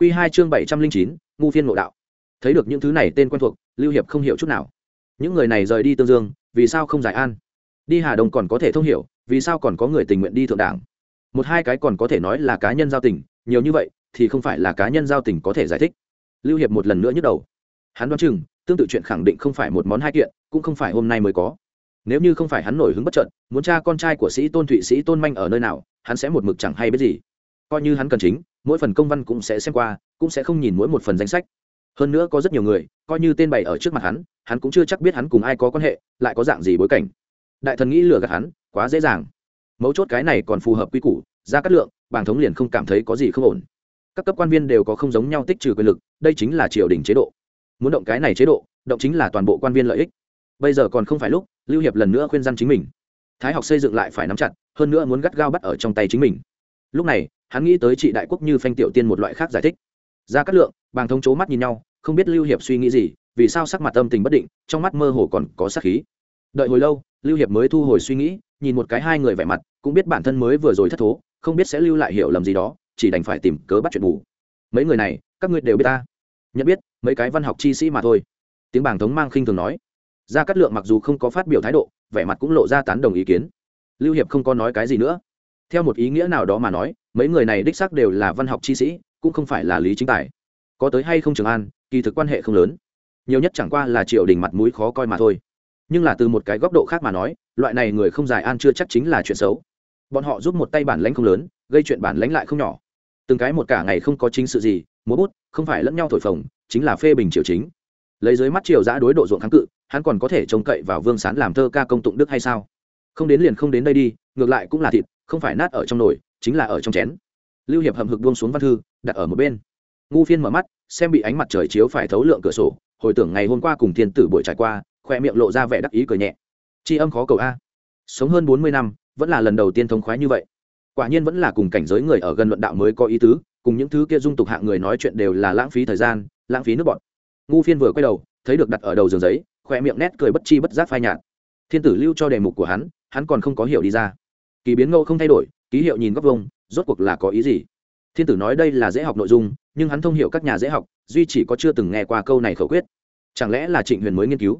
Quy hai chương bảy trăm linh chín ngu phiên ngộ đạo. Thấy được những thứ này tên quen thuộc lưu hiệp không hiểu chút nào. Những người này rời đi tương dương vì sao không giải an? Đi hà đông còn có thể thông hiểu vì sao còn có người tình nguyện đi thượng đảng? Một hai cái còn có thể nói là cá nhân giao tình nhiều như vậy thì không phải là cá nhân giao tình có thể giải thích. Lưu hiệp một lần nữa nhức đầu. Hắn đoán chừng tương tự chuyện khẳng định không phải một món hai kiện cũng không phải hôm nay mới có. Nếu như không phải hắn nổi hứng bất chợt, muốn cha con trai của sĩ tôn thụy sĩ tôn manh ở nơi nào hắn sẽ một mực chẳng hay biết gì. Coi như hắn cần chính mỗi phần công văn cũng sẽ xem qua, cũng sẽ không nhìn mỗi một phần danh sách. Hơn nữa có rất nhiều người, coi như tên bày ở trước mặt hắn hắn cũng chưa chắc biết hắn cùng ai có quan hệ, lại có dạng gì bối cảnh. Đại thần nghĩ lừa gạt hắn, quá dễ dàng. Mấu chốt cái này còn phù hợp quy củ, ra cắt lượng bàng thống liền không cảm thấy có gì không ổn. Các cấp quan viên đều có không giống nhau tích trừ quyền lực, đây chính là triều đình chế độ. Muốn động cái này chế độ, động chính là toàn bộ quan viên lợi ích. Bây giờ còn không phải lúc, lưu hiệp lần nữa khuyên dân chính mình. Thái học xây dựng lại phải nắm chặt, hơn nữa muốn gắt gao bắt ở trong tay chính mình. Lúc này hắn nghĩ tới trị đại quốc như phanh tiểu tiên một loại khác giải thích. Ra cát lượng, bàng thống chố mắt nhìn nhau, không biết lưu hiệp suy nghĩ gì, vì sao sắc mặt âm tình bất định, trong mắt mơ hồ còn có sắc khí. Đợi hồi lâu, lưu hiệp mới thu hồi suy nghĩ, nhìn một cái hai người vẻ mặt, cũng biết bản thân mới vừa rồi thất thố, không biết sẽ lưu lại hiểu lầm gì đó, chỉ đành phải tìm cớ bắt chuyện bù. Mấy người này, các ngươi đều biết ta. Nhận biết, mấy cái văn học chi sĩ mà thôi. Tiếng bảng thống mang khinh thường nói. Gia cát lượng mặc dù không có phát biểu thái độ, vẻ mặt cũng lộ ra tán đồng ý kiến. Lưu hiệp không có nói cái gì nữa theo một ý nghĩa nào đó mà nói, mấy người này đích xác đều là văn học chi sĩ, cũng không phải là lý chính tài. Có tới hay không trường an, kỳ thực quan hệ không lớn. Nhiều nhất chẳng qua là triều đình mặt mũi khó coi mà thôi. Nhưng là từ một cái góc độ khác mà nói, loại này người không giải an chưa chắc chính là chuyện xấu. Bọn họ giúp một tay bản lãnh không lớn, gây chuyện bản lãnh lại không nhỏ. Từng cái một cả ngày không có chính sự gì, múa bút, không phải lẫn nhau thổi phồng, chính là phê bình triều chính. Lấy dưới mắt triều giã đối độ ruộng kháng cự, hắn còn có thể trông cậy vào vương sán làm thơ ca công tụng đức hay sao? Không đến liền không đến đây đi, ngược lại cũng là thịt không phải nát ở trong nồi, chính là ở trong chén. Lưu hiệp hầm hực buông xuống văn thư, đặt ở một bên. Ngu phiên mở mắt, xem bị ánh mặt trời chiếu phải thấu lượng cửa sổ, hồi tưởng ngày hôm qua cùng thiên tử buổi trải qua, khoe miệng lộ ra vẻ đắc ý cười nhẹ. C âm khó cầu a. Sống hơn bốn mươi năm, vẫn là lần đầu tiên thống khoái như vậy. Quả nhiên vẫn là cùng cảnh giới người ở gần luận đạo mới có ý tứ, cùng những thứ kia dung tục hạng người nói chuyện đều là lãng phí thời gian, lãng phí nước bọn ngu phiên vừa quay đầu, thấy được đặt ở đầu giường giấy, khoe miệng nét cười bất chi bất giác phai nhạt. Thiên tử lưu cho đề mục của hắn hắn còn không có hiểu đi ra kỳ biến ngẫu không thay đổi, ký hiệu nhìn góc vông rốt cuộc là có ý gì? Thiên tử nói đây là dễ học nội dung, nhưng hắn thông hiểu các nhà dễ học, duy chỉ có chưa từng nghe qua câu này khẩu quyết. Chẳng lẽ là trịnh huyền mới nghiên cứu?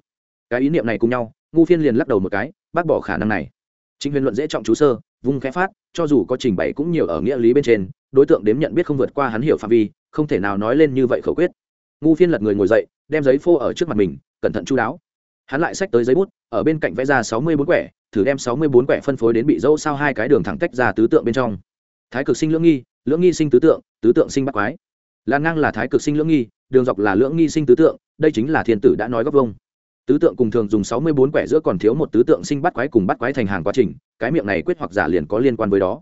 Cái ý niệm này cùng nhau, ngu phiên liền lắc đầu một cái, bác bỏ khả năng này. Trịnh huyền luận dễ trọng chú sơ, vung khẽ phát, cho dù có trình bày cũng nhiều ở nghĩa lý bên trên, đối tượng đếm nhận biết không vượt qua hắn hiểu phạm vi, không thể nào nói lên như vậy khẩu quyết. Ngu phiên lật người ngồi dậy, đem giấy phô ở trước mặt mình, cẩn thận chú đáo. Hắn lại xách tới giấy bút, ở bên cạnh vẽ ra sáu mươi bốn quẻ thử đem sáu mươi bốn quẻ phân phối đến bị dẫu sao hai cái đường thẳng tách ra tứ tượng bên trong. Thái cực sinh lưỡng nghi lưỡng nghi sinh tứ tượng tứ tượng sinh bát quái. Lan ngang là thái cực sinh lưỡng nghi, đường dọc là lưỡng nghi sinh tứ tượng, đây chính là thiên tử đã nói góc vông. Tứ tượng cùng thường dùng sáu mươi bốn quẻ giữa còn thiếu một tứ tượng sinh bắt quái cùng bắt quái thành hàng quá trình, cái miệng này quyết hoặc giả liền có liên quan với đó.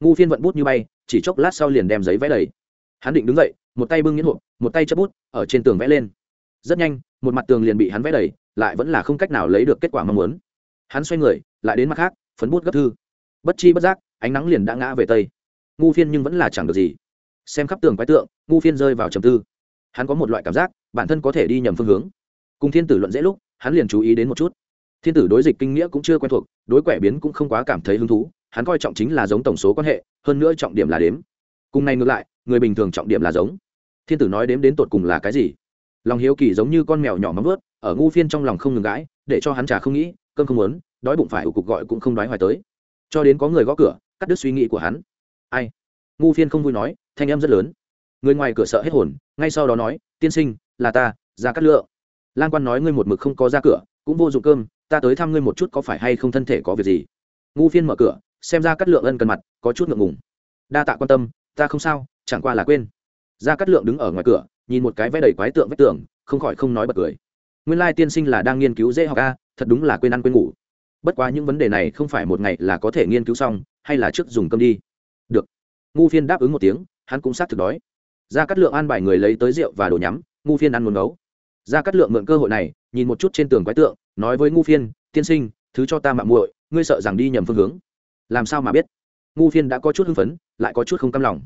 Ngu phiên vận bút như bay, chỉ chốc lát sau liền đem giấy vẽ đầy. Hắn định đứng dậy, một tay bưng nghiến hộp, một tay chấp bút, ở trên tường vẽ lên. Rất nhanh, một mặt tường liền bị hắn vẽ đầy, lại vẫn là không cách nào lấy được kết quả mong muốn hắn xoay người, lại đến mặt khác, phấn bút gấp thư. Bất chi bất giác, ánh nắng liền đã ngã về tây. Ngu phiên nhưng vẫn là chẳng được gì. Xem khắp tường quái tượng, ngu phiên rơi vào trầm tư. Hắn có một loại cảm giác, bản thân có thể đi nhầm phương hướng. Cùng thiên tử luận dễ lúc, hắn liền chú ý đến một chút. Thiên tử đối dịch kinh nghĩa cũng chưa quen thuộc, đối quẻ biến cũng không quá cảm thấy hứng thú, hắn coi trọng chính là giống tổng số quan hệ, hơn nữa trọng điểm là đếm. Cùng này ngược lại, người bình thường trọng điểm là giống. Thiên tử nói đếm đến tột cùng là cái gì? Lòng hiếu kỳ giống như con mèo nhỏ mắm vớt ở ngu phiên trong lòng không ngừng gãi, để cho hắn trả không nghĩ cơm không muốn, đói bụng phải ủ cục gọi cũng không đói hoài tới. Cho đến có người gõ cửa, cắt đứt suy nghĩ của hắn. Ai? Ngu phiên không vui nói, thanh em rất lớn. Người ngoài cửa sợ hết hồn, ngay sau đó nói, tiên sinh, là ta, ra cắt lựa lan quan nói, ngươi một mực không có ra cửa, cũng vô dụng cơm, ta tới thăm ngươi một chút có phải hay không thân thể có việc gì? Ngu phiên mở cửa, xem ra cắt lượng ân cần mặt, có chút ngượng ngùng. Đa tạ quan tâm, ta không sao, chẳng qua là quên. Ra cắt lượng đứng ở ngoài cửa, nhìn một cái vẽ đầy quái tượng vách tường, không khỏi không nói bật cười. Nguyên lai tiên sinh là đang nghiên cứu dễ học a thật đúng là quên ăn quên ngủ. Bất quá những vấn đề này không phải một ngày là có thể nghiên cứu xong, hay là trước dùng cơm đi. Được. Ngu phiên đáp ứng một tiếng, hắn cũng xác thực đói. Ra cắt lượng an bài người lấy tới rượu và đồ nhắm, ngu phiên ăn muốn ngấu ra cắt lượng mượn cơ hội này, nhìn một chút trên tường quái tượng, nói với ngu phiên, tiên sinh, thứ cho ta mạng muội, ngươi sợ rằng đi nhầm phương hướng. Làm sao mà biết? Ngu phiên đã có chút hưng phấn, lại có chút không căm lòng.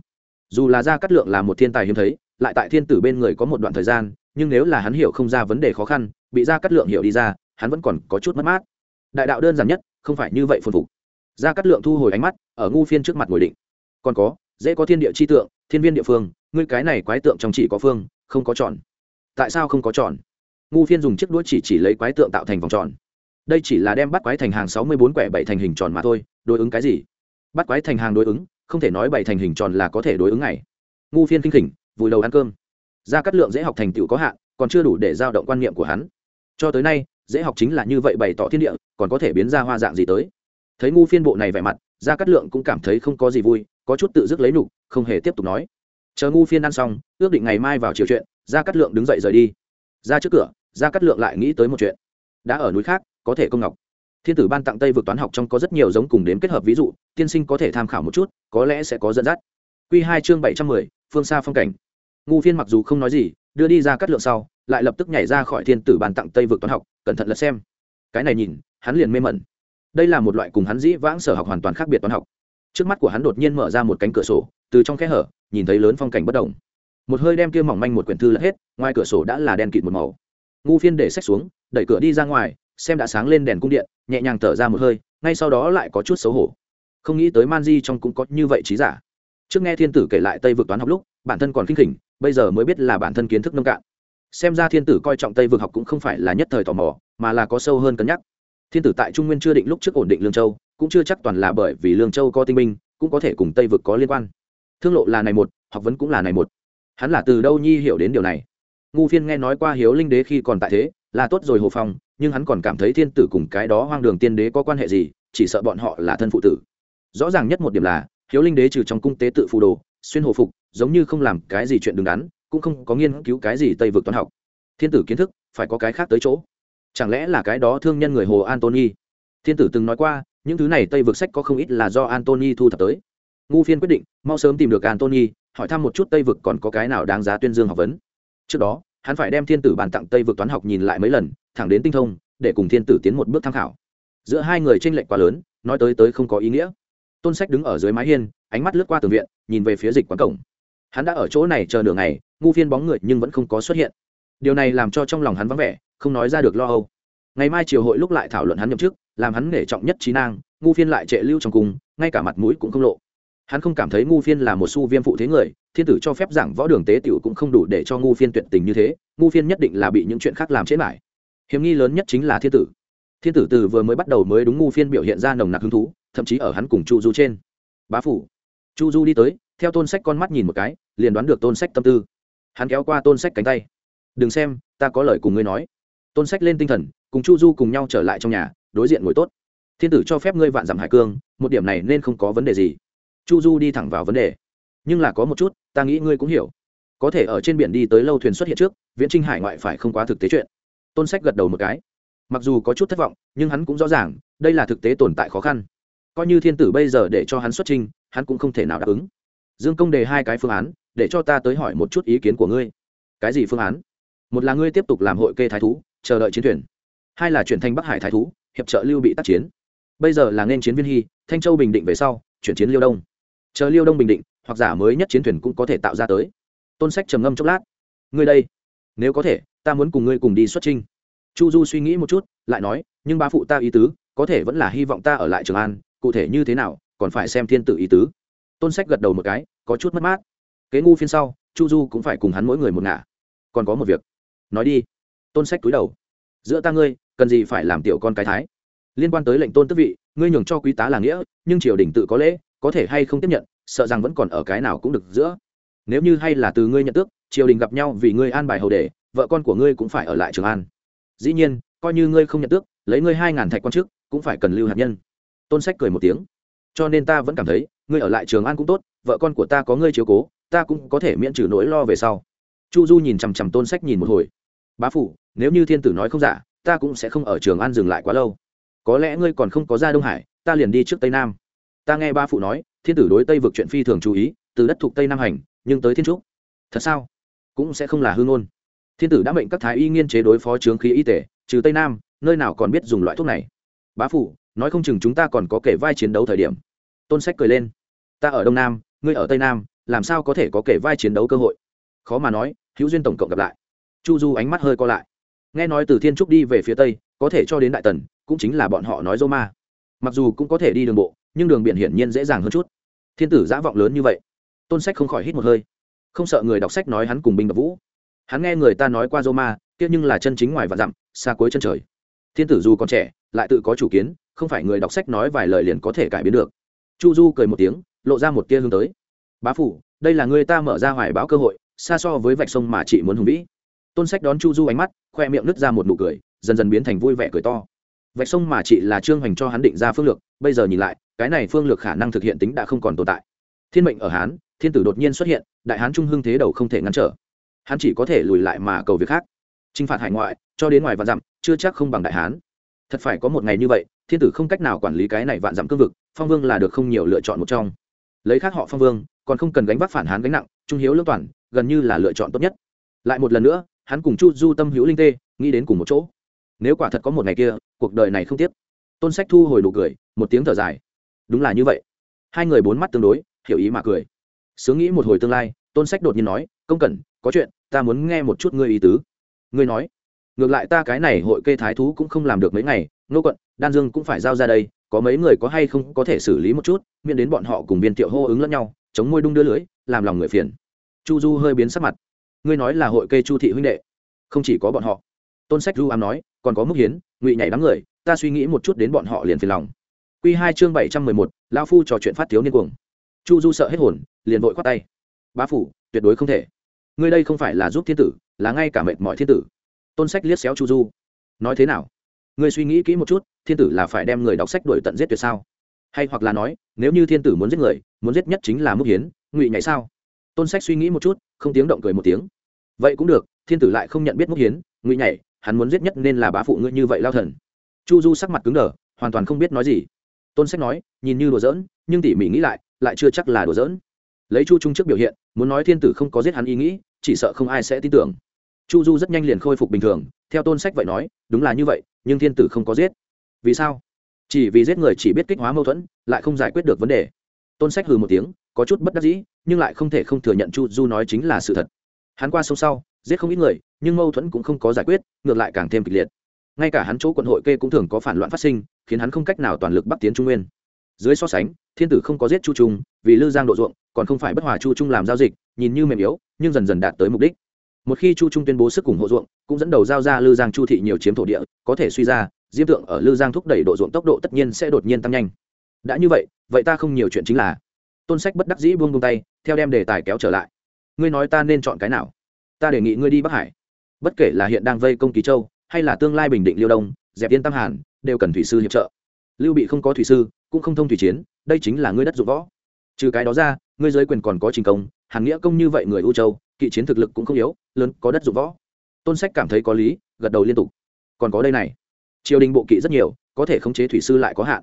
Dù là ra cắt lượng là một thiên tài hiếm thấy, lại tại thiên tử bên người có một đoạn thời gian, nhưng nếu là hắn hiểu không ra vấn đề khó khăn, bị ra cắt lượng hiểu đi ra hắn vẫn còn có chút mất mát. Đại đạo đơn giản nhất, không phải như vậy phồn phục. Ra cắt lượng thu hồi ánh mắt, ở ngu phiên trước mặt ngồi định. Còn có, dễ có thiên địa chi tượng, thiên viên địa phương, ngươi cái này quái tượng trong chỉ có phương, không có tròn. Tại sao không có tròn? Ngu phiên dùng chiếc đuôi chỉ chỉ lấy quái tượng tạo thành vòng tròn. Đây chỉ là đem bắt quái thành hàng sáu mươi bốn quẻ bảy thành hình tròn mà thôi, đối ứng cái gì? Bắt quái thành hàng đối ứng, không thể nói bảy thành hình tròn là có thể đối ứng này ngu phiên kinh khỉnh, vùi đầu ăn cơm. Ra cắt lượng dễ học thành tựu có hạn, còn chưa đủ để giao động quan niệm của hắn. Cho tới nay dễ học chính là như vậy bày tỏ thiên địa, còn có thể biến ra hoa dạng gì tới? Thấy ngu phiên bộ này vẻ mặt ra cắt lượng cũng cảm thấy không có gì vui, có chút tự dứt lấy nhục không hề tiếp tục nói. Chờ ngu phiên ăn xong, ước định ngày mai vào chiều chuyện ra cắt lượng đứng dậy rời đi. Ra trước cửa ra cắt lượng lại nghĩ tới một chuyện. Đã ở núi khác, có thể công ngọc. Thiên tử ban tặng tây vượt toán học trong có rất nhiều giống cùng đếm kết hợp ví dụ, tiên sinh có thể tham khảo một chút, có lẽ sẽ có dẫn dắt. Q hai chương bảy trăm mười, phương xa phong cảnh. Ngu phiên mặc dù không nói gì, đưa đi ra cắt lượng sau, lại lập tức nhảy ra khỏi thiên tử ban tặng tây vượt toán học cẩn thận lật xem. Cái này nhìn, hắn liền mê mẩn. Đây là một loại cùng hắn dĩ vãng sở học hoàn toàn khác biệt toán học. Trước mắt của hắn đột nhiên mở ra một cánh cửa sổ, từ trong kẽ hở, nhìn thấy lớn phong cảnh bất đồng một hơi đem kia mỏng manh một quyển thư lật hết, ngoài cửa sổ đã là đen kịt một màu. Ngu phiên để sách xuống, đẩy cửa đi ra ngoài, xem đã sáng lên đèn cung điện, nhẹ nhàng thở ra một hơi, ngay sau đó lại có chút xấu hổ. Không nghĩ tới man di trong cũng có như vậy trí giả. Trước nghe thiên tử kể lại tây vực toán học lúc, bản thân còn kinh khỉnh, bây giờ mới biết là bản thân kiến thức nông cạn xem ra thiên tử coi trọng tây vực học cũng không phải là nhất thời tò mò, mà là có sâu hơn cân nhắc. Thiên tử tại trung nguyên chưa định lúc trước ổn định lương châu, cũng chưa chắc toàn là bởi vì lương châu có tinh minh cũng có thể cùng tây vực có liên quan. Thương lộ là này một, học vấn cũng là này một. Hắn là từ đâu nhi hiểu đến điều này? Ngu phiên nghe nói qua hiếu linh đế khi còn tại thế, là tốt rồi hồ phong, nhưng hắn còn cảm thấy thiên tử cùng cái đó hoang đường tiên đế có quan hệ gì, chỉ sợ bọn họ là thân phụ tử. Rõ ràng nhất một điểm là, hiếu linh đế trừ trong cung tế tự phù đồ, xuyên hồ phục, giống như không làm cái gì chuyện đứng đắn cũng không có nghiên cứu cái gì tây vực toán học. Thiên tử kiến thức, phải có cái khác tới chỗ. Chẳng lẽ là cái đó thương nhân người hồ antony? Thiên tử từng nói qua, những thứ này tây vực sách có không ít là do antony thu thập tới. Ngu phiên quyết định, mau sớm tìm được antony, hỏi thăm một chút tây vực còn có cái nào đáng giá tuyên dương học vấn. Trước đó, hắn phải đem thiên tử bàn tặng tây vực toán học nhìn lại mấy lần, thẳng đến tinh thông, để cùng thiên tử tiến một bước tham khảo. Giữa hai người tranh lệch quá lớn, nói tới tới không có ý nghĩa. Tôn sách đứng ở dưới mái hiên, ánh mắt lướt qua tường viện, nhìn về phía dịch quán cổng. Hắn đã ở chỗ này chờ nửa ngày ngu phiên bóng người nhưng vẫn không có xuất hiện. Điều này làm cho trong lòng hắn vắng vẻ không nói ra được lo âu. Ngày mai triều hội lúc lại thảo luận hắn nhậm chức làm hắn nể trọng nhất trí năng, ngu phiên lại trệ lưu trong cùng ngay cả mặt mũi cũng không lộ. Hắn không cảm thấy ngu phiên là một su viêm phụ thế người thiên tử cho phép giảng võ đường tế tiểu cũng không đủ để cho ngu phiên tuyệt tình như thế ngu phiên nhất định là bị những chuyện khác làm chết lại hiểm nghi lớn nhất chính là thiên tử. Thiên tử từ vừa mới bắt đầu mới đúng ngu phiên biểu hiện ra nồng nặc hứng thú thậm chí ở hắn cùng chu du trên. Bá phủ. Chu du đi tới theo tôn sách con mắt nhìn một cái liền đoán được tôn sách tâm tư hắn kéo qua tôn sách cánh tay. Đừng xem, ta có lời cùng ngươi nói. Tôn sách lên tinh thần, cùng chu du cùng nhau trở lại trong nhà, đối diện ngồi tốt. Thiên tử cho phép ngươi vạn dặm hải cương, một điểm này nên không có vấn đề gì. Chu du đi thẳng vào vấn đề. Nhưng là có một chút, ta nghĩ ngươi cũng hiểu. Có thể ở trên biển đi tới lâu thuyền xuất hiện trước, viễn trinh hải ngoại phải không quá thực tế chuyện. Tôn sách gật đầu một cái. Mặc dù có chút thất vọng, nhưng hắn cũng rõ ràng, đây là thực tế tồn tại khó khăn. Coi như thiên tử bây giờ để cho hắn xuất trình, hắn cũng không thể nào đáp ứng dương công đề hai cái phương án, để cho ta tới hỏi một chút ý kiến của ngươi. Cái gì phương án? Một là ngươi tiếp tục làm hội kê thái thú, chờ đợi chiến thuyền. Hai là chuyển thành bắc hải thái thú, hiệp trợ lưu bị tác chiến. Bây giờ là nên chiến viên hy, thanh châu bình định về sau, chuyển chiến liêu đông. Chờ liêu đông bình định, hoặc giả mới nhất chiến thuyền cũng có thể tạo ra tới. Tôn sách trầm ngâm chốc lát. Ngươi đây, nếu có thể, ta muốn cùng ngươi cùng đi xuất trinh chu du suy nghĩ một chút, lại nói, nhưng ba phụ ta ý tứ, có thể vẫn là hy vọng ta ở lại trường an, cụ thể như thế nào, còn phải xem thiên tử ý tứ. Tôn sách gật đầu một cái có chút mất mát. Kế ngu phiên sau, chu du cũng phải cùng hắn mỗi người một ngả. Còn có một việc. Nói đi. Tôn sách cúi đầu. Giữa ta ngươi, cần gì phải làm tiểu con cái thái? Liên quan tới lệnh tôn tức vị, ngươi nhường cho quý tá là nghĩa, nhưng triều đình tự có lễ, có thể hay không tiếp nhận, sợ rằng vẫn còn ở cái nào cũng được giữa. Nếu như hay là từ ngươi nhận tước, triều đình gặp nhau vì ngươi an bài hầu đề vợ con của ngươi cũng phải ở lại trường an. Dĩ nhiên, coi như ngươi không nhận tước, lấy ngươi hai ngàn thạch quan chức cũng phải cần lưu hạt nhân. Tôn sách cười một tiếng. Cho nên ta vẫn cảm thấy, ngươi ở lại trường an cũng tốt vợ con của ta có ngươi chiếu cố, ta cũng có thể miễn trừ nỗi lo về sau. Chu du nhìn chằm chằm tôn sách nhìn một hồi. Bá phụ nếu như thiên tử nói không giả, ta cũng sẽ không ở trường an dừng lại quá lâu. Có lẽ ngươi còn không có ra đông hải, ta liền đi trước tây nam. Ta nghe ba phụ nói, thiên tử đối tây vực chuyện phi thường chú ý, từ đất thuộc tây nam hành, nhưng tới thiên trúc. Thật sao? Cũng sẽ không là hương ngôn. Thiên tử đã mệnh các thái y nghiên chế đối phó trướng khí y tế trừ tây nam, nơi nào còn biết dùng loại thuốc này? Bá phụ nói không chừng chúng ta còn có kể vai chiến đấu thời điểm. Tôn sách cười lên. Ta ở đông nam ngươi ở tây nam, làm sao có thể có kể vai chiến đấu cơ hội? Khó mà nói, hữu duyên tổng cộng gặp lại. Chu du ánh mắt hơi co lại. Nghe nói từ thiên trúc đi về phía tây, có thể cho đến đại tần, cũng chính là bọn họ nói dô ma. Mặc dù cũng có thể đi đường bộ, nhưng đường biển hiển nhiên dễ dàng hơn chút. Thiên tử giã vọng lớn như vậy. Tôn sách không khỏi hít một hơi. Không sợ người đọc sách nói hắn cùng binh đập vũ. Hắn nghe người ta nói qua roma kia nhưng là chân chính ngoài và dặm, xa cuối chân trời. Thiên tử dù còn trẻ, lại tự có chủ kiến, không phải người đọc sách nói vài lời liền có thể cải biến được. Chu du cười một tiếng lộ ra một tia hướng tới. Bá phủ, đây là người ta mở ra hoài báo cơ hội, xa so với vạch sông mà chị muốn hùng vĩ. Tôn sách đón chu du ánh mắt, khoe miệng nứt ra một nụ cười, dần dần biến thành vui vẻ cười to. Vạch sông mà chị là trương hoành cho hắn định ra phương lược, bây giờ nhìn lại, cái này phương lược khả năng thực hiện tính đã không còn tồn tại. Thiên mệnh ở hán, thiên tử đột nhiên xuất hiện, đại hán trung hưng thế đầu không thể ngăn trở. Hắn chỉ có thể lùi lại mà cầu việc khác. T r i n h phạt hải ngoại, cho đến ngoài vạn dặm, chưa chắc không bằng đại hán. Thật phải có một ngày như vậy, thiên tử không cách nào quản lý cái này vạn dặm cương vực, phong vương là được không nhiều lựa chọn một trong lấy khác họ phong vương, còn không cần gánh vác phản hán gánh nặng, trung hiếu lương toàn, gần như là lựa chọn tốt nhất. Lại một lần nữa, hắn cùng chu du tâm hữu linh tê, nghĩ đến cùng một chỗ. Nếu quả thật có một ngày kia, cuộc đời này không tiếp tôn sách thu hồi nụ cười, một tiếng thở dài. Đúng là như vậy. Hai người bốn mắt tương đối, hiểu ý mà cười. Sướng nghĩ một hồi tương lai, tôn sách đột nhiên nói, công cẩn, có chuyện, ta muốn nghe một chút ngươi ý tứ. Ngươi nói, ngược lại ta cái này hội kê thái thú cũng không làm được mấy ngày nô quận, đan dương cũng phải giao ra đây có mấy người có hay không có thể xử lý một chút, miễn đến bọn họ cùng viên thiệu hô ứng lẫn nhau, chống môi đung đưa lưới làm lòng người phiền. Chu du hơi biến sắc mặt. Ngươi nói là hội kê chu thị huynh đệ. Không chỉ có bọn họ. Tôn sách du ám nói, còn có mức hiến, ngụy nhảy đám người, ta suy nghĩ một chút đến bọn họ liền phiền lòng. Q hai chương bảy trăm mười một lao phu trò chuyện phát thiếu niên cuồng. Chu du sợ hết hồn, liền vội khoát tay. Bá phủ, tuyệt đối không thể. Ngươi đây không phải là giúp thiên tử, là ngay cả mệt mọi thiên tử. Tôn sách liếc xéo chu du. Nói thế nào? Ngươi suy nghĩ kỹ một chút, thiên tử là phải đem người đọc sách đổi tận giết tuyệt sao? Hay hoặc là nói, nếu như thiên tử muốn giết người, muốn giết nhất chính là mức hiến, ngụy nhảy sao? Tôn sách suy nghĩ một chút, không tiếng động cười một tiếng. Vậy cũng được, thiên tử lại không nhận biết mức hiến, ngụy nhảy, hắn muốn giết nhất nên là bá phụ ngươi như vậy lao thần. Chu du sắc mặt cứng đờ, hoàn toàn không biết nói gì. Tôn sách nói, nhìn như đùa giỡn, nhưng tỉ mỉ nghĩ lại lại chưa chắc là đùa giỡn. Lấy chu trung trước biểu hiện, muốn nói thiên tử không có giết hắn ý nghĩ, chỉ sợ không ai sẽ tin tưởng. Chu du rất nhanh liền khôi phục bình thường theo tôn sách vậy nói, đúng là như vậy, nhưng thiên tử không có giết. Vì sao? Chỉ vì giết người chỉ biết kích hóa mâu thuẫn, lại không giải quyết được vấn đề. Tôn sách hừ một tiếng, có chút bất đắc dĩ, nhưng lại không thể không thừa nhận chu du nói chính là sự thật. Hắn qua sông sau, giết không ít người, nhưng mâu thuẫn cũng không có giải quyết, ngược lại càng thêm kịch liệt. Ngay cả hắn chỗ quận hội kê cũng thường có phản loạn phát sinh, khiến hắn không cách nào toàn lực bắc tiến trung nguyên. Dưới so sánh, thiên tử không có giết chu trung, vì lư giang độ ruộng, còn không phải bất hòa chu trung làm giao dịch, nhìn như mềm yếu, nhưng dần dần đạt tới mục đích một khi chu trung tuyên bố sức cùng hộ ruộng, cũng dẫn đầu giao ra lư giang chu thị nhiều chiếm thổ địa, có thể suy ra, diêm tượng ở lư giang thúc đẩy độ ruộng tốc độ tất nhiên sẽ đột nhiên tăng nhanh. Đã như vậy vậy ta không nhiều chuyện chính là. Tôn sách bất đắc dĩ buông buông tay, theo đem đề tài kéo trở lại. Ngươi nói ta nên chọn cái nào? Ta đề nghị ngươi đi bắc hải. Bất kể là hiện đang vây công kỳ châu, hay là tương lai bình định, liêu đông, dẹp yên tam hàn, đều cần thủy sư hiệp trợ. Lưu bị không có thủy sư, cũng không thông thủy chiến, đây chính là ngươi đất dụng võ. Trừ cái đó ra, ngươi giới quyền còn có trình công, hàn nghĩa công như vậy người u châu kỵ chiến thực lực cũng không yếu, lớn, có đất dụng võ. Tôn sách cảm thấy có lý, gật đầu liên tục. Còn có đây này. Triều đình bộ kỵ rất nhiều, có thể khống chế thủy sư lại có hạn.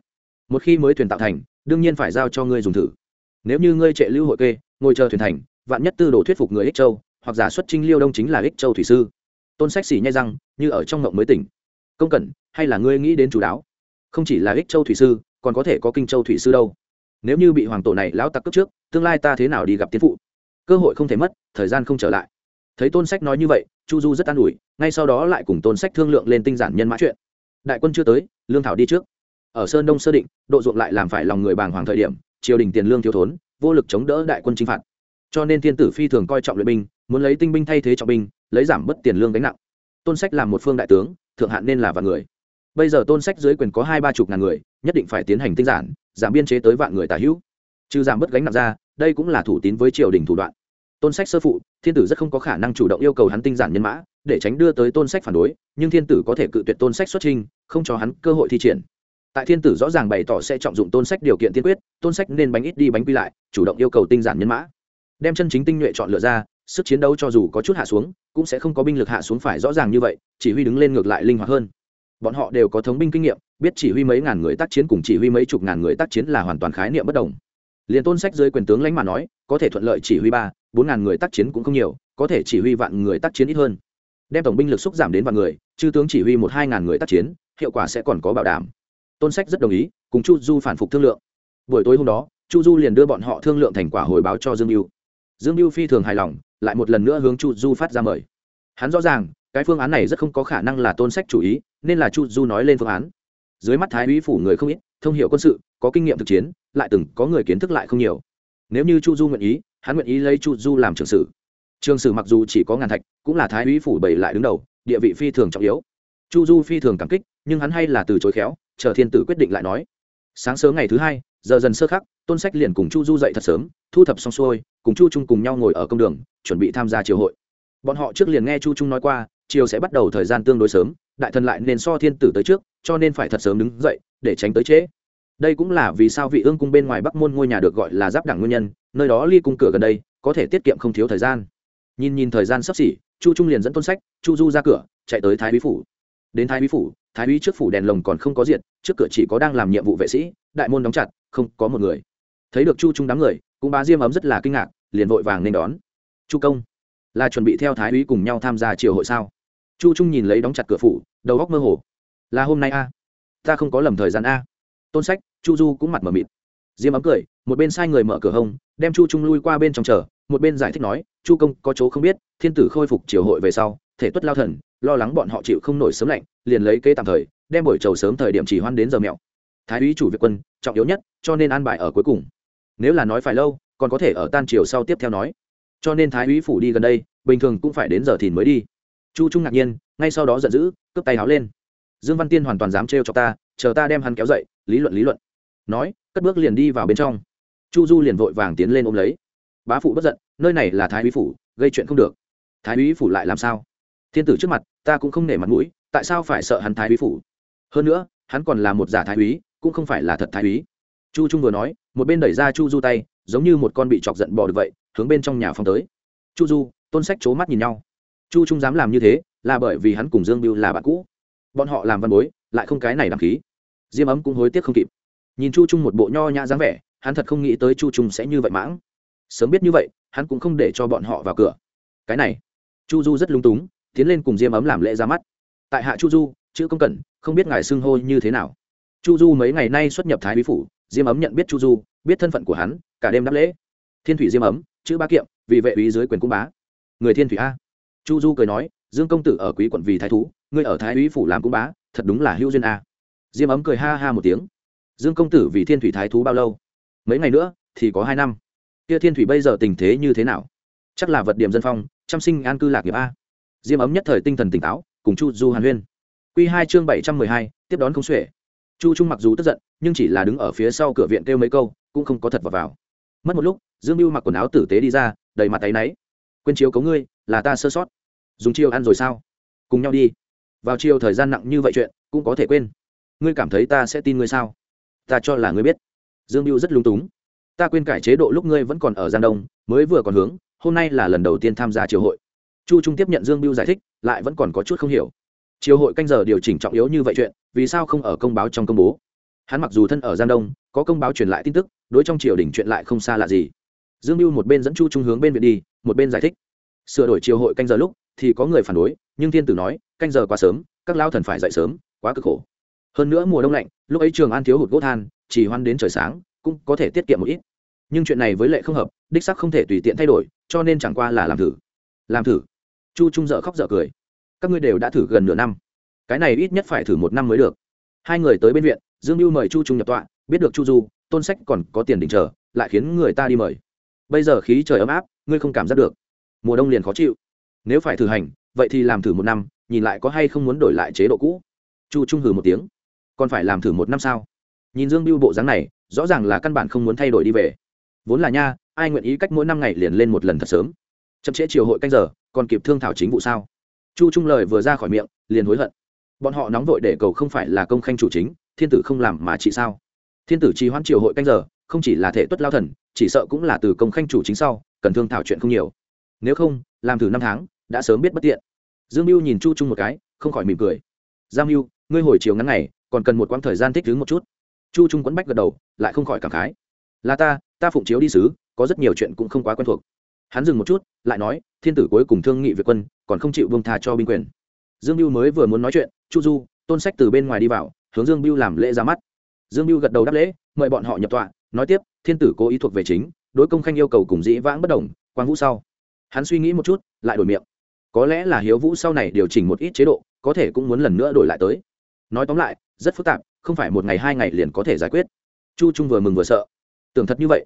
Một khi mới thuyền tạo thành, đương nhiên phải giao cho ngươi dùng thử. Nếu như ngươi trệ lưu hội kê, ngồi chờ thuyền thành, vạn nhất tư đồ thuyết phục người ích châu, hoặc giả xuất trinh liêu đông chính là ích châu thủy sư. Tôn sách xỉ nhai răng, như ở trong ngộng mới tỉnh. Công cẩn, hay là ngươi nghĩ đến chủ đáo? Không chỉ là ích châu thủy sư, còn có thể có kinh châu thủy sư đâu. Nếu như bị hoàng tổ này lão tặc cướp trước, tương lai ta thế nào đi gặp tiến phụ? Cơ hội không thể mất, thời gian không trở lại. Thấy tôn sách nói như vậy, chu du rất an ủi, ngay sau đó lại cùng tôn sách thương lượng lên tinh giản nhân mã chuyện. Đại quân chưa tới, lương thảo đi trước. Ở sơn đông sơ định, độ ruộng lại làm phải lòng người bàng hoàng thời điểm, triều đình tiền lương thiếu thốn, vô lực chống đỡ đại quân chinh phạt. Cho nên thiên tử phi thường coi trọng luyện binh, muốn lấy tinh binh thay thế trọng binh, lấy giảm bớt tiền lương gánh nặng. Tôn sách làm một phương đại tướng, thượng hạn nên là vạn người. Bây giờ tôn sách dưới quyền có hai ba chục ngàn người, nhất định phải tiến hành tinh giản, giảm biên chế tới vạn người tả hữu. Trừ giảm bớt gánh nặng ra, đây cũng là thủ tín với triều đình thủ đoạn tôn sách sơ phụ, thiên tử rất không có khả năng chủ động yêu cầu hắn tinh giản nhân mã, để tránh đưa tới tôn sách phản đối, nhưng thiên tử có thể cự tuyệt tôn sách xuất trình không cho hắn cơ hội thi triển. Tại thiên tử rõ ràng bày tỏ sẽ trọng dụng tôn sách điều kiện tiên quyết, tôn sách nên bánh ít đi bánh quy lại, chủ động yêu cầu tinh giản nhân mã. Đem chân chính tinh nhuệ chọn lựa ra, sức chiến đấu cho dù có chút hạ xuống, cũng sẽ không có binh lực hạ xuống phải rõ ràng như vậy, chỉ huy đứng lên ngược lại linh hoạt hơn. Bọn họ đều có thống binh kinh nghiệm, biết chỉ huy mấy ngàn người tác chiến cùng chỉ huy mấy chục ngàn người tác chiến là hoàn toàn khái niệm bất đồng. Liền tôn sách dưới quyền tướng lãnh mà nói, có thể thuận lợi chỉ huy ba bốn ngàn người tác chiến cũng không nhiều, có thể chỉ huy vạn người tác chiến ít hơn. Đem tổng binh lực xúc giảm đến vạn người, chư tướng chỉ huy một hai ngàn người tác chiến, hiệu quả sẽ còn có bảo đảm. Tôn sách rất đồng ý, cùng chu du phản phục thương lượng. Buổi tối hôm đó, chu du liền đưa bọn họ thương lượng thành quả hồi báo cho dương mưu dương mưu phi thường hài lòng, lại một lần nữa hướng chu du phát ra mời. Hắn rõ ràng, cái phương án này rất không có khả năng là tôn sách chủ ý, nên là chu du nói lên phương án. Dưới mắt thái úy phủ người không ít, thông hiệu quân sự, có kinh nghiệm thực chiến, lại từng có người kiến thức lại không nhiều. Nếu như chu du nguyện ý hắn nguyện ý lấy chu du làm trường sử. Trường sử mặc dù chỉ có ngàn thạch, cũng là thái úy phủ bảy lại đứng đầu, địa vị phi thường trọng yếu. Chu du phi thường cảm kích, nhưng hắn hay là từ chối khéo, chờ thiên tử quyết định lại nói. Sáng sớm ngày thứ hai, giờ dần sơ khắc, tôn sách liền cùng chu du dậy thật sớm, thu thập xong xuôi, cùng chu trung cùng nhau ngồi ở công đường, chuẩn bị tham gia triều hội. Bọn họ trước liền nghe chu trung nói qua, triều sẽ bắt đầu thời gian tương đối sớm, đại thần lại nên so thiên tử tới trước, cho nên phải thật sớm đứng dậy, để tránh tới trễ. Đây cũng là vì sao vị ương cung bên ngoài bắc môn ngôi nhà được gọi là giáp đẳng nguyên nhân nơi đó ly cung cửa gần đây, có thể tiết kiệm không thiếu thời gian. Nhìn nhìn thời gian sắp xỉ, chu trung liền dẫn tôn sách, chu du ra cửa, chạy tới thái bí phủ. Đến thái bí phủ, thái bí trước phủ đèn lồng còn không có diện trước cửa chỉ có đang làm nhiệm vụ vệ sĩ, đại môn đóng chặt, không có một người. Thấy được chu trung đám người, cũng bá diêm ấm rất là kinh ngạc, liền vội vàng nên đón. Chu công, là chuẩn bị theo thái úy cùng nhau tham gia triều hội sao? Chu trung nhìn lấy đóng chặt cửa phủ, đầu góc mơ hồ. Là hôm nay a, ta không có lầm thời gian a. Tôn sách, chu du cũng mặt m ở mịt diêm ấm cười, một bên sai người mở cửa hông, đem chu trung lui qua bên trong chờ, một bên giải thích nói, chu công có chỗ không biết, thiên tử khôi phục triều hội về sau, thể tuất lao thần, lo lắng bọn họ chịu không nổi sớm lạnh, liền lấy kế tạm thời, đem buổi trầu sớm thời điểm chỉ hoan đến giờ mẹo. Thái úy chủ việc quân, trọng yếu nhất, cho nên an bài ở cuối cùng. Nếu là nói phải lâu, còn có thể ở tan chiều sau tiếp theo nói. Cho nên thái úy phủ đi gần đây, bình thường cũng phải đến giờ thìn mới đi. Chu trung ngạc nhiên, ngay sau đó giận dữ, cướp tay háo lên. Dương văn tiên hoàn toàn dám trêu cho ta, chờ ta đem hắn kéo dậy, lý luận lý luận nói, cất bước liền đi vào bên trong. Chu du liền vội vàng tiến lên ôm lấy. Bá phụ bất giận, nơi này là thái úy phủ, gây chuyện không được. Thái úy phủ lại làm sao? Thiên tử trước mặt, ta cũng không nể mặt mũi, tại sao phải sợ hắn thái úy phủ? Hơn nữa, hắn còn là một giả thái úy, cũng không phải là thật thái úy. Chu trung vừa nói, một bên đẩy ra chu du tay, giống như một con bị chọc giận bò được vậy, hướng bên trong nhà phòng tới. Chu du, tôn sách c mắt nhìn nhau. Chu trung dám làm như thế, là bởi vì hắn cùng dương biêu là bạn cũ. Bọn họ làm văn bối, lại không cái này đ khí. Diêm ấm cũng hối tiếc không kịp nhìn chu trung một bộ nho nhã dáng vẻ, hắn thật không nghĩ tới chu trung sẽ như vậy mãng. Sớm biết như vậy, hắn cũng không để cho bọn họ vào cửa. Cái này, chu du rất lung túng, tiến lên cùng diêm ấm làm lễ ra mắt. Tại hạ chu du, chữ công cẩn, không biết ngài xưng hô như thế nào. Chu du mấy ngày nay xuất nhập thái bí phủ, diêm ấm nhận biết chu du, biết thân phận của hắn, cả đêm đáp lễ. Thiên thủy diêm ấm, chữ ba kiệm, vì vệ úy dưới quyền cung bá. Người thiên thủy a. Chu du cười nói, dương công tử ở quý quận vì thái thú, ngươi ở thái úy phủ làm cung bá, thật đúng là hữu duyên a. Diêm ấm cười ha ha một tiếng dương công tử vì thiên thủy thái thú bao lâu? Mấy ngày nữa thì có hai năm. Kia thiên thủy bây giờ tình thế như thế nào? Chắc là vật điểm dân phong chăm sinh an cư lạc nghiệp a. Diêm ấm nhất thời tinh thần tỉnh táo cùng chu du hàn huyên. Q hai chương bảy trăm mười hai tiếp đón không xuể. Chu trung mặc dù tức giận nhưng chỉ là đứng ở phía sau cửa viện kêu mấy câu cũng không có thật vào, vào. mất một lúc dương mưu mặc quần áo tử tế đi ra đầy mặt tay náy. Quên chiếu cấu ngươi là ta sơ sót. Dùng chiêu ăn rồi sao? Cùng nhau đi. Vào chiều thời gian nặng như vậy chuyện cũng có thể quên. Ngươi cảm thấy ta sẽ tin ngươi sao? Ta cho là ngươi biết. Dương mưu rất lung túng. Ta quên cải chế độ lúc ngươi vẫn còn ở giang đông, mới vừa còn hướng, hôm nay là lần đầu tiên tham gia triều hội. Chu trung tiếp nhận dương mưu giải thích, lại vẫn còn có chút không hiểu. Triều hội canh giờ điều chỉnh trọng yếu như vậy chuyện, vì sao không ở công báo trong công bố? Hắn mặc dù thân ở giang đông, có công báo truyền lại tin tức, đối trong triều đình chuyện lại không xa lạ gì. Dương mưu một bên dẫn chu trung hướng bên viện đi, một bên giải thích. Sửa đổi triều hội canh giờ lúc, thì có người phản đối, nhưng thiên tử nói, canh giờ quá sớm, các lao thần phải dậy sớm, quá cực khổ hơn nữa mùa đông lạnh, lúc ấy trường an thiếu hụt gỗ than, chỉ hoan đến trời sáng, cũng có thể tiết kiệm một ít. Nhưng chuyện này với lệ không hợp, đích sắc không thể tùy tiện thay đổi, cho nên chẳng qua là làm thử. Làm thử. Chu trung dợ khóc dợ cười. Các ngươi đều đã thử gần nửa năm. Cái này ít nhất phải thử một năm mới được. Hai người tới bên viện, dương mưu mời chu trung nhập tọa, biết được chu du, tôn sách còn có tiền đình chờ, lại khiến người ta đi mời. Bây giờ khí trời ấm áp, ngươi không cảm giác được. Mùa đông liền khó chịu. Nếu phải thử hành, vậy thì làm thử một năm, nhìn lại có hay không muốn đổi lại chế độ cũ. Chu trung hừ một tiếng còn phải làm thử một năm sao? Nhìn dương biêu bộ dáng này, rõ ràng là căn bản không muốn thay đổi đi về. Vốn là nha, ai nguyện ý cách mỗi năm ngày liền lên một lần thật sớm? Chậm trễ chiều hội canh giờ, còn kịp thương thảo chính vụ sao? Chu trung lời vừa ra khỏi miệng, liền hối hận. Bọn họ nóng vội để cầu không phải là công khanh chủ chính, thiên tử không làm mà chị sao? Thiên tử trì hoãn triều hội canh giờ, không chỉ là thể tuất lao thần, chỉ sợ cũng là từ công khanh chủ chính sau, cần thương thảo chuyện không nhiều. Nếu không, làm thử năm tháng, đã sớm biết bất tiện. Dương mưu nhìn chu trung một cái, không khỏi mỉm cười. Giang mưu ngươi hồi chiều ngắn ngày còn cần một quãng thời gian thích ứng một chút. Chu trung quấn bách gật đầu, lại không khỏi cảm khái. Là ta ta phụng chiếu đi sứ, có rất nhiều chuyện cũng không quá quen thuộc. Hắn dừng một chút, lại nói, thiên tử cuối cùng thương nghị việc quân, còn không chịu bông tha cho binh quyền. Dương mưu mới vừa muốn nói chuyện, chu du, tôn sách từ bên ngoài đi vào, hướng dương mưu làm lễ ra mắt. Dương mưu gật đầu đáp lễ, mời bọn họ nhập tọa, nói tiếp, thiên tử cố ý thuộc về chính, đối công khanh yêu cầu cùng dĩ vãng bất đồng, quang vũ sau. Hắn suy nghĩ một chút, lại đổi miệng. Có lẽ là hiếu vũ sau này điều chỉnh một ít chế độ, có thể cũng muốn lần nữa đổi lại tới. Nói tóm lại rất phức tạp, không phải một ngày hai ngày liền có thể giải quyết. Chu trung vừa mừng vừa sợ. Tưởng thật như vậy.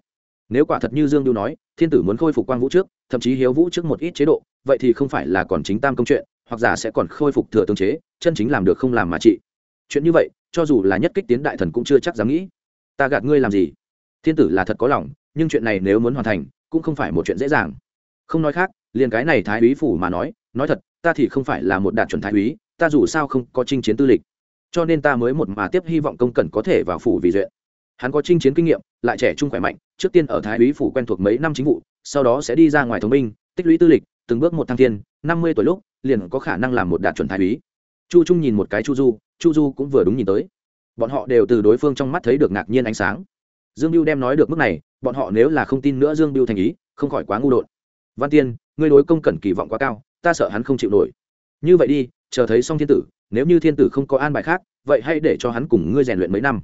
Nếu quả thật như dương biêu nói, thiên tử muốn khôi phục quang vũ trước, thậm chí hiếu vũ trước một ít chế độ, vậy thì không phải là còn chính tam công chuyện, hoặc giả sẽ còn khôi phục thừa tương chế, chân chính làm được không làm mà trị. Chuyện như vậy, cho dù là nhất kích tiến đại thần cũng chưa chắc dám nghĩ. Ta gạt ngươi làm gì? Thiên tử là thật có lòng, nhưng chuyện này nếu muốn hoàn thành, cũng không phải một chuyện dễ dàng. Không nói khác, liền cái này thái úy phủ mà nói nói thật, ta thì không phải là một đạt chuẩn thái úy, ta dù sao không có chinh chiến tư lịch cho nên ta mới một mà tiếp hy vọng công cẩn có thể vào phủ vì duyệt hắn có chinh chiến kinh nghiệm, lại trẻ trung khỏe mạnh, trước tiên ở thái úy phủ quen thuộc mấy năm chính vụ, sau đó sẽ đi ra ngoài thống minh tích lũy tư lịch, từng bước một thăng thiên, năm mươi tuổi lúc, liền có khả năng làm một đạt chuẩn thái úy. Chu trung nhìn một cái chu du chu du cũng vừa đúng nhìn tới. Bọn họ đều từ đối phương trong mắt thấy được ngạc nhiên ánh sáng. Dương biêu đem nói được mức này, bọn họ nếu là không tin nữa dương biêu thành ý, không khỏi quá ngu đột. Văn tiên, ngươi đối công cẩn kỳ vọng quá cao, ta sợ hắn không chịu nổi. Như vậy đi, chờ thấy xong thiên tử nếu như thiên tử không có an bài khác, vậy hãy để cho hắn cùng ngươi rèn luyện mấy năm.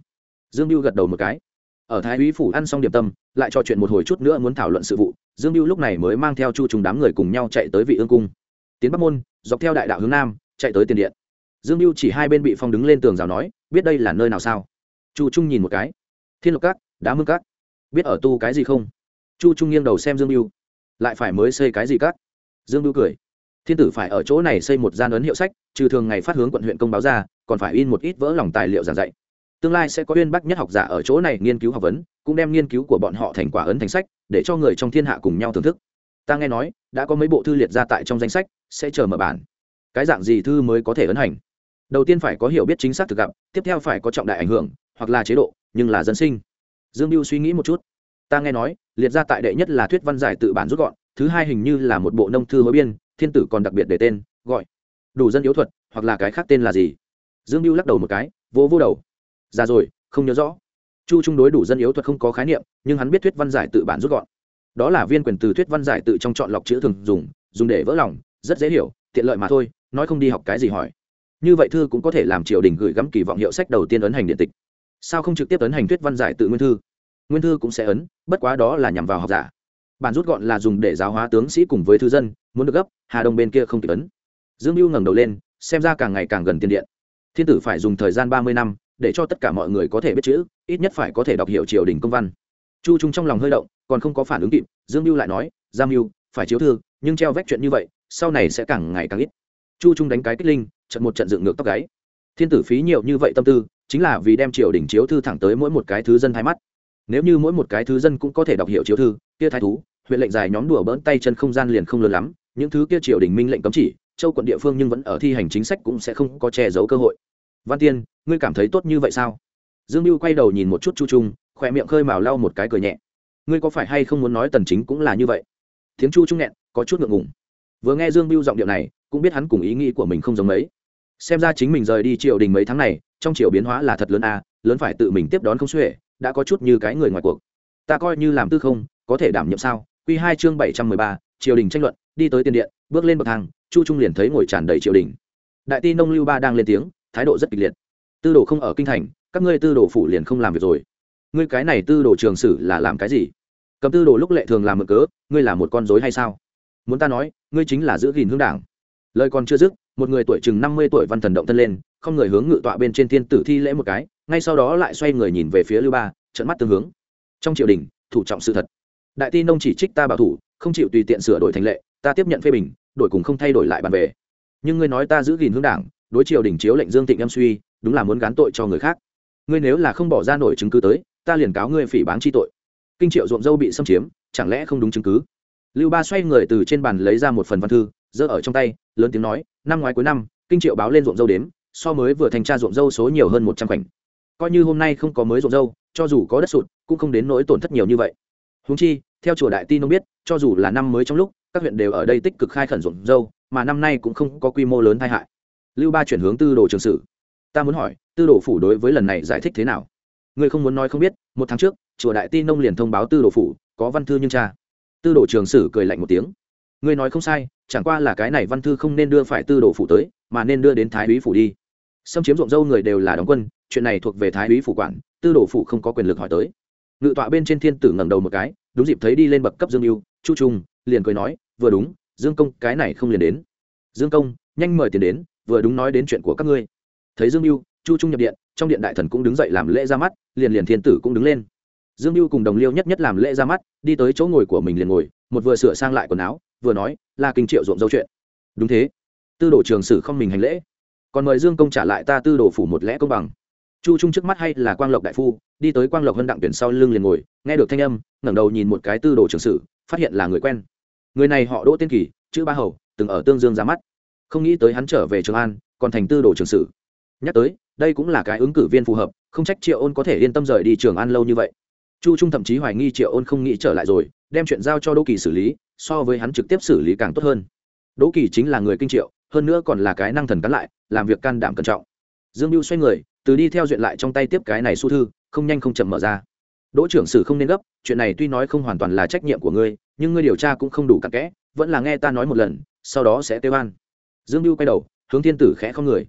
Dương mưu gật đầu một cái. Ở thái úy phủ ăn xong điểm tâm, lại trò chuyện một hồi chút nữa muốn thảo luận sự vụ, dương mưu lúc này mới mang theo chu trùng đám người cùng nhau chạy tới vị ương cung. Tiến bắc môn, dọc theo đại đạo hướng nam, chạy tới tiền điện. Dương mưu chỉ hai bên bị phong đứng lên tường rào nói, biết đây là nơi nào sao? Chu trung nhìn một cái. Thiên lộc cát đá mương cát biết ở tu cái gì không? Chu trung nghiêng đầu xem dương mưu lại phải mới xây cái gì cát dương mưu cười. Thiên tử phải ở chỗ này xây một gian ấn hiệu sách trừ thường ngày phát hướng quận huyện công báo ra, còn phải in một ít vỡ lòng tài liệu giảng dạy. Tương lai sẽ có uyên bác nhất học giả ở chỗ này nghiên cứu học vấn, cũng đem nghiên cứu của bọn họ thành quả ấn thành sách, để cho người trong thiên hạ cùng nhau thưởng thức. Ta nghe nói, đã có mấy bộ thư liệt ra tại trong danh sách, sẽ chờ mở bản. Cái dạng gì thư mới có thể ấn hành? Đầu tiên phải có hiểu biết chính xác thực gặp, tiếp theo phải có trọng đại ảnh hưởng, hoặc là chế độ, nhưng là dân sinh. Dương mưu suy nghĩ một chút. Ta nghe nói, liệt ra tại đệ nhất là thuyết văn giải tự bản rút gọn, thứ hai hình như là một bộ nông thư hối biên, thiên tử còn đặc biệt để tên, gọi đủ dân yếu thuật, hoặc là cái khác tên là gì? Dương mưu lắc đầu một cái vô vô đầu. Già rồi, không nhớ rõ. Chu trung đối đủ dân yếu thuật không có khái niệm, nhưng hắn biết thuyết văn giải tự bản rút gọn. Đó là viên quyền từ thuyết văn giải tự trong chọn lọc chữ thường dùng dùng để vỡ lòng, rất dễ hiểu, tiện lợi mà thôi, nói không đi học cái gì hỏi. Như vậy thư cũng có thể làm triều đình gửi gắm kỳ vọng hiệu sách đầu tiên ấn hành điện tịch. Sao không trực tiếp ấn hành thuyết văn giải tự nguyên thư? Nguyên thư cũng sẽ ấn, bất quá đó là nhằm vào học giả. Bản rút gọn là dùng để giáo hóa tướng sĩ cùng với thư dân, muốn được gấp, hà đông bên kia không kịp ấn dương mưu ngẩng đầu lên, xem ra càng ngày càng gần tiền điện. Thiên tử phải dùng thời gian ba mươi năm để cho tất cả mọi người có thể biết chữ, ít nhất phải có thể đọc hiểu triều đình công văn. Chu trung trong lòng hơi động, còn không có phản ứng kịp, dương mưu lại nói, Giang mưu phải chiếu thư, nhưng treo vách chuyện như vậy, sau này sẽ càng ngày càng ít. Chu trung đánh cái kích linh, trận một trận dựng ngược tóc gáy. Thiên tử phí nhiều như vậy tâm tư, chính là vì đem triều đình chiếu thư thẳng tới mỗi một cái thứ dân thái mắt. Nếu như mỗi một cái thứ dân cũng có thể đọc hiểu chiếu thư, kia thái thú, huyện lệnh dài nhóm đùa bỡn tay chân không gian liền không lớn lắm, những thứ kia triều đình minh lệnh cấm chỉ châu quận địa phương nhưng vẫn ở thi hành chính sách cũng sẽ không có che giấu cơ hội. Văn tiên, ngươi cảm thấy tốt như vậy sao? Dương mưu quay đầu nhìn một chút chu trung, khỏe miệng khơi mào lau một cái cười nhẹ. Ngươi có phải hay không muốn nói tần chính cũng là như vậy? Tiếng chu trung nghẹn, có chút ngượng ngùng. Vừa nghe dương mưu giọng điệu này, cũng biết hắn cùng ý nghĩ của mình không giống mấy. Xem ra chính mình rời đi triều đình mấy tháng này, trong triều biến hóa là thật lớn a, lớn phải tự mình tiếp đón không xuể, đã có chút như cái người ngoài cuộc. Ta coi như làm tư không, có thể đảm nhiệm sao? Quy hai chương bảy trăm mười ba, triều đình tranh luận, đi tới tiền điện, bước lên bậc thang chu trung liền thấy ngồi tràn đầy triều đình. Đại ti nông lưu ba đang lên tiếng, thái độ rất kịch liệt. Tư đồ không ở kinh thành, các ngươi tư đồ phủ liền không làm việc rồi. Ngươi cái này tư đồ trường sử là làm cái gì? Cầm tư đồ lúc lệ thường làm mực cớ, ngươi là một con dối hay sao? Muốn ta nói, ngươi chính là giữ gìn hương đảng. Lời còn chưa dứt, một người tuổi chừng năm mươi tuổi văn thần động thân lên, không người hướng ngự tọa bên trên thiên tử thi lễ một cái, ngay sau đó lại xoay người nhìn về phía lưu ba trận mắt tương hướng. Trong triều đình, thủ trọng sự thật. Đại ti nông chỉ trích ta bảo thủ, không chịu tùy tiện sửa đổi thành lệ, ta tiếp nhận phê bình đổi cùng không thay đổi lại bàn về. Nhưng ngươi nói ta giữ gìn hướng đảng, đối triều đình chiếu lệnh dương Thịnh em suy, đúng là muốn gán tội cho người khác. Ngươi nếu là không bỏ ra nổi chứng cứ tới, ta liền cáo ngươi phỉ báng chi tội. Kinh triệu ruộng dâu bị xâm chiếm, chẳng lẽ không đúng chứng cứ? Lưu ba xoay người từ trên bàn lấy ra một phần văn thư, giơ ở trong tay, lớn tiếng nói, năm ngoái cuối năm, kinh triệu báo lên ruộng dâu đếm, so mới vừa thành tra ruộng dâu số nhiều hơn một trăm khoảnh. Coi như hôm nay không có mới ruộng dâu, cho dù có đất sụt, cũng không đến nỗi tổn thất nhiều như vậy. Húng chi, theo chùa đại ti nông biết, cho dù là năm mới trong lúc các huyện đều ở đây tích cực khai khẩn ruộng dâu, mà năm nay cũng không có quy mô lớn tai hại. Lưu ba chuyển hướng tư đồ trường sử. Ta muốn hỏi, tư đồ phủ đối với lần này giải thích thế nào? Ngươi không muốn nói không biết, một tháng trước, chùa đại ti nông liền thông báo tư đồ phủ, có văn thư nhưng cha. Tư đồ trường sử cười lạnh một tiếng. Ngươi nói không sai, chẳng qua là cái này văn thư không nên đưa phải tư đồ phủ tới, mà nên đưa đến thái úy phủ đi. Xâm chiếm ruộng dâu người đều là đóng quân, chuyện này thuộc về thái úy phủ quản, tư đồ phủ không có quyền lực hỏi tới. Ngự tọa bên trên thiên tử ngẩng đầu một cái, đúng dịp thấy đi lên bậc cấp dương mưu chu trung liền cười nói, vừa đúng, dương công, cái này không liền đến. Dương công, nhanh mời tiền đến, vừa đúng nói đến chuyện của các ngươi. Thấy dương mưu chu trung nhập điện, trong điện đại thần cũng đứng dậy làm lễ ra mắt, liền liền thiên tử cũng đứng lên. Dương mưu cùng đồng liêu nhất nhất làm lễ ra mắt, đi tới chỗ ngồi của mình liền ngồi, một vừa sửa sang lại quần áo, vừa nói là kinh triệu ruộng dâu chuyện. Đúng thế. Tư đồ trường sử không mình hành lễ. Còn mời dương công trả lại ta tư đồ phủ một lẽ công bằng chu trung trước mắt hay là quang lộc đại phu, đi tới quang lộc hân đặng tuyển sau lưng liền ngồi, nghe được thanh âm, ngẩng đầu nhìn một cái tư đồ trường sử, phát hiện là người quen. Người này họ đỗ tiên kỳ, chữ ba hầu, từng ở tương dương ra mắt. Không nghĩ tới hắn trở về trường an, còn thành tư đồ trường sử. Nhắc tới, đây cũng là cái ứng cử viên phù hợp, không trách triệu ôn có thể yên tâm rời đi trường an lâu như vậy. Chu trung thậm chí hoài nghi triệu ôn không nghĩ trở lại rồi, đem chuyện giao cho đỗ kỳ xử lý, so với hắn trực tiếp xử lý càng tốt hơn. Đỗ kỳ chính là người kinh triệu, hơn nữa còn là cái năng thần cắn lại, làm việc can đảm cẩn trọng. Dương mưu xoay người từ đi theo duyện lại trong tay tiếp cái này su thư, không nhanh không chậm mở ra. Đỗ trưởng sử không nên gấp, chuyện này tuy nói không hoàn toàn là trách nhiệm của ngươi, nhưng ngươi điều tra cũng không đủ cặn kẽ, vẫn là nghe ta nói một lần, sau đó sẽ kêu an. Dương mưu quay đầu, hướng thiên tử khẽ không người.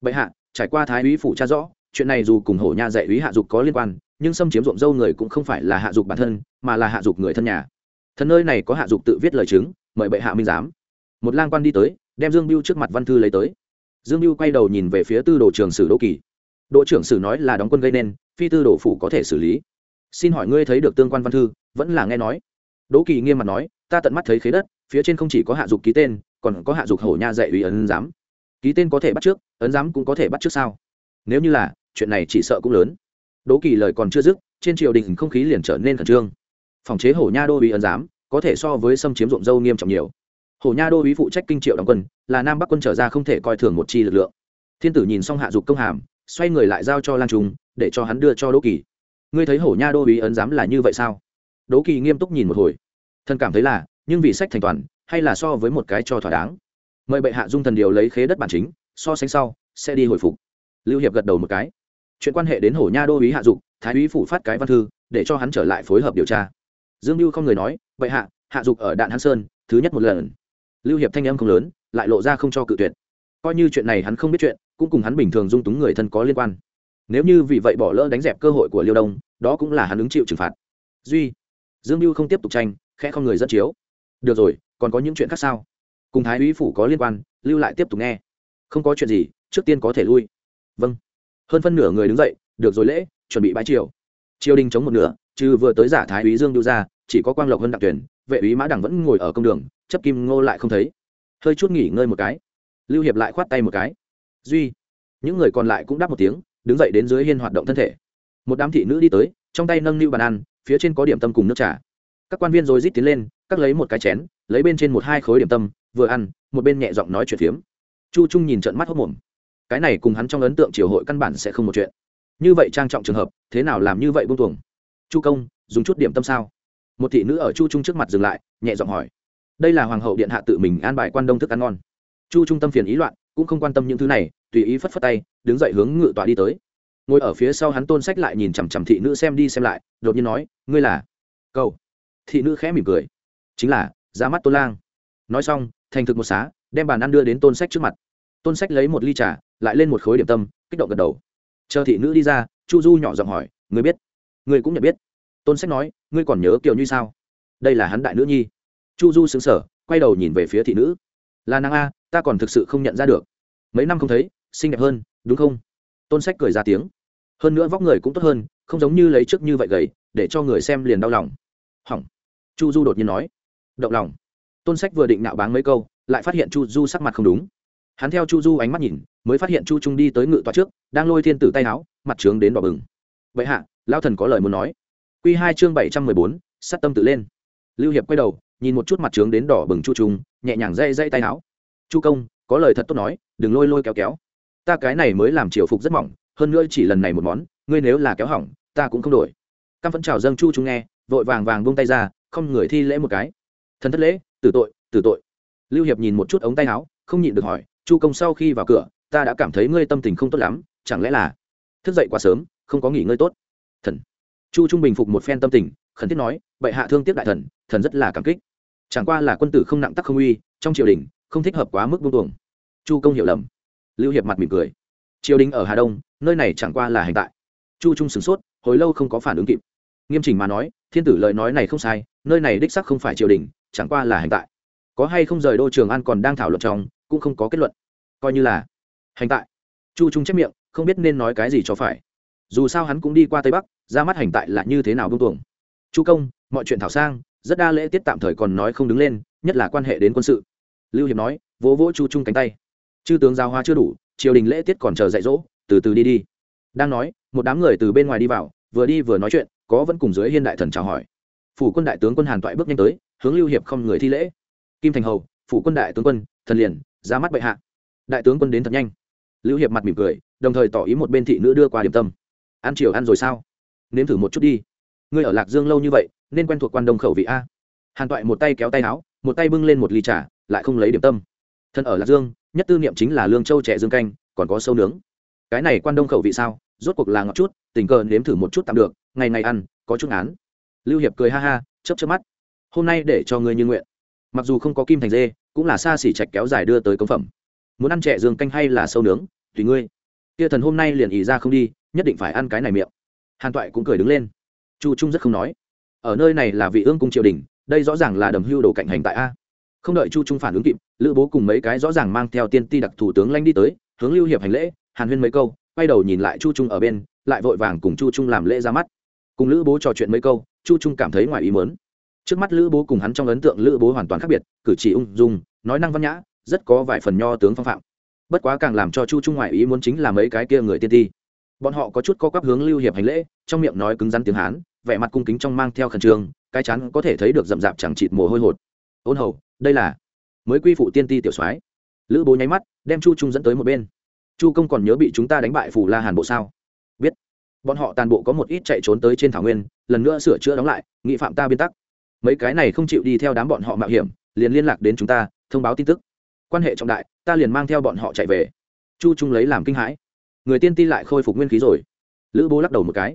Bệ hạ, trải qua thái úy phủ cha rõ, chuyện này dù cùng hổ nha dạy úy hạ dục có liên quan, nhưng xâm chiếm ruộng dâu người cũng không phải là hạ dục bản thân, mà là hạ dục người thân nhà. Thần nơi này có hạ dục tự viết lời chứng, mời bệ hạ minh giám. Một lang quan đi tới, đem dương biêu trước mặt văn thư lấy tới. Dương biêu quay đầu nhìn về phía tư đồ trường sử đỗ kỳ đỗ trưởng sử nói là đóng quân gây nên, phi tư đổ phủ có thể xử lý. Xin hỏi ngươi thấy được tương quan văn thư, vẫn là nghe nói. Đỗ kỳ nghiêm mặt nói, ta tận mắt thấy khế đất, phía trên không chỉ có hạ dục ký tên, còn có hạ dục hổ nha dạy ủy ấn giám. Ký tên có thể bắt trước, ấn giám cũng có thể bắt trước sao? Nếu như là, chuyện này chỉ sợ cũng lớn. Đỗ kỳ lời còn chưa dứt, trên triều đình không khí liền trở nên khẩn trương. Phòng chế hổ nha đô ủy ấn giám, có thể so với xâm chiếm ruộng dâu nghiêm trọng nhiều. Hổ nha đô ủy phụ trách kinh triệu đóng quân, là nam bắc quân trở ra không thể coi thường một chi lực lượng. Thiên tử nhìn xong hạ dục công hàm xoay người lại giao cho lan trung, để cho hắn đưa cho đỗ kỳ. Ngươi thấy hổ nha đô ủy ấn giám là như vậy sao? Đỗ kỳ nghiêm túc nhìn một hồi. Thân cảm thấy là, nhưng vì sách thành toàn, hay là so với một cái cho thỏa đáng? Mời bệ hạ dung thần điều lấy khế đất bản chính, so sánh sau, sẽ đi hồi phục. Lưu hiệp gật đầu một cái. Chuyện quan hệ đến hổ nha đô ý hạ dục, thái úy phủ phát cái văn thư, để cho hắn trở lại phối hợp điều tra. Dương lưu không người nói, bệ hạ hạ dục ở đạn hán sơn, thứ nhất một lần. Lưu hiệp thanh âm không lớn, lại lộ ra không cho cự tuyệt. Coi như chuyện này hắn không biết chuyện cũng cùng hắn bình thường dung túng người thân có liên quan. Nếu như vì vậy bỏ lỡ đánh dẹp cơ hội của liêu đông, đó cũng là hắn ứng chịu trừng phạt. Duy, dương lưu không tiếp tục tranh, khẽ không người dẫn chiếu. Được rồi, còn có những chuyện khác sao? Cùng thái úy phủ có liên quan, lưu lại tiếp tục nghe. Không có chuyện gì, trước tiên có thể lui. Vâng. Hơn phân nửa người đứng dậy, được rồi lễ, chuẩn bị bãi triều. Triều đình chống một nửa, trừ vừa tới giả thái úy dương đưa ra, chỉ có quang lộc hơn đặc tuyển vệ úy mã đẳng vẫn ngồi ở công đường, chấp kim ngô lại không thấy. Hơi chút nghỉ ngơi một cái. Lưu hiệp lại khoát tay một cái duy. Những người còn lại cũng đáp một tiếng, đứng dậy đến dưới hiên hoạt động thân thể. Một đám thị nữ đi tới, trong tay nâng niu bàn ăn, phía trên có điểm tâm cùng nước trà. Các quan viên rồi rít tiến lên, các lấy một cái chén, lấy bên trên một hai khối điểm tâm, vừa ăn, một bên nhẹ giọng nói chuyện phiếm. Chu trung nhìn trận mắt hốc mồm cái này cùng hắn trong ấn tượng triều hội căn bản sẽ không một chuyện. Như vậy trang trọng trường hợp, thế nào làm như vậy buông tuồng? Chu công, dùng chút điểm tâm sao? Một thị nữ ở chu trung trước mặt dừng lại, nhẹ giọng hỏi. Đây là hoàng hậu điện hạ tự mình an bài quan đông thức ăn ngon. Chu trung tâm phiền ý loạn cũng không quan tâm những thứ này, tùy ý phất phất tay, đứng dậy hướng ngự tọa đi tới. Ngồi ở phía sau hắn tôn sách lại nhìn chằm chằm thị nữ xem đi xem lại, đột nhiên nói, ngươi là? Câu thị nữ khẽ mỉm cười. Chính là ra mắt tôn lang. Nói xong, thành thực một xá, đem bàn ăn đưa đến tôn sách trước mặt. Tôn sách lấy một ly trà, lại lên một khối điểm tâm, kích động gật đầu. Chờ thị nữ đi ra, chu du nhỏ giọng hỏi người biết? Người cũng nhận biết. Tôn sách nói, ngươi còn nhớ kiều như sao? Đây là hắn đại nữ nhi. Chu du xứng sở quay đầu nhìn về phía thị nữ là nàng a, ta còn thực sự không nhận ra được. Mấy năm không thấy, xinh đẹp hơn, đúng không? Tôn sách cười ra tiếng. Hơn nữa vóc người cũng tốt hơn, không giống như lấy trước như vậy gầy, để cho người xem liền đau lòng. Hỏng. Chu du đột nhiên nói. Động lòng. Tôn sách vừa định nạo báng mấy câu, lại phát hiện chu du sắc mặt không đúng. Hắn theo chu du ánh mắt nhìn, mới phát hiện chu trung đi tới ngự tòa trước, đang lôi thiên tử tay áo, mặt trướng đến đỏ bừng. Vậy hạ lao thần có lời muốn nói. Q hai chương bảy trăm mười bốn, sát tâm tự lên. Lưu hiệp quay đầu nhìn một chút mặt trướng đến đỏ bừng chu trung, nhẹ nhàng dây dây tay áo. Chu công, có lời thật tốt nói, đừng lôi lôi kéo kéo. Ta cái này mới làm triều phục rất mỏng, hơn nữa chỉ lần này một món, ngươi nếu là kéo hỏng, ta cũng không đổi. Căm phẫn chào dâng chu trung nghe, vội vàng vàng buông tay ra, không người thi lễ một cái. Thần thất lễ, tử tội tử tội. Lưu hiệp nhìn một chút ống tay áo, không nhịn được hỏi, chu công sau khi vào cửa, ta đã cảm thấy ngươi tâm tình không tốt lắm, chẳng lẽ là thức dậy quá sớm, không có nghỉ ngơi tốt? Thần. Chu trung bình phục một phen tâm tình khẩn thiết nói, bệ hạ thương tiếc đại thần thần rất là cảm kích. Chẳng qua là quân tử không nặng tắc không uy, trong triều đình, không thích hợp quá mức buông tuồng. Chu công hiểu lầm. Lưu hiệp mặt mỉm cười. Triều đình ở hà đông, nơi này chẳng qua là hành tại. Chu trung sửng sốt, hồi lâu không có phản ứng kịp. Nghiêm chỉnh mà nói, thiên tử lời nói này không sai, nơi này đích sắc không phải triều đình, chẳng qua là hành tại. Có hay không rời đô trường an còn đang thảo luận trong, cũng không có kết luận. Coi như là hành tại. Chu trung chép miệng, không biết nên nói cái gì cho phải. Dù sao hắn cũng đi qua tây bắc, ra mắt hành tại là như thế nào bông tuồng chu công, mọi chuyện thảo sang, rất đa lễ tiết tạm thời còn nói không đứng lên, nhất là quan hệ đến quân sự. Lưu hiệp nói, vỗ vỗ chu trung cánh tay. Chư tướng giao hoa chưa đủ, triều đình lễ tiết còn chờ dạy dỗ, từ từ đi đi. Đang nói, một đám người từ bên ngoài đi vào, vừa đi vừa nói chuyện, có vẫn cùng dưới hiên đại thần chào hỏi. Phủ quân đại tướng quân hàn toại bước nhanh tới, hướng lưu hiệp không người thi lễ. Kim thành hầu, phủ quân đại tướng quân, thần liền, ra mắt bệ hạ. Đại tướng quân đến thật nhanh. Lưu hiệp mặt mỉm cười, đồng thời tỏ ý một bên thị nữ đưa qua điểm tâm. Ăn chiều ăn rồi sao? Nếm thử một chút đi ngươi ở lạc dương lâu như vậy, nên quen thuộc quan đông khẩu vị a. Hàn toại một tay kéo tay áo, một tay bưng lên một ly trà, lại không lấy điểm tâm. Thân ở lạc dương, nhất tư niệm chính là lương châu trẻ dương canh, còn có sâu nướng. Cái này quan đông khẩu vị sao? Rốt cuộc là ngọt chút, tình cờ nếm thử một chút tạm được, ngày ngày ăn, có chút án lưu hiệp cười ha ha, chớp chớp mắt. Hôm nay để cho ngươi như nguyện. Mặc dù không có kim thành dê, cũng là xa xỉ trạch kéo dài đưa tới công phẩm. Muốn ăn trẻ dương canh hay là sâu nướng, tùy ngươi. Kia thần hôm nay liền ý ra không đi, nhất định phải ăn cái này miệng. Hàn toại cũng cười đứng lên chu trung rất không nói. Ở nơi này là vị ương cung triều đình, đây rõ ràng là đầm hưu đồ cạnh hành tại a. Không đợi chu trung phản ứng kịp, lữ bố cùng mấy cái rõ ràng mang theo tiên ti đặc thủ tướng lanh đi tới, hướng lưu hiệp hành lễ, hàn huyên mấy câu, quay đầu nhìn lại chu trung ở bên, lại vội vàng cùng chu trung làm lễ ra mắt. Cùng lữ bố trò chuyện mấy câu, chu trung cảm thấy ngoài ý mớn trước mắt lữ bố cùng hắn trong ấn tượng lữ bố hoàn toàn khác biệt, cử chỉ ung dung, nói năng văn nhã, rất có vài phần nho tướng phong phạm. Bất quá càng làm cho chu trung ngoại ý muốn chính là mấy cái kia người tiên ti bọn họ có chút co quắp hướng lưu hiệp hành lễ, trong miệng nói cứng rắn tiếng hán, vẻ mặt cung kính trong mang theo khẩn trương, cái chắn có thể thấy được rậm rạp chẳng chịt mồ hôi hột. Ôn hầu, đây là mới quy phụ tiên ti tiểu soái. Lữ bố nháy mắt, đem chu trung dẫn tới một bên. Chu công còn nhớ bị chúng ta đánh bại phủ la hàn bộ sao? Biết. Bọn họ toàn bộ có một ít chạy trốn tới trên thảo nguyên, lần nữa sửa chữa đóng lại, nghị phạm ta biên tắc. Mấy cái này không chịu đi theo đám bọn họ mạo hiểm, liền liên lạc đến chúng ta, thông báo tin tức. Quan hệ trọng đại, ta liền mang theo bọn họ chạy về. Chu trung lấy làm kinh hãi người tiên ti lại khôi phục nguyên khí rồi. Lữ bố lắc đầu một cái.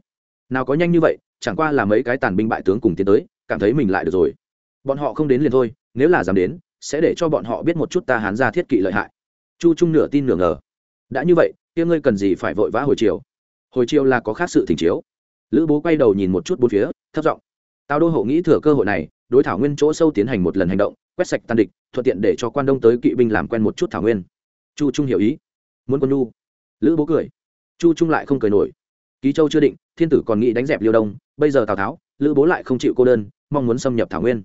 Nào có nhanh như vậy, chẳng qua là mấy cái tàn binh bại tướng cùng tiến tới, cảm thấy mình lại được rồi. Bọn họ không đến liền thôi, nếu là dám đến, sẽ để cho bọn họ biết một chút ta hán ra thiết kỵ lợi hại. Chu trung nửa tin nửa ngờ. Đã như vậy, kia ngươi cần gì phải vội vã hồi chiều hồi chiều là có khác sự thỉnh chiếu. Lữ bố quay đầu nhìn một chút bốn phía thất giọng. Tao đô hộ nghĩ thừa cơ hội này, đối thảo nguyên chỗ sâu tiến hành một lần hành động, quét sạch tan địch, thuận tiện để cho quan đông tới kỵ binh làm quen một chút thảo nguyên. Chu trung hiểu ý. Muốn quân nhu lữ bố cười. Chu trung lại không cười nổi. Ký châu chưa định, thiên tử còn nghĩ đánh dẹp liêu đông, bây giờ tào tháo, lữ bố lại không chịu cô đơn, mong muốn xâm nhập thảo nguyên.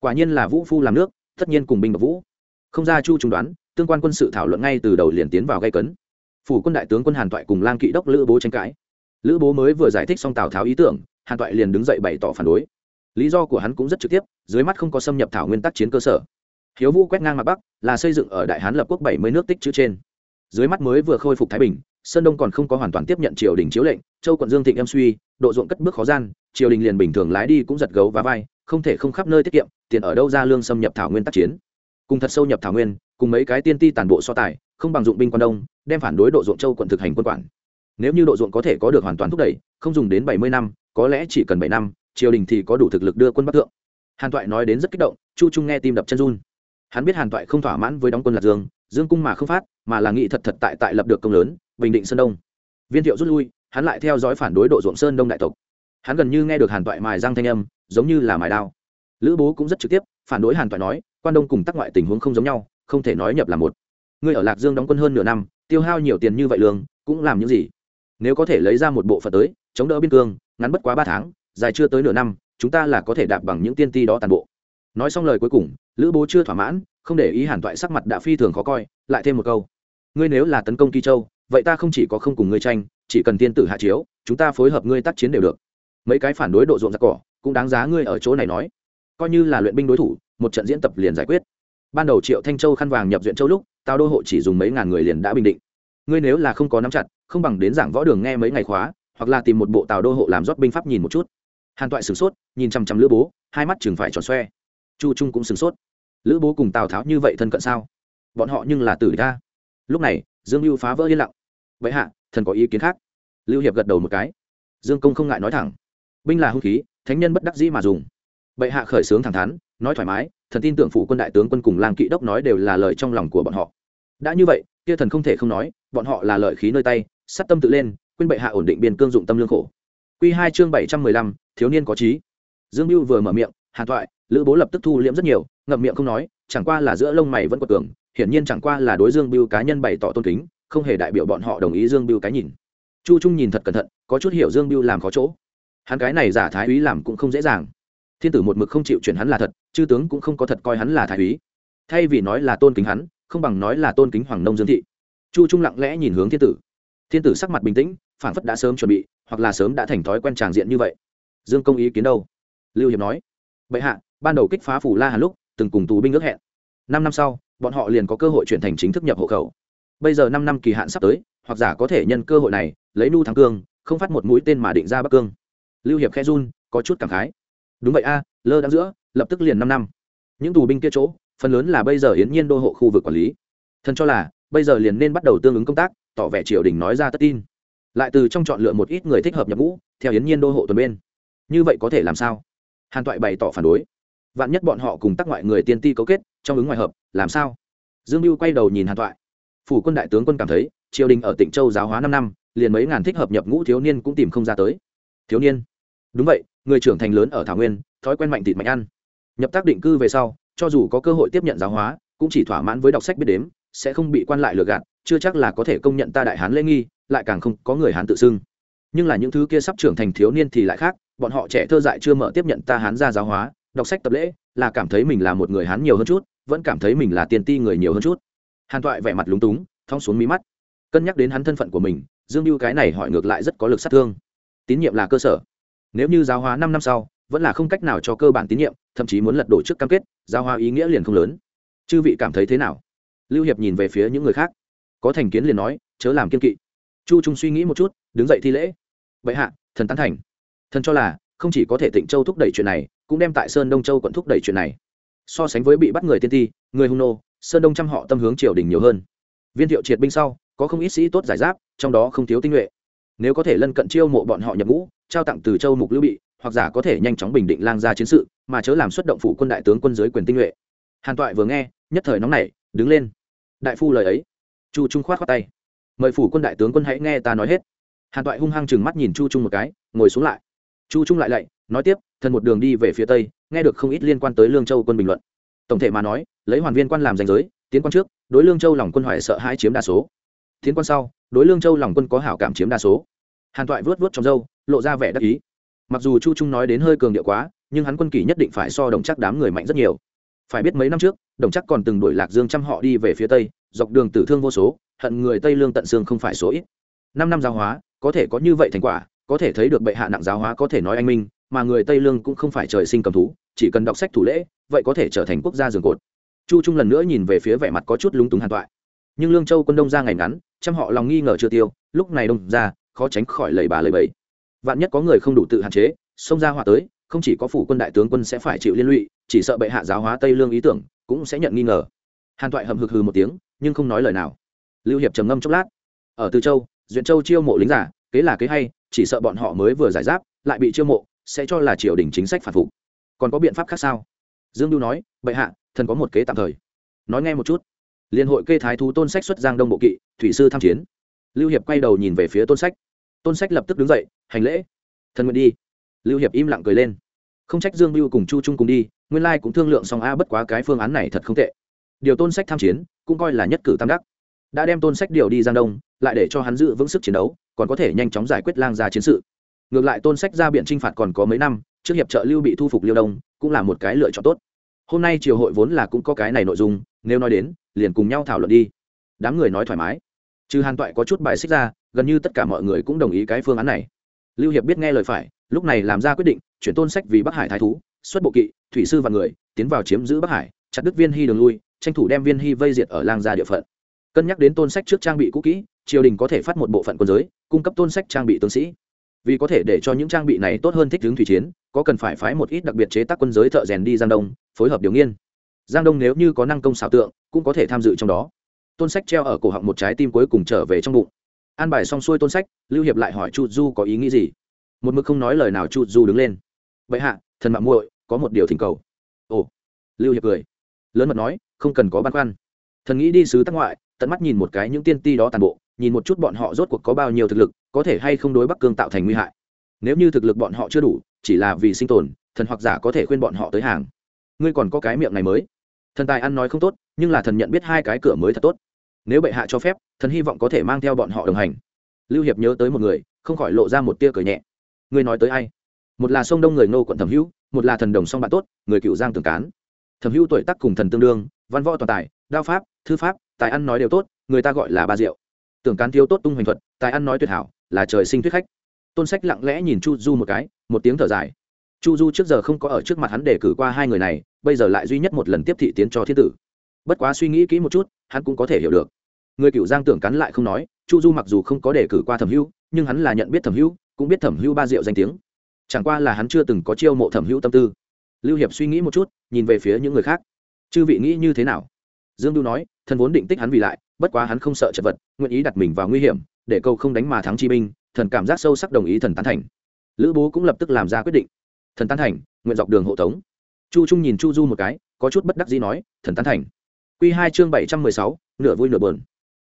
Quả nhiên là vũ phu làm nước, tất nhiên cùng binh bậc vũ. Không ra chu trung đoán, tương quan quân sự thảo luận ngay từ đầu liền tiến vào gây cấn. Phủ quân đại tướng quân hàn toại cùng lang kỵ đốc lữ bố tranh cãi. Lữ bố mới vừa giải thích xong tào tháo ý tưởng, hàn toại liền đứng dậy bày tỏ phản đối. Lý do của hắn cũng rất trực tiếp, dưới mắt không có xâm nhập thảo nguyên tắc chiến cơ sở. Hiếu vũ quét ngang mặt bắc, là xây dựng ở đại hán lập quốc bảy mươi nước tích chữ trên dưới mắt mới vừa khôi phục thái bình, sơn đông còn không có hoàn toàn tiếp nhận triều đình chiếu lệnh, châu quận dương thịnh em suy, độ ruộng cất bước khó gian, triều đình liền bình thường lái đi cũng giật gấu và vai, không thể không khắp nơi tiết kiệm, tiền ở đâu ra lương xâm nhập thảo nguyên tác chiến. Cùng thật sâu nhập thảo nguyên, cùng mấy cái tiên ti tàn bộ so tài, không bằng dụng binh quan đông, đem phản đối độ ruộng châu quận thực hành quân quản. Nếu như độ ruộng có thể có được hoàn toàn thúc đẩy, không dùng đến bảy mươi năm, có lẽ chỉ cần bảy năm, triều đình thì có đủ thực lực đưa quân bắc thượng. Hàn toại nói đến rất kích động, chu trung nghe tim đập chân run. Hắn biết hàn toại không thỏa mãn với đóng quân lạc dương dương cung mà không phát, mà là nghị thật thật tại tại lập được công lớn, bình định sơn đông. Viên thiệu rút lui, hắn lại theo dõi phản đối độ ruộng sơn đông đại tộc. Hắn gần như nghe được hàn toại mài răng thanh âm, giống như là mài đao. Lữ bố cũng rất trực tiếp, phản đối hàn toại nói, quan đông cùng tắc ngoại tình huống không giống nhau, không thể nói nhập là một. Ngươi ở lạc dương đóng quân hơn nửa năm, tiêu hao nhiều tiền như vậy lương, cũng làm những gì? Nếu có thể lấy ra một bộ phận tới, chống đỡ biên cương, ngắn bất quá ba tháng, dài chưa tới nửa năm, chúng ta là có thể đạp bằng những tiên ti đó toàn bộ. Nói xong lời cuối cùng, lữ bố chưa thỏa mãn không để ý hàn toại sắc mặt đã phi thường khó coi, lại thêm một câu, ngươi nếu là tấn công kỳ châu, vậy ta không chỉ có không cùng ngươi tranh, chỉ cần tiên tử hạ chiếu, chúng ta phối hợp ngươi tác chiến đều được. Mấy cái phản đối độ ruộng giặc cỏ cũng đáng giá ngươi ở chỗ này nói. Coi như là luyện binh đối thủ, một trận diễn tập liền giải quyết. Ban đầu triệu thanh châu khăn vàng nhập duyện châu lúc tao đô hộ chỉ dùng mấy ngàn người liền đã bình định. Ngươi nếu là không có nắm chặt, không bằng đến giảng võ đường nghe mấy ngày khóa, hoặc là tìm một bộ tàu đô hộ làm rót binh pháp nhìn một chút. Hàn toại sửng sốt, nhìn chằm chằm lữ bố, hai mắt chừng phải tròn xoe. Chu trung cũng sửng sốt lữ bố cùng tào tháo như vậy thân cận sao? Bọn họ nhưng là tử ca lúc này, dương lưu phá vỡ yên lặng. Vậy hạ, thần có ý kiến khác. Lưu hiệp gật đầu một cái. Dương công không ngại nói thẳng. Binh là hung khí, thánh nhân bất đắc dĩ mà dùng. Bệ hạ khởi xướng thẳng thắn, nói thoải mái, thần tin tưởng phủ quân đại tướng quân cùng lang kỵ đốc nói đều là lời trong lòng của bọn họ. Đã như vậy, kia thần không thể không nói, bọn họ là lợi khí nơi tay sắt tâm tự lên quên bệ hạ ổn định biên cương dụng tâm lương khổ. Quy hai chương bảy trăm mười lăm, thiếu niên có trí. Dương mưu vừa mở miệng hàn thoại, lữ bố lập tức thu liễm rất nhiều, ngậm miệng không nói, chẳng qua là giữa lông mày vẫn quật cường, hiển nhiên chẳng qua là đối dương biêu cá nhân bày tỏ tôn kính, không hề đại biểu bọn họ đồng ý dương biêu cái nhìn. Chu trung nhìn thật cẩn thận, có chút hiểu dương biêu làm khó chỗ. Hắn cái này giả thái úy làm cũng không dễ dàng. Thiên tử một mực không chịu chuyển hắn là thật, chư tướng cũng không có thật coi hắn là thái úy. Thay vì nói là tôn kính hắn, không bằng nói là tôn kính hoàng nông dương thị. Chu trung lặng lẽ nhìn hướng thiên tử. Thiên tử sắc mặt bình tĩnh phản phất đã sớm chuẩn bị, hoặc là sớm đã thành thói quen tràng diện như vậy. Dương công ý kiến đâu? Lưu hiệp nói bệ hạ, ban đầu kích phá phủ la hàn lúc, từng cùng tù binh ước hẹn. Năm năm sau, bọn họ liền có cơ hội chuyển thành chính thức nhập hộ khẩu. Bây giờ năm năm kỳ hạn sắp tới, hoặc giả có thể nhân cơ hội này, lấy nu thắng cương, không phát một mũi tên mà định ra bắc cương. Lưu hiệp khe run, có chút cảm khái. Đúng vậy a, lơ đang giữa, lập tức liền năm năm. Những tù binh kia chỗ, phần lớn là bây giờ yến nhiên đô hộ khu vực quản lý. Thân cho là, bây giờ liền nên bắt đầu tương ứng công tác, tỏ vẻ triều đình nói ra tất tin. Lại từ trong chọn lựa một ít người thích hợp nhập ngũ, theo yến nhiên đô hộ tuần bên. Như vậy có thể làm sao? Hàn toại bày tỏ phản đối. Vạn nhất bọn họ cùng tác ngoại người tiên ti cấu kết, trong ứng ngoài hợp, làm sao? Dương mưu quay đầu nhìn hàn toại. Phủ quân đại tướng quân cảm thấy, triều đình ở tỉnh châu giáo hóa năm năm, liền mấy ngàn thích hợp nhập ngũ thiếu niên cũng tìm không ra tới. Thiếu niên? Đúng vậy, người trưởng thành lớn ở thảo nguyên, thói quen mạnh thịt mạnh ăn. Nhập tác định cư về sau, cho dù có cơ hội tiếp nhận giáo hóa, cũng chỉ thỏa mãn với đọc sách biết đếm, sẽ không bị quan lại lừa gạt, chưa chắc là có thể công nhận ta đại hán lễ nghi, lại càng không có người hán tự xưng. Nhưng là những thứ kia sắp trưởng thành thiếu niên thì lại khác bọn họ trẻ thơ dại chưa mở tiếp nhận ta hán ra giáo hóa, đọc sách tập lễ, là cảm thấy mình là một người hán nhiều hơn chút, vẫn cảm thấy mình là tiền ti người nhiều hơn chút. Hàn toại vẻ mặt lúng túng, thong xuống mí mắt. Cân nhắc đến hắn thân phận của mình, dương mưu cái này hỏi ngược lại rất có lực sát thương. Tín nhiệm là cơ sở. Nếu như giáo hóa năm năm sau, vẫn là không cách nào cho cơ bản tín nhiệm, thậm chí muốn lật đổ trước cam kết, giáo hóa ý nghĩa liền không lớn. Chư vị cảm thấy thế nào? Lưu hiệp nhìn về phía những người khác. Có thành kiến liền nói, chớ làm kiên kỵ. Chu trung suy nghĩ một chút, đứng dậy thi lễ. Bệ hạ, thần tán thành thần cho là, không chỉ có thể tịnh châu thúc đẩy chuyện này, cũng đem tại sơn đông châu quận thúc đẩy chuyện này. So sánh với bị bắt người tiên ti, người hung nô, sơn đông trăm họ tâm hướng triều đình nhiều hơn. Viên thiệu triệt binh sau, có không ít sĩ tốt giải giáp, trong đó không thiếu tinh nhuệ. Nếu có thể lân cận chiêu mộ bọn họ nhập ngũ, trao tặng từ châu mục lưu bị, hoặc giả có thể nhanh chóng bình định lang ra chiến sự, mà chớ làm xuất động phụ quân đại tướng quân giới quyền tinh nhuệ. Hàn toại vừa nghe, nhất thời nóng nảy, đứng lên. Đại phu lời ấy. Chu trung khoát khoát tay. Mời phủ quân đại tướng quân hãy nghe ta nói hết. Hàn toại hung hăng chừng mắt nhìn chu trung một cái, ngồi xuống lại chu trung lại lạy, nói tiếp, thần một đường đi về phía tây, nghe được không ít liên quan tới lương châu quân bình luận. Tổng thể mà nói, lấy hoàn viên quan làm danh giới, tiến quan trước, đối lương châu lòng quân hoài sợ hãi chiếm đa số. Tiến quan sau, đối lương châu lòng quân có hảo cảm chiếm đa số. Hàn toại vớt vớt trong dâu lộ ra vẻ đắc ý. Mặc dù chu trung nói đến hơi cường điệu quá, nhưng hắn quân kỷ nhất định phải so đồng chắc đám người mạnh rất nhiều. Phải biết mấy năm trước, đồng chắc còn từng đuổi lạc dương trăm họ đi về phía tây, dọc đường tử thương vô số, hận người tây lương tận xương không phải số ít. Năm năm giao hóa, có thể có như vậy thành quả có thể thấy được bệ hạ nặng giáo hóa có thể nói anh minh, mà người tây lương cũng không phải trời sinh cầm thú, chỉ cần đọc sách thủ lễ, vậy có thể trở thành quốc gia giường cột. Chu trung lần nữa nhìn về phía vẻ mặt có chút lúng túng hàn toại. Nhưng lương châu quân đông ra ngày ngắn, trăm họ lòng nghi ngờ chưa tiêu, lúc này đông ra, khó tránh khỏi lầy bà lầy bầy. Vạn nhất có người không đủ tự hạn chế, xông ra họa tới, không chỉ có phủ quân đại tướng quân sẽ phải chịu liên lụy, chỉ sợ bệ hạ giáo hóa tây lương ý tưởng cũng sẽ nhận nghi ngờ. Hàn toại hầm hực hừ một tiếng, nhưng không nói lời nào. Lưu hiệp trầm ngâm chốc lát. Ở từ châu, duyện châu chiêu mộ lính giả, kế là kế hay chỉ sợ bọn họ mới vừa giải giáp, lại bị chiêu mộ, sẽ cho là triều đình chính sách phản phục. Còn có biện pháp khác sao? Dương lưu nói, bệ hạ, thần có một kế tạm thời. Nói nghe một chút. Liên hội kê thái thú tôn sách xuất giang đông bộ kỵ, thủy sư tham chiến. Lưu hiệp quay đầu nhìn về phía tôn sách. Tôn sách lập tức đứng dậy, hành lễ. Thần nguyện đi. Lưu hiệp im lặng cười lên. Không trách dương mưu cùng chu trung cùng đi, nguyên lai cũng thương lượng xong a, bất quá cái phương án này thật không tệ. Điều tôn sách tham chiến, cũng coi là nhất cử tam đắc đã đem tôn sách điều đi giang đông, lại để cho hắn giữ vững sức chiến đấu, còn có thể nhanh chóng giải quyết lang gia chiến sự. Ngược lại tôn sách ra biện t r i n h phạt còn có mấy năm, trước hiệp trợ lưu bị thu phục liêu đông, cũng là một cái lựa chọn tốt. Hôm nay triều hội vốn là cũng có cái này nội dung, nếu nói đến, liền cùng nhau thảo luận đi. Đám người nói thoải mái. Trừ hàn toại có chút bài xích ra, gần như tất cả mọi người cũng đồng ý cái phương án này. Lưu hiệp biết nghe lời phải, lúc này làm ra quyết định, chuyển tôn sách vì bắc hải thái thú, xuất bộ kỵ, thủy sư và người, tiến vào chiếm giữ bắc hải, chặt đức viên hy đường lui, tranh thủ đem viên hy vây diệt ở lang gia địa phận cân nhắc đến tôn sách trước trang bị cũ kỹ, triều đình có thể phát một bộ phận quân giới, cung cấp tôn sách trang bị tướng sĩ. Vì có thể để cho những trang bị này tốt hơn thích ứng thủy chiến, có cần phải phái một ít đặc biệt chế tác quân giới thợ rèn đi giang đông, phối hợp điều nghiên. Giang đông nếu như có năng công xảo tượng, cũng có thể tham dự trong đó. Tôn sách treo ở cổ họng một trái tim cuối cùng trở về trong bụng. An bài xong xuôi tôn sách, lưu hiệp lại hỏi chu du có ý nghĩ gì? Một mực không nói lời nào chu du đứng lên. Vậy hạ, thần mạng muội, có một điều thỉnh cầu. Ồ. Lưu hiệp cười, lớn mật nói, không cần có băn khoăn. Thần nghĩ đi sứ tác ngoại tận mắt nhìn một cái những tiên ti đó tàn bộ, nhìn một chút bọn họ rốt cuộc có bao nhiêu thực lực, có thể hay không đối bắc cương tạo thành nguy hại. Nếu như thực lực bọn họ chưa đủ, chỉ là vì sinh tồn, thần hoặc giả có thể khuyên bọn họ tới hàng. Ngươi còn có cái miệng này mới. Thần tài ăn nói không tốt, nhưng là thần nhận biết hai cái cửa mới thật tốt. Nếu bệ hạ cho phép, thần hy vọng có thể mang theo bọn họ đồng hành. Lưu hiệp nhớ tới một người, không khỏi lộ ra một tia cười nhẹ. Ngươi nói tới ai? Một là sông đông người nô quận thẩm hữu, một là thần đồng song bạn tốt, người cựu giang tường cán. Thẩm hữu tuổi tác cùng thần tương đương, văn võ toàn tài, đao pháp, thư pháp tài ăn nói đều tốt, người ta gọi là ba rượu. tưởng cán thiếu tốt tung hoành thuật, tài ăn nói tuyệt hảo, là trời sinh thuyết khách. Tôn sách lặng lẽ nhìn chu du một cái, một tiếng thở dài. Chu du trước giờ không có ở trước mặt hắn để cử qua hai người này, bây giờ lại duy nhất một lần tiếp thị tiến cho thiên tử. Bất quá suy nghĩ kỹ một chút, hắn cũng có thể hiểu được. Người cựu giang tưởng cắn lại không nói, chu du mặc dù không có đề cử qua thẩm hữu, nhưng hắn là nhận biết thẩm hữu, cũng biết thẩm hữu ba diệu danh tiếng. Chẳng qua là hắn chưa từng có chiêu mộ thẩm hữu tâm tư. Lưu hiệp suy nghĩ một chút, nhìn về phía những người khác. Chư vị nghĩ như thế nào? Dương Du nói thần vốn định tích hắn vì lại, bất quá hắn không sợ chật vật, nguyện ý đặt mình vào nguy hiểm, để câu không đánh mà thắng chi binh, thần cảm giác sâu sắc đồng ý thần tán thành. Lữ bố cũng lập tức làm ra quyết định. Thần tán thành, nguyện dọc đường hộ tống. Chu trung nhìn chu du một cái, có chút bất đắc dĩ nói, thần tán thành. Q hai chương bảy trăm mười sáu, nửa vui nửa bờn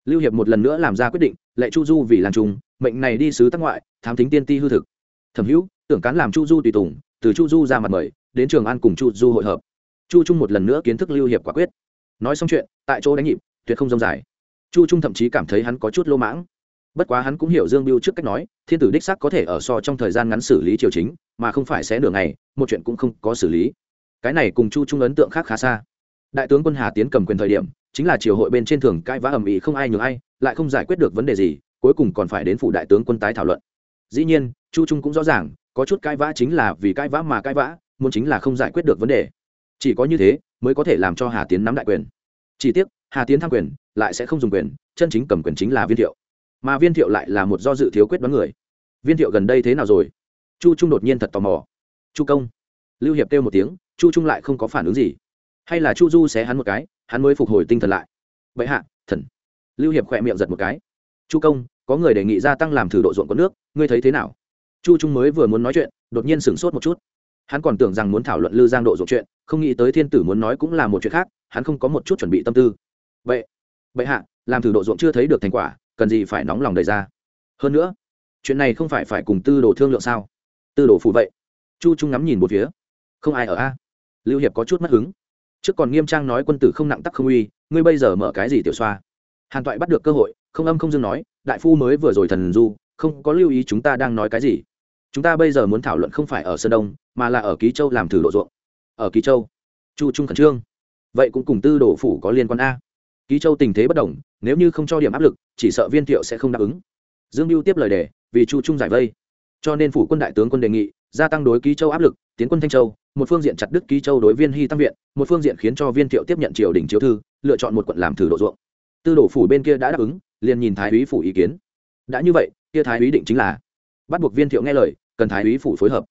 lưu hiệp một lần nữa làm ra quyết định, lệ chu du vì làm trung mệnh này đi sứ tác ngoại, thám tính tiên ti hư thực. Thẩm hữu, tưởng cán làm chu du tùy tùng, từ chu du ra mặt mời, đến trường an cùng chu du hội hợp. Chu trung một lần nữa kiến thức lưu hiệp quả quyết nói xong chuyện, tại chỗ đánh nhịp, tuyệt không rông dài. Chu trung thậm chí cảm thấy hắn có chút lô mãng. Bất quá hắn cũng hiểu dương biêu trước cách nói, thiên tử đích sắc có thể ở so trong thời gian ngắn xử lý triều chính, mà không phải sẽ nửa ngày, một chuyện cũng không có xử lý. Cái này cùng chu trung ấn tượng khác khá xa. Đại tướng quân hà tiến cầm quyền thời điểm, chính là triều hội bên trên thường cãi vã ầm ĩ không ai nhường ai, lại không giải quyết được vấn đề gì, cuối cùng còn phải đến phủ đại tướng quân tái thảo luận. Dĩ nhiên, chu trung cũng rõ ràng, có chút cãi vã chính là vì cãi vã mà cãi vã, muốn chính là không giải quyết được vấn đề. Chỉ có như thế mới có thể làm cho hà tiến nắm đại quyền. Chỉ tiếc, hà tiến tham quyền, lại sẽ không dùng quyền, chân chính cầm quyền chính là viên thiệu. Mà viên thiệu lại là một do dự thiếu quyết đoán người. Viên thiệu gần đây thế nào rồi? Chu trung đột nhiên thật tò mò. Chu công. Lưu hiệp kêu một tiếng, chu trung lại không có phản ứng gì. Hay là chu du xé hắn một cái, hắn mới phục hồi tinh thần lại. Bệ hạ, thần. Lưu hiệp khỏe miệng giật một cái. Chu công, có người đề nghị gia tăng làm thử độ ruộng có nước, ngươi thấy thế nào? Chu trung mới vừa muốn nói chuyện, đột nhiên sửng sốt một chút. Hắn còn tưởng rằng muốn thảo luận lư giang độ ruộng chuyện không nghĩ tới thiên tử muốn nói cũng là một chuyện khác, hắn không có một chút chuẩn bị tâm tư. Vậy bệ hạ, làm thử độ ruộng chưa thấy được thành quả, cần gì phải nóng lòng đầy ra. Hơn nữa, chuyện này không phải phải cùng tư đồ thương lượng sao? Tư đồ phủ vậy. Chu trung ngắm nhìn một phía. Không ai ở a. Lưu hiệp có chút mất hứng. Trước còn nghiêm trang nói quân tử không nặng tắc không uy, ngươi bây giờ mở cái gì tiểu xoa? Hàn toại bắt được cơ hội, không âm không dương nói, đại phu mới vừa rồi thần du, không có lưu ý chúng ta đang nói cái gì. Chúng ta bây giờ muốn thảo luận không phải ở sơn đông, mà là ở ký châu làm thử độ ruộng ở ký châu. Chu trung khẩn trương. Vậy cũng cùng tư đồ phủ có liên quan a. Ký châu tình thế bất đồng, nếu như không cho điểm áp lực, chỉ sợ viên thiệu sẽ không đáp ứng. Dương mưu tiếp lời đề, vì chu trung giải vây. Cho nên phủ quân đại tướng quân đề nghị, gia tăng đối ký châu áp lực, tiến quân thanh châu, một phương diện chặt đứt ký châu đối viên hy tăng viện, một phương diện khiến cho viên thiệu tiếp nhận triều đình chiếu thư, lựa chọn một quận làm thử độ ruộng. Tư đổ phủ bên kia đã đáp ứng, liền nhìn thái úy phủ ý kiến. Đã như vậy, kia thái úy định chính là bắt buộc viên thiệu nghe lời, cần thái úy phủ phối hợp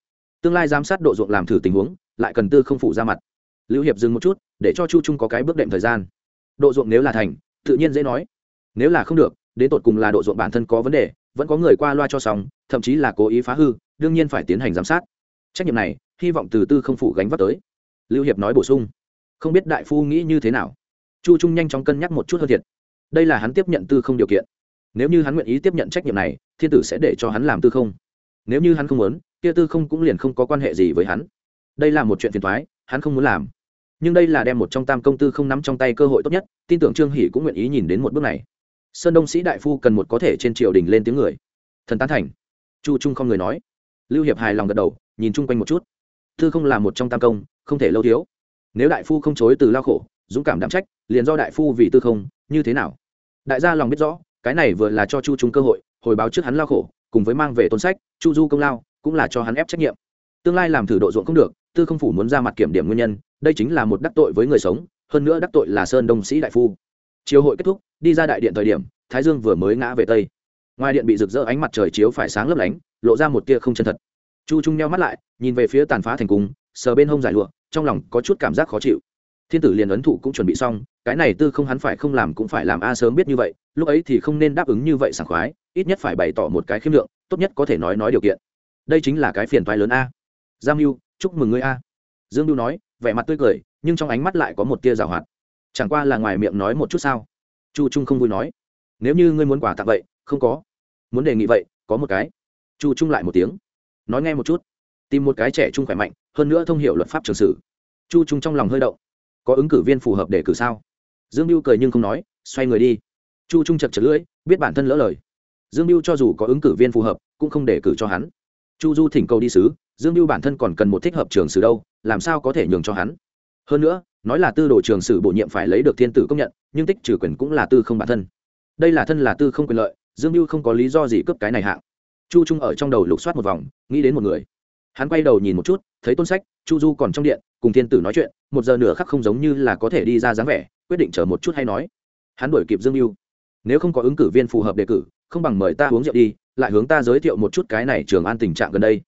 tương lai giám sát độ ruộng làm thử tình huống, lại cần tư không phủ ra mặt. Lưu hiệp dừng một chút, để cho chu trung có cái bước đệm thời gian. Độ ruộng nếu là thành, tự nhiên dễ nói. Nếu là không được, đến tột cùng là độ ruộng bản thân có vấn đề, vẫn có người qua loa cho xong, thậm chí là cố ý phá hư, đương nhiên phải tiến hành giám sát. Trách nhiệm này, hy vọng từ tư không phủ gánh vác tới. Lưu hiệp nói bổ sung. Không biết đại phu nghĩ như thế nào. Chu trung nhanh chóng cân nhắc một chút hơn thiệt. Đây là hắn tiếp nhận tư không điều kiện. Nếu như hắn nguyện ý tiếp nhận trách nhiệm này, thiên tử sẽ để cho hắn làm tư không. Nếu như hắn không muốn kia tư không cũng liền không có quan hệ gì với hắn. Đây là một chuyện phiền thoái hắn không muốn làm. Nhưng đây là đem một trong tam công tư không nắm trong tay cơ hội tốt nhất, tin tưởng trương hỷ cũng nguyện ý nhìn đến một bước này. Sơn đông sĩ đại phu cần một có thể trên triều đình lên tiếng người. Thần tán thành. Chu trung không người nói. Lưu hiệp hài lòng gật đầu, nhìn chung quanh một chút. Tư không là một trong tam công, không thể lâu thiếu. Nếu đại phu không chối từ lao khổ, dũng cảm đảm trách, liền do đại phu vì tư không, như thế nào? Đại gia lòng biết rõ, cái này vừa là cho chu trung cơ hội hồi báo trước hắn lao khổ, cùng với mang về tôn sách, chu du công lao, cũng là cho hắn ép trách nhiệm. Tương lai làm thử độ ruộng không được, tư không phủ muốn ra mặt kiểm điểm nguyên nhân, đây chính là một đắc tội với người sống, hơn nữa đắc tội là sơn đông sĩ đại phu. Chiều hội kết thúc, đi ra đại điện thời điểm, thái dương vừa mới ngã về tây. Ngoài điện bị rực rỡ ánh mặt trời chiếu phải sáng lấp lánh, lộ ra một tia không chân thật. Chu trung nhau mắt lại, nhìn về phía tàn phá thành cung, sờ bên hông giải lụa, trong lòng có chút cảm giác khó chịu thiên tử liền ấn thụ cũng chuẩn bị xong, cái này tư không hắn phải không làm cũng phải làm a sớm biết như vậy, lúc ấy thì không nên đáp ứng như vậy sảng khoái, ít nhất phải bày tỏ một cái khiêm lượng, tốt nhất có thể nói nói điều kiện. Đây chính là cái phiền toái lớn a. Giang mưu chúc mừng ngươi a. Dương mưu nói, vẻ mặt tươi cười, nhưng trong ánh mắt lại có một tia rào hoạt. Chẳng qua là ngoài miệng nói một chút sao? Chu trung không vui nói. Nếu như ngươi muốn quà tặng vậy, không có. Muốn đề nghị vậy, có một cái. Chu trung lại một tiếng. Nói nghe một chút. Tìm một cái trẻ trung khỏe mạnh, hơn nữa thông hiểu luật pháp trường sử. Chu trung trong lòng hơi động có ứng cử viên phù hợp để cử sao? Dương mưu cười nhưng không nói, xoay người đi. Chu trung chật chật lưỡi, biết bản thân lỡ lời. Dương mưu cho dù có ứng cử viên phù hợp, cũng không để cử cho hắn. Chu du thỉnh cầu đi sứ, dương mưu bản thân còn cần một thích hợp trường sử đâu, làm sao có thể nhường cho hắn? Hơn nữa, nói là tư đồ trường sử bổ nhiệm phải lấy được thiên tử công nhận, nhưng tích trừ quyền cũng là tư không bản thân. Đây là thân là tư không quyền lợi, dương mưu không có lý do gì cướp cái này hạng. Chu trung ở trong đầu lục soát một vòng, nghĩ đến một người hắn quay đầu nhìn một chút, thấy tôn sách, chu du còn trong điện, cùng thiên tử nói chuyện, một giờ nửa khắc không giống như là có thể đi ra dáng vẻ, quyết định chờ một chút hay nói. Hắn đuổi kịp dương mưu nếu không có ứng cử viên phù hợp đề cử, không bằng mời ta uống rượu đi, lại hướng ta giới thiệu một chút cái này trường an tình trạng gần đây.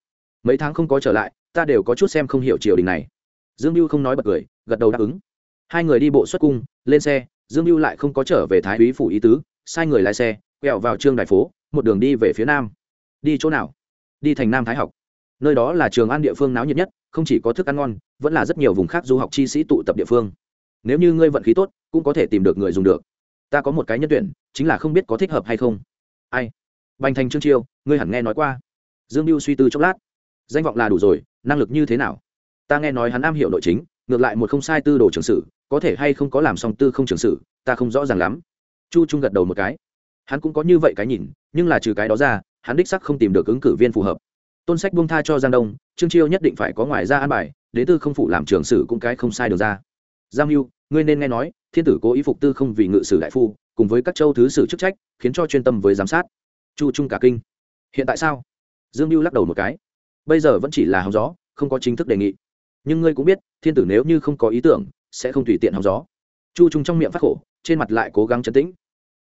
Mấy tháng không có trở lại, ta đều có chút xem không hiểu triều đình này. Dương mưu không nói bật cười, gật đầu đáp ứng. Hai người đi bộ xuất cung, lên xe, dương mưu lại không có trở về thái úy phủ ý tứ, sai người lái xe, quẹo vào trương đại phố, một đường đi về phía nam. Đi chỗ nào? Đi thành nam thái học nơi đó là trường an địa phương náo nhiệt nhất, không chỉ có thức ăn ngon, vẫn là rất nhiều vùng khác du học chi sĩ tụ tập địa phương. Nếu như ngươi vận khí tốt, cũng có thể tìm được người dùng được. Ta có một cái nhân tuyển, chính là không biết có thích hợp hay không. Ai? Bành thành trương chiêu, ngươi hẳn nghe nói qua. Dương mưu suy tư chốc lát. Danh vọng là đủ rồi, năng lực như thế nào? Ta nghe nói hắn am hiểu nội chính, ngược lại một không sai tư đồ trường sử, có thể hay không có làm xong tư không trường sử, ta không rõ ràng lắm. Chu trung gật đầu một cái. Hắn cũng có như vậy cái nhìn, nhưng là trừ cái đó ra, hắn đích sắc không tìm được ứng cử viên phù hợp tôn sách buông tha cho giang đông, trương chiêu nhất định phải có ngoài ra an bài, đến tư không phụ làm trường sử cũng cái không sai được ra. Giang mưu ngươi nên nghe nói, thiên tử cố ý phục tư không vì ngự sử đại phu, cùng với các châu thứ sử chức trách, khiến cho chuyên tâm với giám sát. Chu trung cả kinh. Hiện tại sao? Dương mưu lắc đầu một cái. Bây giờ vẫn chỉ là hóng gió, không có chính thức đề nghị. Nhưng ngươi cũng biết, thiên tử nếu như không có ý tưởng, sẽ không tùy tiện hóng gió. Chu trung trong miệng phát khổ, trên mặt lại cố gắng chấn tĩnh.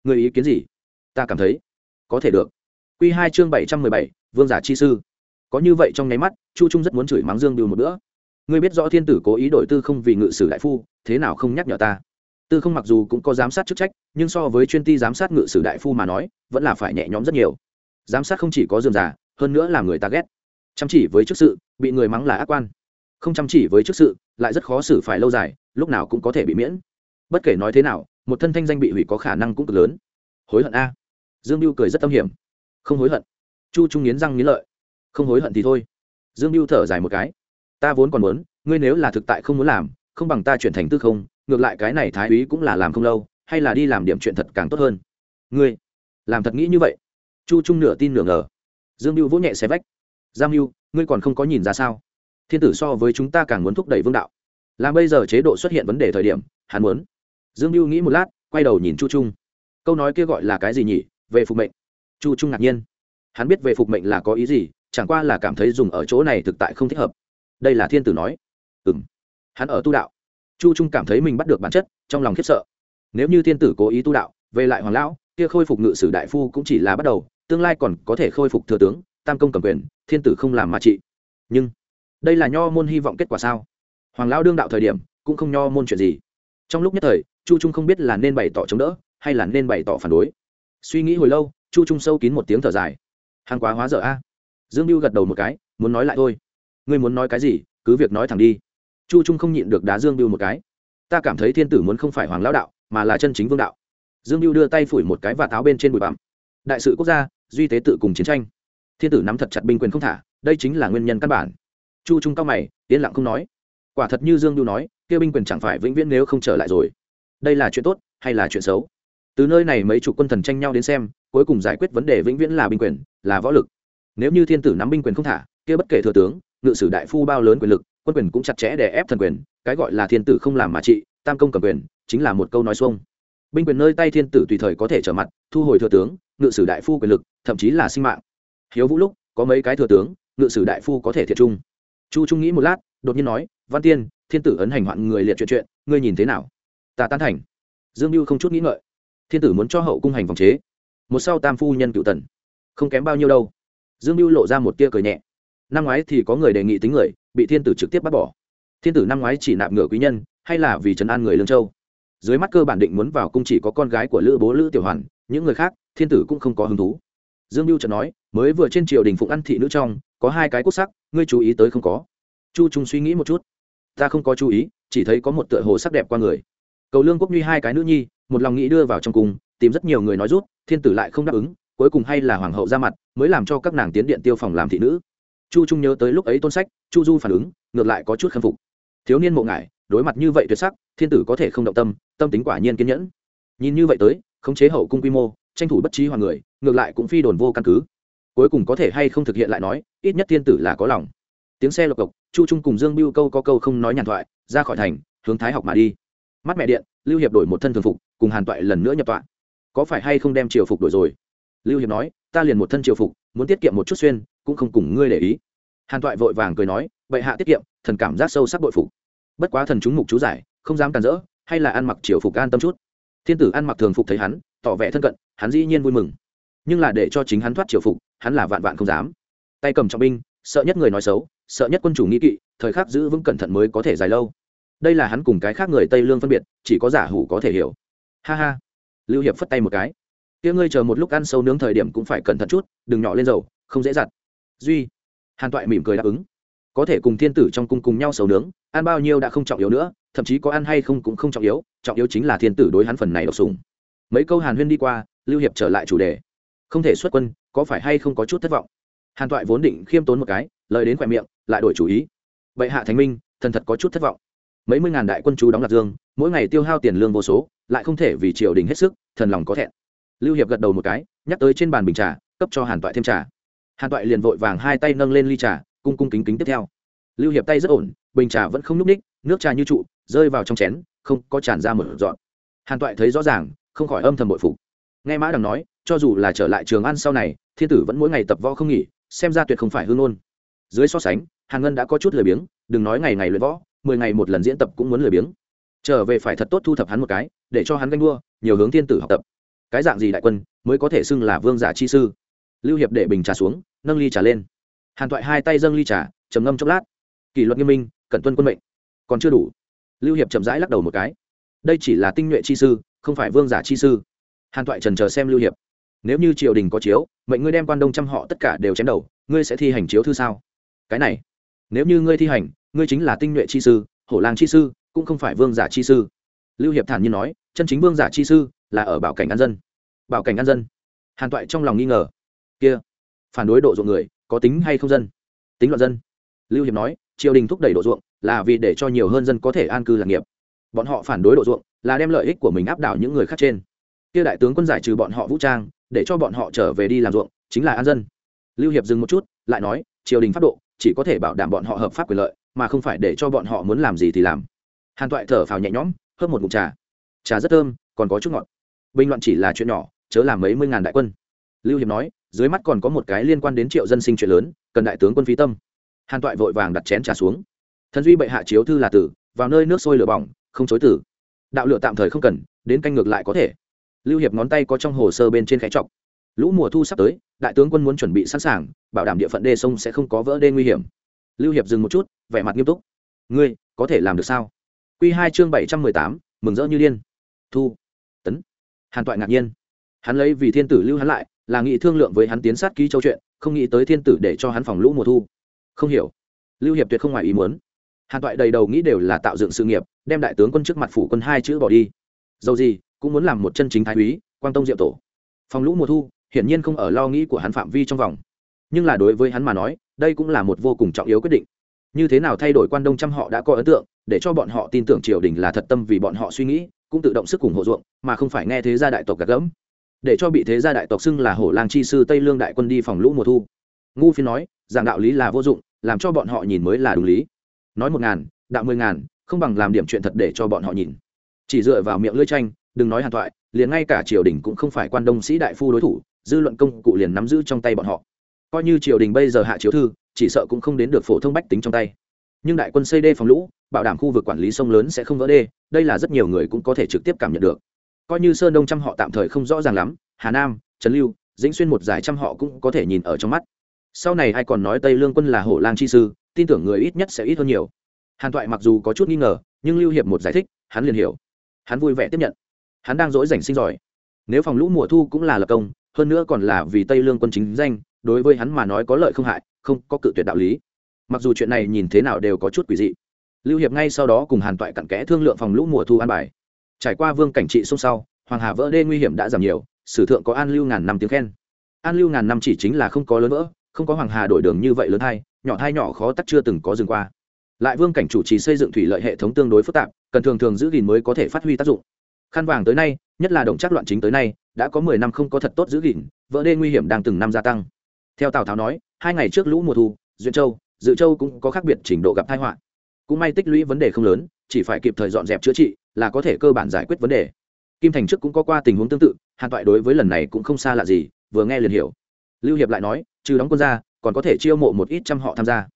Người ý kiến gì? Ta cảm thấy, có thể được. Q hai chương bảy trăm mười bảy, vương giả chi sư có như vậy trong nháy mắt, chu trung rất muốn chửi mắng dương biêu một bữa. Ngươi biết rõ thiên tử cố ý đổi tư không vì ngự sử đại phu, thế nào không nhắc nhở ta? Tư không mặc dù cũng có giám sát chức trách, nhưng so với chuyên ty giám sát ngự sử đại phu mà nói, vẫn là phải nhẹ nhõm rất nhiều. Giám sát không chỉ có dườm giả hơn nữa là người ta ghét. Chăm chỉ với chức sự, bị người mắng là ác quan. Không chăm chỉ với chức sự, lại rất khó xử phải lâu dài, lúc nào cũng có thể bị miễn. Bất kể nói thế nào, một thân thanh danh bị hủy có khả năng cũng cực lớn. Hối hận a. Dương mưu cười rất tâm hiểm. Không hối hận. Chu trung nghiến răng nghiến lợi không hối hận thì thôi. Dương mưu thở dài một cái. Ta vốn còn muốn, ngươi nếu là thực tại không muốn làm, không bằng ta chuyển thành tư không, ngược lại cái này thái úy cũng là làm không lâu, hay là đi làm điểm chuyện thật càng tốt hơn. Ngươi, làm thật nghĩ như vậy? Chu trung nửa tin nửa ngờ. Dương mưu vỗ nhẹ xe vách. Giang mưu ngươi còn không có nhìn ra sao? Thiên tử so với chúng ta càng muốn thúc đẩy vương đạo. Làm bây giờ chế độ xuất hiện vấn đề thời điểm, hắn muốn. Dương mưu nghĩ một lát, quay đầu nhìn chu trung. Câu nói kia gọi là cái gì nhỉ? Về phục mệnh. Chu trung ngạc nhiên. Hắn biết về phục mệnh là có ý gì chẳng qua là cảm thấy dùng ở chỗ này thực tại không thích hợp. Đây là thiên tử nói. Ừ m hắn ở tu đạo. Chu trung cảm thấy mình bắt được bản chất, trong lòng khiếp sợ. Nếu như thiên tử cố ý tu đạo, về lại hoàng lão, kia khôi phục ngự sử đại phu cũng chỉ là bắt đầu, tương lai còn có thể khôi phục thừa tướng, tam công cầm quyền, thiên tử không làm mà trị. Nhưng, đây là nho môn hy vọng kết quả sao? Hoàng lão đương đạo thời điểm, cũng không nho môn chuyện gì. Trong lúc nhất thời, chu trung không biết là nên bày tỏ chống đỡ, hay là nên bày tỏ phản đối. Suy nghĩ hồi lâu, chu trung sâu kín một tiếng thở dài. Hàng quá hóa dở a dương mưu gật đầu một cái, muốn nói lại thôi. Ngươi muốn nói cái gì, cứ việc nói thẳng đi. Chu trung không nhịn được đá dương mưu một cái. Ta cảm thấy thiên tử muốn không phải hoàng lão đạo, mà là chân chính vương đạo. Dương mưu đưa tay phủi một cái và tháo bên trên bụi bặm. Đại sự quốc gia, duy tế tự cùng chiến tranh. Thiên tử nắm thật chặt binh quyền không thả, đây chính là nguyên nhân căn bản. Chu trung cao mày, yên lặng không nói. Quả thật như dương mưu nói, kia binh quyền chẳng phải vĩnh viễn nếu không trở lại rồi. Đây là chuyện tốt hay là chuyện xấu? Từ nơi này mấy chục quân thần tranh nhau đến xem, cuối cùng giải quyết vấn đề vĩnh viễn là binh quyền, là võ lực nếu như thiên tử nắm binh quyền không thả, kia bất kể thừa tướng, ngự sử đại phu bao lớn quyền lực, quân quyền cũng chặt chẽ để ép thần quyền, cái gọi là thiên tử không làm mà trị, tam công cầm quyền, chính là một câu nói xuông. Binh quyền nơi tay thiên tử tùy thời có thể trở mặt, thu hồi thừa tướng, ngự sử đại phu quyền lực, thậm chí là sinh mạng. Hiếu vũ lúc, có mấy cái thừa tướng, ngự sử đại phu có thể thiệt trung. Chu trung nghĩ một lát, đột nhiên nói, văn tiên, thiên tử ấn hành hoạn người liệt chuyện chuyện, ngươi nhìn thế nào? Ta tán thành. Dương mưu không chút nghĩ ngợi. Thiên tử muốn cho hậu cung hành vòng chế. Một sau tam phu nhân cựu tần. Không kém bao nhiêu đâu dương mưu lộ ra một tia cười nhẹ. Năm ngoái thì có người đề nghị tính người, bị thiên tử trực tiếp bắt bỏ. Thiên tử năm ngoái chỉ nạp ngựa quý nhân, hay là vì trấn an người lương châu. Dưới mắt cơ bản định muốn vào cung chỉ có con gái của lữ bố lữ tiểu hoàn, những người khác, thiên tử cũng không có hứng thú. Dương mưu chợt nói, mới vừa trên triều đình phụng ăn thị nữ trong, có hai cái cốt sắc, ngươi chú ý tới không có. Chu trung suy nghĩ một chút. Ta không có chú ý, chỉ thấy có một tựa hồ sắc đẹp qua người. Cầu lương quốc nhi hai cái nữ nhi, một lòng nghĩ đưa vào trong cung, tìm rất nhiều người nói rút, thiên tử lại không đáp ứng cuối cùng hay là hoàng hậu ra mặt, mới làm cho các nàng tiến điện tiêu phòng làm thị nữ. Chu trung nhớ tới lúc ấy tôn sách, chu du phản ứng, ngược lại có chút khâm phục. Thiếu niên mộ ngại đối mặt như vậy tuyệt sắc, thiên tử có thể không động tâm tâm tính quả nhiên kiên nhẫn. Nhìn như vậy tới, khống chế hậu cung quy mô, tranh thủ bất trí hoàng người, ngược lại cũng phi đồn vô căn cứ. Cuối cùng có thể hay không thực hiện lại nói, ít nhất thiên tử là có lòng. Tiếng xe lộc cộc, chu trung cùng dương biêu câu có câu không nói nhàn thoại, ra khỏi thành, hướng thái học mà đi. Mắt mẹ điện, lưu hiệp đổi một thân thường phục, cùng hàn toại lần nữa nhập tọa. Có phải hay không đem triều phục đổi rồi? Lưu hiệp nói, ta liền một thân triều phục, muốn tiết kiệm một chút xuyên, cũng không cùng ngươi để ý. Hàn toại vội vàng cười nói vậy hạ tiết kiệm, thần cảm giác sâu sắc bội phục. Bất quá thần chúng mục chú giải, không dám cản rỡ, hay là ăn mặc triều phục an tâm chút. Thiên tử ăn mặc thường phục thấy hắn, tỏ vẻ thân cận, hắn dĩ nhiên vui mừng. Nhưng là để cho chính hắn thoát triều phục, hắn là vạn vạn không dám. Tay cầm trọng binh, sợ nhất người nói xấu, sợ nhất quân chủ nghĩ kỵ, thời khắc giữ vững cẩn thận mới có thể dài lâu. Đây là hắn cùng cái khác người tây lương phân biệt, chỉ có giả hủ có thể hiểu. Ha ha. Lưu hiệp phất tay một cái kia ngươi chờ một lúc ăn sâu nướng thời điểm cũng phải cẩn thận chút, đừng nhỏ lên dầu, không dễ dặt. duy. Hàn toại mỉm cười đáp ứng. Có thể cùng thiên tử trong cung cùng nhau sầu nướng, ăn bao nhiêu đã không trọng yếu nữa, thậm chí có ăn hay không cũng không trọng yếu trọng yếu chính là thiên tử đối hắn phần này độc sùng mấy câu hàn huyên đi qua, lưu hiệp trở lại chủ đề. Không thể xuất quân, có phải hay không có chút thất vọng? Hàn toại vốn định khiêm tốn một cái, lời đến khỏe miệng, lại đổi chủ ý. Bệ hạ thánh minh, thần thật có chút thất vọng. Mấy mươi ngàn đại quân chú đóng lạc dương, mỗi ngày tiêu hao tiền lương vô số, lại không thể vì triều đình hết sức, thần lòng có thẹn lưu hiệp gật đầu một cái, nhắc tới trên bàn bình trà, cấp cho hàn toại thêm trà. Hàn toại liền vội vàng hai tay nâng lên ly trà, cung cung kính kính tiếp theo. Lưu hiệp tay rất ổn, bình trà vẫn không n ú c ních nước trà như trụ, rơi vào trong chén, không có tràn ra một dọn. Hàn toại thấy rõ ràng, không khỏi âm thầm bội phục. Nghe mã đằng nói, cho dù là trở lại trường ăn sau này, thiên tử vẫn mỗi ngày tập võ không nghỉ, xem ra tuyệt không phải hương ôn dưới so sánh, hàn ngân đã có chút lười biếng, đừng nói ngày ngày luyện võ, mười ngày một lần diễn tập cũng muốn lười biếng. Trở về phải thật tốt thu thập hắn một cái, để cho hắn ganh đua, nhiều hướng thiên tử học tập cái dạng gì đại quân mới có thể xưng là vương giả chi sư? Lưu hiệp để bình trà xuống, nâng ly trà lên. Hàn toại hai tay dâng ly trà, trầm ngâm chốc lát. Kỷ luật nghiêm minh, cẩn tuân quân mệnh. Còn chưa đủ. Lưu hiệp chậm rãi lắc đầu một cái. Đây chỉ là tinh nhuệ chi sư, không phải vương giả chi sư. Hàn toại trần chờ xem lưu hiệp. Nếu như triều đình có chiếu, mệnh ngươi đem quan đông trăm họ tất cả đều chém đầu, ngươi sẽ thi hành chiếu thư sao? Cái này, nếu như ngươi thi hành, ngươi chính là tinh nhuệ chi sư, hổ lang chi sư, cũng không phải vương giả chi sư. Lưu hiệp thản nhiên nói, chân chính vương giả chi sư là ở bảo cảnh an dân. Bảo cảnh an dân. Hàn toại trong lòng nghi ngờ. Kia, phản đối độ ruộng người, có tính hay không dân? Tính loạn dân. Lưu hiệp nói, triều đình thúc đẩy độ ruộng là vì để cho nhiều hơn dân có thể an cư lạc nghiệp. Bọn họ phản đối độ ruộng là đem lợi ích của mình áp đảo những người khác trên. Kia đại tướng quân giải trừ bọn họ vũ trang, để cho bọn họ trở về đi làm ruộng, chính là an dân. Lưu hiệp dừng một chút, lại nói, triều đình pháp độ chỉ có thể bảo đảm bọn họ hợp pháp quyền lợi, mà không phải để cho bọn họ muốn làm gì thì làm. Hàn toại thở phào nhẹ nhõm, hớp một mụn trà. Trà rất thơm, còn có chút ngọt bình loạn chỉ là chuyện nhỏ, chớ làm mấy mươi ngàn đại quân. Lưu hiệp nói, dưới mắt còn có một cái liên quan đến triệu dân sinh chuyện lớn, cần đại tướng quân phí tâm. Hàn toại vội vàng đặt chén trà xuống. Thần duy bệ hạ chiếu thư là tử, vào nơi nước sôi lửa bỏng, không chối tử. Đạo lựa tạm thời không cần, đến canh ngược lại có thể. Lưu hiệp ngón tay có trong hồ sơ bên trên khẽ chọc. Lũ mùa thu sắp tới, đại tướng quân muốn chuẩn bị sẵn sàng, bảo đảm địa phận đê sông sẽ không có vỡ đê nguy hiểm. Lưu hiệp dừng một chút, vẻ mặt nghiêm túc. Ngươi, có thể làm được sao? Q hai chương bảy trăm mười tám, mừng rỡ như điên. Thu hàn toại ngạc nhiên. Hắn lấy vì thiên tử lưu hắn lại, là nghị thương lượng với hắn tiến sát ký châu chuyện, không nghĩ tới thiên tử để cho hắn phòng lũ mùa thu. Không hiểu. Lưu hiệp tuyệt không ngoài ý muốn. Hàn toại đầy đầu nghĩ đều là tạo dựng sự nghiệp, đem đại tướng quân trước mặt phủ quân hai chữ bỏ đi. Dầu gì, cũng muốn làm một chân chính thái úy, quang tông diệu tổ. Phòng lũ mùa thu, hiển nhiên không ở lo nghĩ của hắn phạm vi trong vòng. Nhưng là đối với hắn mà nói, đây cũng là một vô cùng trọng yếu quyết định. Như thế nào thay đổi quan đông trăm họ đã có ấn tượng, để cho bọn họ tin tưởng triều đình là thật tâm vì bọn họ suy nghĩ cũng tự động sức cùng hộ ruộng, mà không phải nghe thế gia đại tộc gạt gẫm. Để cho bị thế gia đại tộc xưng là hổ lang chi sư tây lương đại quân đi phòng lũ mùa thu. Ngu phi nói rằng đạo lý là vô dụng, làm cho bọn họ nhìn mới là đúng lý. Nói một ngàn, đạo mười ngàn, không bằng làm điểm chuyện thật để cho bọn họ nhìn. Chỉ dựa vào miệng lưỡi tranh, đừng nói hàn thoại, liền ngay cả triều đình cũng không phải quan đông sĩ đại phu đối thủ, dư luận công cụ liền nắm giữ trong tay bọn họ. Coi như triều đình bây giờ hạ chiếu thư, chỉ sợ cũng không đến được phổ thông bách tính trong tay nhưng đại quân xây đê phòng lũ, bảo đảm khu vực quản lý sông lớn sẽ không vỡ đê, đây là rất nhiều người cũng có thể trực tiếp cảm nhận được. Coi như sơn đông trăm họ tạm thời không rõ ràng lắm, hà nam, trấn lưu, dĩnh xuyên một giải trăm họ cũng có thể nhìn ở trong mắt. Sau này ai còn nói tây lương quân là hổ lang chi sư, tin tưởng người ít nhất sẽ ít hơn nhiều. Hàn toại mặc dù có chút nghi ngờ, nhưng lưu hiệp một giải thích, hắn liền hiểu. Hắn vui vẻ tiếp nhận. Hắn đang dỗi rảnh sinh giỏi. Nếu phòng lũ mùa thu cũng là lập công, hơn nữa còn là vì tây lương quân chính danh, đối với hắn mà nói có lợi không hại, không có cự tuyệt đạo lý mặc dù chuyện này nhìn thế nào đều có chút quỷ dị. Lưu hiệp ngay sau đó cùng hàn toại cặn kẽ thương lượng phòng lũ mùa thu an bài. Trải qua vương cảnh trị xung sau, hoàng hà vỡ đê nguy hiểm đã giảm nhiều, sử thượng có an lưu ngàn năm tiếng khen. An lưu ngàn năm chỉ chính là không có lớn vỡ, không có hoàng hà đổi đường như vậy lớn hai nhỏ hai nhỏ khó tắt chưa từng có dừng qua. Lại vương cảnh chủ trì xây dựng thủy lợi hệ thống tương đối phức tạp, cần thường thường giữ gìn mới có thể phát huy tác dụng. Khăn vàng tới nay, nhất là đồng chắc loạn chính tới nay, đã có mười năm không có thật tốt giữ gìn, vỡ đê nguy hiểm đang từng năm gia tăng. Theo tào tháo nói, hai ngày trước lũ mùa thu duyên châu dự châu cũng có khác biệt trình độ gặp tai họa. Cũng may tích lũy vấn đề không lớn, chỉ phải kịp thời dọn dẹp chữa trị là có thể cơ bản giải quyết vấn đề. Kim thành trước cũng có qua tình huống tương tự, hàn toại đối với lần này cũng không xa lạ gì, vừa nghe liền hiểu. Lưu hiệp lại nói, trừ đóng quân ra, còn có thể chiêu mộ một ít trăm họ tham gia.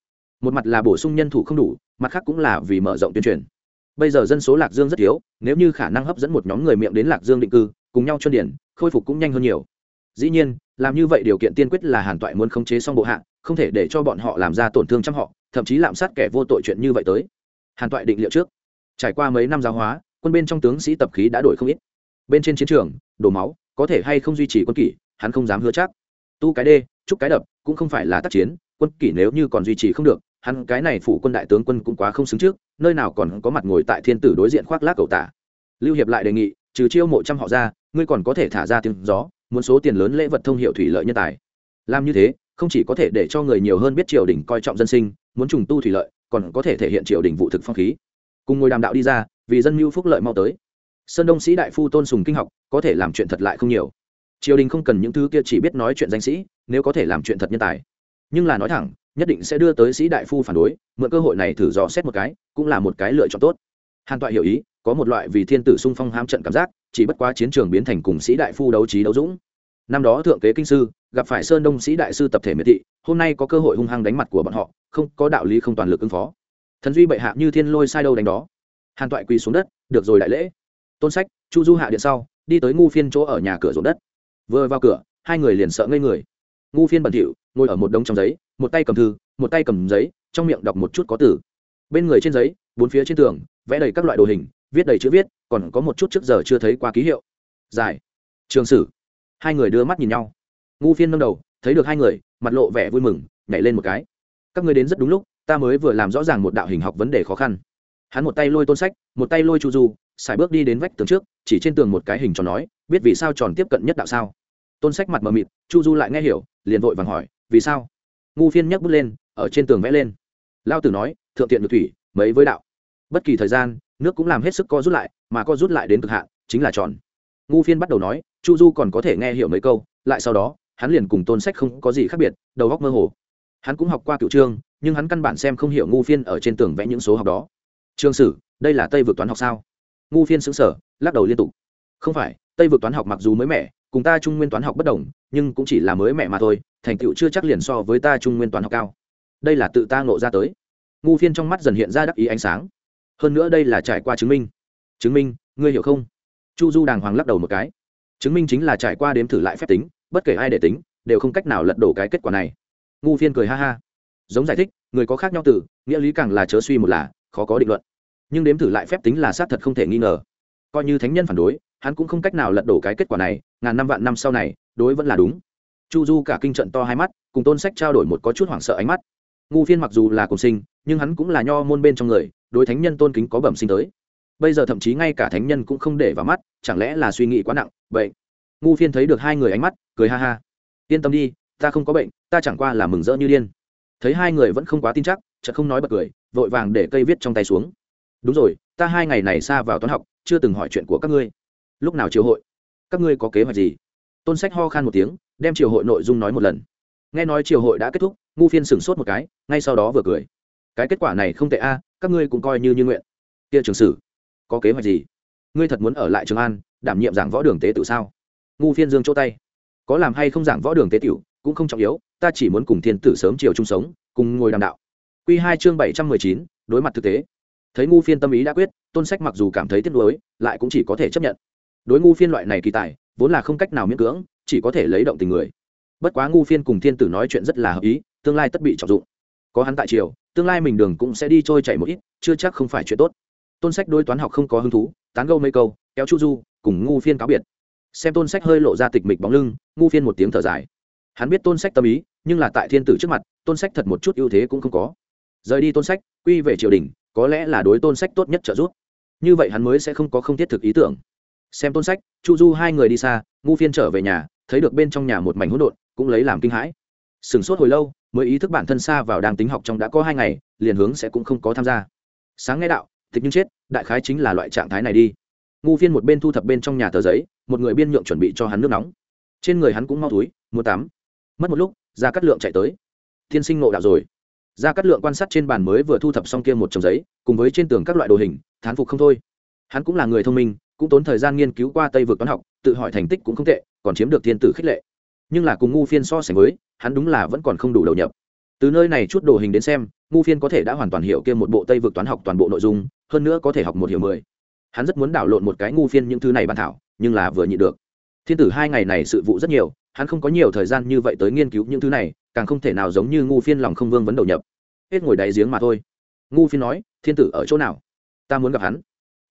Một mặt là bổ sung nhân thủ không đủ, mặt khác cũng là vì mở rộng tuyên truyền. Bây giờ dân số lạc dương rất thiếu, nếu như khả năng hấp dẫn một nhóm người miệng đến lạc dương định cư, cùng nhau chuyên điển khôi phục cũng nhanh hơn nhiều. Dĩ nhiên, làm như vậy điều kiện tiên quyết là hàn toại muốn khống chế xong bộ hạ không thể để cho bọn họ làm ra tổn thương trăm họ, thậm chí lạm sát kẻ vô tội chuyện như vậy tới. Hàn toại định liệu trước. Trải qua mấy năm giáo hóa, quân bên trong tướng sĩ tập khí đã đổi không ít. Bên trên chiến trường, đổ máu, có thể hay không duy trì quân kỷ, hắn không dám hứa chắc. Tu cái đê, chúc cái đập, cũng không phải là tác chiến, quân kỷ nếu như còn duy trì không được, hắn cái này phủ quân đại tướng quân cũng quá không xứng trước, nơi nào còn có mặt ngồi tại thiên tử đối diện khoác lác cầu tả. Lưu hiệp lại đề nghị, trừ chiêu mộ trăm họ ra, ngươi còn có thể thả ra tiếng gió, muốn số tiền lớn lễ vật thông hiệu thủy lợi nhân tài. Làm như thế không chỉ có thể để cho người nhiều hơn biết triều đình coi trọng dân sinh, muốn trùng tu thủy lợi, còn có thể thể hiện triều đình vụ thực phong khí. Cùng ngồi đàm đạo đi ra, vì dân mưu phúc lợi mau tới. Sơn đông sĩ đại phu tôn sùng kinh học, có thể làm chuyện thật lại không nhiều. Triều đình không cần những thứ kia chỉ biết nói chuyện danh sĩ, nếu có thể làm chuyện thật nhân tài. Nhưng là nói thẳng, nhất định sẽ đưa tới sĩ đại phu phản đối, mượn cơ hội này thử dò xét một cái, cũng là một cái lựa chọn tốt. Hàn toại hiểu ý, có một loại vì thiên tử sung phong ham trận cảm giác, chỉ bất quá chiến trường biến thành cùng sĩ đại phu đấu trí đấu dũng. Năm đó thượng kế kinh sư gặp phải sơn đông sĩ đại sư tập thể miệt thị, hôm nay có cơ hội hung hăng đánh mặt của bọn họ, không có đạo lý không toàn lực ứng phó. Thần duy bệ hạ như thiên lôi sai đâu đánh đó. Hàn toại quỳ xuống đất, được rồi đại lễ. Tôn sách, chu du hạ điện sau, đi tới ngu phiên chỗ ở nhà cửa ruộng đất. Vừa vào cửa, hai người liền sợ ngây người. Ngu phiên bẩn thỉu, ngồi ở một đống trong giấy, một tay cầm thư, một tay cầm giấy, trong miệng đọc một chút có từ. Bên người trên giấy, bốn phía trên tường, vẽ đầy các loại đồ hình, viết đầy chữ viết, còn có một chút trước giờ chưa thấy qua ký hiệu. Dài trường sử. Hai người đưa mắt nhìn nhau ngu phiên nâng đầu, thấy được hai người, mặt lộ vẻ vui mừng, nhảy lên một cái. Các người đến rất đúng lúc, ta mới vừa làm rõ ràng một đạo hình học vấn đề khó khăn. Hắn một tay lôi tôn sách, một tay lôi chu du xài bước đi đến vách tường trước, chỉ trên tường một cái hình tròn nói, biết vì sao tròn tiếp cận nhất đạo sao? Tôn sách mặt mờ mịt, chu du lại nghe hiểu, liền vội vàng hỏi, vì sao? Ngu phiên nhấc bút lên, ở trên tường vẽ lên. Lao tử nói, thượng tiện được thủy, mấy với đạo. Bất kỳ thời gian, nước cũng làm hết sức co rút lại, mà co rút lại đến cực hạn, chính là tròn. Ngu phiên bắt đầu nói, chu du còn có thể nghe hiểu mấy câu, lại sau đó hắn liền cùng tôn sách không có gì khác biệt, đầu góc mơ hồ. Hắn cũng học qua cựu trương, nhưng hắn căn bản xem không hiểu ngu phiên ở trên tường vẽ những số học đó. Trương sử, đây là tây vực toán học sao? Ngu phiên xứng sở lắc đầu liên tục. Không phải, tây vực toán học mặc dù mới mẻ, cùng ta trung nguyên toán học bất đồng, nhưng cũng chỉ là mới mẻ mà thôi, thành tựu chưa chắc liền so với ta trung nguyên toán học cao. Đây là tự ta ngộ ra tới. Ngu phiên trong mắt dần hiện ra đắc ý ánh sáng. Hơn nữa đây là trải qua chứng minh. Chứng minh, ngươi hiểu không? Chu du đàng hoàng lắc đầu một cái. Chứng minh chính là trải qua đếm thử lại phép tính bất kể ai để tính, đều không cách nào lật đổ cái kết quả này. Ngu phiên cười ha ha. Giống giải thích, người có khác nhau từ, nghĩa lý càng là chớ suy một là, khó có định luận. Nhưng đếm thử lại phép tính là xác thật không thể nghi ngờ. Coi như thánh nhân phản đối, hắn cũng không cách nào lật đổ cái kết quả này, ngàn năm vạn năm sau này, đối vẫn là đúng. Chu du cả kinh trận to hai mắt, cùng tôn sách trao đổi một có chút hoảng sợ ánh mắt. Ngu phiên mặc dù là cùng sinh, nhưng hắn cũng là nho môn bên trong người, đối thánh nhân tôn kính có bẩm sinh tới. Bây giờ thậm chí ngay cả thánh nhân cũng không để vào mắt, chẳng lẽ là suy nghĩ quá nặng, vậy ngu phiên thấy được hai người ánh mắt, cười ha ha. Yên tâm đi, ta không có bệnh, ta chẳng qua là mừng rỡ như điên. Thấy hai người vẫn không quá tin chắc, chợt không nói bật cười, vội vàng để cây viết trong tay xuống. Đúng rồi, ta hai ngày này xa vào toán học, chưa từng hỏi chuyện của các ngươi. Lúc nào triều hội? Các ngươi có kế hoạch gì? Tôn sách ho khan một tiếng, đem triều hội nội dung nói một lần. Nghe nói triều hội đã kết thúc, ngu phiên sửng sốt một cái, ngay sau đó vừa cười. Cái kết quả này không tệ a, các ngươi cũng coi như như nguyện. Kia trường sử, có kế hoạch gì? Ngươi thật muốn ở lại trường an, đảm nhiệm giảng võ đường tế tự sao? Ngu phiên dương chỗ tay. Có làm hay không giảng võ đường tế tiểu, cũng không trọng yếu, ta chỉ muốn cùng thiên tử sớm chiều chung sống, cùng ngồi đàm đạo. Q hai chương bảy trăm mười chín, đối mặt thực tế. Thấy ngu phiên tâm ý đã quyết, tôn sách mặc dù cảm thấy tiếc nuối, lại cũng chỉ có thể chấp nhận. Đối ngu phiên loại này kỳ tài, vốn là không cách nào miễn cưỡng, chỉ có thể lấy động tình người. Bất quá ngu phiên cùng thiên tử nói chuyện rất là hợp ý, tương lai tất bị trọng dụng. Có hắn tại triều, tương lai mình đường cũng sẽ đi trôi chảy một ít, chưa chắc không phải chuyện tốt. Tôn sách đối toán học không có hứng thú, tán gâu mấy câu, kéo chu du, cùng ngu phiên cáo biệt xem tôn sách hơi lộ ra tịch mịch bóng lưng, ngu phiên một tiếng thở dài. Hắn biết tôn sách tâm ý, nhưng là tại thiên tử trước mặt, tôn sách thật một chút ưu thế cũng không có. Rời đi tôn sách, quy về triều đình, có lẽ là đối tôn sách tốt nhất trợ giúp. Như vậy hắn mới sẽ không có không thiết thực ý tưởng. Xem tôn sách, chu du hai người đi xa, ngu phiên trở về nhà, thấy được bên trong nhà một mảnh hỗn độn, cũng lấy làm kinh hãi. Sửng sốt hồi lâu, mới ý thức bản thân xa vào đang tính học trong đã có hai ngày, liền hướng sẽ cũng không có tham gia. Sáng nghe đạo tịch nhưng chết, đại khái chính là loại trạng thái này đi ngu phiên một bên thu thập bên trong nhà tờ giấy, một người biên nhượng chuẩn bị cho hắn nước nóng. Trên người hắn cũng mau túi, mua tắm. Mất một lúc ra cắt lượng chạy tới. Tiên sinh ngộ đạo rồi. Ra cắt lượng quan sát trên bàn mới vừa thu thập xong kia một chồng giấy, cùng với trên tường các loại đồ hình, thán phục không thôi. Hắn cũng là người thông minh, cũng tốn thời gian nghiên cứu qua tây vực toán học, tự hỏi thành tích cũng không tệ, còn chiếm được thiên tử khích lệ. Nhưng là cùng ngu phiên so sánh với, hắn đúng là vẫn còn không đủ đầu nhập. Từ nơi này chút đồ hình đến xem, ngu phiên có thể đã hoàn toàn hiểu kia một bộ tây vực toán học toàn bộ nội dung, hơn nữa có thể học một hiểu mười hắn rất muốn đảo lộn một cái ngu phiên những thứ này ban thảo, nhưng là vừa nhịn được. Thiên tử hai ngày này sự vụ rất nhiều, hắn không có nhiều thời gian như vậy tới nghiên cứu những thứ này, càng không thể nào giống như ngu phiên lòng không vương vấn đầu nhập. Hết ngồi đáy giếng mà thôi. Ngu phiên nói, thiên tử ở chỗ nào? Ta muốn gặp hắn.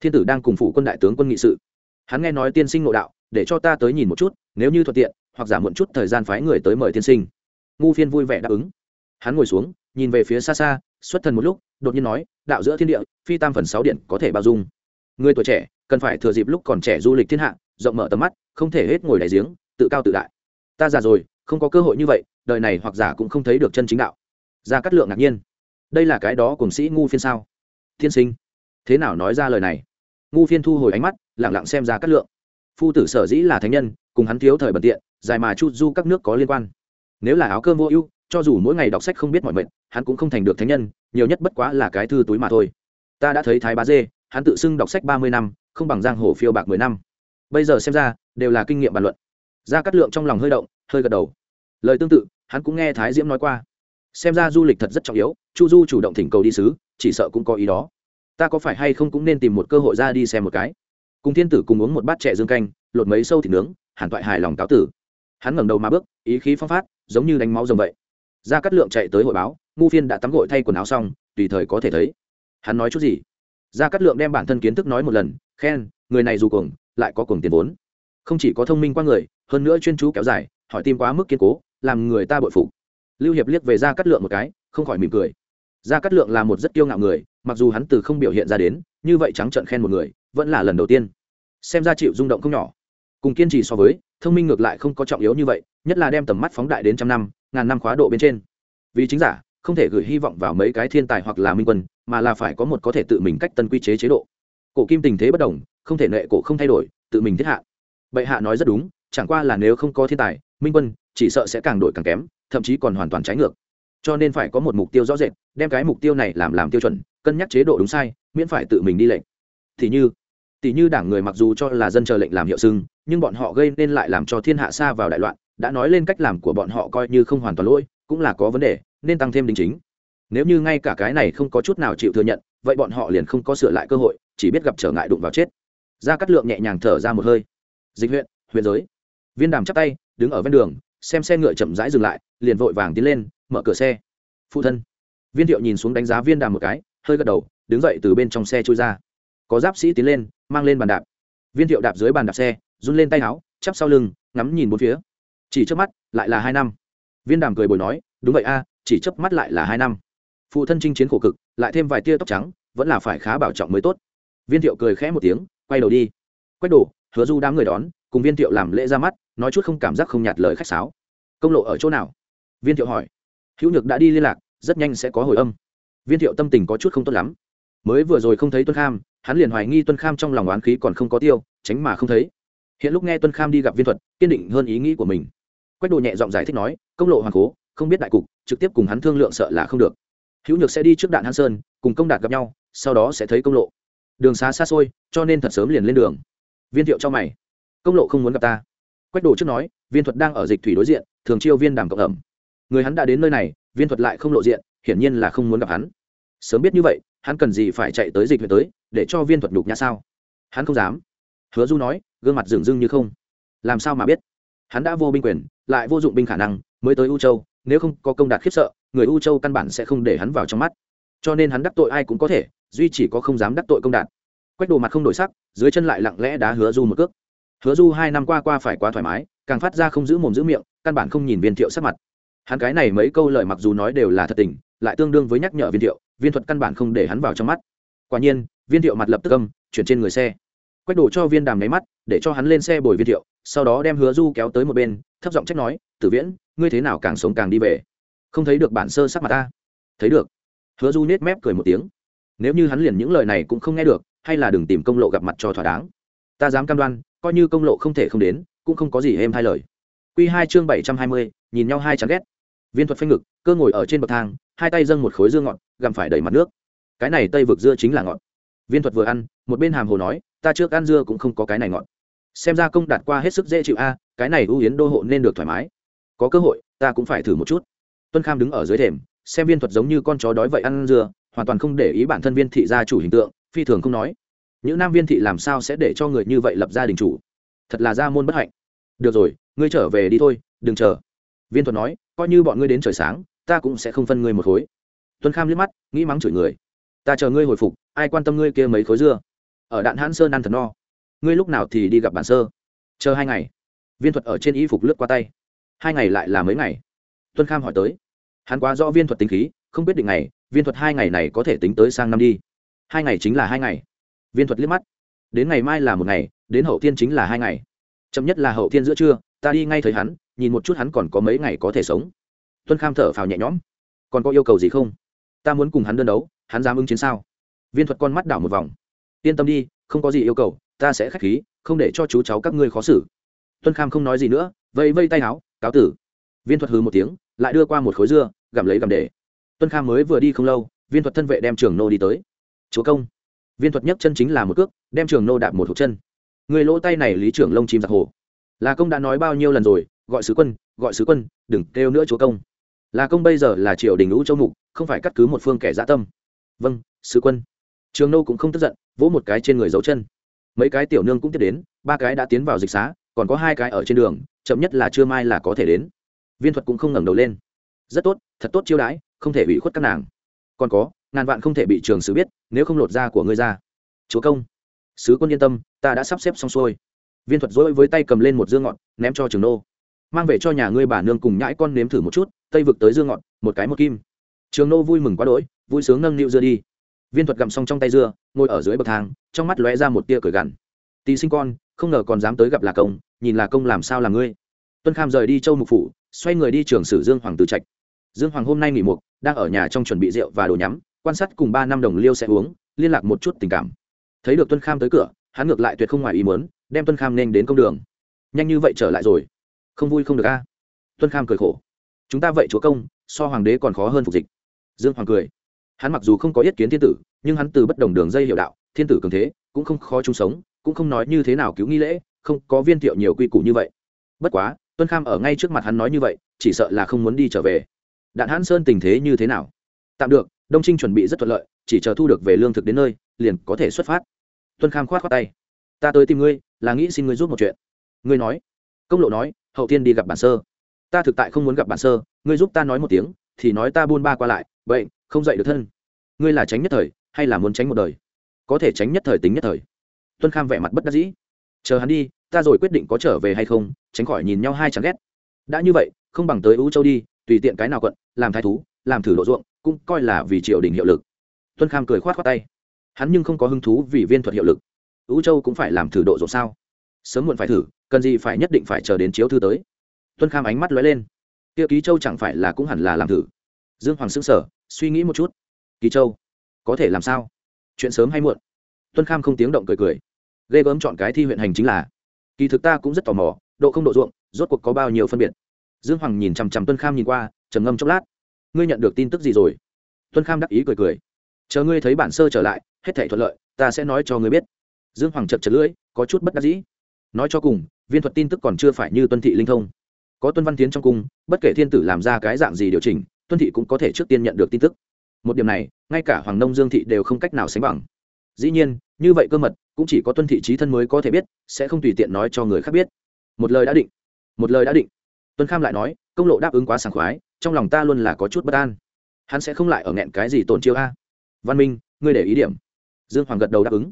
Thiên tử đang cùng phụ quân đại tướng quân nghị sự. Hắn nghe nói tiên sinh nội đạo, để cho ta tới nhìn một chút, nếu như thuận tiện, hoặc giả muộn chút thời gian phái người tới mời tiên sinh. Ngu phiên vui vẻ đáp ứng. Hắn ngồi xuống, nhìn về phía xa xa, xuất thần một lúc, đột nhiên nói, đạo giữa thiên địa, phi tam phần sáu điện có thể bao dung người tuổi trẻ, cần phải thừa dịp lúc còn trẻ du lịch thiên hạ, rộng mở tầm mắt, không thể hết ngồi đại giếng, tự cao tự đại. Ta già rồi, không có cơ hội như vậy, đời này hoặc giả cũng không thấy được chân chính đạo. Ra cắt lượng ngạc nhiên. Đây là cái đó cùng sĩ ngu phiên sao? Thiên sinh. Thế nào nói ra lời này? Ngu phiên thu hồi ánh mắt lẳng lặng xem ra cắt lượng. Phu tử sở dĩ là thánh nhân, cùng hắn thiếu thời bận tiện, dài mà chu du các nước có liên quan. Nếu là áo cơm vô ưu, cho dù mỗi ngày đọc sách không biết mọi mệnh, hắn cũng không thành được thánh nhân, nhiều nhất bất quá là cái thư túi mà thôi. Ta đã thấy thái bá dê hắn tự xưng đọc sách ba mươi năm, không bằng giang hồ phiêu bạc mười năm. Bây giờ xem ra, đều là kinh nghiệm bàn luận. Gia Cát lượng trong lòng hơi động, hơi gật đầu. Lời tương tự, hắn cũng nghe thái diễm nói qua. Xem ra du lịch thật rất trọng yếu, chu du chủ động thỉnh cầu đi sứ, chỉ sợ cũng có ý đó. Ta có phải hay không cũng nên tìm một cơ hội ra đi xem một cái. Cùng thiên tử cùng uống một bát trẻ dương canh, lột mấy sâu thịt nướng hàn toại hài lòng cáo tử. Hắn ngẩng đầu mà bước, ý khí phong phát, giống như đánh máu rồng vậy. Ra cắt lượng chạy tới hội báo ngu phiên đã tắm gội thay quần áo xong, tùy thời có thể thấy. Hắn nói chút gì? Gia Cát lượng đem bản thân kiến thức nói một lần, khen, người này dù cuồng, lại có cuồng tiền vốn. Không chỉ có thông minh qua người, hơn nữa chuyên chú kéo dài, hỏi tim quá mức kiên cố, làm người ta bội phục. Lưu hiệp liếc về Gia Cát lượng một cái, không khỏi mỉm cười. Gia Cát lượng là một rất kiêu ngạo người, mặc dù hắn từ không biểu hiện ra đến, như vậy trắng trợn khen một người, vẫn là lần đầu tiên. Xem ra chịu rung động không nhỏ. Cùng kiên trì so với, thông minh ngược lại không có trọng yếu như vậy, nhất là đem tầm mắt phóng đại đến trăm năm, ngàn năm khóa độ bên trên. Vì chính giả, không thể gửi hy vọng vào mấy cái thiên tài hoặc là minh quân mà là phải có một có thể tự mình cách tân quy chế chế độ. Cổ kim tình thế bất đồng, không thể nệ cổ không thay đổi, tự mình thiết hạ. Bệ hạ nói rất đúng, chẳng qua là nếu không có thiên tài, minh quân, chỉ sợ sẽ càng đổi càng kém, thậm chí còn hoàn toàn trái ngược. Cho nên phải có một mục tiêu rõ rệt, đem cái mục tiêu này làm làm tiêu chuẩn, cân nhắc chế độ đúng sai, miễn phải tự mình đi lệnh. Thì như tỷ như đảng người mặc dù cho là dân chờ lệnh làm hiệu sưng nhưng bọn họ gây nên lại làm cho thiên hạ xa vào đại loạn, đã nói lên cách làm của bọn họ coi như không hoàn toàn lỗi, cũng là có vấn đề, nên tăng thêm đính chính nếu như ngay cả cái này không có chút nào chịu thừa nhận, vậy bọn họ liền không có sửa lại cơ hội, chỉ biết gặp trở ngại đụng vào chết. Ra cắt lượng nhẹ nhàng thở ra một hơi. Dịch huyện huyện giới. Viên đàm chắp tay, đứng ở ven đường, xem xe ngựa chậm rãi dừng lại, liền vội vàng tiến lên, mở cửa xe. Phụ thân. Viên thiệu nhìn xuống đánh giá viên đàm một cái, hơi gật đầu, đứng dậy từ bên trong xe trôi ra. Có giáp sĩ tiến lên, mang lên bàn đạp. Viên thiệu đạp dưới bàn đạp xe, run lên tay áo, chắp sau lưng, ngắm nhìn bốn phía. Chỉ trước mắt, lại là hai năm. Viên đàm cười bồi nói, đúng vậy a, chỉ chớp mắt lại là hai năm phụ thân chinh chiến khổ cực, lại thêm vài tia tóc trắng, vẫn là phải khá bảo trọng mới tốt. Viên thiệu cười khẽ một tiếng, quay đầu đi. Quách đổ hứa du đám người đón, cùng viên thiệu làm lễ ra mắt, nói chút không cảm giác không nhạt lời khách sáo. Công lộ ở chỗ nào? Viên thiệu hỏi. Hữu nhược đã đi liên lạc, rất nhanh sẽ có hồi âm. Viên thiệu tâm tình có chút không tốt lắm. Mới vừa rồi không thấy tuân kham, hắn liền hoài nghi tuân kham trong lòng oán khí còn không có tiêu, tránh mà không thấy. Hiện lúc nghe tuân kham đi gặp viên thuật, kiên định hơn ý nghĩ của mình. Quách đồ nhẹ giọng giải thích nói, công lộ hoàng cố, không biết đại cục, trực tiếp cùng hắn thương lượng sợ là không được hữu nhược sẽ đi trước đạn hán sơn, cùng công đạt gặp nhau, sau đó sẽ thấy công lộ. Đường xa xa xôi, cho nên thật sớm liền lên đường. Viên thiệu cho mày. Công lộ không muốn gặp ta. Quách đồ trước nói, viên thuật đang ở dịch thủy đối diện, thường chiêu viên đàm cộng ẩm. Người hắn đã đến nơi này, viên thuật lại không lộ diện, hiển nhiên là không muốn gặp hắn. Sớm biết như vậy, hắn cần gì phải chạy tới dịch huyện tới, để cho viên thuật nhục nhã sao? Hắn không dám. Hứa du nói, gương mặt dường dưng như không. Làm sao mà biết? Hắn đã vô binh quyền, lại vô dụng binh khả năng, mới tới u châu, nếu không có công đạt khiếp sợ người u châu căn bản sẽ không để hắn vào trong mắt. Cho nên hắn đắc tội ai cũng có thể, duy chỉ có không dám đắc tội công đạt. Quách đồ mặt không đổi sắc, dưới chân lại lặng lẽ đá hứa du một cước. Hứa du hai năm qua qua phải quá thoải mái, càng phát ra không giữ mồm giữ miệng, căn bản không nhìn viên thiệu sắc mặt. Hắn cái này mấy câu lời mặc dù nói đều là thật tình, lại tương đương với nhắc nhở viên thiệu, viên thuật căn bản không để hắn vào trong mắt. Quả nhiên, viên thiệu mặt lập tức âm, chuyển trên người xe. Quách đổ cho viên đàm nháy mắt, để cho hắn lên xe bồi viên thiệu, sau đó đem hứa du kéo tới một bên, thấp giọng trách nói, tử viễn, ngươi thế nào càng sống càng đi về? Không thấy được bản sơ sắc mặt ta. Thấy được. Hứa du nết mép cười một tiếng. Nếu như hắn liền những lời này cũng không nghe được, hay là đừng tìm công lộ gặp mặt cho thỏa đáng. Ta dám cam đoan, coi như công lộ không thể không đến, cũng không có gì êm hai lời. Q hai chương bảy trăm hai mươi, nhìn nhau hai chán ghét. Viên thuật phanh ngực, cơ ngồi ở trên bậc thang, hai tay dâng một khối dưa ngọt, gặm phải đầy mặt nước. Cái này tây vực dưa chính là ngọt. Viên thuật vừa ăn, một bên hàm hồ nói, ta trước ăn dưa cũng không có cái này ngọt. Xem ra công đạt qua hết sức dễ chịu a, cái này ưu yến đô hộ nên được thoải mái. Có cơ hội, ta cũng phải thử một chút tuân kham đứng ở dưới thềm, xem viên thuật giống như con chó đói vậy ăn dưa, hoàn toàn không để ý bản thân viên thị gia chủ hình tượng, phi thường không nói. Những nam viên thị làm sao sẽ để cho người như vậy lập gia đình chủ? Thật là gia môn bất hạnh. Được rồi, ngươi trở về đi thôi, đừng chờ. Viên thuật nói, coi như bọn ngươi đến trời sáng, ta cũng sẽ không phân ngươi một khối. Tuân kham liếc mắt, nghĩ mắng chửi người. Ta chờ ngươi hồi phục, ai quan tâm ngươi kia mấy khối dưa? Ở đạn hãn sơn ăn thật no. Ngươi lúc nào thì đi gặp bản sơ? Chờ hai ngày. Viên thuật ở trên y phục lướt qua tay. Hai ngày lại là mấy ngày? Tuân kham hỏi tới. Hắn quá rõ viên thuật tính khí, không biết định ngày, viên thuật hai ngày này có thể tính tới sang năm đi. Hai ngày chính là hai ngày. Viên thuật liếc mắt. Đến ngày mai là một ngày, đến hậu thiên chính là hai ngày. Chậm nhất là hậu thiên giữa trưa, ta đi ngay thấy hắn, nhìn một chút hắn còn có mấy ngày có thể sống. Tuân kham thở phào nhẹ nhõm. Còn có yêu cầu gì không? Ta muốn cùng hắn đơn đấu, hắn dám ứng chiến sao? Viên thuật con mắt đảo một vòng. Yên tâm đi, không có gì yêu cầu, ta sẽ k h á c h khí, không để cho chú cháu các ngươi khó xử. Tuân kham không nói gì nữa vây vây tay áo, cáo tử. Viên thuật hừ một tiếng lại đưa qua một khối dưa, gặm lấy gặm để. Tuân kham mới vừa đi không lâu, viên thuật thân vệ đem trường nô đi tới. Chúa công. Viên thuật nhất chân chính là một cước, đem trường nô đạp một hộp chân. Người lỗ tay này lý trưởng lông chim giặc hồ là công đã nói bao nhiêu lần rồi, gọi sứ quân, gọi sứ quân, đừng kêu nữa chúa công. Là công bây giờ là triều đình lũ châu mục, không phải cắt cứ một phương kẻ dã tâm. Vâng sứ quân. Trường nô cũng không tức giận, vỗ một cái trên người giấu chân. Mấy cái tiểu nương cũng tiếp đến, ba cái đã tiến vào dịch xá, còn có hai cái ở trên đường, chậm nhất là trưa mai là có thể đến viên thuật cũng không ngẩng đầu lên. Rất tốt thật tốt chiêu đãi không thể bị khuất các nàng. Còn có ngàn vạn không thể bị trường sứ biết nếu không lột da của ngươi ra. Chúa công sứ quân yên tâm ta đã sắp xếp xong xuôi. Viên thuật dỗi với tay cầm lên một dương ngọn, ném cho trường nô. Mang về cho nhà ngươi bà nương cùng nhãi con nếm thử một chút tây vực tới dương ngọn, một cái một kim. Trường nô vui mừng quá đỗi vui sướng nâng niu dưa đi. Viên thuật gặm xong trong tay dưa ngồi ở dưới bậc thang trong mắt lóe ra một tia cười gằn. Tì sinh con không ngờ còn dám tới gặp là công nhìn là công làm sao là ngươi. Tuân kham rời đi châu mục phủ xoay người đi trường sử dương hoàng tử trạch. Dương hoàng hôm nay nghỉ mục, đang ở nhà trong chuẩn bị rượu và đồ nhắm, quan sát cùng ba năm đồng liêu sẽ uống, liên lạc một chút tình cảm. Thấy được tuân kham tới cửa, hắn ngược lại tuyệt không ngoài ý muốn, đem tuân kham nên đến công đường. Nhanh như vậy trở lại rồi. Không vui không được a. Tuân kham cười khổ. Chúng ta vậy chúa công, so hoàng đế còn khó hơn phục dịch. Dương hoàng cười. Hắn mặc dù không có ý kiến thiên tử, nhưng hắn từ bất đồng đường dây hiệu đạo, thiên tử cường thế, cũng không khó chung sống, cũng không nói như thế nào cứu nghi lễ, không có viên thiệu nhiều quy củ như vậy. Bất quá tuân kham ở ngay trước mặt hắn nói như vậy, chỉ sợ là không muốn đi trở về. Đạn hãn sơn tình thế như thế nào? Tạm được, đông trinh chuẩn bị rất thuận lợi, chỉ chờ thu được về lương thực đến nơi, liền có thể xuất phát. Tuân kham khoát khoát tay. Ta tới tìm ngươi, là nghĩ xin ngươi giúp một chuyện. Ngươi nói. Công lộ nói, hậu tiên đi gặp bản sơ. Ta thực tại không muốn gặp bản sơ, ngươi giúp ta nói một tiếng, thì nói ta buôn ba qua lại vậy không dậy được thân. Ngươi là tránh nhất thời, hay là muốn tránh một đời? Có thể tránh nhất thời tính nhất thời. Tuân kham vẻ mặt bất đắc dĩ chờ hắn đi, ta rồi quyết định có trở về hay không, tránh khỏi nhìn nhau hai chẳng ghét. Đã như vậy, không bằng tới ú châu đi, tùy tiện cái nào quận, làm thái thú, làm thử độ ruộng, cũng coi là vì triều đình hiệu lực. Tuân kham cười khoát khoát tay. Hắn nhưng không có hứng thú vì viên thuật hiệu lực. Ú châu cũng phải làm thử độ ruộng sao? Sớm muộn phải thử, cần gì phải nhất định phải chờ đến chiếu thư tới. Tuân kham ánh mắt lóe lên. Tiêu ký châu chẳng phải là cũng hẳn là làm thử? Dương hoàng xứng sở suy nghĩ một chút. Ký châu, có thể làm sao? Chuyện sớm hay muộn? Tuân kham không tiếng động cười cười ghê gớm chọn cái thi huyện hành chính là. Kỳ thực ta cũng rất tò mò, độ không độ ruộng, rốt cuộc có bao nhiêu phân biệt. Dương hoàng nhìn chằm chằm tuân kham nhìn qua, trầm ngâm chốc lát. Ngươi nhận được tin tức gì rồi? Tuân kham đắc ý cười cười. Chờ ngươi thấy bản sơ trở lại, hết thể thuận lợi, ta sẽ nói cho ngươi biết. Dương hoàng chật chật lưỡi, có chút bất đắc dĩ. Nói cho cùng, viên thuật tin tức còn chưa phải như tuân thị linh thông. Có tuân văn tiến trong cung, bất kể thiên tử làm ra cái dạng gì điều chỉnh, tuân thị cũng có thể trước tiên nhận được tin tức. Một điểm này, ngay cả hoàng nông dương thị đều không cách nào sánh bằng. Dĩ nhiên như vậy cơ mật, cũng chỉ có tuân thị trí thân mới có thể biết, sẽ không tùy tiện nói cho người khác biết. Một lời đã định. Một lời đã định. Tuân kham lại nói, công lộ đáp ứng quá sảng khoái, trong lòng ta luôn là có chút bất an. Hắn sẽ không lại ở nghẹn cái gì tổn chiêu a. Văn minh, ngươi để ý điểm. Dương hoàng gật đầu đáp ứng.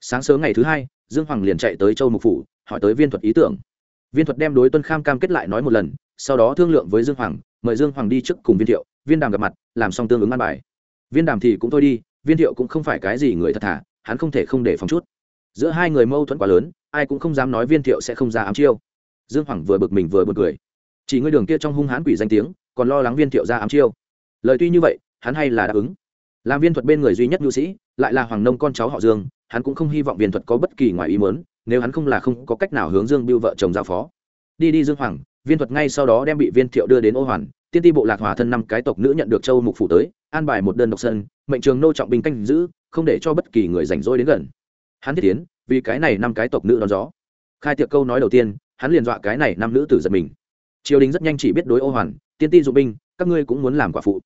Sáng sớm ngày thứ hai, dương hoàng liền chạy tới châu mục phủ, hỏi tới viên thuật ý tưởng. Viên thuật đem đối tuân kham cam kết lại nói một lần, sau đó thương lượng với dương hoàng, mời dương hoàng đi trước cùng viên thiệu, viên đàm gặp mặt, làm xong tương ứng ăn bài. Viên đàm thì cũng thôi đi, viên thiệu cũng không phải cái gì người thật thà hắn không thể không để phòng chút. Giữa hai người mâu thuẫn quá lớn, ai cũng không dám nói viên thiệu sẽ không ra ám chiêu. Dương hoàng vừa bực mình vừa bực cười. Chỉ ngươi đường kia trong hung hãn quỷ danh tiếng, còn lo lắng viên thiệu ra ám chiêu. Lời tuy như vậy, hắn hay là đáp ứng. Làm viên thuật bên người duy nhất nhu sĩ, lại là hoàng nông con cháu họ dương, hắn cũng không hy vọng viên thuật có bất kỳ ngoài ý mớn nếu hắn không là không có cách nào hướng dương biêu vợ chồng giao phó. Đi đi dương hoàng, viên thuật ngay sau đó đem bị viên thiệu đưa đến ô hoàn, tiên ti bộ lạc hòa thân năm cái tộc nữ nhận được châu mục phủ tới, an bài một đơn độc sân, mệnh trường nô trọng binh canh giữ không để cho bất kỳ người rảnh rỗi đến gần. Hắn thiết tiến, vì cái này năm cái tộc nữ đón gió. Khai tiệc câu nói đầu tiên, hắn liền dọa cái này năm nữ tử giật mình. Triều đình rất nhanh chỉ biết đối ô hoàn, tiên ti dụng binh, các ngươi cũng muốn làm quả phụ.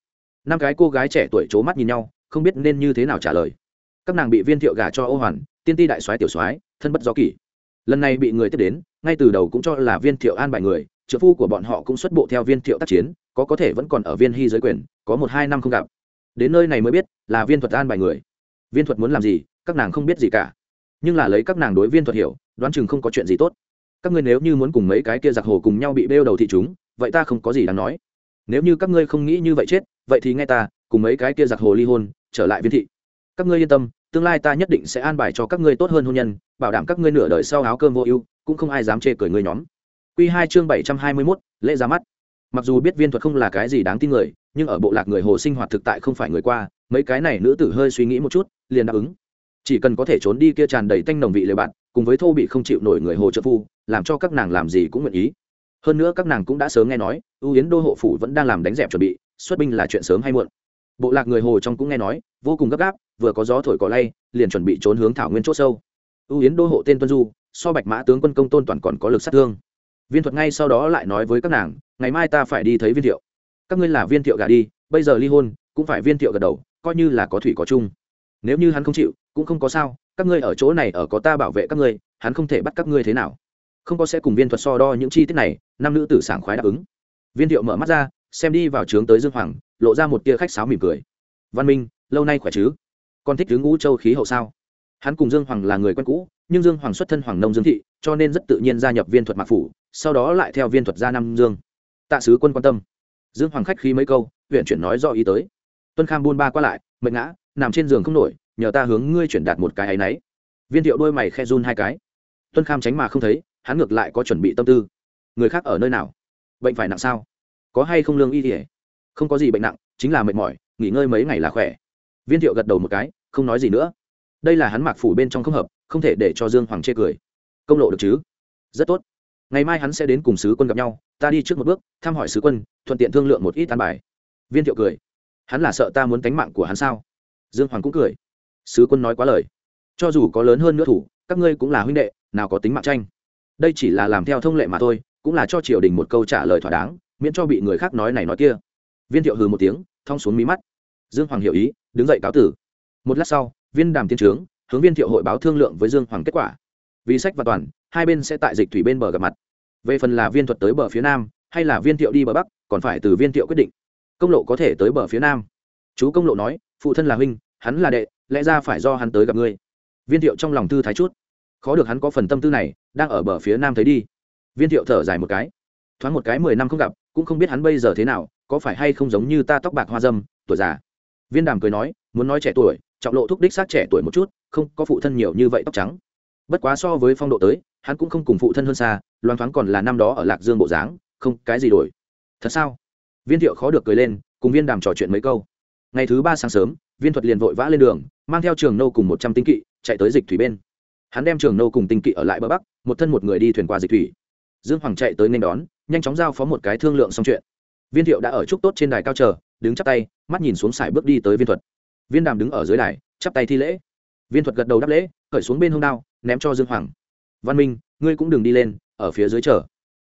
Năm cái cô gái trẻ tuổi c mắt nhìn nhau, không biết nên như thế nào trả lời. Các nàng bị viên thiệu gả cho ô hoàn, tiên ti đại soái tiểu soái, thân bất gió kỷ. Lần này bị người tiếp đến, ngay từ đầu cũng cho là viên thiệu an bài người, trợ phu của bọn họ cũng xuất bộ theo viên thiệu tác chiến, có có thể vẫn còn ở viên hy giới quyền, có một hai năm không gặp. Đến nơi này mới biết là viên thuật an bài người viên thuật muốn làm gì các nàng không biết gì cả. Nhưng là lấy các nàng đối viên thuật hiểu đoán chừng không có chuyện gì tốt. Các ngươi nếu như muốn cùng mấy cái kia giặc hồ cùng nhau bị bêu đầu thị chúng vậy ta không có gì đáng nói. Nếu như các ngươi không nghĩ như vậy chết vậy thì nghe ta cùng mấy cái kia giặc hồ ly hôn trở lại viên thị. Các ngươi yên tâm tương lai ta nhất định sẽ an bài cho các ngươi tốt hơn hôn nhân bảo đảm các ngươi nửa đời sau áo cơm vô ưu cũng không ai dám chê cười ngươi nhóm. Quy hai chương bảy trăm hai mươi mốt lễ ra mắt. Mặc dù biết viên thuật không là cái gì đáng tin người, nhưng ở bộ lạc người hồ sinh hoạt thực tại không phải người qua, mấy cái này nữ tử hơi suy nghĩ một chút, liền đáp ứng. Chỉ cần có thể trốn đi kia tràn đầy tanh nồng vị lều bạn, cùng với thô bị không chịu nổi người hồ trợ phu, làm cho các nàng làm gì cũng nguyện ý. Hơn nữa các nàng cũng đã sớm nghe nói, ưu yến đô hộ phủ vẫn đang làm đánh dẹp chuẩn bị, xuất binh là chuyện sớm hay muộn. Bộ lạc người hồ trong cũng nghe nói, vô cùng gấp gáp, vừa có gió thổi cỏ lay, liền chuẩn bị trốn hướng thảo nguyên chỗ sâu. ưu yến đô hộ tên tuân du, so bạch mã tướng quân công tôn toàn còn có lực sát thương viên thuật ngay sau đó lại nói với các nàng ngày mai ta phải đi thấy viên thiệu các ngươi là viên thiệu gà đi bây giờ ly hôn cũng phải viên thiệu gật đầu coi như là có thủy có chung nếu như hắn không chịu, cũng không có sao, các ngươi ở chỗ này ở có ta bảo vệ các ngươi, hắn không thể bắt các ngươi thế nào. Không có sẽ cùng viên thuật so đo những chi tiết này, nam nữ tử sảng khoái đáp ứng. Viên thiệu mở mắt ra, xem đi vào trướng tới dương hoàng, lộ ra một tia khách sáo mỉm cười. Văn minh, lâu nay khỏe chứ? Con thích tướng ngũ châu khí hậu sao? Hắn cùng dương hoàng là người quen cũ, nhưng dương hoàng xuất thân hoàng nông dương thị, cho nên rất tự nhiên gia nhập viên thuật mạc phủ, sau đó lại theo viên thuật gia nam dương. Tạ sứ quân quan tâm. Dương hoàng khách khí mấy câu, huyện chuyển nói do ý tới. Tuân kham buôn ba qua lại, mệt ngã nằm trên giường không nổi, nhờ ta hướng ngươi chuyển đạt một cái áy náy. Viên thiệu đôi mày khe run hai cái. Tuân kham tránh mà không thấy, hắn ngược lại có chuẩn bị tâm tư. Người khác ở nơi nào? Bệnh phải nặng sao? Có hay không lương y ỉa không có gì bệnh nặng, chính là mệt mỏi, nghỉ ngơi mấy ngày là khỏe. Viên thiệu gật đầu một cái, không nói gì nữa. Đây là hắn mặc phủ bên trong không hợp, không thể để cho dương hoàng chê cười. Công lộ được chứ? Rất tốt. Ngày mai hắn sẽ đến cùng sứ quân gặp nhau, ta đi trước một bước, thăm hỏi sứ quân, thuận tiện thương lượng một ít an bài. Viên thiệu cười. Hắn là sợ ta muốn tánh mạng của hắn sao? Dương hoàng cũng cười. Sứ quân nói quá lời. Cho dù có lớn hơn nữa thủ, các ngươi cũng là huynh đệ, nào có tính mạng tranh. Đây chỉ là làm theo thông lệ mà thôi, cũng là cho triều đình một câu trả lời thỏa đáng, miễn cho bị người khác nói này nói kia. Viên thiệu hừ một tiếng, thong xuống mí mắt. Dương hoàng hiểu ý, đứng dậy cáo tử. Một lát sau, viên đàm tiên trướng, hướng viên thiệu hội báo thương lượng với dương hoàng kết quả. Vì sách và toàn, hai bên sẽ tại dịch thủy bên bờ gặp mặt. Về phần là viên thuật tới bờ phía nam, hay là viên thiệu đi bờ bắc, còn phải từ viên thiệu quyết định. Công lộ có thể tới bờ phía nam. Chú công lộ nói phụ thân là huynh, hắn là đệ, lẽ ra phải do hắn tới gặp ngươi. Viên thiệu trong lòng thư thái chút. Khó được hắn có phần tâm tư này, đang ở bờ phía nam thấy đi. Viên thiệu thở dài một cái. Thoáng một cái mười năm không gặp, cũng không biết hắn bây giờ thế nào, có phải hay không giống như ta tóc bạc hoa dâm, tuổi già. Viên đàm cười nói, muốn nói trẻ tuổi, trọng lộ thúc đích xác trẻ tuổi một chút, không, có phụ thân nhiều như vậy tóc trắng. Bất quá so với phong độ tới, hắn cũng không cùng phụ thân hơn xa, loan thoáng còn là năm đó ở lạc dương bộ dáng, không, cái gì đổi. Thật sao? Viên thiệu khó được cười lên, cùng viên đàm trò chuyện mấy câu ngày thứ ba sáng sớm, viên thuật liền vội vã lên đường, mang theo trường nâu cùng một trăm tinh kỵ, chạy tới dịch thủy bên. Hắn đem trường nâu cùng tinh kỵ ở lại bờ bắc, một thân một người đi thuyền qua dịch thủy. Dương hoàng chạy tới nên đón, nhanh chóng giao phó một cái thương lượng xong chuyện. Viên thiệu đã ở trúc tốt trên đài cao chờ, đứng chắp tay, mắt nhìn xuống sải bước đi tới viên thuật. Viên đàm đứng ở dưới đài, chắp tay thi lễ. Viên thuật gật đầu đáp lễ, khởi xuống bên hông đao, ném cho dương hoàng. Văn minh, ngươi cũng đừng đi lên, ở phía dưới chờ.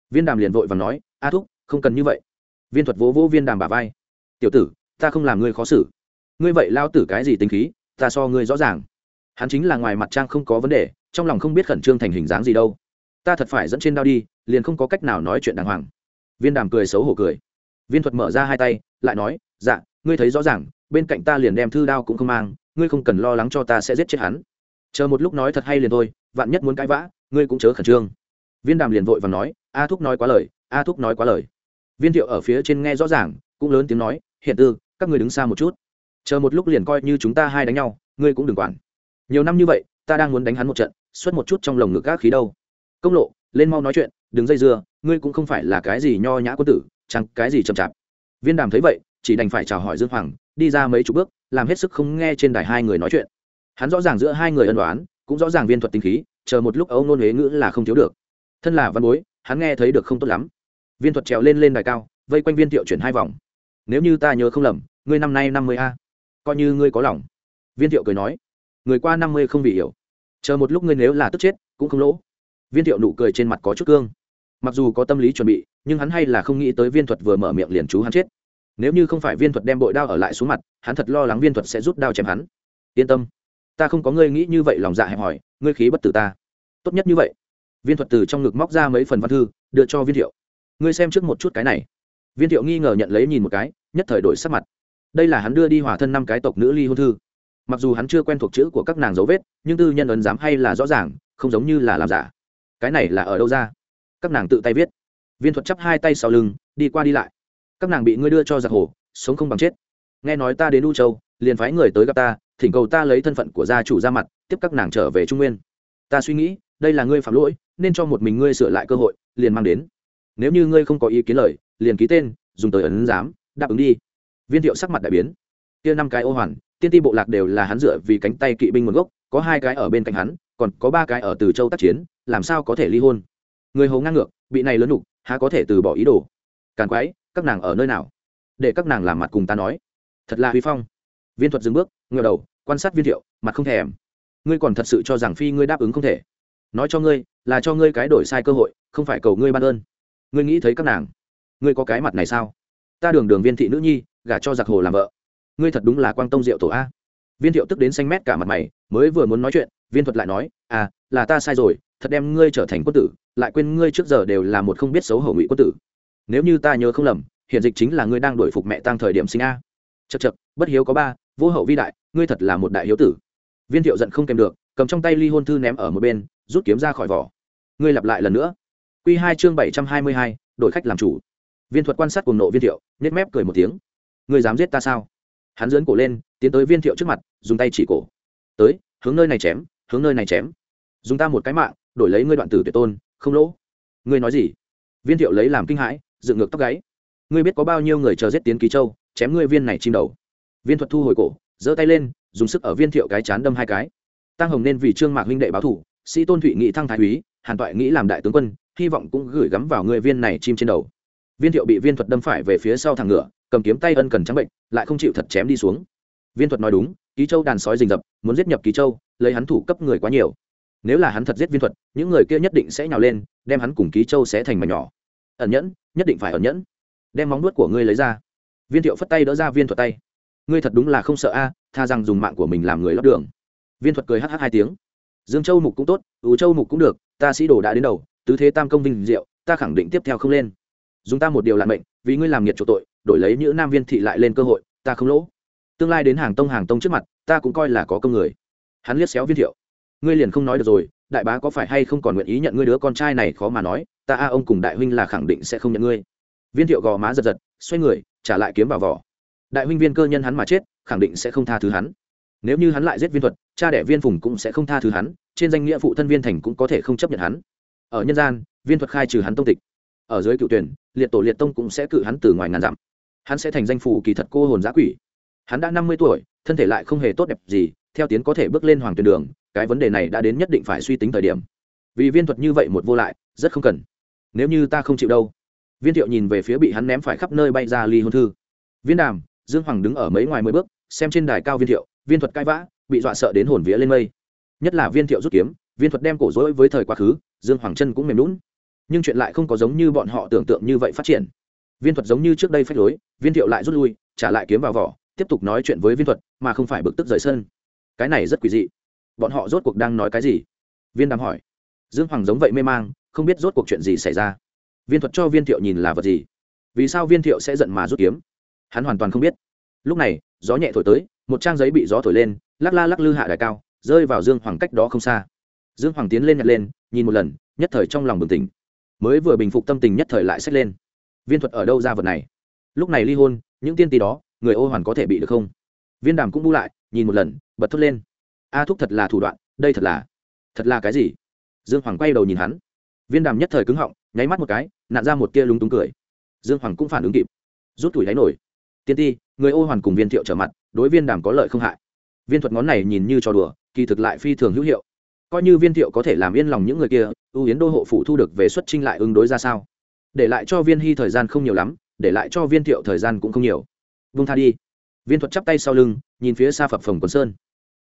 Viên đàm liền vội và nói, a thúc, không cần như vậy. Viên thuật vỗ vỗ viên đàm bà vai. Tiểu tử ta không làm ngươi khó xử. Ngươi vậy lao tử cái gì tính khí, ta so ngươi rõ ràng. Hắn chính là ngoài mặt trang không có vấn đề, trong lòng không biết khẩn trương thành hình dáng gì đâu. Ta thật phải dẫn trên đao đi, liền không có cách nào nói chuyện đàng hoàng. Viên đàm cười xấu hổ cười. Viên thuật mở ra hai tay, lại nói dạ ngươi thấy rõ ràng, bên cạnh ta liền đem thư đao cũng không mang, ngươi không cần lo lắng cho ta sẽ giết chết hắn. Chờ một lúc nói thật hay liền thôi, vạn nhất muốn cãi vã, ngươi cũng chớ khẩn trương. Viên đàm liền vội và nói, a thúc nói quá lời, a thúc nói quá lời. Viên thiệu ở phía trên nghe rõ ràng, cũng lớn tiếng nói, hiện tư các ngươi đứng xa một chút. Chờ một lúc liền coi như chúng ta hai đánh nhau, ngươi cũng đừng quản. Nhiều năm như vậy, ta đang muốn đánh hắn một trận, xuất một chút trong lồng ngực gác khí đâu. Công lộ, lên mau nói chuyện, đừng dây dưa, ngươi cũng không phải là cái gì nho nhã quân tử, chẳng cái gì chậm chạp. Viên đàm thấy vậy, chỉ đành phải chào hỏi dương hoàng, đi ra mấy chục bước, làm hết sức không nghe trên đài hai người nói chuyện. Hắn rõ ràng giữa hai người ân đoán cũng rõ ràng viên thuật tinh khí, chờ một lúc âu nôn huế ngữ là không thiếu được. Thân là văn bối, hắn nghe thấy được không tốt lắm. Viên thuật trèo lên lên đài cao, vây quanh viên thiệu chuyển hai vòng nếu như ta nhớ không lầm, ngươi năm nay năm mươi a. Coi như ngươi có lòng. Viên thiệu cười nói, người qua năm mươi không bị hiểu. Chờ một lúc ngươi nếu là tức chết, cũng không lỗ. Viên thiệu nụ cười trên mặt có chút cương. Mặc dù có tâm lý chuẩn bị, nhưng hắn hay là không nghĩ tới viên thuật vừa mở miệng liền chú hắn chết. Nếu như không phải viên thuật đem bội đao ở lại xuống mặt, hắn thật lo lắng viên thuật sẽ rút đao chém hắn. Yên tâm. Ta không có ngươi nghĩ như vậy lòng dạ hẹp hòi, ngươi khí bất tử ta. Tốt nhất như vậy. Viên thuật từ trong ngực móc ra mấy phần văn thư, đưa cho viên thiệu. Ngươi xem trước một chút cái này viên thiệu nghi ngờ nhận lấy nhìn một cái, nhất thời đổi sắc mặt. Đây là hắn đưa đi hòa thân năm cái tộc nữ ly hôn thư. Mặc dù hắn chưa quen thuộc chữ của các nàng dấu vết, nhưng tư nhân ấn giám hay là rõ ràng, không giống như là làm giả. Cái này là ở đâu ra? Các nàng tự tay viết. Viên thuật chắp hai tay sau lưng, đi qua đi lại. Các nàng bị ngươi đưa cho giặc hồ, sống không bằng chết. Nghe nói ta đến u châu, liền phái người tới gặp ta, thỉnh cầu ta lấy thân phận của gia chủ ra mặt, tiếp các nàng trở về trung nguyên. Ta suy nghĩ, đây là ngươi phạm lỗi, nên cho một mình ngươi sửa lại cơ hội, liền mang đến. Nếu như ngươi không có ý kiến lời liền ký tên, dùng tới ấn giám, đáp ứng đi. Viên thiệu sắc mặt đại biến. Kia năm cái ô hoàn, tiên ti bộ lạc đều là hắn dựa vì cánh tay kỵ binh nguồn gốc, có hai cái ở bên cạnh hắn, còn có ba cái ở từ châu tác chiến, làm sao có thể ly hôn? Người hầu ngang ngược, bị này lớn đục há có thể từ bỏ ý đồ? Càn quái, các nàng ở nơi nào? Để các nàng làm mặt cùng ta nói. Thật là huy phong. Viên thuật dừng bước ngờ đầu, quan sát viên thiệu, mặt không thèm. Ngươi còn thật sự cho rằng phi ngươi đáp ứng không thể. Nói cho ngươi, là cho ngươi cái đổi sai cơ hội, không phải cầu ngươi ban ơn. Ngươi nghĩ thấy các nàng ngươi có cái mặt này sao? Ta đường đường viên thị nữ nhi, gả cho giặc hồ làm vợ. Ngươi thật đúng là quang tông diệu tổ a. Viên thiệu tức đến xanh mét cả mặt mày, mới vừa muốn nói chuyện, viên thuật lại nói à là ta sai rồi, thật đem ngươi trở thành quân tử, lại quên ngươi trước giờ đều là một không biết xấu hổ ngụy quân tử. Nếu như ta nhớ không lầm, hiện dịch chính là ngươi đang đổi phục mẹ tăng thời điểm sinh a. Chật chật bất hiếu có ba, vô hậu vi đại, ngươi thật là một đại hiếu tử. Viên thiệu giận không kèm được, cầm trong tay ly hôn thư ném ở một bên, rút kiếm ra khỏi vỏ. Ngươi lặp lại lần nữa. Q hai chương bảy trăm hai mươi hai đội khách làm chủ viên thuật quan sát cùng nộ viên thiệu nết mép cười một tiếng. Ngươi dám giết ta sao? Hắn dướn cổ lên, tiến tới viên thiệu trước mặt, dùng tay chỉ cổ. Tới, hướng nơi này chém, hướng nơi này chém. Dùng ta một cái mạng, đổi lấy ngươi đoạn tử tuyệt tôn, không lỗ. Ngươi nói gì? Viên thiệu lấy làm kinh hãi, dựng ngược tóc gáy. Ngươi biết có bao nhiêu người chờ giết tiến ký châu, chém ngươi viên này chim đầu. Viên thuật thu hồi cổ, giơ tay lên, dùng sức ở viên thiệu cái chán đâm hai cái. Tăng hồng nên vì trương mạc huynh đệ báo thủ, sĩ tôn thụy nghị thăng thái úy, hàn toại nghĩ làm đại tướng quân, hy vọng cũng gửi gắm vào người viên này chim trên đầu viên thiệu bị viên thuật đâm phải về phía sau thằng ngựa, cầm kiếm tay ân cần trắng bệnh, lại không chịu thật chém đi xuống. Viên thuật nói đúng, ký châu đàn sói rình rập, muốn giết nhập ký châu, lấy hắn thủ cấp người quá nhiều. Nếu là hắn thật giết viên thuật, những người kia nhất định sẽ nhào lên, đem hắn cùng ký châu sẽ thành mảnh nhỏ. Ẩn nhẫn, nhất định phải ẩn nhẫn. Đem móng nuốt của ngươi lấy ra. Viên thiệu phất tay đỡ ra viên thuật tay. Ngươi thật đúng là không sợ a, tha rằng dùng mạng của mình làm người lót đường. Viên thuật cười hh hai tiếng. Dương châu mục cũng tốt ứ châu mục cũng được, ta sĩ đồ đã đến đầu, tứ thế tam công vinh diệu, ta khẳng định tiếp theo không lên dùng ta một điều lạn mệnh, vì ngươi làm nghiệt chỗ tội, đổi lấy những nam viên thị lại lên cơ hội, ta không lỗ. Tương lai đến hàng tông hàng tông trước mặt, ta cũng coi là có công người. Hắn liếc xéo viên thiệu. Ngươi liền không nói được rồi, đại bá có phải hay không còn nguyện ý nhận ngươi đứa con trai này khó mà nói, ta a ông cùng đại huynh là khẳng định sẽ không nhận ngươi. Viên thiệu gò má giật giật, xoay người, trả lại kiếm vào vỏ. Đại huynh viên cơ nhân hắn mà chết, khẳng định sẽ không tha thứ hắn. Nếu như hắn lại giết viên thuật, cha đẻ viên phùng cũng sẽ không tha thứ hắn, trên danh nghĩa phụ thân viên thành cũng có thể không chấp nhận hắn. Ở nhân gian, viên thuật khai trừ hắn tông tịch ở dưới cựu tuyển, liệt tổ liệt tông cũng sẽ cự hắn từ ngoài ngàn dặm. Hắn sẽ thành danh phủ kỳ thật cô hồn giã quỷ. Hắn đã năm mươi tuổi, thân thể lại không hề tốt đẹp gì, theo tiến có thể bước lên hoàng tuyển đường, cái vấn đề này đã đến nhất định phải suy tính thời điểm. Vì viên thuật như vậy một vô lại, rất không cần. Nếu như ta không chịu đâu. Viên thiệu nhìn về phía bị hắn ném phải khắp nơi bay ra ly hôn thư. Viên đàm, dương hoàng đứng ở mấy ngoài mười bước, xem trên đài cao viên thiệu, viên thuật cãi vã, bị dọa sợ đến hồn vía lên mây. Nhất là viên thiệu rút kiếm, viên thuật đem cổ dối với thời quá khứ, dương hoàng chân cũng mềm lún nhưng chuyện lại không có giống như bọn họ tưởng tượng như vậy phát triển. Viên thuật giống như trước đây phách lối, viên thiệu lại rút lui, trả lại kiếm vào vỏ, tiếp tục nói chuyện với viên thuật, mà không phải bực tức rời sân. Cái này rất quỷ dị. Bọn họ rốt cuộc đang nói cái gì? Viên đàm hỏi. Dương hoàng giống vậy mê mang, không biết rốt cuộc chuyện gì xảy ra. Viên thuật cho viên thiệu nhìn là vật gì? Vì sao viên thiệu sẽ giận mà rút kiếm? Hắn hoàn toàn không biết. Lúc này, gió nhẹ thổi tới, một trang giấy bị gió thổi lên, lắc la lắc lư hạ đài cao, rơi vào dương hoàng cách đó không xa. Dương hoàng tiến lên nhặt lên, nhìn một lần, nhất thời trong lòng bừng tỉnh mới vừa bình phục tâm tình nhất thời lại xách lên. Viên thuật ở đâu ra vật này? Lúc này ly hôn, những tiên tỷ đó, người ô hoàn có thể bị được không? Viên đàm cũng bu lại, nhìn một lần, bật thốt lên. A thúc thật là thủ đoạn, đây thật là thật là cái gì? Dương hoàng quay đầu nhìn hắn. Viên đàm nhất thời cứng họng, nháy mắt một cái nạn ra một tia lúng túng cười. Dương hoàng cũng phản ứng kịp. Rút tuổi đáy nổi. Tiên ti, người ô hoàn cùng viên thiệu trở mặt, đối viên đàm có lợi không hại. Viên thuật ngón này nhìn như trò đùa, kỳ thực lại phi thường hữu hiệu coi như viên thiệu có thể làm yên lòng những người kia, ưu yến đô hộ phủ thu được về xuất trinh lại ứng đối ra sao? Để lại cho viên hy thời gian không nhiều lắm, để lại cho viên thiệu thời gian cũng không nhiều. Vung tha đi. Viên thuật chắp tay sau lưng, nhìn phía xa phập phồng quần sơn.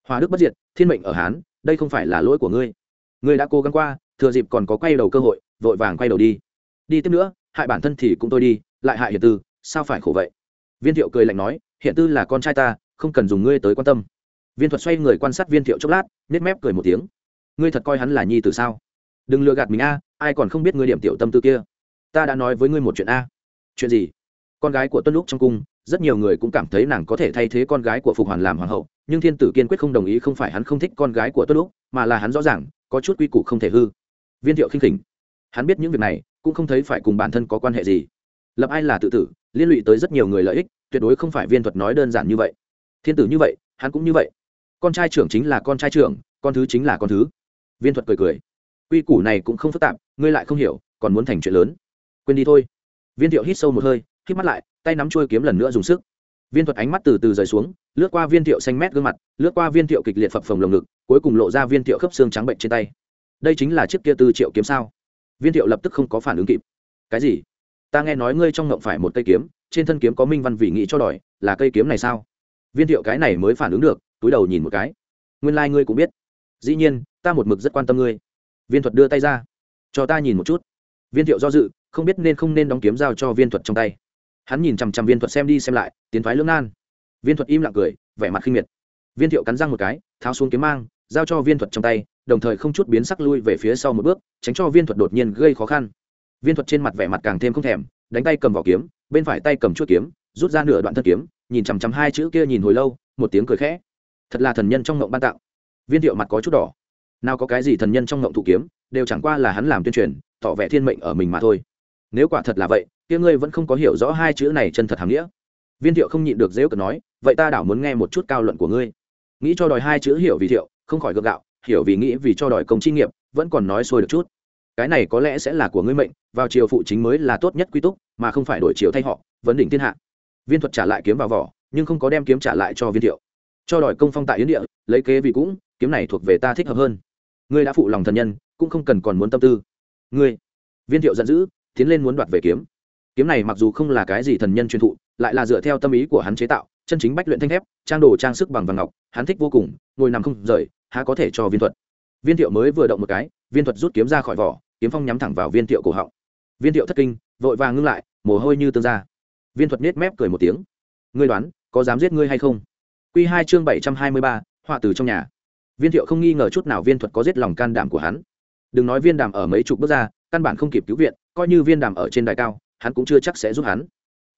Hòa đức bất diệt, thiên mệnh ở hán, đây không phải là lỗi của ngươi. Ngươi đã cố gắng qua, thừa dịp còn có quay đầu cơ hội, vội vàng quay đầu đi. Đi tiếp nữa, hại bản thân thì cũng tôi đi, lại hại hiện tư, sao phải khổ vậy? Viên thiệu cười lạnh nói hiện tư là con trai ta, không cần dùng ngươi tới quan tâm. Viên thuật xoay người quan sát viên thiệu chốc lát nếp mép cười một tiếng ngươi thật coi hắn là nhi tử sao? Đừng lừa gạt mình a, ai còn không biết ngươi điểm tiểu tâm tư kia. Ta đã nói với ngươi một chuyện a. Chuyện gì? Con gái của tuân lúc trong cung, rất nhiều người cũng cảm thấy nàng có thể thay thế con gái của phục hoàn làm hoàng hậu, nhưng thiên tử kiên quyết không đồng ý không phải hắn không thích con gái của tuân lúc mà là hắn rõ ràng, có chút quy củ không thể hư. Viên thiệu khinh khỉnh. Hắn biết những việc này, cũng không thấy phải cùng bản thân có quan hệ gì. Lập ai là tự tử, liên lụy tới rất nhiều người lợi ích, tuyệt đối không phải viên thuật nói đơn giản như vậy. Thiên tử như vậy, hắn cũng như vậy. Con trai trưởng chính là con trai trưởng, con thứ chính là con thứ viên thuật cười cười. Quy củ này cũng không phức tạp, ngươi lại không hiểu, còn muốn thành chuyện lớn. Quên đi thôi. Viên thiệu hít sâu một hơi hít mắt lại, tay nắm chuôi kiếm lần nữa dùng sức. Viên thuật ánh mắt từ từ rời xuống, lướt qua viên thiệu xanh mét gương mặt, lướt qua viên thiệu kịch liệt phập phồng lồng ngực, cuối cùng lộ ra viên thiệu khớp xương trắng bệnh trên tay. Đây chính là chiếc kia tư triệu kiếm sao? Viên thiệu lập tức không có phản ứng kịp. Cái gì? Ta nghe nói ngươi trong ngộng phải một cây kiếm, trên thân kiếm có minh văn vì nghĩ cho đòi, là cây kiếm này sao? Viên thiệu cái này mới phản ứng được, túi đầu nhìn một cái. Nguyên lai、like、ngươi cũng biết. Dĩ nhiên ta một mực rất quan tâm ngươi. Viên thuật đưa tay ra. Cho ta nhìn một chút. Viên thiệu do dự, không biết nên không nên đóng kiếm giao cho viên thuật trong tay. Hắn nhìn chằm chằm viên thuật xem đi xem lại, tiến thoái lưỡng nan. Viên thuật im lặng cười, vẻ mặt khinh miệt. Viên thiệu cắn răng một cái, tháo xuống kiếm mang, giao cho viên thuật trong tay, đồng thời không chút biến sắc lui về phía sau một bước, tránh cho viên thuật đột nhiên gây khó khăn. Viên thuật trên mặt vẻ mặt càng thêm không thèm, đánh tay cầm vỏ kiếm, bên phải tay cầm chuốt kiếm, rút ra nửa đoạn thân kiếm, nhìn chằm chằm hai chữ kia nhìn hồi lâu, một tiếng cười khẽ. Thật là thần nhân trong ngộng ban tạo viên thiệu mặt có chút đỏ nào có cái gì thần nhân trong ngộng thụ kiếm, đều chẳng qua là hắn làm tuyên truyền, tỏ vẻ thiên mệnh ở mình mà thôi. Nếu quả thật là vậy, kia ngươi vẫn không có hiểu rõ hai chữ này chân thật hàm nghĩa. Viên thiệu không nhịn được dễ cợt nói, vậy ta đảo muốn nghe một chút cao luận của ngươi. Nghĩ cho đòi hai chữ hiểu vì thiệu, không khỏi gượng gạo, hiểu vì nghĩ vì cho đòi công chi nghiệp, vẫn còn nói xuôi được chút. Cái này có lẽ sẽ là của ngươi mệnh, vào triều phụ chính mới là tốt nhất quy túc, mà không phải đổi triều thay họ, vấn đỉnh thiên hạ. Viên thuật trả lại kiếm vào vỏ, nhưng không có đem kiếm trả lại cho viên thiệu. Cho đòi công phong tại yến địa, lấy kế vì cũng, kiếm này thuộc về ta thích hợp hơn ngươi đã phụ lòng thần nhân, cũng không cần còn muốn tâm tư. Ngươi, viên thiệu giận dữ, tiến lên muốn đoạt về kiếm. Kiếm này mặc dù không là cái gì thần nhân truyền thụ, lại là dựa theo tâm ý của hắn chế tạo, chân chính bách luyện thanh thép, trang đồ trang sức bằng vàng ngọc, hắn thích vô cùng, ngồi nằm không rời, há có thể cho viên thuật. Viên thiệu mới vừa động một cái, viên thuật rút kiếm ra khỏi vỏ, kiếm phong nhắm thẳng vào viên thiệu cổ họng. Viên thiệu thất kinh, vội vàng ngưng lại, mồ hôi như tương ra. Viên thuật nết mép cười một tiếng. Ngươi đoán, có dám giết ngươi hay không? Q hai chương bảy trăm hai mươi ba, họa từ trong nhà viên thiệu không nghi ngờ chút nào viên thuật có giết lòng can đảm của hắn. Đừng nói viên đàm ở mấy chục bước ra, căn bản không kịp cứu viện, coi như viên đàm ở trên đài cao, hắn cũng chưa chắc sẽ giúp hắn.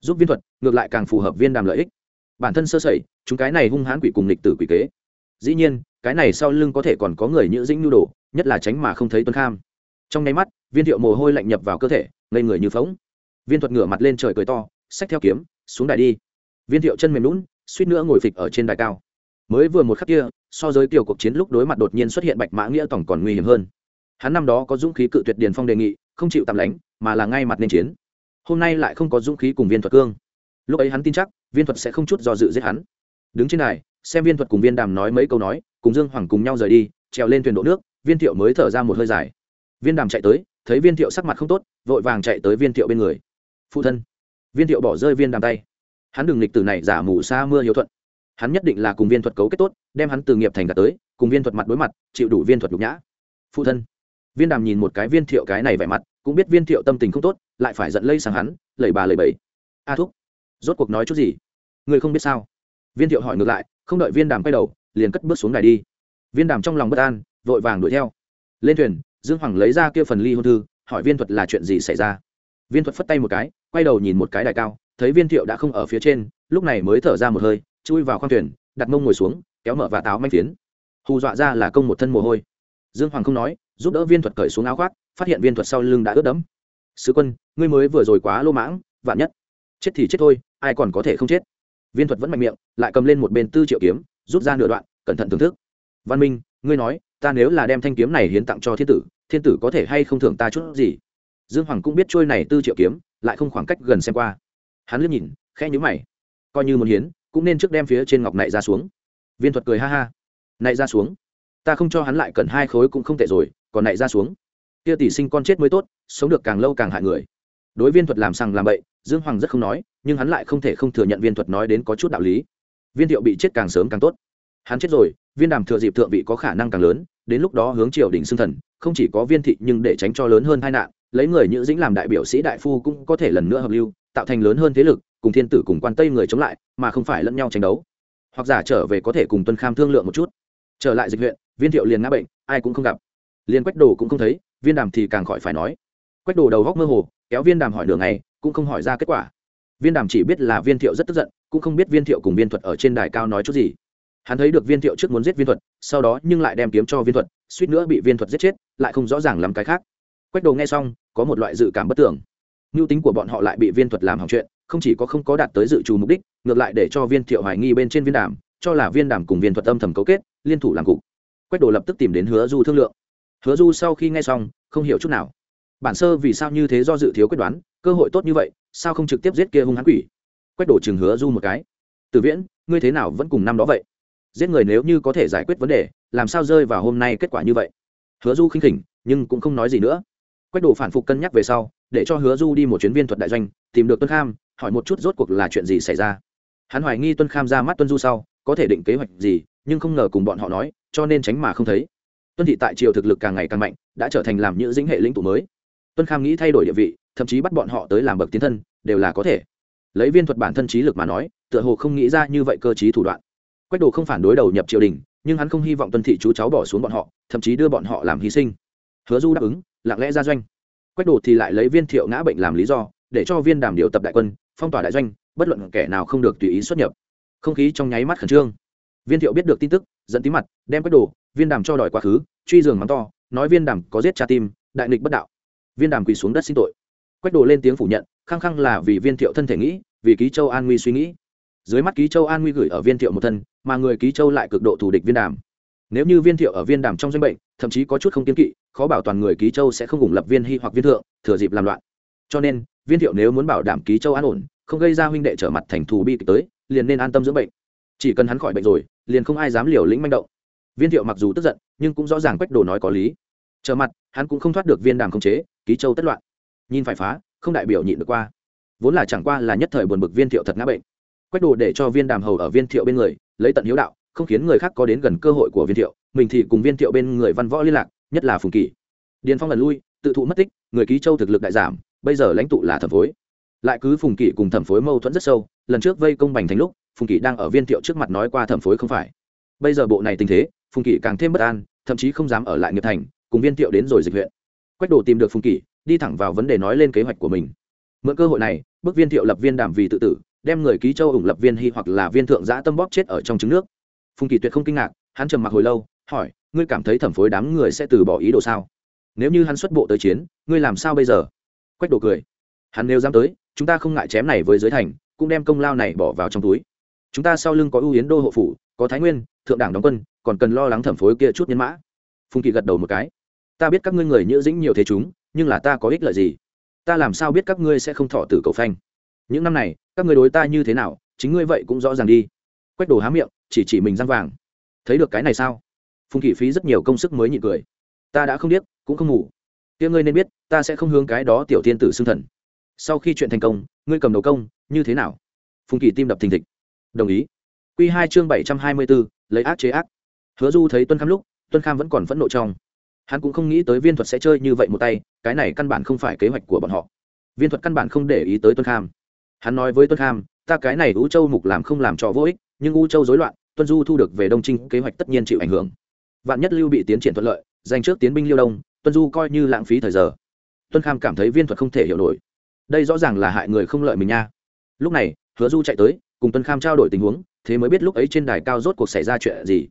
Giúp viên thuật, ngược lại càng phù hợp viên đàm lợi ích. Bản thân sơ sẩy, chúng cái này hung hãn quỷ cùng lịch tử quỷ kế. Dĩ nhiên, cái này sau lưng có thể còn có người nhữ dĩnh nhu đồ, nhất là tránh mà không thấy tuân kham. Trong nháy mắt, viên thiệu mồ hôi lạnh nhập vào cơ thể, ngây người như phóng viên thuật ngửa mặt lên trời cười to, xách theo kiếm, xuống đài đi. Viên thiệu chân mềm lún, suýt nữa ngồi phịch ở trên đài cao mới vừa một khắc kia, so với kiểu cuộc chiến lúc đối mặt đột nhiên xuất hiện bạch mã nghĩa tổng còn nguy hiểm hơn. Hắn năm đó có dũng khí cự tuyệt điền phong đề nghị, không chịu tạm lánh, mà là ngay mặt nên chiến. Hôm nay lại không có dũng khí cùng viên thuật cương. Lúc ấy hắn tin chắc, viên thuật sẽ không chút do dự giết hắn. Đứng trên này xem viên thuật cùng viên đàm nói mấy câu nói, cùng dương hoàng cùng nhau rời đi, trèo lên thuyền đổ nước, viên thiệu mới thở ra một hơi dài. Viên đàm chạy tới, thấy viên thiệu sắc mặt không tốt, vội vàng chạy tới viên thiệu bên người. Phụ thân. Viên thiệu bỏ rơi viên đàm tay. Hắn đừng lịch từ này, giả mù xa mưa hiếu thuận hắn nhất định là cùng viên thuật cấu kết tốt, đem hắn từ nghiệp thành cả tới, cùng viên thuật mặt đối mặt, chịu đủ viên thuật nhục nhã. Phụ thân. Viên đàm nhìn một cái viên thiệu cái này vẻ mặt, cũng biết viên thiệu tâm tình không tốt, lại phải giận lây sang hắn, lẩy bà lẩy bẩy. A thúc. Rốt cuộc nói chút gì? Người không biết sao? Viên thiệu hỏi ngược lại, không đợi viên đàm quay đầu, liền cất bước xuống đài đi. Viên đàm trong lòng bất an, vội vàng đuổi theo. Lên thuyền, dương hoàng lấy ra kia phần ly hôn thư, hỏi viên thuật là chuyện gì xảy ra. Viên thuật phất tay một cái, quay đầu nhìn một cái đài cao, thấy viên thiệu đã không ở phía trên, lúc này mới thở ra một hơi chui vào khoang thuyền, đặt mông ngồi xuống, kéo mở và táo manh phiến. Hù dọa ra là công một thân mồ hôi. Dương hoàng không nói, giúp đỡ viên thuật cởi xuống áo khoác, phát hiện viên thuật sau lưng đã ướt đẫm. Sứ quân, ngươi mới vừa rồi quá lô mãng, vạn nhất. Chết thì chết thôi, ai còn có thể không chết? Viên thuật vẫn mạnh miệng, lại cầm lên một bên tư triệu kiếm, rút ra nửa đoạn, cẩn thận thưởng thức. Văn minh, ngươi nói, ta nếu là đem thanh kiếm này hiến tặng cho thiên tử thiên tử có thể hay không thưởng ta chút gì? Dương hoàng cũng biết trôi này tư triệu kiếm, lại không khoảng cách gần xem qua. Hắn liếc nhìn, khẽ nhữ mày. Coi như muốn hiến cũng nên trước đem phía trên ngọc này ra xuống. Viên thuật cười ha ha. Này ra xuống. Ta không cho hắn lại cần hai khối cũng không tệ rồi, còn này ra xuống. Kia tỷ sinh con chết mới tốt, sống được càng lâu càng hại người. Đối viên thuật làm sằng làm bậy, dương hoàng rất không nói, nhưng hắn lại không thể không thừa nhận viên thuật nói đến có chút đạo lý. Viên thiệu bị chết càng sớm càng tốt. Hắn chết rồi, viên đàm thừa dịp thượng vị có khả năng càng lớn, đến lúc đó hướng triều đình xưng thần, không chỉ có viên thị nhưng để tránh cho lớn hơn tai nạn, lấy người nhữ dĩnh làm đại biểu sĩ đại phu cũng có thể lần nữa hợp lưu, tạo thành lớn hơn thế lực cùng thiên tử cùng quan tây người chống lại, mà không phải lẫn nhau tranh đấu. Hoặc giả trở về có thể cùng tuân kham thương lượng một chút. Trở lại dịch huyện, viên thiệu liền ngã bệnh, ai cũng không gặp. Liền quách đồ cũng không thấy, viên đàm thì càng khỏi phải nói. Quách đồ đầu góc mơ hồ, kéo viên đàm hỏi đường này cũng không hỏi ra kết quả. Viên đàm chỉ biết là viên thiệu rất tức giận, cũng không biết viên thiệu cùng viên thuật ở trên đài cao nói chút gì. Hắn thấy được viên thiệu trước muốn giết viên thuật, sau đó nhưng lại đem kiếm cho viên thuật, suýt nữa bị viên thuật giết chết, lại không rõ ràng làm cái khác. Quách đồ nghe xong, có một loại dự cảm bất tưởng. Mưu tính của bọn họ lại bị viên thuật làm hỏng chuyện không chỉ có không có đạt tới dự trù mục đích, ngược lại để cho viên thiệu hoài nghi bên trên viên đàm, cho là viên đàm cùng viên thuật âm thầm cấu kết, liên thủ làm cục. Quách đồ lập tức tìm đến hứa du thương lượng. Hứa du sau khi nghe xong, không hiểu chút nào. Bản sơ vì sao như thế do dự thiếu quyết đoán, cơ hội tốt như vậy, sao không trực tiếp giết kia hung hãn quỷ? Quách đổ chừng hứa du một cái. Từ viễn, ngươi thế nào vẫn cùng năm đó vậy? Giết người nếu như có thể giải quyết vấn đề, làm sao rơi vào hôm nay kết quả như vậy? Hứa du khinh khỉnh, nhưng cũng không nói gì nữa. Quách đổ phản phục cân nhắc về sau, để cho hứa du đi một chuyến viên thuật đại doanh, tìm được tuân kham hỏi một chút rốt cuộc là chuyện gì xảy ra. Hắn hoài nghi tuân kham ra mắt tuân du sau, có thể định kế hoạch gì, nhưng không ngờ cùng bọn họ nói, cho nên tránh mà không thấy. Tuân thị tại triều thực lực càng ngày càng mạnh, đã trở thành làm những dĩnh hệ lĩnh tụ mới. Tuân kham nghĩ thay đổi địa vị, thậm chí bắt bọn họ tới làm bậc tiến thân, đều là có thể. Lấy viên thuật bản thân trí lực mà nói, tựa hồ không nghĩ ra như vậy cơ chí thủ đoạn. Quách đồ không phản đối đầu nhập triều đình, nhưng hắn không hy vọng tuân thị chú cháu bỏ xuống bọn họ, thậm chí đưa bọn họ làm hy sinh. Hứa du đáp ứng, lặng lẽ ra doanh. Quách đồ thì lại lấy viên thiệu ngã bệnh làm lý do, để cho viên đàm điều tập đại quân phong tỏa đại doanh, bất luận kẻ nào không được tùy ý xuất nhập. Không khí trong nháy mắt khẩn trương. Viên thiệu biết được tin tức dẫn tí mặt, đem quét đồ, viên đàm cho đòi quá khứ, truy giường mắng to, nói viên đàm có giết cha tim, đại nghịch bất đạo. Viên đàm quỳ xuống đất xin tội. Quách đồ lên tiếng phủ nhận, khăng khăng là vì viên thiệu thân thể nghĩ, vì ký châu an nguy suy nghĩ. Dưới mắt ký châu an nguy gửi ở viên thiệu một thân, mà người ký châu lại cực độ thù địch viên đàm. Nếu như viên thiệu ở viên đàm trong doanh bệnh, thậm chí có chút không kiên kỵ, khó bảo toàn người ký châu sẽ không ủng lập viên hy hoặc viên thượng, thừa dịp làm loạn. Cho nên viên thiệu nếu muốn bảo đảm ký châu an ổn, không gây ra huynh đệ trở mặt thành thù bi kịch tới, liền nên an tâm dưỡng bệnh. Chỉ cần hắn khỏi bệnh rồi, liền không ai dám liều lĩnh manh động. Viên thiệu mặc dù tức giận, nhưng cũng rõ ràng quách đồ nói có lý. Trở mặt, hắn cũng không thoát được viên đàm khống chế, ký châu tất loạn. Nhìn phải phá, không đại biểu nhịn được qua. Vốn là chẳng qua là nhất thời buồn bực viên thiệu thật ngã bệnh. Quách đồ để cho viên đàm hầu ở viên thiệu bên người, lấy tận hiếu đạo, không khiến người khác có đến gần cơ hội của viên thiệu, mình thì cùng viên thiệu bên người văn võ liên lạc, nhất là phùng kỳ. Điền phong lần lui, tự thụ mất tích, người ký châu thực lực đại giảm bây giờ lãnh tụ là thẩm phối. Lại cứ phùng kỵ cùng thẩm phối mâu thuẫn rất sâu lần trước vây công bành thành lúc phùng kỵ đang ở viên thiệu trước mặt nói qua thẩm phối không phải. Bây giờ bộ này tình thế phùng kỵ càng thêm bất an thậm chí không dám ở lại nghiệp thành cùng viên thiệu đến rồi dịch huyện. Quách đồ tìm được phùng kỵ, đi thẳng vào vấn đề nói lên kế hoạch của mình. Mượn cơ hội này bức viên thiệu lập viên đàm vì tự tử đem người ký châu ủng lập viên hy hoặc là viên thượng giã tâm bóp chết ở trong trứng nước. Phùng kỳ tuyệt không kinh ngạc hắn trầm mặc hồi lâu hỏi ngươi cảm thấy thẩm phối đám người sẽ từ bỏ ý đồ sao? Nếu như hắn xuất bộ tới chiến ngươi làm sao bây giờ? Quách đồ cười. Hắn nếu dám tới, chúng ta không ngại chém này với giới thành, cũng đem công lao này bỏ vào trong túi. Chúng ta sau lưng có ưu yến đô hộ phủ, có thái nguyên, thượng đảng đóng quân, còn cần lo lắng thẩm phối kia chút nhân mã. Phùng kỳ gật đầu một cái. Ta biết các ngươi người nhữ dĩnh nhiều thế chúng, nhưng là ta có ích lợi gì? Ta làm sao biết các ngươi sẽ không thọ tử cầu phanh? Những năm này, các ngươi đối ta như thế nào, chính ngươi vậy cũng rõ ràng đi. Quách đồ há miệng, chỉ chỉ mình răng vàng. Thấy được cái này sao? Phùng kỳ phí rất nhiều công sức mới nhịn cười. Ta đã không biết cũng không ngủ kia ngươi nên biết, ta sẽ không hướng cái đó tiểu tiên tử xưng thần. Sau khi chuyện thành công, ngươi cầm đầu công, như thế nào? Phùng kỳ tim đập thình thịch. Đồng ý. Q hai chương bảy trăm hai mươi bốn lấy ác chế ác. Hứa du thấy tuân kham lúc, tuân kham vẫn còn phẫn nộ trong. Hắn cũng không nghĩ tới viên thuật sẽ chơi như vậy một tay, cái này căn bản không phải kế hoạch của bọn họ. Viên thuật căn bản không để ý tới tuân kham. Hắn nói với tuân kham, ta cái này u châu mục làm không làm trò vô ích, nhưng u châu rối loạn, tuân du thu được về đông trinh, kế hoạch tất nhiên chịu ảnh hưởng. Vạn nhất lưu bị tiến triển thuận lợi dành trước tiến binh liêu đông tuân du coi như lãng phí thời giờ. Tuân kham cảm thấy viên thuật không thể hiểu nổi. Đây rõ ràng là hại người không lợi mình nha. Lúc này, hứa du chạy tới, cùng tuân kham trao đổi tình huống, thế mới biết lúc ấy trên đài cao rốt cuộc xảy ra chuyện gì.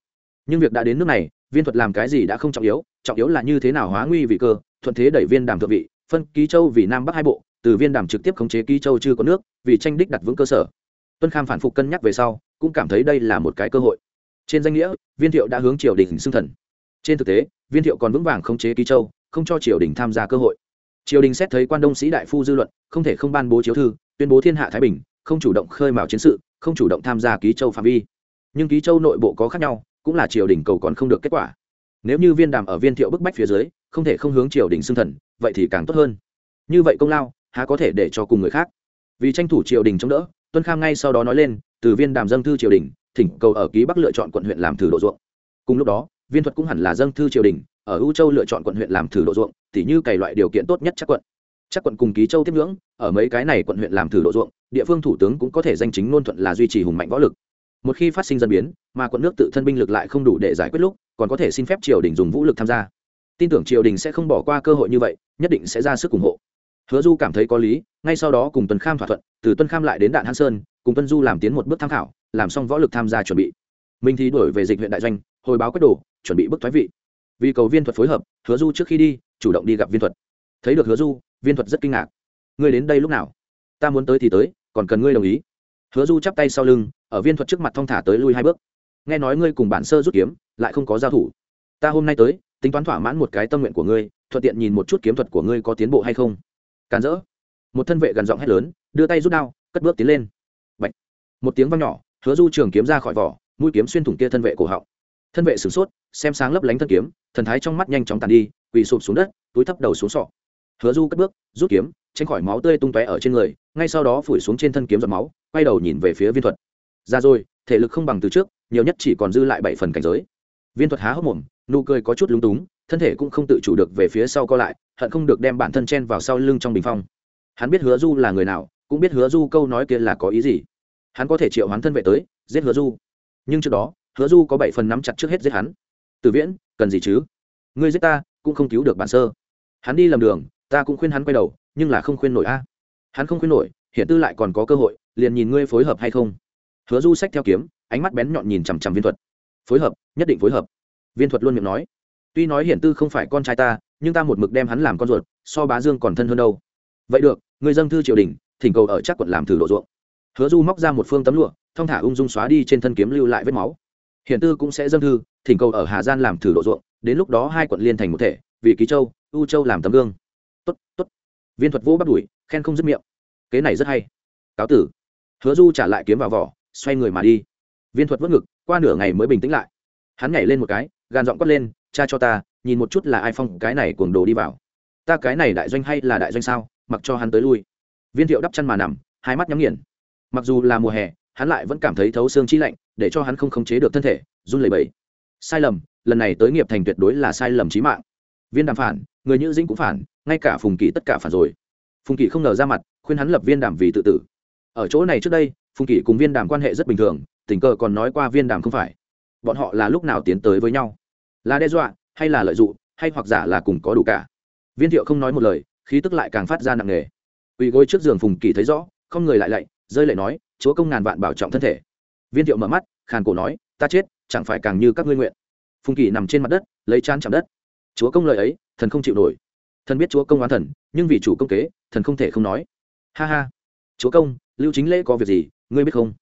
Nhưng việc đã đến nước này, viên thuật làm cái gì đã không trọng yếu trọng yếu là như thế nào hóa nguy vị cơ, thuận thế đẩy viên đàm thượng vị, phân ký châu vì nam bắc hai bộ, từ viên đàm trực tiếp khống chế ký châu chưa có nước, vì tranh đích đặt vững cơ sở. Tuân kham phản phục cân nhắc về sau, cũng cảm thấy đây là một cái cơ hội. Trên danh nghĩa, viên thiệu đã hướng triều đình xưng thần trên thực tế, viên thiệu còn vững vàng khống chế ký châu, không cho triều đình tham gia cơ hội. Triều đình xét thấy quan đông sĩ đại phu dư luận, không thể không ban bố chiếu thư, tuyên bố thiên hạ thái bình, không chủ động khơi mào chiến sự, không chủ động tham gia ký châu phạm vi. Nhưng ký châu nội bộ có khác nhau, cũng là triều đình cầu còn không được kết quả. Nếu như viên đàm ở viên thiệu bức bách phía dưới, không thể không hướng triều đình xưng thần, vậy thì càng tốt hơn. Như vậy công lao, há có thể để cho cùng người khác? Vì tranh thủ triều đình chống đỡ, tuân kham ngay sau đó nói lên, từ viên đàm dâng thư triều đình, thỉnh cầu ở ký bắc lựa chọn quận huyện làm thử độ ruộng. Cùng lúc đó viên thuật cũng hẳn là dâng thư triều đình, ở ưu châu lựa chọn quận huyện làm thử độ ruộng thì như cày loại điều kiện tốt nhất chắc quận. Chắc quận cùng ký châu tiếp ngưỡng, ở mấy cái này quận huyện làm thử độ ruộng, địa phương thủ tướng cũng có thể danh chính ngôn thuận là duy trì hùng mạnh võ lực. Một khi phát sinh dân biến, mà quận nước tự thân binh lực lại không đủ để giải quyết lúc, còn có thể xin phép triều đình dùng vũ lực tham gia. Tin tưởng triều đình sẽ không bỏ qua cơ hội như vậy, nhất định sẽ ra sức ủng hộ. Hứa du cảm thấy có lý, ngay sau đó cùng tuần kham thỏa thuận, từ tuân kham lại đến đạn Hán sơn, cùng tuân du làm tiến một bước tham khảo, làm xong võ lực tham gia chuẩn bị. Mình thì đổi về dịch huyện đại doanh hồi báo quyết đồ, chuẩn bị bức thoái vị. Vì cầu viên thuật phối hợp, hứa du trước khi đi, chủ động đi gặp viên thuật. Thấy được hứa du, viên thuật rất kinh ngạc. Ngươi đến đây lúc nào? Ta muốn tới thì tới, còn cần ngươi đồng ý. Hứa du chắp tay sau lưng, ở viên thuật trước mặt thong thả tới lui hai bước. Nghe nói ngươi cùng bản sơ rút kiếm, lại không có giao thủ. Ta hôm nay tới, tính toán thỏa mãn một cái tâm nguyện của ngươi, thuận tiện nhìn một chút kiếm thuật của ngươi có tiến bộ hay không. Càn rỡ. Một thân vệ gần giọng hét lớn, đưa tay rút đao, cất bước tiến lên. Bạch. một tiếng vang nhỏ, hứa du trường kiếm ra khỏi vỏ, mũi kiếm xuyên thủng kia thân vệ cổ họng thân vệ sửng sốt, xem sáng lấp lánh thân kiếm, thần thái trong mắt nhanh chóng tàn đi, quỳ sụp xuống đất, túi thấp đầu xuống sọ. Hứa du cất bước, rút kiếm, tránh khỏi máu tươi tung tóe ở trên người, ngay sau đó phủi xuống trên thân kiếm giọt máu, quay đầu nhìn về phía viên thuật. Ra rồi, thể lực không bằng từ trước, nhiều nhất chỉ còn dư lại bảy phần cảnh giới. Viên thuật há hốc mồm, nụ cười có chút lúng túng, thân thể cũng không tự chủ được về phía sau co lại, hận không được đem bản thân chen vào sau lưng trong bình phong. Hắn biết hứa du là người nào, cũng biết hứa du câu nói kia là có ý gì. Hắn có thể triệu hoán thân vệ tới, giết hứa du. Nhưng trước đó hứa du có bảy phần nắm chặt trước hết giết hắn. Từ viễn, cần gì chứ? Ngươi giết ta, cũng không cứu được bản sơ. Hắn đi lầm đường, ta cũng khuyên hắn quay đầu, nhưng là không khuyên nổi a. Hắn không khuyên nổi hiện tư lại còn có cơ hội, liền nhìn ngươi phối hợp hay không. Hứa du sách theo kiếm, ánh mắt bén nhọn nhìn chằm chằm viên thuật. Phối hợp, nhất định phối hợp. Viên thuật luôn miệng nói. Tuy nói hiển tư không phải con trai ta, nhưng ta một mực đem hắn làm con ruột, so bá dương còn thân hơn đâu. Vậy được người dân thư triều đình, thỉnh cầu ở chắc quận làm thử độ ruộng. Hứa du móc ra một phương tấm lụa, thong thả ung dung xóa đi trên thân kiếm lưu lại vết máu hiện tư cũng sẽ dâng thư, thỉnh cầu ở hà gian làm thử độ ruộng, đến lúc đó hai quận liên thành một thể, vì ký châu u châu làm tấm gương. Tốt tốt. Viên thuật vũ bắt đuổi, khen không dứt miệng. Kế này rất hay. Cáo tử. Hứa du trả lại kiếm vào vỏ, xoay người mà đi. Viên thuật vớt ngực, qua nửa ngày mới bình tĩnh lại. Hắn nhảy lên một cái gan giọng quát lên, cha cho ta, nhìn một chút là ai phong cái này cuồng đồ đi vào. Ta cái này đại doanh hay là đại doanh sao, mặc cho hắn tới lui. Viên thiệu đắp chăn mà nằm, hai mắt nhắm nghiền. Mặc dù là mùa hè hắn lại vẫn cảm thấy thấu xương chi lạnh, để cho hắn không khống chế được thân thể, run lẩy bẩy. Sai lầm, lần này tới nghiệp thành tuyệt đối là sai lầm chí mạng. Viên đàm phản, người như dĩnh cũng phản, ngay cả phùng kỳ tất cả phản rồi. Phùng kỳ không ngờ ra mặt, khuyên hắn lập viên đàm vì tự tử. Ở chỗ này trước đây, phùng kỳ cùng viên đàm quan hệ rất bình thường, tình cờ còn nói qua viên đàm không phải. Bọn họ là lúc nào tiến tới với nhau? Là đe dọa, hay là lợi dụng, hay hoặc giả là cùng có đủ cả? Viên thiệu không nói một lời, khí tức lại càng phát ra nặng nề. Ủy gối trước giường phùng kỳ thấy rõ, không người lại lạy, rơi lại nói chúa công ngàn vạn bảo trọng thân thể. Viên thiệu mở mắt, khàn cổ nói, ta chết, chẳng phải càng như các ngươi nguyện. Phùng kỳ nằm trên mặt đất, lấy chán chạm đất. Chúa công lời ấy, thần không chịu nổi. Thần biết chúa công oán thần, nhưng vì chủ công kế, thần không thể không nói. Ha ha, chúa công, lưu chính lễ có việc gì, ngươi biết không?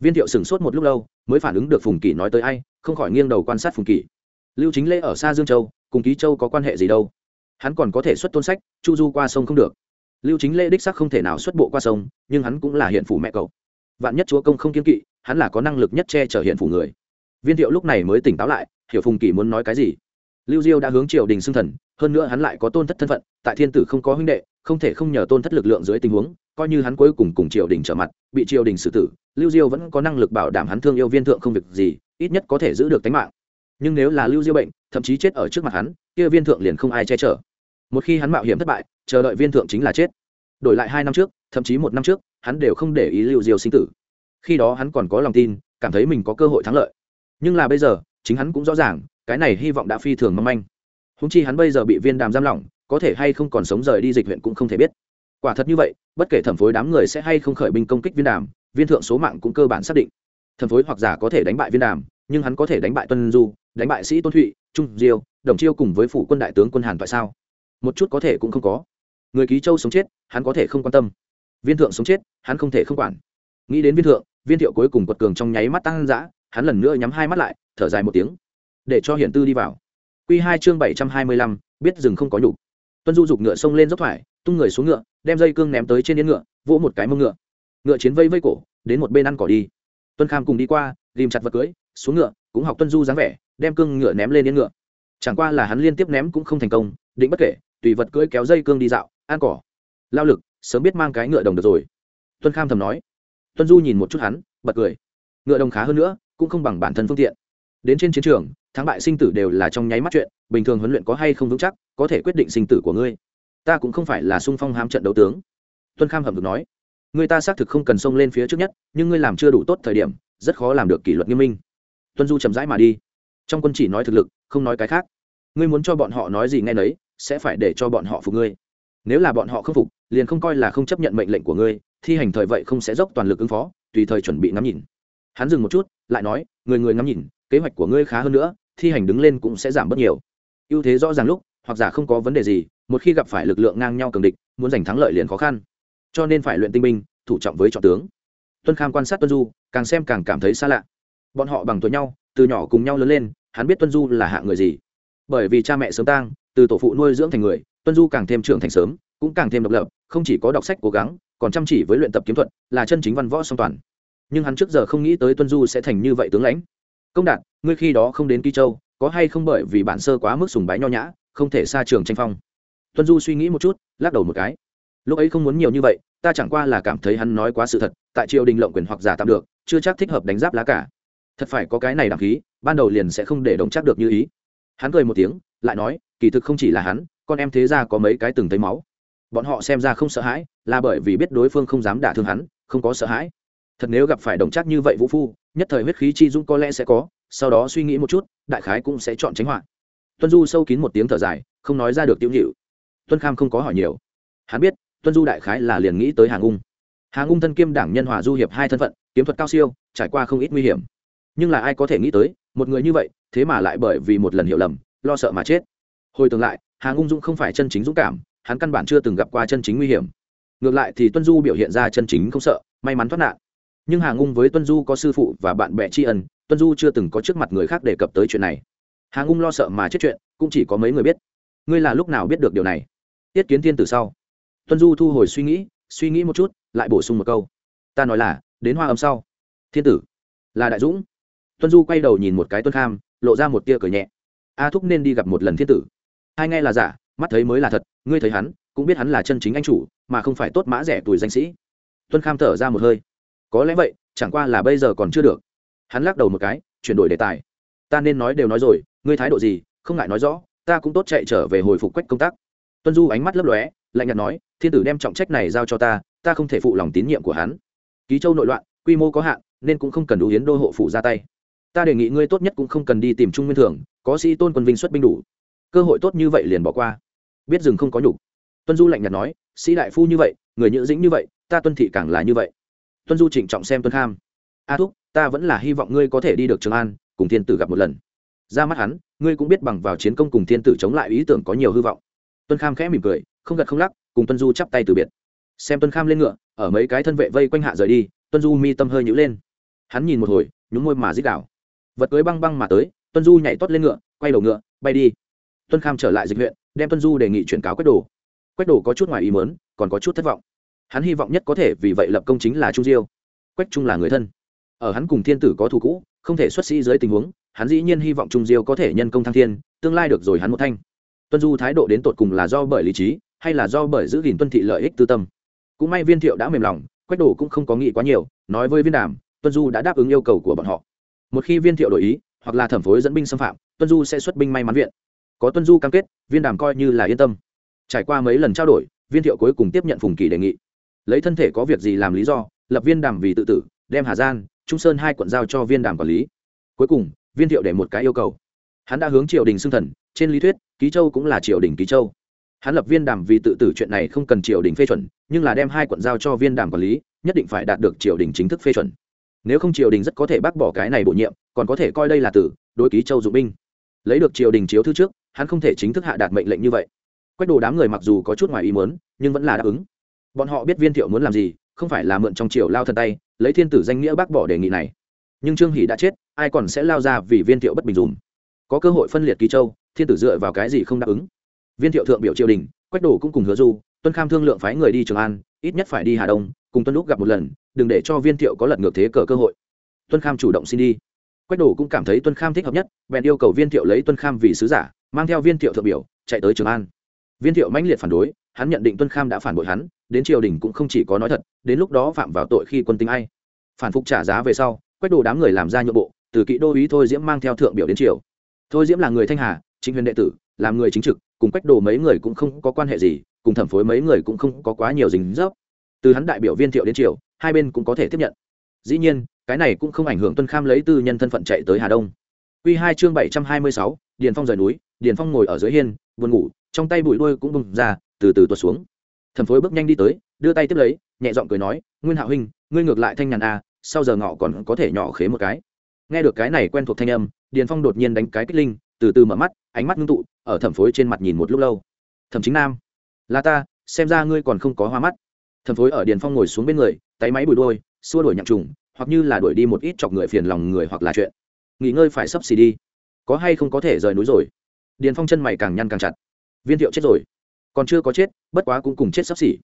Viên thiệu sửng sốt một lúc lâu, mới phản ứng được phùng kỳ nói tới ai, không khỏi nghiêng đầu quan sát phùng kỳ. Lưu chính lễ ở xa dương châu, cùng ký châu có quan hệ gì đâu? Hắn còn có thể xuất tôn sách, chu du qua sông không được. Lưu chính lễ đích sắc không thể nào xuất bộ qua sông, nhưng hắn cũng là hiện phủ mẹ cậu vạn nhất chúa công không kiên kỵ, hắn là có năng lực nhất che chở hiện phủ người. Viên thiệu lúc này mới tỉnh táo lại, hiểu phùng kỳ muốn nói cái gì. Lưu diêu đã hướng triều đình xưng thần, hơn nữa hắn lại có tôn thất thân phận, tại thiên tử không có huynh đệ, không thể không nhờ tôn thất lực lượng dưới tình huống, coi như hắn cuối cùng cùng triều đình trở mặt, bị triều đình xử tử, lưu diêu vẫn có năng lực bảo đảm hắn thương yêu viên thượng không việc gì, ít nhất có thể giữ được tính mạng. Nhưng nếu là lưu diêu bệnh, thậm chí chết ở trước mặt hắn, kia viên thượng liền không ai che chở. Một khi hắn mạo hiểm thất bại, chờ đợi viên thượng chính là chết. Đổi lại hai năm trước, thậm chí một năm trước hắn đều không để ý lưu diêu sinh tử. Khi đó hắn còn có lòng tin, cảm thấy mình có cơ hội thắng lợi. Nhưng là bây giờ, chính hắn cũng rõ ràng, cái này hy vọng đã phi thường mong manh. Húng chi hắn bây giờ bị viên đàm giam lỏng, có thể hay không còn sống rời đi dịch huyện cũng không thể biết. Quả thật như vậy, bất kể thẩm phối đám người sẽ hay không khởi binh công kích viên đàm, viên thượng số mạng cũng cơ bản xác định. Thẩm phối hoặc giả có thể đánh bại viên đàm, nhưng hắn có thể đánh bại tuân du, đánh bại sĩ tôn thụy, trung diêu, đồng chiêu cùng với phủ quân đại tướng quân hàn tại sao? Một chút có thể cũng không có. Người ký châu sống chết, hắn có thể không quan tâm viên thượng sống chết, hắn không thể không quản. Nghĩ đến viên thượng, viên thiệu cuối cùng quật cường trong nháy mắt tăng dã, hắn lần nữa nhắm hai mắt lại, thở dài một tiếng. Để cho hiển tư đi vào. Q hai chương bảy trăm hai mươi lăm, biết rừng không có nhục. Tuân du giục ngựa xông lên dốc thoải, tung người xuống ngựa, đem dây cương ném tới trên yên ngựa, vỗ một cái mông ngựa. Ngựa chiến vây vây cổ, đến một bên ăn cỏ đi. Tuân kham cùng đi qua ghìm chặt vật cưới, xuống ngựa, cũng học tuân du dáng vẻ, đem cương ngựa ném lên yên ngựa. Chẳng qua là hắn liên tiếp ném cũng không thành công, định bất kể, tùy vật cưỡi kéo dây cương đi dạo, ăn cỏ. Lao lực sớm biết mang cái ngựa đồng được rồi. Tuân kham thầm nói. Tuân du nhìn một chút hắn, bật cười. Ngựa đồng khá hơn nữa, cũng không bằng bản thân phương tiện. Đến trên chiến trường, thắng bại sinh tử đều là trong nháy mắt chuyện, bình thường huấn luyện có hay không vững chắc, có thể quyết định sinh tử của ngươi. Ta cũng không phải là sung phong ham trận đấu tướng. Tuân kham hầm được nói. Người ta xác thực không cần xông lên phía trước nhất, nhưng ngươi làm chưa đủ tốt thời điểm, rất khó làm được kỷ luật nghiêm minh. Tuân du chậm rãi mà đi. Trong quân chỉ nói thực lực, không nói cái khác. Ngươi muốn cho bọn họ nói gì nghe nấy, sẽ phải để cho bọn họ phục ngươi nếu là bọn họ không phục, liền không coi là không chấp nhận mệnh lệnh của ngươi, thi hành thời vậy không sẽ dốc toàn lực ứng phó, tùy thời chuẩn bị ngắm nhìn. Hắn dừng một chút, lại nói, người người ngắm nhìn, kế hoạch của ngươi khá hơn nữa, thi hành đứng lên cũng sẽ giảm bớt nhiều. Ưu thế rõ ràng lúc, hoặc giả không có vấn đề gì, một khi gặp phải lực lượng ngang nhau cường địch, muốn giành thắng lợi liền khó khăn. Cho nên phải luyện tinh binh, thủ trọng với trọng tướng. Tuân kham quan sát tuân du, càng xem càng cảm thấy xa lạ. Bọn họ bằng tuổi nhau, từ nhỏ cùng nhau lớn lên, hắn biết tuân du là hạng người gì. Bởi vì cha mẹ sớm tang, từ tổ phụ nuôi dưỡng thành người tuân du càng thêm trưởng thành sớm, cũng càng thêm độc lập, không chỉ có đọc sách cố gắng, còn chăm chỉ với luyện tập kiếm thuật, là chân chính văn võ song toàn. Nhưng hắn trước giờ không nghĩ tới tuân du sẽ thành như vậy tướng lãnh. Công đạt, ngươi khi đó không đến kỳ châu, có hay không bởi vì bản sơ quá mức sùng bái nho nhã, không thể xa trường tranh phong? Tuân du suy nghĩ một chút, lắc đầu một cái. Lúc ấy không muốn nhiều như vậy, ta chẳng qua là cảm thấy hắn nói quá sự thật, tại triều đình lộng quyền hoặc giả tạm được, chưa chắc thích hợp đánh giáp lá cả. Thật phải có cái này đằng khí, ban đầu liền sẽ không để đồng chắc được như ý. Hắn cười một tiếng, lại nói, kỳ thực không chỉ là hắn con em thế ra có mấy cái từng thấy máu. Bọn họ xem ra không sợ hãi, là bởi vì biết đối phương không dám đả thương hắn, không có sợ hãi. Thật nếu gặp phải đồng chắc như vậy vũ phu, nhất thời huyết khí chi dung có lẽ sẽ có, sau đó suy nghĩ một chút, đại khái cũng sẽ chọn tránh họa. Tuân du sâu kín một tiếng thở dài, không nói ra được tiêu nhịu. Tuân kham không có hỏi nhiều. Hắn biết, tuân du đại khái là liền nghĩ tới hàng ung. Hàng ung thân kiêm đảng nhân hòa du hiệp hai thân phận, kiếm thuật cao siêu, trải qua không ít nguy hiểm. Nhưng là ai có thể nghĩ tới, một người như vậy, thế mà lại bởi vì một lần hiểu lầm, lo sợ mà chết. Hồi tương lại hàng ung dũng không phải chân chính dũng cảm, hắn căn bản chưa từng gặp qua chân chính nguy hiểm. Ngược lại thì tuân du biểu hiện ra chân chính không sợ, may mắn thoát nạn. Nhưng hàng ung với tuân du có sư phụ và bạn bè tri ân, tuân du chưa từng có trước mặt người khác đề cập tới chuyện này. Hàng ung lo sợ mà chết chuyện, cũng chỉ có mấy người biết. Ngươi là lúc nào biết được điều này? Tiết kiến thiên từ sau. Tuân du thu hồi suy nghĩ suy nghĩ một chút, lại bổ sung một câu. Ta nói là, đến hoa âm sau. Thiên tử. Là đại dũng. Tuân du quay đầu nhìn một cái tuân kham, lộ ra một tia cười nhẹ. A thúc nên đi gặp một lần thiên tử hai nghe là giả, mắt thấy mới là thật, ngươi thấy hắn, cũng biết hắn là chân chính anh chủ, mà không phải tốt mã rẻ tuổi danh sĩ. Tuân kham thở ra một hơi. Có lẽ vậy, chẳng qua là bây giờ còn chưa được. Hắn lắc đầu một cái, chuyển đổi đề tài. Ta nên nói đều nói rồi, ngươi thái độ gì, không ngại nói rõ, ta cũng tốt chạy trở về hồi phục quách công tác. Tuân du ánh mắt lấp lóe, lạnh nhạt nói, thiên tử đem trọng trách này giao cho ta ta không thể phụ lòng tín nhiệm của hắn. Ký châu nội loạn, quy mô có hạn, nên cũng không cần đủ hiến đô hộ phủ ra tay. Ta đề nghị ngươi tốt nhất cũng không cần đi tìm trung nguyên thường có sĩ tôn quân vinh xuất binh đủ cơ hội tốt như vậy liền bỏ qua. Biết rừng không có nhục. Tuân du lạnh nhạt nói, sĩ đại phu như vậy, người nhữ dĩnh như vậy, ta tuân thị càng là như vậy. Tuân du trịnh trọng xem tuân kham. A thúc, ta vẫn là hy vọng ngươi có thể đi được trường an, cùng thiên tử gặp một lần. Ra mắt hắn, ngươi cũng biết bằng vào chiến công cùng thiên tử chống lại ý tưởng có nhiều hư vọng. Tuân kham khẽ mỉm cười, không gật không lắc, cùng tuân du chắp tay từ biệt. Xem tuân kham lên ngựa, ở mấy cái thân vệ vây quanh hạ rời đi, tuân du mi tâm hơi nhữ lên. Hắn nhìn một hồi nhúng môi mà dít đảo vật cưới băng băng mà tới, tuân du nhảy tót lên ngựa, quay đầu ngựa, bay đi tuân kham trở lại dịch huyện, đem tuân du đề nghị chuyển cáo quách đồ. Quách đồ có chút ngoài ý mớn còn có chút thất vọng. Hắn hy vọng nhất có thể, vì vậy lập công chính là trung diêu. Quách trung là người thân. Ở hắn cùng thiên tử có thù cũ, không thể xuất sĩ dưới tình huống, hắn dĩ nhiên hy vọng trung diêu có thể nhân công thăng thiên, tương lai được rồi hắn một thanh. Tuân du thái độ đến tột cùng là do bởi lý trí, hay là do bởi giữ gìn tuân thị lợi ích tư tâm? Cũng may viên thiệu đã mềm lòng, quách đồ cũng không có nghĩ quá nhiều, nói với viên đàm, tuân du đã đáp ứng yêu cầu của bọn họ. Một khi viên thiệu đổi ý, hoặc là thẩm phối dẫn binh xâm phạm, tuân du sẽ xuất binh may mắn viện có tuân du cam kết, viên đàm coi như là yên tâm. Trải qua mấy lần trao đổi, viên thiệu cuối cùng tiếp nhận phùng kỳ đề nghị. Lấy thân thể có việc gì làm lý do, lập viên đàm vì tự tử, đem hà gian trung sơn hai quận giao cho viên đàm quản lý. Cuối cùng, viên thiệu để một cái yêu cầu. Hắn đã hướng triều đình xưng thần, trên lý thuyết, ký châu cũng là triều đình ký châu. Hắn lập viên đàm vì tự tử chuyện này không cần triều đình phê chuẩn, nhưng là đem hai quận giao cho viên đàm quản lý, nhất định phải đạt được triều đình chính thức phê chuẩn. Nếu không triều đình rất có thể bác bỏ cái này bổ nhiệm, còn có thể coi đây là tử, đối ký châu dụng binh. Lấy được triều đình chiếu thư trước hắn không thể chính thức hạ đạt mệnh lệnh như vậy. Quách đồ đám người mặc dù có chút ngoài ý muốn, nhưng vẫn là đáp ứng. Bọn họ biết viên thiệu muốn làm gì, không phải là mượn trong triều lao thần tay, lấy thiên tử danh nghĩa bác bỏ đề nghị này. Nhưng trương hỷ đã chết, ai còn sẽ lao ra vì viên thiệu bất bình dùm? Có cơ hội phân liệt Kỳ châu, thiên tử dựa vào cái gì không đáp ứng? Viên thiệu thượng biểu triều đình, quách đồ cũng cùng hứa du, tuân kham thương lượng phái người đi trường an, ít nhất phải đi hà đông, cùng tuân lúc gặp một lần, đừng để cho viên thiệu có lật ngược thế cờ cơ hội. Tuân kham chủ động xin đi. Quách đồ cũng cảm thấy tuân kham thích hợp nhất, bèn yêu cầu viên thiệu lấy tuân kham vì sứ giả mang theo viên thiệu thượng biểu, chạy tới trường an. Viên thiệu mãnh liệt phản đối, hắn nhận định tuân kham đã phản bội hắn, đến triều đình cũng không chỉ có nói thật, đến lúc đó phạm vào tội khi quân tính ai. Phản phục trả giá về sau, quách đồ đám người làm ra nhượng bộ, từ kỵ đô ý thôi diễm mang theo thượng biểu đến triều. Thôi diễm là người thanh hà, chính huyền đệ tử, làm người chính trực, cùng quách đồ mấy người cũng không có quan hệ gì, cùng thẩm phối mấy người cũng không có quá nhiều dính dấp. Từ hắn đại biểu viên thiệu đến triều, hai bên cũng có thể tiếp nhận. Dĩ nhiên, cái này cũng không ảnh hưởng tuân kham lấy tư nhân thân phận chạy tới hà đông. Q hai chương bảy trăm hai mươi sáu, điền phong rời núi điền phong ngồi ở dưới hiên buồn ngủ trong tay bụi đuôi cũng bùng ra từ từ tuột xuống. Thẩm phối bước nhanh đi tới đưa tay tiếp lấy nhẹ giọng cười nói nguyên hạo huynh ngươi ngược lại thanh nhàn a à, sau giờ ngọ còn có thể nhỏ khế một cái. Nghe được cái này quen thuộc thanh âm điền phong đột nhiên đánh cái kích linh từ từ mở mắt ánh mắt ngưng tụ ở thẩm phối trên mặt nhìn một lúc lâu. Thẩm chính nam là ta xem ra ngươi còn không có hoa mắt. Thẩm phối ở điền phong ngồi xuống bên người tay máy bùi đôi xua đuổi nhặng trùng hoặc như là đuổi đi một ít chọc người phiền lòng người hoặc là chuyện. Nghỉ ngơi phải sắp xì đi có hay không có thể rời núi rồi? Điền phong chân mày càng nhăn càng chặt. Viên thiệu chết rồi. Còn chưa có chết, bất quá cũng cùng chết sắp xỉ.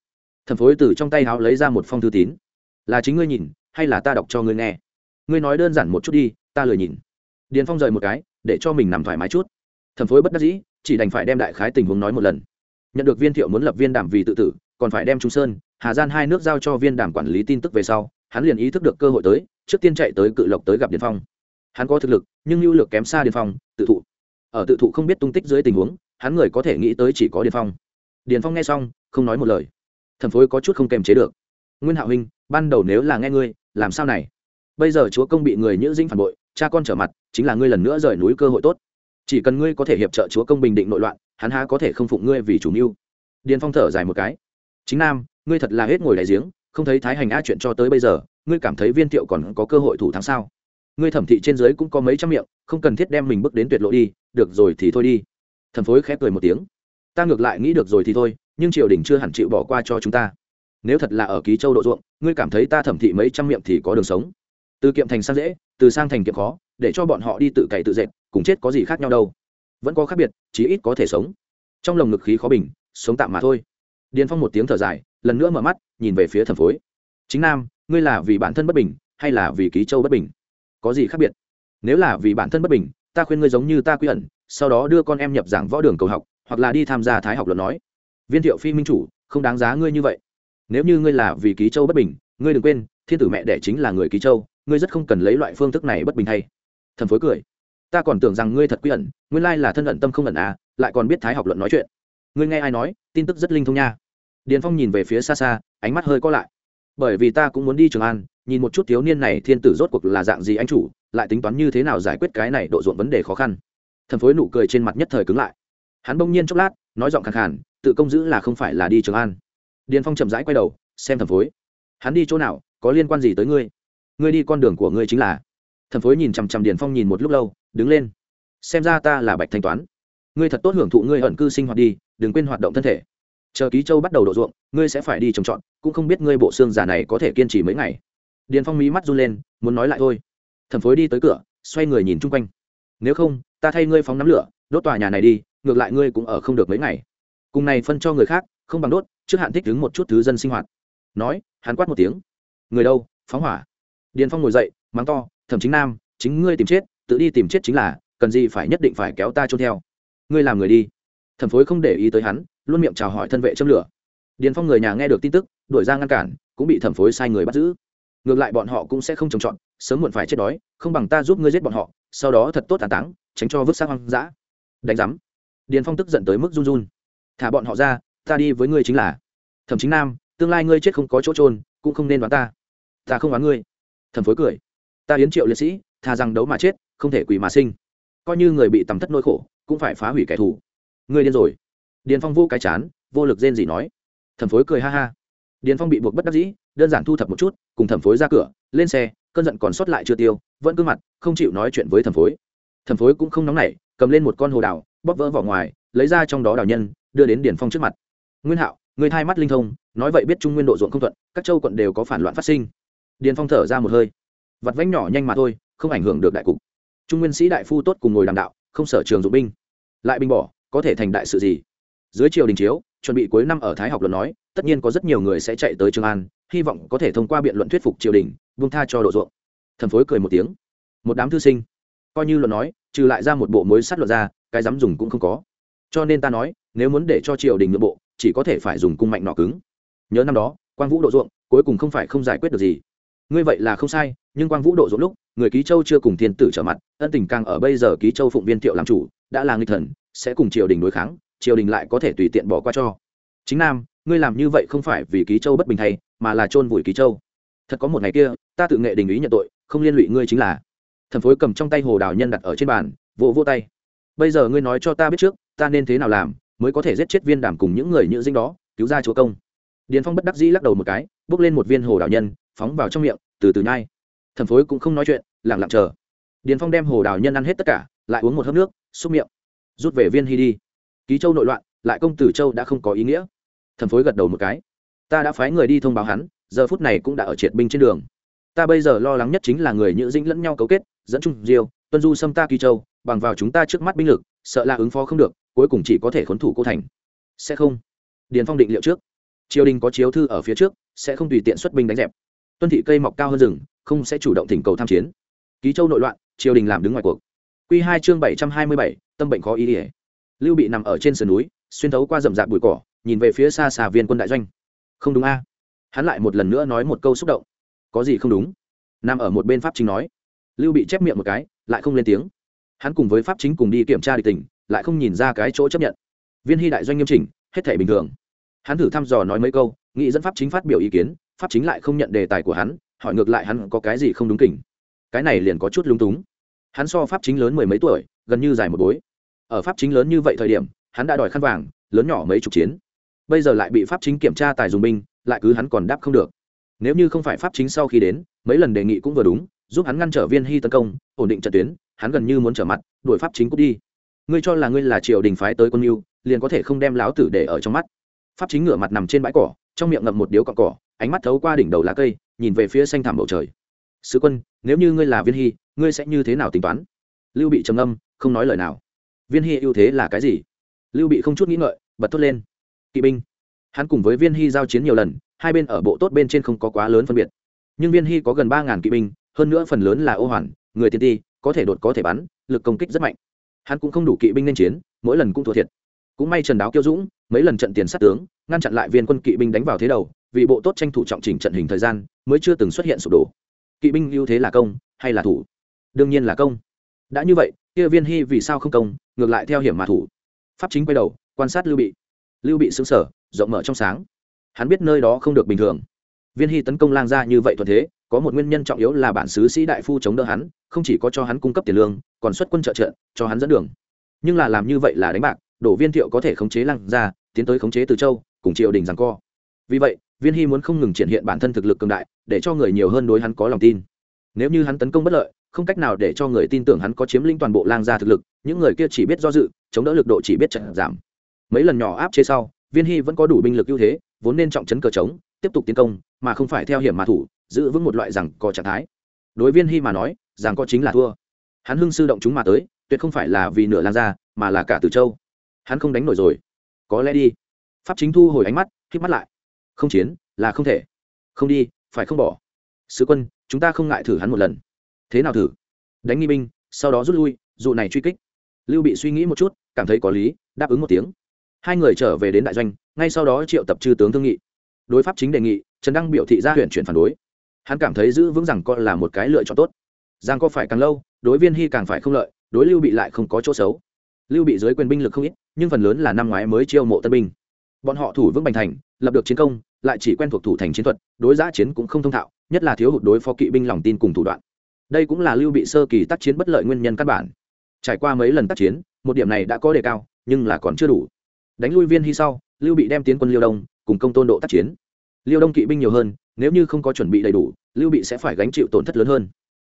Thẩm phối từ trong tay háo lấy ra một phong thư tín. Là chính ngươi nhìn, hay là ta đọc cho ngươi nghe? Ngươi nói đơn giản một chút đi, ta lười nhìn. Điền phong rời một cái, để cho mình nằm thoải mái chút. Thẩm phối bất đắc dĩ, chỉ đành phải đem đại khái tình huống nói một lần. Nhận được viên thiệu muốn lập viên đàm vì tự tử, còn phải đem trung sơn, hà gian hai nước giao cho viên đàm quản lý tin tức về sau, hắn liền ý thức được cơ hội tới, trước tiên chạy tới cự lộc tới gặp điền phong. Hắn có thực lực, nhưng lưu lược kém xa điền phong, tự thụ ở tự thụ không biết tung tích dưới tình huống, hắn người có thể nghĩ tới chỉ có điền phong. Điền phong nghe xong, không nói một lời. Thần phối có chút không kềm chế được. Nguyên hạo huynh ban đầu nếu là nghe ngươi, làm sao này? Bây giờ chúa công bị người nhữ dinh phản bội, cha con trở mặt, chính là ngươi lần nữa rời núi cơ hội tốt. Chỉ cần ngươi có thể hiệp trợ chúa công bình định nội loạn, hắn há có thể không phụng ngươi vì chủ mưu. Điền phong thở dài một cái. Chính nam, ngươi thật là hết ngồi đại giếng, không thấy thái hành a chuyện cho tới bây giờ, ngươi cảm thấy viên thiệu còn có cơ hội thủ thắng sao? Ngươi thẩm thị trên dưới cũng có mấy trăm miệng, không cần thiết đem mình bước đến tuyệt lộ đi, được rồi thì thôi đi. Thần phối khép cười một tiếng. Ta ngược lại nghĩ được rồi thì thôi, nhưng triều đình chưa hẳn chịu bỏ qua cho chúng ta. Nếu thật là ở ký châu độ ruộng, ngươi cảm thấy ta thẩm thị mấy trăm miệng thì có đường sống. Từ kiệm thành sang dễ, từ sang thành kiệm khó, để cho bọn họ đi tự cày tự dệt, cùng chết có gì khác nhau đâu. Vẫn có khác biệt, chí ít có thể sống. Trong lồng ngực khí khó bình, sống tạm mà thôi. Điền phong một tiếng thở dài, lần nữa mở mắt, nhìn về phía thẩm phối. Chính nam, ngươi là vì bản thân bất bình, hay là vì ký châu bất bình? Có gì khác biệt? Nếu là vì bản thân bất bình, ta khuyên ngươi giống như ta quy ẩn, sau đó đưa con em nhập giảng võ đường cầu học, hoặc là đi tham gia thái học luận nói. Viên thiệu phi minh chủ, không đáng giá ngươi như vậy. Nếu như ngươi là vì ký châu bất bình, ngươi đừng quên, thiên tử mẹ đẻ chính là người ký châu, ngươi rất không cần lấy loại phương thức này bất bình hay thần phối cười. Ta còn tưởng rằng ngươi thật quy ẩn, nguyên lai là thân ẩn tâm không ẩn à lại còn biết thái học luận nói chuyện. Ngươi nghe ai nói, tin tức rất linh thông nha. Điền phong nhìn về phía xa xa, ánh mắt hơi co lại. Bởi vì ta cũng muốn đi trường an nhìn một chút thiếu niên này thiên tử rốt cuộc là dạng gì anh chủ, lại tính toán như thế nào giải quyết cái này độ ruộng vấn đề khó khăn. Thần phối nụ cười trên mặt nhất thời cứng lại. Hắn bỗng nhiên chốc lát, nói giọng khẳng khàn, tự công giữ là không phải là đi trường an. Điền phong chậm rãi quay đầu, xem thần phối. Hắn đi chỗ nào, có liên quan gì tới ngươi? Ngươi đi con đường của ngươi chính là. Thần phối nhìn chằm chằm điền phong nhìn một lúc lâu, đứng lên. Xem ra ta là bạch thanh toán. Ngươi thật tốt hưởng thụ ngươi ẩn cư sinh hoạt đi, đừng quên hoạt động thân thể. Chờ ký châu bắt đầu độ ruộng, ngươi sẽ phải đi trồng trọt, cũng không biết ngươi bộ xương già này có thể kiên trì mấy ngày điền phong mí mắt run lên, muốn nói lại thôi. Thẩm phối đi tới cửa, xoay người nhìn chung quanh. Nếu không, ta thay ngươi phóng nắm lửa, đốt tòa nhà này đi, ngược lại ngươi cũng ở không được mấy ngày. Cùng này phân cho người khác, không bằng đốt, trước hạn thích đứng một chút thứ dân sinh hoạt. Nói, hắn quát một tiếng. Người đâu, phóng hỏa. Điền phong ngồi dậy, mắng to, thẩm chính nam, chính ngươi tìm chết, tự đi tìm chết chính là, cần gì phải nhất định phải kéo ta trôn theo. Ngươi làm người đi. Thẩm phối không để ý tới hắn, luôn miệng chào hỏi thân vệ châm lửa. Điền phong người nhà nghe được tin tức, đuổi ra ngăn cản, cũng bị thẩm phối sai người bắt giữ ngược lại bọn họ cũng sẽ không trồng trọt, sớm muộn phải chết đói, không bằng ta giúp ngươi giết bọn họ, sau đó thật tốt tàn táng, tránh cho vứt xác hoang dã. Đánh giám. Điền phong tức giận tới mức run run. Thả bọn họ ra, ta đi với ngươi chính là. Thẩm chính nam, tương lai ngươi chết không có chỗ trôn cũng không nên đoán ta. Ta không đoán ngươi. Thẩm phối cười. Ta hiến triệu liệt sĩ, thà rằng đấu mà chết, không thể quỳ mà sinh. Coi như người bị tầm thất nỗi khổ, cũng phải phá hủy kẻ thù. Ngươi điên rồi. Điền phong vô cái chán, vô lực rên gì nói. Thẩm phối cười ha ha. Điền phong bị buộc bất đắc dĩ đơn giản thu thập một chút, cùng thẩm phối ra cửa, lên xe, cơn giận còn sót lại chưa tiêu, vẫn cứ mặt, không chịu nói chuyện với thẩm phối. Thẩm phối cũng không nóng nảy, cầm lên một con hồ đào, bóp vỡ vỏ ngoài, lấy ra trong đó đào nhân, đưa đến điền phong trước mặt. Nguyên hạo, người thai mắt linh thông, nói vậy biết trung nguyên độ ruộng không thuận, các châu quận đều có phản loạn phát sinh. Điền phong thở ra một hơi. Vặt vánh nhỏ nhanh mà thôi, không ảnh hưởng được đại cục. Trung nguyên sĩ đại phu tốt cùng ngồi đàm đạo, không sở trường dụng binh. Lại binh bỏ, có thể thành đại sự gì? Dưới triều đình chiếu, chuẩn bị cuối năm ở thái học luận nói tất nhiên có rất nhiều người sẽ chạy tới trường an, hy vọng có thể thông qua biện luận thuyết phục triều đình vung tha cho độ ruộng. Thần phối cười một tiếng. Một đám thư sinh, coi như luận nói, trừ lại ra một bộ mối sắt luận ra, cái dám dùng cũng không có. Cho nên ta nói, nếu muốn để cho triều đình nội bộ, chỉ có thể phải dùng cung mạnh nọ cứng. Nhớ năm đó, quang vũ độ ruộng, cuối cùng không phải không giải quyết được gì. Ngươi vậy là không sai, nhưng quang vũ độ ruộng lúc, người ký châu chưa cùng thiên tử trở mặt, ân tình càng ở bây giờ ký châu phụng viên thiệu làm chủ, đã là nghịch thần, sẽ cùng triều đình đối kháng, triều đình lại có thể tùy tiện bỏ qua cho. Chính nam ngươi làm như vậy không phải vì ký châu bất bình thay, mà là chôn vùi ký châu. Thật có một ngày kia, ta tự nghệ đình ý nhận tội, không liên lụy ngươi chính là. Thần phối cầm trong tay hồ đào nhân đặt ở trên bàn, vỗ vỗ tay. Bây giờ ngươi nói cho ta biết trước, ta nên thế nào làm, mới có thể giết chết viên đảm cùng những người nhữ dinh đó, cứu ra chúa công. Điền phong bất đắc dĩ lắc đầu một cái, bước lên một viên hồ đào nhân, phóng vào trong miệng, từ từ nhai. Thần phối cũng không nói chuyện lẳng lặng chờ. Điền phong đem hồ đào nhân ăn hết tất cả, lại uống một hớp nước, xúc miệng. Rút về viên hy đi. Ký châu nội loạn, lại công tử châu đã không có ý nghĩa thần phối gật đầu một cái. Ta đã phái người đi thông báo hắn, giờ phút này cũng đã ở triệt binh trên đường. Ta bây giờ lo lắng nhất chính là người nhữ dĩnh lẫn nhau cấu kết, dẫn chung diêu, tuân du xâm ta kỳ châu, bằng vào chúng ta trước mắt binh lực, sợ là ứng phó không được, cuối cùng chỉ có thể khốn thủ cô thành. Sẽ không. Điền phong định liệu trước. Triều đình có chiếu thư ở phía trước, sẽ không tùy tiện xuất binh đánh dẹp. Tuân thị cây mọc cao hơn rừng, không sẽ chủ động thỉnh cầu tham chiến. Ký châu nội loạn, triều đình làm đứng ngoài cuộc. Q hai chương bảy trăm hai mươi bảy, tâm bệnh khó ý ỉa lưu bị nằm ở trên sườn núi, xuyên thấu qua rậm rạp bụi cỏ nhìn về phía xa xa viên quân đại doanh. Không đúng a. Hắn lại một lần nữa nói một câu xúc động. Có gì không đúng? Nằm ở một bên pháp chính nói. Lưu bị chép miệng một cái, lại không lên tiếng. Hắn cùng với pháp chính cùng đi kiểm tra địch tình, lại không nhìn ra cái chỗ chấp nhận. Viên hy đại doanh nghiêm chỉnh, hết thể bình thường. Hắn thử thăm dò nói mấy câu, nghĩ dẫn pháp chính phát biểu ý kiến, pháp chính lại không nhận đề tài của hắn, hỏi ngược lại hắn có cái gì không đúng kỉnh. Cái này liền có chút lung túng. Hắn so pháp chính lớn mười mấy tuổi, gần như dài một bối. Ở pháp chính lớn như vậy thời điểm, hắn đã đòi khăn vàng, lớn nhỏ mấy chục chiến bây giờ lại bị pháp chính kiểm tra tài dùng binh, lại cứ hắn còn đáp không được. Nếu như không phải pháp chính sau khi đến, mấy lần đề nghị cũng vừa đúng, giúp hắn ngăn trở viên hy tấn công, ổn định trận tuyến, hắn gần như muốn trở mặt, đuổi pháp chính cút đi. Ngươi cho là ngươi là triều đình phái tới quân mưu, liền có thể không đem láo tử để ở trong mắt. Pháp chính ngửa mặt nằm trên bãi cỏ, trong miệng ngậm một điếu cọ cỏ, ánh mắt thấu qua đỉnh đầu lá cây, nhìn về phía xanh thảm bầu trời. Sứ quân, nếu như ngươi là viên hy, ngươi sẽ như thế nào tính toán? Lưu bị trầm âm không nói lời nào. Viên hy ưu thế là cái gì? Lưu bị không chút nghĩ ngợi, bật thốt lên kỵ binh. Hắn cùng với viên hy giao chiến nhiều lần, hai bên ở bộ tốt bên trên không có quá lớn phân biệt. Nhưng viên hy có gần ba ngàn kỵ binh, hơn nữa phần lớn là ô hoàn, người tiên ti, có thể đột có thể bắn, lực công kích rất mạnh. Hắn cũng không đủ kỵ binh nên chiến, mỗi lần cũng thua thiệt. Cũng may trần đáo kiêu dũng, mấy lần trận tiền sát tướng, ngăn chặn lại viên quân kỵ binh đánh vào thế đầu, vì bộ tốt tranh thủ trọng trình trận hình thời gian, mới chưa từng xuất hiện sụp đổ. Kỵ binh ưu thế là công, hay là thủ? Đương nhiên là công. Đã như vậy, kia viên hy vì sao không công, ngược lại theo hiểm mà thủ. Pháp chính quay đầu, quan sát lưu bị lưu bị xứng sở rộng mở trong sáng. Hắn biết nơi đó không được bình thường. Viên hy tấn công lang ra như vậy thuận thế, có một nguyên nhân trọng yếu là bản xứ sĩ đại phu chống đỡ hắn, không chỉ có cho hắn cung cấp tiền lương, còn xuất quân trợ trợ, cho hắn dẫn đường. Nhưng là làm như vậy là đánh bạc, đổ viên thiệu có thể khống chế lang ra tiến tới khống chế từ châu, cùng triều đình rằng co. Vì vậy, viên hy muốn không ngừng triển hiện bản thân thực lực cường đại, để cho người nhiều hơn đối hắn có lòng tin. Nếu như hắn tấn công bất lợi, không cách nào để cho người tin tưởng hắn có chiếm lĩnh toàn bộ lang gia thực lực, những người kia chỉ biết do dự, chống đỡ lực độ chỉ biết chậm giảm mấy lần nhỏ áp chế sau, viên hy vẫn có đủ binh lực ưu thế, vốn nên trọng chấn cờ trống, tiếp tục tiến công, mà không phải theo hiểm mà thủ, giữ vững một loại rằng có trạng thái. Đối viên hy mà nói, rằng có chính là thua. Hắn hưng sư động chúng mà tới, tuyệt không phải là vì nửa lan gia mà là cả từ châu. Hắn không đánh nổi rồi. Có lẽ đi. Pháp chính thu hồi ánh mắt hít mắt lại. Không chiến, là không thể. Không đi, phải không bỏ. Sứ quân, chúng ta không ngại thử hắn một lần. Thế nào thử? Đánh nghi binh, sau đó rút lui, dụ này truy kích. Lưu bị suy nghĩ một chút, cảm thấy có lý, đáp ứng một tiếng hai người trở về đến đại doanh, ngay sau đó triệu tập chư tướng thương nghị. Đối pháp chính đề nghị, trần đăng biểu thị ra huyện chuyển phản đối. Hắn cảm thấy giữ vững rằng con là một cái lựa chọn tốt. Giang có phải càng lâu, đối viên hy càng phải không lợi, đối lưu bị lại không có chỗ xấu. Lưu bị dưới quyền binh lực không ít, nhưng phần lớn là năm ngoái mới chiêu mộ tân binh. Bọn họ thủ vững bành thành, lập được chiến công, lại chỉ quen thuộc thủ thành chiến thuật, đối giã chiến cũng không thông thạo, nhất là thiếu hụt đối phó kỵ binh lòng tin cùng thủ đoạn. Đây cũng là lưu bị sơ kỳ tác chiến bất lợi nguyên nhân căn bản. Trải qua mấy lần tác chiến, một điểm này đã có đề cao, nhưng là còn chưa đủ đánh lui viên hy sau lưu bị đem tiến quân liêu đông cùng công tôn độ tác chiến. Liêu đông kỵ binh nhiều hơn nếu như không có chuẩn bị đầy đủ lưu bị sẽ phải gánh chịu tổn thất lớn hơn.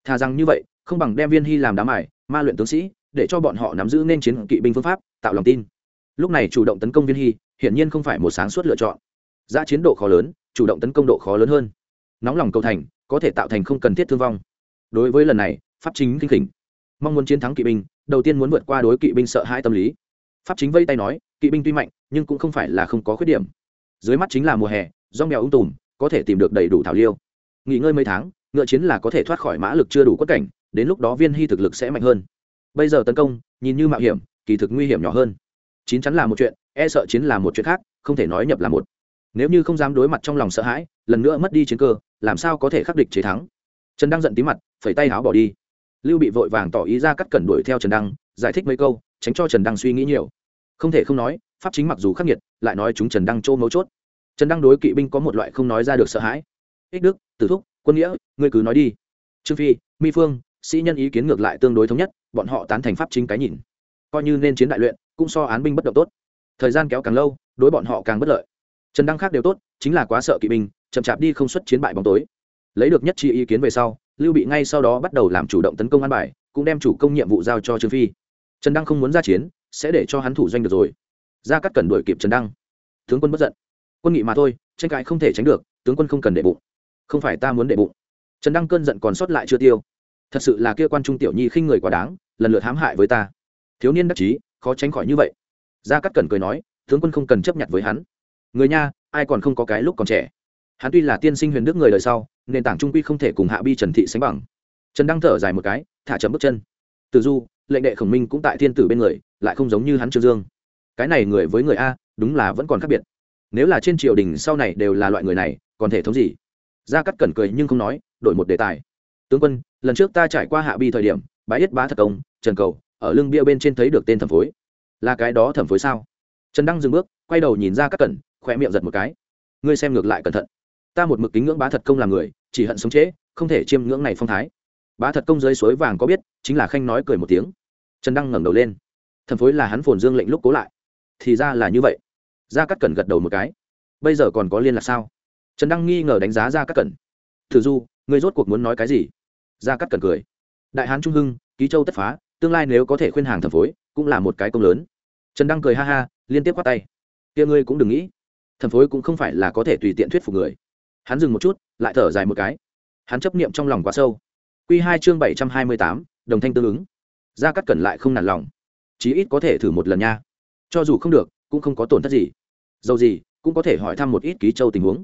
Thà rằng như vậy không bằng đem viên hy làm đám mải, ma luyện tướng sĩ để cho bọn họ nắm giữ nên chiến kỵ binh phương pháp tạo lòng tin. Lúc này chủ động tấn công viên hy hiển nhiên không phải một sáng suốt lựa chọn. Giã chiến độ khó lớn chủ động tấn công độ khó lớn hơn. Nóng lòng cầu thành có thể tạo thành không cần thiết thương vong. Đối với lần này pháp chính kinh khỉnh. Mong muốn chiến thắng kỵ binh đầu tiên muốn vượt qua đối kỵ binh sợ hãi tâm lý pháp chính vây tay nói, kỵ binh tuy mạnh, nhưng cũng không phải là không có khuyết điểm. Dưới mắt chính là mùa hè do mèo ung tùm, có thể tìm được đầy đủ thảo liêu. Nghỉ ngơi mấy tháng, ngựa chiến là có thể thoát khỏi mã lực chưa đủ quất cảnh, đến lúc đó viên hy thực lực sẽ mạnh hơn. Bây giờ tấn công, nhìn như mạo hiểm, kỳ thực nguy hiểm nhỏ hơn. Chín chắn là một chuyện e sợ chiến là một chuyện khác, không thể nói nhập là một. Nếu như không dám đối mặt trong lòng sợ hãi, lần nữa mất đi chiến cơ, làm sao có thể khắc địch chế thắng? Trần đăng giận tí mặt, phẩy tay háo bỏ đi. Lưu bị vội vàng tỏ ý ra cắt cẩn đuổi theo trần đăng, giải thích mấy câu tránh cho trần đăng suy nghĩ nhiều. Không thể không nói, pháp chính mặc dù khắc nghiệt, lại nói chúng trần đăng trô mấu chốt. Trần đăng đối kỵ binh có một loại không nói ra được sợ hãi. Ích đức, tử thúc, quân nghĩa, ngươi cứ nói đi. Trương phi, mi phương, sĩ nhân ý kiến ngược lại tương đối thống nhất, bọn họ tán thành pháp chính cái nhìn. Coi như nên chiến đại luyện, cũng so án binh bất động tốt. Thời gian kéo càng lâu, đối bọn họ càng bất lợi. Trần đăng khác đều tốt, chính là quá sợ kỵ binh, chậm chạp đi không xuất chiến bại bóng tối. Lấy được nhất chi ý kiến về sau, lưu bị ngay sau đó bắt đầu làm chủ động tấn công an bài, cũng đem chủ công nhiệm vụ giao cho trương phi trần đăng không muốn ra chiến, sẽ để cho hắn thủ doanh được rồi. Ra cắt Cần đuổi kịp trần đăng. Tướng quân bất giận. Quân nghị mà thôi, tranh cãi không thể tránh được, tướng quân không cần để bụng. Không phải ta muốn để bụng. Trần đăng cơn giận còn sót lại chưa tiêu. Thật sự là kia quan trung tiểu nhi khinh người quá đáng, lần lượt hãm hại với ta. Thiếu niên đắc chí, khó tránh khỏi như vậy. Gia cắt Cần cười nói, tướng quân không cần chấp nhận với hắn. Người nha, ai còn không có cái lúc còn trẻ. Hắn tuy là tiên sinh huyền đức người đời sau, nền tảng trung quy không thể cùng hạ bi trần thị sánh bằng. Trần đăng thở dài một cái, thả chậm bước chân. Từ du lệnh đệ khổng minh cũng tại thiên tử bên người, lại không giống như hắn trương dương. Cái này người với người a, đúng là vẫn còn khác biệt. Nếu là trên triều đình sau này đều là loại người này, còn thể thống gì? Gia cắt cẩn cười nhưng không nói, đổi một đề tài. Tướng quân, lần trước ta trải qua hạ bi thời điểm bãi yết bá thật công, trần cầu, ở lưng bia bên trên thấy được tên thẩm phối. Là cái đó thẩm phối sao? Trần đăng dừng bước, quay đầu nhìn ra các cẩn khoe miệng giật một cái. Ngươi xem ngược lại cẩn thận. Ta một mực kính ngưỡng bá thật công làm người, chỉ hận sống trễ, không thể chiêm ngưỡng này phong thái bá thật công dưới suối vàng có biết, chính là khanh nói cười một tiếng. Trần đăng ngẩng đầu lên. Thần phối là hắn phồn dương lệnh lúc cố lại. Thì ra là như vậy. Gia cắt cẩn gật đầu một cái. Bây giờ còn có liên lạc sao? Trần đăng nghi ngờ đánh giá gia cắt cẩn. Thử du, ngươi rốt cuộc muốn nói cái gì? Gia cắt cẩn cười. Đại hán trung hưng, ký châu tất phá, tương lai nếu có thể khuyên hàng thần phối, cũng là một cái công lớn. Trần đăng cười ha ha, liên tiếp quát tay. Kia ngươi cũng đừng nghĩ. Thần phối cũng không phải là có thể tùy tiện thuyết phục người. Hắn dừng một chút, lại thở dài một cái. Hắn chấp niệm trong lòng quá sâu quy hai chương bảy trăm hai mươi tám, đồng thanh tương ứng. Gia cát cẩn lại không nản lòng. Chí ít có thể thử một lần nha. Cho dù không được, cũng không có tổn thất gì. Dầu gì, cũng có thể hỏi thăm một ít ký châu tình huống.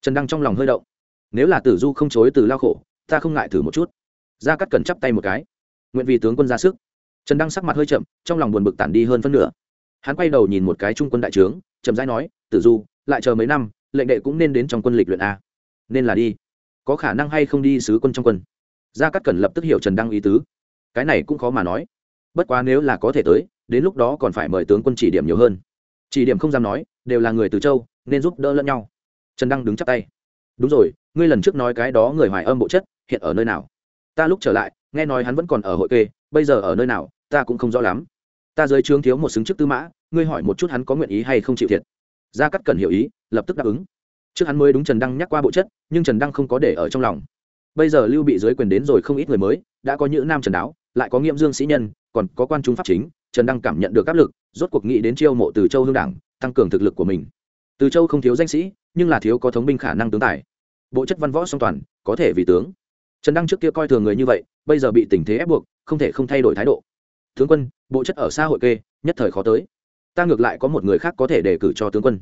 Trần đăng trong lòng hơi động. Nếu là tử du không chối từ lao khổ, ta không ngại thử một chút. Gia cát cẩn chắp tay một cái. Nguyện vì tướng quân ra sức. Trần đăng sắc mặt hơi chậm, trong lòng buồn bực tản đi hơn phân nửa. Hắn quay đầu nhìn một cái trung quân đại trướng, chậm rãi nói, tử du, lại chờ mấy năm, lệnh đệ cũng nên đến trong quân lịch luyện a. Nên là đi. Có khả năng hay không đi sứ quân trong quân? Gia cát cẩn lập tức hiểu trần đăng ý tứ. Cái này cũng khó mà nói. Bất quá nếu là có thể tới, đến lúc đó còn phải mời tướng quân chỉ điểm nhiều hơn. Chỉ điểm không dám nói, đều là người từ châu, nên giúp đỡ lẫn nhau. Trần đăng đứng chắp tay. Đúng rồi, ngươi lần trước nói cái đó người hoài âm bộ chất, hiện ở nơi nào? Ta lúc trở lại, nghe nói hắn vẫn còn ở hội kê, bây giờ ở nơi nào, ta cũng không rõ lắm. Ta dưới trướng thiếu một xứng chức tư mã, ngươi hỏi một chút hắn có nguyện ý hay không chịu thiệt. Gia cắt cần hiểu ý, lập tức đáp ứng. Trước hắn mới đúng trần đăng nhắc qua bộ chất, nhưng trần đăng không có để ở trong lòng bây giờ lưu bị dưới quyền đến rồi không ít người mới, đã có những nam trần đáo, lại có nghiêm dương sĩ nhân, còn có quan trung pháp chính, trần đăng cảm nhận được áp lực, rốt cuộc nghĩ đến chiêu mộ từ châu hương đảng, tăng cường thực lực của mình. Từ châu không thiếu danh sĩ, nhưng là thiếu có thống binh khả năng tướng tài. Bộ chất văn võ song toàn, có thể vì tướng. Trần đăng trước kia coi thường người như vậy, bây giờ bị tình thế ép buộc, không thể không thay đổi thái độ. Tướng quân, bộ chất ở xã hội kê, nhất thời khó tới. Ta ngược lại có một người khác có thể đề cử cho tướng quân.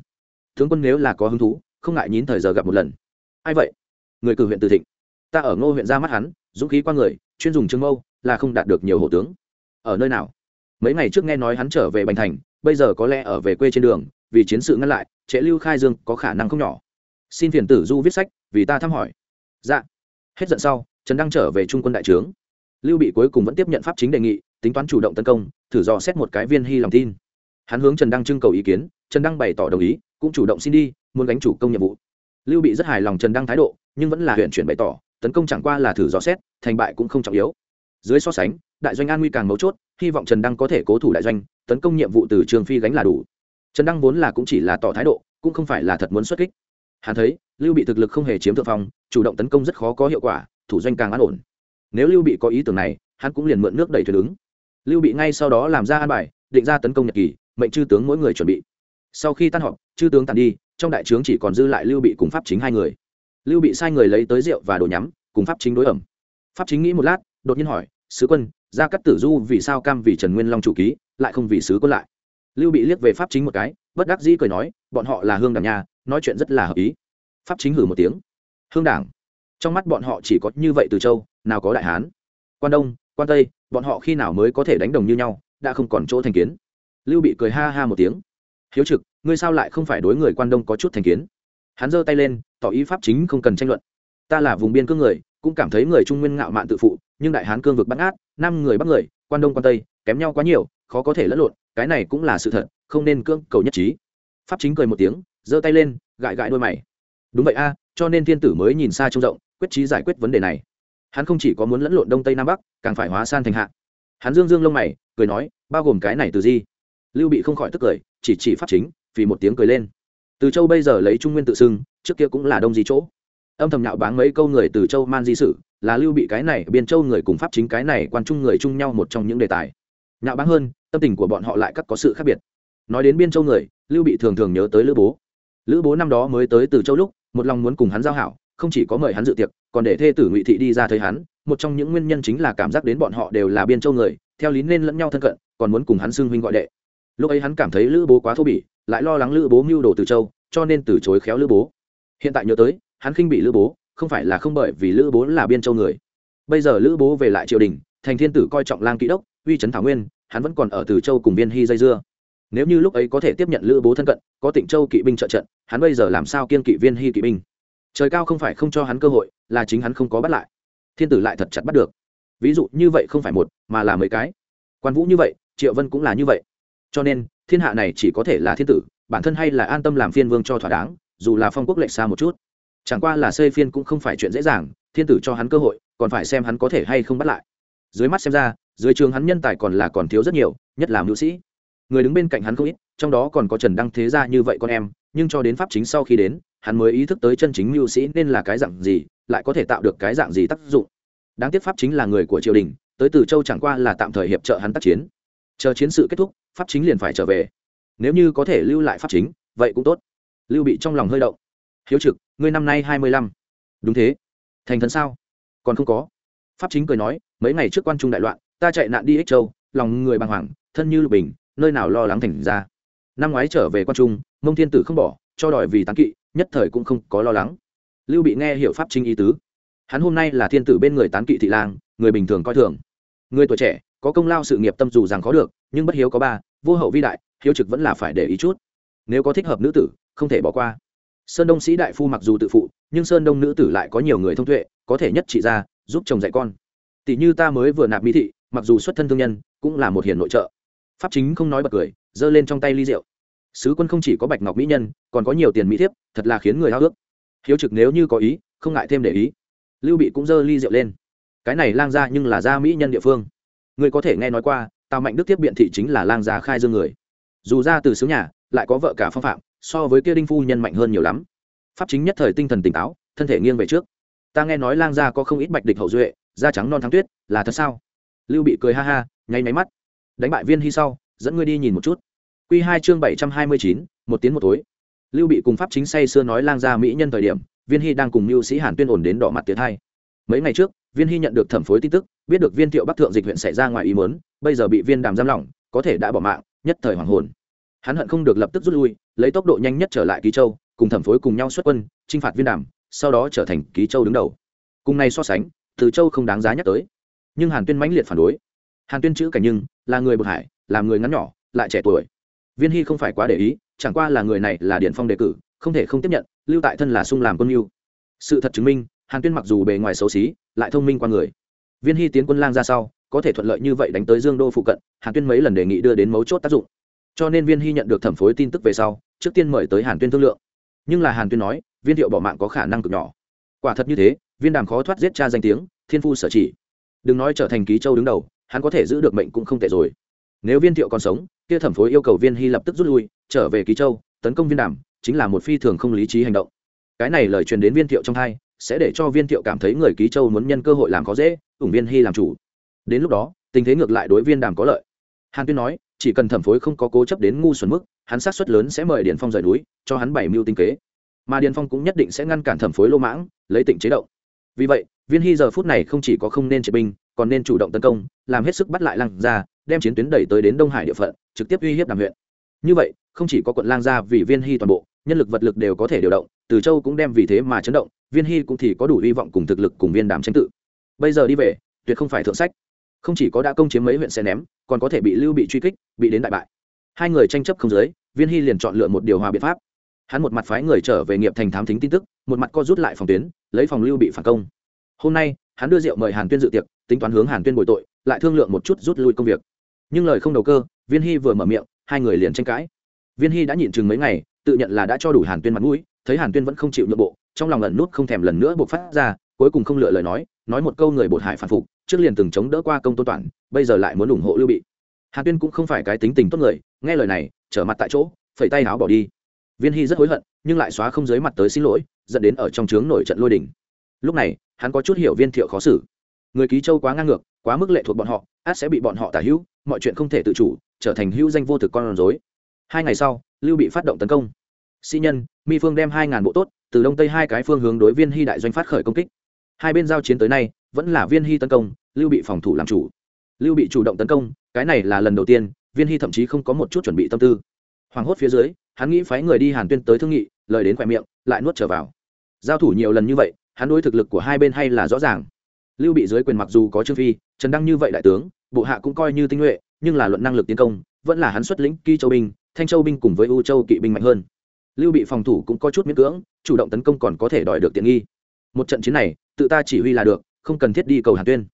Tướng quân nếu là có hứng thú, không ngại nhín thời giờ gặp một lần. Ai vậy? Người cử huyện từ thịnh ta ở ngô huyện ra mắt hắn, dũng khí qua người, chuyên dùng trương mâu, là không đạt được nhiều hộ tướng. Ở nơi nào? Mấy ngày trước nghe nói hắn trở về bành thành, bây giờ có lẽ ở về quê trên đường, vì chiến sự ngăn lại, trễ lưu khai dương có khả năng không nhỏ. Xin phiền tử du viết sách, vì ta thăm hỏi. Dạ. Hết giận sau, trần đăng trở về trung quân đại trướng. Lưu bị cuối cùng vẫn tiếp nhận pháp chính đề nghị, tính toán chủ động tấn công, thử dò xét một cái viên hy lòng tin. Hắn hướng trần đăng trưng cầu ý kiến, trần đăng bày tỏ đồng ý, cũng chủ động xin đi, muốn gánh chủ công nhiệm vụ. Lưu bị rất hài lòng trần đăng thái độ, nhưng vẫn là huyện chuyển bày tỏ tấn công chẳng qua là thử dò xét, thành bại cũng không trọng yếu. Dưới so sánh, đại doanh an nguy càng mấu chốt, hy vọng trần đăng có thể cố thủ đại doanh, tấn công nhiệm vụ từ trường phi gánh là đủ. Trần đăng vốn là cũng chỉ là tỏ thái độ, cũng không phải là thật muốn xuất kích. Hắn thấy, lưu bị thực lực không hề chiếm thượng phong, chủ động tấn công rất khó có hiệu quả, thủ doanh càng an ổn. Nếu lưu bị có ý tưởng này, hắn cũng liền mượn nước đẩy thuyền ứng. Lưu bị ngay sau đó làm ra an bài, định ra tấn công nhật kỳ, mệnh chư tướng mỗi người chuẩn bị. Sau khi tan họp, chư tướng tàn đi, trong đại trướng chỉ còn dư lại lưu bị cùng pháp chính hai người lưu bị sai người lấy tới rượu và đồ nhắm, cùng pháp chính đối ẩm. Pháp chính nghĩ một lát, đột nhiên hỏi, sứ quân ra cắt tử du vì sao cam vì trần nguyên long chủ ký, lại không vì sứ quân lại? Lưu bị liếc về pháp chính một cái, bất đắc dĩ cười nói, bọn họ là hương đảng nhà nói chuyện rất là hợp ý. Pháp chính hử một tiếng, hương đảng? Trong mắt bọn họ chỉ có như vậy từ châu, nào có đại hán? Quan đông, quan tây, bọn họ khi nào mới có thể đánh đồng như nhau, đã không còn chỗ thành kiến? Lưu bị cười ha ha một tiếng, hiếu trực, ngươi sao lại không phải đối người quan đông có chút thành kiến? Hắn giơ tay lên tỏ ý pháp chính không cần tranh luận. Ta là vùng biên cương người, cũng cảm thấy người trung nguyên ngạo mạn tự phụ, nhưng đại hán cương vực bắt ngát năm người bắt người, quan đông quan tây, kém nhau quá nhiều, khó có thể lẫn lộn, cái này cũng là sự thật, không nên cưỡng cầu nhất trí. Pháp chính cười một tiếng, giơ tay lên, gãi gãi đôi mày. Đúng vậy a, cho nên thiên tử mới nhìn xa trông rộng, quyết trí giải quyết vấn đề này. Hắn không chỉ có muốn lẫn lộn đông tây nam bắc, càng phải hóa san thành hạ. Hắn dương dương lông mày, cười nói, bao gồm cái này từ gì? Lưu bị không khỏi tức cười, chỉ chỉ pháp chính vì một tiếng cười lên từ châu bây giờ lấy trung nguyên tự xưng, trước kia cũng là đông di chỗ. Âm thầm nhạo báng mấy câu người từ châu man di sử là lưu bị cái này, biên châu người cùng pháp chính cái này quan trung người chung nhau một trong những đề tài. Nhạo báng hơn, tâm tình của bọn họ lại cắt có sự khác biệt. Nói đến biên châu người, lưu bị thường thường nhớ tới lữ bố. Lữ bố năm đó mới tới từ châu lúc, một lòng muốn cùng hắn giao hảo, không chỉ có mời hắn dự tiệc, còn để thê tử ngụy thị đi ra thấy hắn. Một trong những nguyên nhân chính là cảm giác đến bọn họ đều là biên châu người, theo lý nên lẫn nhau thân cận, còn muốn cùng hắn xưng huynh gọi đệ. Lúc ấy hắn cảm thấy lữ bố quá thô bỉ lại lo lắng lữ bố mưu đồ từ châu, cho nên từ chối khéo lữ bố. Hiện tại nhớ tới, hắn khinh bị lữ bố, không phải là không bởi vì lữ bố là biên châu người. Bây giờ lữ bố về lại triều đình, thành thiên tử coi trọng lang kỹ đốc, uy trấn thảo nguyên, hắn vẫn còn ở từ châu cùng viên hy dây dưa. Nếu như lúc ấy có thể tiếp nhận lữ bố thân cận, có tịnh châu kỵ binh trợ trận, hắn bây giờ làm sao kiên kỵ viên hy kỵ binh? Trời cao không phải không cho hắn cơ hội, là chính hắn không có bắt lại. Thiên tử lại thật chặt bắt được. Ví dụ như vậy không phải một, mà là mấy cái. Quan vũ như vậy, triệu vân cũng là như vậy. Cho nên thiên hạ này chỉ có thể là thiên tử, bản thân hay là an tâm làm phiên vương cho thỏa đáng, dù là phong quốc lệch xa một chút. Chẳng qua là xây phiên cũng không phải chuyện dễ dàng, thiên tử cho hắn cơ hội, còn phải xem hắn có thể hay không bắt lại. Dưới mắt xem ra, dưới trường hắn nhân tài còn là còn thiếu rất nhiều, nhất là mưu sĩ. Người đứng bên cạnh hắn không ít, trong đó còn có trần đăng thế gia như vậy con em, nhưng cho đến pháp chính sau khi đến, hắn mới ý thức tới chân chính mưu sĩ nên là cái dạng gì, lại có thể tạo được cái dạng gì tác dụng. Đáng tiếc pháp chính là người của triều đình, tới từ châu chẳng qua là tạm thời hiệp trợ hắn tác chiến chờ chiến sự kết thúc, pháp chính liền phải trở về. Nếu như có thể lưu lại pháp chính, vậy cũng tốt. Lưu bị trong lòng hơi động. Hiếu trực, ngươi năm nay hai mươi lăm. Đúng thế. Thành thần sao? Còn không có. Pháp chính cười nói, mấy ngày trước quan trung đại loạn, ta chạy nạn đi ích châu, lòng người bàng hoàng, thân như lục bình, nơi nào lo lắng thành ra. Năm ngoái trở về quan trung, mông thiên tử không bỏ, cho đòi vì tán kỵ, nhất thời cũng không có lo lắng. Lưu bị nghe hiểu pháp chính ý tứ. Hắn hôm nay là thiên tử bên người tán kỵ thị lang, người bình thường coi thường. Người tuổi trẻ có công lao sự nghiệp tâm dù rằng khó được, nhưng bất hiếu có ba, vô hậu vi đại, hiếu trực vẫn là phải để ý chút. Nếu có thích hợp nữ tử, không thể bỏ qua. Sơn đông sĩ đại phu mặc dù tự phụ, nhưng sơn đông nữ tử lại có nhiều người thông tuệ, có thể nhất trị ra giúp chồng dạy con. Tỷ như ta mới vừa nạp mỹ thị, mặc dù xuất thân thương nhân, cũng là một hiền nội trợ. Pháp chính không nói bật cười, giơ lên trong tay ly rượu. Sứ quân không chỉ có bạch ngọc mỹ nhân, còn có nhiều tiền mỹ thiếp, thật là khiến người hao ước hiếu trực nếu như có ý, không ngại thêm để ý. Lưu bị cũng giơ ly rượu lên. Cái này lang ra nhưng là ra mỹ nhân địa phương người có thể nghe nói qua, tào mạnh đức tiếp biện thị chính là lang gia khai dương người. Dù ra từ xứ nhà, lại có vợ cả phong phạm, so với kia đinh phu nhân mạnh hơn nhiều lắm. Pháp chính nhất thời tinh thần tỉnh táo, thân thể nghiêng về trước. Ta nghe nói lang gia có không ít bạch địch hậu duệ, da trắng non thắng tuyết, là thật sao? Lưu bị cười ha ha, nháy nháy mắt. Đánh bại viên hy sau, dẫn ngươi đi nhìn một chút. Q hai chương bảy trăm hai mươi chín, một tiếng một tối lưu bị cùng pháp chính say xưa nói lang gia mỹ nhân thời điểm, viên hy đang cùng mưu sĩ hàn tuyên ổn đến đỏ mặt tiến hai. Mấy ngày trước, viên hy nhận được thẩm phối tin tức biết được viên thiệu bắc thượng dịch huyện xảy ra ngoài ý mớn bây giờ bị viên đàm giam lỏng, có thể đã bỏ mạng, nhất thời hoàng hồn. Hắn hận không được lập tức rút lui, lấy tốc độ nhanh nhất trở lại ký châu, cùng thẩm phối cùng nhau xuất quân t r i n h phạt viên đàm, sau đó trở thành ký châu đứng đầu. Cùng này so sánh, từ châu không đáng giá nhắc tới. Nhưng hàn tuyên mãnh liệt phản đối. Hàn tuyên chữ cảnh nhưng, là người bậc hải làm người ngắn nhỏ, lại trẻ tuổi. Viên hy không phải quá để ý, chẳng qua là người này là điển phong đề cử, không thể không tiếp nhận, lưu tại thân là sung làm quân mưu. Sự thật chứng minh, hàn tuyên mặc dù bề ngoài xấu xí, lại thông minh qua người viên hy tiến quân lang ra sau, có thể thuận lợi như vậy đánh tới dương đô phụ cận, hàn tuyên mấy lần đề nghị đưa đến mấu chốt tác dụng. Cho nên viên hy nhận được thẩm phối tin tức về sau, trước tiên mời tới hàn tuyên thương lượng. Nhưng là hàn tuyên nói, viên thiệu bỏ mạng có khả năng cực nhỏ. Quả thật như thế, viên đàm khó thoát giết cha danh tiếng, thiên phu sở chỉ. Đừng nói trở thành ký châu đứng đầu, hắn có thể giữ được mệnh cũng không tệ rồi. Nếu viên thiệu còn sống, kia thẩm phối yêu cầu viên hy lập tức rút lui, trở về ký châu, tấn công viên đàm, chính là một phi thường không lý trí hành động. Cái này lời truyền đến viên thiệu trong hai, sẽ để cho viên thiệu cảm thấy người ký châu muốn nhân cơ hội làm khó dễ ủng viên hy làm chủ. Đến lúc đó tình thế ngược lại đối viên đàm có lợi. Hàn tuyên nói chỉ cần thẩm phối không có cố chấp đến ngu xuẩn mức hắn sát xuất lớn sẽ mời Điền phong rời núi cho hắn bảy mưu tinh kế. Mà Điền phong cũng nhất định sẽ ngăn cản thẩm phối lô mãng lấy tịnh chế động. Vì vậy viên hy giờ phút này không chỉ có không nên chế binh còn nên chủ động tấn công làm hết sức bắt lại lăng Gia, đem chiến tuyến đẩy tới đến đông hải địa phận trực tiếp uy hiếp đàm huyện. Như vậy không chỉ có quận lang gia vì viên hy toàn bộ nhân lực vật lực đều có thể điều động từ châu cũng đem vì thế mà chấn động viên hy cũng thì có đủ hy vọng cùng thực lực cùng viên đàm tranh tự bây giờ đi về, tuyệt không phải thượng sách. Không chỉ có đã công chiếm mấy huyện xe ném, còn có thể bị lưu bị truy kích, bị đến đại bại. Hai người tranh chấp không giới, viên hy liền chọn lựa một điều hòa biện pháp. Hắn một mặt phái người trở về nghiệp thành thám thính tin tức, một mặt co rút lại phòng tuyến, lấy phòng lưu bị phản công. Hôm nay, hắn đưa rượu mời hàn tuyên dự tiệc, tính toán hướng hàn tuyên bồi tội, lại thương lượng một chút rút lui công việc. Nhưng lời không đầu cơ, viên hy vừa mở miệng, hai người liền tranh cãi. Viên hy đã nhịn chừng mấy ngày, tự nhận là đã cho đủ hàn tuyên mặt mũi, thấy hàn tuyên vẫn không chịu nhượng bộ, trong lòng lần nút không thèm lần nữa buộc phát ra, cuối cùng không lựa lời nói nói một câu người bột hải phản phục, trước liền từng chống đỡ qua công tôn toản bây giờ lại muốn ủng hộ lưu bị. Hàn tuyên cũng không phải cái tính tình tốt người, nghe lời này, trở mặt tại chỗ, phẩy tay áo bỏ đi. Viên hy rất hối hận, nhưng lại xóa không dưới mặt tới xin lỗi, dẫn đến ở trong trướng nổi trận lôi đỉnh lúc này, hắn có chút hiểu viên thiệu khó xử. Người ký châu quá ngang ngược, quá mức lệ thuộc bọn họ, át sẽ bị bọn họ tả hữu, mọi chuyện không thể tự chủ, trở thành hữu danh vô thực con rối. Hai ngày sau, lưu bị phát động tấn công. Sĩ nhân, mi phương đem hai ngàn bộ tốt, từ đông tây hai cái phương hướng đối viên hy đại doanh phát khởi công kích hai bên giao chiến tới nay, vẫn là viên hy tấn công, lưu bị phòng thủ làm chủ. Lưu bị chủ động tấn công, cái này là lần đầu tiên, viên hy thậm chí không có một chút chuẩn bị tâm tư. Hoảng hốt phía dưới, hắn nghĩ phái người đi hàn tuyên tới thương nghị, lời đến khoe miệng, lại nuốt trở vào. Giao thủ nhiều lần như vậy, hắn đối thực lực của hai bên hay là rõ ràng. Lưu bị dưới quyền mặc dù có trương phi, trần đăng như vậy đại tướng, bộ hạ cũng coi như tinh nhuệ, nhưng là luận năng lực tiến công, vẫn là hắn xuất lĩnh kỳ châu binh, thanh châu binh cùng với u châu kỵ binh mạnh hơn. Lưu bị phòng thủ cũng có chút miễn cưỡng, chủ động tấn công còn có thể đòi được tiện nghi một trận chiến này, tự ta chỉ huy là được, không cần thiết đi cầu hàn tuyên.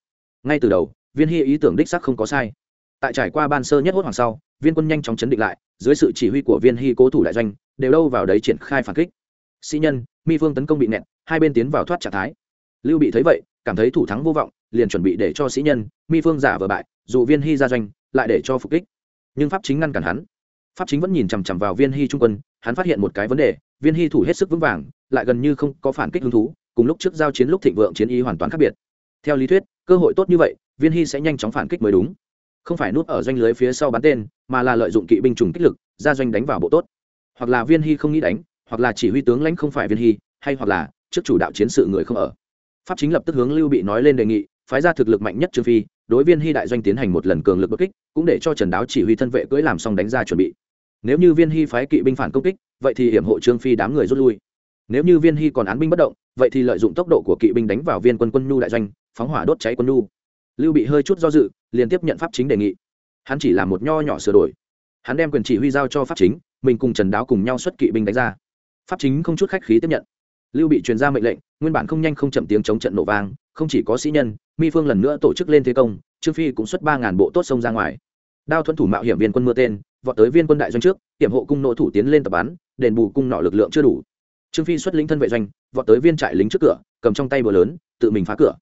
Ngay từ đầu, viên hy ý tưởng đích sắc không có sai. Tại trải qua ban sơ nhất hốt hoàng sau, viên quân nhanh chóng chấn định lại, dưới sự chỉ huy của viên hy cố thủ đại doanh, đều đâu vào đấy triển khai phản kích. Sĩ nhân, mi phương tấn công bị nẹt, hai bên tiến vào thoát trạng thái. Lưu bị thấy vậy, cảm thấy thủ thắng vô vọng, liền chuẩn bị để cho sĩ nhân, mi phương giả vờ bại, dù viên hy ra doanh, lại để cho phục kích. Nhưng pháp chính ngăn cản hắn. Pháp chính vẫn nhìn chằm chằm vào viên hy trung quân, hắn phát hiện một cái vấn đề, viên hy thủ hết sức vững vàng, lại gần như không có phản kích hứng thú cùng lúc trước giao chiến lúc thịnh vượng chiến ý hoàn toàn khác biệt. Theo lý thuyết, cơ hội tốt như vậy, viên hy sẽ nhanh chóng phản kích mới đúng. Không phải nút ở doanh lưới phía sau bắn tên, mà là lợi dụng kỵ binh trùng kích lực, ra doanh đánh vào bộ tốt. Hoặc là viên hy không nghĩ đánh, hoặc là chỉ huy tướng lãnh không phải viên hy, hay hoặc là trước chủ đạo chiến sự người không ở. Pháp chính lập tức hướng lưu bị nói lên đề nghị, phái ra thực lực mạnh nhất trương phi, đối viên hy đại doanh tiến hành một lần cường lực bất kích, cũng để cho trần đáo chỉ huy thân vệ cưỡi làm xong đánh ra chuẩn bị. Nếu như viên hy phái kỵ binh phản công kích, vậy thì hiểm hộ trương phi đám người rút lui nếu như viên hy còn án binh bất động, vậy thì lợi dụng tốc độ của kỵ binh đánh vào viên quân quân nhu đại doanh, phóng hỏa đốt cháy quân nhu. Lưu bị hơi chút do dự liên tiếp nhận pháp chính đề nghị. Hắn chỉ là một nho nhỏ sửa đổi. Hắn đem quyền chỉ huy giao cho pháp chính, mình cùng trần đáo cùng nhau xuất kỵ binh đánh ra. Pháp chính không chút khách khí tiếp nhận. Lưu bị truyền ra mệnh lệnh, nguyên bản không nhanh không chậm tiếng chống trận nổ vang, không chỉ có sĩ nhân, mi phương lần nữa tổ chức lên thế công, trương phi cũng xuất ba ngàn bộ tốt sông ra ngoài. Đao thuẫn thủ mạo hiểm viên quân mưa tên, vọt tới viên quân đại doanh trước, hiểm hộ cung nỗ thủ tiến lên tập bắn, đền bù cung nọ lực lượng chưa đủ trương phi xuất lĩnh thân vệ doanh, vọt tới viên trại lính trước cửa, cầm trong tay bờ lớn, tự mình phá cửa.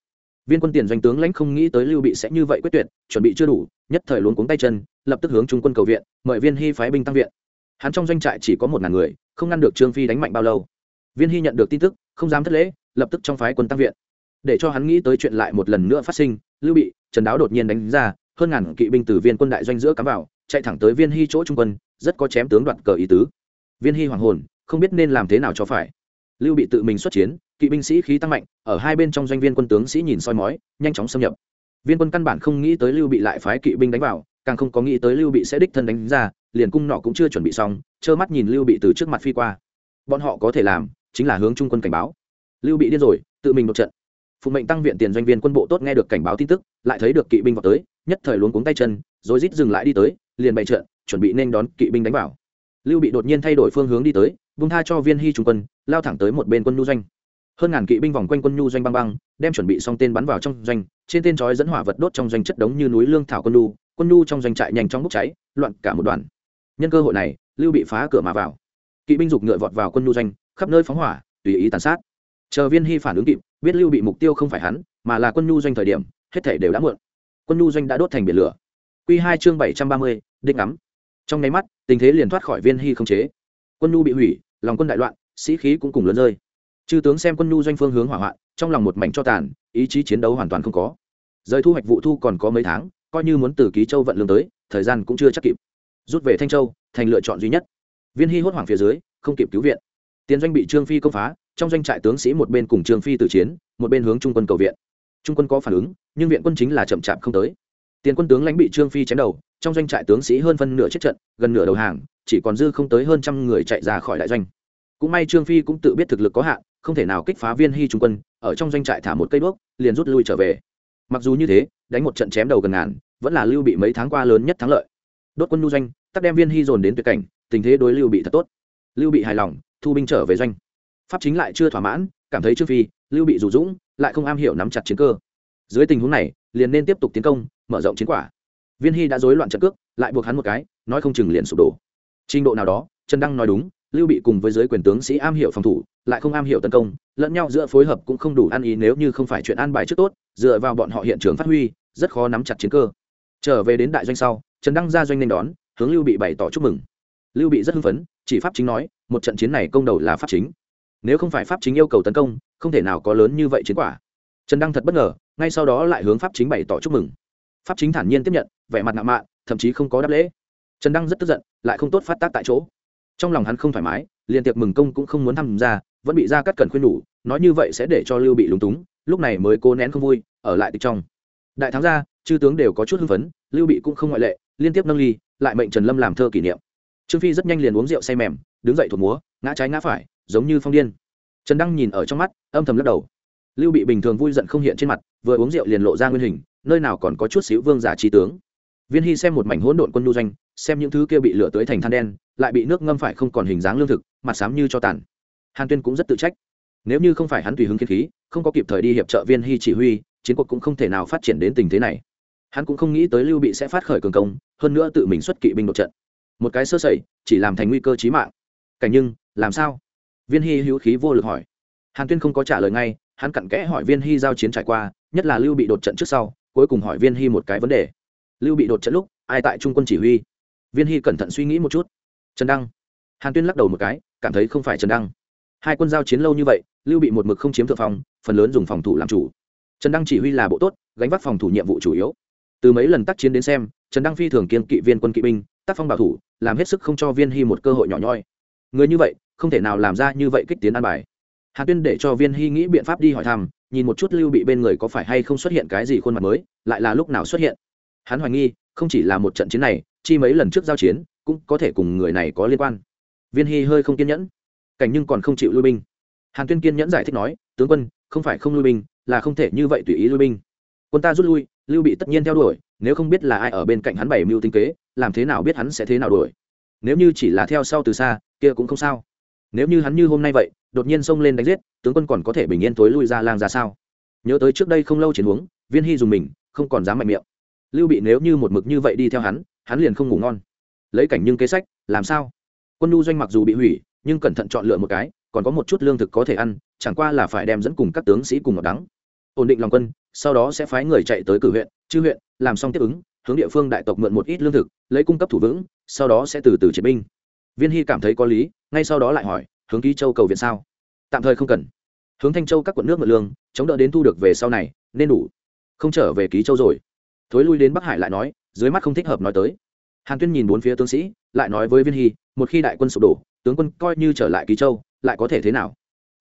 Viên quân tiền doanh tướng lãnh không nghĩ tới lưu bị sẽ như vậy quyết tuyệt, chuẩn bị chưa đủ, nhất thời luống cuống tay chân, lập tức hướng trung quân cầu viện, mời viên hy phái binh tăng viện. Hắn trong doanh trại chỉ có một ngàn người, không ngăn được trương phi đánh mạnh bao lâu. Viên hy nhận được tin tức, không dám thất lễ, lập tức trong phái quân tăng viện. Để cho hắn nghĩ tới chuyện lại một lần nữa phát sinh, lưu bị, trần đáo đột nhiên đánh ra, hơn ngàn kỵ binh từ viên quân đại doanh giữa cắm vào, chạy thẳng tới viên hy chỗ trung quân, rất có chém tướng đoạt cờ ý tứ. Viên hy hoàng hồn không biết nên làm thế nào cho phải. Lưu bị tự mình xuất chiến, kỵ binh sĩ khí tăng mạnh, ở hai bên trong doanh viên quân tướng sĩ nhìn soi mói, nhanh chóng xâm nhập. Viên quân căn bản không nghĩ tới lưu bị lại phái kỵ binh đánh vào, càng không có nghĩ tới lưu bị sẽ đích thân đánh ra, liền cung nọ cũng chưa chuẩn bị xong, trơ mắt nhìn lưu bị từ trước mặt phi qua. Bọn họ có thể làm, chính là hướng trung quân cảnh báo. Lưu bị điên rồi, tự mình một trận. Phụ mệnh tăng viện tiền doanh viên quân bộ tốt nghe được cảnh báo tin tức, lại thấy được kỵ binh vào tới, nhất thời luống cuống tay chân, rồi rít dừng lại đi tới, liền bày trận, chuẩn bị nên đón kỵ binh đánh vào. Lưu bị đột nhiên thay đổi phương hướng đi tới bung tha cho viên hy trung quân, lao thẳng tới một bên quân nhu doanh. Hơn ngàn kỵ binh vòng quanh quân nhu doanh băng băng, đem chuẩn bị xong tên bắn vào trong doanh, trên tên trói dẫn hỏa vật đốt trong doanh chất đống như núi lương thảo quân nhu quân nhu trong doanh trại nhanh chóng bốc cháy, loạn cả một đoàn. Nhân cơ hội này, lưu bị phá cửa mà vào. Kỵ binh dục ngựa vọt vào quân nhu doanh, khắp nơi phóng hỏa, tùy ý tàn sát. Chờ viên hy phản ứng kịp, biết lưu bị mục tiêu không phải hắn, mà là quân nhu doanh thời điểm, hết thể đều đã muộn. Quân nhu doanh đã đốt thành biển lửa. Q hai chương bảy trăm ba mươi định ngắm. Trong nháy mắt, tình thế liền thoát khỏi viên hy không chế quân nhu bị hủy, lòng quân đại loạn, sĩ khí cũng cùng lớn rơi. Chư tướng xem quân nhu doanh phương hướng hỏa hoạn, trong lòng một mảnh cho tàn, ý chí chiến đấu hoàn toàn không có. Rời thu hoạch vụ thu còn có mấy tháng, coi như muốn từ ký châu vận lương tới, thời gian cũng chưa chắc kịp. Rút về thanh châu, thành lựa chọn duy nhất. Viên hy hốt hoảng phía dưới, không kịp cứu viện. Tiến doanh bị trương phi công phá, trong doanh trại tướng sĩ một bên cùng trương phi tử chiến, một bên hướng trung quân cầu viện. Trung quân có phản ứng, nhưng viện quân chính là chậm chạp không tới. Tiền quân tướng lãnh bị trương phi chém đầu, trong doanh trại tướng sĩ hơn phân nửa chết trận, gần nửa đầu hàng chỉ còn dư không tới hơn trăm người chạy ra khỏi đại doanh. Cũng may trương phi cũng tự biết thực lực có hạn, không thể nào kích phá viên hy trung quân, ở trong doanh trại thả một cây đuốc, liền rút lui trở về. Mặc dù như thế, đánh một trận chém đầu gần ngàn, vẫn là lưu bị mấy tháng qua lớn nhất thắng lợi. Đốt quân nhu doanh, tắc đem viên hy dồn đến tuyệt cảnh, tình thế đối lưu bị thật tốt. Lưu bị hài lòng, thu binh trở về doanh. Pháp chính lại chưa thỏa mãn, cảm thấy trương phi, lưu bị dù dũng, lại không am hiểu nắm chặt chiến cơ. Dưới tình huống này, liền nên tiếp tục tiến công, mở rộng chiến quả. Viên hy đã dối loạn trận cước, lại buộc hắn một cái, nói không chừng liền sụp đổ trình độ nào đó, trần đăng nói đúng, lưu bị cùng với giới quyền tướng sĩ am hiểu phòng thủ, lại không am hiểu tấn công, lẫn nhau giữa phối hợp cũng không đủ ăn ý nếu như không phải chuyện an bài trước tốt, dựa vào bọn họ hiện trường phát huy, rất khó nắm chặt chiến cơ. Trở về đến đại doanh sau, trần đăng ra doanh nên đón, hướng lưu bị bày tỏ chúc mừng. Lưu bị rất hưng phấn, chỉ pháp chính nói, một trận chiến này công đầu là pháp chính. Nếu không phải pháp chính yêu cầu tấn công, không thể nào có lớn như vậy chiến quả. Trần đăng thật bất ngờ, ngay sau đó lại hướng pháp chính bày tỏ chúc mừng. Pháp chính thản nhiên tiếp nhận, vẻ mặt ngạo mạn, thậm chí không có đáp lễ. Trần đăng rất tức giận lại không tốt phát tác tại chỗ. Trong lòng hắn không thoải mái, liền tiệc mừng công cũng không muốn tham gia, vẫn bị ra cắt cần khuyên nhủ, nói như vậy sẽ để cho lưu bị lúng túng, lúc này mới cố nén không vui, ở lại tịch trong. Đại thắng gia, chư tướng đều có chút hưng phấn, lưu bị cũng không ngoại lệ, liên tiếp nâng ly, lại mệnh trần lâm làm thơ kỷ niệm. Trương phi rất nhanh liền uống rượu say mềm, đứng dậy thuộc múa, ngã trái ngã phải, giống như phong điên. Trần đăng nhìn ở trong mắt, âm thầm lắc đầu. Lưu bị bình thường vui giận không hiện trên mặt, vừa uống rượu liền lộ ra nguyên hình, nơi nào còn có chút xíu vương giả trí tướng viên hy xem một mảnh hỗn độn quân nhu doanh, xem những thứ kia bị lửa tới thành than đen, lại bị nước ngâm phải không còn hình dáng lương thực, mặt xám như cho tàn. Hàn tuyên cũng rất tự trách. Nếu như không phải hắn tùy hứng kiến khí, không có kịp thời đi hiệp trợ viên hy chỉ huy, chiến cuộc cũng không thể nào phát triển đến tình thế này. Hắn cũng không nghĩ tới lưu bị sẽ phát khởi cường công, hơn nữa tự mình xuất kỵ binh đột trận. Một cái sơ sẩy, chỉ làm thành nguy cơ chí mạng. Cảnh nhưng, làm sao? Viên hy hữu khí vô lực hỏi. Hàn tuyên không có trả lời ngay, hắn cặn kẽ hỏi viên hy giao chiến trải qua, nhất là lưu bị đột trận trước sau, cuối cùng hỏi viên hy một cái vấn đề lưu bị đột trận lúc, ai tại trung quân chỉ huy? Viên hy cẩn thận suy nghĩ một chút. Trần đăng. Hàn tuyên lắc đầu một cái, cảm thấy không phải trần đăng. Hai quân giao chiến lâu như vậy, lưu bị một mực không chiếm thượng phòng phần lớn dùng phòng thủ làm chủ. Trần đăng chỉ huy là bộ tốt, gánh vác phòng thủ nhiệm vụ chủ yếu. Từ mấy lần tác chiến đến xem, trần đăng phi thường kiên kỵ viên quân kỵ binh, tác phong bảo thủ, làm hết sức không cho viên hy một cơ hội nhỏ nhoi. Người như vậy, không thể nào làm ra như vậy kích tiến an bài. Hàn tuyên để cho viên hy nghĩ biện pháp đi hỏi thăm, nhìn một chút lưu bị bên người có phải hay không xuất hiện cái gì khuôn mặt mới, lại là lúc nào xuất hiện hắn hoài nghi, không chỉ là một trận chiến này, chi mấy lần trước giao chiến, cũng có thể cùng người này có liên quan. Viên hy hơi không kiên nhẫn. Cảnh nhưng còn không chịu lui binh. Hàn tuyên kiên nhẫn giải thích nói, tướng quân, không phải không lui binh, là không thể như vậy tùy ý lui binh. Quân ta rút lui, lưu bị tất nhiên theo đuổi, nếu không biết là ai ở bên cạnh hắn bảy mưu tinh kế, làm thế nào biết hắn sẽ thế nào đuổi? Nếu như chỉ là theo sau từ xa, kia cũng không sao. Nếu như hắn như hôm nay vậy, đột nhiên xông lên đánh giết, tướng quân còn có thể bình yên tối lui ra lang ra sao? Nhớ tới trước đây không lâu chiến huống, viên hy dùng mình, không còn dám mạnh miệng lưu bị nếu như một mực như vậy đi theo hắn hắn liền không ngủ ngon. Lấy cảnh nhưng kế sách, làm sao? Quân nhu doanh mặc dù bị hủy, nhưng cẩn thận chọn lựa một cái, còn có một chút lương thực có thể ăn, chẳng qua là phải đem dẫn cùng các tướng sĩ cùng ngọt đắng. Ổn định lòng quân, sau đó sẽ phái người chạy tới cử huyện, chư huyện, làm xong tiếp ứng, hướng địa phương đại tộc mượn một ít lương thực, lấy cung cấp thủ vững, sau đó sẽ từ từ chiến binh. Viên hy cảm thấy có lý, ngay sau đó lại hỏi, hướng ký châu cầu viện sao? Tạm thời không cần. Hướng thanh châu các quận nước mượn lương, chống đỡ đến thu được về sau này, nên đủ. Không trở về ký châu rồi thối lui đến bắc hải lại nói, dưới mắt không thích hợp nói tới. Hàn tuyên nhìn bốn phía tướng sĩ, lại nói với viên hy, một khi đại quân sụp đổ, tướng quân coi như trở lại ký châu, lại có thể thế nào?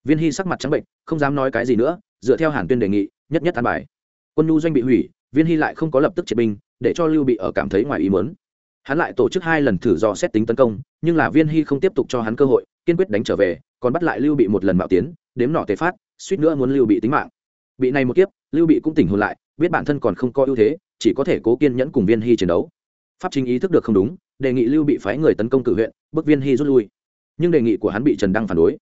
Viên hy sắc mặt trắng bệnh, không dám nói cái gì nữa, dựa theo hàn tuyên đề nghị, nhất nhất an bài. Quân nhu doanh bị hủy, viên hy lại không có lập tức triệt binh, để cho lưu bị ở cảm thấy ngoài ý mớn hắn lại tổ chức hai lần thử do xét tính tấn công, nhưng là viên hy không tiếp tục cho hắn cơ hội, kiên quyết đánh trở về, còn bắt lại lưu bị một lần mạo tiến, đếm nọ tề phát, suýt nữa muốn lưu bị tính mạng. Bị này một kiếp, lưu bị cũng tỉnh hồn lại biết bản thân còn không có ưu thế, chỉ có thể cố kiên nhẫn cùng viên hy chiến đấu. Pháp chính ý thức được không đúng, đề nghị lưu bị phái người tấn công cử huyện bức viên hy rút lui. Nhưng đề nghị của hắn bị trần đăng phản đối.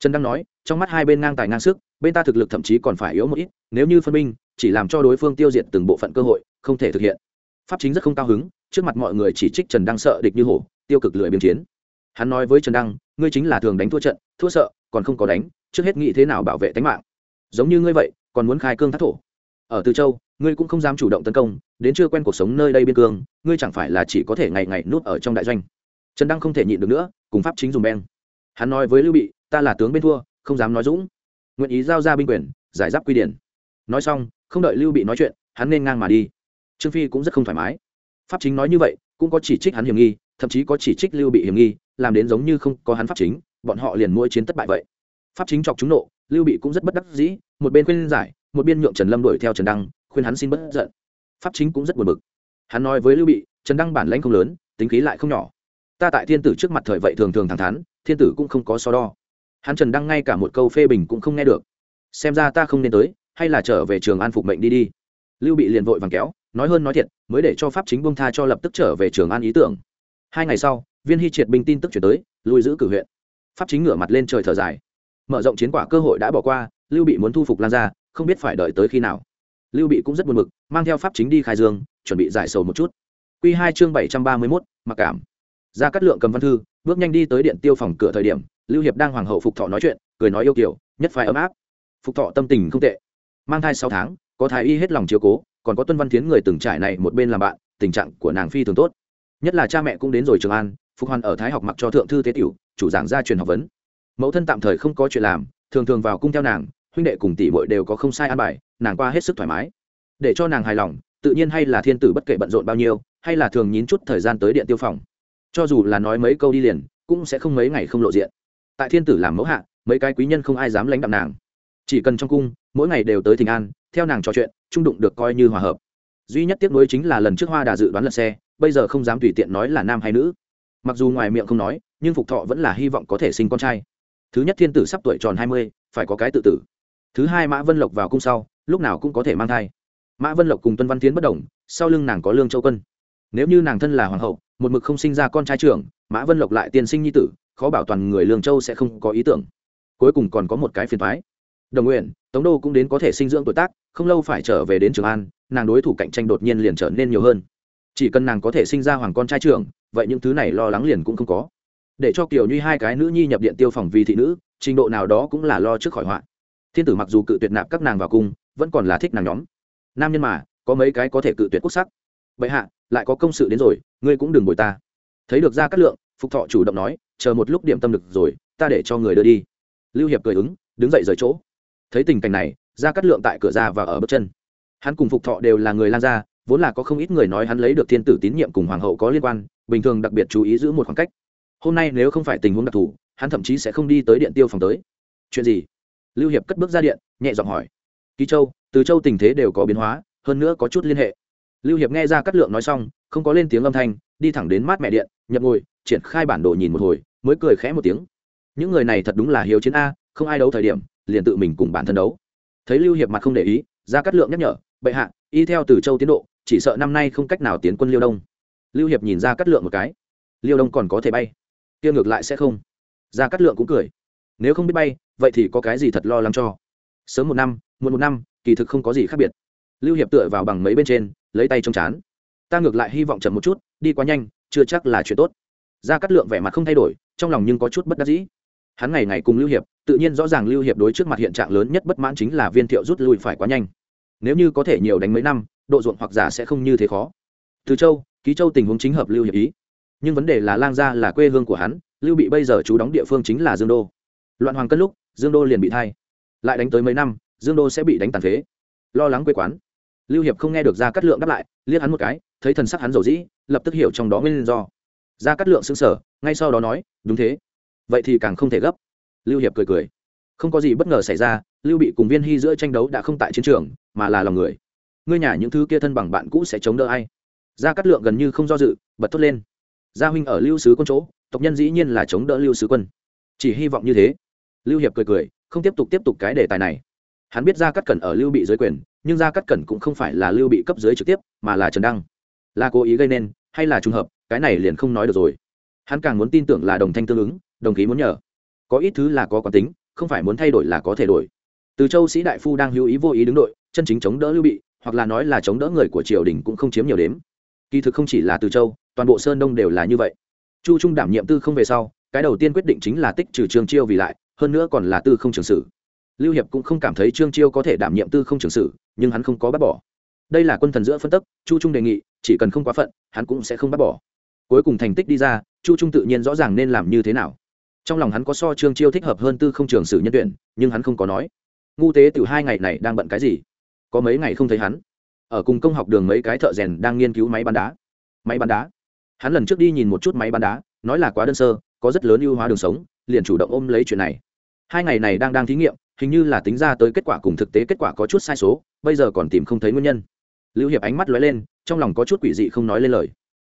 Trần đăng nói, trong mắt hai bên ngang tài ngang sức, bên ta thực lực thậm chí còn phải yếu một ít, nếu như phân minh, chỉ làm cho đối phương tiêu diệt từng bộ phận cơ hội, không thể thực hiện. Pháp chính rất không cao hứng, trước mặt mọi người chỉ trích trần đăng sợ địch như hổ, tiêu cực lười biếng chiến. Hắn nói với trần đăng, ngươi chính là thường đánh thua trận, thua sợ, còn không có đánh, trước hết nghĩ thế nào bảo vệ tính mạng. Giống như ngươi vậy, còn muốn khai cương thác thổ ở từ châu, ngươi cũng không dám chủ động tấn công, đến chưa quen cuộc sống nơi đây biên cương, ngươi chẳng phải là chỉ có thể ngày ngày nuốt ở trong đại doanh. Trần đăng không thể nhịn được nữa, cùng pháp chính dùng beng. Hắn nói với lưu bị, ta là tướng bên thua, không dám nói dũng. Nguyện ý giao ra binh quyền, giải giáp quy điển. Nói xong, không đợi lưu bị nói chuyện, hắn nên ngang mà đi. Trương phi cũng rất không thoải mái. Pháp chính nói như vậy, cũng có chỉ trích hắn hiểm nghi, thậm chí có chỉ trích lưu bị hiểm nghi, làm đến giống như không có hắn pháp chính, bọn họ liền mỗi chiến thất bại vậy. Pháp chính chọc chúng nộ, lưu bị cũng rất bất đắc dĩ, một bên khuyên giải một bên nhượng trần lâm đuổi theo trần đăng, khuyên hắn xin bất giận. Pháp chính cũng rất buồn bực. Hắn nói với lưu bị, trần đăng bản lãnh không lớn, tính khí lại không nhỏ. Ta tại thiên tử trước mặt thời vậy thường thường thẳng thắn, thiên tử cũng không có so đo. Hắn trần đăng ngay cả một câu phê bình cũng không nghe được. Xem ra ta không nên tới, hay là trở về trường an phục mệnh đi đi. Lưu bị liền vội vàng kéo, nói hơn nói thiệt, mới để cho pháp chính bông tha cho lập tức trở về trường an ý tưởng. Hai ngày sau, viên hy triệt binh tin tức chuyển tới lùi giữ cử huyện. Pháp chính ngửa mặt lên trời thở dài. Mở rộng chiến quả cơ hội đã bỏ qua, lưu bị muốn thu phục lan ra không biết phải đợi tới khi nào. Lưu bị cũng rất buồn mực mang theo pháp chính đi khai dương, chuẩn bị giải sầu một chút. Q hai chương bảy trăm ba mươi mốt, mặc cảm. Ra cắt lượng cầm văn thư, bước nhanh đi tới điện tiêu phòng cửa thời điểm, lưu hiệp đang hoàng hậu phục thọ nói chuyện, cười nói yêu kiểu, nhất phải ấm áp. Phục thọ tâm tình không tệ. Mang thai sáu tháng, có thái y hết lòng chiếu cố, còn có tuân văn tiến người từng trải này một bên làm bạn, tình trạng của nàng phi thường tốt. Nhất là cha mẹ cũng đến rồi trường an, phục hoàn ở thái học mặc cho thượng thư tế tiểu, chủ giảng gia truyền học vấn. Mẫu thân tạm thời không có chuyện làm, thường thường vào cung theo nàng huynh đệ cùng tỷ bội đều có không sai an bài, nàng qua hết sức thoải mái. Để cho nàng hài lòng, tự nhiên hay là thiên tử bất kể bận rộn bao nhiêu, hay là thường nhín chút thời gian tới điện tiêu phòng. Cho dù là nói mấy câu đi liền, cũng sẽ không mấy ngày không lộ diện. Tại thiên tử làm mẫu hạ, mấy cái quý nhân không ai dám lãnh đạm nàng. Chỉ cần trong cung, mỗi ngày đều tới thỉnh an, theo nàng trò chuyện, trung đụng được coi như hòa hợp. Duy nhất tiếc nuối chính là lần trước hoa đà dự đoán lật xe, bây giờ không dám tùy tiện nói là nam hay nữ. Mặc dù ngoài miệng không nói, nhưng phục thọ vẫn là hy vọng có thể sinh con trai. Thứ nhất thiên tử sắp tuổi tròn hai mươi, phải có cái tự tử thứ hai mã vân lộc vào cung sau, lúc nào cũng có thể mang thai. Mã vân lộc cùng tuân văn tiến bất đồng sau lưng nàng có lương châu quân. Nếu như nàng thân là hoàng hậu, một mực không sinh ra con trai trưởng, mã vân lộc lại tiên sinh nhi tử, khó bảo toàn người lương châu sẽ không có ý tưởng. Cuối cùng còn có một cái phiền thoái đồng nguyện tống đô cũng đến có thể sinh dưỡng tuổi tác, không lâu phải trở về đến trường an, nàng đối thủ cạnh tranh đột nhiên liền trở nên nhiều hơn. Chỉ cần nàng có thể sinh ra hoàng con trai trưởng, vậy những thứ này lo lắng liền cũng không có. Để cho kiểu như hai cái nữ nhi nhập điện tiêu phòng vì thị nữ, trình độ nào đó cũng là lo trước khỏi họa thiên tử mặc dù cự tuyệt nạp các nàng vào cung, vẫn còn là thích nàng nhóm. Nam nhân mà, có mấy cái có thể cự tuyệt quốc sắc. Vậy hạ, lại có công sự đến rồi, ngươi cũng đừng bồi ta. Thấy được ra cát lượng, phục thọ chủ động nói, chờ một lúc điểm tâm được rồi, ta để cho người đưa đi. Lưu hiệp cười ứng, đứng dậy rời chỗ. Thấy tình cảnh này ra cát lượng tại cửa ra và ở bước chân. Hắn cùng phục thọ đều là người lan gia, vốn là có không ít người nói hắn lấy được thiên tử tín nhiệm cùng hoàng hậu có liên quan, bình thường đặc biệt chú ý giữ một khoảng cách. Hôm nay nếu không phải tình huống đặc thù, hắn thậm chí sẽ không đi tới điện tiêu phòng tới. Chuyện gì? Lưu hiệp cất bước ra điện, nhẹ giọng hỏi. Ký châu, từ châu tình thế đều có biến hóa, hơn nữa có chút liên hệ. Lưu hiệp nghe ra cắt lượng nói xong, không có lên tiếng âm thanh, đi thẳng đến mát mẹ điện, nhập ngồi, triển khai bản đồ nhìn một hồi, mới cười khẽ một tiếng. Những người này thật đúng là hiếu chiến a, không ai đấu thời điểm, liền tự mình cùng bản thân đấu. Thấy lưu hiệp mặt không để ý, ra cắt lượng nhắc nhở, bệ hạ, y theo từ châu tiến độ, chỉ sợ năm nay không cách nào tiến quân liêu đông. Lưu hiệp nhìn ra cắt lượng một cái. Liêu đông còn có thể bay, kia ngược lại sẽ không. Ra cắt lượng cũng cười. Nếu không biết bay vậy thì có cái gì thật lo lắng cho? Sớm một năm, muộn một năm, kỳ thực không có gì khác biệt. Lưu hiệp tựa vào bằng mấy bên trên, lấy tay trong chán. Ta ngược lại hy vọng chậm một chút, đi quá nhanh, chưa chắc là chuyện tốt. Ra cắt lượng vẻ mặt không thay đổi, trong lòng nhưng có chút bất đắc dĩ. Hắn ngày ngày cùng lưu hiệp, tự nhiên rõ ràng lưu hiệp đối trước mặt hiện trạng lớn nhất bất mãn chính là viên thiệu rút lui phải quá nhanh. Nếu như có thể nhiều đánh mấy năm, độ ruộng hoặc giả sẽ không như thế khó. Từ châu, ký châu tình huống chính hợp lưu hiệp ý. Nhưng vấn đề là lang gia là quê hương của hắn, lưu bị bây giờ chú đóng địa phương chính là dương đô loạn hoàng cân lúc, dương đô liền bị thay lại đánh tới mấy năm, dương đô sẽ bị đánh tàn phế. Lo lắng quê quán. Lưu hiệp không nghe được ra cát lượng đáp lại, liếc hắn một cái, thấy thần sắc hắn dầu dĩ, lập tức hiểu trong đó nguyên do. Ra cát lượng xứng sở ngay sau đó nói, đúng thế. Vậy thì càng không thể gấp. Lưu hiệp cười cười. Không có gì bất ngờ xảy ra, lưu bị cùng viên hy giữa tranh đấu đã không tại chiến trường, mà là lòng người. Ngươi nhà những thứ kia thân bằng bạn cũ sẽ chống đỡ ai? Ra cát lượng gần như không do dự, bật thốt lên. Gia huynh ở lưu sứ quân chỗ, tộc nhân dĩ nhiên là chống đỡ lưu sứ quân. Chỉ hy vọng như thế lưu hiệp cười cười, không tiếp tục tiếp tục cái đề tài này. Hắn biết gia cắt cẩn ở lưu bị dưới quyền, nhưng gia cắt cẩn cũng không phải là lưu bị cấp dưới trực tiếp, mà là trần đăng. Là cố ý gây nên, hay là trùng hợp, cái này liền không nói được rồi. Hắn càng muốn tin tưởng là đồng thanh tương ứng, đồng khí muốn nhờ. Có ít thứ là có quán tính, không phải muốn thay đổi là có thể đổi. Từ châu sĩ đại phu đang hữu ý vô ý đứng đội, chân chính chống đỡ lưu bị, hoặc là nói là chống đỡ người của triều đình cũng không chiếm nhiều đếm. Kỳ thực không chỉ là từ châu, toàn bộ sơn đông đều là như vậy. Chu trung đảm nhiệm tư không về sau, cái đầu tiên quyết định chính là tích trừ trương chiêu vì lại hơn nữa còn là tư không trường sử. Lưu hiệp cũng không cảm thấy trương chiêu có thể đảm nhiệm tư không trường sử, nhưng hắn không có bác bỏ. Đây là quân thần giữa phân tức, chu trung đề nghị, chỉ cần không quá phận, hắn cũng sẽ không bác bỏ. Cuối cùng thành tích đi ra, chu trung tự nhiên rõ ràng nên làm như thế nào. Trong lòng hắn có so trương chiêu thích hợp hơn tư không trường sử nhân tuyển, nhưng hắn không có nói. Ngu tế từ hai ngày này đang bận cái gì? Có mấy ngày không thấy hắn. Ở cùng công học đường mấy cái thợ rèn đang nghiên cứu máy bắn đá. Máy bắn đá. Hắn lần trước đi nhìn một chút máy bắn đá, nói là quá đơn sơ, có rất lớn ưu hóa đường sống, liền chủ động ôm lấy chuyện này hai ngày này đang đang thí nghiệm, hình như là tính ra tới kết quả cùng thực tế kết quả có chút sai số, bây giờ còn tìm không thấy nguyên nhân. Lưu hiệp ánh mắt lóe lên, trong lòng có chút quỷ dị không nói lên lời.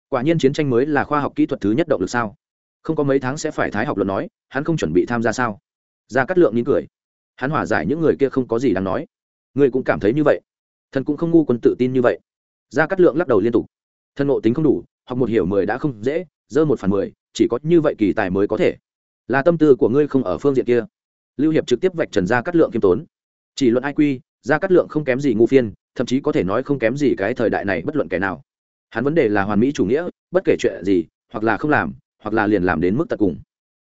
Quả nhiên chiến tranh mới là khoa học kỹ thuật thứ nhất động lực sao? Không có mấy tháng sẽ phải thái học luận nói, hắn không chuẩn bị tham gia sao? Ra cắt lượng nín cười. Hắn hòa giải những người kia không có gì đáng nói. Người cũng cảm thấy như vậy. Thần cũng không ngu quân tự tin như vậy. Gia cát lượng lắc đầu liên tục. Thân ngộ tính không đủ, học một hiểu mười đã không dễ, dơ một phần mười, chỉ có như vậy kỳ tài mới có thể. Là tâm tư của ngươi không ở phương diện kia lưu hiệp trực tiếp vạch trần ra cắt lượng kiêm tốn. Chỉ luận ai quy ra cắt lượng không kém gì ngu phiên, thậm chí có thể nói không kém gì cái thời đại này bất luận kẻ nào. Hắn vấn đề là hoàn mỹ chủ nghĩa, bất kể chuyện gì, hoặc là không làm, hoặc là liền làm đến mức tận cùng.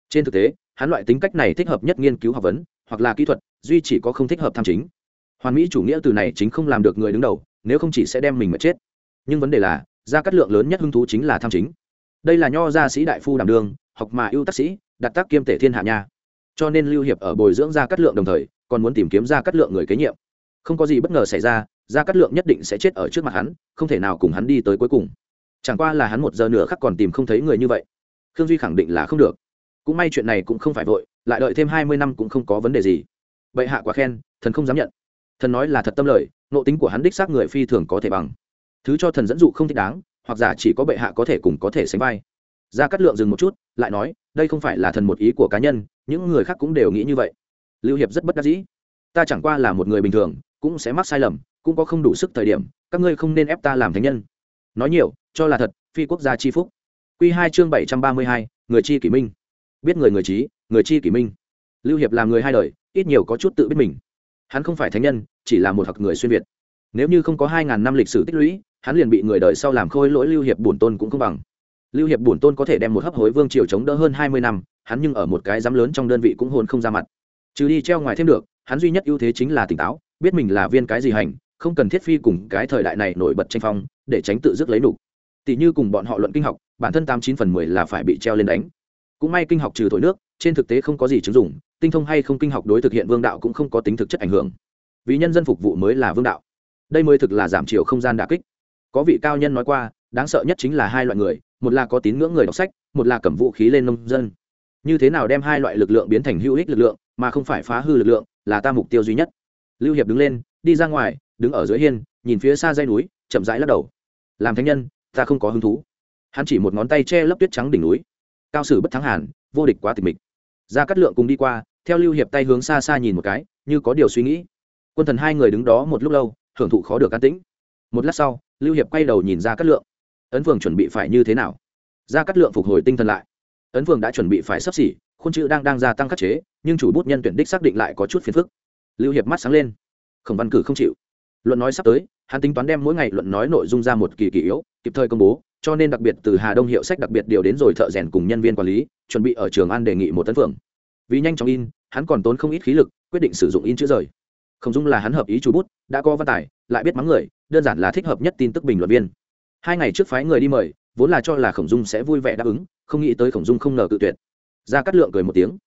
Trên thực tế, hắn loại tính cách này thích hợp nhất nghiên cứu học vấn, hoặc là kỹ thuật, duy chỉ có không thích hợp tham chính. Hoàn mỹ chủ nghĩa từ này chính không làm được người đứng đầu, nếu không chỉ sẽ đem mình mà chết. Nhưng vấn đề là, gia cát lượng lớn nhất hứng thú chính là tham chính. Đây là nho gia sĩ đại phu đảm đương, học mà ưu tác sĩ, đặt tác kiêm tể thiên hạ nha cho nên lưu hiệp ở bồi dưỡng gia cát lượng đồng thời, còn muốn tìm kiếm gia cát lượng người kế nhiệm. Không có gì bất ngờ xảy ra, gia cát lượng nhất định sẽ chết ở trước mặt hắn, không thể nào cùng hắn đi tới cuối cùng. Chẳng qua là hắn một giờ nửa khắc còn tìm không thấy người như vậy. Khương duy khẳng định là không được. Cũng may chuyện này cũng không phải vội, lại đợi thêm hai mươi năm cũng không có vấn đề gì. Bệ hạ quá khen, thần không dám nhận. Thần nói là thật tâm lời nộ tính của hắn đích xác người phi thường có thể bằng. Thứ cho thần dẫn dụ không thích đáng, hoặc giả chỉ có bệ hạ có thể cùng có thể sánh vai gia cát lượng dừng một chút, lại nói, đây không phải là thần một ý của cá nhân, những người khác cũng đều nghĩ như vậy. Lưu hiệp rất bất đắc dĩ. Ta chẳng qua là một người bình thường, cũng sẽ mắc sai lầm, cũng có không đủ sức thời điểm, các ngươi không nên ép ta làm thánh nhân. Nói nhiều, cho là thật, phi quốc gia chi phúc. Q hai chương bảy trăm ba mươi hai, người chi kỷ minh. Biết người người trí, người chi kỷ minh. Lưu hiệp là người hai đời, ít nhiều có chút tự biết mình. Hắn không phải thánh nhân, chỉ là một học người xuyên việt. Nếu như không có hai ngàn năm lịch sử tích lũy, hắn liền bị người đời sau làm khôi lỗi lưu hiệp bổn tôn cũng không bằng lưu hiệp bổn tôn có thể đem một hấp hối vương triều chống đỡ hơn hai mươi năm, hắn nhưng ở một cái giám lớn trong đơn vị cũng hồn không ra mặt. Trừ đi treo ngoài thêm được, hắn duy nhất ưu thế chính là tỉnh táo, biết mình là viên cái gì hành, không cần thiết phi cùng cái thời đại này nổi bật tranh phong, để tránh tự dứt lấy đủ. tỷ như cùng bọn họ luận kinh học, bản thân tám chín phần mười là phải bị treo lên đánh. Cũng may kinh học trừ thổi nước, trên thực tế không có gì chứng dụng, tinh thông hay không kinh học đối thực hiện vương đạo cũng không có tính thực chất ảnh hưởng. Vì nhân dân phục vụ mới là vương đạo. Đây mới thực là giảm chiều không gian đà kích. Có vị cao nhân nói qua, đáng sợ nhất chính là hai loại người một là có tín ngưỡng người đọc sách, một là cầm vũ khí lên nông dân. Như thế nào đem hai loại lực lượng biến thành hữu ích lực lượng, mà không phải phá hư lực lượng, là ta mục tiêu duy nhất. Lưu hiệp đứng lên, đi ra ngoài, đứng ở dưới hiên, nhìn phía xa dây núi, chậm rãi lắc đầu. Làm thánh nhân, ta không có hứng thú. Hắn chỉ một ngón tay che lấp tuyết trắng đỉnh núi. Cao sử bất thắng hàn, vô địch quá tịch mịch. Ra cắt lượng cùng đi qua, theo lưu hiệp tay hướng xa xa nhìn một cái, như có điều suy nghĩ. Quân thần hai người đứng đó một lúc lâu, hưởng thụ khó được an tĩnh. Một lát sau, lưu hiệp quay đầu nhìn ra cắt lượng ấn phường chuẩn bị phải như thế nào? Ra cắt lượng phục hồi tinh thần lại. Ấn phường đã chuẩn bị phải sắp xỉ, khuôn chữ đang đang gia tăng khắc chế, nhưng chủ bút nhân tuyển đích xác định lại có chút phiền phức. Lưu hiệp mắt sáng lên. Khổng văn cử không chịu. Luận nói sắp tới, hắn tính toán đem mỗi ngày luận nói nội dung ra một kỳ kỳ yếu, kịp thời công bố, cho nên đặc biệt từ hà đông hiệu sách đặc biệt điều đến rồi thợ rèn cùng nhân viên quản lý, chuẩn bị ở trường an đề nghị một tấn phường vì nhanh chóng in, hắn còn tốn không ít khí lực, quyết định sử dụng in chữ rời. Không dung là hắn hợp ý chủ bút, đã có văn tài, lại biết mắng người, đơn giản là thích hợp nhất tin tức bình luận viên hai ngày trước phái người đi mời, vốn là cho là khổng dung sẽ vui vẻ đáp ứng, không nghĩ tới khổng dung không ngờ tự tuyệt. Ra cắt lượng cười một tiếng.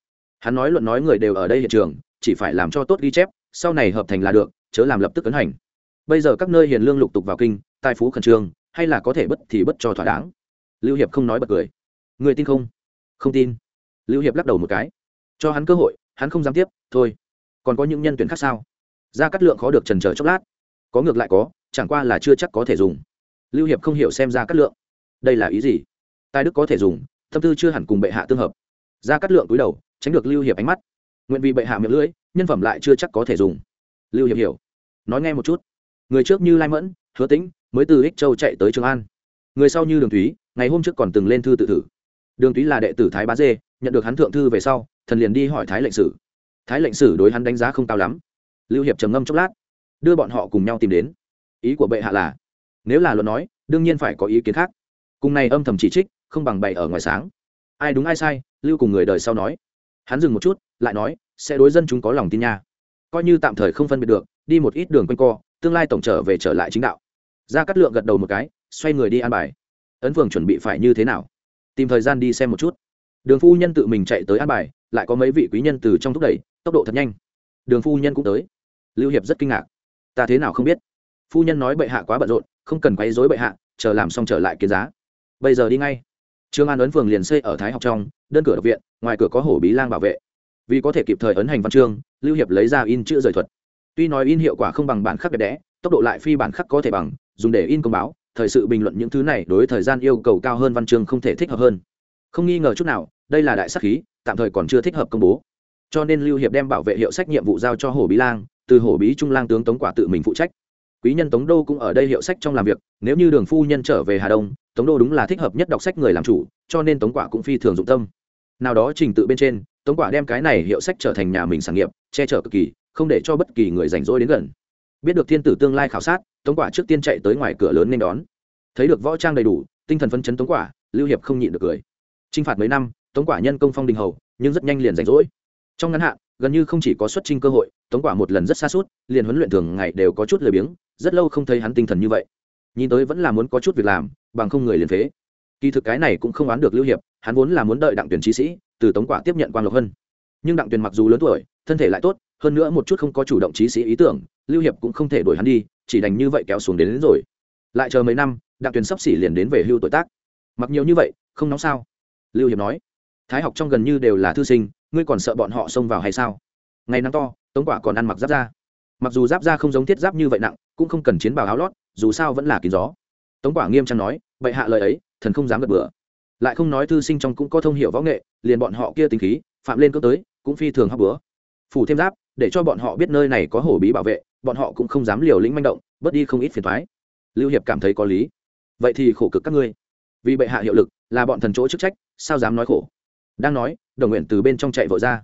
Hắn nói luận nói người đều ở đây hiện trường, chỉ phải làm cho tốt ghi chép, sau này hợp thành là được, chớ làm lập tức ấn hành. Bây giờ các nơi hiền lương lục tục vào kinh, tài phú khẩn trương, hay là có thể bất thì bất cho thỏa đáng. Lưu hiệp không nói bật cười. Người tin không? Không tin. Lưu hiệp lắc đầu một cái. Cho hắn cơ hội, hắn không dám tiếp, thôi. Còn có những nhân tuyển khác sao? Ra cắt lượng khó được trần chờ chốc lát. Có ngược lại có, chẳng qua là chưa chắc có thể dùng lưu hiệp không hiểu xem ra cắt lượng. Đây là ý gì? Tài đức có thể dùng, tâm tư chưa hẳn cùng bệ hạ tương hợp. Ra cắt lượng túi đầu, tránh được lưu hiệp ánh mắt. Nguyện vì bệ hạ miệng lưỡi, nhân phẩm lại chưa chắc có thể dùng. Lưu hiệp hiểu. Nói nghe một chút. Người trước như lai mẫn, hứa tĩnh, mới từ ích châu chạy tới trường an. Người sau như đường thúy, ngày hôm trước còn từng lên thư tự tử. đường thúy là đệ tử thái bá dê, nhận được hắn thượng thư về sau, thần liền đi hỏi thái lệnh sử. Thái lệnh sử đối hắn đánh giá không cao lắm. Lưu hiệp trầm ngâm chốc lát, đưa bọn họ cùng nhau tìm đến. Ý của bệ hạ là nếu là luận nói, đương nhiên phải có ý kiến khác. Cùng này âm thầm chỉ trích, không bằng bày ở ngoài sáng. Ai đúng ai sai, lưu cùng người đời sau nói. Hắn dừng một chút, lại nói, sẽ đối dân chúng có lòng tin nha. Coi như tạm thời không phân biệt được, đi một ít đường quanh co, tương lai tổng trở về trở lại chính đạo. Ra cắt lượng gật đầu một cái, xoay người đi an bài. Ấn phường chuẩn bị phải như thế nào? Tìm thời gian đi xem một chút. Đường phu nhân tự mình chạy tới an bài, lại có mấy vị quý nhân từ trong thúc đẩy, tốc độ thật nhanh. Đường phu nhân cũng tới. Lưu hiệp rất kinh ngạc. Ta thế nào không biết? Phu nhân nói bệ hạ quá bận rộn không cần quấy rối bệ hạ, chờ làm xong trở lại kiến giá. Bây giờ đi ngay. Trương an ấn phường liền xây ở thái học trong, đơn cửa độc viện, ngoài cửa có hổ bí lang bảo vệ. Vì có thể kịp thời ấn hành văn chương, lưu hiệp lấy ra in chữ rời thuật. Tuy nói in hiệu quả không bằng bản khắc đẹp đẽ, tốc độ lại phi bản khắc có thể bằng, dùng để in công báo, thời sự bình luận những thứ này đối thời gian yêu cầu cao hơn văn chương không thể thích hợp hơn. Không nghi ngờ chút nào, đây là đại sắc khí, tạm thời còn chưa thích hợp công bố. Cho nên lưu hiệp đem bảo vệ hiệu sách nhiệm vụ giao cho hồ bí lang, từ hồ bí trung lang tướng tống quả tự mình phụ trách quý nhân tống đô cũng ở đây hiệu sách trong làm việc, nếu như đường phu nhân trở về hà đông, tống đô đúng là thích hợp nhất đọc sách người làm chủ, cho nên tống quả cũng phi thường dụng tâm. Nào đó trình tự bên trên, tống quả đem cái này hiệu sách trở thành nhà mình sản nghiệp, che chở cực kỳ, không để cho bất kỳ người rảnh rỗi đến gần. Biết được thiên tử tương lai khảo sát, tống quả trước tiên chạy tới ngoài cửa lớn nên đón. Thấy được võ trang đầy đủ, tinh thần phấn chấn tống quả, lưu hiệp không nhịn được cười. T r i n h phạt mấy năm, tống quả nhân công phong đình hầu, nhưng rất nhanh liền rảnh rỗi. Trong ngắn hạn gần như không chỉ có xuất trình cơ hội tống quả một lần rất xa suốt liền huấn luyện thường ngày đều có chút lười biếng rất lâu không thấy hắn tinh thần như vậy. Nhìn tới vẫn là muốn có chút việc làm bằng không người liền phế. Kỳ thực cái này cũng không oán được lưu hiệp hắn vốn là muốn đợi đặng tuyển trí sĩ từ tống quả tiếp nhận quan lộc hân. Nhưng đặng tuyển mặc dù lớn tuổi thân thể lại tốt hơn nữa một chút không có chủ động trí sĩ ý tưởng lưu hiệp cũng không thể đuổi hắn đi chỉ đành như vậy kéo xuống đến, đến rồi. Lại chờ mấy năm đặng tuyền sắp xỉ liền đến về hưu tuổi tác. Mặc nhiều như vậy không nóng sao? Lưu hiệp nói. Thái học trong gần như đều là thư sinh ngươi còn sợ bọn họ xông vào hay sao? Ngày nắng to, tống quả còn ăn mặc giáp da. Mặc dù giáp da không giống thiết giáp như vậy nặng, cũng không cần chiến bào áo lót, dù sao vẫn là kín gió. Tống quả nghiêm trang nói, bệ hạ lời ấy, thần không dám gật bừa. Lại không nói thư sinh trong cũng có thông hiểu võ nghệ, liền bọn họ kia tính khí, phạm lên cỡ tới, cũng phi thường hóc bữa phủ thêm giáp, để cho bọn họ biết nơi này có hổ bí bảo vệ, bọn họ cũng không dám liều lĩnh manh động, bớt đi không ít phiền thoái lưu hiệp cảm thấy có lý. Vậy thì khổ cực các ngươi. Vì bệ hạ hiệu lực, là bọn thần chỗ chức trách, sao dám nói khổ? Đang nói, đồng nguyện từ bên trong chạy vội ra.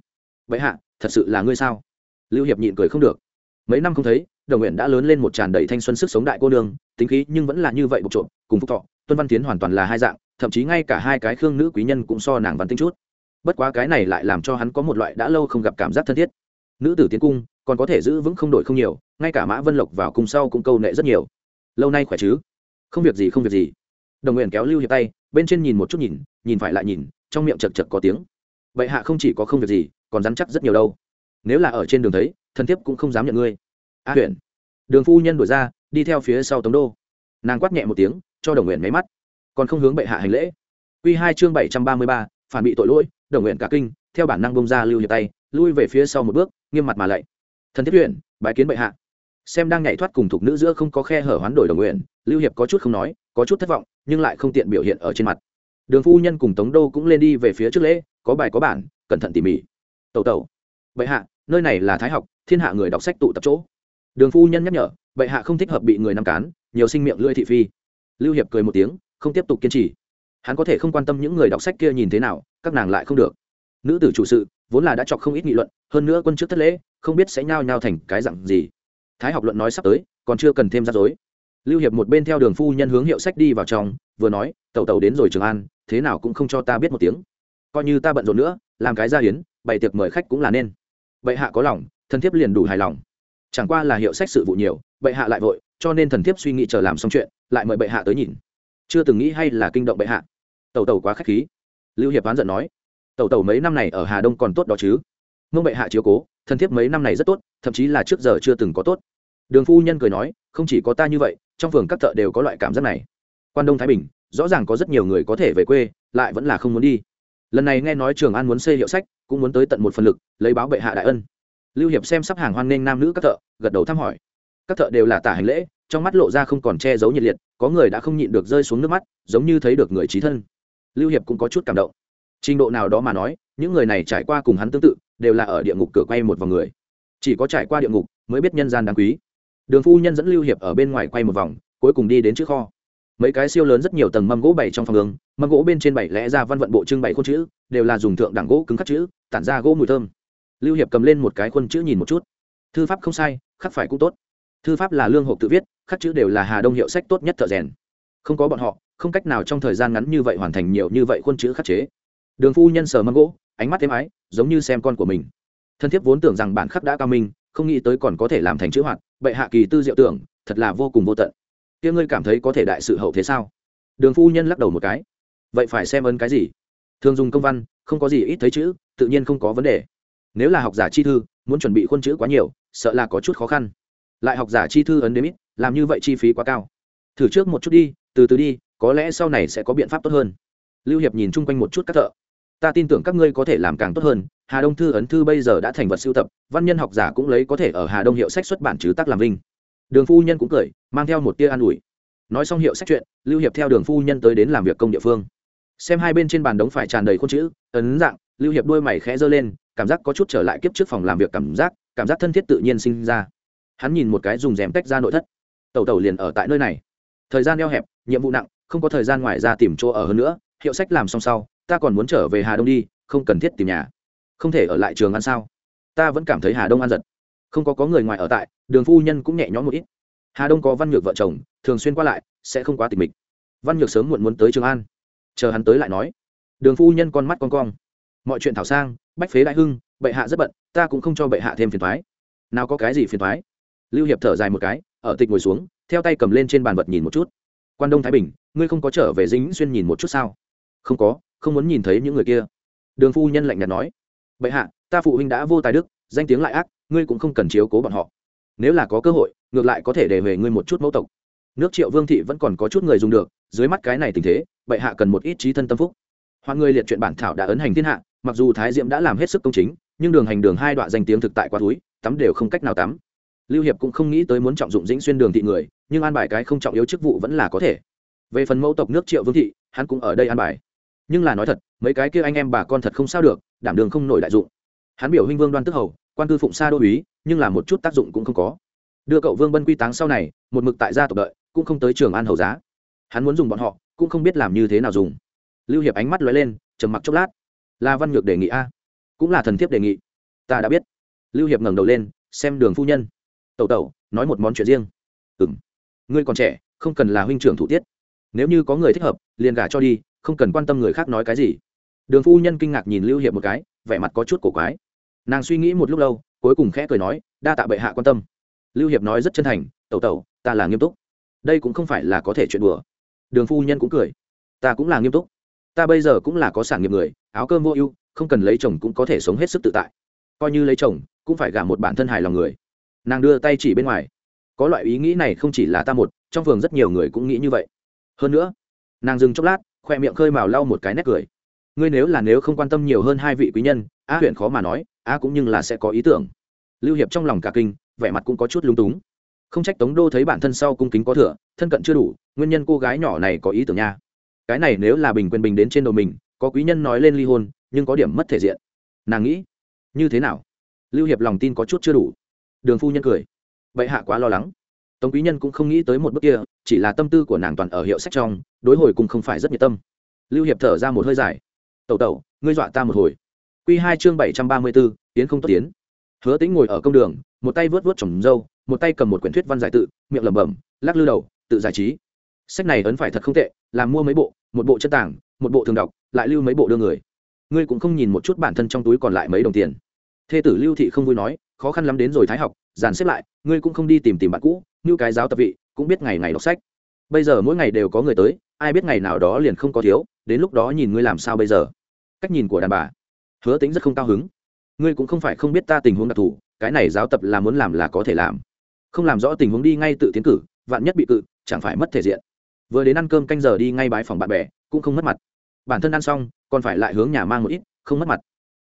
Vậy hạ, thật sự là ngươi sao? Lưu hiệp nhịn cười không được. Mấy năm không thấy, đồng nguyện đã lớn lên một tràn đầy thanh xuân sức sống đại cô nương, tính khí nhưng vẫn là như vậy bộc trộm, cùng phúc thọ, tuân văn tiến hoàn toàn là hai dạng, thậm chí ngay cả hai cái khương nữ quý nhân cũng so nàng văn tinh chút. Bất quá cái này lại làm cho hắn có một loại đã lâu không gặp cảm giác thân thiết. Nữ tử tiến cung, còn có thể giữ vững không đổi không nhiều, ngay cả mã vân lộc vào cùng sau cũng câu nệ rất nhiều. Lâu nay khỏe chứ? Không việc gì, không việc gì. Đồng nguyện kéo lưu hiệp tay, bên trên nhìn một chút nhìn nhìn phải lại nhìn trong miệng chật chật có tiếng. Vậy hạ không chỉ có không việc gì còn dám chắc rất nhiều đâu. Nếu là ở trên đường thấy thần thiếp cũng không dám nhận ngươi. A à, huyện đường phu nhân đổi ra đi theo phía sau tống đô. Nàng quát nhẹ một tiếng cho đồng nguyện máy mắt. Còn không hướng bệ hạ hành lễ. Q hai chương bảy trăm ba mươi ba phản bị tội lỗi đồng nguyện cả kinh theo bản năng bông ra lưu hiệp tay lui về phía sau một bước nghiêm mặt mà lạy. Thần thiết huyện bái kiến bệ hạ. Xem đang nhảy thoát cùng thuộc nữ giữa không có khe hở hoán đổi đồng nguyện lưu hiệp có chút không nói có chút thất vọng nhưng lại không tiện biểu hiện ở trên mặt đường phu nhân cùng tống đô cũng lên đi về phía trước lễ, có bài có bản, cẩn thận tỉ mỉ. Tẩu tẩu. Bệ hạ, nơi này là thái học, thiên hạ người đọc sách tụ tập chỗ. Đường phu nhân nhắc nhở, bệ hạ không thích hợp bị người nằm cán, nhiều sinh miệng lưỡi thị phi. Lưu hiệp cười một tiếng, không tiếp tục kiên trì. Hắn có thể không quan tâm những người đọc sách kia nhìn thế nào, các nàng lại không được. Nữ tử chủ sự, vốn là đã chọc không ít nghị luận, hơn nữa quân trước thất lễ, không biết sẽ nhao nhao thành cái dặn gì. Thái học luận nói sắp tới, còn chưa cần thêm ra dối lưu hiệp một bên theo đường phu nhân hướng hiệu sách đi vào trong, vừa nói tàu tàu đến rồi trường an thế nào cũng không cho ta biết một tiếng. Coi như ta bận rộn nữa, làm cái gia hiến, bày tiệc mời khách cũng là nên. Bệ hạ có lòng, thần thiếp liền đủ hài lòng. Chẳng qua là hiệu sách sự vụ nhiều, bệ hạ lại vội, cho nên thần thiếp suy nghĩ chờ làm xong chuyện, lại mời bệ hạ tới nhìn. Chưa từng nghĩ hay là kinh động bệ hạ. Tàu tàu quá k h á c h khí. Lưu hiệp oán giận nói. Tàu tàu mấy năm này ở hà đông còn tốt đó chứ. Mông bệ hạ chiếu cố, thần thiếp mấy năm này rất tốt, thậm chí là trước giờ chưa từng có tốt. Đường phu nhân cười nói, không chỉ có ta như vậy, trong phường các thợ đều có loại cảm giác này. Quan đông thái bình rõ ràng có rất nhiều người có thể về quê, lại vẫn là không muốn đi. Lần này nghe nói trường an muốn xây hiệu sách, cũng muốn tới tận một phần lực, lấy báo bệ hạ đại ân. Lưu hiệp xem sắp hàng hoan nghênh nam nữ các thợ, gật đầu thăm hỏi. Các thợ đều là tả hành lễ, trong mắt lộ ra không còn che giấu nhiệt liệt, có người đã không nhịn được rơi xuống nước mắt, giống như thấy được người trí thân. Lưu hiệp cũng có chút cảm động. Trình độ nào đó mà nói, những người này trải qua cùng hắn tương tự, đều là ở địa ngục cửa quay một vòng người. Chỉ có trải qua địa ngục, mới biết nhân gian đáng quý. Đường phu nhân dẫn lưu hiệp ở bên ngoài quay một vòng, cuối cùng đi đến trước kho mấy cái siêu lớn rất nhiều tầng mâm gỗ bày trong phòng ương mâm gỗ bên trên bảy lẽ ra văn vận bộ trưng bày khuôn chữ, đều là dùng thượng đẳng gỗ cứng khắc chữ, tản ra gỗ mùi thơm. Lưu hiệp cầm lên một cái khuôn chữ nhìn một chút. Thư pháp không sai, khắc phải cũng tốt. Thư pháp là lương hộp tự viết, khắc chữ đều là hà đông hiệu sách tốt nhất thợ rèn. Không có bọn họ, không cách nào trong thời gian ngắn như vậy hoàn thành nhiều như vậy khuôn chữ khắc chế. Đường phu nhân sờ mâm gỗ, ánh mắt thêm ái, giống như xem con của mình. Thân thiết vốn tưởng rằng bản khắc đã cao minh, không nghĩ tới còn có thể làm thành chữ hoạt, bệ hạ kỳ tư diệu tưởng, thật là vô cùng vô tận kia ngươi cảm thấy có thể đại sự hậu thế sao? Đường phu nhân lắc đầu một cái. Vậy phải xem ơn cái gì? Thường dùng công văn, không có gì ít thấy chữ, tự nhiên không có vấn đề. Nếu là học giả chi thư, muốn chuẩn bị khuôn chữ quá nhiều, sợ là có chút khó khăn. Lại học giả chi thư ấn đếm ít, làm như vậy chi phí quá cao. Thử trước một chút đi, từ từ đi, có lẽ sau này sẽ có biện pháp tốt hơn. Lưu hiệp nhìn chung quanh một chút các thợ. Ta tin tưởng các ngươi có thể làm càng tốt hơn, hà đông thư ấn thư bây giờ đã thành vật sưu tập, văn nhân học giả cũng lấy có thể ở hà đông hiệu sách xuất bản chứ tác làm vinh đường phu nhân cũng cười, mang theo một tia an ủi. Nói xong hiệu sách chuyện, lưu hiệp theo đường phu nhân tới đến làm việc công địa phương. Xem hai bên trên bàn đống phải tràn đầy khuôn chữ, ấn dạng, lưu hiệp đôi mày khẽ giơ lên, cảm giác có chút trở lại kiếp trước phòng làm việc cảm giác cảm giác thân thiết tự nhiên sinh ra. Hắn nhìn một cái dùng rèm tách ra nội thất. Tẩu tẩu liền ở tại nơi này. Thời gian eo hẹp, nhiệm vụ nặng, không có thời gian ngoài ra tìm chỗ ở hơn nữa, hiệu sách làm xong sau, ta còn muốn trở về hà đông đi, không cần thiết tìm nhà. Không thể ở lại trường ăn sao? Ta vẫn cảm thấy hà đông ăn giật không có có người ngoài ở tại, đường phu nhân cũng nhẹ nhõm một ít. Hà đông có văn nhược vợ chồng, thường xuyên qua lại, sẽ không quá tình mình. văn nhược sớm muộn muốn tới trường an. Chờ hắn tới lại nói. Đường phu nhân con mắt con cong. Mọi chuyện thảo sang, bách phế đại hưng, bệ hạ rất bận, ta cũng không cho bệ hạ thêm phiền thoái. Nào có cái gì phiền thoái? Lưu hiệp thở dài một cái, ở tịch ngồi xuống, theo tay cầm lên trên bàn vật nhìn một chút. Quan đông thái bình, ngươi không có trở về dính xuyên nhìn một chút sao? Không có, không muốn nhìn thấy những người kia. Đường phu nhân lạnh nhạt nói. Bệ hạ, ta phụ huynh đã vô tài đức, danh tiếng lại ác ngươi cũng không cần chiếu cố bọn họ. Nếu là có cơ hội, ngược lại có thể để về ngươi một chút mẫu tộc. Nước triệu vương thị vẫn còn có chút người dùng được, dưới mắt cái này tình thế, bệ hạ cần một ít trí thân tâm phúc. Hoàng người liệt chuyện bản thảo đã ấn hành thiên hạ, mặc dù thái diệm đã làm hết sức công chính, nhưng đường hành đường hai đoạn danh tiếng thực tại quá túi, tắm đều không cách nào tắm. Lưu hiệp cũng không nghĩ tới muốn trọng dụng dĩnh xuyên đường thị người, nhưng an bài cái không trọng yếu chức vụ vẫn là có thể. Về phần mẫu tộc nước triệu vương thị, hắn cũng ở đây an bài. Nhưng là nói thật, mấy cái kia anh em bà con thật không sao được, đảm đường không nổi đại dụng. Hắn biểu huynh vương đoan tức hầu quan cư phụng xa đô uý, nhưng là một chút tác dụng cũng không có. Đưa cậu vương bân quy táng sau này, một mực tại gia tộc đợi, cũng không tới trường an hầu giá. Hắn muốn dùng bọn họ, cũng không biết làm như thế nào dùng. Lưu hiệp ánh mắt lóe lên, trầm mặc chốc lát. Là văn nhược đề nghị a. Cũng là thần thiếp đề nghị. Ta đã biết. Lưu hiệp ngẩng đầu lên, xem đường phu nhân. Tẩu tẩu, nói một món chuyện riêng. Ừ ngươi còn trẻ, không cần là huynh trưởng thủ tiết. Nếu như có người thích hợp, liền gả cho đi, không cần quan tâm người khác nói cái gì. Đường phu nhân kinh ngạc nhìn lưu hiệp một cái, vẻ mặt có chút cổ quái nàng suy nghĩ một lúc lâu, cuối cùng khẽ cười nói, đa tạ bệ hạ quan tâm. Lưu hiệp nói rất chân thành, tẩu tẩu, ta là nghiêm túc. Đây cũng không phải là có thể chuyện đùa. Đường phu nhân cũng cười, ta cũng là nghiêm túc. Ta bây giờ cũng là có sản nghiệp người, áo cơm vô ưu, không cần lấy chồng cũng có thể sống hết sức tự tại. Coi như lấy chồng, cũng phải gả một bản thân hài lòng người. Nàng đưa tay chỉ bên ngoài. Có loại ý nghĩ này không chỉ là ta một, trong phường rất nhiều người cũng nghĩ như vậy. Hơn nữa, nàng dừng chốc lát, khoe miệng khơi mào lau một cái nét cười. Ngươi nếu là nếu không quan tâm nhiều hơn hai vị quý nhân a huyện khó mà nói a cũng nhưng là sẽ có ý tưởng. Lưu hiệp trong lòng cả kinh, vẻ mặt cũng có chút lung túng. Không trách tống đô thấy bản thân sau cung kính có thừa, thân cận chưa đủ, nguyên nhân cô gái nhỏ này có ý tưởng nha. Cái này nếu là bình quyền bình đến trên đầu mình, có quý nhân nói lên ly hôn, nhưng có điểm mất thể diện. Nàng nghĩ, như thế nào? Lưu hiệp lòng tin có chút chưa đủ. Đường phu nhân cười. Vậy hạ quá lo lắng. Tống quý nhân cũng không nghĩ tới một bước kia, chỉ là tâm tư của nàng toàn ở hiệu sách trong, đối hồi cùng không phải rất nhiệt tâm. Lưu hiệp thở ra một hơi dài. Tẩu tẩu, ngươi dọa ta một hồi. Quy hai chương bảy trăm ba mươi b ố tiến không tốt tiến. Hứa Tĩnh ngồi ở công đường, một tay vớt vớt trồng dâu, một tay cầm một quyển thuyết văn giải tự, miệng lẩm bẩm, lắc lư đầu, tự giải trí. Sách này ấn phải thật không tệ làm mua mấy bộ, một bộ chân tảng, một bộ thường đọc, lại lưu mấy bộ đưa người. Ngươi cũng không nhìn một chút bản thân trong túi còn lại mấy đồng tiền. Thê tử lưu thị không vui nói, khó khăn lắm đến rồi thái học, dàn xếp lại, ngươi cũng không đi tìm tìm bạn cũ, như cái giáo tập vị, cũng biết ngày ngày đọc sách. Bây giờ mỗi ngày đều có người tới, ai biết ngày nào đó liền không có thiếu, đến lúc đó nhìn ngươi làm sao bây giờ. Cách nhìn của đàn bà hứa tính rất không cao hứng. Ngươi cũng không phải không biết ta tình huống đặc thù cái này giáo tập là muốn làm là có thể làm. Không làm rõ tình huống đi ngay tự tiến cử vạn nhất bị cự chẳng phải mất thể diện. Vừa đến ăn cơm canh giờ đi ngay bái phòng bạn bè cũng không mất mặt. Bản thân ăn xong còn phải lại hướng nhà mang một ít không mất mặt.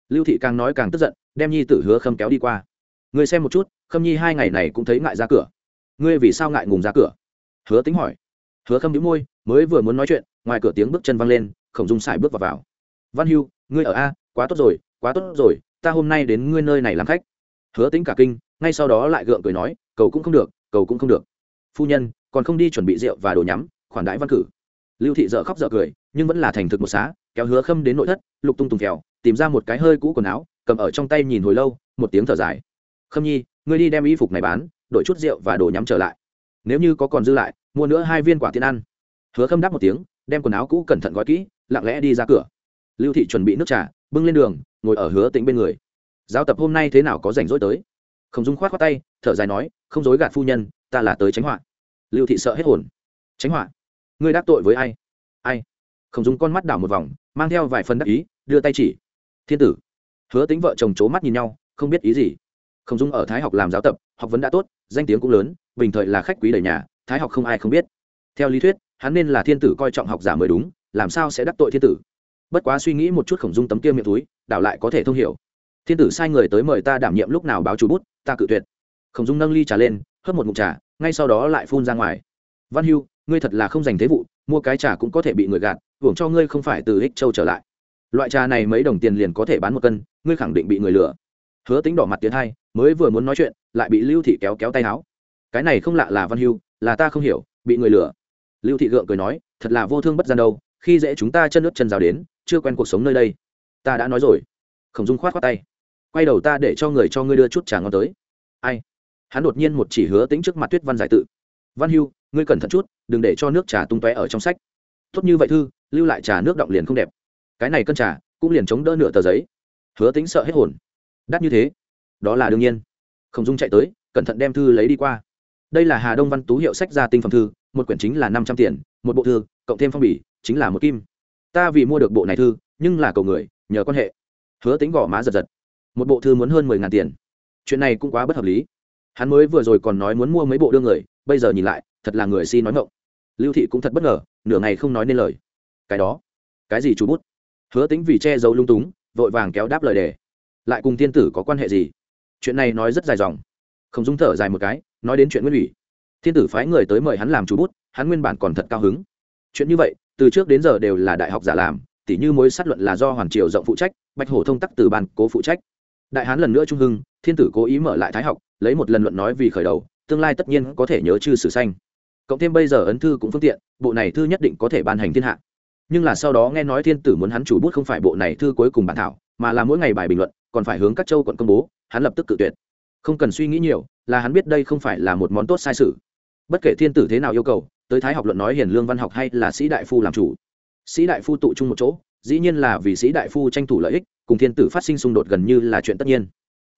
Lưu thị càng nói càng tức giận đem nhi tử hứa khâm kéo đi qua. Người xem một chút khâm nhi hai ngày này cũng thấy ngại ra cửa. Ngươi vì sao ngại ngùng ra cửa? Hứa tính hỏi. Hứa khâm đĩu môi mới vừa muốn nói chuyện ngoài cửa tiếng bước chân văng lên khổng dung xài bước vào, vào. Văn hưu ngươi ở a quá tốt rồi, quá tốt rồi, ta hôm nay đến ngươi nơi này làm khách. Hứa tính cả kinh, ngay sau đó lại gượng cười nói, cầu cũng không được, cầu cũng không được. Phu nhân, còn không đi chuẩn bị rượu và đồ nhắm, khoản đãi văn cử. Lưu thị dợ khóc dợ cười, nhưng vẫn là thành thực một xá, kéo hứa khâm đến nội thất, lục tung tùng kèo tìm ra một cái hơi cũ quần áo, cầm ở trong tay nhìn hồi lâu, một tiếng thở dài. Khâm nhi, ngươi đi đem y phục này bán, đổi chút rượu và đồ nhắm trở lại. Nếu như có còn dư lại, mua nữa hai viên quả tiên ăn. Hứa khâm đáp một tiếng, đem quần áo cũ cẩn thận gói kỹ, lặng lẽ đi ra cửa. Lưu thị chuẩn bị nước trà bưng lên đường, ngồi ở hứa tĩnh bên người. Giáo tập hôm nay thế nào có rảnh rỗi tới? Không dung khoát khoát tay, thở dài nói, không dối gạt phu nhân, ta là tới tránh họa. Lưu thị sợ hết hồn. Tránh họa? Ngươi đắc tội với ai? Ai? Không dung con mắt đảo một vòng, mang theo vài phần đắc ý, đưa tay chỉ. Thiên tử. Hứa tính vợ chồng c h ố mắt nhìn nhau, không biết ý gì. Không dung ở thái học làm giáo tập, học vấn đã tốt, danh tiếng cũng lớn, bình thời là khách quý đời nhà, thái học không ai không biết. Theo lý thuyết, hắn nên là thiên tử coi trọng học giả mới đúng, làm sao sẽ đắc tội thiên tử? Bất quá suy nghĩ một chút khổng dung tấm kia miệng túi, đảo lại có thể thông hiểu. Thiên tử sai người tới mời ta đảm nhiệm lúc nào báo chú bút, ta cự tuyệt. Khổng dung nâng ly trà lên, hớp một mục trà, ngay sau đó lại phun ra ngoài. Văn hưu, ngươi thật là không dành thế vụ, mua cái trà cũng có thể bị người gạt, hưởng cho ngươi không phải từ ích châu trở lại. Loại trà này mấy đồng tiền liền có thể bán một cân, ngươi khẳng định bị người lừa. Hứa tính đỏ mặt tiến hai, mới vừa muốn nói chuyện, lại bị lưu thị kéo kéo tay áo. Cái này không lạ là văn hưu, là ta không hiểu, bị người lừa. Lưu thị gượng cười nói, thật là vô thương bất gian đâu, khi dễ chúng ta chân nước chân rào đến chưa quen cuộc sống nơi đây. Ta đã nói rồi. Khổng dung khoát khoát tay. Quay đầu ta để cho người cho ngươi đưa chút trà ngon tới. Ai? Hắn đột nhiên một chỉ hứa tính trước mặt tuyết văn giải tự. Văn hưu, ngươi cẩn thận chút, đừng để cho nước trà tung tóe ở trong sách. Tốt như vậy thư, lưu lại trà nước động liền không đẹp. Cái này cân trà, cũng liền chống đỡ nửa tờ giấy. Hứa tính sợ hết hồn. Đắt như thế. Đó là đương nhiên. Khổng dung chạy tới, cẩn thận đem thư lấy đi qua. Đây là hà đông văn tú hiệu sách gia tinh phẩm thư, một quyển chính là năm trăm tiền, một bộ thư, cộng thêm phong bì, chính là một kim ta vì mua được bộ này thư, nhưng là cầu người, nhờ quan hệ. Hứa tính gõ má giật giật. Một bộ thư muốn hơn mười ngàn tiền. Chuyện này cũng quá bất hợp lý. Hắn mới vừa rồi còn nói muốn mua mấy bộ đưa người, bây giờ nhìn lại, thật là người si nói ngộng lưu thị cũng thật bất ngờ, nửa ngày không nói nên lời. Cái đó, cái gì chú bút? Hứa tính vì che giấu lung túng, vội vàng kéo đáp lời đề. Lại cùng thiên tử có quan hệ gì? Chuyện này nói rất dài dòng. Không dung thở dài một cái, nói đến chuyện nguyên ủy. Thiên tử phái người tới mời hắn làm chú bút, hắn nguyên bản còn thật cao hứng. Chuyện như vậy từ trước đến giờ đều là đại học giả làm, tỉ như mối sát luận là do hoàn triều rộng phụ trách, bạch hổ thông tắc từ ban cố phụ trách. Đại hán lần nữa trung hưng, thiên tử cố ý mở lại thái học, lấy một lần luận nói vì khởi đầu, tương lai tất nhiên có thể nhớ chư sử xanh cộng thêm bây giờ ấn thư cũng phương tiện, bộ này thư nhất định có thể ban hành thiên hạ. Nhưng là sau đó nghe nói thiên tử muốn hắn chủ bút không phải bộ này thư cuối cùng bản thảo, mà là mỗi ngày bài bình luận, còn phải hướng các châu quận công bố, hắn lập tức cự tuyệt. Không cần suy nghĩ nhiều, là hắn biết đây không phải là một món tốt sai sự. Bất kể thiên tử thế nào yêu cầu tới thái học luận nói hiền lương văn học hay là sĩ đại phu làm chủ. Sĩ đại phu tụ chung một chỗ, dĩ nhiên là vì sĩ đại phu tranh thủ lợi ích, cùng thiên tử phát sinh xung đột gần như là chuyện tất nhiên.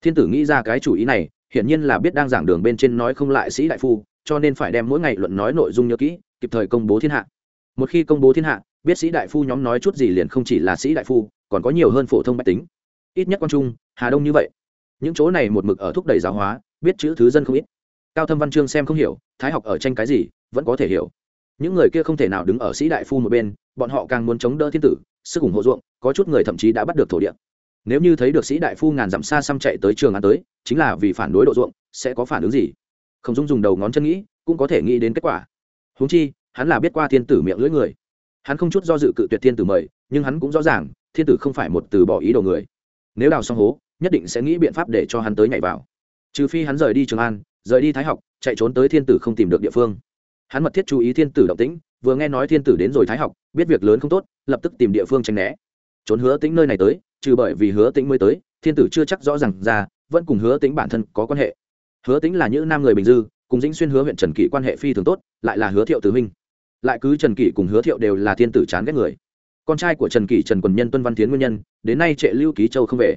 Thiên tử nghĩ ra cái chủ ý này, hiển nhiên là biết đang giảng đường bên trên nói không lại sĩ đại phu, cho nên phải đem mỗi ngày luận nói nội dung nhớ kỹ, kịp thời công bố thiên hạ. Một khi công bố thiên hạ, biết sĩ đại phu nhóm nói chút gì liền không chỉ là sĩ đại phu, còn có nhiều hơn phổ thông bách tính. Ít nhất quan trung, hà đông như vậy. Những chỗ này một mực ở thúc đẩy giáo hóa, biết chữ thứ dân không ít. Cao thâm văn chương xem không hiểu, thái học ở tranh cái gì vẫn có thể hiểu. Những người kia không thể nào đứng ở sĩ đại phu một bên, bọn họ càng muốn chống đỡ thiên tử, sức ủng hộ ruộng, có chút người thậm chí đã bắt được thổ địa. Nếu như thấy được sĩ đại phu ngàn dặm xa xăm chạy tới trường an tới, chính là vì phản đối độ ruộng, sẽ có phản ứng gì? Không dung dùng đầu ngón chân nghĩ, cũng có thể nghĩ đến kết quả. Huống chi, hắn là biết qua thiên tử miệng lưỡi người. Hắn không chút do dự cự tuyệt thiên tử mời, nhưng hắn cũng rõ ràng, thiên tử không phải một từ bỏ ý đồ người. Nếu đào xong hố, nhất định sẽ nghĩ biện pháp để cho hắn tới nhảy vào. Trừ phi hắn rời đi trường an, rời đi thái học, chạy trốn tới thiên tử không tìm được địa phương hắn mật thiết chú ý thiên tử động tĩnh vừa nghe nói thiên tử đến rồi thái học biết việc lớn không tốt lập tức tìm địa phương tránh né. Trốn hứa tính nơi này tới trừ bởi vì hứa tính mới tới thiên tử chưa chắc rõ ràng ra vẫn cùng hứa tính bản thân có quan hệ. Hứa tính là những nam người bình dư cùng dĩnh xuyên hứa huyện trần kỷ quan hệ phi thường tốt lại là hứa thiệu tử minh lại cứ trần kỷ cùng hứa thiệu đều là thiên tử chán ghét người. Con trai của trần kỷ trần quần nhân tuân văn tiến nguyên nhân đến nay trệ lưu ký châu không về.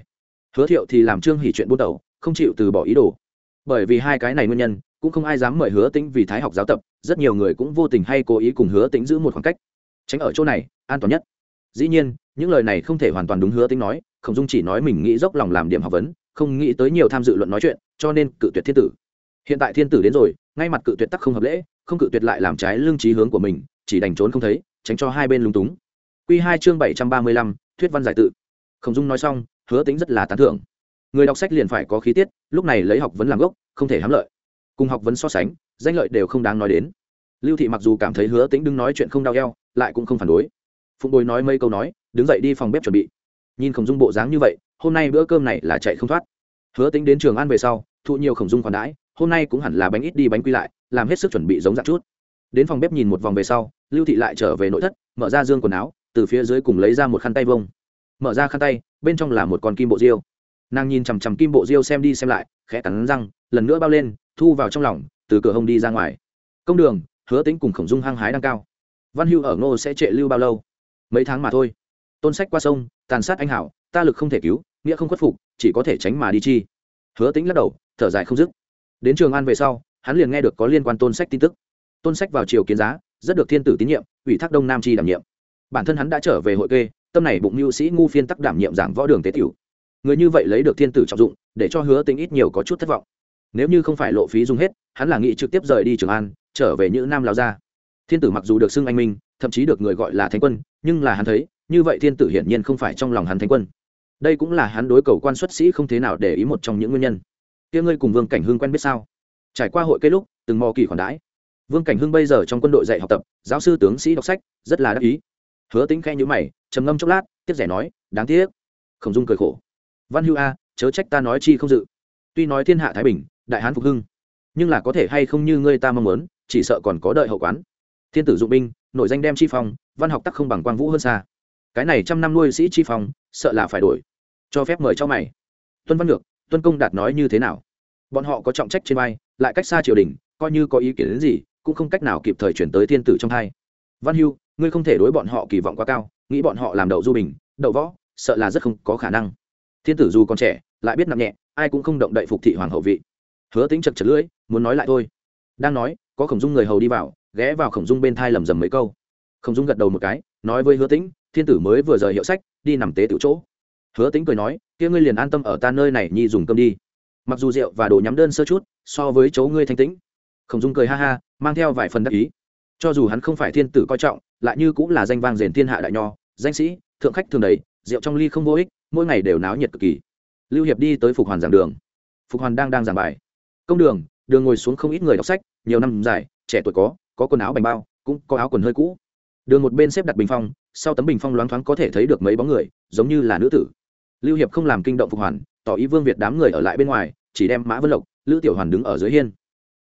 Hứa thiệu thì làm trương hỉ chuyện buôn đầu, không chịu từ bỏ ý đồ bởi vì hai cái này nguyên nhân, cũng không ai dám mời hứa tĩnh vì thái học giáo tập, rất nhiều người cũng vô tình hay cố ý cùng hứa tĩnh giữ một khoảng cách. Tránh ở chỗ này, an toàn nhất. Dĩ nhiên, những lời này không thể hoàn toàn đúng hứa tĩnh nói khổng dung chỉ nói mình nghĩ dốc lòng làm điểm học vấn, không nghĩ tới nhiều tham dự luận nói chuyện, cho nên cự tuyệt thiên tử. Hiện tại thiên tử đến rồi, ngay mặt cự tuyệt tắc không hợp lễ, không cự tuyệt lại làm trái lương trí hướng của mình, chỉ đành trốn không thấy, tránh cho hai bên lúng túng. Q hai chương bảy trăm ba mươi lăm, thuyết văn giải tự. Khổng dung nói xong, hứa tính rất là tán thưởng người đọc sách liền phải có khí tiết, lúc này lấy học vấn làm gốc, không thể hám lợi. Cùng học vấn so sánh, danh lợi đều không đáng nói đến. Lưu thị mặc dù cảm thấy hứa tính đứng nói chuyện không đau eo, lại cũng không phản đối. Phụng bồi nói mấy câu nói, đứng dậy đi phòng bếp chuẩn bị. Nhìn khổng dung bộ dáng như vậy, hôm nay bữa cơm này là chạy không thoát. Hứa tính đến trường ăn về sau, thụ nhiều khổng dung còn đãi, hôm nay cũng hẳn là bánh ít đi bánh quy lại, làm hết sức chuẩn bị giống dạng chút. Đến phòng bếp nhìn một vòng về sau, lưu thị lại trở về nội thất, mở ra dương quần áo, từ phía dưới cùng lấy ra một khăn tay vông mở ra khăn tay, bên trong là một con kim bộ diêu nàng nhìn chằm chằm kim bộ diêu xem đi xem lại, khẽ cắn răng, lần nữa bao lên, thu vào trong lòng, từ cửa hông đi ra ngoài. Công đường, hứa tính cùng khổng dung hăng hái đang cao. Văn hưu ở ngô sẽ trệ lưu bao lâu? Mấy tháng mà thôi. Tôn sách qua sông, tàn sát anh hảo, ta lực không thể cứu, nghĩa không khuất phục, chỉ có thể tránh mà đi chi. Hứa tính lắc đầu, thở dài không dứt. Đến trường an về sau, hắn liền nghe được có liên quan tôn sách tin tức. Tôn sách vào triều kiến giá, rất được thiên tử tín nhiệm, ủy thác đông nam chi đảm nhiệm. Bản thân hắn đã trở về hội kê, tâm này bụng mưu sĩ ngu phiên tắc đảm nhiệm giảng võ đường tế tiểu người như vậy lấy được thiên tử trọng dụng, để cho hứa tính ít nhiều có chút thất vọng. Nếu như không phải lộ phí dùng hết, hắn là nghị trực tiếp rời đi trường an, trở về những nam lao gia. Thiên tử mặc dù được xưng anh minh, thậm chí được người gọi là thánh quân, nhưng là hắn thấy, như vậy thiên tử hiển nhiên không phải trong lòng hắn thánh quân. Đây cũng là hắn đối cầu quan xuất sĩ không thế nào để ý một trong những nguyên nhân. Kia ngươi cùng vương cảnh hưng quen biết sao? Trải qua hội cây lúc, từng mò kỳ khoản đãi. Vương cảnh hưng bây giờ trong quân đội dạy học tập, giáo sư tướng sĩ đọc sách, rất là đắc ý. Hứa tính khe nhữ mày, trầm ngâm chốc lát, tiếc rẻ nói, đáng tiếc. Khổng dung cười khổ văn hưu a, chớ trách ta nói chi không dự. Tuy nói thiên hạ thái bình, đại hán phục hưng, nhưng là có thể hay không như ngươi ta mong muốn, chỉ sợ còn có đợi hậu quán. Thiên tử dụng binh, nội danh đem chi phong, văn học tắc không bằng quang vũ hơn xa. Cái này trăm năm nuôi sĩ chi phong, sợ là phải đổi. Cho phép mời cho mày. Tuân văn ngược, tuân công đạt nói như thế nào? Bọn họ có trọng trách trên vai, lại cách xa triều đình, coi như có ý kiến đến gì, cũng không cách nào kịp thời chuyển tới thiên tử trong thai. Văn hưu, ngươi không thể đối bọn họ kỳ vọng quá cao, nghĩ bọn họ làm đậu du bình, đậu võ, sợ là rất không có khả năng thiên tử dù còn trẻ, lại biết nặng nhẹ, ai cũng không động đậy phục thị hoàng hậu vị. Hứa tính chật chật lưỡi, muốn nói lại thôi. Đang nói, có khổng dung người hầu đi vào, ghé vào khổng dung bên thai lầm rầm mấy câu. Khổng dung gật đầu một cái, nói với hứa tĩnh, thiên tử mới vừa rời hiệu sách, đi nằm tế tiểu chỗ. Hứa tĩnh cười nói, kia ngươi liền an tâm ở ta nơi này nhi dùng cơm đi. Mặc dù rượu và đồ nhắm đơn sơ chút, so với chỗ ngươi thanh tĩnh. Khổng dung cười ha ha, mang theo vài phần đắc ý. Cho dù hắn không phải thiên tử coi trọng, lại như cũng là danh vang rền thiên hạ đại nho, danh sĩ, thượng khách thường đầy, rượu trong ly không vô ích mỗi ngày đều náo nhiệt cực kỳ. Lưu hiệp đi tới phục hoàn giảng đường. Phục hoàn đang đang giảng bài. Công đường đường ngồi xuống không ít người đọc sách, nhiều năm dài, trẻ tuổi có có quần áo bành bao, cũng có áo quần hơi cũ. Đường một bên xếp đặt bình phong, sau tấm bình phong loáng thoáng có thể thấy được mấy bóng người, giống như là nữ tử. Lưu hiệp không làm kinh động phục hoàn, tỏ ý vương việt đám người ở lại bên ngoài, chỉ đem mã vân lộc, lữ tiểu hoàn đứng ở dưới hiên.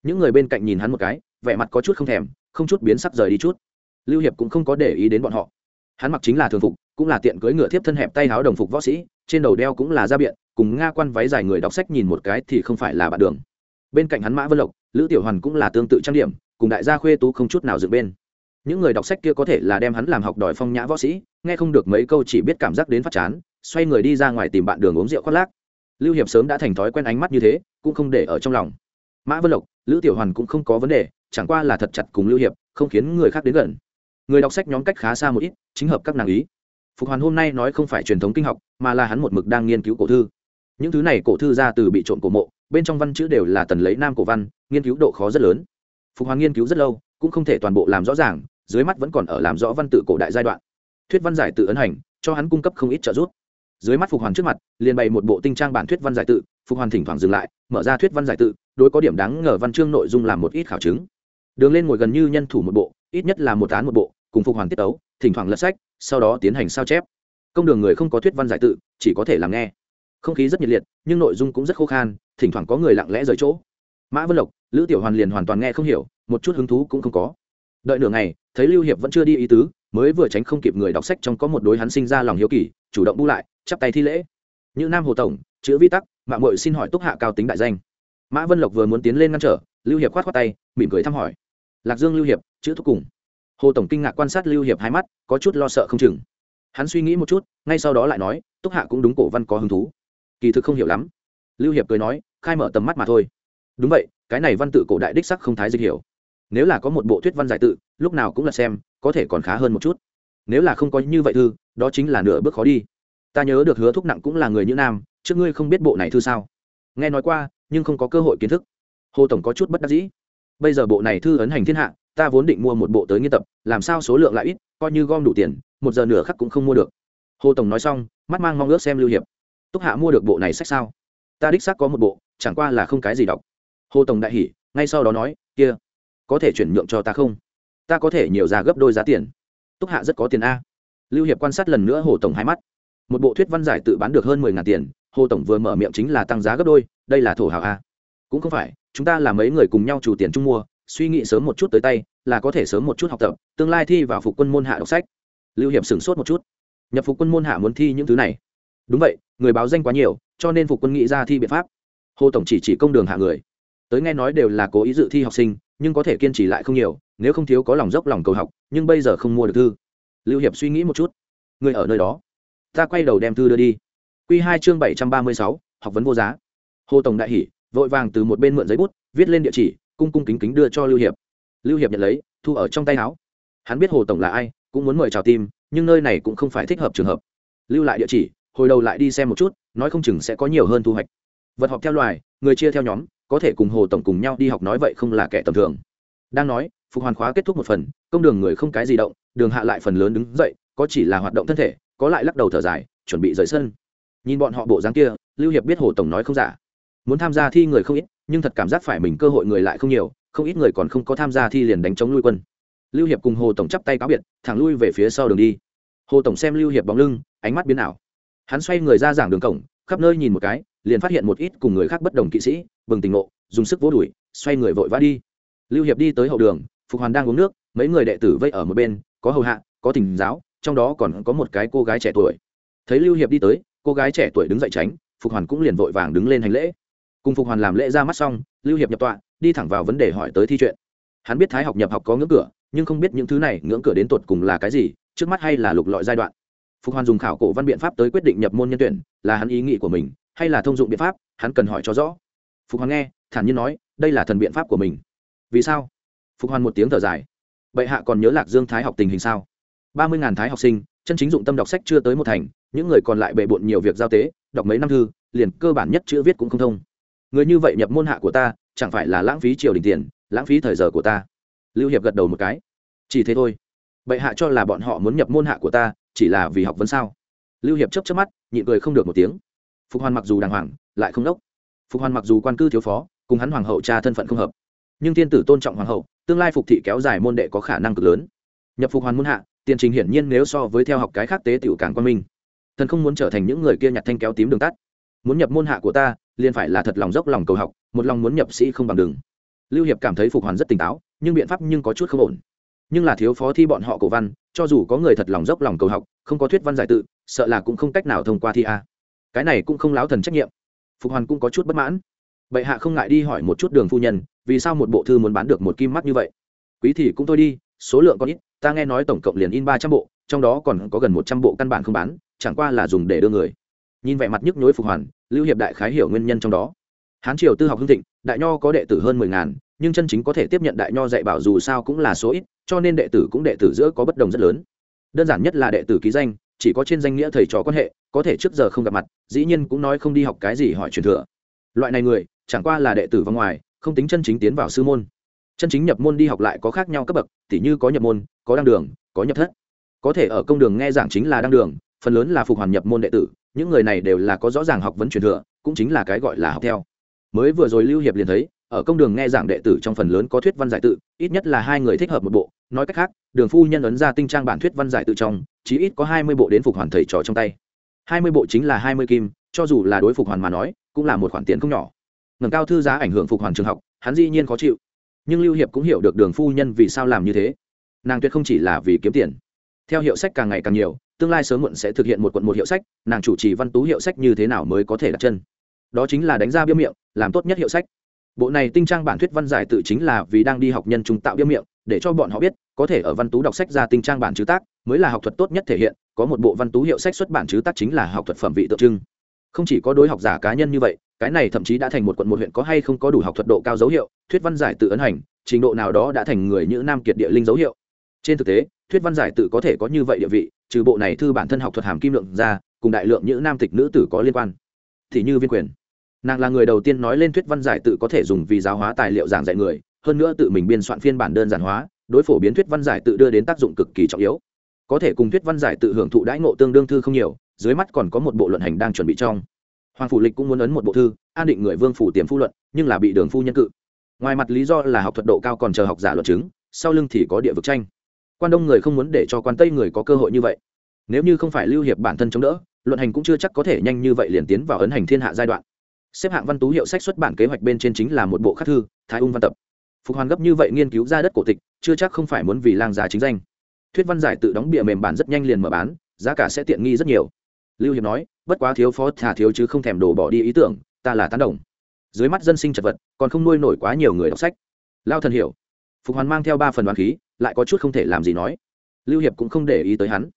Những người bên cạnh nhìn hắn một cái, vẻ mặt có chút không thèm, không chút biến sắc rời đi chút. Lưu hiệp cũng không có để ý đến bọn họ hắn mặc chính là thường phục, cũng là tiện cưỡi ngựa thiếp thân hẹp tay áo đồng phục võ sĩ, trên đầu đeo cũng là da biện, cùng nga quan váy dài người đọc sách nhìn một cái thì không phải là bạn đường. Bên cạnh hắn mã vân lộc, lữ tiểu hoàn cũng là tương tự trang điểm, cùng đại gia khuê tú không chút nào dựng bên. Những người đọc sách kia có thể là đem hắn làm học đòi phong nhã võ sĩ, nghe không được mấy câu chỉ biết cảm giác đến phát chán, xoay người đi ra ngoài tìm bạn đường uống rượu khoác lác. Lưu hiệp sớm đã thành thói quen ánh mắt như thế, cũng không để ở trong lòng. Mã vân lộc, lữ tiểu hoàn cũng không có vấn đề, chẳng qua là thật chặt cùng lưu hiệp, không khiến người khác đến gần người đọc sách nhóm cách khá xa một ít, chính hợp các nàng ý. Phục hoàn hôm nay nói không phải truyền thống kinh học, mà là hắn một mực đang nghiên cứu cổ thư. Những thứ này cổ thư ra từ bị trộm cổ mộ, bên trong văn chữ đều là tần lấy nam cổ văn, nghiên cứu độ khó rất lớn. Phục hoàn nghiên cứu rất lâu, cũng không thể toàn bộ làm rõ ràng, dưới mắt vẫn còn ở làm rõ văn tự cổ đại giai đoạn. Thuyết văn giải tự ấn hành, cho hắn cung cấp không ít trợ giúp. Dưới mắt phục hoàn trước mặt, liền bày một bộ tinh trang bản thuyết văn giải tự, phục hoàn thỉnh thoảng dừng lại, mở ra thuyết văn giải tự, đối có điểm đáng ngờ văn chương nội dung làm một ít khảo chứng. Đường lên ngồi gần như nhân thủ một bộ ít nhất là một án một bộ, cùng phục hoàn tiết tấu, thỉnh thoảng lật sách, sau đó tiến hành sao chép. Công đường người không có thuyết văn giải tự, chỉ có thể làm nghe. Không khí rất nhiệt liệt, nhưng nội dung cũng rất khô khan, thỉnh thoảng có người lặng lẽ rời chỗ. Mã vân lộc, lữ tiểu hoàn liền hoàn toàn nghe không hiểu, một chút hứng thú cũng không có. Đợi nửa ngày, thấy lưu hiệp vẫn chưa đi ý tứ, mới vừa tránh không kịp người đọc sách trong có một đối hắn sinh ra lòng hiếu kỳ, chủ động bu lại, chắp tay thi lễ. Như nam hồ tổng, chữ vi tắc mạng mội xin hỏi túc hạ cao tính đại danh. Mã vân lộc vừa muốn tiến lên ngăn trở, lưu hiệp khoát khoát tay, mỉm cười thăm hỏi lạc dương lưu hiệp, chữ thúc cùng. Hồ tổng kinh ngạc quan sát lưu hiệp hai mắt, có chút lo sợ không chừng. Hắn suy nghĩ một chút, ngay sau đó lại nói, túc hạ cũng đúng cổ văn có hứng thú. Kỳ thực không hiểu lắm. Lưu hiệp cười nói, khai mở tầm mắt mà thôi. Đúng vậy, cái này văn tự cổ đại đích sắc không thái dịch hiểu. Nếu là có một bộ thuyết văn giải tự, lúc nào cũng là xem, có thể còn khá hơn một chút. Nếu là không có như vậy thư, đó chính là nửa bước khó đi. Ta nhớ được hứa thúc nặng cũng là người như nam, trước ngươi không biết bộ này thư sao? Nghe nói qua, nhưng không có cơ hội kiến thức. Hồ tổng có chút bất đắc dĩ bây giờ bộ này thư ấn hành thiên hạ, ta vốn định mua một bộ tới nghiên tập, làm sao số lượng lại ít, coi như gom đủ tiền, một giờ nửa khắc cũng không mua được. Hồ tổng nói xong, mắt mang mong ước xem lưu hiệp. Túc hạ mua được bộ này sách sao? Ta đích xác có một bộ, chẳng qua là không cái gì đọc. Hồ tổng đại hỉ, ngay sau đó nói, kia, có thể chuyển nhượng cho ta không? Ta có thể nhiều ra gấp đôi giá tiền. Túc hạ rất có tiền a. Lưu hiệp quan sát lần nữa hồ tổng hai mắt. Một bộ thuyết văn giải tự bán được hơn mười ngàn tiền, hồ tổng vừa mở miệng chính là tăng giá gấp đôi, đây là thổ hào a. Cũng không phải chúng ta là mấy người cùng nhau chủ tiền chung mua, suy nghĩ sớm một chút tới tay, là có thể sớm một chút học tập, tương lai thi vào phục quân môn hạ đọc sách. Lưu hiệp sửng sốt một chút. Nhập phục quân môn hạ muốn thi những thứ này. Đúng vậy, người báo danh quá nhiều, cho nên phục quân nghĩ ra thi biện pháp. Hồ tổng chỉ chỉ công đường hạ người. Tới nghe nói đều là cố ý dự thi học sinh, nhưng có thể kiên trì lại không nhiều, nếu không thiếu có lòng dốc lòng cầu học, nhưng bây giờ không mua được thư. Lưu hiệp suy nghĩ một chút. Người ở nơi đó. Ta quay đầu đem thư đưa đi. Q hai chương bảy trăm ba mươi sáu, học vấn vô giá. Hồ tổng đại hỷ vội vàng từ một bên mượn giấy bút, viết lên địa chỉ, cung cung kính kính đưa cho lưu hiệp. Lưu hiệp nhận lấy, thu ở trong tay áo. Hắn biết hồ tổng là ai, cũng muốn mời chào tim nhưng nơi này cũng không phải thích hợp trường hợp. Lưu lại địa chỉ, hồi đầu lại đi xem một chút, nói không chừng sẽ có nhiều hơn thu hoạch. Vật họp theo loài, người chia theo nhóm, có thể cùng hồ tổng cùng nhau đi học nói vậy không là kẻ tầm thường. Đang nói, phục hoàn khóa kết thúc một phần, công đường người không cái gì động, đường hạ lại phần lớn đứng dậy, có chỉ là hoạt động thân thể, có lại lắc đầu thở dài, chuẩn bị rời sân. Nhìn bọn họ bộ dáng kia, lưu hiệp biết hồ tổng nói không giả muốn tham gia thi người không ít, nhưng thật cảm giác phải mình cơ hội người lại không nhiều, không ít người còn không có tham gia thi liền đánh chống lui quân. Lưu hiệp cùng hồ tổng chắp tay cáo biệt, thẳng lui về phía sau đường đi. Hồ tổng xem lưu hiệp bóng lưng, ánh mắt biến ảo. Hắn xoay người ra giảng đường cổng, khắp nơi nhìn một cái, liền phát hiện một ít cùng người khác bất đồng kỵ sĩ, bừng tỉnh ngộ, dùng sức vỗ đuổi xoay người vội vã đi. Lưu hiệp đi tới hậu đường, phục hoàn đang uống nước, mấy người đệ tử vây ở một bên, có hầu hạ, có tình giáo, trong đó còn có một cái cô gái trẻ tuổi. Thấy lưu hiệp đi tới, cô gái trẻ tuổi đứng dậy tránh, phục hoàn cũng liền vội vàng đứng lên hành lễ cùng phục hoàn làm lễ ra mắt xong, lưu hiệp nhập tọa, đi thẳng vào vấn đề hỏi tới thi chuyện. Hắn biết thái học nhập học có ngưỡng cửa, nhưng không biết những thứ này ngưỡng cửa đến tột cùng là cái gì, trước mắt hay là lục lọi giai đoạn. Phục hoàn dùng khảo cổ văn biện pháp tới quyết định nhập môn nhân tuyển, là hắn ý nghĩ của mình, hay là thông dụng biện pháp, hắn cần hỏi cho rõ. Phục hoàn nghe, thản nhiên nói, đây là thần biện pháp của mình. Vì sao? Phục hoàn một tiếng thở dài. Bệ hạ còn nhớ lạc dương thái học tình hình sao? Ba mươi ngàn thái học sinh, chân chính dụng tâm đọc sách chưa tới một thành, những người còn lại bệ bộn nhiều việc giao tế, đọc mấy năm thư, liền cơ bản nhất chữ viết cũng không thông người như vậy nhập môn hạ của ta, chẳng phải là lãng phí triều đình tiền, lãng phí thời giờ của ta? Lưu hiệp gật đầu một cái. Chỉ thế thôi. Bệ hạ cho là bọn họ muốn nhập môn hạ của ta, chỉ là vì học vấn sao? Lưu hiệp chấp chấp mắt, nhịn cười không được một tiếng. Phục hoàn mặc dù đàng hoàng, lại không đốc. Phục hoàn mặc dù quan cư thiếu phó, cùng hắn hoàng hậu cha thân phận không hợp. Nhưng Thiên tử tôn trọng hoàng hậu, tương lai phục thị kéo dài môn đệ có khả năng cực lớn. Nhập phục hoàn môn hạ, tiền trình hiển nhiên nếu so với theo học cái khác tế tiểu càng quan minh. Thần không muốn trở thành những người kia nhặt thanh kéo tím đường tắt. Muốn nhập môn hạ của ta liền phải là thật lòng dốc lòng cầu học, một lòng muốn nhập sĩ không bằng đường. Lưu hiệp cảm thấy phục hoàn rất tỉnh táo, nhưng biện pháp nhưng có chút không ổn. Nhưng là thiếu phó thi bọn họ cổ văn, cho dù có người thật lòng dốc lòng cầu học, không có thuyết văn giải tự, sợ là cũng không cách nào thông qua thi a. Cái này cũng không láo thần trách nhiệm. Phục hoàn cũng có chút bất mãn. Bệ hạ không ngại đi hỏi một chút đường phu nhân, vì sao một bộ thư muốn bán được một kim mắt như vậy? Quý thì cũng thôi đi, số lượng có ít, ta nghe nói tổng cộng liền in ba trăm bộ, trong đó còn có gần một trăm bộ căn bản không bán, chẳng qua là dùng để đưa người nhìn vẻ mặt nhức nhối phục hoàn, lưu hiệp đại khái hiểu nguyên nhân trong đó. Hán triều tư học hưng thịnh, đại nho có đệ tử hơn mười ngàn, nhưng chân chính có thể tiếp nhận đại nho dạy bảo dù sao cũng là số ít, cho nên đệ tử cũng đệ tử giữa có bất đồng rất lớn. Đơn giản nhất là đệ tử ký danh, chỉ có trên danh nghĩa thầy trò quan hệ, có thể trước giờ không gặp mặt, dĩ nhiên cũng nói không đi học cái gì hỏi truyền thừa. Loại này người, chẳng qua là đệ tử vào ngoài, không tính chân chính tiến vào sư môn. Chân chính nhập môn đi học lại có khác nhau cấp bậc, tỉ như có nhập môn, có đăng đường, có nhập thất. Có thể ở công đường nghe giảng chính là đăng đường, phần lớn là phục hoàn nhập môn đệ tử những người này đều là có rõ ràng học vấn truyền thừa, cũng chính là cái gọi là học theo. Mới vừa rồi lưu hiệp liền thấy, ở công đường nghe giảng đệ tử trong phần lớn có thuyết văn giải tự, ít nhất là hai người thích hợp một bộ. Nói cách khác, đường phu nhân ấn ra tinh trang bản thuyết văn giải tự trong, chí ít có hai mươi bộ đến phục hoàn thầy trò trong tay. Hai mươi bộ chính là hai mươi kim, cho dù là đối phục hoàn mà nói, cũng là một khoản tiền không nhỏ. Ngầm cao thư giá ảnh hưởng phục hoàn trường học, hắn dĩ nhiên khó chịu. Nhưng lưu hiệp cũng hiểu được đường phu nhân vì sao làm như thế. Nàng tuyệt không chỉ là vì kiếm tiền. Theo hiệu sách càng ngày càng nhiều tương lai sớm muộn sẽ thực hiện một quận một hiệu sách, nàng chủ trì văn tú hiệu sách như thế nào mới có thể đặt chân? Đó chính là đánh ra biêu miệng, làm tốt nhất hiệu sách. Bộ này tinh trang bản thuyết văn giải tự chính là vì đang đi học nhân trung tạo biêu miệng, để cho bọn họ biết, có thể ở văn tú đọc sách ra tinh trang bản chữ tác, mới là học thuật tốt nhất thể hiện, có một bộ văn tú hiệu sách xuất bản chữ tác chính là học thuật phẩm vị tượng trưng. Không chỉ có đối học giả cá nhân như vậy, cái này thậm chí đã thành một quận một huyện có hay không có đủ học thuật độ cao dấu hiệu, thuyết văn giải tự ấn hành, trình độ nào đó đã thành người như nam kiệt địa linh dấu hiệu. Trên thực tế, thuyết văn giải tự có thể có như vậy địa vị trừ bộ này thư bản thân học thuật hàm kim lượng ra, cùng đại lượng những nam tịch nữ tử có liên quan. Thì như viên quyền. Nàng là người đầu tiên nói lên thuyết văn giải tự có thể dùng vì giáo hóa tài liệu giảng dạy người, hơn nữa tự mình biên soạn phiên bản đơn giản hóa, đối phổ biến thuyết văn giải tự đưa đến tác dụng cực kỳ trọng yếu. Có thể cùng thuyết văn giải tự hưởng thụ đãi ngộ tương đương thư không nhiều, dưới mắt còn có một bộ luận hành đang chuẩn bị trong. Hoàng phủ lịch cũng muốn ấn một bộ thư, an định người vương phủ tiềm phu luận, nhưng là bị đường phu nhân cự. Ngoài mặt lý do là học thuật độ cao còn chờ học giả luận chứng, sau lưng thì có địa vực tranh quan đông người không muốn để cho quan tây người có cơ hội như vậy. Nếu như không phải lưu hiệp bản thân chống đỡ, luận hành cũng chưa chắc có thể nhanh như vậy liền tiến vào ấn hành thiên hạ giai đoạn. Xếp hạng văn tú hiệu sách xuất bản kế hoạch bên trên chính là một bộ khắc thư, thái ung văn tập. Phục hoàn gấp như vậy nghiên cứu ra đất cổ tịch, chưa chắc không phải muốn vì lang giá chính danh. Thuyết văn giải tự đóng bìa mềm bản rất nhanh liền mở bán, giá cả sẽ tiện nghi rất nhiều. Lưu hiệp nói, bất quá thiếu phó thà thiếu chứ không thèm đổ bỏ đi ý tưởng, ta là tán đồng. Dưới mắt dân sinh chật vật, còn không nuôi nổi quá nhiều người đọc sách. Lao thần hiểu phục hoàn mang theo ba phần đoán khí, lại có chút không thể làm gì nói. Lưu hiệp cũng không để ý tới hắn.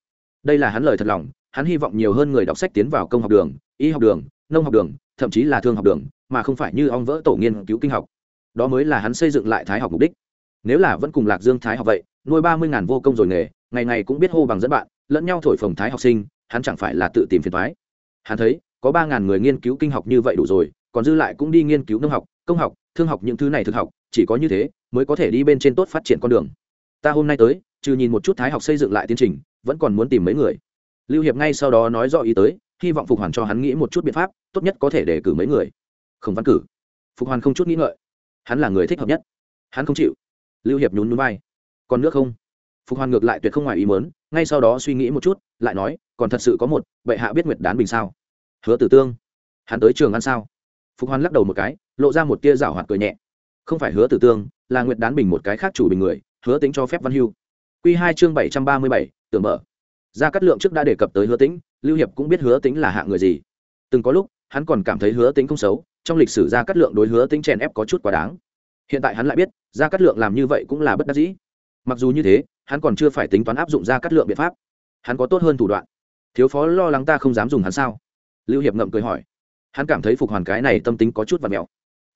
Đây là hắn lời thật lòng, hắn hy vọng nhiều hơn người đọc sách tiến vào công học đường, y học đường, nông học đường, thậm chí là thương học đường, mà không phải như ong vỡ tổ nghiên cứu kinh học. Đó mới là hắn xây dựng lại thái học mục đích. Nếu là vẫn cùng lạc dương thái học vậy, nuôi ba mươi ngàn vô công rồi nghề, ngày ngày cũng biết hô bằng dẫn bạn, lẫn nhau thổi phồng thái học sinh, hắn chẳng phải là tự tìm phiền thoái hắn thấy, có ba ngàn người nghiên cứu kinh học như vậy đủ rồi, còn dư lại cũng đi nghiên cứu nông học, công học thương học những thứ này thực học, chỉ có như thế mới có thể đi bên trên tốt phát triển con đường. Ta hôm nay tới, trừ nhìn một chút thái học xây dựng lại tiến trình, vẫn còn muốn tìm mấy người. Lưu hiệp ngay sau đó nói rõ ý tới, hy vọng phục hoàn cho hắn nghĩ một chút biện pháp, tốt nhất có thể để cử mấy người. Không văn cử. Phục hoàn không chút nghĩ ngợi. Hắn là người thích hợp nhất. Hắn không chịu. Lưu hiệp nhún nhún vai. Còn nước không? Phục hoàn ngược lại tuyệt không ngoài ý mớn ngay sau đó suy nghĩ một chút, lại nói, còn thật sự có một, bệ hạ biết nguyệt đán bình sao? Hứa tử tương. Hắn tới trường ăn sao? Phục hoàn lắc đầu một cái lộ ra một tia rảo hoạt cười nhẹ. Không phải hứa tử tương, là nguyệt đán bình một cái khác chủ bình người, hứa tính cho phép văn hưu. Q hai chương bảy trăm ba mươi bảy, tưởng mở. Gia cát lượng trước đã đề cập tới hứa tính lưu hiệp cũng biết hứa tính là hạng người gì. Từng có lúc, hắn còn cảm thấy hứa tính không xấu, trong lịch sử gia cát lượng đối hứa tính chèn ép có chút quá đáng. Hiện tại hắn lại biết, gia cát lượng làm như vậy cũng là bất đắc dĩ. Mặc dù như thế, hắn còn chưa phải tính toán áp dụng gia cát lượng biện pháp. Hắn có tốt hơn thủ đoạn. Thiếu phó lo lắng ta không dám dùng hắn sao? Lưu hiệp ngậm cười hỏi. Hắn cảm thấy phục hoàn cái này tâm tính có chút và mẹo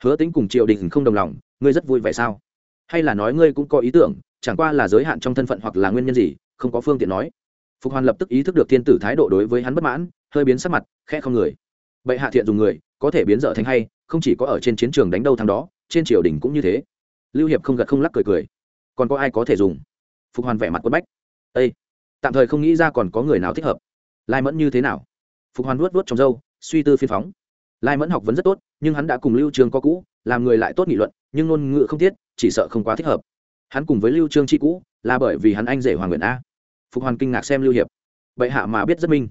hứa tính cùng triều đình không đồng lòng, ngươi rất vui vẻ sao? Hay là nói ngươi cũng có ý tưởng, chẳng qua là giới hạn trong thân phận hoặc là nguyên nhân gì, không có phương tiện nói. Phục hoàn lập tức ý thức được thiên tử thái độ đối với hắn bất mãn, hơi biến sắc mặt, khẽ không người. Bệ hạ thiện dùng người, có thể biến dở thành hay, không chỉ có ở trên chiến trường đánh đâu thằng đó, trên triều đình cũng như thế. Lưu hiệp không gật không lắc cười cười. Còn có ai có thể dùng? Phục hoàn vẻ mặt quất bách. Ây tạm thời không nghĩ ra còn có người nào thích hợp. Lai mẫn như thế nào? Phục hoàn vuốt vuốt trong râu, suy tư phiên phóng lai mẫn học vấn rất tốt, nhưng hắn đã cùng lưu trường có cũ, làm người lại tốt nghị luận, nhưng ngôn ngữ không thiết, chỉ sợ không quá thích hợp. Hắn cùng với lưu trương chi cũ, là bởi vì hắn anh rể hoàng nguyện a. Phục hoàn kinh ngạc xem lưu hiệp. Bệ hạ mà biết rất minh.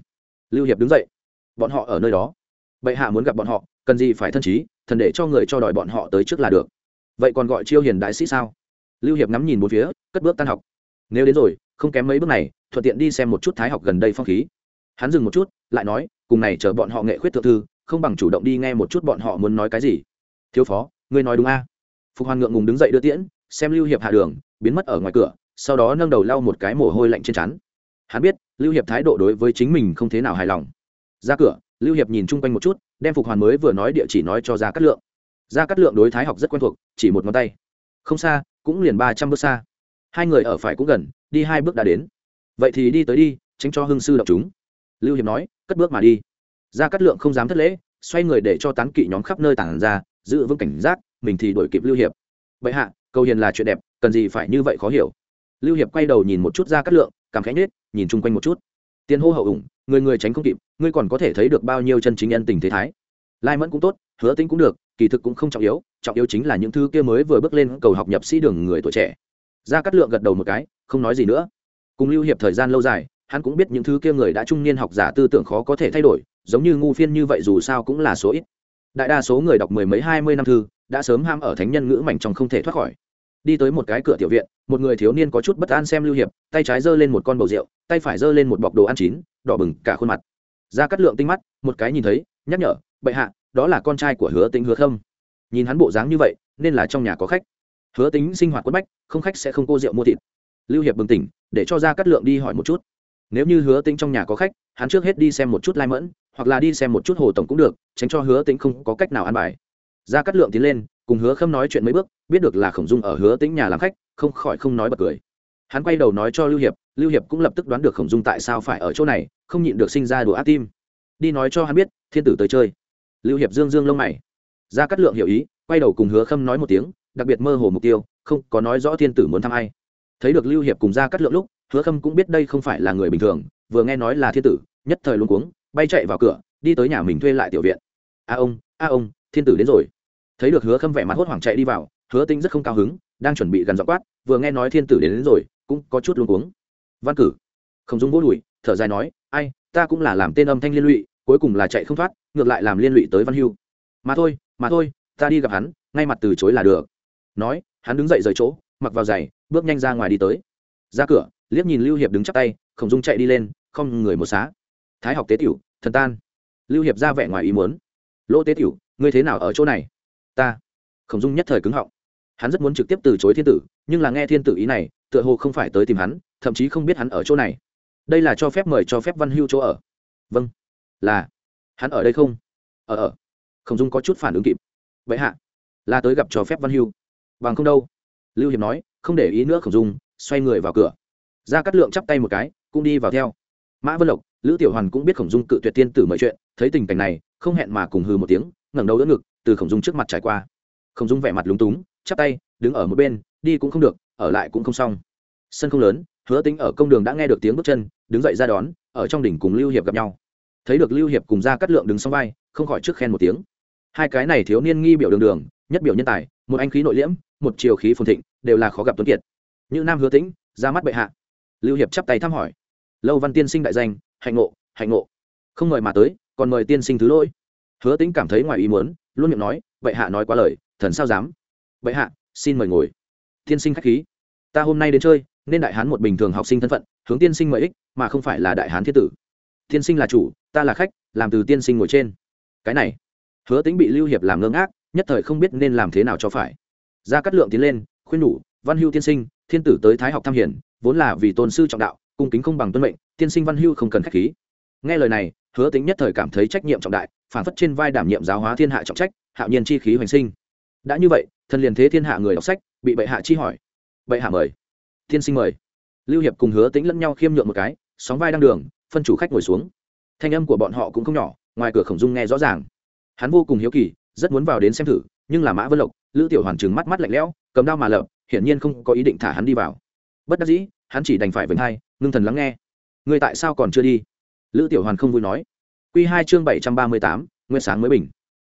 Lưu hiệp đứng dậy. Bọn họ ở nơi đó. Bệ hạ muốn gặp bọn họ, cần gì phải thân trí, thần để cho người cho đòi bọn họ tới trước là được. Vậy còn gọi chiêu hiền đại sĩ sao? Lưu hiệp ngắm nhìn một phía, cất bước tan học. Nếu đến rồi, không kém mấy bước này, thuận tiện đi xem một chút thái học gần đây phong khí. Hắn dừng một chút, lại nói, cùng này chờ bọn họ nghệ khuyết thượng thư không bằng chủ động đi nghe một chút bọn họ muốn nói cái gì. Thiếu phó, ngươi nói đúng a? Phục hoàn ngượng ngùng đứng dậy đưa tiễn, xem lưu hiệp hạ đường, biến mất ở ngoài cửa, sau đó nâng đầu lau một cái mồ hôi lạnh trên chắn hắn biết, lưu hiệp thái độ đối với chính mình không thế nào hài lòng. Ra cửa, lưu hiệp nhìn chung quanh một chút, đem phục hoàn mới vừa nói địa chỉ nói cho ra cát lượng. Ra cát lượng đối thái học rất quen thuộc, chỉ một ngón tay. Không xa, cũng liền ba trăm bước xa. Hai người ở phải cũng gần, đi hai bước đã đến. Vậy thì đi tới đi, tránh cho hương sư động chúng. Lưu hiệp nói, cất bước mà đi gia cát lượng không dám thất lễ, xoay người để cho tán kỵ nhóm khắp nơi tản ra, giữ vững cảnh giác, mình thì đổi kịp lưu hiệp. Bệ hạ, cầu hiền là chuyện đẹp, cần gì phải như vậy khó hiểu. Lưu hiệp quay đầu nhìn một chút gia cát lượng, cảm khẽ nhếch, nhìn chung quanh một chút. Tiền hô hậu ủng, người người tránh không kịp, ngươi còn có thể thấy được bao nhiêu chân chính nhân tình thế thái. Lai mẫn cũng tốt, hứa tính cũng được, kỳ thực cũng không trọng yếu trọng yếu chính là những thứ kia mới vừa bước lên cầu học nhập sĩ đường người tuổi trẻ. Gia cát lượng gật đầu một cái, không nói gì nữa. Cùng lưu hiệp thời gian lâu dài hắn cũng biết những thứ kia người đã trung niên học giả tư tưởng khó có thể thay đổi, giống như ngu phiên như vậy dù sao cũng là số ít. Đại đa số người đọc mười mấy, hai mươi năm thư, đã sớm ham ở thánh nhân ngữ mảnh trong không thể thoát khỏi. Đi tới một cái cửa tiểu viện, một người thiếu niên có chút bất an xem lưu hiệp, tay trái giơ lên một con bầu rượu, tay phải giơ lên một bọc đồ ăn chín, đỏ bừng cả khuôn mặt. Ra cắt lượng tinh mắt, một cái nhìn thấy, nhắc nhở, bệ hạ, đó là con trai của hứa tính hứa khâm nhìn hắn bộ dáng như vậy, nên là trong nhà có khách. Hứa tính sinh hoạt quất bách, không khách sẽ không cô rượu mua thịt. Lưu hiệp bừng tỉnh, để cho ra cắt lượng đi hỏi một chút nếu như hứa tính trong nhà có khách, hắn trước hết đi xem một chút lai mẫn, hoặc là đi xem một chút hồ tổng cũng được, tránh cho hứa tính không có cách nào ăn bài. Ra cắt lượng tiến lên, cùng hứa khâm nói chuyện mấy bước, biết được là khổng dung ở hứa tính nhà làm khách, không khỏi không nói bật cười. Hắn quay đầu nói cho lưu hiệp lưu hiệp cũng lập tức đoán được khổng dung tại sao phải ở chỗ này, không nhịn được sinh ra đùa át tim. Đi nói cho hắn biết, thiên tử tới chơi. Lưu hiệp dương dương lông mày. Ra cắt lượng hiểu ý, quay đầu cùng hứa khâm nói một tiếng, đặc biệt mơ hồ mục tiêu, không có nói rõ thiên tử muốn thăm ai. Thấy được lưu hiệp cùng ra cắt lượng lúc hứa khâm cũng biết đây không phải là người bình thường vừa nghe nói là thiên tử nhất thời luôn cuống bay chạy vào cửa đi tới nhà mình thuê lại tiểu viện. A ông a ông thiên tử đến rồi. Thấy được hứa khâm vẻ mặt hốt hoảng chạy đi vào hứa tinh rất không cao hứng đang chuẩn bị gần dọ quát vừa nghe nói thiên tử đến, đến rồi cũng có chút luôn cuống. Văn cử không dung vô đùi thở dài nói ai ta cũng là làm tên âm thanh liên lụy cuối cùng là chạy không thoát ngược lại làm liên lụy tới văn hưu. Mà thôi mà thôi ta đi gặp hắn ngay mặt từ chối là được. Nói hắn đứng dậy rời chỗ mặc vào giày bước nhanh ra ngoài đi tới. Ra cửa liếc nhìn lưu hiệp đứng chắp tay, khổng dung chạy đi lên, không người một xá. Thái học tế tiểu, thần tan. Lưu hiệp ra vẻ ngoài ý muốn. Lỗ tế tiểu, ngươi thế nào ở chỗ này? Ta. Khổng dung nhất thời cứng họng. Hắn rất muốn trực tiếp từ chối thiên tử, nhưng là nghe thiên tử ý này, tựa hồ không phải tới tìm hắn, thậm chí không biết hắn ở chỗ này. Đây là cho phép mời cho phép văn hưu chỗ ở. Vâng. Là. Hắn ở đây không? Ở ở. Khổng dung có chút phản ứng kịp. Vậy hạ. Là tới gặp cho phép văn hưu. Bằng không đâu. Lưu hiệp nói, không để ý nữa khổng dung, xoay người vào cửa ra cắt lượng chắp tay một cái, cũng đi vào theo. Mã vân lộc, lữ tiểu hoàn cũng biết khổng dung cự tuyệt tiên tử mọi chuyện, thấy tình cảnh này, không hẹn mà cùng hư một tiếng, ngẩng đầu đỡ ngực, từ khổng dung trước mặt trải qua. Khổng dung vẻ mặt lúng túng, chắp tay, đứng ở một bên, đi cũng không được, ở lại cũng không xong. Sân không lớn, hứa tính ở công đường đã nghe được tiếng bước chân, đứng dậy ra đón, ở trong đỉnh cùng lưu hiệp gặp nhau. Thấy được lưu hiệp cùng ra cắt lượng đứng sau vai, không khỏi trước khen một tiếng. Hai cái này thiếu niên nghi biểu đường đường, nhất biểu nhân tài, một anh khí nội liễm, một chiều khí phồn thịnh, đều là khó gặp tuấn kiệt. Như nam hứa tĩnh, ra mắt bệ hạ lưu hiệp chắp tay thăm hỏi. Lâu văn tiên sinh đại danh, hạnh ngộ hạnh ngộ. Không mời mà tới, còn mời tiên sinh thứ lỗi. Hứa tĩnh cảm thấy ngoài ý muốn, luôn miệng nói, bệ hạ nói quá lời, thần sao dám? Bệ hạ, xin mời ngồi. Tiên sinh khách khí. Ta hôm nay đến chơi, nên đại hán một bình thường học sinh thân phận, hướng tiên sinh mời ích, mà không phải là đại hán thiên tử. Tiên sinh là chủ, ta là khách, làm từ tiên sinh ngồi trên. Cái này. Hứa tính bị lưu hiệp làm ngơ ngác, nhất thời không biết nên làm thế nào cho phải. Ra cắt lượng tiến lên, khuyên nhủ, văn hưu tiên sinh thiên tử tới thái học tham hiển vốn là vì tôn sư trọng đạo, cung kính không bằng tuân mệnh, tiên sinh văn hưu không cần khách khí. Nghe lời này, hứa tính nhất thời cảm thấy trách nhiệm trọng đại, phản phất trên vai đảm nhiệm giáo hóa thiên hạ trọng trách, hạo nhiên chi khí hoành sinh. Đã như vậy, thần liền thế thiên hạ người đọc sách, bị bệ hạ chi hỏi. Bệ hạ mời. Tiên sinh mời. Lưu hiệp cùng hứa tính lẫn nhau khiêm nhượng một cái, sóng vai đang đường, phân chủ khách ngồi xuống. Thanh âm của bọn họ cũng không nhỏ, ngoài cửa khổng dung nghe rõ ràng. Hắn vô cùng hiếu kỳ, rất muốn vào đến xem thử, nhưng là mã vân lộc, lữ tiểu hoàn trừng mắt mắt lạnh lẽo, cầm đao mà lợp hiển nhiên không có ý định thả hắn đi vào. Bất đắc dĩ, hắn chỉ đành phải vĩnh hai, ngưng thần lắng nghe. Người tại sao còn chưa đi? Lữ tiểu hoàn không vui nói. Q hai chương bảy trăm ba mươi tám, nguyên sáng mới bình.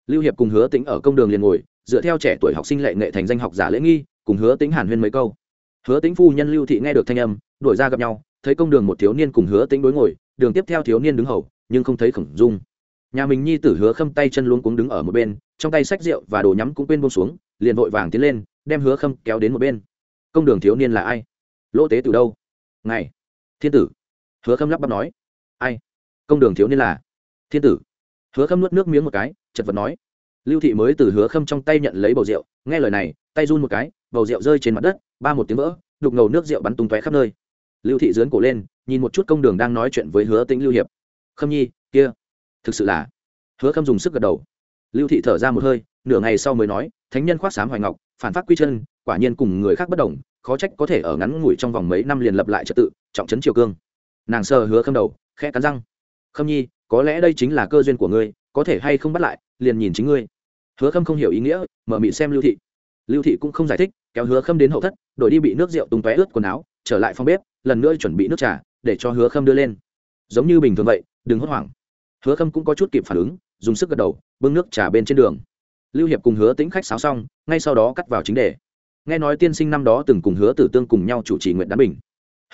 Lưu hiệp cùng hứa tính ở công đường liền ngồi, dựa theo trẻ tuổi học sinh lệ nghệ thành danh học giả lễ nghi, cùng hứa tính hàn huyên mấy câu. Hứa tính phu nhân lưu thị nghe được thanh âm đổi ra gặp nhau, thấy công đường một thiếu niên cùng hứa tính đối ngồi, đường tiếp theo thiếu niên đứng hầu, nhưng không thấy khổng dung. Nhà mình nhi tử hứa khâm tay chân luôn cuống đứng ở một bên, trong tay sách rượu và đồ nhắm cũng quên buông xuống, liền vội vàng tiến lên đem hứa khâm kéo đến một bên. Công đường thiếu niên là ai? Lỗ tế từ đâu? Ngày thiên tử. Hứa khâm lắp bắp nói. Ai? Công đường thiếu niên là? Thiên tử. Hứa khâm nuốt nước miếng một cái, chật vật nói. Lưu thị mới từ hứa khâm trong tay nhận lấy bầu rượu, nghe lời này, tay run một cái, bầu rượu rơi trên mặt đất, ba một tiếng vỡ, đục ngầu nước rượu bắn tung tóe khắp nơi. Lưu thị dướn cổ lên, nhìn một chút công đường đang nói chuyện với hứa tĩnh lưu hiệp. Khâm nhi, kia, thực sự là? Hứa khâm dùng sức gật đầu. Lưu thị thở ra một hơi nửa ngày sau mới nói, thánh nhân khoác sám hoài ngọc, phản phát quy chân, quả nhiên cùng người khác bất đồng, khó trách có thể ở ngắn ngủi trong vòng mấy năm liền lập lại trật tự, trọng trấn triều cương. Nàng sờ hứa khâm đầu, khẽ cắn răng. Khâm nhi, có lẽ đây chính là cơ duyên của ngươi, có thể hay không bắt lại, liền nhìn chính ngươi. Hứa khâm không hiểu ý nghĩa, mở mị xem lưu thị. Lưu thị cũng không giải thích, kéo hứa khâm đến hậu thất, đổi đi bị nước rượu tung tóe ướt quần áo, trở lại phòng bếp, lần nữa chuẩn bị nước trà, để cho hứa khâm đưa lên. Giống như bình thường vậy, đừng hốt hoảng. Hứa khâm cũng có chút kịp phản ứng, dùng sức gật đầu, bưng nước trà bên trên đường lưu hiệp cùng hứa tính khách sáo xong, ngay sau đó cắt vào chính đề. Nghe nói tiên sinh năm đó từng cùng hứa tử tương cùng nhau chủ trì nguyện đán bình.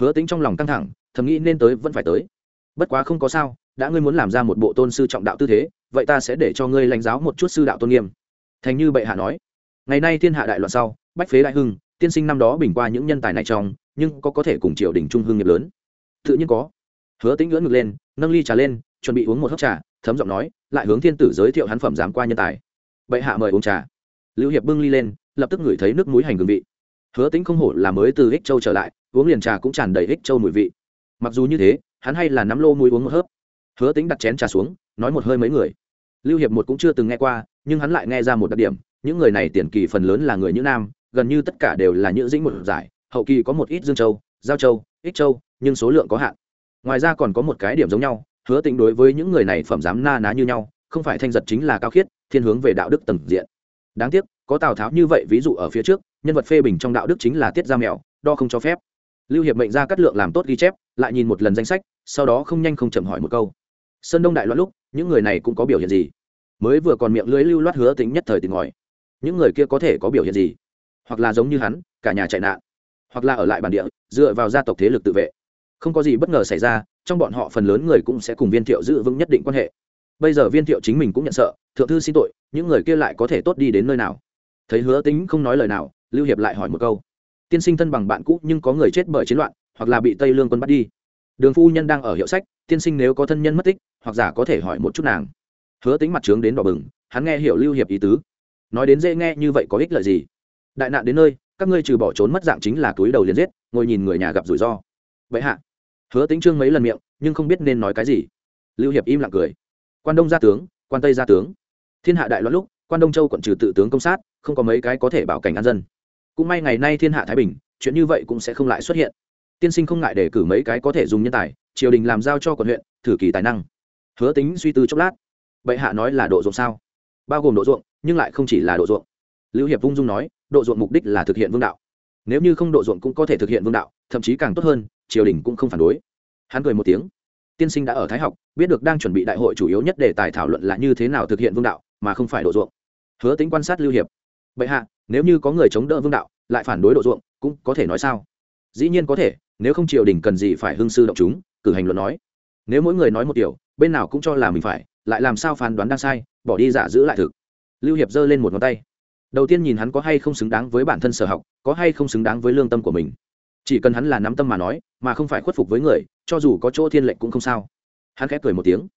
Hứa tính trong lòng căng thẳng, thầm nghĩ nên tới vẫn phải tới. Bất quá không có sao, đã ngươi muốn làm ra một bộ tôn sư trọng đạo tư thế, vậy ta sẽ để cho ngươi lãnh giáo một chút sư đạo tôn nghiêm. Thành như bệ hạ nói, ngày nay thiên hạ đại loạn sau, bách phế đại hưng, tiên sinh năm đó bình qua những nhân tài này trong, nhưng có có thể cùng triều đình trung hưng nghiệp lớn. Tự nhiên có. Hứa tính ngưỡng ngực lên, nâng ly trà lên, chuẩn bị uống một hớp trà, thấm giọng nói, lại hướng thiên tử giới thiệu hắn phẩm dám qua nhân tài bệ hạ mời uống trà. Lưu hiệp bưng ly lên, lập tức ngửi thấy nước muối hành gừng vị. Hứa tính không hổ là mới từ ích châu trở lại, uống liền trà cũng tràn đầy ích châu mùi vị. Mặc dù như thế, hắn hay là nắm lô muối uống một hớp. Hứa tính đặt chén trà xuống, nói một hơi mấy người. Lưu hiệp một cũng chưa từng nghe qua, nhưng hắn lại nghe ra một đặc điểm, những người này tiền kỳ phần lớn là người như nam, gần như tất cả đều là nhữ dĩnh một giải, hậu kỳ có một ít dương châu, giao châu, ích châu, nhưng số lượng có hạn. Ngoài ra còn có một cái điểm giống nhau, hứa tĩnh đối với những người này phẩm dám na ná như nhau, không phải thanh giật chính là cao khiết thiên hướng về đạo đức tầng diện. Đáng tiếc, có tào tháo như vậy, ví dụ ở phía trước, nhân vật phê bình trong đạo đức chính là tiết ra mèo, đo không cho phép. Lưu hiệp mệnh ra cắt lượng làm tốt ghi chép, lại nhìn một lần danh sách, sau đó không nhanh không chậm hỏi một câu. Sơn đông đại loạn lúc, những người này cũng có biểu hiện gì? Mới vừa còn miệng lưới lưu loát hứa tính nhất thời tình ngòi những người kia có thể có biểu hiện gì? Hoặc là giống như hắn, cả nhà chạy nạn. Hoặc là ở lại bản địa, dựa vào gia tộc thế lực tự vệ. Không có gì bất ngờ xảy ra, trong bọn họ phần lớn người cũng sẽ cùng viên thiệu giữ vững nhất định quan hệ bây giờ viên thiệu chính mình cũng nhận sợ, thượng thư xin tội, những người kia lại có thể tốt đi đến nơi nào? Thấy hứa tính không nói lời nào, lưu hiệp lại hỏi một câu. Tiên sinh thân bằng bạn cũ nhưng có người chết bởi chiến loạn, hoặc là bị tây lương quân bắt đi. Đường phu nhân đang ở hiệu sách, tiên sinh nếu có thân nhân mất tích, hoặc giả có thể hỏi một chút nàng. Hứa tính mặt trướng đến đỏ bừng, hắn nghe hiểu lưu hiệp ý tứ. Nói đến dễ nghe như vậy có ích lợi gì? Đại nạn đến nơi, các ngươi trừ bỏ trốn mất dạng chính là túi đầu liền giết, ngồi nhìn người nhà gặp rủi ro. Vậy hạ, hứa tính trương mấy lần miệng, nhưng không biết nên nói cái gì. Lưu hiệp im lặng cười quan đông gia tướng, quan tây gia tướng. Thiên hạ đại loạn lúc, quan đông châu quận trừ tự tướng công sát, không có mấy cái có thể bảo cảnh an dân. Cũng may ngày nay thiên hạ thái bình, chuyện như vậy cũng sẽ không lại xuất hiện. Tiên sinh không ngại để cử mấy cái có thể dùng nhân tài, triều đình làm giao cho quận huyện, thử kỳ tài năng. Hứa tính suy tư chốc lát. Bệ hạ nói là độ ruộng sao? Bao gồm độ ruộng, nhưng lại không chỉ là độ ruộng. Lưu hiệp vung dung nói, độ ruộng mục đích là thực hiện vương đạo. Nếu như không độ ruộng cũng có thể thực hiện vương đạo, thậm chí càng tốt hơn, triều đình cũng không phản đối. Hắn cười một tiếng tiên sinh đã ở thái học, biết được đang chuẩn bị đại hội chủ yếu nhất để tài thảo luận là như thế nào thực hiện vương đạo, mà không phải độ ruộng. Hứa tính quan sát lưu hiệp. Bệ hạ, nếu như có người chống đỡ vương đạo, lại phản đối độ ruộng, cũng có thể nói sao? Dĩ nhiên có thể, nếu không triều đình cần gì phải hưng sư động chúng, cử hành luận nói. Nếu mỗi người nói một điều, bên nào cũng cho là mình phải, lại làm sao phán đoán đang sai, bỏ đi giả giữ lại thực. Lưu hiệp giơ lên một ngón tay. Đầu tiên nhìn hắn có hay không xứng đáng với bản thân sở học, có hay không xứng đáng với lương tâm của mình chỉ cần hắn là nắm tâm mà nói, mà không phải khuất phục với người, cho dù có chỗ thiên lệnh cũng không sao. Hắn khẽ cười một tiếng.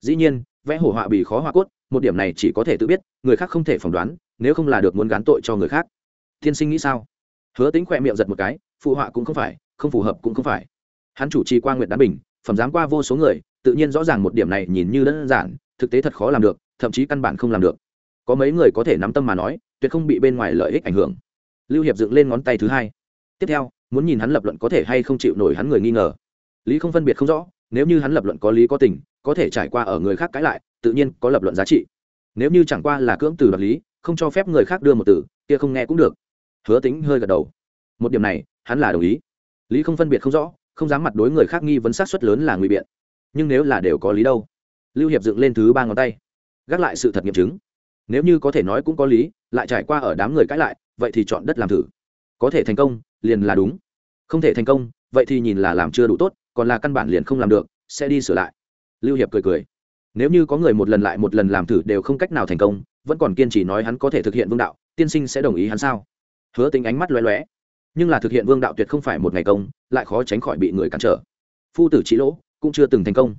Dĩ nhiên, vẽ hổ họa bị khó họa cốt, một điểm này chỉ có thể tự biết, người khác không thể phỏng đoán, nếu không là được muốn gán tội cho người khác. Tiên sinh nghĩ sao? Hứa tính khỏe miệng giật một cái, phụ họa cũng không phải, không phù hợp cũng không phải. Hắn chủ trì qua nguyện đán bình, phẩm giám qua vô số người, tự nhiên rõ ràng một điểm này nhìn như đơn giản, thực tế thật khó làm được, thậm chí căn bản không làm được. Có mấy người có thể nắm tâm mà nói, tuyệt không bị bên ngoài lợi ích ảnh hưởng. Lưu hiệp dựng lên ngón tay thứ hai. Tiếp theo muốn nhìn hắn lập luận có thể hay không chịu nổi hắn người nghi ngờ. Lý không phân biệt không rõ, nếu như hắn lập luận có lý có tình, có thể trải qua ở người khác cãi lại, tự nhiên có lập luận giá trị. Nếu như chẳng qua là cưỡng từ đoạt lý, không cho phép người khác đưa một từ, kia không nghe cũng được. Hứa tính hơi gật đầu. Một điểm này, hắn là đồng ý. Lý không phân biệt không rõ, không dám mặt đối người khác nghi vấn sát xuất lớn là ngụy biện. Nhưng nếu là đều có lý đâu? Lưu hiệp dựng lên thứ ba ngón tay. Gác lại sự thật nghiệm chứng. Nếu như có thể nói cũng có lý, lại trải qua ở đám người cãi lại, vậy thì chọn đất làm thử. Có thể thành công, liền là đúng không thể thành công, vậy thì nhìn là làm chưa đủ tốt, còn là căn bản liền không làm được, sẽ đi sửa lại. Lưu hiệp cười cười. Nếu như có người một lần lại một lần làm thử đều không cách nào thành công, vẫn còn kiên trì nói hắn có thể thực hiện vương đạo, tiên sinh sẽ đồng ý hắn sao? Hứa tính ánh mắt loé loé nhưng là thực hiện vương đạo tuyệt không phải một ngày công, lại khó tránh khỏi bị người cản trở. Phu tử trí lỗ cũng chưa từng thành công.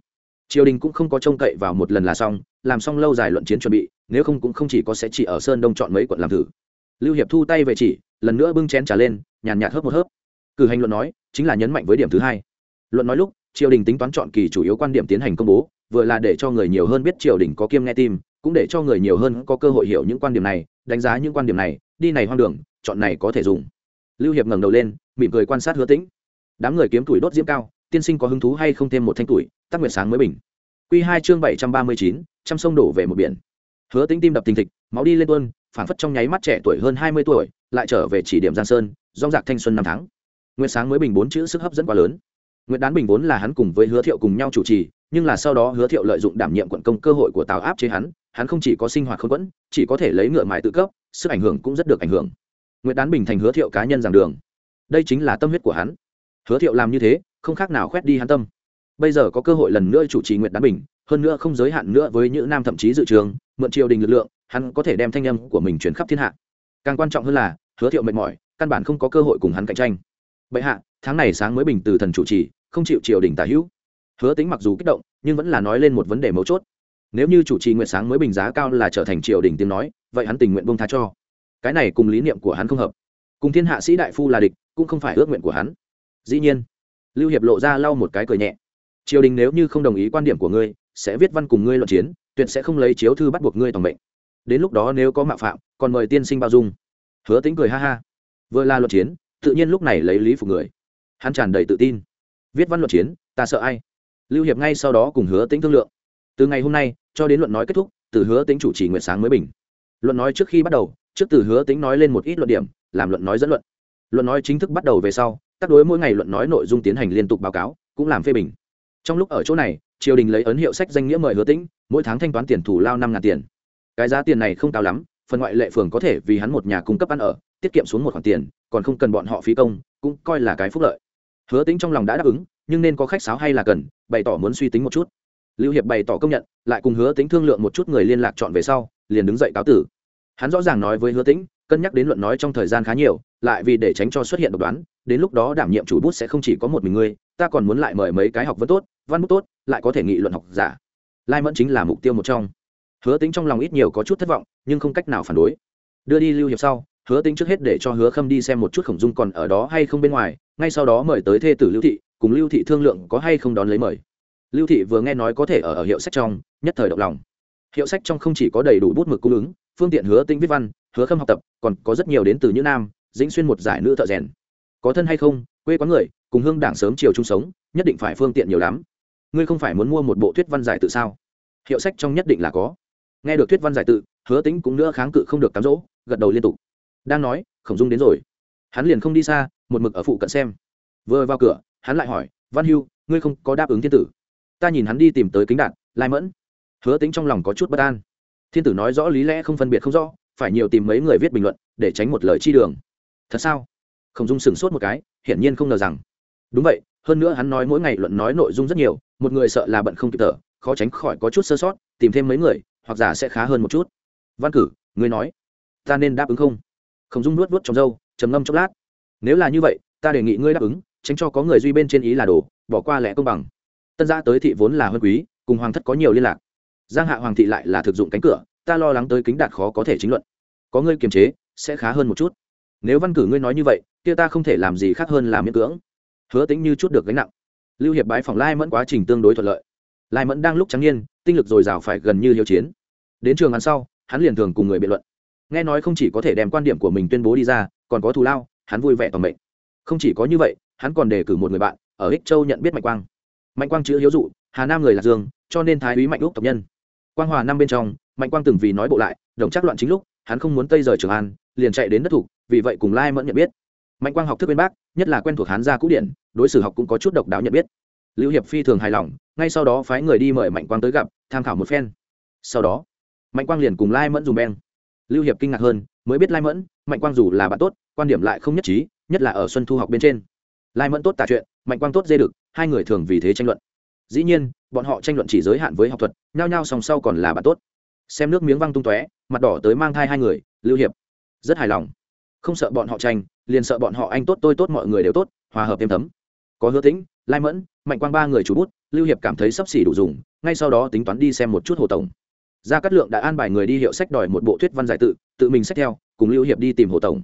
Triều đình cũng không có trông cậy vào một lần là xong, làm xong lâu dài luận chiến chuẩn bị, nếu không cũng không chỉ có sẽ chỉ ở sơn đông chọn mấy quận làm thử. Lưu hiệp thu tay về chỉ, lần nữa bưng chén trả lên, nhàn nhạt hớp một hớp cử hành luận nói chính là nhấn mạnh với điểm thứ hai. Luận nói lúc, triều đình tính toán chọn kỳ chủ yếu quan điểm tiến hành công bố, vừa là để cho người nhiều hơn biết triều đình có kiêm nghe tim cũng để cho người nhiều hơn có cơ hội hiểu những quan điểm này, đánh giá những quan điểm này, đi này hoang đường, chọn này có thể dùng. Lưu hiệp ngẩng đầu lên, mỉm cười quan sát hứa tĩnh. Đám người kiếm tuổi đốt diễm cao, tiên sinh có hứng thú hay không thêm một thanh tuổi, tắc nguyệt sáng mới bình. Quy hai chương bảy trăm ba mươi chín, trăm sông đổ về một biển. Hứa tĩnh tim đập thình thịch, máu đi lên tuôn phản phất trong nháy mắt trẻ tuổi hơn hai mươi tuổi, lại trở về chỉ điểm giang sơn rong rạc thanh xuân năm tháng nguyệt sáng mới bình bốn chữ sức hấp dẫn quá lớn. Nguyệt đán bình vốn là hắn cùng với hứa thiệu cùng nhau chủ trì, nhưng là sau đó hứa thiệu lợi dụng đảm nhiệm quận công cơ hội của tào áp chế hắn hắn không chỉ có sinh hoạt không quẫn, chỉ có thể lấy ngựa mại tự cấp, sức ảnh hưởng cũng rất được ảnh hưởng. Nguyệt đán bình thành hứa thiệu cá nhân giảng đường. Đây chính là tâm huyết của hắn. Hứa thiệu làm như thế, không khác nào khoét đi hắn tâm. Bây giờ có cơ hội lần nữa chủ trì nguyệt đán bình, hơn nữa không giới hạn nữa với những nam thậm chí dự trường, mượn triều đình lực lượng, hắn có thể đem thanh âm của mình chuyển khắp thiên hạ. Càng quan trọng hơn là, hứa thiệu mệt mỏi, căn bản không có cơ hội cùng hắn cạnh tranh bệ hạ, tháng này sáng mới bình từ thần chủ trì, không chịu triều đình tả hữu. Hứa tính mặc dù kích động, nhưng vẫn là nói lên một vấn đề mấu chốt. Nếu như chủ trì nguyện sáng mới bình giá cao là trở thành triều đình tiếng nói, vậy hắn tình nguyện bông tha cho. Cái này cùng lý niệm của hắn không hợp. Cùng thiên hạ sĩ đại phu là địch, cũng không phải ước nguyện của hắn. Dĩ nhiên, lưu hiệp lộ ra lau một cái cười nhẹ. Triều đình nếu như không đồng ý quan điểm của ngươi, sẽ viết văn cùng ngươi luận chiến, tuyệt sẽ không lấy chiếu thư bắt buộc ngươi toàn mệnh. Đến lúc đó nếu có mạo phạm, còn mời tiên sinh bao dung. Hứa tính cười ha ha. Vừa là luận chiến tự nhiên lúc này lấy lý phục người. Hắn tràn đầy tự tin. Viết văn luận chiến, ta sợ ai? Lưu hiệp ngay sau đó cùng hứa tính thương lượng. Từ ngày hôm nay, cho đến luận nói kết thúc, từ hứa tính chủ trì nguyện sáng mới bình. Luận nói trước khi bắt đầu, trước từ hứa tính nói lên một ít luận điểm, làm luận nói dẫn luận. Luận nói chính thức bắt đầu về sau tác đối mỗi ngày luận nói nội dung tiến hành liên tục báo cáo, cũng làm phê bình. Trong lúc ở chỗ này, triều đình lấy ấn hiệu sách danh nghĩa mời hứa tĩnh, mỗi tháng thanh toán tiền thủ lao năm ngàn tiền. Cái giá tiền này không cao lắm, phần ngoại lệ phường có thể vì hắn một nhà cung cấp ăn ở tiết kiệm xuống một khoản tiền, còn không cần bọn họ phí công, cũng coi là cái phúc lợi. Hứa tính trong lòng đã đáp ứng, nhưng nên có khách sáo hay là cần, bày tỏ muốn suy tính một chút. Lưu hiệp bày tỏ công nhận, lại cùng hứa tính thương lượng một chút người liên lạc chọn về sau, liền đứng dậy cáo tử. Hắn rõ ràng nói với hứa tĩnh, cân nhắc đến luận nói trong thời gian khá nhiều, lại vì để tránh cho xuất hiện độc đoán, đến lúc đó đảm nhiệm chủ bút sẽ không chỉ có một mình ngươi, ta còn muốn lại mời mấy cái học vấn tốt, văn bút tốt, lại có thể nghị luận học giả. Lai mẫn chính là mục tiêu một trong. Hứa tính trong lòng ít nhiều có chút thất vọng, nhưng không cách nào phản đối. Đưa đi lưu hiệp sau hứa tính trước hết để cho hứa khâm đi xem một chút khổng dung còn ở đó hay không bên ngoài ngay sau đó mời tới thê tử lưu thị cùng lưu thị thương lượng có hay không đón lấy mời. Lưu thị vừa nghe nói có thể ở, ở hiệu sách trong nhất thời động lòng. Hiệu sách trong không chỉ có đầy đủ bút mực cung ứng phương tiện hứa tinh viết văn hứa khâm học tập còn có rất nhiều đến từ những nam dĩnh xuyên một giải nữ thợ rèn. Có thân hay không quê quán người cùng hương đảng sớm chiều chung sống nhất định phải phương tiện nhiều lắm. Ngươi không phải muốn mua một bộ thuyết văn giải tự sao? Hiệu sách trong nhất định là có. Nghe được thuyết văn giải tự hứa tính cũng nữa kháng cự không được cám dỗ gật đầu liên tục đang nói, khổng dung đến rồi. Hắn liền không đi xa, một mực ở phụ cận xem. Vừa vào cửa, hắn lại hỏi, văn hưu, ngươi không có đáp ứng thiên tử? Ta nhìn hắn đi tìm tới kính đạn, lai mẫn. Hứa tính trong lòng có chút bất an. Thiên tử nói rõ lý lẽ không phân biệt không rõ, phải nhiều tìm mấy người viết bình luận, để tránh một lời chi đường. Thật sao? Khổng dung sửng sốt một cái, hiển nhiên không ngờ rằng. Đúng vậy, hơn nữa hắn nói mỗi ngày luận nói nội dung rất nhiều, một người sợ là bận không kịp thở, khó tránh khỏi có chút sơ sót, tìm thêm mấy người, hoặc giả sẽ khá hơn một chút. Văn cử, ngươi nói, ta nên đáp ứng không? Khổng dung nuốt nuốt trong dâu, trầm ngâm chốc lát. Nếu là như vậy, ta đề nghị ngươi đáp ứng, tránh cho có người duy bên trên ý là đồ, bỏ qua lẽ công bằng. Tân gia tới thị vốn là huân quý, cùng hoàng thất có nhiều liên lạc. Giang hạ hoàng thị lại là thực dụng cánh cửa, ta lo lắng tới kính đạt khó có thể chính luận. Có ngươi kiềm chế, sẽ khá hơn một chút. Nếu văn cử ngươi nói như vậy, kia ta không thể làm gì khác hơn là miễn cưỡng. Hứa tính như chút được gánh nặng. Lưu hiệp bái phòng lai mẫn quá trình tương đối thuận lợi. Lai mẫn đang lúc trắng nhiên tinh lực dồi dào phải gần như hiếu chiến. Đến trường ăn sau, hắn liền thường cùng người biện luận nghe nói không chỉ có thể đem quan điểm của mình tuyên bố đi ra, còn có thù lao, hắn vui vẻ toàn mệnh. Không chỉ có như vậy, hắn còn đề cử một người bạn, ở ích châu nhận biết mạnh quang. Mạnh quang chữ hiếu dụ, hà nam người lạc dương, cho nên thái úy mạnh úc tộc nhân. Quang hòa năm bên trong, mạnh quang từng vì nói bộ lại, đồng chắc loạn chính lúc, hắn không muốn tây rời trường an, liền chạy đến đất thủ, vì vậy cùng lai mẫn nhận biết. Mạnh quang học thức bên bác nhất là quen thuộc hán gia cũ điển đối xử học cũng có chút độc đáo nhận biết. Lưu hiệp phi thường hài lòng, ngay sau đó phái người đi mời mạnh quang tới gặp, tham khảo một phen. Sau đó, mạnh quang liền cùng lai mẫn dùng beng lưu hiệp kinh ngạc hơn, mới biết lai mẫn, mạnh quang dù là bạn tốt, quan điểm lại không nhất trí, nhất là ở xuân thu học bên trên. Lai mẫn tốt tả chuyện, mạnh quang tốt dê được hai người thường vì thế tranh luận. Dĩ nhiên, bọn họ tranh luận chỉ giới hạn với học thuật, nhao nhao song sau còn là bạn tốt. Xem nước miếng văng tung tóe, mặt đỏ tới mang thai hai người, lưu hiệp. Rất hài lòng. Không sợ bọn họ tranh, liền sợ bọn họ anh tốt tôi tốt mọi người đều tốt, hòa hợp thêm thấm. Có hứa tĩnh, lai mẫn, mạnh quang ba người chủ bút, lưu hiệp cảm thấy sắp xỉ đủ dùng, ngay sau đó tính toán đi xem một chút hồ tổng gia cát lượng đã an bài người đi hiệu sách đòi một bộ thuyết văn giải tự tự mình sách theo, cùng lưu hiệp đi tìm hồ tổng.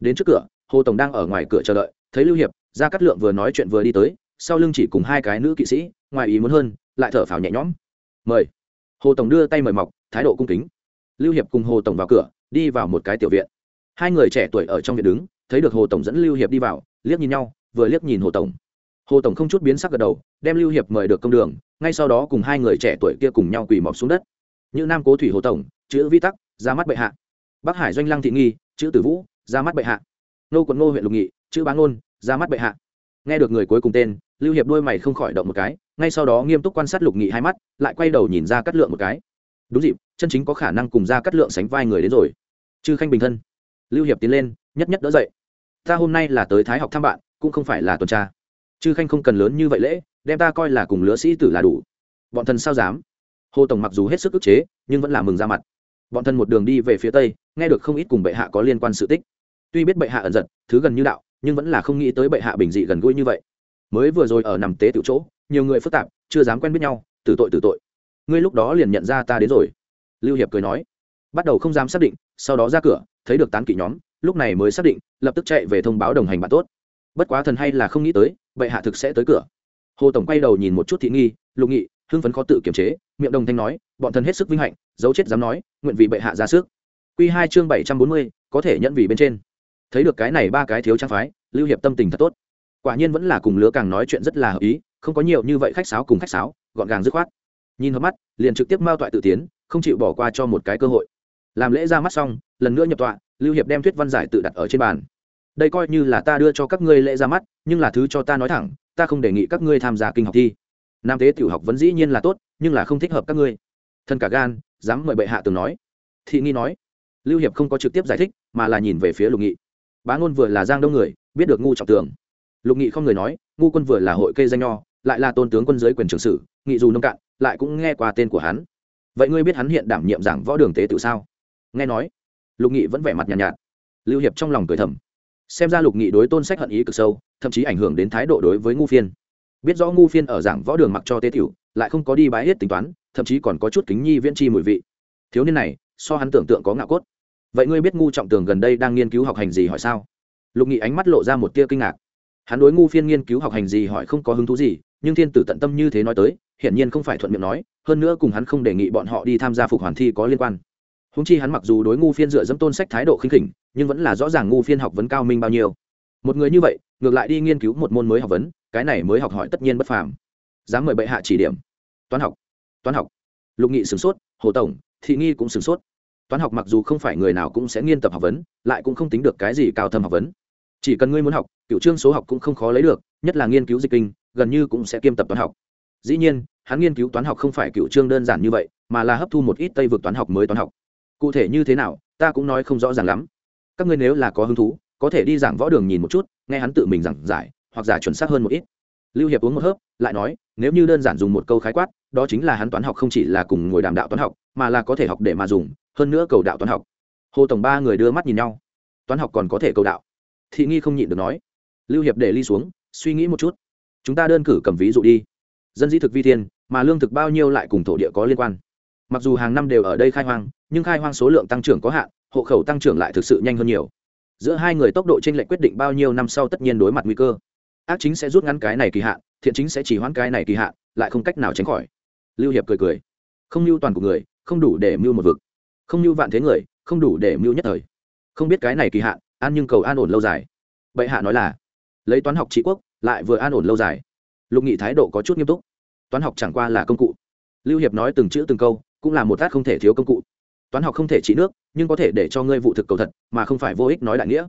Đến trước cửa, hồ tổng đang ở ngoài cửa chờ đợi, thấy lưu hiệp, gia cát lượng vừa nói chuyện vừa đi tới, sau lưng chỉ cùng hai cái nữ kỵ sĩ, ngoài ý muốn hơn, lại thở phào nhẹ nhõm. Mời. Hồ tổng đưa tay mời mọc, thái độ cung kính. Lưu hiệp cùng hồ tổng vào cửa, đi vào một cái tiểu viện. Hai người trẻ tuổi ở trong viện đứng, thấy được hồ tổng dẫn lưu hiệp đi vào, liếc nhìn nhau, vừa liếc nhìn hồ tổng. Hồ tổng không chút biến sắc gật đầu, đem lưu hiệp mời được công đường, ngay sau đó cùng hai người trẻ tuổi kia cùng nhau quỳ mọc xuống đất như nam cố thủy hồ tổng, chữ vi tắc, ra mắt bệ hạ. Bắc hải doanh lăng thị nghi, chữ tử vũ, ra mắt bệ hạ. Nô quận ngô huyện lục nghị, chữ bá ngôn, ra mắt bệ hạ. Nghe được người cuối cùng tên, lưu hiệp đôi mày không khỏi động một cái, ngay sau đó nghiêm túc quan sát lục nghị hai mắt, lại quay đầu nhìn ra cắt lượng một cái. Đúng dịp, chân chính có khả năng cùng ra cắt lượng sánh vai người đến rồi. Chư khanh bình thân. Lưu hiệp tiến lên, nhất nhất đỡ dậy. Ta hôm nay là tới thái học thăm bạn, cũng không phải là tuần tra. Chư khanh không cần lớn như vậy lễ, đem ta coi là cùng lứa sĩ tử là đủ. Bọn thần sao dám? Hồ tổng mặc dù hết sức ức chế, nhưng vẫn là mừng ra mặt. Bọn thân một đường đi về phía tây, nghe được không ít cùng bệ hạ có liên quan sự tích. Tuy biết bệ hạ ẩn giật, thứ gần như đạo, nhưng vẫn là không nghĩ tới bệ hạ bình dị gần gũi như vậy. Mới vừa rồi ở nằm tế tự chỗ, nhiều người phức tạp, chưa dám quen biết nhau, tử tội tử tội. Ngươi lúc đó liền nhận ra ta đến rồi. Lưu hiệp cười nói. Bắt đầu không dám xác định, sau đó ra cửa, thấy được tán kỵ nhóm, lúc này mới xác định, lập tức chạy về thông báo đồng hành bạn tốt. Bất quá thần hay là không nghĩ tới, bệ hạ thực sẽ tới cửa. Hồ tổng quay đầu nhìn một chút thị nghi, lục nghị hưng phấn khó tự kiềm chế, miệng đồng thanh nói, bọn thần hết sức vinh hạnh, dấu chết dám nói, nguyện vì bệ hạ ra sức. Q hai chương bảy trăm bốn mươi, có thể nhận vì bên trên. Thấy được cái này ba cái thiếu trang phái, lưu hiệp tâm tình thật tốt. Quả nhiên vẫn là cùng lứa càng nói chuyện rất là hợp ý, không có nhiều như vậy khách sáo cùng khách sáo, gọn gàng dứt khoát. Nhìn hợp mắt, liền trực tiếp mao toại tự tiến, không chịu bỏ qua cho một cái cơ hội. Làm lễ ra mắt xong, lần nữa nhập tọa, lưu hiệp đem thuyết văn giải tự đặt ở trên bàn. Đây coi như là ta đưa cho các ngươi lễ ra mắt, nhưng là thứ cho ta nói thẳng, ta không đề nghị các ngươi tham gia kinh học thi nam tế tiểu học vẫn dĩ nhiên là tốt nhưng là không thích hợp các ngươi. Thân cả gan dám mời bệ hạ từng nói. Thị nghi nói. Lưu hiệp không có trực tiếp giải thích mà là nhìn về phía lục nghị. Bá ngôn vừa là giang đông người biết được ngu trọng tường. Lục nghị không người nói ngu quân vừa là hội kê danh nho lại là tôn tướng quân giới quyền trường sử nghị dù nông cạn lại cũng nghe qua tên của hắn. Vậy ngươi biết hắn hiện đảm nhiệm giảng võ đường tế tự sao? Nghe nói lục nghị vẫn vẻ mặt nhàn nhạt, nhạt. Lưu hiệp trong lòng cười thầm. Xem ra lục nghị đối tôn sách hận ý cực sâu thậm chí ảnh hưởng đến thái độ đối với ngu phiên biết rõ ngu phiên ở giảng võ đường mặc cho tế tiểu, lại không có đi bái hết tính toán, thậm chí còn có chút kính nhi viễn chi mùi vị. Thiếu niên này, so hắn tưởng tượng có ngạo cốt. Vậy ngươi biết ngu trọng tường gần đây đang nghiên cứu học hành gì hỏi sao? Lục nghị ánh mắt lộ ra một tia kinh ngạc. Hắn đối ngu phiên nghiên cứu học hành gì hỏi không có hứng thú gì, nhưng thiên tử tận tâm như thế nói tới, hiển nhiên không phải thuận miệng nói, hơn nữa cùng hắn không đề nghị bọn họ đi tham gia phục hoàn thi có liên quan. Húng chi hắn mặc dù đối ngu phiên dựa dẫm tôn sách thái độ khinh khỉnh, nhưng vẫn là rõ ràng ngu phiên học vấn cao minh bao nhiêu. Một người như vậy, ngược lại đi nghiên cứu một môn mới học vấn cái này mới học hỏi tất nhiên bất phàm. Dám mời bệ hạ chỉ điểm. Toán học toán học. Lục nghị sửng sốt, hồ tổng, thị nghi cũng sửng sốt. Toán học mặc dù không phải người nào cũng sẽ nghiên tập học vấn, lại cũng không tính được cái gì cao thâm học vấn. Chỉ cần ngươi muốn học, cựu trương số học cũng không khó lấy được, nhất là nghiên cứu dịch kinh, gần như cũng sẽ kiêm tập toán học. Dĩ nhiên, hắn nghiên cứu toán học không phải cựu trương đơn giản như vậy, mà là hấp thu một ít tây vực toán học mới toán học. Cụ thể như thế nào, ta cũng nói không rõ ràng lắm. Các ngươi nếu là có hứng thú, có thể đi giảng võ đường nhìn một chút, nghe hắn tự mình giảng giải hoặc giả chuẩn xác hơn một ít. Lưu hiệp uống một hớp, lại nói, nếu như đơn giản dùng một câu khái quát, đó chính là hắn toán học không chỉ là cùng ngồi đàm đạo toán học, mà là có thể học để mà dùng, hơn nữa cầu đạo toán học. Hồ tổng ba người đưa mắt nhìn nhau. Toán học còn có thể cầu đạo. Thị nghi không nhịn được nói. Lưu hiệp để ly xuống, suy nghĩ một chút. Chúng ta đơn cử cầm ví dụ đi. Dân dĩ thực vi thiên, mà lương thực bao nhiêu lại cùng thổ địa có liên quan. Mặc dù hàng năm đều ở đây khai hoang, nhưng khai hoang số lượng tăng trưởng có hạn, hộ khẩu tăng trưởng lại thực sự nhanh hơn nhiều. Giữa hai người tốc độ t r ê n lệch quyết định bao nhiêu năm sau tất nhiên đối mặt nguy cơ ác chính sẽ rút ngắn cái này kỳ hạn, thiện chính sẽ chỉ hoãn cái này kỳ hạn, lại không cách nào tránh khỏi. Lưu hiệp cười cười. Không mưu toàn của người, không đủ để mưu một vực. Không mưu vạn thế người, không đủ để mưu nhất thời. Không biết cái này kỳ hạn, an nhưng cầu an ổn lâu dài. Bệ hạ nói là, lấy toán học trị quốc, lại vừa an ổn lâu dài. Lục nghị thái độ có chút nghiêm túc. Toán học chẳng qua là công cụ. Lưu hiệp nói từng chữ từng câu, cũng là một tác không thể thiếu công cụ. Toán học không thể trị nước, nhưng có thể để cho ngươi vụ thực cầu thật, mà không phải vô ích nói đại nghĩa.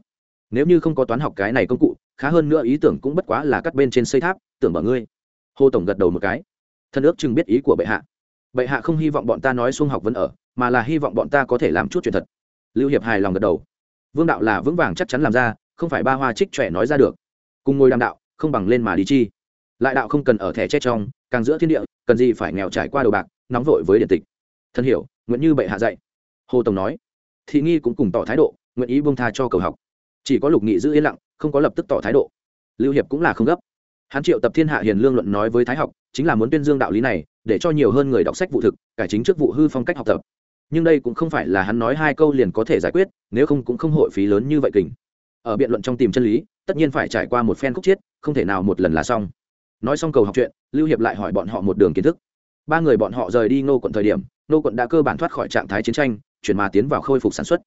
Nếu như không có toán học cái này công cụ khá hơn nữa ý tưởng cũng bất quá là cắt bên trên xây tháp, tưởng bảo ngươi. Hồ tổng gật đầu một cái. Thân ước chừng biết ý của bệ hạ. Bệ hạ không hy vọng bọn ta nói xuông học vẫn ở, mà là hy vọng bọn ta có thể làm chút chuyện thật. Lưu hiệp hài lòng gật đầu. Vương đạo là vững vàng chắc chắn làm ra, không phải ba hoa trích trẻ nói ra được. Cùng ngồi đàm đạo, không bằng lên mà đi chi. Lại đạo không cần ở thẻ chết trong, càng giữa thiên địa, cần gì phải nghèo trải qua đầu bạc, nóng vội với điện tịch. Thân hiểu, nguyện như bệ hạ dạy. Hồ tổng nói. Thị nghi cũng cùng tỏ thái độ, nguyện ý buông tha cho cầu học. Chỉ có lục nghị giữ yên lặng không có lập tức tỏ thái độ. Lưu hiệp cũng là không gấp. Hắn triệu tập thiên hạ hiền lương luận nói với thái học, chính là muốn tuyên dương đạo lý này, để cho nhiều hơn người đọc sách vụ thực, cải chính trước vụ hư phong cách học tập. Nhưng đây cũng không phải là hắn nói hai câu liền có thể giải quyết, nếu không cũng không hội phí lớn như vậy kình. Ở biện luận trong tìm chân lý, tất nhiên phải trải qua một phen khúc chiết, không thể nào một lần là xong. Nói xong cầu học chuyện, lưu hiệp lại hỏi bọn họ một đường kiến thức. Ba người bọn họ rời đi nô quận thời điểm nô quận đã cơ bản thoát khỏi trạng thái chiến tranh, chuyển mà tiến vào khôi phục sản xuất.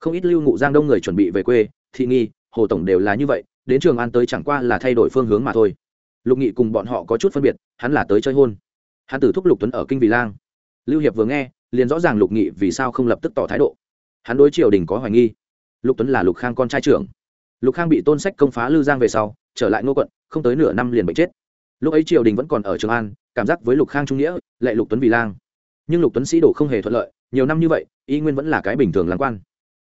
Không ít lưu ngụ giang đông người chuẩn bị về quê, thị nghi hồ tổng đều là như vậy, đến trường an tới chẳng qua là thay đổi phương hướng mà thôi. Lục nghị cùng bọn họ có chút phân biệt, hắn là tới chơi hôn. Hắn tử thúc lục tuấn ở kinh vì lang. Lưu hiệp vừa nghe, liền rõ ràng lục nghị vì sao không lập tức tỏ thái độ. Hắn đối triều đình có hoài nghi. Lục tuấn là lục khang con trai trưởng. Lục khang bị tôn sách công phá lư giang về sau, trở lại ngô quận, không tới nửa năm liền bệnh chết. Lúc ấy triều đình vẫn còn ở trường an, cảm giác với lục khang trung nghĩa lệ lục tuấn vì lang. Nhưng lục tuấn sĩ đồ không hề thuận lợi, nhiều năm như vậy, y nguyên vẫn là cái bình thường lạc quan.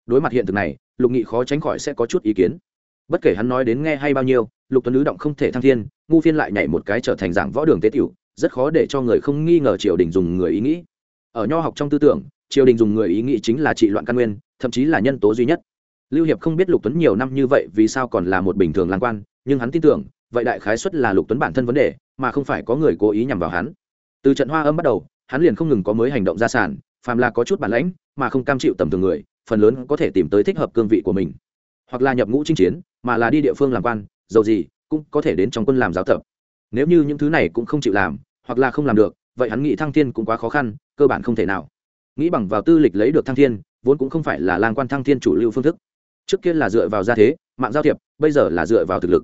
Đối mặt hiện thực này lục nghị khó tránh khỏi sẽ có chút ý kiến. Bất kể hắn nói đến nghe hay bao nhiêu, lục tuấn ứ động không thể thăng thiên, ngu phiên lại nhảy một cái trở thành giảng võ đường tế tiểu, rất khó để cho người không nghi ngờ triều đình dùng người ý nghĩ. Ở nho học trong tư tưởng, triều đình dùng người ý nghĩ chính là trị loạn căn nguyên, thậm chí là nhân tố duy nhất. Lưu hiệp không biết lục tuấn nhiều năm như vậy vì sao còn là một bình thường lạc quan, nhưng hắn tin tưởng, vậy đại khái xuất là lục tuấn bản thân vấn đề, mà không phải có người cố ý nhằm vào hắn. Từ trận hoa âm bắt đầu, hắn liền không ngừng có mới hành động ra sản, phàm là có chút bản lãnh, mà không cam chịu tầm thường người phần lớn có thể tìm tới thích hợp cương vị của mình. Hoặc là nhập ngũ chinh chiến, mà là đi địa phương làm quan, dầu gì, cũng có thể đến trong quân làm giáo tập. Nếu như những thứ này cũng không chịu làm, hoặc là không làm được, vậy hắn nghĩ thăng thiên cũng quá khó khăn, cơ bản không thể nào. Nghĩ bằng vào tư lịch lấy được thăng thiên, vốn cũng không phải là lang quan thăng thiên chủ lưu phương thức. Trước kia là dựa vào gia thế, mạng giao thiệp, bây giờ là dựa vào thực lực.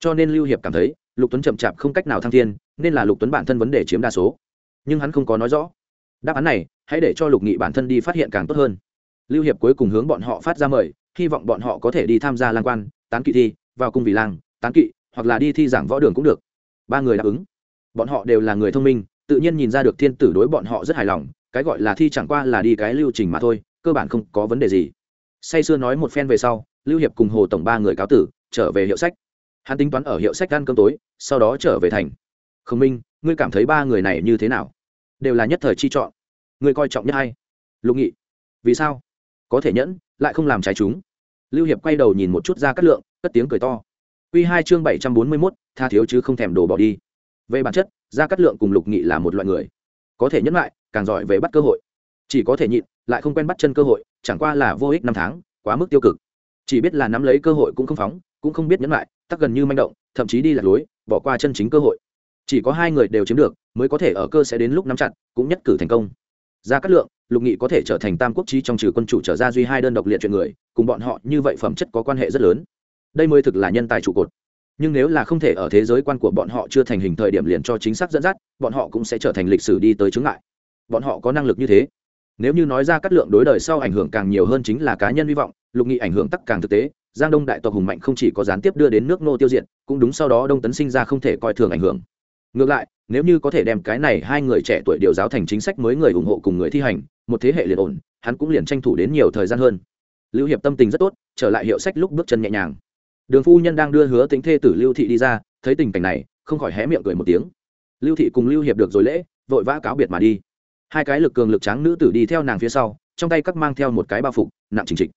Cho nên lưu hiệp cảm thấy, lục tuấn chậm chạp không cách nào thăng thiên, nên là lục tuấn bản thân vấn đề chiếm đa số. Nhưng hắn không có nói rõ. Đáp án này, hãy để cho lục nghị bản thân đi phát hiện càng tốt hơn lưu hiệp cuối cùng hướng bọn họ phát ra mời, hy vọng bọn họ có thể đi tham gia lang quan, tán kỵ thi, vào cung vì lang, tán kỵ, hoặc là đi thi giảng võ đường cũng được. Ba người đáp ứng. Bọn họ đều là người thông minh, tự nhiên nhìn ra được thiên tử đối bọn họ rất hài lòng, cái gọi là thi chẳng qua là đi cái lưu trình mà thôi, cơ bản không có vấn đề gì. Say sưa nói một phen về sau, lưu hiệp cùng hồ tổng ba người cáo tử, trở về hiệu sách. Hắn tính toán ở hiệu sách ăn cơm tối, sau đó trở về thành. Khổng minh, ngươi cảm thấy ba người này như thế nào? Đều là nhất thời chi chọn. Ngươi coi trọng nhất hay lục nghị. Vì sao? Có thể nhẫn, lại không làm trái chúng. Lưu hiệp quay đầu nhìn một chút ra Cát lượng, cất tiếng cười to. Quy hai chương bảy trăm bốn mươi mốt, tha thiếu chứ không thèm đổ bỏ đi. Về bản chất gia cát lượng cùng lục nghị là một loại người. Có thể nhẫn lại, càng giỏi về bắt cơ hội. Chỉ có thể nhịn, lại không quen bắt chân cơ hội, chẳng qua là vô ích năm tháng, quá mức tiêu cực. Chỉ biết là nắm lấy cơ hội cũng không phóng, cũng không biết nhẫn lại, tắc gần như manh động, thậm chí đi lạc lối, bỏ qua chân chính cơ hội. Chỉ có hai người đều chiếm được, mới có thể ở cơ sẽ đến lúc nắm chặt, cũng nhất cử thành công ra cát lượng, lục nghị có thể trở thành tam quốc trí trong trừ quân chủ trở ra duy hai đơn độc liệt chuyện người, cùng bọn họ như vậy phẩm chất có quan hệ rất lớn. Đây mới thực là nhân tài trụ cột. Nhưng nếu là không thể ở thế giới quan của bọn họ chưa thành hình thời điểm liền cho chính xác dẫn dắt, bọn họ cũng sẽ trở thành lịch sử đi tới chứng ngại. Bọn họ có năng lực như thế. Nếu như nói ra cát lượng đối đời sau ảnh hưởng càng nhiều hơn chính là cá nhân hy vọng, lục nghị ảnh hưởng tắc càng thực tế, giang đông đại tộc hùng mạnh không chỉ có gián tiếp đưa đến nước nô tiêu diệt, cũng đúng sau đó đông tấn sinh ra không thể coi thường ảnh hưởng ngược lại, nếu như có thể đem cái này hai người trẻ tuổi điều giáo thành chính sách mới người ủng hộ cùng người thi hành, một thế hệ liền ổn, hắn cũng liền tranh thủ đến nhiều thời gian hơn. Lưu hiệp tâm tình rất tốt, trở lại hiệu sách lúc bước chân nhẹ nhàng. Đường phu nhân đang đưa hứa tính thê tử lưu thị đi ra, thấy tình cảnh này, không khỏi hé miệng cười một tiếng. Lưu thị cùng lưu hiệp được rồi lễ, vội vã cáo biệt mà đi. Hai cái lực cường lực tráng nữ tử đi theo nàng phía sau, trong tay các mang theo một cái bao phục, nặng trình trịch.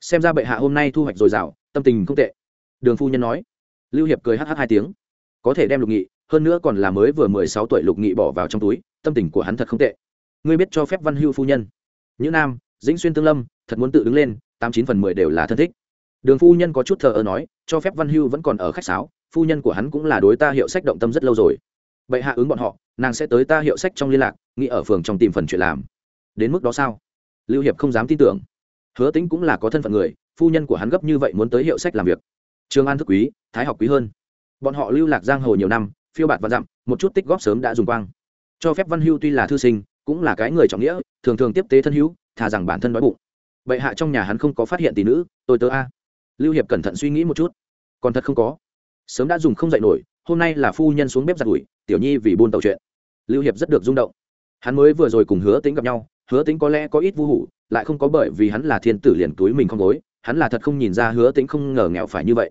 Xem ra bệ hạ hôm nay thu hoạch dồi dào, tâm tình không tệ. Đường phu nhân nói. Lưu hiệp cười hh hai tiếng. Có thể đem lục nghị hơn nữa còn là mới vừa mười sáu tuổi lục nghị bỏ vào trong túi, tâm tình của hắn thật không tệ. Ngươi biết cho phép văn hưu phu nhân. Những nam, dĩnh xuyên tương lâm, thật muốn tự đứng lên, tám chín phần mười đều là thân thích. Đường phu nhân có chút thờ ơ nói, cho phép văn hưu vẫn còn ở khách sáo, phu nhân của hắn cũng là đối ta hiệu sách động tâm rất lâu rồi. Bệ hạ ứng bọn họ, nàng sẽ tới ta hiệu sách trong liên lạc, nghĩ ở phường trong tìm phần chuyện làm. Đến mức đó sao? Lưu hiệp không dám tin tưởng. Hứa tính cũng là có thân phận người, phu nhân của hắn gấp như vậy muốn tới hiệu sách làm việc. Trường an thức quý, thái học quý hơn. Bọn họ lưu lạc giang hồ nhiều năm phiêu bạt và dặm, một chút tích góp sớm đã dùng quang. Cho phép văn hưu tuy là thư sinh, cũng là cái người trọng nghĩa, thường thường tiếp tế thân hữu, thà rằng bản thân đói bụng. Bệ hạ trong nhà hắn không có phát hiện tỷ nữ, tôi tớ a. Lưu hiệp cẩn thận suy nghĩ một chút. Còn thật không có. Sớm đã dùng không dạy nổi, hôm nay là phu nhân xuống bếp giặt ủi, tiểu nhi vì buôn tàu chuyện. Lưu hiệp rất được rung động. Hắn mới vừa rồi cùng hứa tính gặp nhau, hứa tính có lẽ có ít vu hủ, lại không có bởi vì hắn là thiên tử liền túi mình không gối, hắn là thật không nhìn ra hứa tính không ngờ nghèo phải như vậy.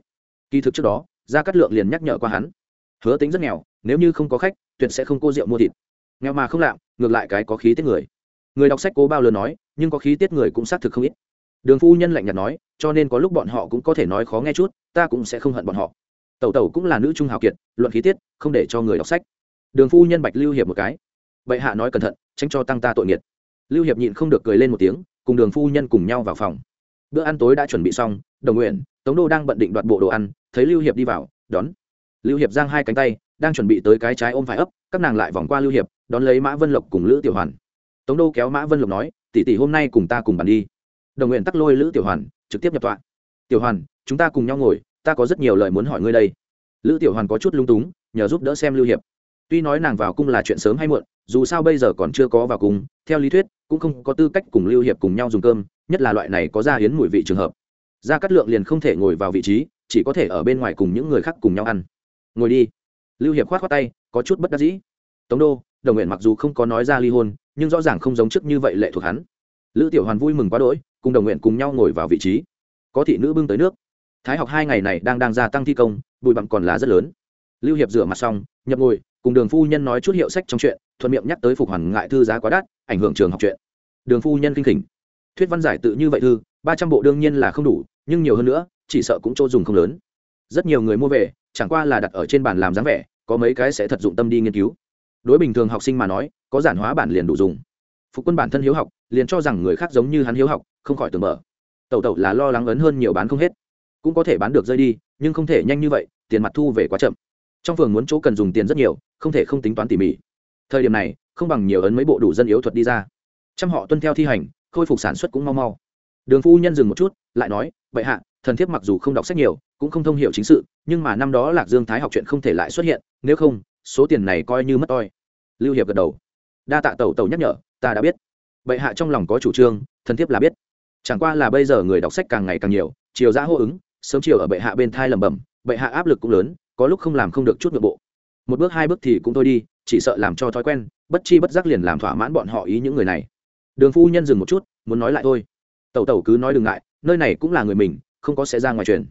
Kỳ thực trước đó, gia cát lượng liền nhắc nhở qua hắn hứa tính rất nghèo, nếu như không có khách, tuyệt sẽ không cô rượu mua thịt. Nghèo mà không lạm, ngược lại cái có khí tiết người. Người đọc sách cố bao lớn nói, nhưng có khí tiết người cũng xác thực không ít. Đường phu nhân lạnh nhạt nói, cho nên có lúc bọn họ cũng có thể nói khó nghe chút, ta cũng sẽ không hận bọn họ. Tẩu tẩu cũng là nữ trung hào kiệt, luận khí tiết, không để cho người đọc sách. Đường phu nhân bạch lưu hiệp một cái. Bệ hạ nói cẩn thận, tránh cho tăng ta tội nghiệt. Lưu hiệp nhịn không được cười lên một tiếng, cùng đường phu nhân cùng nhau vào phòng. Bữa ăn tối đã chuẩn bị xong, đồng nguyện, tống đô đang bận định đoạt bộ đồ ăn, thấy lưu hiệp đi vào, đón lưu hiệp giang hai cánh tay, đang chuẩn bị tới cái trái ôm phải ấp, các nàng lại vòng qua lưu hiệp, đón lấy mã vân lộc cùng lữ tiểu hoàn. Tống đô kéo mã vân lộc nói, tỷ tỷ hôm nay cùng ta cùng bàn đi. Đồng nguyện tắc lôi lữ tiểu hoàn, trực tiếp nhập tọa. Tiểu hoàn, chúng ta cùng nhau ngồi, ta có rất nhiều lời muốn hỏi ngươi đây. Lữ tiểu hoàn có chút lung túng, nhờ giúp đỡ xem lưu hiệp. Tuy nói nàng vào cung là chuyện sớm hay muộn, dù sao bây giờ còn chưa có vào cung, theo lý thuyết, cũng không có tư cách cùng lưu hiệp cùng nhau dùng cơm, nhất là loại này có ra hiến mùi vị trường hợp. Gia cát lượng liền không thể ngồi vào vị trí, chỉ có thể ở bên ngoài cùng những người khác cùng nhau ăn ngồi đi. Lưu hiệp khoát khoát tay, có chút bất đắc dĩ. Tống đô, đồng nguyện mặc dù không có nói ra ly hôn, nhưng rõ ràng không giống trước như vậy lệ thuộc hắn. Lữ tiểu hoàn vui mừng quá đỗi, cùng đồng nguyện cùng nhau ngồi vào vị trí. Có thị nữ bưng tới nước. Thái học hai ngày này đang đang gia tăng thi công, bụi bặm còn là rất lớn. Lưu hiệp rửa mặt xong, nhập ngồi, cùng đường phu nhân nói chút hiệu sách trong chuyện, thuận miệng nhắc tới phục hoàn ngại thư giá quá đắt, ảnh hưởng trường học chuyện. Đường phu nhân kinh khỉnh. Thuyết văn giải tự như vậy thư, ba trăm bộ đương nhiên là không đủ, nhưng nhiều hơn nữa, chỉ sợ cũng chỗ dùng không lớn. Rất nhiều người mua về chẳng qua là đặt ở trên bàn làm dáng vẻ, có mấy cái sẽ thật dụng tâm đi nghiên cứu. Đối bình thường học sinh mà nói, có giản hóa bản liền đủ dùng. Phục quân bản thân hiếu học, liền cho rằng người khác giống như hắn hiếu học, không khỏi tưởng mở. Tẩu tẩu là lo lắng ấn hơn nhiều bán không hết. Cũng có thể bán được rơi đi, nhưng không thể nhanh như vậy, tiền mặt thu về quá chậm. Trong phường muốn chỗ cần dùng tiền rất nhiều, không thể không tính toán tỉ mỉ. Thời điểm này, không bằng nhiều ấn mấy bộ đủ dân yếu thuật đi ra. Trăm họ tuân theo thi hành, khôi phục sản xuất cũng mau mau. Đường phu nhân dừng một chút, lại nói vậy hạ, thần thiếp mặc dù không đọc sách nhiều cũng không thông hiểu chính sự, nhưng mà năm đó lạc dương thái học chuyện không thể lại xuất hiện, nếu không, số tiền này coi như mất toi. Lưu hiệp gật đầu. Đa tạ tẩu tẩu nhắc nhở, ta đã biết. Bệ hạ trong lòng có chủ trương thần thiếp là biết. Chẳng qua là bây giờ người đọc sách càng ngày càng nhiều chiều giã hô ứng, sớm chiều ở bệ hạ bên thai lẩm bẩm, bệ hạ áp lực cũng lớn, có lúc không làm không được chút nội bộ. Một bước hai bước thì cũng thôi đi, chỉ sợ làm cho thói quen, bất chi bất giác liền làm thỏa mãn bọn họ ý những người này. Đường phu nhân dừng một chút, muốn nói lại thôi. Tẩu tẩu cứ nói đừng ngại, nơi này cũng là người mình, không có sẽ ra ngoài truyền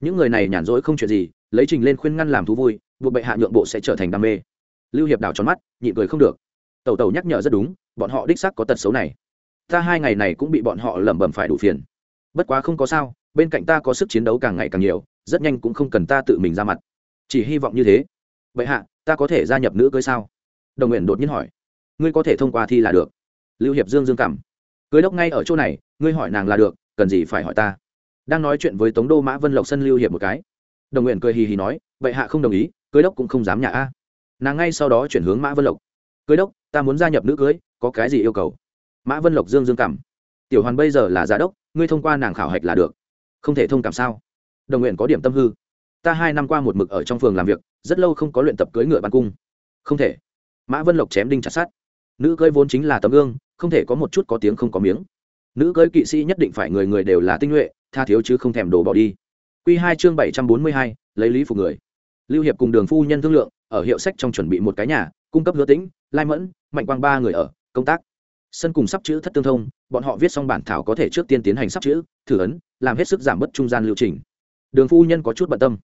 những người này nhàn rỗi không chuyện gì, lấy trình lên khuyên ngăn làm thú vui, buộc bệ hạ nhượng bộ sẽ trở thành đam mê. Lưu hiệp đảo tròn mắt, nhịn cười không được. Tẩu tẩu nhắc nhở rất đúng, bọn họ đích xác có tật xấu này. Ta hai ngày này cũng bị bọn họ lẩm bẩm phải đủ phiền. Bất quá không có sao, bên cạnh ta có sức chiến đấu càng ngày càng nhiều, rất nhanh cũng không cần ta tự mình ra mặt. Chỉ hy vọng như thế. Vậy hạ, ta có thể gia nhập nữ cưới sao? Đồng nguyện đột nhiên hỏi. Ngươi có thể thông qua thi là được. Lưu hiệp dương dương cảm. Cưới đốc ngay ở chỗ này, ngươi hỏi nàng là được, cần gì phải hỏi ta? Đang nói chuyện với tống đô mã vân lộc sân lưu hiệp một cái. Đồng nguyện cười hì hì nói, vậy hạ không đồng ý, cưới đốc cũng không dám nhà a. Nàng ngay sau đó chuyển hướng mã vân lộc. Cưới đốc, ta muốn gia nhập nữ cưới, có cái gì yêu cầu? Mã vân lộc dương dương cảm. Tiểu hoàn bây giờ là giá đốc, ngươi thông qua nàng khảo hạch là được. Không thể thông cảm sao? Đồng nguyện có điểm tâm hư. Ta hai năm qua một mực ở trong phường làm việc, rất lâu không có luyện tập cưới ngựa ban cung. Không thể. Mã vân lộc chém đinh chặt sát nữ cưới vốn chính là tấm gương, không thể có một chút có tiếng không có miếng. Nữ cưới kỵ sĩ nhất định phải người người đều là tinh nhuệ tha thiếu chứ không thèm đổ bỏ đi. Quy hai chương bảy trăm bốn mươi hai, lấy lý phục người. Lưu hiệp cùng đường phu nhân thương lượng, ở hiệu sách trong chuẩn bị một cái nhà, cung cấp hứa tĩnh, lai mẫn, mạnh quang ba người ở, công tác. Sân cùng sắp chữ thất tương thông, bọn họ viết xong bản thảo có thể trước tiên tiến hành sắp chữ, thử ấn, làm hết sức giảm bớt trung gian lưu trình. Đường phu nhân có chút bận tâm.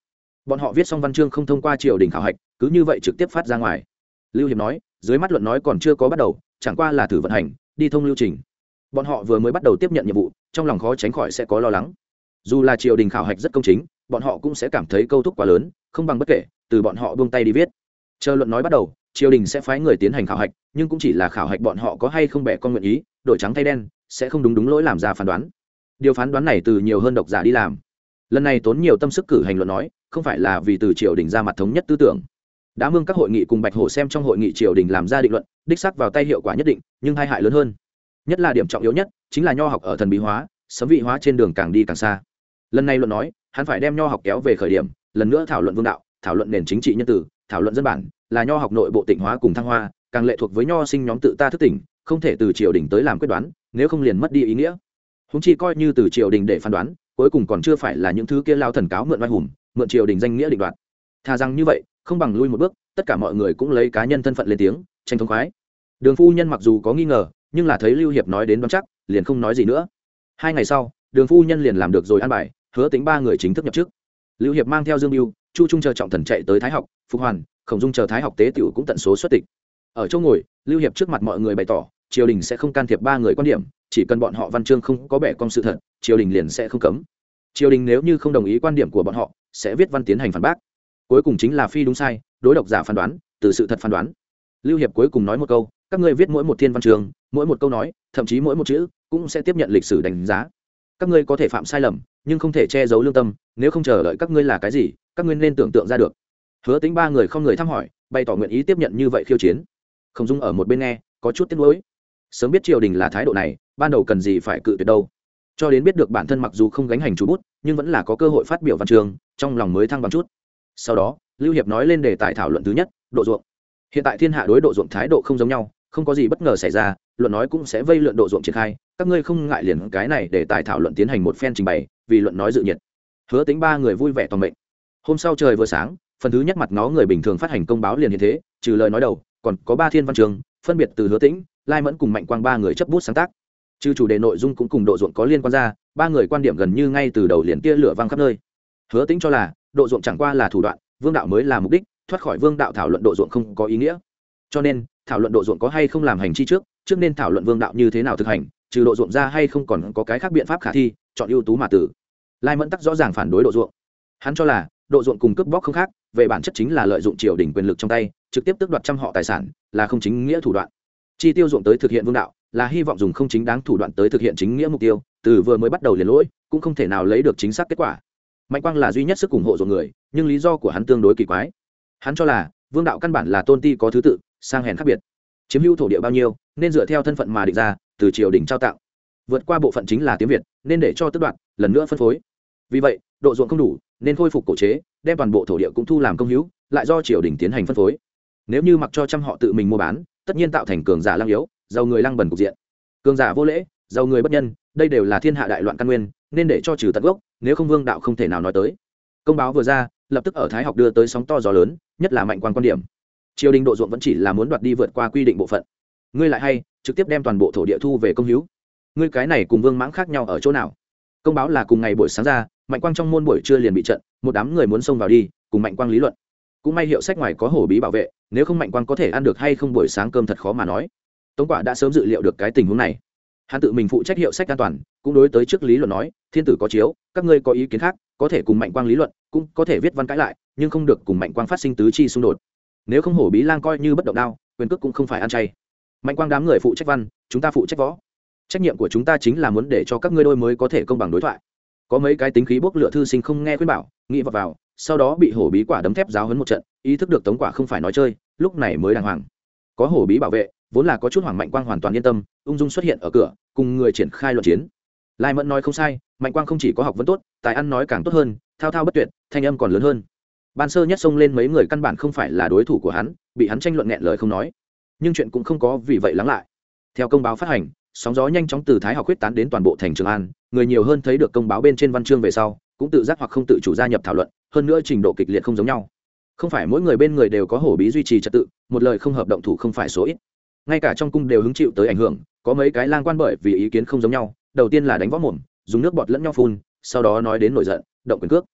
Bọn họ viết xong văn chương không thông qua triều đình khảo hạch, cứ như vậy trực tiếp phát ra ngoài. Lưu hiệp nói, dưới mắt luận nói còn chưa có bắt đầu, chẳng qua là thử vận hành, đi thông lưu trình. Bọn họ vừa mới bắt đầu tiếp nhận nhiệm vụ trong lòng khó tránh khỏi sẽ có lo lắng. Dù là triều đình khảo hạch rất công chính, bọn họ cũng sẽ cảm thấy câu thúc quá lớn, không bằng bất kể, từ bọn họ buông tay đi viết. Chờ luận nói bắt đầu, triều đình sẽ phái người tiến hành khảo hạch, nhưng cũng chỉ là khảo hạch bọn họ có hay không bẻ con nguyện ý, đổi trắng thay đen, sẽ không đúng đúng lỗi làm ra phán đoán. Điều phán đoán này từ nhiều hơn độc giả đi làm. Lần này tốn nhiều tâm sức cử hành luận nói, không phải là vì từ triều đình ra mặt thống nhất tư tưởng. Đã mương các hội nghị cùng bạch hổ xem trong hội nghị triều đình làm ra định luận, đích sắc vào tay hiệu quả nhất định, nhưng hai hại lớn hơn nhất là điểm trọng yếu nhất chính là nho học ở thần bí hóa, sấm vị hóa trên đường càng đi càng xa. Lần này luận nói, hắn phải đem nho học kéo về khởi điểm, lần nữa thảo luận vương đạo, thảo luận nền chính trị nhân tử, thảo luận dân bản, là nho học nội bộ tịnh hóa cùng thăng hoa, càng lệ thuộc với nho sinh nhóm tự ta thức tỉnh, không thể từ triều đình tới làm quyết đoán, nếu không liền mất đi ý nghĩa. Húng chi coi như từ triều đình để phán đoán, cuối cùng còn chưa phải là những thứ kia lao thần cáo mượn oai hùng, mượn triều đình danh nghĩa định đoạt. Thà rằng như vậy, không bằng lui một bước, tất cả mọi người cũng lấy cá nhân thân phận lên tiếng, tranh thông khoái. Đường phu nhân mặc dù có nghi ngờ nhưng là thấy lưu hiệp nói đến đoán chắc, liền không nói gì nữa. Hai ngày sau, đường phu nhân liền làm được rồi an bài, hứa tính ba người chính thức nhập chức. Lưu hiệp mang theo dương mưu chu trung chờ trọng thần chạy tới thái học, phục hoàn, khổng dung chờ thái học tế tiểu cũng tận số xuất tịch. Ở chỗ ngồi, lưu hiệp trước mặt mọi người bày tỏ, triều đình sẽ không can thiệp ba người quan điểm, chỉ cần bọn họ văn chương không có bẻ con sự thật, triều đình liền sẽ không cấm. Triều đình nếu như không đồng ý quan điểm của bọn họ, sẽ viết văn tiến hành phản bác. Cuối cùng chính là phi đúng sai, đối độc giả phán đoán, từ sự thật phán đoán. Lưu hiệp cuối cùng nói một câu các ngươi viết mỗi một thiên văn trường, mỗi một câu nói, thậm chí mỗi một chữ, cũng sẽ tiếp nhận lịch sử đánh giá. Các ngươi có thể phạm sai lầm, nhưng không thể che giấu lương tâm, nếu không chờ đợi các ngươi là cái gì, các ngươi nên tưởng tượng ra được. Hứa tính ba người không người thăm hỏi, bày tỏ nguyện ý tiếp nhận như vậy khiêu chiến. Không dung ở một bên nghe, có chút tiếc nuối. Sớm biết triều đình là thái độ này, ban đầu cần gì phải cự tuyệt đâu. Cho đến biết được bản thân mặc dù không gánh hành chú bút, nhưng vẫn là có cơ hội phát biểu văn trường, trong lòng mới thăng bằng chút. Sau đó, lưu hiệp nói lên đề tài thảo luận thứ nhất, độ ruộng. Hiện tại thiên hạ đối độ ruộng thái độ không giống nhau không có gì bất ngờ xảy ra, luận nói cũng sẽ vây luận độ ruộng triển khai, các ngươi không ngại liền cái này để tài thảo luận tiến hành một phen trình bày, vì luận nói dự nhiệt. Hứa tính ba người vui vẻ toàn mệnh. Hôm sau trời vừa sáng, phần thứ nhất mặt ngó người bình thường phát hành công báo liền như thế, trừ lời nói đầu, còn có ba thiên văn trường, phân biệt từ hứa tĩnh, lai mẫn cùng mạnh quang ba người chấp bút sáng tác. Trừ chủ đề nội dung cũng cùng độ ruộng có liên quan ra, ba người quan điểm gần như ngay từ đầu liền tia lửa văng khắp nơi. Hứa tĩnh cho là, độ ruộng chẳng qua là thủ đoạn, vương đạo mới là mục đích, thoát khỏi vương đạo thảo luận độ ruộng không có ý nghĩa. Cho nên thảo luận độ ruộng có hay không làm hành chi trước trước nên thảo luận vương đạo như thế nào thực hành, trừ độ ruộng ra hay không còn có cái khác biện pháp khả thi, chọn ưu tú mà tử. Lai mẫn tắc rõ ràng phản đối độ ruộng. Hắn cho là, độ ruộng cùng cướp bóc không khác, về bản chất chính là lợi dụng triều đình quyền lực trong tay, trực tiếp tước đoạt trăm họ tài sản, là không chính nghĩa thủ đoạn. Chi tiêu ruộng tới thực hiện vương đạo, là hy vọng dùng không chính đáng thủ đoạn tới thực hiện chính nghĩa mục tiêu, từ vừa mới bắt đầu liền lỗi, cũng không thể nào lấy được chính xác kết quả. Mạnh quang là duy nhất sức ủng hộ ruộng người, nhưng lý do của hắn tương đối kỳ quái. Hắn cho là, vương đạo căn bản là tôn ti có thứ tự sang hèn khác biệt. Chiếm hữu thổ địa bao nhiêu, nên dựa theo thân phận mà định ra, từ triều đình trao tặng. Vượt qua bộ phận chính là tiếng việt, nên để cho tất đoạn lần nữa phân phối. Vì vậy, độ ruộng không đủ, nên khôi phục cổ chế, đem toàn bộ thổ địa cũng thu làm công hữu, lại do triều đình tiến hành phân phối. Nếu như mặc cho trăm họ tự mình mua bán, tất nhiên tạo thành cường giả lăng yếu, giàu người lăng bẩn cục diện. Cường giả vô lễ, giàu người bất nhân, đây đều là thiên hạ đại loạn căn nguyên, nên để cho trừ tận gốc, nếu không vương đạo không thể nào nói tới. Công báo vừa ra, lập tức ở thái học đưa tới sóng to gió lớn, nhất là mạnh quan quan điểm triều đình độ ruộng vẫn chỉ là muốn đoạt đi vượt qua quy định bộ phận. Ngươi lại hay, trực tiếp đem toàn bộ thổ địa thu về công hữu. Ngươi cái này cùng vương mãng khác nhau ở chỗ nào? Công báo là cùng ngày buổi sáng ra, mạnh quang trong môn buổi trưa liền bị trận, một đám người muốn xông vào đi, cùng mạnh quang lý luận. Cũng may hiệu sách ngoài có hổ bí bảo vệ, nếu không mạnh quang có thể ăn được hay không buổi sáng cơm thật khó mà nói. Tống quả đã sớm dự liệu được cái tình huống này. Hắn tự mình phụ trách hiệu sách an toàn, cũng đối tới trước lý luận nói, thiên tử có chiếu, các ngươi có ý kiến khác, có thể cùng mạnh quang lý luận, cũng có thể viết văn cãi lại, nhưng không được cùng mạnh quang phát sinh tứ chi xung đột nếu không hổ bí lang coi như bất động đao, quyền cước cũng không phải ăn chay. Mạnh quang đám người phụ trách văn, chúng ta phụ trách võ. Trách nhiệm của chúng ta chính là muốn để cho các ngươi đôi mới có thể công bằng đối thoại. Có mấy cái tính khí bốc lửa thư sinh không nghe khuyên bảo, nghĩ vào vào, sau đó bị hổ bí quả đấm thép giáo hấn một trận, ý thức được tống quả không phải nói chơi, lúc này mới đàng hoàng. Có hổ bí bảo vệ, vốn là có chút hoàng mạnh quang hoàn toàn yên tâm, ung dung xuất hiện ở cửa, cùng người triển khai luận chiến. Lai mẫn nói không sai, mạnh quang không chỉ có học vấn tốt, tài ăn nói càng tốt hơn, thao thao bất tuyệt, thanh âm còn lớn hơn ban sơ nhất xông lên mấy người căn bản không phải là đối thủ của hắn, bị hắn tranh luận nghẹn lời không nói. Nhưng chuyện cũng không có vì vậy lắng lại. Theo công báo phát hành, sóng gió nhanh chóng từ thái học quyết tán đến toàn bộ thành trường an, người nhiều hơn thấy được công báo bên trên văn chương về sau, cũng tự giác hoặc không tự chủ gia nhập thảo luận, hơn nữa trình độ kịch liệt không giống nhau. Không phải mỗi người bên người đều có hổ bí duy trì trật tự, một lời không hợp động thủ không phải số ít. Ngay cả trong cung đều hứng chịu tới ảnh hưởng, có mấy cái lang quan bởi vì ý kiến không giống nhau, đầu tiên là đánh võ mồm, dùng nước bọt lẫn nhau phun, sau đó nói đến nổi giận, động quyền cước.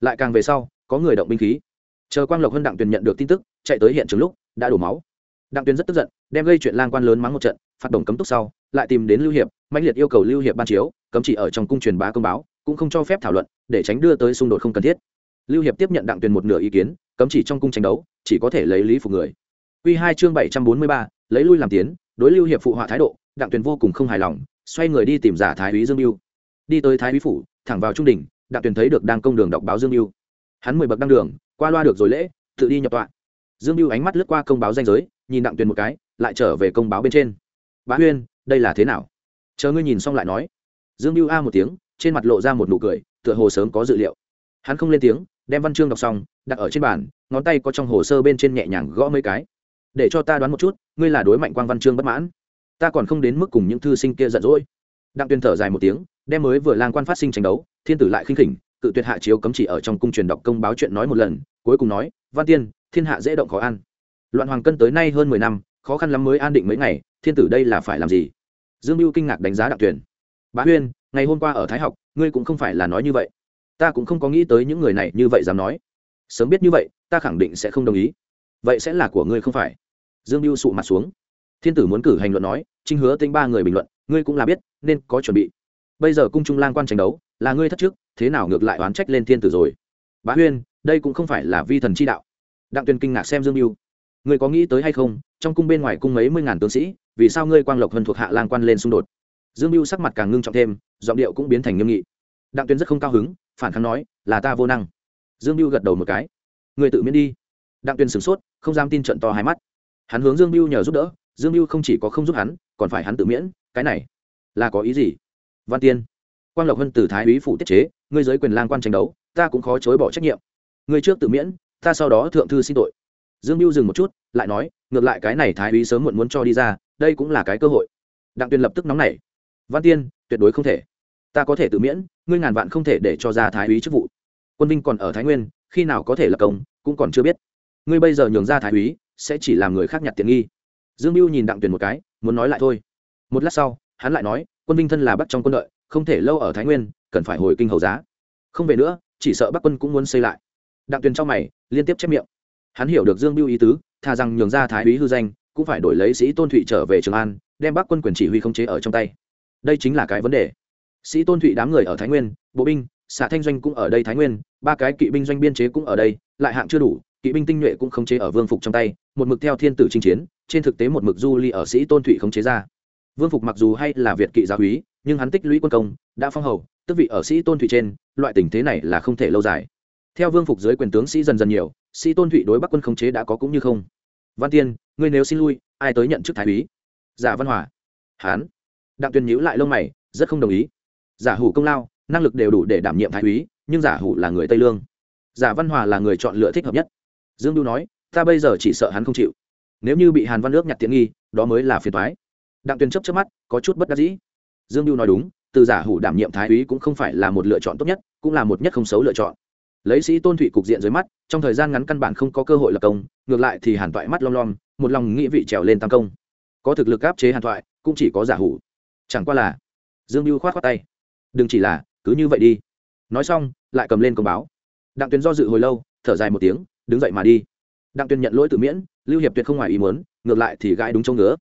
Lại càng về sau có người động binh khí. Chờ quang lộc hân đặng tuyền nhận được tin tức, chạy tới hiện trường lúc, đã đổ máu. Đặng tuyền rất tức giận, đem gây chuyện lang quan lớn mắng một trận phạt đồng cấm túc sau, lại tìm đến lưu hiệp mạnh liệt yêu cầu lưu hiệp ban chiếu, cấm chỉ ở trong cung truyền bá công báo, cũng không cho phép thảo luận, để tránh đưa tới xung đột không cần thiết. Lưu hiệp tiếp nhận đặng tuyền một nửa ý kiến, cấm chỉ trong cung tranh đấu, chỉ có thể lấy lý phục người. Quy hai chương bảy trăm bốn mươi ba, lấy lui làm tiến, đối lưu hiệp phụ họa thái độ, đặng tuyền vô cùng không hài lòng, xoay người đi tìm giả thái úy dương mưu. Đi tới thái úy phủ, thẳng vào trung đình, đặng tuyền thấy được đang công đường đọc báo dương mưu hắn mười bậc đăng đường, qua loa được rồi lễ, tự đi nhập tọa. Dương mưu ánh mắt lướt qua công báo danh giới, nhìn đặng tuyền một cái, lại trở về công báo bên trên. Bá huyên, đây là thế nào? Chờ ngươi nhìn xong lại nói. Dương mưu a một tiếng, trên mặt lộ ra một nụ cười, tựa hồ sớm có dự liệu. Hắn không lên tiếng, đem văn chương đọc xong, đặt ở trên bàn, ngón tay có trong hồ sơ bên trên nhẹ nhàng gõ mấy cái. Để cho ta đoán một chút, ngươi là đối mạnh quang văn chương bất mãn. Ta còn không đến mức cùng những thư sinh kia giận dỗi. Đặng tuyên thở dài một tiếng, đem mới vừa lang quan phát sinh tranh đấu, thiên tử lại khinh khỉnh cự tuyệt hạ chiếu cấm chỉ ở trong cung truyền đọc công báo chuyện nói một lần, cuối cùng nói, văn tiên, thiên hạ dễ động khó ăn loạn hoàng cân tới nay hơn mười năm, khó khăn lắm mới an định mấy ngày, thiên tử đây là phải làm gì? Dương mưu kinh ngạc đánh giá đặng tuyển. Bá huyên, ngày hôm qua ở thái học, ngươi cũng không phải là nói như vậy. Ta cũng không có nghĩ tới những người này như vậy dám nói. Sớm biết như vậy, ta khẳng định sẽ không đồng ý. Vậy sẽ là của ngươi không phải. Dương mưu sụ mặt xuống. Thiên tử muốn cử hành luận nói, trinh hứa tính ba người bình luận, ngươi cũng là biết, nên có chuẩn bị. Bây giờ cung trung lang quan tranh đấu là ngươi thất trước, thế nào ngược lại oán trách lên thiên tử rồi? Bá huyên, đây cũng không phải là vi thần chi đạo. Đặng tuyền kinh ngạc xem dương mưu ngươi có nghĩ tới hay không? Trong cung bên ngoài cung mấy mươi ngàn tướng sĩ, vì sao ngươi quang lộc hơn thuộc hạ lang quan lên xung đột? Dương mưu sắc mặt càng ngưng trọng thêm, giọng điệu cũng biến thành nghiêm nghị. Đặng tuyền rất không cao hứng, phản kháng nói, là ta vô năng. Dương mưu gật đầu một cái. Ngươi tự miễn đi. Đặng tuyền sửng sốt, không dám tin trận to hai mắt. Hắn hướng dương mưu nhờ giúp đỡ, dương mưu không chỉ có không giúp hắn, còn phải hắn tự miễn, cái này là có ý gì? Văn tiên quang lộc hân từ thái úy phụ tiết chế, ngươi giới quyền lang quan tranh đấu, ta cũng khó chối bỏ trách nhiệm. Ngươi trước tự miễn, ta sau đó thượng thư xin tội. Dương mưu dừng một chút, lại nói, ngược lại cái này thái úy sớm muộn muốn cho đi ra, đây cũng là cái cơ hội. Đặng tuyền lập tức nóng nảy. Văn tiên, tuyệt đối không thể. Ta có thể tự miễn, ngươi ngàn vạn không thể để cho ra thái úy chức vụ. Quân vinh còn ở thái nguyên, khi nào có thể lập công, cũng còn chưa biết. Ngươi bây giờ nhường ra thái úy, sẽ chỉ làm người khác nhặt tiện nghi. Dương mưu nhìn đặng tuyền một cái, muốn nói lại thôi. Một lát sau, hắn lại nói, quân vinh thân là bắt trong quân đội không thể lâu ở thái nguyên, cần phải hồi kinh hầu giá. Không về nữa, chỉ sợ bắc quân cũng muốn xây lại. Đặng tuyền trong mày, liên tiếp chép miệng. Hắn hiểu được dương Biêu ý tứ thà rằng nhường ra thái úy hư danh, cũng phải đổi lấy sĩ tôn thụy trở về trường an, đem bắc quân quyền chỉ huy không chế ở trong tay. Đây chính là cái vấn đề. Sĩ tôn thụy đám người ở thái nguyên, bộ binh, xạ thanh doanh cũng ở đây thái nguyên, ba cái kỵ binh doanh biên chế cũng ở đây, lại hạng chưa đủ, kỵ binh tinh nhuệ cũng không chế ở vương phục trong tay, một mực theo thiên tử chinh chiến, trên thực tế một mực du ly ở sĩ tôn thụy không chế ra. Vương phục mặc dù hay là việt kỵ gia quý nhưng hắn tích lũy quân công, đã phong hầu tức vị ở sĩ tôn thụy trên, loại tình thế này là không thể lâu dài. Theo vương phục dưới quyền tướng sĩ dần dần nhiều, sĩ tôn thụy đối bắc quân khống chế đã có cũng như không. Văn tiên, ngươi nếu xin lui, ai tới nhận chức thái úy? Giả văn hòa. Hán. Đặng tuyên nhíu lại lông mày, rất không đồng ý. Giả hủ công lao, năng lực đều đủ để đảm nhiệm thái úy, nhưng giả hủ là người tây lương. Giả văn hòa là người chọn lựa thích hợp nhất. Dương đu nói, ta bây giờ chỉ sợ hắn không chịu. Nếu như bị hàn văn ước nhặt tiện nghi, đó mới là phiền thoái đặng tuyên chấp chấp mắt, có chút bất đắc dĩ dương Du nói đúng, từ giả hủ đảm nhiệm thái úy cũng không phải là một lựa chọn tốt nhất, cũng là một nhất không xấu lựa chọn. Lấy sĩ tôn thụy cục diện dưới mắt, trong thời gian ngắn căn bản không có cơ hội lập công, ngược lại thì hàn toại mắt lom lom, một lòng nghĩ vị trèo lên tam công. Có thực lực áp chế hàn toại, cũng chỉ có giả hủ. Chẳng qua là, dương mưu khoát khoát tay. Đừng chỉ là, cứ như vậy đi. Nói xong, lại cầm lên công báo. Đặng tuyền do dự hồi lâu, thở dài một tiếng, đứng dậy mà đi. Đặng tuyền nhận lỗi tự miễn, lưu hiệp tuyệt không ngoài ý muốn, ngược lại thì gãi đúng chỗ ngứa.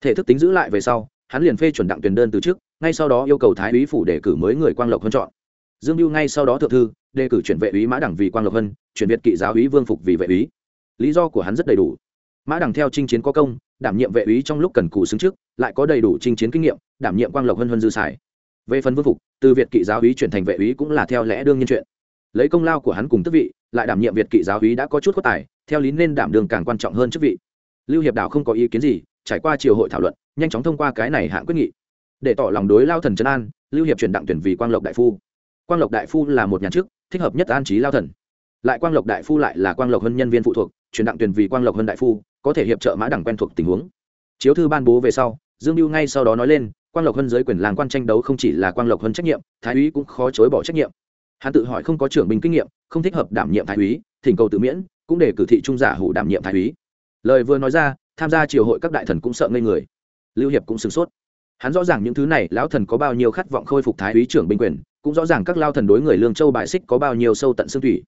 Thể thức tính giữ lại về sau hắn liền phê chuẩn đặng tuyền đơn từ trước, ngay sau đó yêu cầu thái úy phủ đề cử mới người quang lộc hơn chọn. Dương mưu ngay sau đó thượng thư, đề cử chuyển vệ úy mã đẳng vì quang lộc hơn chuyển việt kỵ giáo úy vương phục vì vệ úy. Lý do của hắn rất đầy đủ. Mã đẳng theo chinh chiến có công, đảm nhiệm vệ úy trong lúc cần cù xứng trước, lại có đầy đủ chinh chiến kinh nghiệm, đảm nhiệm quang lộc hơn hơn dư xài. Về phần vương phục, từ việt kỵ giáo úy chuyển thành vệ úy cũng là theo lẽ đương nhiên chuyện. Lấy công lao của hắn cùng tước vị, lại đảm nhiệm việt kỵ giáo úy đã có chút có tài, theo lý nên đảm đường càng quan trọng hơn chức vị. Lưu hiệp đảo không có ý kiến gì, trải qua triều hội thảo luận nhanh chóng thông qua cái này hạng quyết nghị, để tỏ lòng đối lao thần trấn an, lưu hiệp chuyển đặng tuyển vì quang lộc đại phu. Quang lộc đại phu là một nhà chức, thích hợp nhất an trí lao thần. Lại quang lộc đại phu lại là quang lộc hơn nhân viên phụ thuộc, chuyển đặng tuyển vì quang lộc hơn đại phu, có thể hiệp trợ mã đẳng quen thuộc tình huống. Chiếu thư ban bố về sau, dương mưu ngay sau đó nói lên, quang lộc hơn giới quyền làng quan tranh đấu không chỉ là quang lộc hơn trách nhiệm, thái úy cũng khó chối bỏ trách nhiệm. Hắn tự hỏi không có trưởng binh kinh nghiệm, không thích hợp đảm nhiệm thái úy, thỉnh cầu tự miễn, cũng để cử thị trung giả hủ đảm nhiệm thái úy. Lời vừa nói ra, tham gia triều hội các đại thần cũng sợ ngây người lưu hiệp cũng sửng sốt. Hắn rõ ràng những thứ này, lão thần có bao nhiêu khát vọng khôi phục thái úy trưởng binh quyền, cũng rõ ràng các lao thần đối người lương châu bại xích có bao nhiêu sâu tận xương thủy.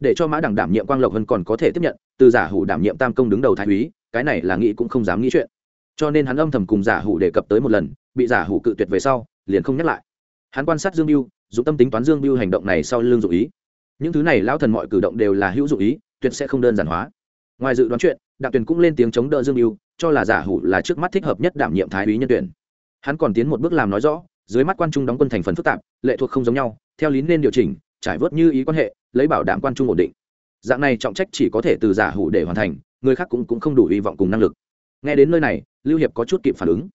Để cho mã đẳng đảm nhiệm quang lộc hơn còn có thể tiếp nhận, từ giả hủ đảm nhiệm tam công đứng đầu thái úy, cái này là nghĩ cũng không dám nghĩ chuyện. Cho nên hắn âm thầm cùng giả hủ đề cập tới một lần, bị giả hủ cự tuyệt về sau, liền không nhắc lại. Hắn quan sát dương biêu, dụng tâm tính toán dương biêu hành động này sau lương dụng ý. Những thứ này, lão thần mọi cử động đều là hữu dụng ý, tuyệt sẽ không đơn giản hóa. Ngoài dự đoán chuyện đặng tuyền cũng lên tiếng chống đỡ dương mưu cho là giả hủ là trước mắt thích hợp nhất đảm nhiệm thái úy nhân tuyển. Hắn còn tiến một bước làm nói rõ dưới mắt quan trung đóng quân thành phần phức tạp lệ thuộc không giống nhau theo lý nên điều chỉnh trải vớt như ý quan hệ lấy bảo đảm quan trung ổn định. Dạng này trọng trách chỉ có thể từ giả hủ để hoàn thành người khác cũng, cũng không đủ hy vọng cùng năng lực. Nghe đến nơi này lưu hiệp có chút kịp phản ứng.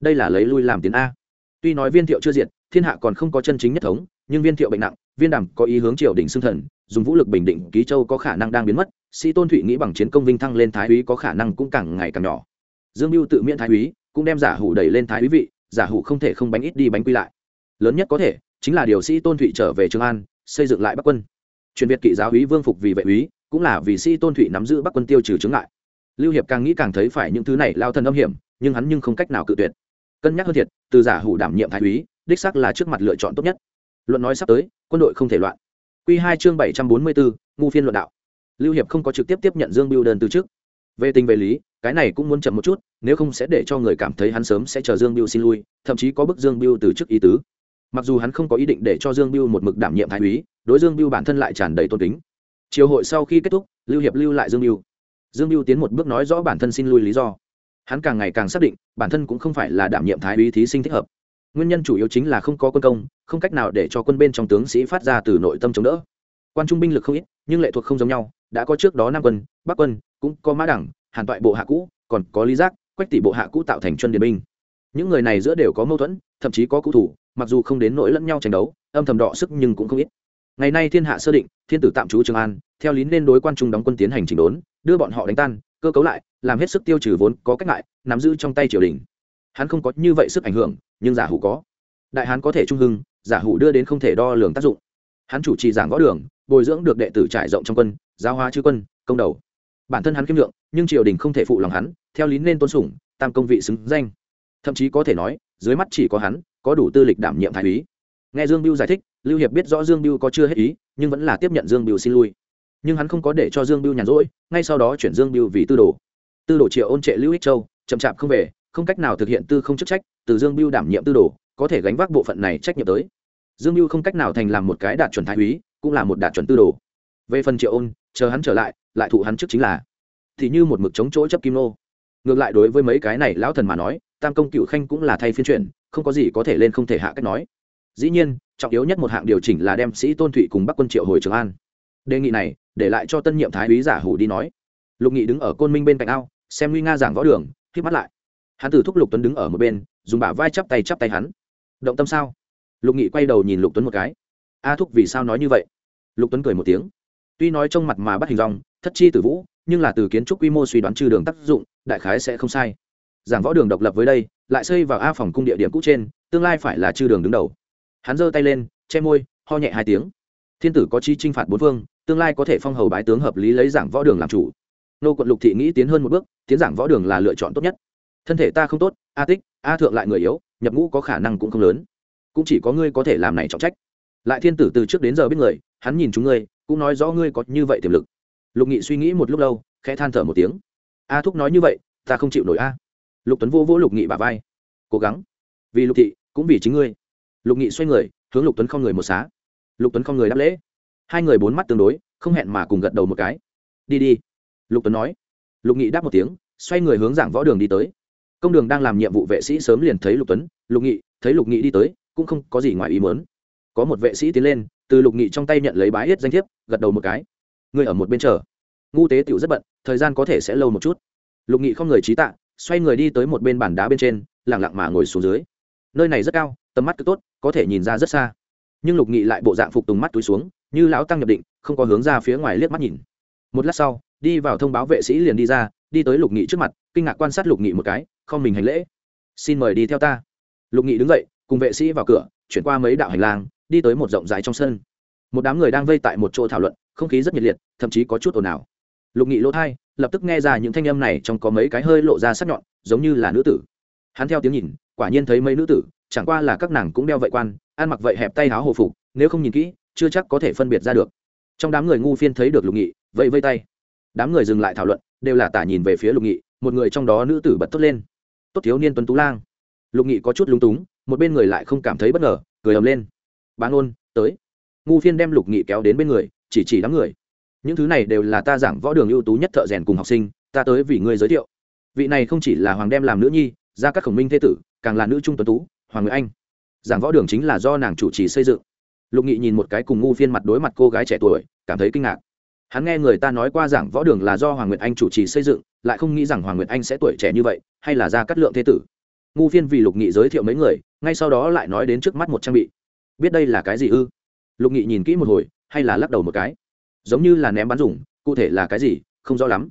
Đây là lấy lui làm tiến a. Tuy nói viên thiệu chưa diệt thiên hạ còn không có chân chính nhất thống nhưng viên thiệu bệnh nặng viên đàm có ý hướng triều đình xưng thần dùng vũ lực bình định ký châu có khả năng đang biến mất, sĩ tôn thụy nghĩ bằng chiến công vinh thăng lên thái úy có khả năng cũng càng ngày càng nhỏ. Dương mưu tự miễn thái úy, cũng đem giả hủ đẩy lên thái úy vị, giả hủ không thể không bánh ít đi bánh quy lại. Lớn nhất có thể, chính là điều sĩ tôn thụy trở về trường an, xây dựng lại bắc quân. Truyền việt kỵ giáo úy vương phục vì vệ úy, cũng là vì sĩ tôn thụy nắm giữ bắc quân tiêu trừ chứng lại lưu hiệp càng nghĩ càng thấy phải những thứ này lao thân âm hiểm, nhưng hắn nhưng không cách nào cự tuyệt. Cân nhắc hơn thiệt, từ giả hủ đảm nhiệm thái úy, đích sắc là trước mặt lựa chọn tốt nhất. Luận nói sắp tới, quân đội không thể loạn q hai chương bảy trăm bốn mươi bốn ngu phiên luận đạo. Lưu hiệp không có trực tiếp tiếp nhận dương biêu đơn từ trước về tình về lý, cái này cũng muốn chậm một chút, nếu không sẽ để cho người cảm thấy hắn sớm sẽ chờ dương biêu xin lui, thậm chí có bức dương biêu từ chức ý tứ. Mặc dù hắn không có ý định để cho dương biêu một mực đảm nhiệm thái úy, đối dương biêu bản thân lại tràn đầy tôn kính. Chiều hội sau khi kết thúc, lưu hiệp lưu lại dương biêu dương biêu tiến một bước nói rõ bản thân xin lui lý do. Hắn càng ngày càng xác định, bản thân cũng không phải là đảm nhiệm thái úy thí sinh thích hợp nguyên nhân chủ yếu chính là không có quân công, không cách nào để cho quân bên trong tướng sĩ phát ra từ nội tâm chống đỡ. Quan trung binh lực không ít, nhưng lệ thuộc không giống nhau, đã có trước đó nam quân, bắc quân, cũng có mã đẳng, hàn toại bộ hạ cũ, còn có lý giác, quách tỷ bộ hạ cũ tạo thành chân điện binh. Những người này giữa đều có mâu thuẫn, thậm chí có cụ thủ, mặc dù không đến nỗi lẫn nhau tranh đấu, âm thầm đọ sức nhưng cũng không ít. Ngày nay thiên hạ sơ định, thiên tử tạm trú trường an, theo lý nên đối quan trung đóng quân tiến hành chỉnh đốn, đưa bọn họ đánh tan, cơ cấu lại, làm hết sức tiêu trừ vốn có cách ngại, nắm giữ trong tay triều đình hắn không có như vậy sức ảnh hưởng, nhưng giả hủ có. Đại hán có thể trung hưng, giả hủ đưa đến không thể đo lường tác dụng. Hắn chủ trì giảng võ đường, bồi dưỡng được đệ tử trải rộng trong quân, giáo hóa chư quân, công đầu. Bản thân hắn kiêm lượng nhưng triều đình không thể phụ lòng hắn, theo lý nên tôn sủng tam công vị xứng danh. Thậm chí có thể nói, dưới mắt chỉ có hắn, có đủ tư lịch đảm nhiệm thái úy. Nghe dương biêu giải thích, lưu hiệp biết rõ dương biêu có chưa hết ý, nhưng vẫn là tiếp nhận dương biêu xin lui. Nhưng hắn không có để cho dương biêu nhàn rỗi, ngay sau đó chuyển dương biêu vì tư đồ. Tư đồ triệu ôn trệ lưu ích châu, chậm chạp không về không cách nào thực hiện tư không chức trách, từ dương biêu đảm nhiệm tư đồ, có thể gánh vác bộ phận này trách nhiệm tới. Dương biêu không cách nào thành làm một cái đạt chuẩn thái úy, cũng là một đạt chuẩn tư đồ. Về phần triệu ôn, chờ hắn trở lại lại thụ hắn trước chính là. Thì như một mực chống chỗ chấp kim nô ngược lại đối với mấy cái này lão thần mà nói, tam công cựu khanh cũng là thay phiên chuyển, không có gì có thể lên không thể hạ cách nói. Dĩ nhiên, trọng yếu nhất một hạng điều chỉnh là đem sĩ tôn thụy cùng bắc quân triệu hồi trường an. Đề nghị này, để lại cho tân nhiệm thái úy giả hủ đi nói. Lục nghị đứng ở côn minh bên cạnh ao, xem nguy nga giảng võ đường k mắt lại hắn từ thúc lục tuấn đứng ở một bên, dùng bả vai chắp tay chắp tay hắn. Động tâm sao? Lục nghị quay đầu nhìn lục tuấn một cái. A thúc, vì sao nói như vậy? Lục tuấn cười một tiếng. Tuy nói trong mặt mà bắt hình dòng thất chi tử vũ, nhưng là từ kiến trúc quy mô suy đoán trừ đường tác dụng, đại khái sẽ không sai. Giảng võ đường độc lập với đây, lại xây vào a phòng cung địa điểm cũ trên, tương lai phải là chư đường đứng đầu. Hắn giơ tay lên, che môi, ho nhẹ hai tiếng. Thiên tử có chi t r i n h phạt bốn phương, tương lai có thể phong hầu bái tướng hợp lý lấy giảng võ đường làm chủ. Nô quận lục thị nghĩ tiến hơn một bước, tiến giảng võ đường là lựa chọn tốt nhất thân thể ta không tốt, a tích, a thượng lại người yếu, nhập ngũ có khả năng cũng không lớn. Cũng chỉ có ngươi có thể làm này trọng trách. Lại thiên tử từ trước đến giờ biết người, hắn nhìn chúng ngươi, cũng nói rõ ngươi có như vậy tiềm lực. Lục nghị suy nghĩ một lúc lâu, khẽ than thở một tiếng. A thúc nói như vậy, ta không chịu nổi a. Lục tuấn vô vỗ lục nghị bà vai. Cố gắng. Vì lục thị, cũng vì chính ngươi. Lục nghị xoay người, hướng lục tuấn không người một xá. Lục tuấn không người đáp lễ. Hai người bốn mắt tương đối, không hẹn mà cùng gật đầu một cái. Đi đi. Lục tuấn nói. Lục nghị đáp một tiếng, xoay người hướng giảng võ đường đi tới công đường đang làm nhiệm vụ vệ sĩ sớm liền thấy lục tuấn, lục nghị, thấy lục nghị đi tới, cũng không có gì ngoài ý mớn có một vệ sĩ tiến lên, từ lục nghị trong tay nhận lấy bái yết danh thiếp, gật đầu một cái. Người ở một bên chờ. Ngu tế tiểu rất bận, thời gian có thể sẽ lâu một chút. Lục nghị không người trí tạ, xoay người đi tới một bên bàn đá bên trên lẳng lặng mà ngồi xuống dưới. Nơi này rất cao, tầm mắt cứ tốt, có thể nhìn ra rất xa. Nhưng lục nghị lại bộ dạng phục tùng mắt túi xuống, như lão tăng nhập định, không có hướng ra phía ngoài liếc mắt nhìn. Một lát sau, đi vào thông báo vệ sĩ liền đi ra đi tới lục nghị trước mặt, kinh ngạc quan sát lục nghị một cái, không mình hành lễ. Xin mời đi theo ta. Lục nghị đứng dậy, cùng vệ sĩ vào cửa, chuyển qua mấy đạo hành lang, đi tới một rộng rãi trong sân. Một đám người đang vây tại một chỗ thảo luận, không khí rất nhiệt liệt, thậm chí có chút ồn ào. Lục nghị lỗ thai, lập tức nghe ra những thanh âm này trong có mấy cái hơi lộ ra sắc nhọn, giống như là nữ tử. Hắn theo tiếng nhìn, quả nhiên thấy mấy nữ tử, chẳng qua là các nàng cũng đeo vậy quan, ăn mặc vậy hẹp tay háo hồ phục, nếu không nhìn kỹ, chưa chắc có thể phân biệt ra được. Trong đám người ngu phiên thấy được lục nghị vậy vây tay đám người dừng lại thảo luận, đều là tả nhìn về phía lục nghị, một người trong đó nữ tử bật tốt lên. Tốt thiếu niên tuấn tú lang. Lục nghị có chút lúng túng, một bên người lại không cảm thấy bất ngờ, cười ầm lên. Bán ngôn, tới. Ngu phiên đem lục nghị kéo đến bên người, chỉ chỉ đám người. Những thứ này đều là ta giảng võ đường ưu tú nhất thợ rèn cùng học sinh, ta tới vì ngươi giới thiệu. Vị này không chỉ là hoàng đem làm nữ nhi ra các khổng minh thế tử, càng là nữ trung tuấn tú, hoàng nguyễn anh. Giảng võ đường chính là do nàng chủ trì xây dựng. Lục nghị nhìn một cái cùng ngu phiên mặt đối mặt cô gái trẻ tuổi, cảm thấy kinh ngạc hắn nghe người ta nói qua giảng võ đường là do hoàng nguyệt anh chủ trì xây dựng, lại không nghĩ rằng hoàng nguyệt anh sẽ tuổi trẻ như vậy, hay là ra cắt lượng thế tử. Ngu phiên vì lục nghị giới thiệu mấy người, ngay sau đó lại nói đến trước mắt một trang bị. Biết đây là cái gì ư? Lục nghị nhìn kỹ một hồi, hay là lắc đầu một cái. Giống như là ném bắn dùng, cụ thể là cái gì, không rõ lắm.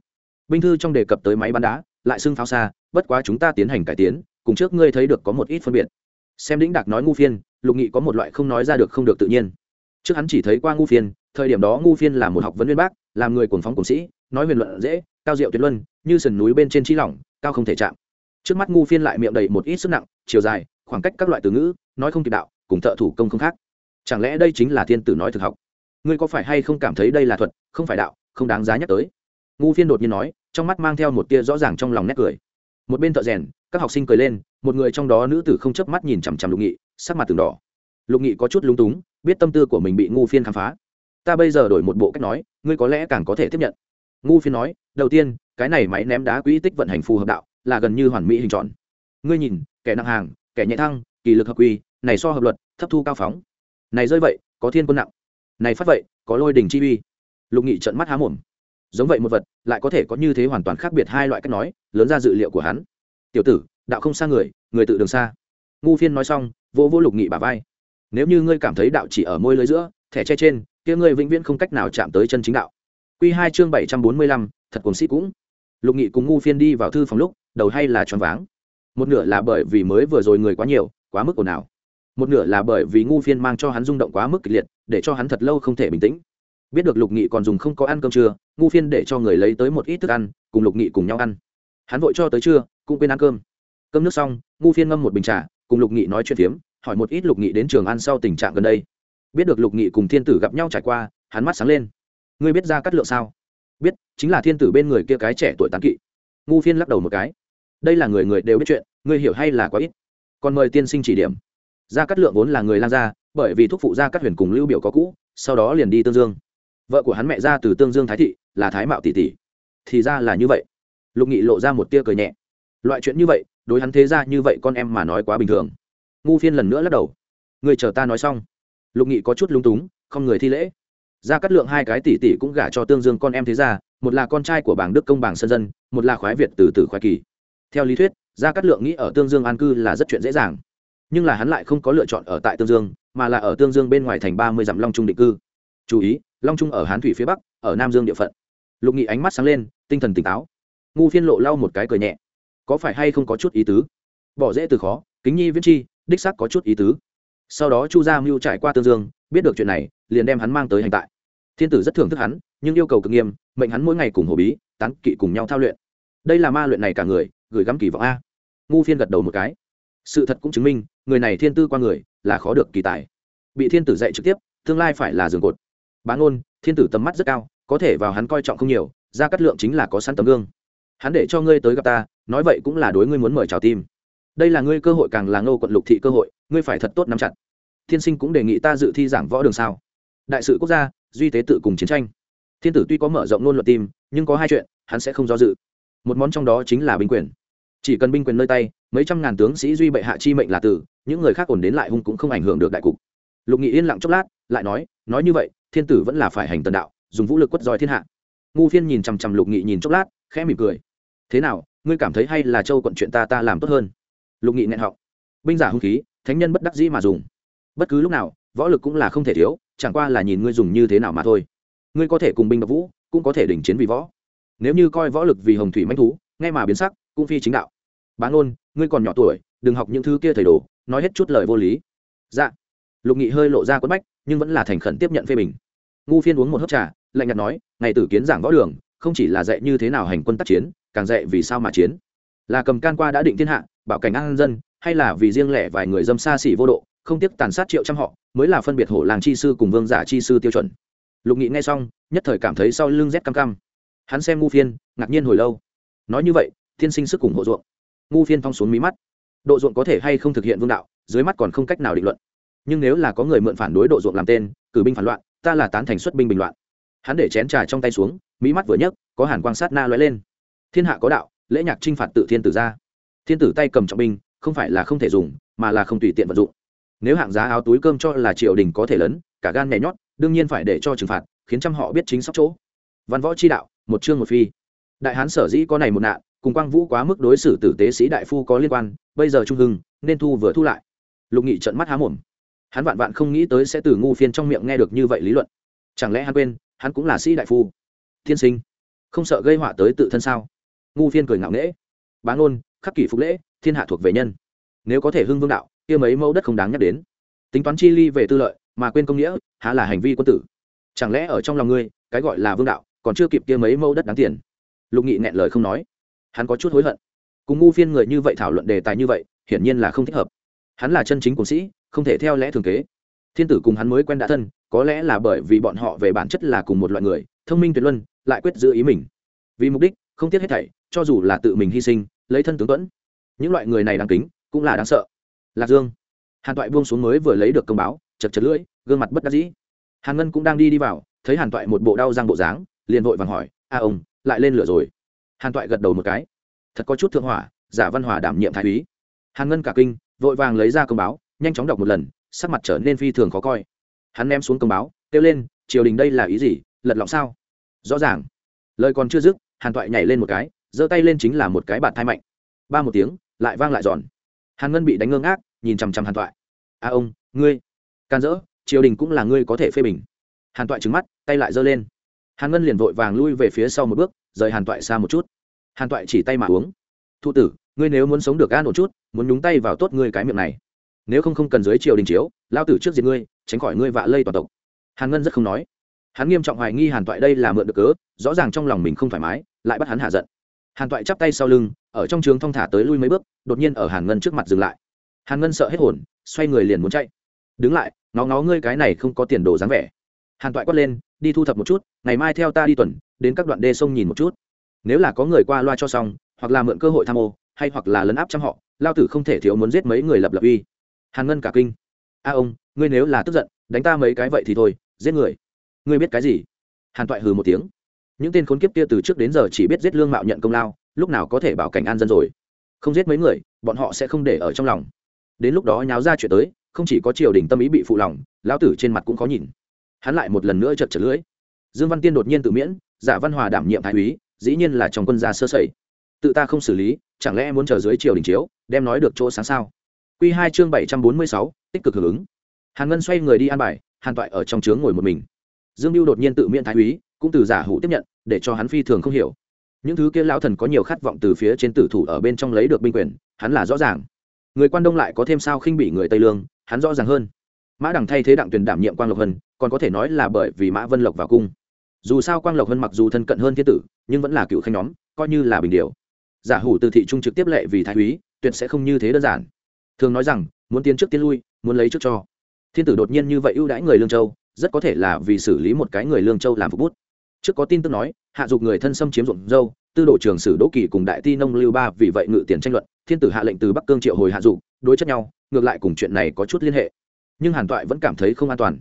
Binh thư trong đề cập tới máy bắn đá, lại xưng pháo xa, bất quá chúng ta tiến hành cải tiến, cùng trước ngươi thấy được có một ít phân biệt. Xem lĩnh đạc nói ngu phiên, lục nghị có một loại không nói ra được không được tự nhiên. Trước hắn chỉ thấy qua ngu phiên thời điểm đó ngu phiên là một học vấn viên bác, làm người cuồng phóng cuồng sĩ, nói huyền luận dễ, cao diệu tuyệt luân, như sườn núi bên trên chi lỏng, cao không thể chạm. Trước mắt ngu phiên lại miệng đầy một ít sức nặng, chiều dài, khoảng cách các loại từ ngữ, nói không kịp đạo, cùng thợ thủ công không khác. Chẳng lẽ đây chính là thiên tử nói thực học? Ngươi có phải hay không cảm thấy đây là thuật, không phải đạo, không đáng giá nhắc tới? Ngu phiên đột nhiên nói, trong mắt mang theo một tia rõ ràng trong lòng nét cười. Một bên thợ rèn, các học sinh cười lên, một người trong đó nữ tử không chớp mắt nhìn chằm chằm lục nghị, sắc mặt từng đỏ. Lục nghị có chút lung túng, biết tâm tư của mình bị ngu phiên khám phá ta bây giờ đổi một bộ cách nói, ngươi có lẽ càng có thể tiếp nhận. Ngu phiên nói, đầu tiên, cái này máy ném đá quỹ tích vận hành phù hợp đạo, là gần như hoàn mỹ hình tròn. Ngươi nhìn, kẻ nặng hàng, kẻ nhẹ thăng, kỳ lực hợp quy, này so hợp luật, thấp thu cao phóng. Này rơi vậy, có thiên quân nặng. Này phát vậy, có lôi đình chi uy. Lục nghị trận mắt há mồm. Giống vậy một vật, lại có thể có như thế hoàn toàn khác biệt hai loại cách nói, lớn ra dự liệu của hắn. Tiểu tử, đạo không xa người người tự đường xa. Ngu phiên nói xong vô vô lục nghị bà vai. Nếu như ngươi cảm thấy đạo chỉ ở môi lưới giữa, thẻ che trên kia ngươi vĩnh viễn không cách nào chạm tới chân chính đạo. Q hai chương bảy trăm bốn mươi lăm, thật cuồng sĩ cũng. Lục nghị cùng ngu phiên đi vào thư phòng lúc, đầu hay là choáng váng. Một nửa là bởi vì mới vừa rồi người quá nhiều, quá mức ồn ào. Một nửa là bởi vì ngu phiên mang cho hắn rung động quá mức kịch liệt, để cho hắn thật lâu không thể bình tĩnh. Biết được lục nghị còn dùng không có ăn cơm trưa, ngu phiên để cho người lấy tới một ít thức ăn, cùng lục nghị cùng nhau ăn. Hắn vội cho tới trưa, cũng quên ăn cơm. Cơm nước xong, ngu phiên ngâm một bình trà, cùng lục nghị nói chuyện phiếm, hỏi một ít lục nghị đến trường ăn sau tình trạng gần đây biết được lục nghị cùng thiên tử gặp nhau trải qua, hắn mắt sáng lên. Ngươi biết ra cắt lượng sao? Biết, chính là thiên tử bên người kia cái trẻ tuổi tán kỵ. Ngu phiên lắc đầu một cái. Đây là người người đều biết chuyện, ngươi hiểu hay là quá ít? Còn mời tiên sinh chỉ điểm. Gia cát lượng vốn là người lan gia, bởi vì thúc phụ gia cát huyền cùng lưu biểu có cũ, sau đó liền đi tương dương. Vợ của hắn mẹ ra từ tương dương thái thị, là thái mạo tỷ tỷ. Thì ra là như vậy. Lục nghị lộ ra một tia cười nhẹ. Loại chuyện như vậy, đối hắn thế ra như vậy con em mà nói quá bình thường. Ngu phiên lần nữa lắc đầu. Người chờ ta nói xong lục nghị có chút lung túng, không người thi lễ. Gia cát lượng hai cái tỷ tỷ cũng gả cho tương dương con em thế ra một là con trai của bảng đức công bảng sơn dân, một là khoái việt từ từ khoái kỳ. Theo lý thuyết, gia cát lượng nghĩ ở tương dương an cư là rất chuyện dễ dàng. Nhưng là hắn lại không có lựa chọn ở tại tương dương, mà là ở tương dương bên ngoài thành ba mươi dặm long trung định cư. Chú ý, long trung ở hán thủy phía bắc, ở nam dương địa phận. Lục nghị ánh mắt sáng lên, tinh thần tỉnh táo. Ngu phiên lộ lau một cái cười nhẹ. Có phải hay không có chút ý tứ? Bỏ dễ từ khó, kính nhi viết chi, đích sắc có chút ý tứ sau đó chu gia mưu trải qua tương dương, biết được chuyện này, liền đem hắn mang tới hành tại. Thiên tử rất thưởng thức hắn, nhưng yêu cầu cực nghiêm, mệnh hắn mỗi ngày cùng hổ bí, tán kỵ cùng nhau thao luyện. Đây là ma luyện này cả người, gửi gắm kỳ vọng a. Ngu phiên gật đầu một cái. Sự thật cũng chứng minh, người này thiên tư qua người, là khó được kỳ tài. Bị thiên tử dạy trực tiếp, tương lai phải là giường cột. Bán ôn thiên tử tầm mắt rất cao, có thể vào hắn coi trọng không nhiều, ra cắt lượng chính là có sẵn tấm gương. Hắn để cho ngươi tới gặp ta, nói vậy cũng là đối ngươi muốn mời chào tim đây là ngươi cơ hội càng là ngô quận lục thị cơ hội, ngươi phải thật tốt nắm chặt. Thiên sinh cũng đề nghị ta dự thi giảng võ đường sao? Đại sự quốc gia, duy tế tự cùng chiến tranh. Thiên tử tuy có mở rộng nôn luật tim, nhưng có hai chuyện, hắn sẽ không do dự. Một món trong đó chính là binh quyền. Chỉ cần binh quyền nơi tay, mấy trăm ngàn tướng sĩ duy bệ hạ chi mệnh là tử, những người khác ổn đến lại hung cũng không ảnh hưởng được đại cục. Lục nghị yên lặng chốc lát, lại nói nói như vậy, thiên tử vẫn là phải hành tần đạo, dùng vũ lực quất roi thiên hạ. Ngu phiên nhìn chằm chằm lục nghị nhìn chốc lát, khẽ mỉm cười. Thế nào, ngươi cảm thấy hay là châu quận chuyện ta ta làm tốt hơn? Lục nghị nghẹn họng. Binh giả hung khí, thánh nhân bất đắc dĩ mà dùng. Bất cứ lúc nào, võ lực cũng là không thể thiếu, chẳng qua là nhìn ngươi dùng như thế nào mà thôi. Ngươi có thể cùng binh đ vũ, cũng có thể đỉnh chiến vì võ. Nếu như coi võ lực vì hồng thủy manh thú ngay mà biến sắc, cũng phi chính đạo. Bán ôn ngươi còn nhỏ tuổi, đừng học những thứ kia thầy đồ, nói hết chút lời vô lý. Dạ. Lục nghị hơi lộ ra quất bách, nhưng vẫn là thành khẩn tiếp nhận phê bình. Ngu phiên uống một hớp trà, lạnh nhạt nói, ngày tử kiến giảng võ đường, không chỉ là dạy như thế nào hành quân tác chiến, càng dạy vì sao mà chiến là cầm can qua đã định thiên hạ, bảo cảnh an dân, hay là vì riêng lẻ vài người dâm xa xỉ vô độ, không tiếc tàn sát triệu trăm họ, mới là phân biệt hổ làng chi sư cùng vương giả chi sư tiêu chuẩn. Lục nghị nghe xong, nhất thời cảm thấy sau lưng rét cam cam. Hắn xem ngu phiên, ngạc nhiên hồi lâu. Nói như vậy, thiên sinh sức cùng hộ ruộng. Ngu phiên phong xuống mí mắt. Độ ruộng có thể hay không thực hiện vương đạo, dưới mắt còn không cách nào định luận. Nhưng nếu là có người mượn phản đối độ ruộng làm tên, cử binh phản loạn, ta là tán thành xuất binh bình loạn. Hắn để chén trà trong tay xuống mỹ mắt vừa nhấc, có hàn quang sát na lóe lên. Thiên hạ có đạo lễ nhạc t r i n h phạt tự thiên tử ra. Thiên tử tay cầm trọng binh, không phải là không thể dùng, mà là không tùy tiện vận dụng. Nếu hạng giá áo túi cơm cho là triều đình có thể lớn cả gan nhảy nhót, đương nhiên phải để cho trừng phạt, khiến trăm họ biết chính sóc chỗ. Văn võ chi đạo, một chương một phi. Đại hán sở dĩ có này một nạn, cùng quang vũ quá mức đối xử tử tế sĩ đại phu có liên quan, bây giờ trung hưng, nên thu vừa thu lại. Lục nghị trận mắt há mồm. Hắn vạn vạn không nghĩ tới sẽ từ ngu phiên trong miệng nghe được như vậy lý luận. Chẳng lẽ hắn quên, hắn cũng là sĩ đại phu? Thiên sinh, không sợ gây họa tới tự thân sao? Ngu phiên cười ngạo nghễ. Bán ôn khắc kỷ phục lễ, thiên hạ thuộc về nhân. Nếu có thể hưng vương đạo, kia mấy mẫu đất không đáng nhắc đến. Tính toán chi ly về tư lợi, mà quên công nghĩa, há là hành vi quân tử. Chẳng lẽ ở trong lòng ngươi, cái gọi là vương đạo, còn chưa kịp kia mấy mẫu đất đáng tiền? Lục nghị nghẹn lời không nói. Hắn có chút hối hận. Cùng ngu phiên người như vậy thảo luận đề tài như vậy, hiển nhiên là không thích hợp. Hắn là chân chính cuồng sĩ, không thể theo lẽ thường kế. Thiên tử cùng hắn mới quen đã thân, có lẽ là bởi vì bọn họ về bản chất là cùng một loại người, thông minh tuyệt luân, lại quyết giữ ý mình. Vì mục đích, không tiếc hết thảy cho dù là tự mình hy sinh, lấy thân tướng tuẫn những loại người này đáng kính, cũng là đáng sợ. Lạc dương, hàn toại buông xuống mới vừa lấy được công báo, chật chật lưỡi, gương mặt bất đắc dĩ. Hàn ngân cũng đang đi đi vào, thấy hàn toại một bộ đau răng bộ dáng, liền vội vàng hỏi, a ông, lại lên lửa rồi? Hàn toại gật đầu một cái. Thật có chút thượng hỏa, giả văn hòa đảm nhiệm thái úy. Hàn ngân cả kinh, vội vàng lấy ra công báo, nhanh chóng đọc một lần, sắc mặt trở nên phi thường khó coi. Hắn ném xuống công báo, kêu lên, triều đình đây là ý gì? Lật lọng sao? Rõ ràng. Lời còn chưa dứt, hàn toại nhảy lên một cái giơ tay lên chính là một cái bạt thai mạnh. Ba một tiếng, lại vang lại giòn. Hàn ngân bị đánh ngơ ngác, nhìn chằm chằm hàn toại a ông, ngươi, can dỡ, triều đình cũng là ngươi có thể phê bình. Hàn toại trứng mắt, tay lại giơ lên. Hàn ngân liền vội vàng lui về phía sau một bước, rời hàn toại xa một chút. Hàn toại chỉ tay mà uống. Thụ tử, ngươi nếu muốn sống được an ổn chút, muốn nhúng tay vào tốt ngươi cái miệng này. Nếu không không cần dưới triều đình chiếu, lao tử trước diệt ngươi, tránh khỏi ngươi vạ lây toàn tộc. Hàn ngân rất không nói. Hắn nghiêm trọng hoài nghi hàn toại đây là mượn được cớ, rõ ràng trong lòng mình không thoải mái, lại bắt hắn hạ giận hàn toại chắp tay sau lưng ở trong trường thong thả tới lui mấy bước đột nhiên ở hàn ngân trước mặt dừng lại hàn ngân sợ hết hồn xoay người liền muốn chạy đứng lại nó ngó ngươi cái này không có tiền đồ dáng vẻ hàn toại quát lên đi thu thập một chút ngày mai theo ta đi tuần đến các đoạn đê sông nhìn một chút nếu là có người qua loa cho xong hoặc là mượn cơ hội tham ô hay hoặc là lấn áp trăm họ lao tử không thể thiếu muốn giết mấy người lập lập uy hàn ngân cả kinh a ông ngươi nếu là tức giận đánh ta mấy cái vậy thì thôi giết người ngươi biết cái gì hàn toại hừ một tiếng những tên khốn kiếp kia từ trước đến giờ chỉ biết giết lương mạo nhận công lao, lúc nào có thể bảo cảnh an dân rồi. Không giết mấy người, bọn họ sẽ không để ở trong lòng. Đến lúc đó nháo ra chuyện tới, không chỉ có triều đình tâm ý bị phụ lòng, lão tử trên mặt cũng khó nhìn. Hắn lại một lần nữa chật chật lưỡi. Dương văn tiên đột nhiên tự miễn, giả văn hòa đảm nhiệm thái úy, dĩ nhiên là trong quân gia sơ sẩy. Tự ta không xử lý, chẳng lẽ muốn chờ dưới triều đình chiếu, đem nói được chỗ sáng sao? Q hai chương bảy trăm bốn mươi sáu, tích cực hưởng ứng. Hàn ngân xoay người đi an bài, hàn toại ở trong trướng ngồi một mình. Dương mưu đột nhiên tự miễn thái úy, cũng từ giả hủ tiếp nhận để cho hắn phi thường không hiểu. Những thứ kia lão thần có nhiều khát vọng từ phía trên tử thủ ở bên trong lấy được binh quyền, hắn là rõ ràng. Người quan đông lại có thêm sao khinh bị người tây lương, hắn rõ ràng hơn. Mã đằng thay thế đặng tuyền đảm nhiệm quang lộc hân, còn có thể nói là bởi vì mã vân lộc vào cung. Dù sao quang lộc hân mặc dù thân cận hơn thiên tử, nhưng vẫn là cựu khanh nhóm, coi như là bình điều. Giả hủ từ thị trung trực tiếp lệ vì thái úy, tuyệt sẽ không như thế đơn giản. Thường nói rằng, muốn tiến trước tiến lui, muốn lấy trước cho. Thiên tử đột nhiên như vậy ưu đãi người lương châu, rất có thể là vì xử lý một cái người lương châu làm phục bút trước có tin tức nói, hạ dục người thân xâm chiếm ruộng dâu, tư độ trường sử đỗ kỳ cùng đại ti nông lưu ba vì vậy ngự tiền tranh luận, thiên tử hạ lệnh từ bắc cương triệu hồi hạ dục, đối chất nhau, ngược lại cùng chuyện này có chút liên hệ. Nhưng hàn toại vẫn cảm thấy không an toàn.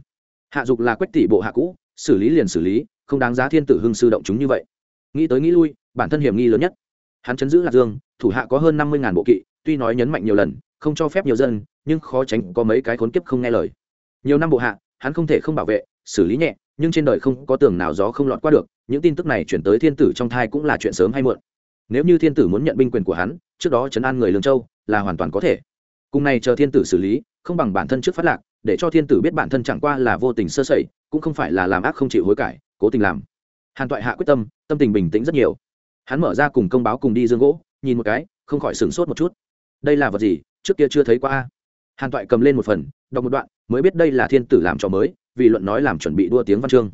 Hạ dục là quách tỷ bộ hạ cũ, xử lý liền xử lý, không đáng giá thiên tử hưng sư động chúng như vậy. Nghĩ tới nghĩ lui, bản thân hiểm nghi lớn nhất. Hắn chấn giữ lạc dương, thủ hạ có hơn năm mươi bộ kỵ, tuy nói nhấn mạnh nhiều lần, không cho phép nhiều dân, nhưng khó tránh có mấy cái khốn kiếp không nghe lời. Nhiều năm bộ hạ, hắn không thể không bảo vệ, xử lý nhẹ nhưng trên đời không có tường nào gió không lọt qua được, những tin tức này chuyển tới thiên tử trong thai cũng là chuyện sớm hay muộn. Nếu như thiên tử muốn nhận binh quyền của hắn, trước đó chấn an người lương châu là hoàn toàn có thể. Cùng này chờ thiên tử xử lý, không bằng bản thân trước phát lạc, để cho thiên tử biết bản thân chẳng qua là vô tình sơ sẩy, cũng không phải là làm ác không chịu hối cải, cố tình làm. Hàn toại hạ quyết tâm tâm tình bình tĩnh rất nhiều. Hắn mở ra cùng công báo cùng đi dương gỗ, nhìn một cái, không khỏi sửng sốt một chút. Đây là vật gì? Trước kia chưa thấy qua hàn toại cầm lên một phần, đọc một đoạn, mới biết đây là thiên tử làm trò mới vì luận nói làm chuẩn bị đua tiếng văn chương.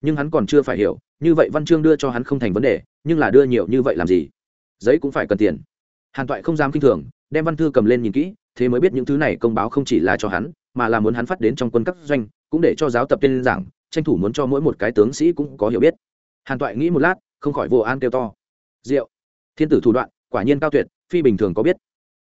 Nhưng hắn còn chưa phải hiểu, như vậy văn chương đưa cho hắn không thành vấn đề, nhưng là đưa nhiều như vậy làm gì? Giấy cũng phải cần tiền. Hàn toại không dám kinh thường, đem văn thư cầm lên nhìn kỹ, thế mới biết những thứ này công báo không chỉ là cho hắn, mà là muốn hắn phát đến trong quân cấp doanh, cũng để cho giáo tập tên giảng, tranh thủ muốn cho mỗi một cái tướng sĩ cũng có hiểu biết. Hàn toại nghĩ một lát, không khỏi vô an kêu to. Diệu. Thiên tử thủ đoạn, quả nhiên cao tuyệt, phi bình thường có biết.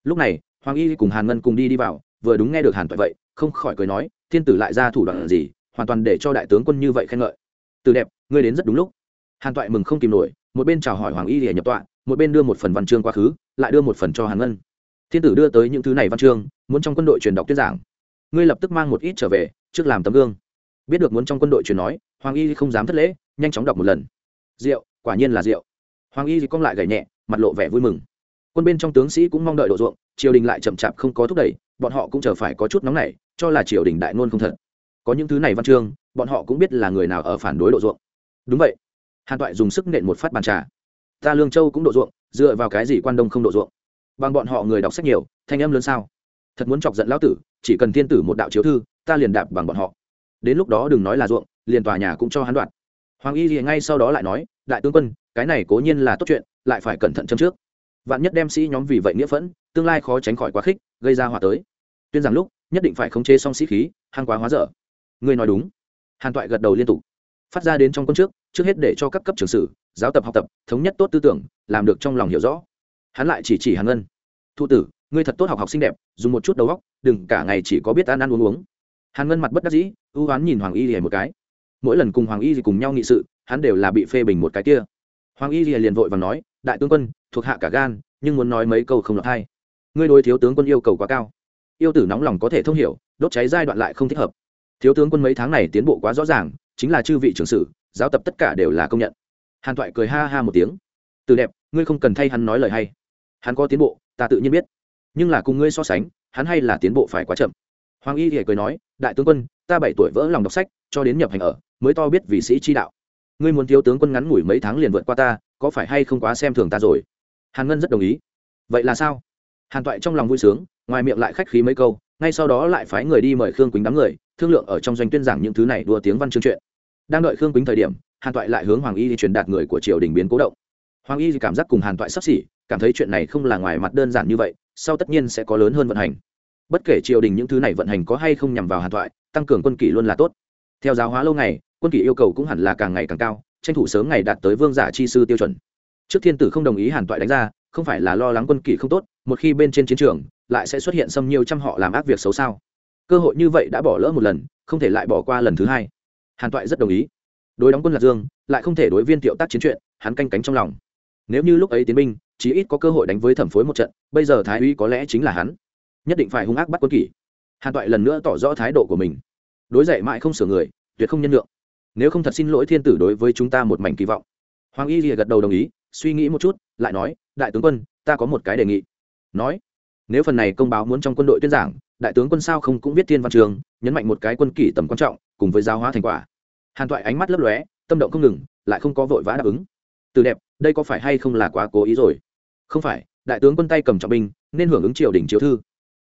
Lúc này, hoàng y cùng hàn ngân cùng đi đi vào, vừa đúng nghe được hàn toại vậy, không khỏi cười nói, thiên tử lại ra thủ đoạn gì? Hoàn toàn để cho đại tướng quân như vậy khen ngợi. Từ đẹp, ngươi đến rất đúng lúc. Hàn toại mừng không kìm nổi, một bên chào hỏi hoàng y để nhập tọa, một bên đưa một phần văn chương quá khứ, lại đưa một phần cho hàn ngân. Thiên tử đưa tới những thứ này văn chương, muốn trong quân đội truyền đọc tuyết giảng. Ngươi lập tức mang một ít trở về, trước làm tấm gương. Biết được muốn trong quân đội truyền nói, hoàng y không dám thất lễ, nhanh chóng đọc một lần. Rượu, quả nhiên là rượu. Hoàng y cong lại gảy nhẹ, mặt lộ vẻ vui mừng. Quân bên trong tướng sĩ cũng mong đợi độ ruộng, triều đình lại chậm chạp không có thúc đẩy, bọn họ cũng chờ phải có chút nóng nảy, cho là triều đình đại ngôn không thật có những thứ này văn chương, bọn họ cũng biết là người nào ở phản đối độ ruộng. Đúng vậy. Hàn toại dùng sức nện một phát bàn trà. Ta lương châu cũng độ ruộng, dựa vào cái gì quan đông không độ ruộng? Bằng bọn họ người đọc sách nhiều, thanh âm lớn sao? Thật muốn chọc giận lão tử, chỉ cần thiên tử một đạo chiếu thư, ta liền đạp bằng bọn họ. Đến lúc đó đừng nói là ruộng, liền tòa nhà cũng cho hắn đoạt hoàng y thì ngay sau đó lại nói, đại tướng quân, cái này cố nhiên là tốt chuyện, lại phải cẩn thận châm trước. Vạn nhất đem sĩ nhóm vì vậy nghĩa phẫn, tương lai khó tránh khỏi quá khích, gây ra hòa tới. Tuyên rằng lúc, nhất định phải khống chế xong sĩ khí, hăng quá hóa dở ngươi nói đúng. Hàn toại gật đầu liên tục. Phát ra đến trong quân trước trước hết để cho các cấp trường sử, giáo tập học tập, thống nhất tốt tư tưởng, làm được trong lòng hiểu rõ. Hắn lại chỉ chỉ hàn ngân. Thụ tử, ngươi thật tốt học học xinh đẹp, dùng một chút đầu óc, đừng cả ngày chỉ có biết ăn ăn uống uống. Hàn ngân mặt bất đắc dĩ, ưu oán nhìn hoàng y lìa một cái. Mỗi lần cùng hoàng y cùng nhau nghị sự, hắn đều là bị phê bình một cái kia. Hoàng y lìa liền vội và nói, đại tướng quân, thuộc hạ cả gan, nhưng muốn nói mấy câu không lọt hay ngươi đối thiếu tướng quân yêu cầu quá cao. Yêu tử nóng lòng có thể thông hiểu, đốt cháy giai đoạn lại không thích hợp thiếu tướng quân mấy tháng này tiến bộ quá rõ ràng, chính là chư vị trưởng sử giáo tập tất cả đều là công nhận. Hàn toại cười ha ha một tiếng. Từ đẹp, ngươi không cần thay hắn nói lời hay. Hắn có tiến bộ, ta tự nhiên biết. Nhưng là cùng ngươi so sánh, hắn hay là tiến bộ phải quá chậm. Hoàng y thì cười nói, đại tướng quân, ta bảy tuổi vỡ lòng đọc sách, cho đến nhập hành ở, mới to biết vì sĩ chi đạo. Ngươi muốn thiếu tướng quân ngắn ngủi mấy tháng liền vượt qua ta, có phải hay không quá xem thường ta rồi? Hàn ngân rất đồng ý. Vậy là sao? Hàn toại trong lòng vui sướng, ngoài miệng lại khách khí mấy câu ngay sau đó lại phái người đi mời khương quýnh đám người, thương lượng ở trong doanh tuyên giảng những thứ này đua tiếng văn chương chuyện. Đang đợi khương quýnh thời điểm, hàn toại lại hướng hoàng y đi truyền đạt người của triều đình biến cố động. Hoàng y cảm giác cùng hàn toại sắp xỉ, cảm thấy chuyện này không là ngoài mặt đơn giản như vậy, sau tất nhiên sẽ có lớn hơn vận hành. Bất kể triều đình những thứ này vận hành có hay không nhằm vào hàn toại, tăng cường quân kỷ luôn là tốt. Theo giáo hóa lâu ngày, quân kỷ yêu cầu cũng hẳn là càng ngày càng cao, tranh thủ sớm ngày đạt tới vương giả chi sư tiêu chuẩn. Trước thiên tử không đồng ý hàn toại đánh ra, không phải là lo lắng quân kỷ không tốt, một khi bên trên chiến trường lại sẽ xuất hiện xâm nhiều trăm họ làm ác việc xấu sao? Cơ hội như vậy đã bỏ lỡ một lần, không thể lại bỏ qua lần thứ hai. Hàn toại rất đồng ý. Đối đóng quân lạc dương, lại không thể đối viên tiệu tác chiến chuyện, hắn canh cánh trong lòng. Nếu như lúc ấy tiến binh, chí ít có cơ hội đánh với thẩm phối một trận, bây giờ thái uy có lẽ chính là hắn. Nhất định phải hung ác bắt quân kỷ. Hàn toại lần nữa tỏ rõ thái độ của mình. Đối dạy mãi không sửa người, tuyệt không nhân lượng nếu không thật xin lỗi thiên tử đối với chúng ta một mảnh kỳ vọng. Hoàng y lìa gật đầu đồng ý, suy nghĩ một chút, lại nói, đại tướng quân, ta có một cái đề nghị. Nói nếu phần này công báo muốn trong quân đội tuyên giảng, đại tướng quân sao không cũng viết thiên văn trường, nhấn mạnh một cái quân kỷ tầm quan trọng, cùng với giáo hóa thành quả. Hàn toại ánh mắt lấp lóe, tâm động không ngừng, lại không có vội vã đáp ứng. Từ đẹp, đây có phải hay không là quá cố ý rồi? Không phải, đại tướng quân tay cầm trọng binh, nên hưởng ứng triều đình chiếu thư.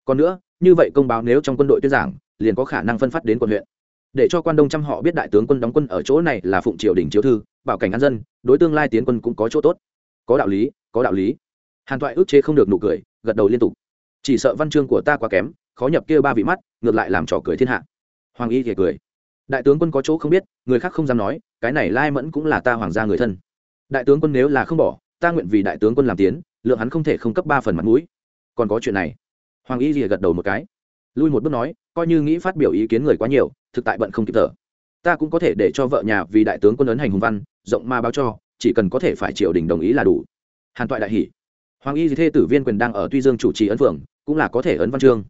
Còn nữa, như vậy công báo nếu trong quân đội tuyên giảng, liền có khả năng phân phát đến quận huyện. Để cho quan đông trăm họ biết đại tướng quân đóng quân ở chỗ này là phụng triều đình chiếu thư, bảo cảnh an dân, đối tương lai tiến quân cũng có chỗ tốt. Có đạo lý, có đạo lý. Hàn Toại ước chế không được nụ cười, gật đầu liên tục chỉ sợ văn chương của ta quá kém, khó nhập kia ba vị mắt, ngược lại làm trò cười thiên hạ. Hoàng y thì cười. Đại tướng quân có chỗ không biết, người khác không dám nói, cái này lai mẫn cũng là ta hoàng gia người thân. Đại tướng quân nếu là không bỏ, ta nguyện vì đại tướng quân làm tiến, lượng hắn không thể không cấp ba phần mặt mũi. Còn có chuyện này. Hoàng y thì gật đầu một cái. Lui một bước nói, coi như nghĩ phát biểu ý kiến người quá nhiều, thực tại bận không kịp thở. Ta cũng có thể để cho vợ nhà vì đại tướng quân ấn hành hùng văn, rộng ma báo cho, chỉ cần có thể phải triều đình đồng ý là đủ. Hàn toại đại hỷ hoàng y thê tử viên quyền đang ở tuy dương chủ trì ấn phường cũng là có thể ấn văn chương.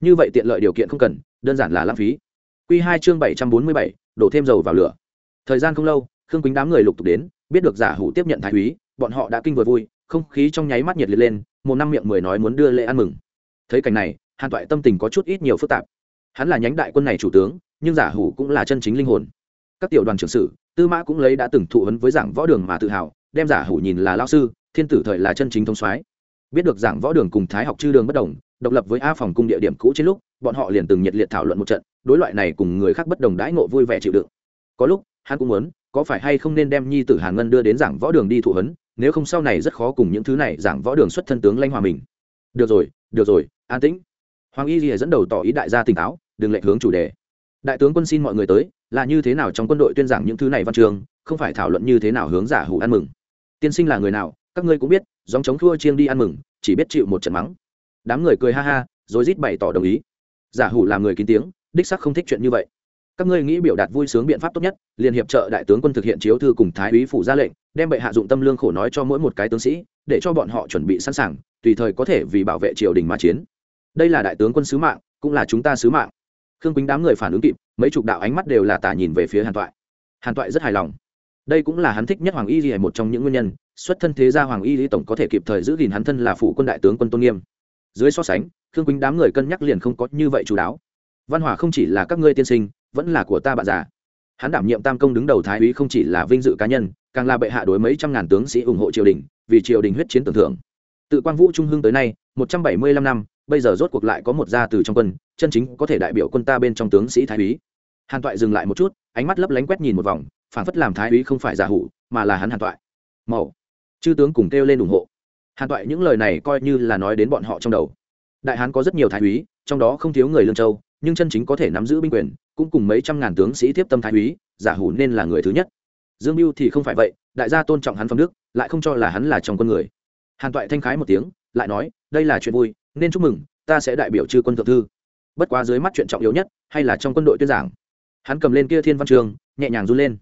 Như vậy tiện lợi điều kiện không cần, đơn giản là lãng phí. Q hai chương bảy trăm bốn mươi bảy, đổ thêm dầu vào lửa. Thời gian không lâu, khương quýnh đám người lục tục đến, biết được giả hủ tiếp nhận thái úy, bọn họ đã kinh vừa vui, không khí trong nháy mắt nhiệt liệt lên, một năm miệng mười nói muốn đưa lễ ăn mừng. Thấy cảnh này, hàn toại tâm tình có chút ít nhiều phức tạp. Hắn là nhánh đại quân này chủ tướng, nhưng giả hủ cũng là chân chính linh hồn. Các tiểu đoàn trưởng sử, tư mã cũng lấy đã từng thụ hấn với giảng võ đường mà tự hào đem giả hủ nhìn là lao sư, thiên tử thời là chân chính thông soái. Biết được giảng võ đường cùng thái học chư đường bất đồng, độc lập với a phòng cung địa điểm cũ trên lúc, bọn họ liền từng nhiệt liệt thảo luận một trận, đối loại này cùng người khác bất đồng đãi ngộ vui vẻ chịu đựng. Có lúc, hắn cũng muốn, có phải hay không nên đem nhi tử hàn ngân đưa đến giảng võ đường đi thụ hấn nếu không sau này rất khó cùng những thứ này giảng võ đường xuất thân tướng lanh hòa mình. Được rồi được rồi, an tĩnh. Hoàng y lìa dẫn đầu tỏ ý đại gia tỉnh táo, đừng lệnh hướng chủ đề. Đại tướng quân xin mọi người tới, là như thế nào trong quân đội tuyên giảng những thứ này văn trường, không phải thảo luận như thế nào hướng giả hủ ăn mừng tiên sinh là người nào, các ngươi cũng biết dòng chống thua chiêng đi ăn mừng, chỉ biết chịu một trận mắng. Đám người cười ha ha, rồi rít bày tỏ đồng ý. Giả hủ làm người kín tiếng, đích sắc không thích chuyện như vậy. Các ngươi nghĩ biểu đạt vui sướng biện pháp tốt nhất liền hiệp trợ đại tướng quân thực hiện chiếu thư cùng thái úy phủ ra lệnh, đem bệ hạ dụng tâm lương khổ nói cho mỗi một cái tướng sĩ, để cho bọn họ chuẩn bị sẵn sàng, tùy thời có thể vì bảo vệ triều đình mà chiến. Đây là đại tướng quân sứ mạng, cũng là chúng ta sứ mạng. Khương quýnh đám người phản ứng kịp, mấy chục đạo ánh mắt đều là tả nhìn về phía hàn toại. Hàn toại rất hài lòng đây cũng là hắn thích nhất hoàng y lý một trong những nguyên nhân, xuất thân thế gia hoàng y lý tổng có thể kịp thời giữ gìn hắn thân là phụ quân đại tướng quân tôn nghiêm. Dưới so sánh, khương quýnh đám người cân nhắc liền không có như vậy chú đáo. Văn hòa không chỉ là các ngươi tiên sinh, vẫn là của ta bạn già. Hắn đảm nhiệm tam công đứng đầu thái úy không chỉ là vinh dự cá nhân, càng là bệ hạ đối mấy trăm ngàn tướng sĩ ủng hộ triều đình, vì triều đình huyết chiến tưởng thưởng. Tự quang vũ trung hưng tới nay, một trăm bảy mươi lăm năm, bây giờ rốt cuộc lại có một gia từ trong quân, chân chính có thể đại biểu quân ta bên trong tướng sĩ thái úy. Hàn toại dừng lại một chút, ánh mắt lấp lánh quét nhìn một vòng phản phất làm thái úy không phải giả hủ, mà là hắn hàn toại. Màu chư tướng cùng kêu lên ủng hộ. Hàn toại những lời này coi như là nói đến bọn họ trong đầu. Đại hán có rất nhiều thái úy, trong đó không thiếu người lương châu, nhưng chân chính có thể nắm giữ binh quyền, cũng cùng mấy trăm ngàn tướng sĩ tiếp tâm thái úy, giả hủ nên là người thứ nhất. Dương mưu thì không phải vậy, đại gia tôn trọng hắn phong đức, lại không cho là hắn là trong con người. Hàn toại thanh khái một tiếng, lại nói, đây là chuyện vui, nên chúc mừng, ta sẽ đại biểu chư quân thượng thư. Bất quá dưới mắt chuyện trọng yếu nhất, hay là trong quân đội tuyên giảng. Hắn cầm lên kia thiên văn Trường, nhẹ nhàng run lên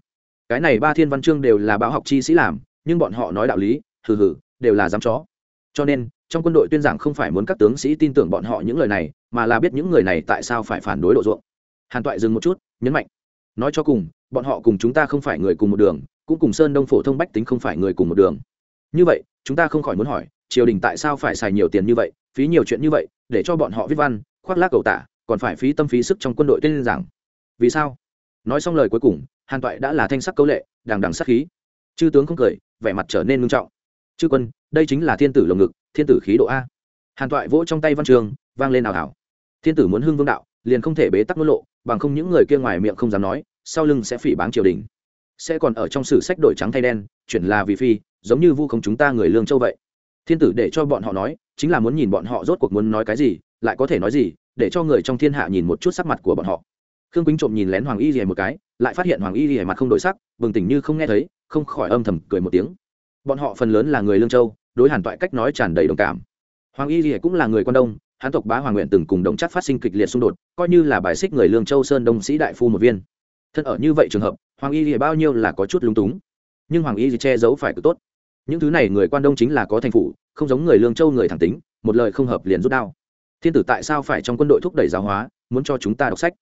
cái này ba thiên văn chương đều là báo học chi sĩ làm, nhưng bọn họ nói đạo lý, hừ hừ, đều là dám chó. Cho nên, trong quân đội tuyên giảng không phải muốn các tướng sĩ tin tưởng bọn họ những lời này, mà là biết những người này tại sao phải phản đối độ ruộng. Hàn toại dừng một chút, nhấn mạnh. Nói cho cùng, bọn họ cùng chúng ta không phải người cùng một đường, cũng cùng sơn đông phổ thông bách tính không phải người cùng một đường. Như vậy, chúng ta không khỏi muốn hỏi, triều đình tại sao phải xài nhiều tiền như vậy, phí nhiều chuyện như vậy, để cho bọn họ viết văn, khoác lác cầu tả, còn phải phí tâm phí sức trong quân đội tên giảng. Vì sao? Nói xong lời cuối cùng hàn toại đã là thanh sắc câu lệ, đằng đằng sắc khí. Chư tướng không cười, vẻ mặt trở nên ngưng trọng. Chư quân, đây chính là thiên tử lồng ngực, thiên tử khí độ a. Hàn toại vỗ trong tay văn trường, vang lên ảo ảo thiên tử muốn hưng vương đạo, liền không thể bế tắc ngôn lộ, bằng không những người kia ngoài miệng không dám nói, sau lưng sẽ phỉ báng triều đình. Sẽ còn ở trong sử sách đổi trắng thay đen, chuyển là vì phi, giống như vu không chúng ta người lương châu vậy. Thiên tử để cho bọn họ nói, chính là muốn nhìn bọn họ rốt cuộc muốn nói cái gì, lại có thể nói gì, để cho người trong thiên hạ nhìn một chút sắc mặt của bọn họ khương quýnh trộm nhìn lén hoàng y rìa một cái, lại phát hiện hoàng y rìa mặt không đổi sắc, bừng tỉnh như không nghe thấy, không khỏi âm thầm cười một tiếng. Bọn họ phần lớn là người lương châu, đối hàn toại cách nói tràn đầy đồng cảm. Hoàng y rìa cũng là người quan đông hán tộc bá hoàng nguyện từng cùng đồng chắc phát sinh kịch liệt xung đột, coi như là bài xích người lương châu sơn đông sĩ đại phu một viên. Thân ở như vậy trường hợp, hoàng y rìa bao nhiêu là có chút lung túng. Nhưng hoàng y rìa che giấu phải cực tốt. Những thứ này người quan đông chính là có thành phủ không giống người lương châu người thẳng tính, một lời không hợp liền rút đao. Thiên tử tại sao phải trong quân đội thúc đẩy giáo hóa, muốn cho chúng ta đọc sách?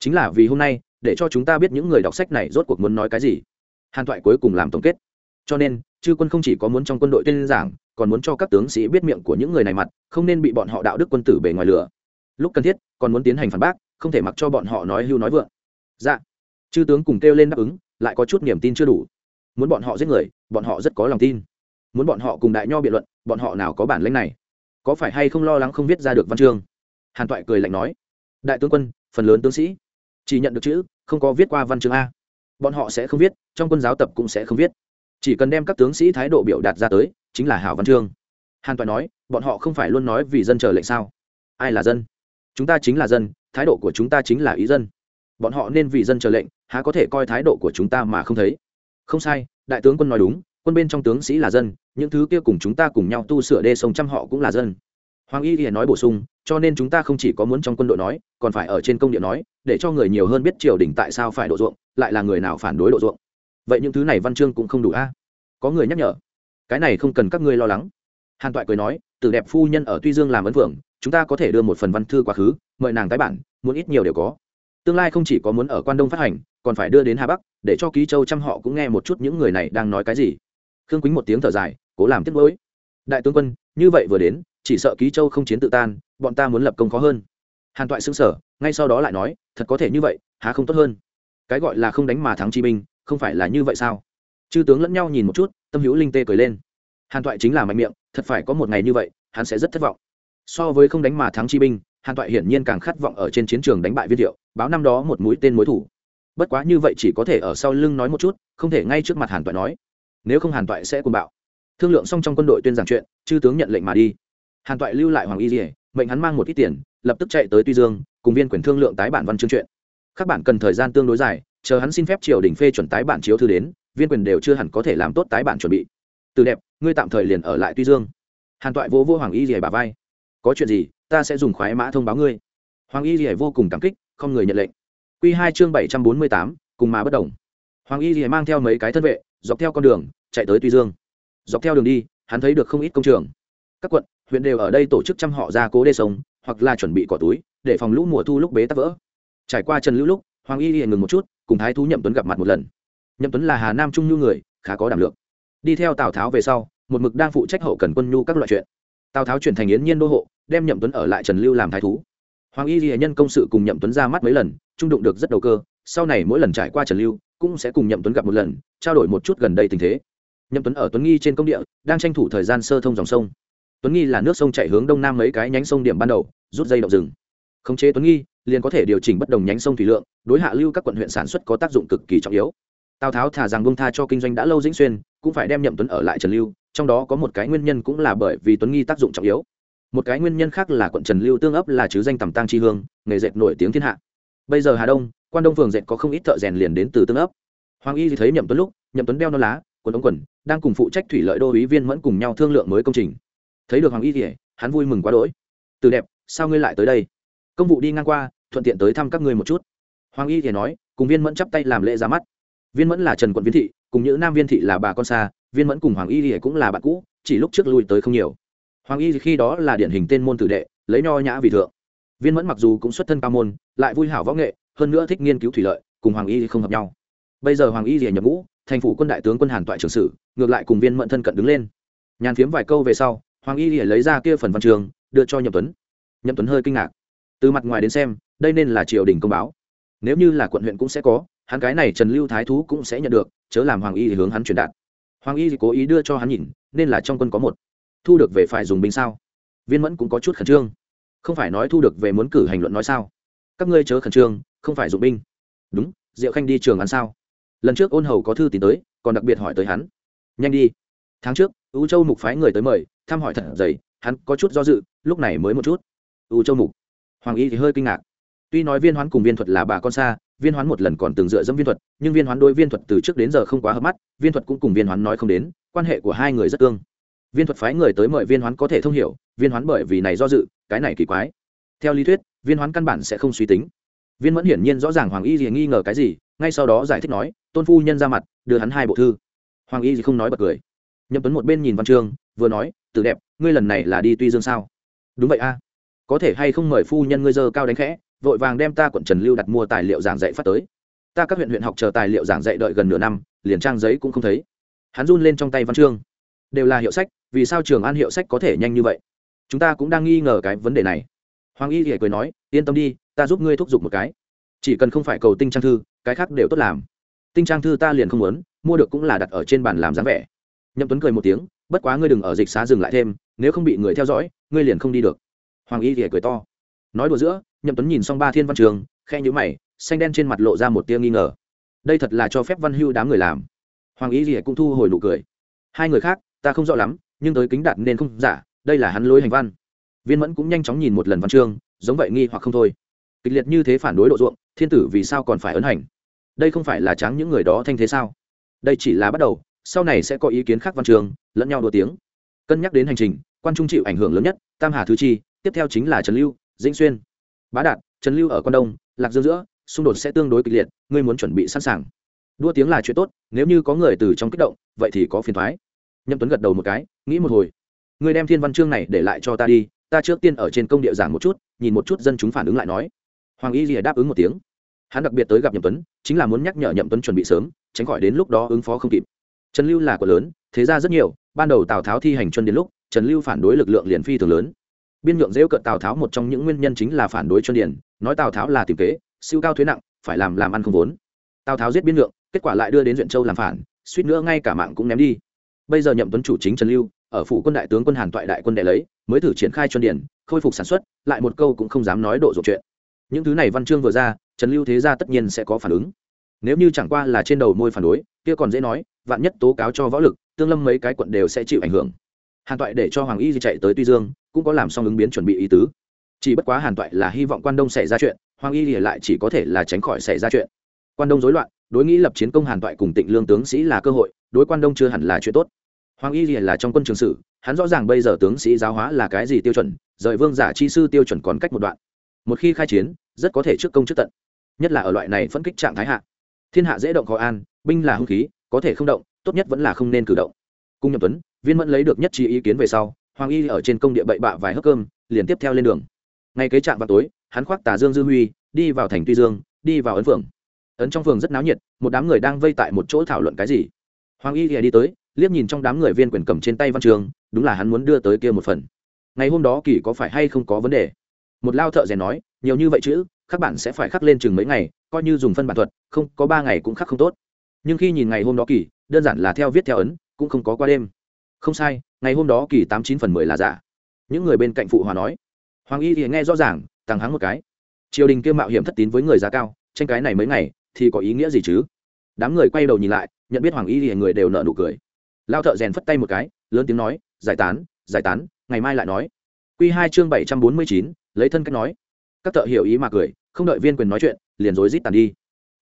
Chính là vì hôm nay, để cho chúng ta biết những người đọc sách này rốt cuộc muốn nói cái gì. Hàn thoại cuối cùng làm tổng kết. Cho nên, chư quân không chỉ có muốn trong quân đội tuyên giảng, còn muốn cho các tướng sĩ biết miệng của những người này mặt, không nên bị bọn họ đạo đức quân tử bề ngoài lửa lúc cần thiết, còn muốn tiến hành phản bác, không thể mặc cho bọn họ nói hưu nói vượng. Dạ. Chư tướng cùng kêu lên đáp ứng, lại có chút niềm tin chưa đủ. Muốn bọn họ giết người, bọn họ rất có lòng tin. Muốn bọn họ cùng đại nho biện luận, bọn họ nào có bản lĩnh này? Có phải hay không lo lắng không viết ra được văn chương? Hàn toại cười lạnh nói. Đại tướng quân, phần lớn tướng sĩ chỉ nhận được chữ, không có viết qua văn chương a. Bọn họ sẽ không viết, trong quân giáo tập cũng sẽ không viết. Chỉ cần đem các tướng sĩ thái độ biểu đạt ra tới, chính là hảo văn chương. Hàn toại nói, bọn họ không phải luôn nói vì dân chờ lệnh sao? Ai là dân? Chúng ta chính là dân, thái độ của chúng ta chính là ý dân. Bọn họ nên vì dân chờ lệnh, há có thể coi thái độ của chúng ta mà không thấy? Không sai, đại tướng quân nói đúng, quân bên trong tướng sĩ là dân, những thứ kia cùng chúng ta cùng nhau tu sửa đê sông trăm họ cũng là dân. Hoàng y thì nói bổ sung, cho nên chúng ta không chỉ có muốn trong quân đội nói, còn phải ở trên công điện nói để cho người nhiều hơn biết triều đình tại sao phải độ ruộng, lại là người nào phản đối độ ruộng. Vậy những thứ này văn chương cũng không đủ a. Có người nhắc nhở, cái này không cần các ngươi lo lắng. Hàn toại cười nói, từ đẹp phu nhân ở tuy dương làm ấn phượng, chúng ta có thể đưa một phần văn thư quá khứ, mời nàng tái bản, muốn ít nhiều đều có. Tương lai không chỉ có muốn ở quan đông phát hành, còn phải đưa đến hà bắc, để cho ký châu trăm họ cũng nghe một chút những người này đang nói cái gì. Khương quýnh một tiếng thở dài, cố làm tiếc lỗi đại tướng quân, như vậy vừa đến, chỉ sợ ký châu không chiến tự tan, bọn ta muốn lập công khó hơn hàn toại xứng sở, ngay sau đó lại nói, thật có thể như vậy, há không tốt hơn? Cái gọi là không đánh mà thắng chi binh, không phải là như vậy sao? Chư tướng lẫn nhau nhìn một chút, tâm hữu linh tê cười lên. Hàn toại chính là mạnh miệng, thật phải có một ngày như vậy, hắn sẽ rất thất vọng. So với không đánh mà thắng chi binh, hàn toại hiển nhiên càng khát vọng ở trên chiến trường đánh bại viên thiệu, báo năm đó một mũi tên mối thủ. Bất quá như vậy chỉ có thể ở sau lưng nói một chút, không thể ngay trước mặt hàn toại nói. Nếu không hàn toại sẽ cùng bạo. Thương lượng xong trong quân đội tuyên giảng chuyện, chư tướng nhận lệnh mà đi. Hàn toại lưu lại hoàng y dỉa mệnh hắn mang một ít tiền lập tức chạy tới tuy dương, cùng viên quyền thương lượng tái bản văn chương truyện. các bạn cần thời gian tương đối dài, chờ hắn xin phép triều đình phê chuẩn tái bản chiếu thư đến, viên quyền đều chưa hẳn có thể làm tốt tái bản chuẩn bị. Từ đẹp, ngươi tạm thời liền ở lại tuy dương. Hàn toại vô vô hoàng y dỉa bà vai. Có chuyện gì, ta sẽ dùng khoái mã thông báo ngươi. Hoàng y rỉa vô cùng cảm kích, không người nhận lệnh. Q hai chương bảy trăm bốn mươi tám, cùng mà bất đồng. Hoàng y rỉa mang theo mấy cái thân vệ, dọc theo con đường, chạy tới tuy dương. Dọc theo đường đi, hắn thấy được không ít công trường. Các quận, huyện đều ở đây tổ chức chăm họ ra cố đê sông hoặc là chuẩn bị cỏ túi, để phòng lũ mùa thu lúc bế tắc vỡ. Trải qua trần lũ lúc, hoàng y liền ngừng một chút, cùng thái thú nhậm tuấn gặp mặt một lần. Nhậm tuấn là hà nam trung nhu người, khá có đảm lượng. Đi theo tào tháo về sau, một mực đang phụ trách hậu cần quân nhu các loại chuyện. Tào tháo chuyển thành yến nhiên đô hộ, đem nhậm tuấn ở lại trần lưu làm thái thú. Hoàng y ghi nhân công sự cùng nhậm tuấn ra mắt mấy lần, trung đụng được rất đầu cơ, sau này mỗi lần trải qua trần lưu, cũng sẽ cùng nhậm tuấn gặp một lần, trao đổi một chút gần đây tình thế. Nhậm tuấn ở tuấn nghi trên công địa, đang tranh thủ thời gian sơ thông dòng sông tuấn nghi là nước sông chạy hướng đông nam mấy cái nhánh sông điểm ban đầu, rút dây động rừng. Khống chế tuấn nghi, liền có thể điều chỉnh bất đồng nhánh sông thủy lượng, đối hạ lưu các quận huyện sản xuất có tác dụng cực kỳ trọng yếu. Tào tháo thả rằng bông tha cho kinh doanh đã lâu dĩnh xuyên, cũng phải đem nhậm tuấn ở lại trần lưu, trong đó có một cái nguyên nhân cũng là bởi vì tuấn nghi tác dụng trọng yếu. Một cái nguyên nhân khác là quận trần lưu tương ấp là chứ danh tầm tăng tri hương, nghề dệt nổi tiếng thiên hạ. Bây giờ hà đông, quan đông phường dệt có không ít thợ rèn liền đến từ tương ấp. Hoàng y thì thấy nhậm tuấn lúc, nhậm tuấn đeo non lá, quần ống quần, đang cùng phụ trách thủy lợi đô ý viên mẫn cùng nhau thương lượng mới công trình thấy được hoàng y thì hắn vui mừng quá đỗi. Từ đẹp, sao ngươi lại tới đây? Công vụ đi ngang qua, thuận tiện tới thăm các ngươi một chút. Hoàng y thì nói, cùng viên mẫn chắp tay làm lễ ra mắt. Viên mẫn là trần quận viên thị, cùng những nam viên thị là bà con xa, viên mẫn cùng hoàng y thì cũng là bạn cũ, chỉ lúc trước lui tới không nhiều. Hoàng y khi đó là điển hình tên môn tử đệ, lấy nho nhã vì thượng. Viên mẫn mặc dù cũng xuất thân cao môn, lại vui hảo võ nghệ, hơn nữa thích nghiên cứu thủy lợi, cùng hoàng y không hợp nhau. Bây giờ hoàng y thì nhập ngũ, thành phủ quân đại tướng quân hàn toại trưởng sử, ngược lại cùng viên mẫn thân cận đứng lên. Nhàn phiếm vài câu về sau hoàng y rìa lấy ra kia phần văn trường đưa cho nhậm tuấn. Nhậm tuấn hơi kinh ngạc. Từ mặt ngoài đến xem, đây nên là triều đình công báo. Nếu như là quận huyện cũng sẽ có, hắn cái này trần lưu thái thú cũng sẽ nhận được, chớ làm hoàng y thì hướng hắn truyền đạt. Hoàng y thì cố ý đưa cho hắn nhìn, nên là trong quân có một. Thu được về phải dùng binh sao? Viên mẫn cũng có chút khẩn trương. Không phải nói thu được về muốn cử hành luận nói sao? Các ngươi chớ khẩn trương, không phải dụng binh. Đúng, diệu khanh đi trường ăn sao? Lần trước ôn hầu có thư tìm tới, còn đặc biệt hỏi tới hắn. Nhanh đi. Tháng trước ưu châu mục phái người tới mời thăm hỏi thật dày, hắn có chút do dự, lúc này mới một chút. Ưu châu mục. Hoàng y thì hơi kinh ngạc. Tuy nói viên hoán cùng viên thuật là bà con xa, viên hoán một lần còn từng dựa dẫm viên thuật, nhưng viên hoán đôi viên thuật từ trước đến giờ không quá hợp mắt, viên thuật cũng cùng viên hoán nói không đến, quan hệ của hai người rất tương. Viên thuật phái người tới mời viên hoán có thể thông hiểu, viên hoán bởi vì này do dự, cái này kỳ quái. Theo lý thuyết, viên hoán căn bản sẽ không suy tính. Viên mẫn hiển nhiên rõ ràng hoàng y gì nghi ngờ cái gì, ngay sau đó giải thích nói, tôn phu nhân ra mặt, đưa hắn hai bộ thư. Hoàng y gì không nói bật cười. Nhậm tuấn một bên nhìn văn chương vừa nói từ đẹp, ngươi lần này là đi tuy dương sao? Đúng vậy a. Có thể hay không mời phu nhân ngươi dơ cao đánh khẽ, vội vàng đem ta quận trần lưu đặt mua tài liệu giảng dạy phát tới. Ta các huyện huyện học chờ tài liệu giảng dạy đợi gần nửa năm, liền trang giấy cũng không thấy. Hắn run lên trong tay văn chương. Đều là hiệu sách, vì sao trường an hiệu sách có thể nhanh như vậy? Chúng ta cũng đang nghi ngờ cái vấn đề này. Hoàng y thì cười nói, yên tâm đi, ta giúp ngươi thúc giục một cái. Chỉ cần không phải cầu tinh trang thư, cái khác đều tốt làm. Tinh trang thư ta liền không muốn, mua được cũng là đặt ở trên bàn làm dáng vẻ. Nhậm tuấn cười một tiếng bất quá ngươi đừng ở dịch xá dừng lại thêm, nếu không bị người theo dõi, ngươi liền không đi được. Hoàng y thì cười to. Nói đùa giữa, nhậm tuấn nhìn xong ba thiên văn trường khe nhữ mày, xanh đen trên mặt lộ ra một tia nghi ngờ. Đây thật là cho phép văn hưu đám người làm. Hoàng y thì cũng thu hồi nụ cười. Hai người khác, ta không rõ lắm, nhưng tới kính đạt nên không giả, đây là hắn lối hành văn. Viên mẫn cũng nhanh chóng nhìn một lần văn chương, giống vậy nghi hoặc không thôi. Kịch liệt như thế phản đối độ ruộng, thiên tử vì sao còn phải ấn hành? Đây không phải là tráng những người đó thanh thế sao? Đây chỉ là bắt đầu sau này sẽ có ý kiến khác văn trường, lẫn nhau đua tiếng. Cân nhắc đến hành trình, quan trung chịu ảnh hưởng lớn nhất, tam hà thứ chi, tiếp theo chính là trần lưu, dĩnh xuyên. Bá đạt, trần lưu ở quan đông, lạc dương giữa, xung đột sẽ tương đối kịch liệt, ngươi muốn chuẩn bị sẵn sàng. Đua tiếng là chuyện tốt, nếu như có người từ trong kích động, vậy thì có phiền thoái nhậm tuấn gật đầu một cái, nghĩ một hồi. Ngươi đem thiên văn chương này để lại cho ta đi, ta trước tiên ở trên công địa giảng một chút, nhìn một chút dân chúng phản ứng lại nói. Hoàng y lìa đáp ứng một tiếng. Hắn đặc biệt tới gặp nhậm tuấn, chính là muốn nhắc nhở nhậm tuấn chuẩn bị sớm, tránh khỏi đến lúc đó ứng phó không kịp trần lưu là của lớn, thế ra rất nhiều, ban đầu tào tháo thi hành chuân đến lúc, trần lưu phản đối lực lượng liền phi thường lớn. Biên nhượng dễ cận tào tháo một trong những nguyên nhân chính là phản đối chuân điển nói tào tháo là tìm kế, siêu cao thuế nặng, phải làm làm ăn không vốn. Tào tháo giết biên nhượng, kết quả lại đưa đến duyện châu làm phản, suýt nữa ngay cả mạng cũng ném đi. Bây giờ nhậm tuấn chủ chính trần lưu, ở phủ quân đại tướng quân hàn toại đại quân đệ lấy, mới thử triển khai chuân điển khôi phục sản xuất, lại một câu cũng không dám nói độ dột chuyện. Những thứ này văn chương vừa ra, trần lưu thế gia tất nhiên sẽ có phản ứng. Nếu như chẳng qua là trên đầu môi phản đối, kia còn dễ nói vạn nhất tố cáo cho võ lực, tương lâm mấy cái quận đều sẽ chịu ảnh hưởng. Hàn toại để cho hoàng y chạy tới tuy dương, cũng có làm xong ứng biến chuẩn bị ý tứ. Chỉ bất quá hàn toại là hy vọng quan đông xảy ra chuyện, hoàng y lại chỉ có thể là tránh khỏi xảy ra chuyện. Quan đông rối loạn, đối nghĩ lập chiến công hàn toại cùng tịnh lương tướng sĩ là cơ hội, đối quan đông chưa hẳn là chuyện tốt. Hoàng y là trong quân trường sử, hắn rõ ràng bây giờ tướng sĩ giáo hóa là cái gì tiêu chuẩn, rời vương giả chi sư tiêu chuẩn còn cách một đoạn. Một khi khai chiến, rất có thể trước công trước tận. Nhất là ở loại này phân kích trạng thái hạ. Thiên hạ dễ động khó an, binh là hung khí có thể không động, tốt nhất vẫn là không nên cử động. Cung nhậm tuấn, viên mẫn lấy được nhất trí ý kiến về sau, hoàng y ở trên công địa bậy bạ vài hớp cơm, liền tiếp theo lên đường. Ngay kế trạm vào tối, hắn khoác tà dương dư huy, đi vào thành tuy dương, đi vào ấn phường ấn trong phường rất náo nhiệt, một đám người đang vây tại một chỗ thảo luận cái gì. Hoàng y đi tới, liếc nhìn trong đám người viên quyền cầm trên tay văn trường, đúng là hắn muốn đưa tới kia một phần. Ngày hôm đó kỳ có phải hay không có vấn đề? Một lao thợ rèn nói, nhiều như vậy chữ các bạn sẽ phải khắc lên chừng mấy ngày, coi như dùng phân bản thuật, không, có ba ngày cũng khắc không tốt nhưng khi nhìn ngày hôm đó kỳ, đơn giản là theo viết theo ấn, cũng không có qua đêm. Không sai, ngày hôm đó kỳ tám chín phần mười là giả. Những người bên cạnh phụ hòa nói. Hoàng y thì nghe rõ ràng tăng hắng một cái. Triều đình kêu mạo hiểm thất tín với người giá cao, tranh cái này mấy ngày, thì có ý nghĩa gì chứ? Đám người quay đầu nhìn lại, nhận biết hoàng y thì người đều nợ nụ cười. Lao thợ rèn phất tay một cái, lớn tiếng nói, giải tán giải tán, ngày mai lại nói. Q hai chương bảy trăm bốn mươi chín, lấy thân cách nói. Các thợ hiểu ý mà cười, không đợi viên quyền nói chuyện, liền rối rít tàn đi.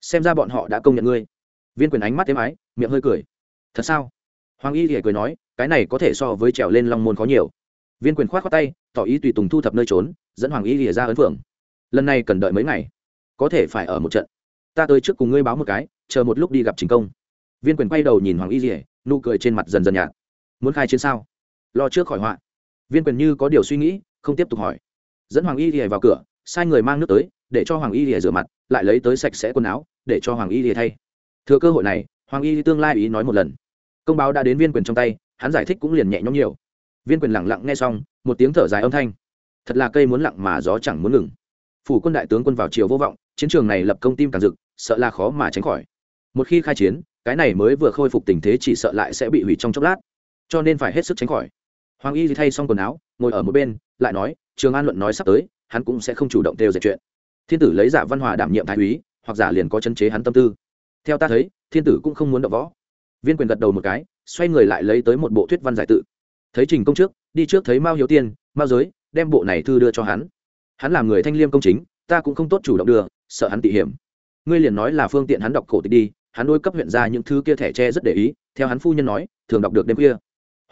Xem ra bọn họ đã công nhận ngươi viên quyền ánh mắt êm ái, miệng hơi cười. Thật sao? Hoàng y thì cười nói, cái này có thể so với trèo lên long môn khó nhiều. Viên quyền khoát khoát tay, tỏ ý tùy tùng thu thập nơi trốn, dẫn hoàng y lìa ra ấn phượng. Lần này cần đợi mấy ngày? Có thể phải ở một trận. Ta tới trước cùng ngươi báo một cái, chờ một lúc đi gặp chính công. Viên quyền quay đầu nhìn hoàng y lìa, nụ cười trên mặt dần dần nhạt. Muốn khai chiến sao? Lo trước khỏi họa. Viên quyền như có điều suy nghĩ, không tiếp tục hỏi. Dẫn hoàng y lìa vào cửa, sai người mang nước tới, để cho hoàng y lìa rửa mặt, lại lấy tới sạch sẽ quần áo, để cho hoàng y lìa thay thừa cơ hội này, hoàng y tương lai ý nói một lần. Công báo đã đến viên quyền trong tay, hắn giải thích cũng liền nhẹ nhõm nhiều. Viên quyền lặng lặng nghe xong, một tiếng thở dài âm thanh. Thật là cây muốn lặng mà gió chẳng muốn ngừng. Phủ quân đại tướng quân vào chiều vô vọng, chiến trường này lập công tim càng rực, sợ là khó mà tránh khỏi. Một khi khai chiến, cái này mới vừa khôi phục tình thế chỉ sợ lại sẽ bị hủy trong chốc lát. Cho nên phải hết sức tránh khỏi. Hoàng y thay xong quần áo, ngồi ở một bên, lại nói, trường an luận nói sắp tới, hắn cũng sẽ không chủ động theo dệt chuyện. Thiên tử lấy giả văn hòa đảm nhiệm thái úy, hoặc giả liền có chân chế hắn tâm tư theo ta thấy, thiên tử cũng không muốn đậu võ. Viên quyền gật đầu một cái, xoay người lại lấy tới một bộ thuyết văn giải tự. Thấy trình công trước, đi trước thấy mao hiếu tiên, mao giới, đem bộ này thư đưa cho hắn. Hắn là người thanh liêm công chính, ta cũng không tốt chủ động đưa, sợ hắn tị hiểm. Ngươi liền nói là phương tiện hắn đọc cổ tịch đi, hắn đôi cấp huyện ra những thứ kia thẻ tre rất để ý, theo hắn phu nhân nói, thường đọc được đêm kia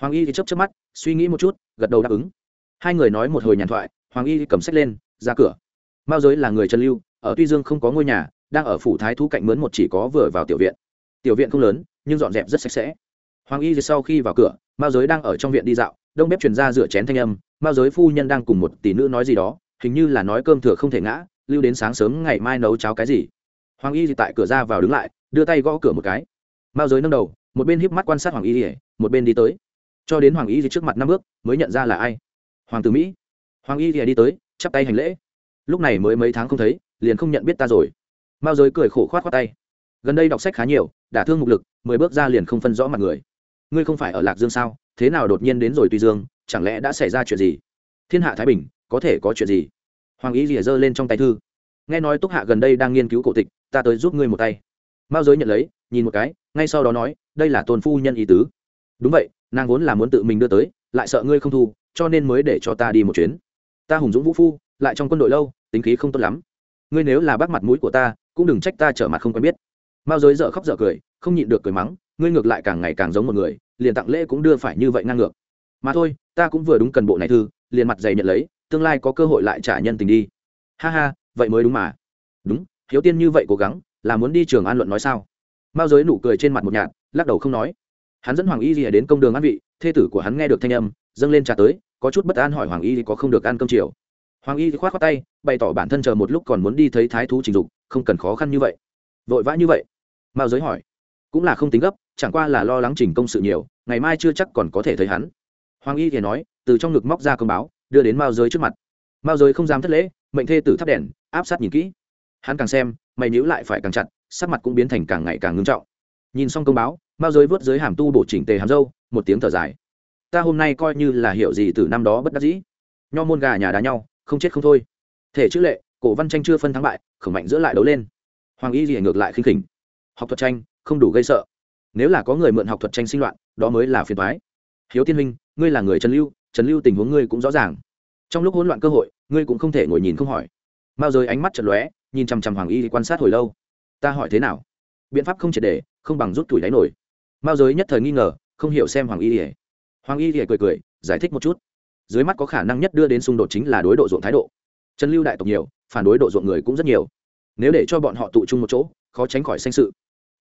hoàng y thì chấp chấp mắt, suy nghĩ một chút, gật đầu đáp ứng. Hai người nói một hồi nhàn thoại, hoàng y cầm sách lên, ra cửa. Mao giới là người trần lưu, ở tuy dương không có ngôi nhà đang ở phủ thái thú cạnh mướn một chỉ có vừa vào tiểu viện. Tiểu viện không lớn, nhưng dọn dẹp rất sạch sẽ. Hoàng y sau khi vào cửa, mao giới đang ở trong viện đi dạo, đông bếp truyền ra rửa chén thanh âm, mao giới phu nhân đang cùng một tỷ nữ nói gì đó, hình như là nói cơm thừa không thể ngã, lưu đến sáng sớm ngày mai nấu cháo cái gì. Hoàng y tại cửa ra vào đứng lại, đưa tay gõ cửa một cái. Mao giới nâng đầu, một bên híp mắt quan sát hoàng y một bên đi tới. Cho đến hoàng y trước mặt năm bước, mới nhận ra là ai? Hoàng tử mỹ. Hoàng y đi tới, chắp tay hành lễ. Lúc này mới mấy tháng không thấy, liền không nhận biết ta rồi mao giới cười khổ khoát khoát tay. Gần đây đọc sách khá nhiều, đả thương mục lực, mười bước ra liền không phân rõ mặt người. Ngươi không phải ở lạc dương sao? Thế nào đột nhiên đến rồi tuy dương, chẳng lẽ đã xảy ra chuyện gì? Thiên hạ thái bình, có thể có chuyện gì? Hoàng ý rỉa giơ lên trong tay thư. Nghe nói túc hạ gần đây đang nghiên cứu cổ tịch, ta tới giúp ngươi một tay. Mao giới nhận lấy, nhìn một cái, ngay sau đó nói, đây là tôn phu nhân ý tứ. Đúng vậy, nàng vốn là muốn tự mình đưa tới, lại sợ ngươi không thu, cho nên mới để cho ta đi một chuyến. Ta hùng dũng vũ phu, lại trong quân đội lâu, tính khí không tốt lắm. Ngươi nếu là bác mặt mũi của ta cũng đừng trách ta trở mặt không quen biết. Mao giới dở khóc dở cười, không nhịn được cười mắng, ngươi ngược lại càng ngày càng giống một người, liền tặng lễ cũng đưa phải như vậy ngang ngược. Mà thôi, ta cũng vừa đúng cần bộ này thư, liền mặt dày nhận lấy, tương lai có cơ hội lại trả nhân tình đi. Ha ha, vậy mới đúng mà. Đúng, hiếu tiên như vậy cố gắng, là muốn đi trường an luận nói sao? Mao giới nụ cười trên mặt một nhạt, lắc đầu không nói. Hắn dẫn hoàng y rìa đến công đường an vị, thê tử của hắn nghe được thanh âm, dâng lên trà tới, có chút bất an hỏi hoàng y có không được ăn cơm chiều. Hoàng y khoát khoát tay, bày tỏ bản thân chờ một lúc còn muốn đi thấy thái thú trình dục không cần khó khăn như vậy. Vội vã như vậy? Mao giới hỏi. Cũng là không tính gấp, chẳng qua là lo lắng trình công sự nhiều, ngày mai chưa chắc còn có thể thấy hắn. Hoàng y thì nói, từ trong ngực móc ra công báo, đưa đến mao giới trước mặt. Mao giới không dám thất lễ, mệnh thê tử thắp đèn, áp sát nhìn kỹ. Hắn càng xem, mày nhữ lại phải càng chặt, sắc mặt cũng biến thành càng ngày càng ngưng trọng. Nhìn xong công báo, mao giới vớt dưới hàm tu bổ chỉnh tề hàm dâu một tiếng thở dài. Ta hôm nay coi như là hiểu gì từ năm đó bất đắc dĩ. Nho môn gà nhà đá nhau, không chết không thôi. Thể chữ lệ cổ văn tranh chưa phân thắng bại, khổng mạnh giữa lại đấu lên. Hoàng y gì ngược lại khinh khỉnh. Học thuật tranh, không đủ gây sợ. Nếu là có người mượn học thuật tranh sinh loạn, đó mới là phiền thoái hiếu tiên minh ngươi là người trần lưu trần lưu tình huống ngươi cũng rõ ràng. Trong lúc hỗn loạn cơ hội, ngươi cũng không thể ngồi nhìn không hỏi. Mao rời ánh mắt chật lóe, nhìn chằm chằm hoàng y quan sát hồi lâu. Ta hỏi thế nào? Biện pháp không triệt để, không bằng rút tuổi đáy nổi. Mao giới nhất thời nghi ngờ, không hiểu xem hoàng y ỉa hoàng y ỉa cười cười, giải thích một chút. Dưới mắt có khả năng nhất đưa đến xung đột chính là đối độ ruộng thái độ trần lưu đại tộc nhiều, phản đối độ ruộng người cũng rất nhiều. Nếu để cho bọn họ tụ chung một chỗ, khó tránh khỏi sanh sự.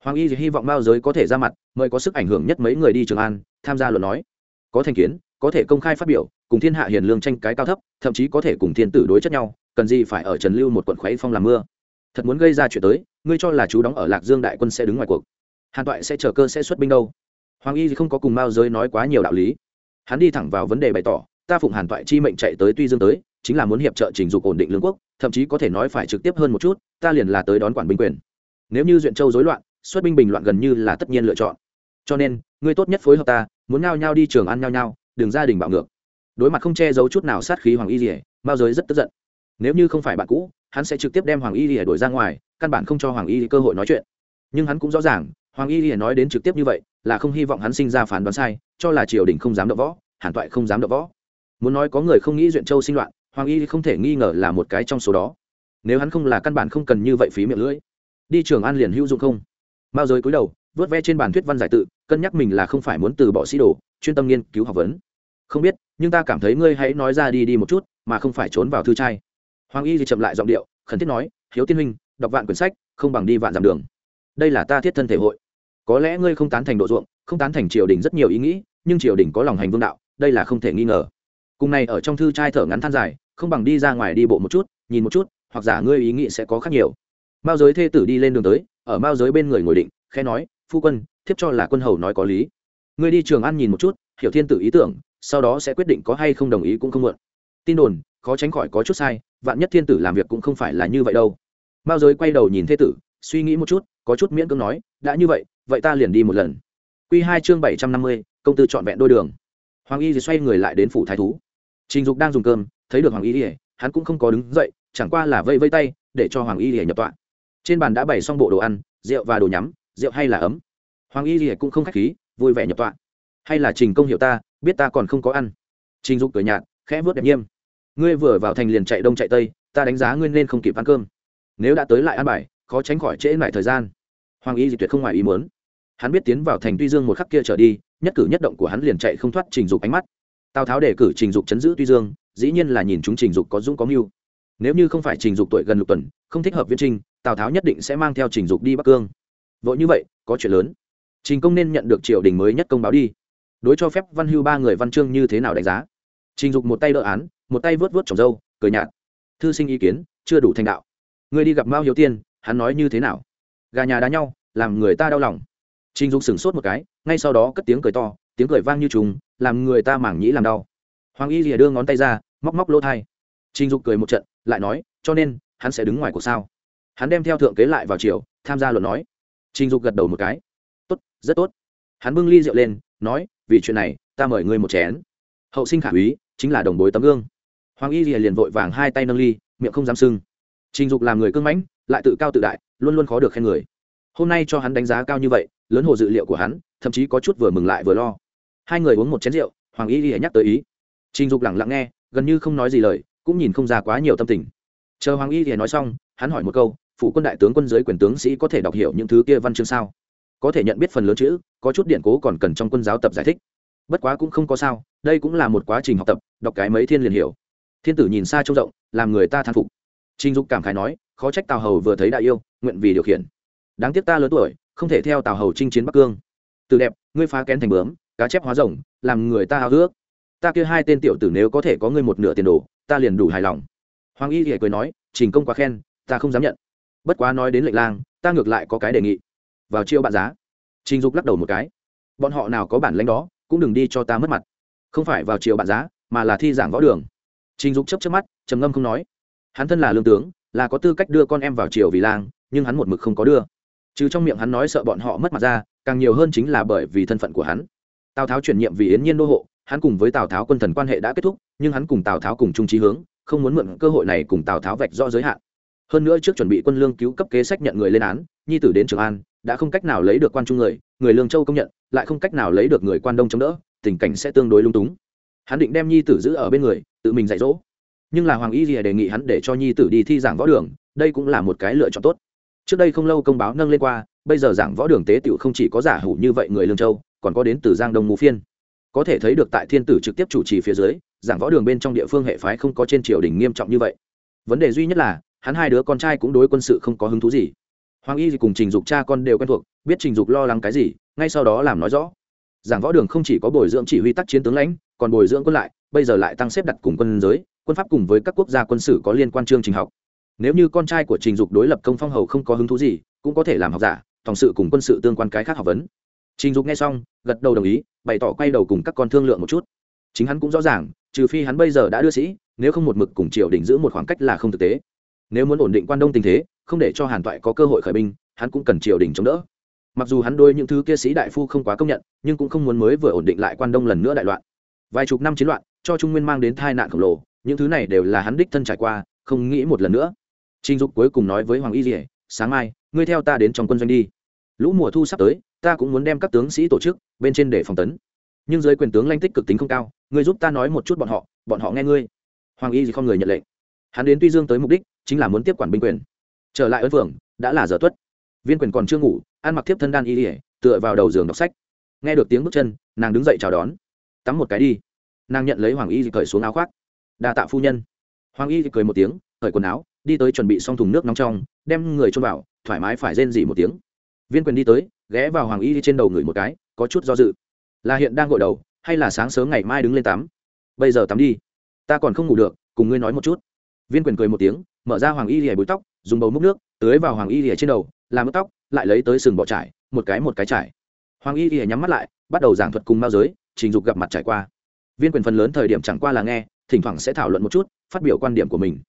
Hoàng y thì hy vọng bao giới có thể ra mặt, mời có sức ảnh hưởng nhất mấy người đi trường an, tham gia luận nói. Có thành kiến, có thể công khai phát biểu, cùng thiên hạ hiền lương tranh cái cao thấp, thậm chí có thể cùng thiên tử đối chất nhau, cần gì phải ở trần lưu một quận khuấy phong làm mưa. Thật muốn gây ra chuyện tới, ngươi cho là chú đóng ở lạc dương đại quân sẽ đứng ngoài cuộc. Hàn toại sẽ chờ cơ sẽ xuất binh đâu. Hoàng y thì không có cùng mao giới nói quá nhiều đạo lý. Hắn đi thẳng vào vấn đề bày tỏ, ta phụng hàn toại chi mệnh chạy tới tuy dương tới chính là muốn hiệp trợ trình dục ổn định lương quốc, thậm chí có thể nói phải trực tiếp hơn một chút, ta liền là tới đón quản binh quyền. Nếu như duyện châu rối loạn, xuất binh bình loạn gần như là tất nhiên lựa chọn. Cho nên, ngươi tốt nhất phối hợp ta, muốn nhao nhao đi trường ăn nhao nhao, đừng gia đình bạo ngược. Đối mặt không che giấu chút nào sát khí hoàng y rỉa mao giới rất tức giận. Nếu như không phải bạn cũ, hắn sẽ trực tiếp đem hoàng y rỉa đổi ra ngoài, căn bản không cho hoàng y cơ hội nói chuyện. Nhưng hắn cũng rõ ràng, hoàng y rỉa nói đến trực tiếp như vậy, là không hy vọng hắn sinh ra phán đoán sai, cho là triều đình không dám đỡ võ, hàn toại không dám đỡ võ. Muốn nói có người không nghĩ duyện châu sinh loạn hoàng y không thể nghi ngờ là một cái trong số đó. Nếu hắn không là căn bản không cần như vậy phí miệng lưỡi, đi trường an liền hữu dụng không? Mao giới cúi đầu, vớt ve trên bản thuyết văn giải tự, cân nhắc mình là không phải muốn từ bỏ sĩ đồ, chuyên tâm nghiên cứu học vấn. Không biết, nhưng ta cảm thấy ngươi hãy nói ra đi đi một chút, mà không phải trốn vào thư trai. Hoàng y thì chậm lại giọng điệu, khẩn thiết nói, hiếu tiên huynh, đọc vạn quyển sách, không bằng đi vạn dặm đường. Đây là ta thiết thân thể hội. Có lẽ ngươi không tán thành độ ruộng, không tán thành triều đình rất nhiều ý nghĩ, nhưng triều đình có lòng hành vương đạo, đây là không thể nghi ngờ. Cùng này ở trong thư trai thở ngắn than dài không bằng đi ra ngoài đi bộ một chút, nhìn một chút, hoặc giả ngươi ý nghĩ sẽ có khác nhiều. Mao giới thê tử đi lên đường tới, ở mao giới bên người ngồi định, khẽ nói, phu quân, thiếp cho là quân hầu nói có lý. Ngươi đi trường ăn nhìn một chút, hiểu thiên tử ý tưởng, sau đó sẽ quyết định có hay không đồng ý cũng không muộn. Tin đồn, khó tránh khỏi có chút sai, vạn nhất thiên tử làm việc cũng không phải là như vậy đâu. Mao giới quay đầu nhìn thê tử, suy nghĩ một chút, có chút miễn cưỡng nói, đã như vậy vậy ta liền đi một lần. Q hai chương bảy trăm năm mươi, công tư trọn vẹn đôi đường. Hoàng y thì xoay người lại đến phủ thái thú. Trình dục đang dùng cơm thấy được hoàng y ỉa hắn cũng không có đứng dậy, chẳng qua là vây vây tay, để cho hoàng y ỉa nhập tọa. Trên bàn đã bày xong bộ đồ ăn, rượu và đồ nhắm, rượu hay là ấm. Hoàng y ỉa cũng không k h á c h khí, vui vẻ nhập tọa. Hay là trình công hiểu ta, biết ta còn không có ăn. Trình dục cười nhạt, khẽ vớt đẹp nghiêm. Ngươi vừa vào thành liền chạy đông chạy tây, ta đánh giá ngươi nên không kịp ăn cơm. Nếu đã tới lại ăn bài, khó tránh khỏi trễ lại thời gian. Hoàng y di tuyệt không ngoài ý muốn. Hắn biết tiến vào thành tuy dương một khắc kia trở đi, nhất cử nhất động của hắn liền chạy không thoát trình dục ánh mắt. Tào tháo đề cử trình dục chấn giữ tuy dương dĩ nhiên là nhìn chúng trình dục có dũng có mưu. Nếu như không phải trình dục tuổi gần lục tuần, không thích hợp viễn trinh tào tháo nhất định sẽ mang theo trình dục đi bắc cương. Vội như vậy, có chuyện lớn. Trình công nên nhận được triều đình mới nhất công báo đi. Đối cho phép văn hưu ba người văn chương như thế nào đánh giá? Trình dục một tay đỡ án, một tay vớt vớt trồng dâu, cười nhạt. Thư sinh ý kiến, chưa đủ thành đạo. Người đi gặp mao hiếu tiên, hắn nói như thế nào? Gà nhà đá nhau, làm người ta đau lòng. Trình dục sửng sốt một cái, ngay sau đó cất tiếng cười to, tiếng cười vang như trùng, làm người ta mảng nhĩ làm đau hoàng y lìa đưa ngón tay ra, móc móc lỗ thai. Trình dục cười một trận, lại nói, cho nên, hắn sẽ đứng ngoài cuộc sao? Hắn đem theo thượng kế lại vào chiều tham gia luận nói. Trình dục gật đầu một cái. Tốt, rất tốt. Hắn bưng ly rượu lên, nói, vì chuyện này, ta mời ngươi một chén. Hậu sinh khả úy, chính là đồng bối tấm gương. Hoàng y lìa liền vội vàng hai tay nâng ly, miệng không dám sưng. Trình dục làm người cưng mãnh, lại tự cao tự đại, luôn luôn khó được khen người. Hôm nay cho hắn đánh giá cao như vậy, lớn hồ dự liệu của hắn, thậm chí có chút vừa mừng lại vừa lo. Hai người uống một chén rượu, hoàng y lìa nhắc tới ý trình dục lẳng lặng nghe, gần như không nói gì lời, cũng nhìn không ra quá nhiều tâm tình. Chờ hoàng y thì nói xong, hắn hỏi một câu phụ quân đại tướng quân giới quyền tướng sĩ có thể đọc hiểu những thứ kia văn chương sao? Có thể nhận biết phần lớn chữ, có chút điện cố còn cần trong quân giáo tập giải thích. Bất quá cũng không có sao, đây cũng là một quá trình học tập, đọc cái mấy thiên liền hiểu. Thiên tử nhìn xa trông rộng, làm người ta thán phục. Trình dục cảm khái nói, khó trách tào hầu vừa thấy đại yêu, nguyện vì điều khiển. Đáng tiếc ta lớn tuổi, không thể theo tào hầu chinh chiến bắc cương. Từ đẹp, ngươi phá kén thành bướm, cá chép hóa rồng, làm người ta háo ước ta kia hai tên tiểu tử nếu có thể có ngươi một nửa tiền đồ, ta liền đủ hài lòng. Hoàng y thì cười nói, trình công quá khen, ta không dám nhận. Bất quá nói đến lệnh lang, ta ngược lại có cái đề nghị. Vào chiêu bạn giá. Trình dục lắc đầu một cái. Bọn họ nào có bản lãnh đó, cũng đừng đi cho ta mất mặt. Không phải vào chiều bạn giá, mà là thi giảng võ đường. Trình dục chấp chấp mắt, trầm ngâm không nói. Hắn thân là lương tướng, là có tư cách đưa con em vào triều vì lang, nhưng hắn một mực không có đưa. Chứ trong miệng hắn nói sợ bọn họ mất mặt ra, càng nhiều hơn chính là bởi vì thân phận của hắn. Tào tháo chuyển nhiệm vì yến nhiên đô hộ hắn cùng với tào tháo quân thần quan hệ đã kết thúc nhưng hắn cùng tào tháo cùng chung trí hướng không muốn mượn cơ hội này cùng tào tháo vạch rõ giới hạn hơn nữa trước chuẩn bị quân lương cứu cấp kế sách nhận người lên án nhi tử đến trường an đã không cách nào lấy được quan trung người người lương châu công nhận lại không cách nào lấy được người quan đông chống đỡ tình cảnh sẽ tương đối lung túng hắn định đem nhi tử giữ ở bên người tự mình dạy dỗ nhưng là hoàng y rìa đề nghị hắn để cho nhi tử đi thi giảng võ đường đây cũng là một cái lựa chọn tốt trước đây không lâu công báo nâng lên qua bây giờ giảng võ đường tế tiểu không chỉ có giả hủ như vậy người lương châu còn có đến từ giang đông ngũ phiên có thể thấy được tại thiên tử trực tiếp chủ trì phía dưới, giảng võ đường bên trong địa phương hệ phái không có trên triều đình nghiêm trọng như vậy. Vấn đề duy nhất là, hắn hai đứa con trai cũng đối quân sự không có hứng thú gì. Hoàng y cùng trình dục cha con đều quen thuộc, biết trình dục lo lắng cái gì, ngay sau đó làm nói rõ. Giảng võ đường không chỉ có bồi dưỡng chỉ huy tác chiến tướng lãnh, còn bồi dưỡng quân lại, bây giờ lại tăng xếp đặt cùng quân giới, quân pháp cùng với các quốc gia quân sự có liên quan chương trình học. Nếu như con trai của trình dục đối lập công phong hầu không có hứng thú gì, cũng có thể làm học giả, tổng sự cùng quân sự tương quan cái khác học vấn trình dục nghe xong, gật đầu đồng ý, bày tỏ quay đầu cùng các con thương lượng một chút. Chính hắn cũng rõ ràng, trừ phi hắn bây giờ đã đưa sĩ, nếu không một mực cùng triều đình giữ một khoảng cách là không thực tế. Nếu muốn ổn định quan đông tình thế, không để cho hàn toại có cơ hội khởi binh, hắn cũng cần triều đình chống đỡ. Mặc dù hắn đôi những thứ kia sĩ đại phu không quá công nhận, nhưng cũng không muốn mới vừa ổn định lại quan đông lần nữa đại loạn. Vài chục năm chiến loạn, cho trung nguyên mang đến tai nạn khổng lồ, những thứ này đều là hắn đích thân trải qua, không nghĩ một lần nữa. Trinh dục cuối cùng nói với hoàng y dỉa sáng mai, ngươi theo ta đến trong quân doanh đi. Lũ mùa thu sắp tới ta cũng muốn đem các tướng sĩ tổ chức bên trên để phòng tấn. Nhưng dưới quyền tướng lanh tích cực tính không cao, ngươi giúp ta nói một chút bọn họ bọn họ nghe ngươi. Hoàng y gì không người nhận lệnh. Hắn đến tuy dương tới mục đích chính là muốn tiếp quản binh quyền. Trở lại ấn phường đã là giờ tuất. Viên quyền còn chưa ngủ, ăn mặc tiếp thân đan y ỉa tựa vào đầu giường đọc sách. Nghe được tiếng bước chân, nàng đứng dậy chào đón. Tắm một cái đi. Nàng nhận lấy hoàng y cởi xuống áo khoác. Đa tạ phu nhân. Hoàng y cười một tiếng, cởi quần áo, đi tới chuẩn bị xong thùng nước nóng trong, đem người trôn vào, thoải mái phải rên dỉ một tiếng. Viên quyền đi tới ghé vào hoàng y trên đầu người một cái, có chút do dự. Là hiện đang gội đầu, hay là sáng sớm ngày mai đứng lên tắm? Bây giờ tắm đi. Ta còn không ngủ được, cùng ngươi nói một chút. Viên quyền cười một tiếng, mở ra hoàng y lìa búi tóc, dùng bầu múc nước, tưới vào hoàng y lìa trên đầu, làm ướt tóc, lại lấy tới sừng bọ trải, một cái một cái trải. Hoàng y lìa nhắm mắt lại, bắt đầu giảng thuật cùng mao giới, trình dục gặp mặt trải qua. Viên quyền phần lớn thời điểm chẳng qua là nghe, thỉnh thoảng sẽ thảo luận một chút, phát biểu quan điểm của mình.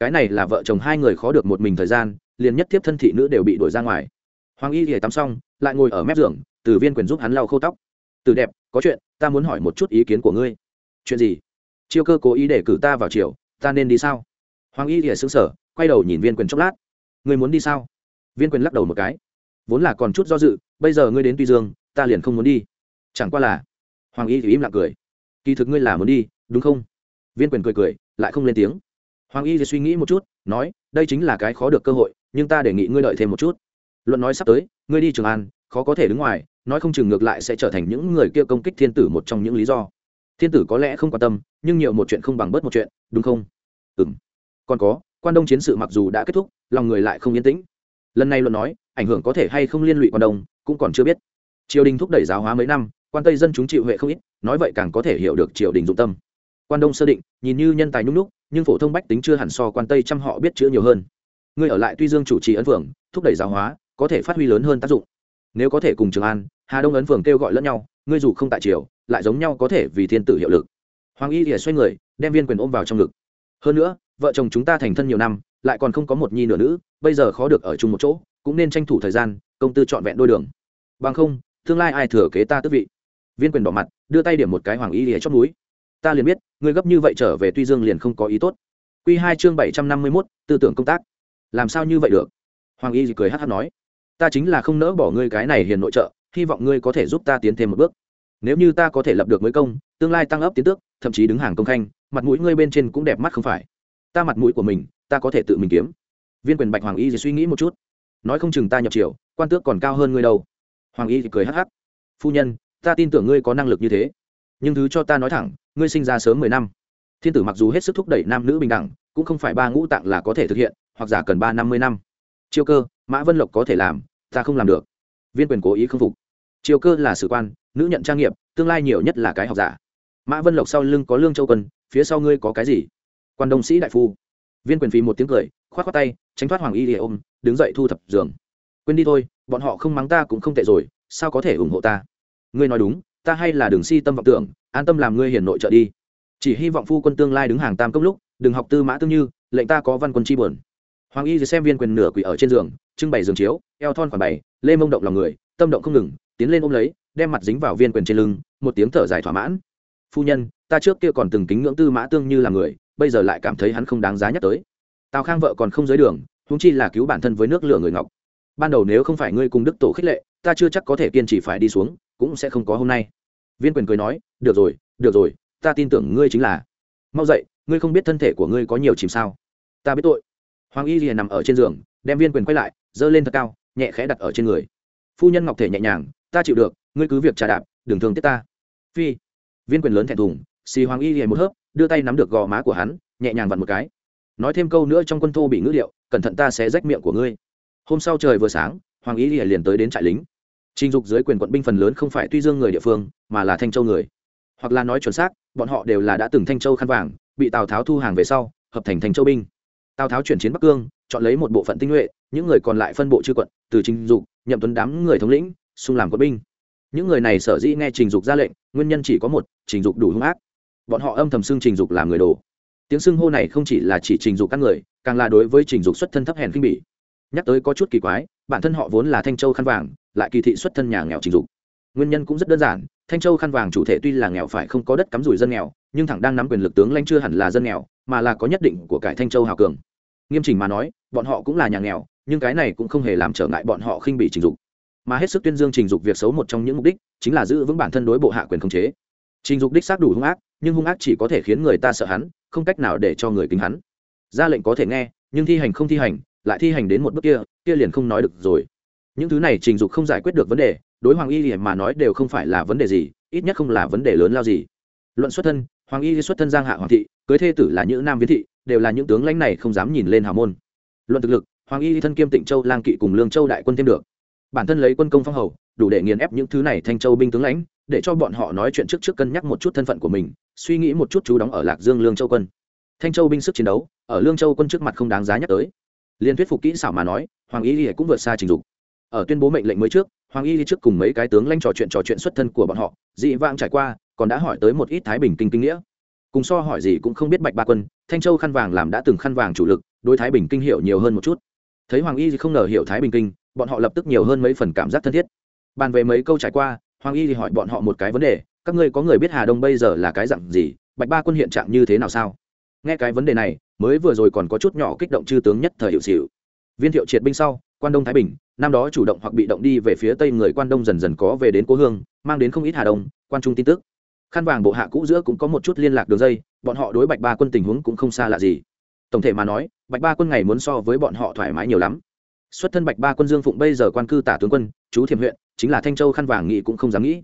Cái này là vợ chồng hai người khó được một mình thời gian, liền nhất tiếp thân thị nữ đều bị đuổi ra ngoài hoàng y lìa tắm xong, lại ngồi ở mép giường, từ viên quyền giúp hắn lau khâu tóc. Từ đẹp, có chuyện, ta muốn hỏi một chút ý kiến của ngươi. Chuyện gì? Chiêu cơ cố ý để cử ta vào chiều ta nên đi sao? Hoàng y lìa xứng sở quay đầu nhìn viên quyền chốc lát. Ngươi muốn đi sao? Viên quyền lắc đầu một cái. Vốn là còn chút do dự, bây giờ ngươi đến tuy dương, ta liền không muốn đi. Chẳng qua là hoàng y thì im lặng cười. Kỳ thực ngươi là muốn đi, đúng không? Viên quyền cười cười, lại không lên tiếng. Hoàng y thì suy nghĩ một chút, nói, đây chính là cái khó được cơ hội, nhưng ta đề nghị ngươi đợi thêm một chút luận nói sắp tới, ngươi đi trường an, khó có thể đứng ngoài, nói không chừng ngược lại sẽ trở thành những người kia công kích thiên tử một trong những lý do. Thiên tử có lẽ không quan tâm, nhưng nhiều một chuyện không bằng bớt một chuyện, đúng không? Ừ m còn có, quan đông chiến sự mặc dù đã kết thúc, lòng người lại không yên tĩnh. Lần này luận nói, ảnh hưởng có thể hay không liên lụy quan đông, cũng còn chưa biết. Triều đình thúc đẩy giáo hóa mấy năm, quan tây dân chúng chịu huệ không ít, nói vậy càng có thể hiểu được triều đình dụng tâm. Quan đông sơ định, nhìn như nhân tài nhung núc, nhưng phổ thông bách tính chưa hẳn so quan tây trăm họ biết chữ nhiều hơn. Ngươi ở lại tuy dương chủ trì ấn phường thúc đẩy giáo hóa có thể phát huy lớn hơn tác dụng. Nếu có thể cùng trường an, hà đông ấn phường kêu gọi lẫn nhau, ngươi dù không tại triều, lại giống nhau có thể vì thiên tử hiệu lực. Hoàng y thì xoay người, đem viên quyền ôm vào trong ngực. Hơn nữa, vợ chồng chúng ta thành thân nhiều năm, lại còn không có một nhi nửa nữ, bây giờ khó được ở chung một chỗ, cũng nên tranh thủ thời gian, công tư trọn vẹn đôi đường. Bằng không, tương lai ai thừa kế ta tước vị? Viên quyền đỏ mặt, đưa tay điểm một cái hoàng y lìa chót núi. Ta liền biết, ngươi gấp như vậy trở về tuy dương liền không có ý tốt. Q hai chương bảy trăm năm mươi mốt, tư tưởng công tác. Làm sao như vậy được? Hoàng y cười hát hát nói ta chính là không nỡ bỏ ngươi cái này hiền nội trợ, hy vọng ngươi có thể giúp ta tiến thêm một bước. Nếu như ta có thể lập được mới công, tương lai tăng ấp tiến tước, thậm chí đứng hàng công khanh, mặt mũi ngươi bên trên cũng đẹp mắt không phải. Ta mặt mũi của mình, ta có thể tự mình kiếm. Viên quyền bạch hoàng y thì suy nghĩ một chút. Nói không chừng ta nhập triều, quan tước còn cao hơn ngươi đâu. Hoàng y thì cười hắc hắc. Phu nhân, ta tin tưởng ngươi có năng lực như thế. Nhưng thứ cho ta nói thẳng, ngươi sinh ra sớm mười năm. Thiên tử mặc dù hết sức thúc đẩy nam nữ bình đẳng, cũng không phải ba ngũ tạng là có thể thực hiện, hoặc giả cần ba năm mươi năm. Chiêu cơ, mã vân lộc có thể làm ta không làm được. Viên quyền cố ý không phục. Triều cơ là sử quan, nữ nhận trang nghiệp, tương lai nhiều nhất là cái học giả. Mã vân lộc sau lưng có lương châu quân, phía sau ngươi có cái gì? Quan đông sĩ đại phu. Viên quyền phí một tiếng cười k h o á t k tay, tránh thoát hoàng y lìa ôm, đứng dậy thu thập giường. Quên đi thôi, bọn họ không mắng ta cũng không tệ rồi, sao có thể ủng hộ ta? Ngươi nói đúng, ta hay là đường si tâm vọng tưởng, an tâm làm ngươi hiền nội trợ đi. Chỉ hy vọng phu quân tương lai đứng hàng tam cốc lúc, đừng học tư mã tương như, lệnh ta có văn quân chi buồn. Hoàng y xem viên quyền nửa quỷ ở trên giường trưng bày giường chiếu, eo thon khoản bày, lê mông động lòng người, tâm động không ngừng, tiến lên ôm lấy, đem mặt dính vào viên quyền trên lưng, một tiếng thở dài thỏa mãn. Phu nhân, ta trước kia còn từng kính ngưỡng tư mã tương như là người, bây giờ lại cảm thấy hắn không đáng giá nhắc tới. Tào khang vợ còn không dưới đường húng chi là cứu bản thân với nước lửa người ngọc. Ban đầu nếu không phải ngươi cùng đức tổ khích lệ, ta chưa chắc có thể kiên trì phải đi xuống, cũng sẽ không có hôm nay. Viên quyền cười nói, được rồi được rồi, ta tin tưởng ngươi chính là. Mau dậy, ngươi không biết thân thể của ngươi có nhiều chìm sao? Ta biết tội. Hoàng y liền nằm ở trên giường, đem viên quyền quay lại giơ lên thật cao, nhẹ khẽ đặt ở trên người. Phu nhân ngọc thể nhẹ nhàng, ta chịu được, ngươi cứ việc trà đạp, đừng thương tiếc ta. Phi, viên quyền lớn thẹn thùng, xì hoàng y hề một hớp, đưa tay nắm được gò má của hắn, nhẹ nhàng vặn một cái. Nói thêm câu nữa trong quân thô bị ngữ liệu cẩn thận ta sẽ rách miệng của ngươi. Hôm sau trời vừa sáng, hoàng y hề liền tới đến trại lính. Trình dục dưới quyền quận binh phần lớn không phải tuy dương người địa phương, mà là thanh châu người. Hoặc là nói chuẩn xác, bọn họ đều là đã từng thanh châu khăn vàng, bị tào tháo thu hàng về sau, hợp thành thanh châu binh. Tào tháo chuyển chiến bắc cương chọn lấy một bộ phận tinh nhuệ, những người còn lại phân bộ chư quận, từ trình dục, nhậm tuấn đám người thống lĩnh, xung làm quân binh. Những người này sở dĩ nghe trình dục ra lệnh, nguyên nhân chỉ có một, trình dục đủ hung ác. Bọn họ âm thầm xưng trình dục làm người đồ. Tiếng xưng hô này không chỉ là chỉ trình dục các người, càng là đối với trình dục xuất thân thấp hèn kinh bỉ. Nhắc tới có chút kỳ quái, bản thân họ vốn là thanh châu khăn vàng, lại kỳ thị xuất thân nhà nghèo trình dục. Nguyên nhân cũng rất đơn giản, thanh châu khăn vàng chủ thể tuy là nghèo phải không có đất cắm rủi dân nghèo, nhưng thẳng đang nắm quyền lực tướng lãnh chưa hẳn là dân nghèo, mà là có nhất định của cải thanh châu hào cường nghiêm chỉnh mà nói, bọn họ cũng là nhà nghèo, nhưng cái này cũng không hề làm trở ngại bọn họ khinh bị trình dục. Mà hết sức tuyên dương trình dục việc xấu một trong những mục đích chính là giữ vững bản thân đối bộ hạ quyền khống chế. Trình dục đích xác đủ hung ác, nhưng hung ác chỉ có thể khiến người ta sợ hắn, không cách nào để cho người kính hắn. Ra lệnh có thể nghe, nhưng thi hành không thi hành, lại thi hành đến một bước kia kia liền không nói được rồi. Những thứ này trình dục không giải quyết được vấn đề, đối hoàng y thì mà nói đều không phải là vấn đề gì, ít nhất không là vấn đề lớn lao gì. Luận xuất thân, hoàng y xuất thân giang hạ hoàng thị, cưới thê tử là nhữ nam viễn thị đều là những tướng lãnh này không dám nhìn lên hào môn. Luận thực lực, hoàng y thân kiêm tịnh châu, lang kỵ cùng lương châu đại quân thêm được. Bản thân lấy quân công phong hầu, đủ để nghiền ép những thứ này thanh châu binh tướng lãnh, để cho bọn họ nói chuyện trước trước cân nhắc một chút thân phận của mình, suy nghĩ một chút chú đóng ở lạc dương lương châu quân. Thanh châu binh sức chiến đấu, ở lương châu quân trước mặt không đáng giá nhắc tới. Liên thuyết phục kỹ xảo mà nói, hoàng y cũng vượt xa trình dục. Ở tuyên bố mệnh lệnh mới trước, hoàng y trước cùng mấy cái tướng lãnh trò chuyện trò chuyện xuất thân của bọn họ, dị vãng trải qua, còn đã hỏi tới một ít thái bình kinh kinh nghĩa cùng so hỏi gì cũng không biết bạch ba quân, thanh châu khăn vàng làm đã từng khăn vàng chủ lực, đối thái bình kinh hiểu nhiều hơn một chút. Thấy hoàng y thì không ngờ hiểu thái bình kinh, bọn họ lập tức nhiều hơn mấy phần cảm giác thân thiết. Bàn về mấy câu trải qua, hoàng y thì hỏi bọn họ một cái vấn đề, các ngươi có người biết hà đông bây giờ là cái dặn gì, bạch ba quân hiện trạng như thế nào sao? Nghe cái vấn đề này, mới vừa rồi còn có chút nhỏ kích động chư tướng nhất thời hiệu xịu. Viên thiệu triệt binh sau, quan đông thái bình, năm đó chủ động hoặc bị động đi về phía tây người quan đông dần dần có về đến cố hương, mang đến không ít hà đông, quan trung tin tức khăn vàng bộ hạ cũ giữa cũng có một chút liên lạc đường dây, bọn họ đối bạch ba quân tình huống cũng không xa lạ gì. Tổng thể mà nói, bạch ba quân ngày muốn so với bọn họ thoải mái nhiều lắm. Xuất thân bạch ba quân dương phụng bây giờ quan cư tả tướng quân, chú thiềm huyện, chính là thanh châu khăn vàng nghị cũng không dám nghĩ.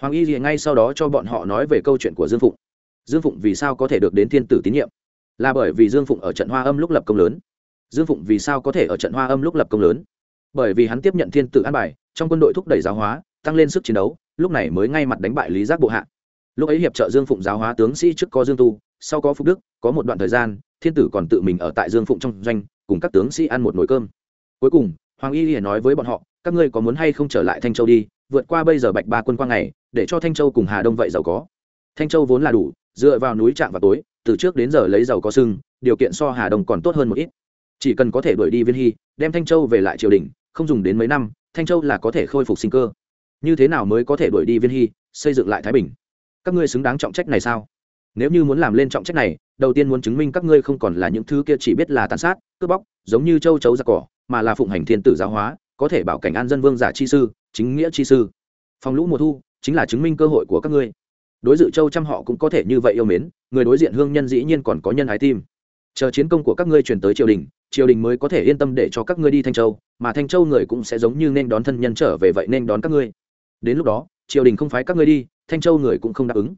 Hoàng y thì ngay sau đó cho bọn họ nói về câu chuyện của dương phụng. Dương phụng vì sao có thể được đến thiên tử tín nhiệm? Là bởi vì dương phụng ở trận hoa âm lúc lập công lớn. Dương phụng vì sao có thể ở trận hoa âm lúc lập công lớn? Bởi vì hắn tiếp nhận thiên tử an bài, trong quân đội thúc đẩy giáo hóa, tăng lên sức chiến đấu, lúc này mới ngay mặt đánh bại lý giác bộ hạ lúc ấy hiệp trợ dương phụng giáo hóa tướng sĩ trước có dương tu, sau có phúc đức, có một đoạn thời gian, thiên tử còn tự mình ở tại dương phụng trong doanh, cùng các tướng sĩ ăn một nồi cơm. Cuối cùng, hoàng y liền nói với bọn họ, các ngươi có muốn hay không trở lại thanh châu đi, vượt qua bây giờ bạch ba quân qua ngày, để cho thanh châu cùng hà đông vậy giàu có. Thanh châu vốn là đủ, dựa vào núi trạm vào tối, từ trước đến giờ lấy giàu có sưng điều kiện so hà đông còn tốt hơn một ít. Chỉ cần có thể đuổi đi viên hy, đem thanh châu về lại triều đình, không dùng đến mấy năm, thanh châu là có thể khôi phục sinh cơ. Như thế nào mới có thể đuổi đi viên hy, xây dựng lại thái bình? Các ngươi xứng đáng trọng trách này sao? Nếu như muốn làm lên trọng trách này, đầu tiên muốn chứng minh các ngươi không còn là những thứ kia chỉ biết là tàn sát, cướp bóc, giống như châu chấu giặc cỏ, mà là phụng hành thiên tử giáo hóa, có thể bảo cảnh an dân vương giả chi sư, chính nghĩa chi sư. Phòng lũ mùa thu, chính là chứng minh cơ hội của các ngươi. Đối dự châu trăm họ cũng có thể như vậy yêu mến, người đối diện hương nhân dĩ nhiên còn có nhân ái tim. Chờ chiến công của các ngươi chuyển tới triều đình triều đình mới có thể yên tâm để cho các ngươi đi thanh châu, mà thanh châu người cũng sẽ giống như nên đón thân nhân trở về vậy nên đón các ngươi. Đến lúc đó, triều đình không phái các ngươi đi thanh châu người cũng không đáp ứng.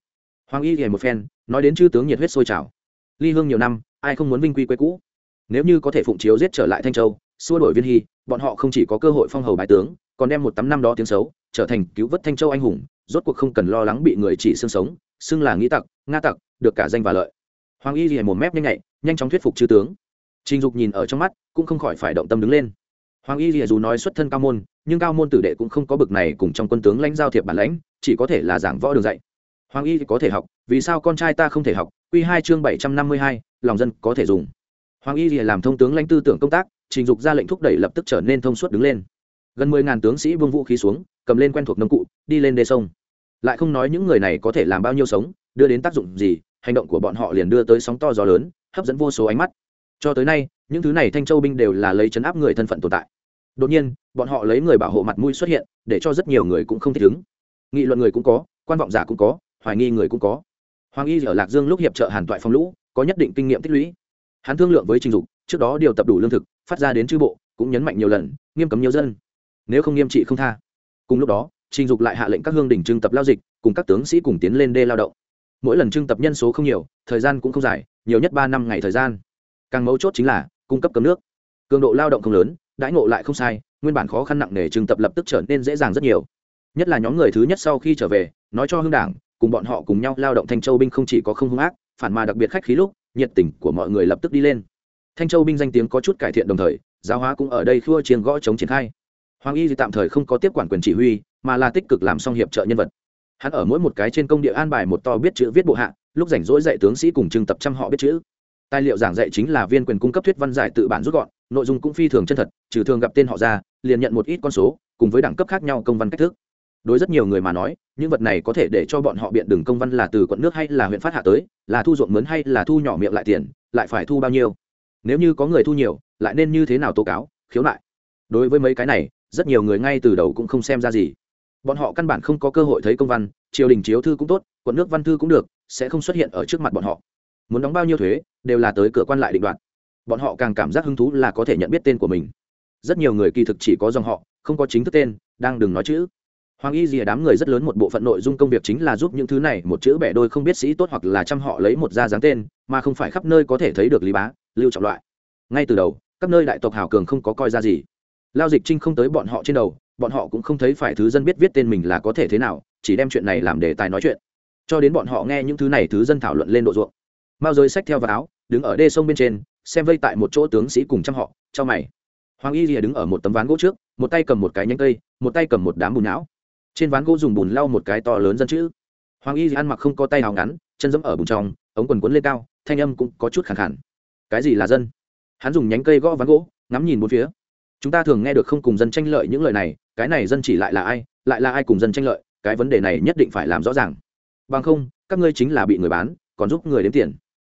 Hoàng y hề một phen, nói đến chư tướng nhiệt huyết sôi trào. Ly hương nhiều năm, ai không muốn vinh quy quê cũ? Nếu như có thể phụng chiếu giết trở lại thanh châu, xua đổi viên hy, bọn họ không chỉ có cơ hội phong hầu bài tướng, còn đem một tấm năm đó tiếng xấu, trở thành cứu vớt thanh châu anh hùng, rốt cuộc không cần lo lắng bị người chỉ xương sống, xưng là nghĩ tặc, nga tặc, được cả danh và lợi. Hoàng y thì một mép nhanh nhạy, nhanh chóng thuyết phục chư tướng. Trình dục nhìn ở trong mắt, cũng không khỏi phải động tâm đứng lên hoàng y thì dù nói xuất thân cao môn, nhưng cao môn tử đệ cũng không có bực này cùng trong quân tướng lãnh giao thiệp bản lãnh, chỉ có thể là giảng võ đường dạy. Hoàng y thì có thể học, vì sao con trai ta không thể học? Q hai chương bảy trăm năm mươi hai, lòng dân có thể dùng. Hoàng y thì làm thông tướng lãnh tư tưởng công tác, trình dục ra lệnh thúc đẩy lập tức trở nên thông suốt đứng lên. Gần mười ngàn tướng sĩ vương vũ khí xuống, cầm lên quen thuộc nông cụ, đi lên đê sông. Lại không nói những người này có thể làm bao nhiêu sống, đưa đến tác dụng gì, hành động của bọn họ liền đưa tới sóng to gió lớn, hấp dẫn vô số ánh mắt. Cho tới nay, những thứ này thanh châu binh đều là lấy chấn áp người thân phận tồn tại đột nhiên, bọn họ lấy người bảo hộ mặt mũi xuất hiện, để cho rất nhiều người cũng không thích ứng nghị luận người cũng có, quan vọng giả cũng có, hoài nghi người cũng có. Hoàng y ở lạc dương lúc hiệp trợ hàn toại phong lũ, có nhất định kinh nghiệm tích lũy. Hắn thương lượng với trình dục, trước đó điều tập đủ lương thực, phát ra đến chư bộ, cũng nhấn mạnh nhiều lần, nghiêm cấm nhiều dân. Nếu không nghiêm trị không tha. Cùng lúc đó, trình dục lại hạ lệnh các hương đình trưng tập lao dịch, cùng các tướng sĩ cùng tiến lên đê lao động. Mỗi lần trưng tập nhân số không nhiều, thời gian cũng không dài, nhiều nhất ba năm ngày thời gian. Càng mấu chốt chính là cung cấp cấm nước. Cường độ lao động không lớn đãi ngộ lại không sai, nguyên bản khó khăn nặng nề trường tập lập tức trở nên dễ dàng rất nhiều. Nhất là nhóm người thứ nhất sau khi trở về, nói cho hương đảng, cùng bọn họ cùng nhau lao động thanh châu binh không chỉ có không hung ác, phản mà đặc biệt khách khí lúc, nhiệt tình của mọi người lập tức đi lên. Thanh châu binh danh tiếng có chút cải thiện đồng thời, giáo hóa cũng ở đây khua chiến gõ chống triển khai. Hoàng y tạm thời không có tiếp quản quyền chỉ huy, mà là tích cực làm xong hiệp trợ nhân vật. Hắn ở mỗi một cái trên công địa an bài một to biết chữ viết bộ hạ, lúc rảnh rỗi dạy tướng sĩ cùng trưng tập trăm họ biết chữ. Tài liệu giảng dạy chính là viên quyền cung cấp thuyết văn giải tự bản rút gọn nội dung cũng phi thường chân thật, trừ thường gặp tên họ ra, liền nhận một ít con số, cùng với đẳng cấp khác nhau công văn cách thức. Đối rất nhiều người mà nói, những vật này có thể để cho bọn họ biện đường công văn là từ quận nước hay là huyện phát hạ tới, là thu ruộng mướn hay là thu nhỏ miệng lại tiền, lại phải thu bao nhiêu. Nếu như có người thu nhiều, lại nên như thế nào tố cáo, khiếu nại. Đối với mấy cái này, rất nhiều người ngay từ đầu cũng không xem ra gì. Bọn họ căn bản không có cơ hội thấy công văn, triều đình chiếu thư cũng tốt, quận nước văn thư cũng được, sẽ không xuất hiện ở trước mặt bọn họ. Muốn đóng bao nhiêu thuế, đều là tới cửa quan lại định đoạt bọn họ càng cảm giác hứng thú là có thể nhận biết tên của mình. Rất nhiều người kỳ thực chỉ có dòng họ, không có chính thức tên, đang đừng nói chữ. Hoàng y dìa đám người rất lớn một bộ phận nội dung công việc chính là giúp những thứ này một chữ bẻ đôi không biết sĩ tốt hoặc là chăm họ lấy một da dáng tên, mà không phải khắp nơi có thể thấy được lý bá, lưu trọng loại. Ngay từ đầu, các nơi đại tộc hào cường không có coi ra gì. Lao dịch trinh không tới bọn họ trên đầu, bọn họ cũng không thấy phải thứ dân biết viết tên mình là có thể thế nào, chỉ đem chuyện này làm đề tài nói chuyện. Cho đến bọn họ nghe những thứ này thứ dân thảo luận lên độ ruộng. Mao giới sách theo vào áo, đứng ở đê sông bên trên xem vây tại một chỗ tướng sĩ cùng chăm họ cho mày. Hoàng y rìa đứng ở một tấm ván gỗ trước, một tay cầm một cái nhánh cây, một tay cầm một đám bùn não. Trên ván gỗ dùng bùn lau một cái to lớn dân chữ. Hoàng y ăn mặc không có tay hào ngắn, chân dẫm ở bùn trong, ống quần quấn lên cao, thanh âm cũng có chút khẳng khẳng cái gì là dân? Hắn dùng nhánh cây gõ ván gỗ, ngắm nhìn bốn phía. Chúng ta thường nghe được không cùng dân tranh lợi những lời này, cái này dân chỉ lại là ai, lại là ai cùng dân tranh lợi, cái vấn đề này nhất định phải làm rõ ràng. Bằng không, các ngươi chính là bị người bán, còn giúp người đếm tiền.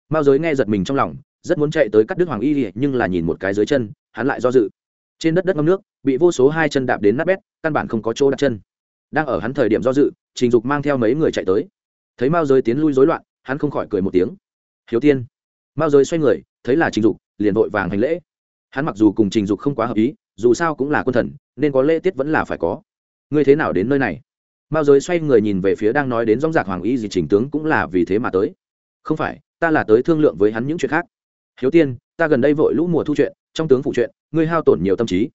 Mao giới nghe giật mình trong lòng rất muốn chạy tới cắt đứt hoàng y nhưng là nhìn một cái dưới chân, hắn lại do dự. Trên đất đất ngâm nước, bị vô số hai chân đạp đến nát bét, căn bản không có chỗ đặt chân. Đang ở hắn thời điểm do dự, trình dục mang theo mấy người chạy tới. Thấy mao giới tiến lui rối loạn, hắn không khỏi cười một tiếng. Hiếu tiên. Mao giới xoay người, thấy là trình dục, liền vội vàng hành lễ. Hắn mặc dù cùng trình dục không quá hợp ý, dù sao cũng là quân thần, nên có lễ tiết vẫn là phải có. Ngươi thế nào đến nơi này? Mao giới xoay người nhìn về phía đang nói đến dóng dạc hoàng y gì, trình tướng cũng là vì thế mà tới. Không phải, ta là tới thương lượng với hắn những chuyện khác hiếu tiên, ta gần đây vội lũ mùa thu chuyện, trong tướng phụ chuyện, ngươi hao tổn nhiều tâm trí.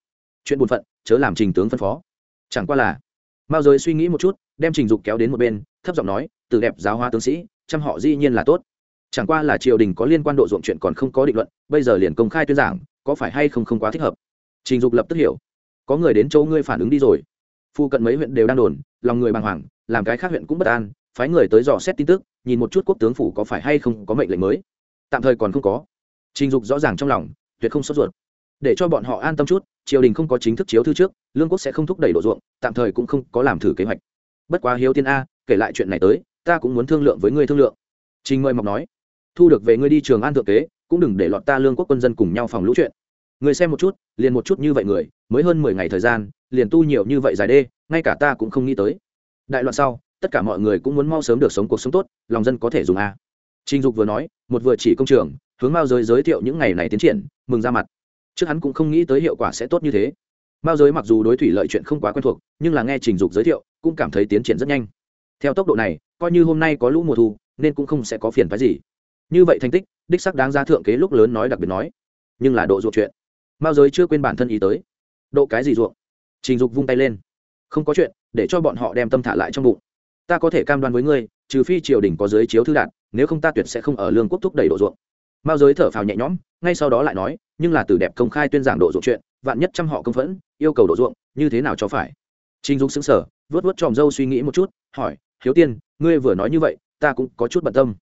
Chuyện buồn phận, chớ làm trình tướng phân phó. Chẳng qua là, mao giới suy nghĩ một chút, đem trình dục kéo đến một bên, thấp giọng nói, từ đẹp giáo hoa tướng sĩ chăm họ dĩ nhiên là tốt. Chẳng qua là triều đình có liên quan độ ruộng chuyện còn không có định luận, bây giờ liền công khai tuyên giảng, có phải hay không không quá thích hợp? Trình dục lập tức hiểu. Có người đến chỗ ngươi phản ứng đi rồi. Phu cận mấy huyện đều đang đồn, lòng người bàng hoàng, làm cái khác huyện cũng bất an, phái người tới dò xét tin tức, nhìn một chút quốc tướng phủ có phải hay không có mệnh lệnh mới. Tạm thời còn không có trình dục rõ ràng trong lòng, tuyệt không sốt ruột. Để cho bọn họ an tâm chút, triều đình không có chính thức chiếu thư trước, lương quốc sẽ không thúc đẩy độ ruộng, tạm thời cũng không có làm thử kế hoạch. Bất quá hiếu tiên a, kể lại chuyện này tới, ta cũng muốn thương lượng với ngươi thương lượng. Trình mời mọc nói, thu được về ngươi đi trường an thượng kế, cũng đừng để lọt ta lương quốc quân dân cùng nhau phòng lũ chuyện. Người xem một chút, liền một chút như vậy người, mới hơn mười ngày thời gian, liền tu nhiều như vậy dài đê, ngay cả ta cũng không nghĩ tới. Đại loạn sau, tất cả mọi người cũng muốn mau sớm được sống cuộc sống tốt, lòng dân có thể dùng a. Trình dục vừa nói, một vừa chỉ công trường hướng mao giới giới thiệu những ngày này tiến triển, mừng ra mặt. Trước hắn cũng không nghĩ tới hiệu quả sẽ tốt như thế. Mao giới mặc dù đối thủy lợi chuyện không quá quen thuộc, nhưng là nghe trình dục giới thiệu, cũng cảm thấy tiến triển rất nhanh. Theo tốc độ này, coi như hôm nay có lũ mùa thu, nên cũng không sẽ có phiền phái gì. Như vậy thành tích, đích sắc đáng ra thượng kế lúc lớn nói đặc biệt nói. Nhưng là độ ruột chuyện. Mao giới chưa quên bản thân ý tới. Độ cái gì ruộng? Trình dục vung tay lên. Không có chuyện, để cho bọn họ đem tâm thả lại trong bụng. Ta có thể cam đoan với ngươi, trừ phi triều đình có giới chiếu thư đạt nếu không ta tuyệt sẽ không ở lương quốc thúc đẩy độ ruộng mao giới thở phào nhẹ nhõm, ngay sau đó lại nói, nhưng là từ đẹp công khai tuyên giảng độ ruộng chuyện, vạn nhất trăm họ công phẫn, yêu cầu độ ruộng, như thế nào cho phải? Trình dục xứng sở vớt vớt tròm dâu suy nghĩ một chút, hỏi, hiếu tiên, ngươi vừa nói như vậy, ta cũng có chút bận tâm.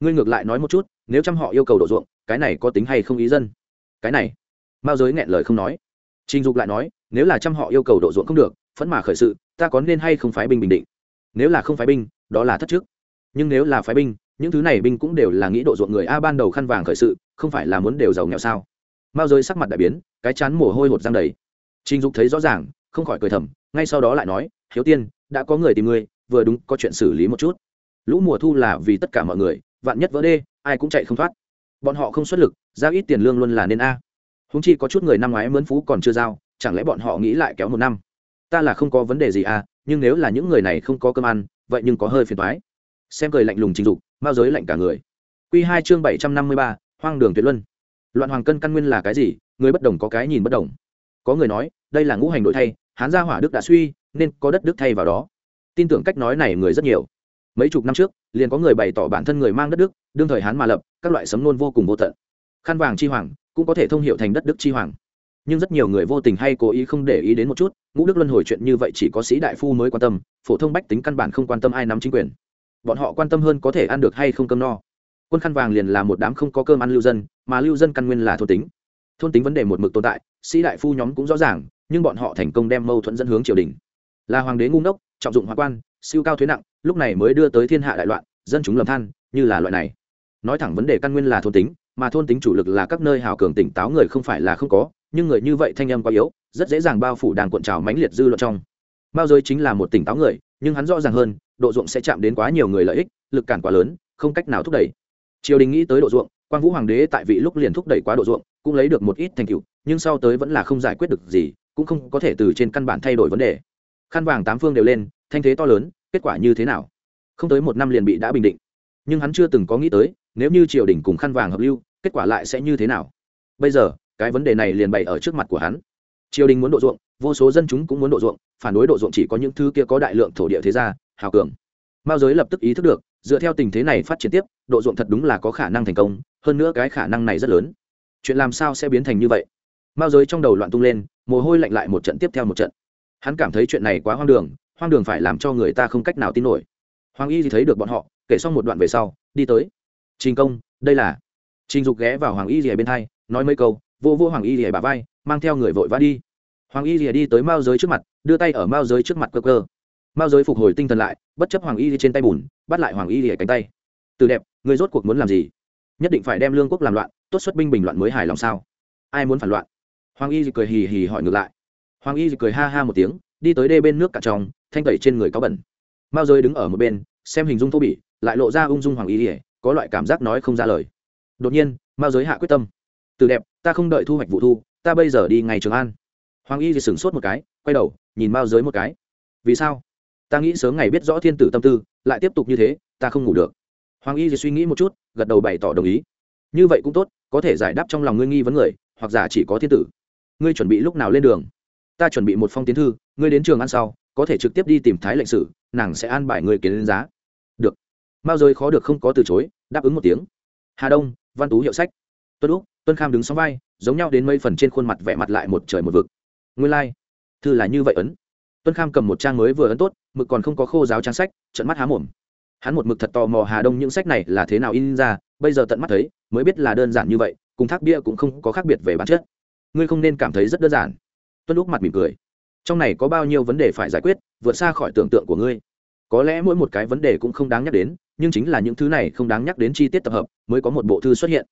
Ngươi ngược lại nói một chút, nếu trăm họ yêu cầu độ ruộng, cái này có tính hay không ý dân? Cái này? Mao giới nghẹn lời không nói. Trình dục lại nói, nếu là trăm họ yêu cầu độ ruộng không được, phẫn mà khởi sự, ta có nên hay không phái binh bình định? Nếu là không phái binh, đó là thất trước. Nhưng nếu là phái binh những thứ này binh cũng đều là nghĩ độ ruộng người a ban đầu khăn vàng khởi sự, không phải là muốn đều giàu nghèo sao? Mao giới sắc mặt đại biến, cái chán mồ hôi hột răng đầy. Trình dục thấy rõ ràng, không khỏi cười thầm, ngay sau đó lại nói, hiếu tiên, đã có người tìm ngươi, vừa đúng có chuyện xử lý một chút. Lũ mùa thu là vì tất cả mọi người, vạn nhất vỡ đê, ai cũng chạy không thoát. Bọn họ không xuất lực, giao ít tiền lương luôn là nên a. Húng chi có chút người năm ngoái mướn phú còn chưa giao, chẳng lẽ bọn họ nghĩ lại kéo một năm? Ta là không có vấn đề gì à nhưng nếu là những người này không có cơm ăn, vậy nhưng có hơi phiền thoái xem cười lạnh lùng trình dục, mao giới lạnh cả người. Q hai chương bảy trăm năm mươi ba, hoang đường tuyệt luân. Loạn hoàng cân căn nguyên là cái gì? Người bất đồng có cái nhìn bất đồng. Có người nói, đây là ngũ hành đổi thay, hán gia hỏa đức đã suy, nên có đất đức thay vào đó. Tin tưởng cách nói này người rất nhiều. Mấy chục năm trước, liền có người bày tỏ bản thân người mang đất đức, đương thời hán mà lập, các loại sấm nôn vô cùng vô tận. Khăn vàng chi hoàng, cũng có thể thông hiệu thành đất đức chi hoàng. Nhưng rất nhiều người vô tình hay cố ý không để ý đến một chút, ngũ đức luân hồi chuyện như vậy chỉ có sĩ đại phu mới quan tâm, phổ thông bách tính căn bản không quan tâm ai nắm chính quyền bọn họ quan tâm hơn có thể ăn được hay không cơm no. Quân khăn vàng liền là một đám không có cơm ăn lưu dân, mà lưu dân căn nguyên là thôn tính. Thôn tính vấn đề một mực tồn tại, sĩ đại phu nhóm cũng rõ ràng, nhưng bọn họ thành công đem mâu thuẫn dẫn hướng triều đình. Là hoàng đế ngu ngốc, trọng dụng hóa quan, siêu cao thuế nặng, lúc này mới đưa tới thiên hạ đại loạn, dân chúng lầm than, như là loại này. Nói thẳng vấn đề căn nguyên là thôn tính, mà thôn tính chủ lực là các nơi hào cường tỉnh táo người không phải là không có, nhưng người như vậy thanh âm quá yếu, rất dễ dàng bao phủ đàn cuộn trào mãnh liệt dư luận trong. Bao giới chính là một tỉnh táo người nhưng hắn rõ ràng hơn, độ ruộng sẽ chạm đến quá nhiều người lợi ích, lực cản quá lớn, không cách nào thúc đẩy. Triều đình nghĩ tới độ ruộng, quang vũ hoàng đế tại vị lúc liền thúc đẩy quá độ ruộng, cũng lấy được một ít thành tựu, nhưng sau tới vẫn là không giải quyết được gì, cũng không có thể từ trên căn bản thay đổi vấn đề. Khăn vàng tám phương đều lên, thanh thế to lớn, kết quả như thế nào? Không tới một năm liền bị đã bình định. Nhưng hắn chưa từng có nghĩ tới, nếu như triều đình cùng khăn vàng hợp lưu, kết quả lại sẽ như thế nào? Bây giờ, cái vấn đề này liền bày ở trước mặt của hắn triều đình muốn độ ruộng, vô số dân chúng cũng muốn độ ruộng, phản đối độ ruộng chỉ có những thứ kia có đại lượng thổ địa thế gia, hào cường. Mao giới lập tức ý thức được, dựa theo tình thế này phát triển tiếp, độ ruộng thật đúng là có khả năng thành công, hơn nữa cái khả năng này rất lớn. Chuyện làm sao sẽ biến thành như vậy? Mao giới trong đầu loạn tung lên, mồ hôi lạnh lại một trận tiếp theo một trận. Hắn cảm thấy chuyện này quá hoang đường hoang đường phải làm cho người ta không cách nào tin nổi. Hoàng y thì thấy được bọn họ, kể xong một đoạn về sau, đi tới. Trình công, đây là trình dục ghé vào hoàng y rìa bên hai, nói mấy câu vô vô hoàng y rìa bà vai, mang theo người vội vã đi. Hoàng y rìa đi tới mao giới trước mặt, đưa tay ở mao giới trước mặt cơ cơ. Mao giới phục hồi tinh thần lại, bất chấp hoàng y trên tay bùn, bắt lại hoàng y rìa cánh tay. Từ đẹp, người rốt cuộc muốn làm gì? Nhất định phải đem lương quốc làm loạn, tốt xuất binh bình loạn mới hài lòng sao? Ai muốn phản loạn? Hoàng y cười hì hì hỏi ngược lại. Hoàng y cười ha ha một tiếng, đi tới đê bên nước cả trong thanh tẩy trên người có bẩn. Mao giới đứng ở một bên, xem hình dung thô bỉ, lại lộ ra ung dung hoàng y ỉa có loại cảm giác nói không ra lời. Đột nhiên, mao giới hạ quyết tâm từ đẹp, ta không đợi thu hoạch vụ thu, ta bây giờ đi ngày trường an. Hoàng y thì sửng sốt một cái, quay đầu, nhìn mao giới một cái. Vì sao? Ta nghĩ sớm ngày biết rõ thiên tử tâm tư, lại tiếp tục như thế, ta không ngủ được. Hoàng y thì suy nghĩ một chút, gật đầu bày tỏ đồng ý. Như vậy cũng tốt, có thể giải đáp trong lòng ngươi nghi vấn người, hoặc giả chỉ có thiên tử. Ngươi chuẩn bị lúc nào lên đường? Ta chuẩn bị một phong tiến thư, ngươi đến trường ăn sau, có thể trực tiếp đi tìm thái lệnh sử, nàng sẽ an bài người kiến lên giá. Được. Mao giới khó được không có từ chối, đáp ứng một tiếng. Hà đông, văn tú hiệu sách. Tuân úc tuân kham đứng sau vai, giống nhau đến mấy phần trên khuôn mặt vẻ mặt lại một trời một vực. Nguyên lai、like. thư là như vậy ấn. Tuân kham cầm một trang mới vừa ấn tốt, mực còn không có khô giáo trang sách trận mắt há mồm. Hắn một mực thật tò mò hà đông những sách này là thế nào in ra, bây giờ tận mắt thấy, mới biết là đơn giản như vậy, cùng thác bia cũng không có khác biệt về bản chất. Ngươi không nên cảm thấy rất đơn giản. Tuân lúc mặt mỉm cười. Trong này có bao nhiêu vấn đề phải giải quyết, vượt xa khỏi tưởng tượng của ngươi. Có lẽ mỗi một cái vấn đề cũng không đáng nhắc đến, nhưng chính là những thứ này không đáng nhắc đến chi tiết tập hợp, mới có một bộ thư xuất hiện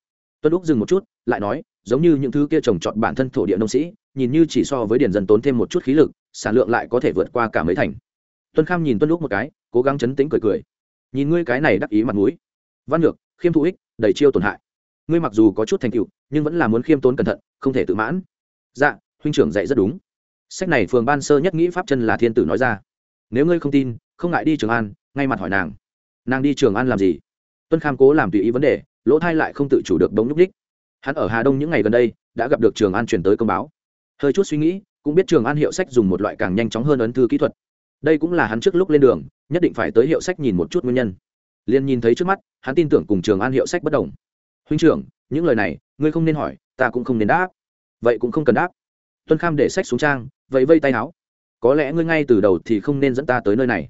tuân lúc dừng một chút, lại nói, giống như những thứ kia trồng trọt bản thân thổ địa nông sĩ, nhìn như chỉ so với điển dân tốn thêm một chút khí lực, sản lượng lại có thể vượt qua cả mấy thành. Tuân kham nhìn tuân lúc một cái, cố gắng chấn tĩnh cười cười. Nhìn ngươi cái này đắc ý mặt mũi. Văn lược khiêm thụ ích, đầy chiêu tổn hại. Ngươi mặc dù có chút thành tựu, nhưng vẫn là muốn khiêm tốn cẩn thận, không thể tự mãn. Dạ huynh trưởng dạy rất đúng. Sách này phường ban sơ nhất nghĩ pháp chân là thiên tử nói ra. Nếu ngươi không tin, không ngại đi trường an, ngay mặt hỏi nàng. Nàng đi trường an làm gì? Tuân kham cố làm tùy ý vấn đề lỗ thai lại không tự chủ được bỗng nhúc ních hắn ở hà đông những ngày gần đây, đã gặp được trường an truyền tới công báo. Hơi chút suy nghĩ, cũng biết trường an hiệu sách dùng một loại càng nhanh chóng hơn ấn thư kỹ thuật. Đây cũng là hắn trước lúc lên đường, nhất định phải tới hiệu sách nhìn một chút nguyên nhân. Liền nhìn thấy trước mắt, hắn tin tưởng cùng trường an hiệu sách bất đồng. Huynh trưởng, những lời này, ngươi không nên hỏi, ta cũng không nên đáp. Vậy cũng không cần đáp. Tuân kham để sách xuống trang vậy vây tay áo. Có lẽ ngươi ngay từ đầu thì không nên dẫn ta tới nơi này.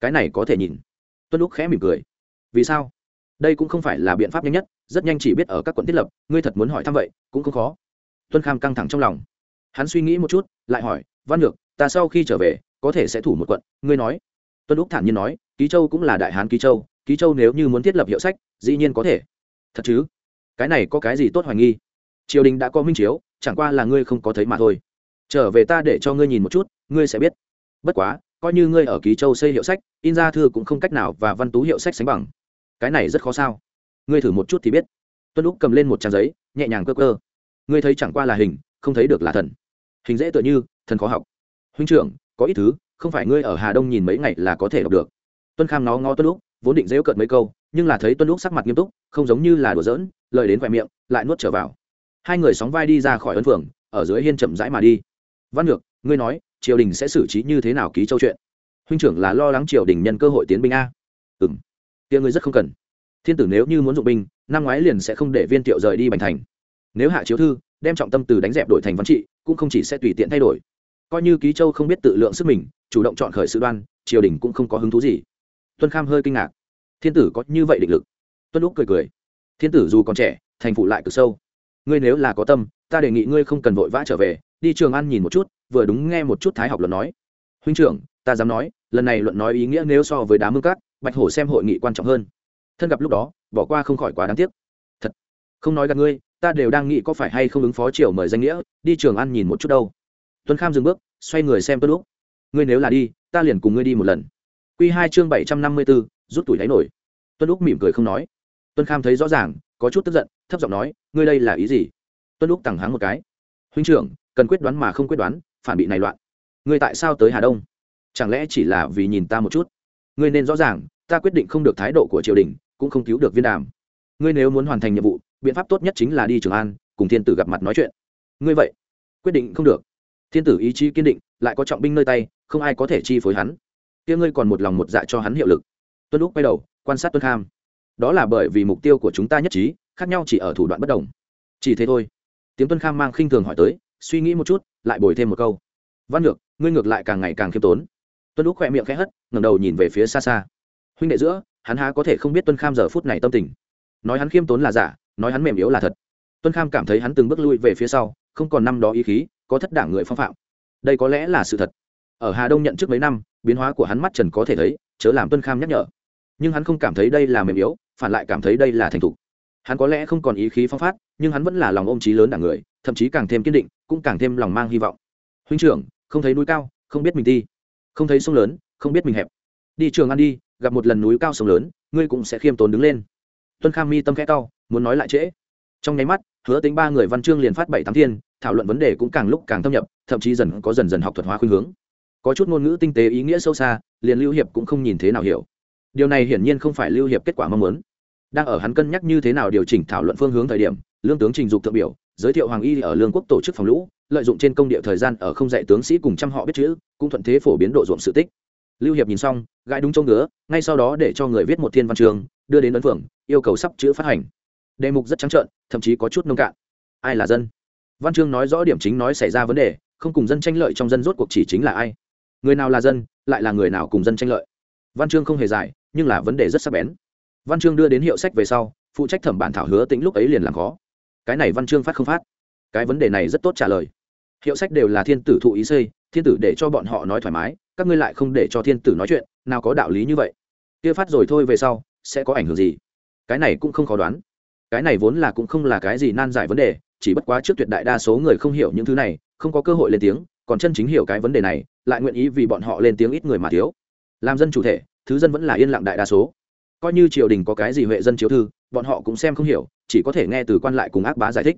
Cái này có thể nhìn. Tuân lúc khẽ mỉm cười. Vì sao? Đây cũng không phải là biện pháp nhanh nhất, rất nhanh chỉ biết ở các quận thiết lập, ngươi thật muốn hỏi thăm vậy, cũng không khó. Tuân kham căng thẳng trong lòng. Hắn suy nghĩ một chút, lại hỏi, văn lược ta sau khi trở về, có thể sẽ thủ một quận? Ngươi nói. Tuân úc thản nhiên nói, ký châu cũng là đại hán ký châu ký châu nếu như muốn thiết lập hiệu sách, dĩ nhiên có thể. Thật chứ? Cái này có cái gì tốt hoài nghi? Triều đình đã có minh chiếu, chẳng qua là ngươi không có thấy mà thôi. Trở về ta để cho ngươi nhìn một chút, ngươi sẽ biết. Bất quá, coi như ngươi ở ký châu xây hiệu sách, in ra thư cũng không cách nào và văn tú hiệu sách sánh bằng cái này rất khó sao. Ngươi thử một chút thì biết. Tuân lúc cầm lên một trang giấy, nhẹ nhàng cơ cơ ngươi thấy chẳng qua là hình, không thấy được là thần. Hình dễ tựa như, thần khó học. Huynh trưởng, có ít thứ, không phải ngươi ở hà đông nhìn mấy ngày là có thể đọc được. Tuân kham nó ngó tuân lúc vốn định dễu cợt mấy câu, nhưng là thấy tuân lúc sắc mặt nghiêm túc, không giống như là đùa giỡn, lời đến khoe miệng, lại nuốt trở vào. Hai người sóng vai đi ra khỏi ấn phường, ở dưới hiên chậm rãi mà đi. Văn ngược ngươi nói, triều đình sẽ xử trí như thế nào ký châu chuyện? Huynh trưởng là lo lắng triều đình nhân cơ hội tiến binh a. Ừ m tiếng ngươi rất không cần. Thiên tử nếu như muốn dụng binh, năm ngoái liền sẽ không để viên tiệu rời đi bành thành. Nếu hạ chiếu thư, đem trọng tâm từ đánh dẹp đổi thành văn trị, cũng không chỉ sẽ tùy tiện thay đổi. Coi như ký châu không biết tự lượng sức mình, chủ động chọn khởi sự đoan, triều đình cũng không có hứng thú gì. Tuân kham hơi kinh ngạc. Thiên tử có như vậy định lực? Tuân lúc cười cười. Thiên tử dù còn trẻ, thành phụ lại cực sâu. Ngươi nếu là có tâm, ta đề nghị ngươi không cần vội vã trở về, đi trường ăn nhìn một chút, vừa đúng nghe một chút thái học luận nói. Huynh trưởng, ta dám nói, lần này luận nói ý nghĩa nếu so với đá mương cát bạch hổ xem hội nghị quan trọng hơn. Thân gặp lúc đó, bỏ qua không khỏi quá đáng tiếc. Thật, không nói gặp ngươi, ta đều đang nghĩ có phải hay không ứng phó triều mời danh nghĩa, đi trường ăn nhìn một chút đâu. Tuân kham dừng bước, xoay người xem tuân lúc ngươi nếu là đi, ta liền cùng ngươi đi một lần. Q hai chương bảy trăm năm mươi bốn, rút tuổi đáy nổi. Tuân lúc mỉm cười không nói. Tuân kham thấy rõ ràng, có chút tức giận, thấp giọng nói, ngươi đây là ý gì? Tuân lúc tẳng háng một cái. Huynh trưởng, cần quyết đoán mà không quyết đoán, phản bị này loạn. Ngươi tại sao tới hà đông? Chẳng lẽ chỉ là vì nhìn ta một chút? Ngươi nên rõ ràng, ta quyết định không được thái độ của triều đình, cũng không cứu được viên đàm. Ngươi nếu muốn hoàn thành nhiệm vụ, biện pháp tốt nhất chính là đi trường an, cùng thiên tử gặp mặt nói chuyện. Ngươi vậy, quyết định không được. Thiên tử ý chí kiên định, lại có trọng binh nơi tay, không ai có thể chi phối hắn. Kia ngươi còn một lòng một dạ cho hắn hiệu lực. Tuân lúc quay đầu, quan sát tuân kham. Đó là bởi vì mục tiêu của chúng ta nhất trí, khác nhau chỉ ở thủ đoạn bất đồng. Chỉ thế thôi. Tiếng tuân kham mang khinh thường hỏi tới, suy nghĩ một chút, lại bồi thêm một câu. Văn ngược ngươi ngược lại càng ngày càng khiêm tốn tuân lúc khỏe miệng khẽ hất, ngẩng đầu nhìn về phía xa xa. Huynh đệ giữa, hắn há có thể không biết tuân kham giờ phút này tâm tình. Nói hắn khiêm tốn là giả, nói hắn mềm yếu là thật. Tuân kham cảm thấy hắn từng bước lui về phía sau, không còn năm đó ý khí, có thất đảng người phong phạm. Đây có lẽ là sự thật. Ở hà đông nhận trước mấy năm, biến hóa của hắn mắt trần có thể thấy, chớ làm tuân kham nhắc nhở. Nhưng hắn không cảm thấy đây là mềm yếu, phản lại cảm thấy đây là thành thục. Hắn có lẽ không còn ý khí phong phát, nhưng hắn vẫn là lòng ôm trí lớn đảng người, thậm chí càng thêm kiên định, cũng càng thêm lòng mang hy vọng. Huynh trưởng, không thấy núi cao, không biết mình đi không thấy sông lớn, không biết mình hẹp. Đi trường ăn đi, gặp một lần núi cao sông lớn, ngươi cũng sẽ khiêm tốn đứng lên. Tuân kham mi tâm khẽ cao muốn nói lại trễ. Trong nháy mắt, hứa tính ba người văn chương liền phát bảy tám thiên, thảo luận vấn đề cũng càng lúc càng thâm nhập, thậm chí dần có dần dần học thuật hóa khuynh hướng. Có chút ngôn ngữ tinh tế ý nghĩa sâu xa, liền lưu hiệp cũng không nhìn thế nào hiểu. Điều này hiển nhiên không phải lưu hiệp kết quả mong muốn. Đang ở hắn cân nhắc như thế nào điều chỉnh thảo luận phương hướng thời điểm, lương tướng trình dục thượng biểu giới thiệu hoàng y ở lương quốc tổ chức phòng lũ, lợi dụng trên công địa thời gian ở không dạy tướng sĩ cùng trăm họ biết chữ, cũng thuận thế phổ biến độ ruộng sự tích. Lưu hiệp nhìn xong, gãi đúng chỗ ngứa, ngay sau đó để cho người viết một thiên văn trường, đưa đến ấn phường yêu cầu sắp chữ phát hành. Đề mục rất trắng trợn, thậm chí có chút nông cạn. Ai là dân? Văn chương nói rõ điểm chính nói xảy ra vấn đề, không cùng dân tranh lợi trong dân rốt cuộc chỉ chính là ai. Người nào là dân, lại là người nào cùng dân tranh lợi. Văn chương không hề dài nhưng là vấn đề rất sắc bén. Văn chương đưa đến hiệu sách về sau, phụ trách thẩm bản thảo hứa tính lúc ấy liền làm khó cái này văn chương phát không phát? Cái vấn đề này rất tốt trả lời. Hiệu sách đều là thiên tử thụ ý xây, thiên tử để cho bọn họ nói thoải mái, các ngươi lại không để cho thiên tử nói chuyện, nào có đạo lý như vậy? Kia phát rồi thôi về sau, sẽ có ảnh hưởng gì? Cái này cũng không khó đoán. Cái này vốn là cũng không là cái gì nan giải vấn đề, chỉ bất quá trước tuyệt đại đa số người không hiểu những thứ này, không có cơ hội lên tiếng, còn chân chính hiểu cái vấn đề này, lại nguyện ý vì bọn họ lên tiếng ít người mà thiếu. Làm dân chủ thể, thứ dân vẫn là yên lặng đại đa số coi như triều đình có cái gì huệ dân chiếu thư, bọn họ cũng xem không hiểu, chỉ có thể nghe từ quan lại cùng ác bá giải thích.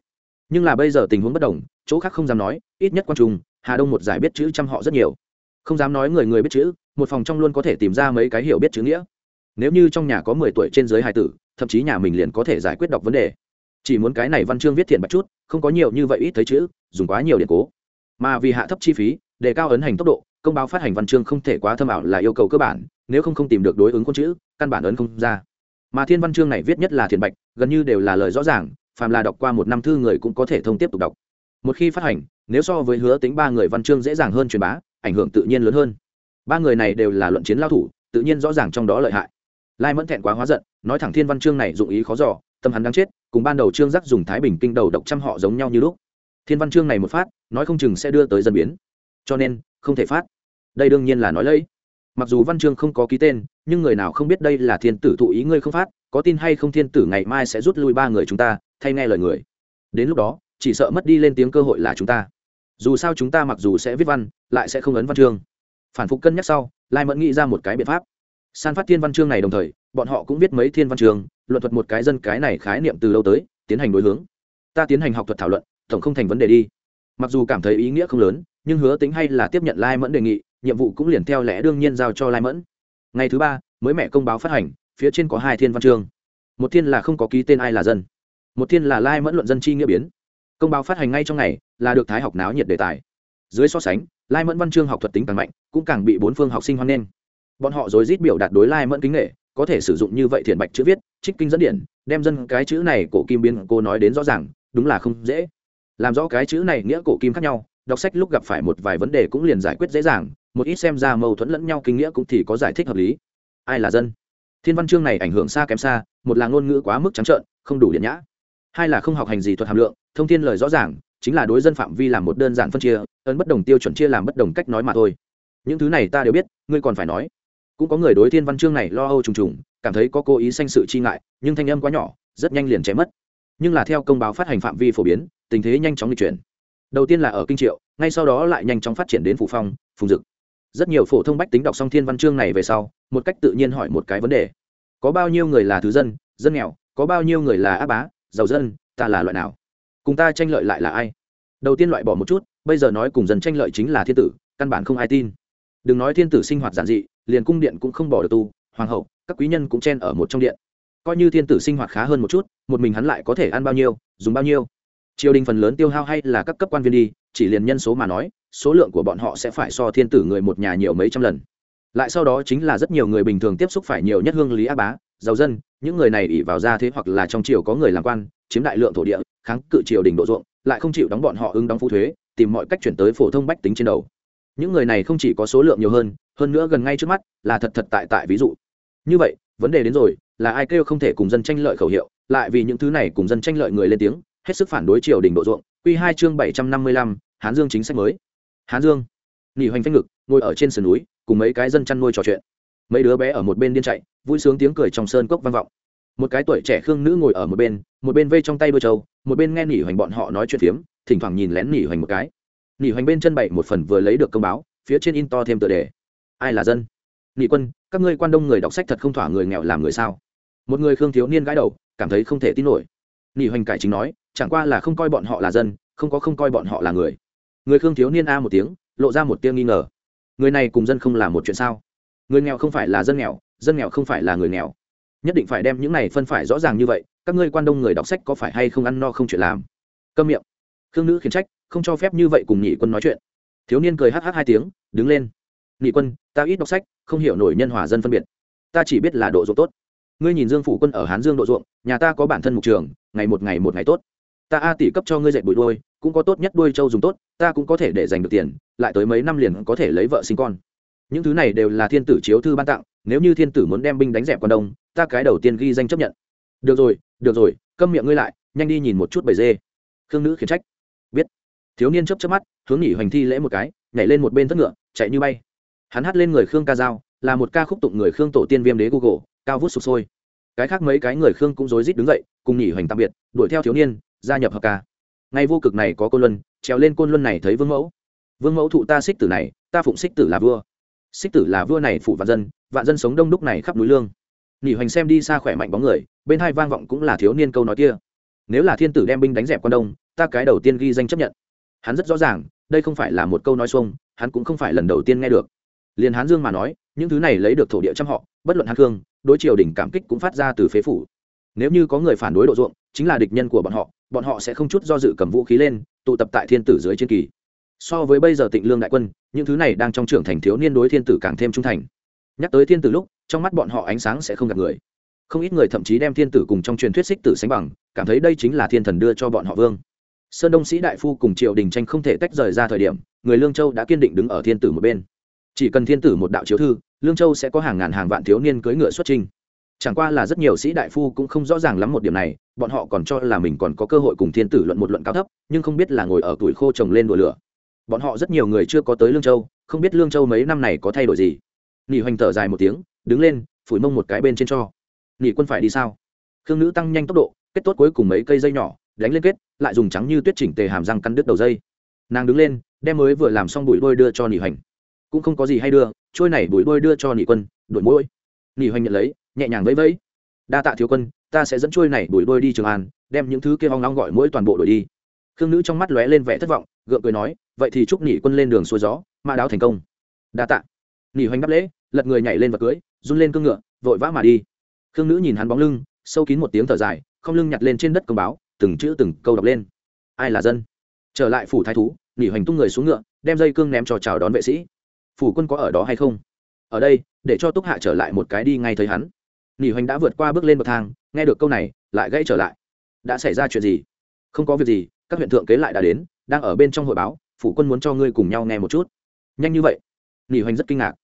Nhưng là bây giờ tình huống bất đồng, chỗ khác không dám nói, ít nhất quan trung, hà đông một giải biết chữ trăm họ rất nhiều. Không dám nói người người biết chữ, một phòng trong luôn có thể tìm ra mấy cái hiểu biết chữ nghĩa. Nếu như trong nhà có mười tuổi trên dưới hai tử, thậm chí nhà mình liền có thể giải quyết đọc vấn đề. Chỉ muốn cái này văn chương viết thiện bạch chút, không có nhiều như vậy ít thấy chữ, dùng quá nhiều điện cố. Mà vì hạ thấp chi phí để cao ấn hành tốc độ, công báo phát hành văn chương không thể quá thâm ảo là yêu cầu cơ bản nếu không không tìm được đối ứng con chữ, căn bản ấn không ra. Mà thiên văn chương này viết nhất là thiện bạch, gần như đều là lời rõ ràng, phàm là đọc qua một năm thư người cũng có thể thông tiếp tục đọc. Một khi phát hành, nếu so với hứa tính ba người văn chương dễ dàng hơn truyền bá, ảnh hưởng tự nhiên lớn hơn. Ba người này đều là luận chiến lao thủ, tự nhiên rõ ràng trong đó lợi hại. Lai mẫn thẹn quá hóa giận, nói thẳng thiên văn chương này dụng ý khó giỏ tâm hắn đang chết, cùng ban đầu chương giác dùng thái bình kinh đầu độc trăm họ giống nhau như lúc. Thiên văn chương này một phát, nói không chừng sẽ đưa tới dân biến. Cho nên, không thể phát. Đây đương nhiên là nói lấy mặc dù văn chương không có ký tên, nhưng người nào không biết đây là thiên tử thụ ý ngươi không phát, có tin hay không thiên tử ngày mai sẽ rút lui ba người chúng ta, thay nghe lời người. Đến lúc đó, chỉ sợ mất đi lên tiếng cơ hội là chúng ta. Dù sao chúng ta mặc dù sẽ viết văn, lại sẽ không ấn văn chương. Phản phục cân nhắc sau, lai mẫn nghĩ ra một cái biện pháp. San phát thiên văn chương này đồng thời, bọn họ cũng viết mấy thiên văn chương, luận thuật một cái dân cái này khái niệm từ lâu tới, tiến hành đối hướng. Ta tiến hành học thuật thảo luận, tổng không thành vấn đề đi. Mặc dù cảm thấy ý nghĩa không lớn, nhưng hứa tính hay là tiếp nhận lai mẫn đề nghị nhiệm vụ cũng liền theo lẽ đương nhiên giao cho lai mẫn. Ngày thứ ba, mới mẹ công báo phát hành, phía trên có hai thiên văn chương. Một thiên là không có ký tên ai là dân. Một thiên là lai mẫn luận dân chi nghĩa biến. Công báo phát hành ngay trong ngày, là được thái học náo nhiệt đề tài. Dưới so sánh, lai mẫn văn chương học thuật tính càng mạnh, cũng càng bị bốn phương học sinh hoan nghênh. Bọn họ dối rít biểu đạt đối lai mẫn kính nghệ có thể sử dụng như vậy thiền bạch chữ viết, trích kinh dẫn điển đem dân cái chữ này cổ kim biên cô nói đến rõ ràng, đúng là không dễ. Làm rõ cái chữ này nghĩa cổ kim khác nhau đọc sách lúc gặp phải một vài vấn đề cũng liền giải quyết dễ dàng, một ít xem ra mâu thuẫn lẫn nhau kinh nghĩa cũng thì có giải thích hợp lý. Ai là dân? Thiên văn chương này ảnh hưởng xa kém xa, một là ngôn ngữ quá mức trắng trợn, không đủ điện nhã. Hai là không học hành gì thuật hàm lượng, thông tin lời rõ ràng, chính là đối dân phạm vi làm một đơn giản phân chia, ấn bất đồng tiêu chuẩn chia làm bất đồng cách nói mà thôi. Những thứ này ta đều biết, ngươi còn phải nói. Cũng có người đối thiên văn chương này lo âu trùng trùng, cảm thấy có cố ý sanh sự chi ngại, nhưng thanh âm quá nhỏ, rất nhanh liền chém mất. Nhưng là theo công báo phát hành phạm vi phổ biến, tình thế nhanh chóng di chuyển đầu tiên là ở kinh triệu ngay sau đó lại nhanh chóng phát triển đến phủ phong phùng dực rất nhiều phổ thông bách tính đọc xong thiên văn chương này về sau một cách tự nhiên hỏi một cái vấn đề có bao nhiêu người là thứ dân dân nghèo có bao nhiêu người là á bá giàu dân ta là loại nào cùng ta tranh lợi lại là ai đầu tiên loại bỏ một chút bây giờ nói cùng dân tranh lợi chính là thiên tử căn bản không ai tin đừng nói thiên tử sinh hoạt giản dị liền cung điện cũng không bỏ được tu hoàng hậu các quý nhân cũng chen ở một trong điện coi như thiên tử sinh hoạt khá hơn một chút một mình hắn lại có thể ăn bao nhiêu dùng bao nhiêu triều đình phần lớn tiêu hao hay là các cấp quan viên đi, chỉ liền nhân số mà nói, số lượng của bọn họ sẽ phải so thiên tử người một nhà nhiều mấy trăm lần. Lại sau đó chính là rất nhiều người bình thường tiếp xúc phải nhiều nhất hương lý á bá, giàu dân, những người này ỉ vào ra thế hoặc là trong triều có người làm quan, chiếm đại lượng thổ địa, kháng cự triều đình độ ruộng, lại không chịu đóng bọn họ ứng đóng phụ thuế, tìm mọi cách chuyển tới phổ thông bách tính trên đầu. Những người này không chỉ có số lượng nhiều hơn hơn nữa gần ngay trước mắt là thật thật tại tại, ví dụ. Như vậy, vấn đề đến rồi, là ai kêu không thể cùng dân tranh lợi khẩu hiệu, lại vì những thứ này cùng dân tranh lợi người lên tiếng hết sức phản đối triều đình độ ruộng, quy hai chương bảy trăm năm mươi lăm, hán dương chính sách mới. Hán dương nghỉ hoành phanh ngực, ngồi ở trên sườn núi, cùng mấy cái dân chăn nuôi trò chuyện. Mấy đứa bé ở một bên điên chạy, vui sướng tiếng cười trong sơn cốc vang vọng. Một cái tuổi trẻ khương nữ ngồi ở một bên một bên vây trong tay đôi trâu, một bên nghe nghỉ hoành bọn họ nói chuyện phiếm, thỉnh thoảng nhìn lén nghỉ hoành một cái. Nghỉ hoành bên chân bảy một phần vừa lấy được công báo, phía trên in to thêm tựa đề. Ai là dân? Nghị quân, các ngươi quan đông người đọc sách thật không thỏa người nghèo làm người sao? Một người khương thiếu niên gãi đầu, cảm thấy không thể tin nổi. Nghị hoành cải chính nói chẳng qua là không coi bọn họ là dân, không có không coi bọn họ là người. Người khương thiếu niên a một tiếng, lộ ra một tiếng nghi ngờ. Người này cùng dân không là một chuyện sao? Người nghèo không phải là dân nghèo dân nghèo không phải là người nghèo. Nhất định phải đem những này phân phải rõ ràng như vậy, các ngươi quan đông người đọc sách có phải hay không ăn no không chuyện làm? Câm miệng. Khương nữ khiển trách, không cho phép như vậy cùng nhị quân nói chuyện. Thiếu niên cười hh hai tiếng, đứng lên. Nhị quân, ta ít đọc sách, không hiểu nổi nhân hòa dân phân biệt. Ta chỉ biết là độ ruộng tốt. Ngươi nhìn dương phủ quân ở hán dương độ ruộng, nhà ta có bản thân mục trường, ngày một ngày một ngày tốt ta a tỷ cấp cho ngươi dạy bụi đuôi, cũng có tốt nhất đuôi trâu dùng tốt, ta cũng có thể để dành được tiền, lại tới mấy năm liền có thể lấy vợ sinh con. Những thứ này đều là thiên tử chiếu thư ban tặng, nếu như thiên tử muốn đem binh đánh dẹp quan đông, ta cái đầu tiên ghi danh chấp nhận. Được rồi được rồi, câm miệng ngươi lại, nhanh đi nhìn một chút bầy dê. Khương nữ khiển trách. Biết. Thiếu niên chấp chấp mắt, hướng nghỉ hoành thi lễ một cái, nhảy lên một bên thất ngựa, chạy như bay. Hắn hát lên người khương ca dao, là một ca khúc tụng người khương tổ tiên viêm đế google, cao vút sụp sôi. Cái khác mấy cái người khương cũng rối rít đứng dậy, cùng nghỉ hoành tạm biệt, đuổi theo thiếu niên gia nhập hợp ca. Ngay vô cực này có côn luân, trèo lên côn luân này thấy vương mẫu. Vương mẫu thụ ta xích tử này, ta phụng xích tử là vua. Xích tử là vua này phụ vạn dân vạn dân sống đông đúc này khắp núi lương. Nghỉ hoành xem đi xa khỏe mạnh bóng người, bên hai vang vọng cũng là thiếu niên câu nói kia. Nếu là thiên tử đem binh đánh dẹp quan đông, ta cái đầu tiên ghi danh chấp nhận. Hắn rất rõ ràng, đây không phải là một câu nói xuông, hắn cũng không phải lần đầu tiên nghe được. Liền hán dương mà nói, những thứ này lấy được thổ địa trăm họ, bất luận hán khương đối triều đình cảm kích cũng phát ra từ phế phủ. Nếu như có người phản đối độ ruộng, chính là địch nhân của bọn họ bọn họ sẽ không chút do dự cầm vũ khí lên, tụ tập tại thiên tử dưới chiến kỳ. So với bây giờ tịnh lương đại quân, những thứ này đang trong trưởng thành thiếu niên đối thiên tử càng thêm trung thành. Nhắc tới thiên tử lúc, trong mắt bọn họ ánh sáng sẽ không gặp người. Không ít người thậm chí đem thiên tử cùng trong truyền thuyết xích tử sánh bằng, cảm thấy đây chính là thiên thần đưa cho bọn họ vương. Sơn đông sĩ đại phu cùng triều đình tranh không thể tách rời ra thời điểm, người lương châu đã kiên định đứng ở thiên tử một bên. Chỉ cần thiên tử một đạo chiếu thư, lương châu sẽ có hàng ngàn hàng vạn thiếu niên cưỡi ngựa xuất trình chẳng qua là rất nhiều sĩ đại phu cũng không rõ ràng lắm một điểm này, bọn họ còn cho là mình còn có cơ hội cùng thiên tử luận một luận cao thấp, nhưng không biết là ngồi ở tuổi khô trồng lên đùa lửa. Bọn họ rất nhiều người chưa có tới lương châu, không biết lương châu mấy năm này có thay đổi gì. Nghỉ hoành thở dài một tiếng, đứng lên, phủi mông một cái bên trên cho. Nghỉ quân phải đi sao? Khương nữ tăng nhanh tốc độ, kết tốt cuối cùng mấy cây dây nhỏ, đánh lên kết, lại dùng trắng như tuyết chỉnh tề hàm răng căn đứt đầu dây. Nàng đứng lên, đem mới vừa làm xong bụi đôi đưa cho nghỉ hoành. Cũng không có gì hay đưa, trôi này bụi đôi đưa cho nghỉ quân đổi mũi nghỉ hoành nhận lấy nhẹ nhàng vẫy vẫy. Đa tạ thiếu quân, ta sẽ dẫn trôi này đuổi đôi đi trường an, đem những thứ kia hoang long gọi mỗi toàn bộ đổi đi. Khương nữ trong mắt lóe lên vẻ thất vọng, gượng cười nói, vậy thì chúc nghỉ quân lên đường xuôi gió, mã đáo thành công. Đa tạ. Nghỉ hoành đáp lễ, lật người nhảy lên và cưới, run lên cương ngựa, vội vã mà đi. Khương nữ nhìn hắn bóng lưng, sâu kín một tiếng thở dài, không lưng nhặt lên trên đất công báo, từng chữ từng câu đọc lên. Ai là dân? Trở lại phủ thái thú nghỉ hoành tung người xuống ngựa, đem dây cương ném cho chào đón vệ sĩ. Phủ quân có ở đó hay không? Ở đây, để cho túc hạ trở lại một cái đi ngay thấy hắn nỉ hoành đã vượt qua bước lên bậc thang, nghe được câu này, lại gãy trở lại. Đã xảy ra chuyện gì? Không có việc gì, các huyện thượng kế lại đã đến, đang ở bên trong hội báo, phủ quân muốn cho ngươi cùng nhau nghe một chút. Nhanh như vậy? Nỉ hoành rất kinh ngạc.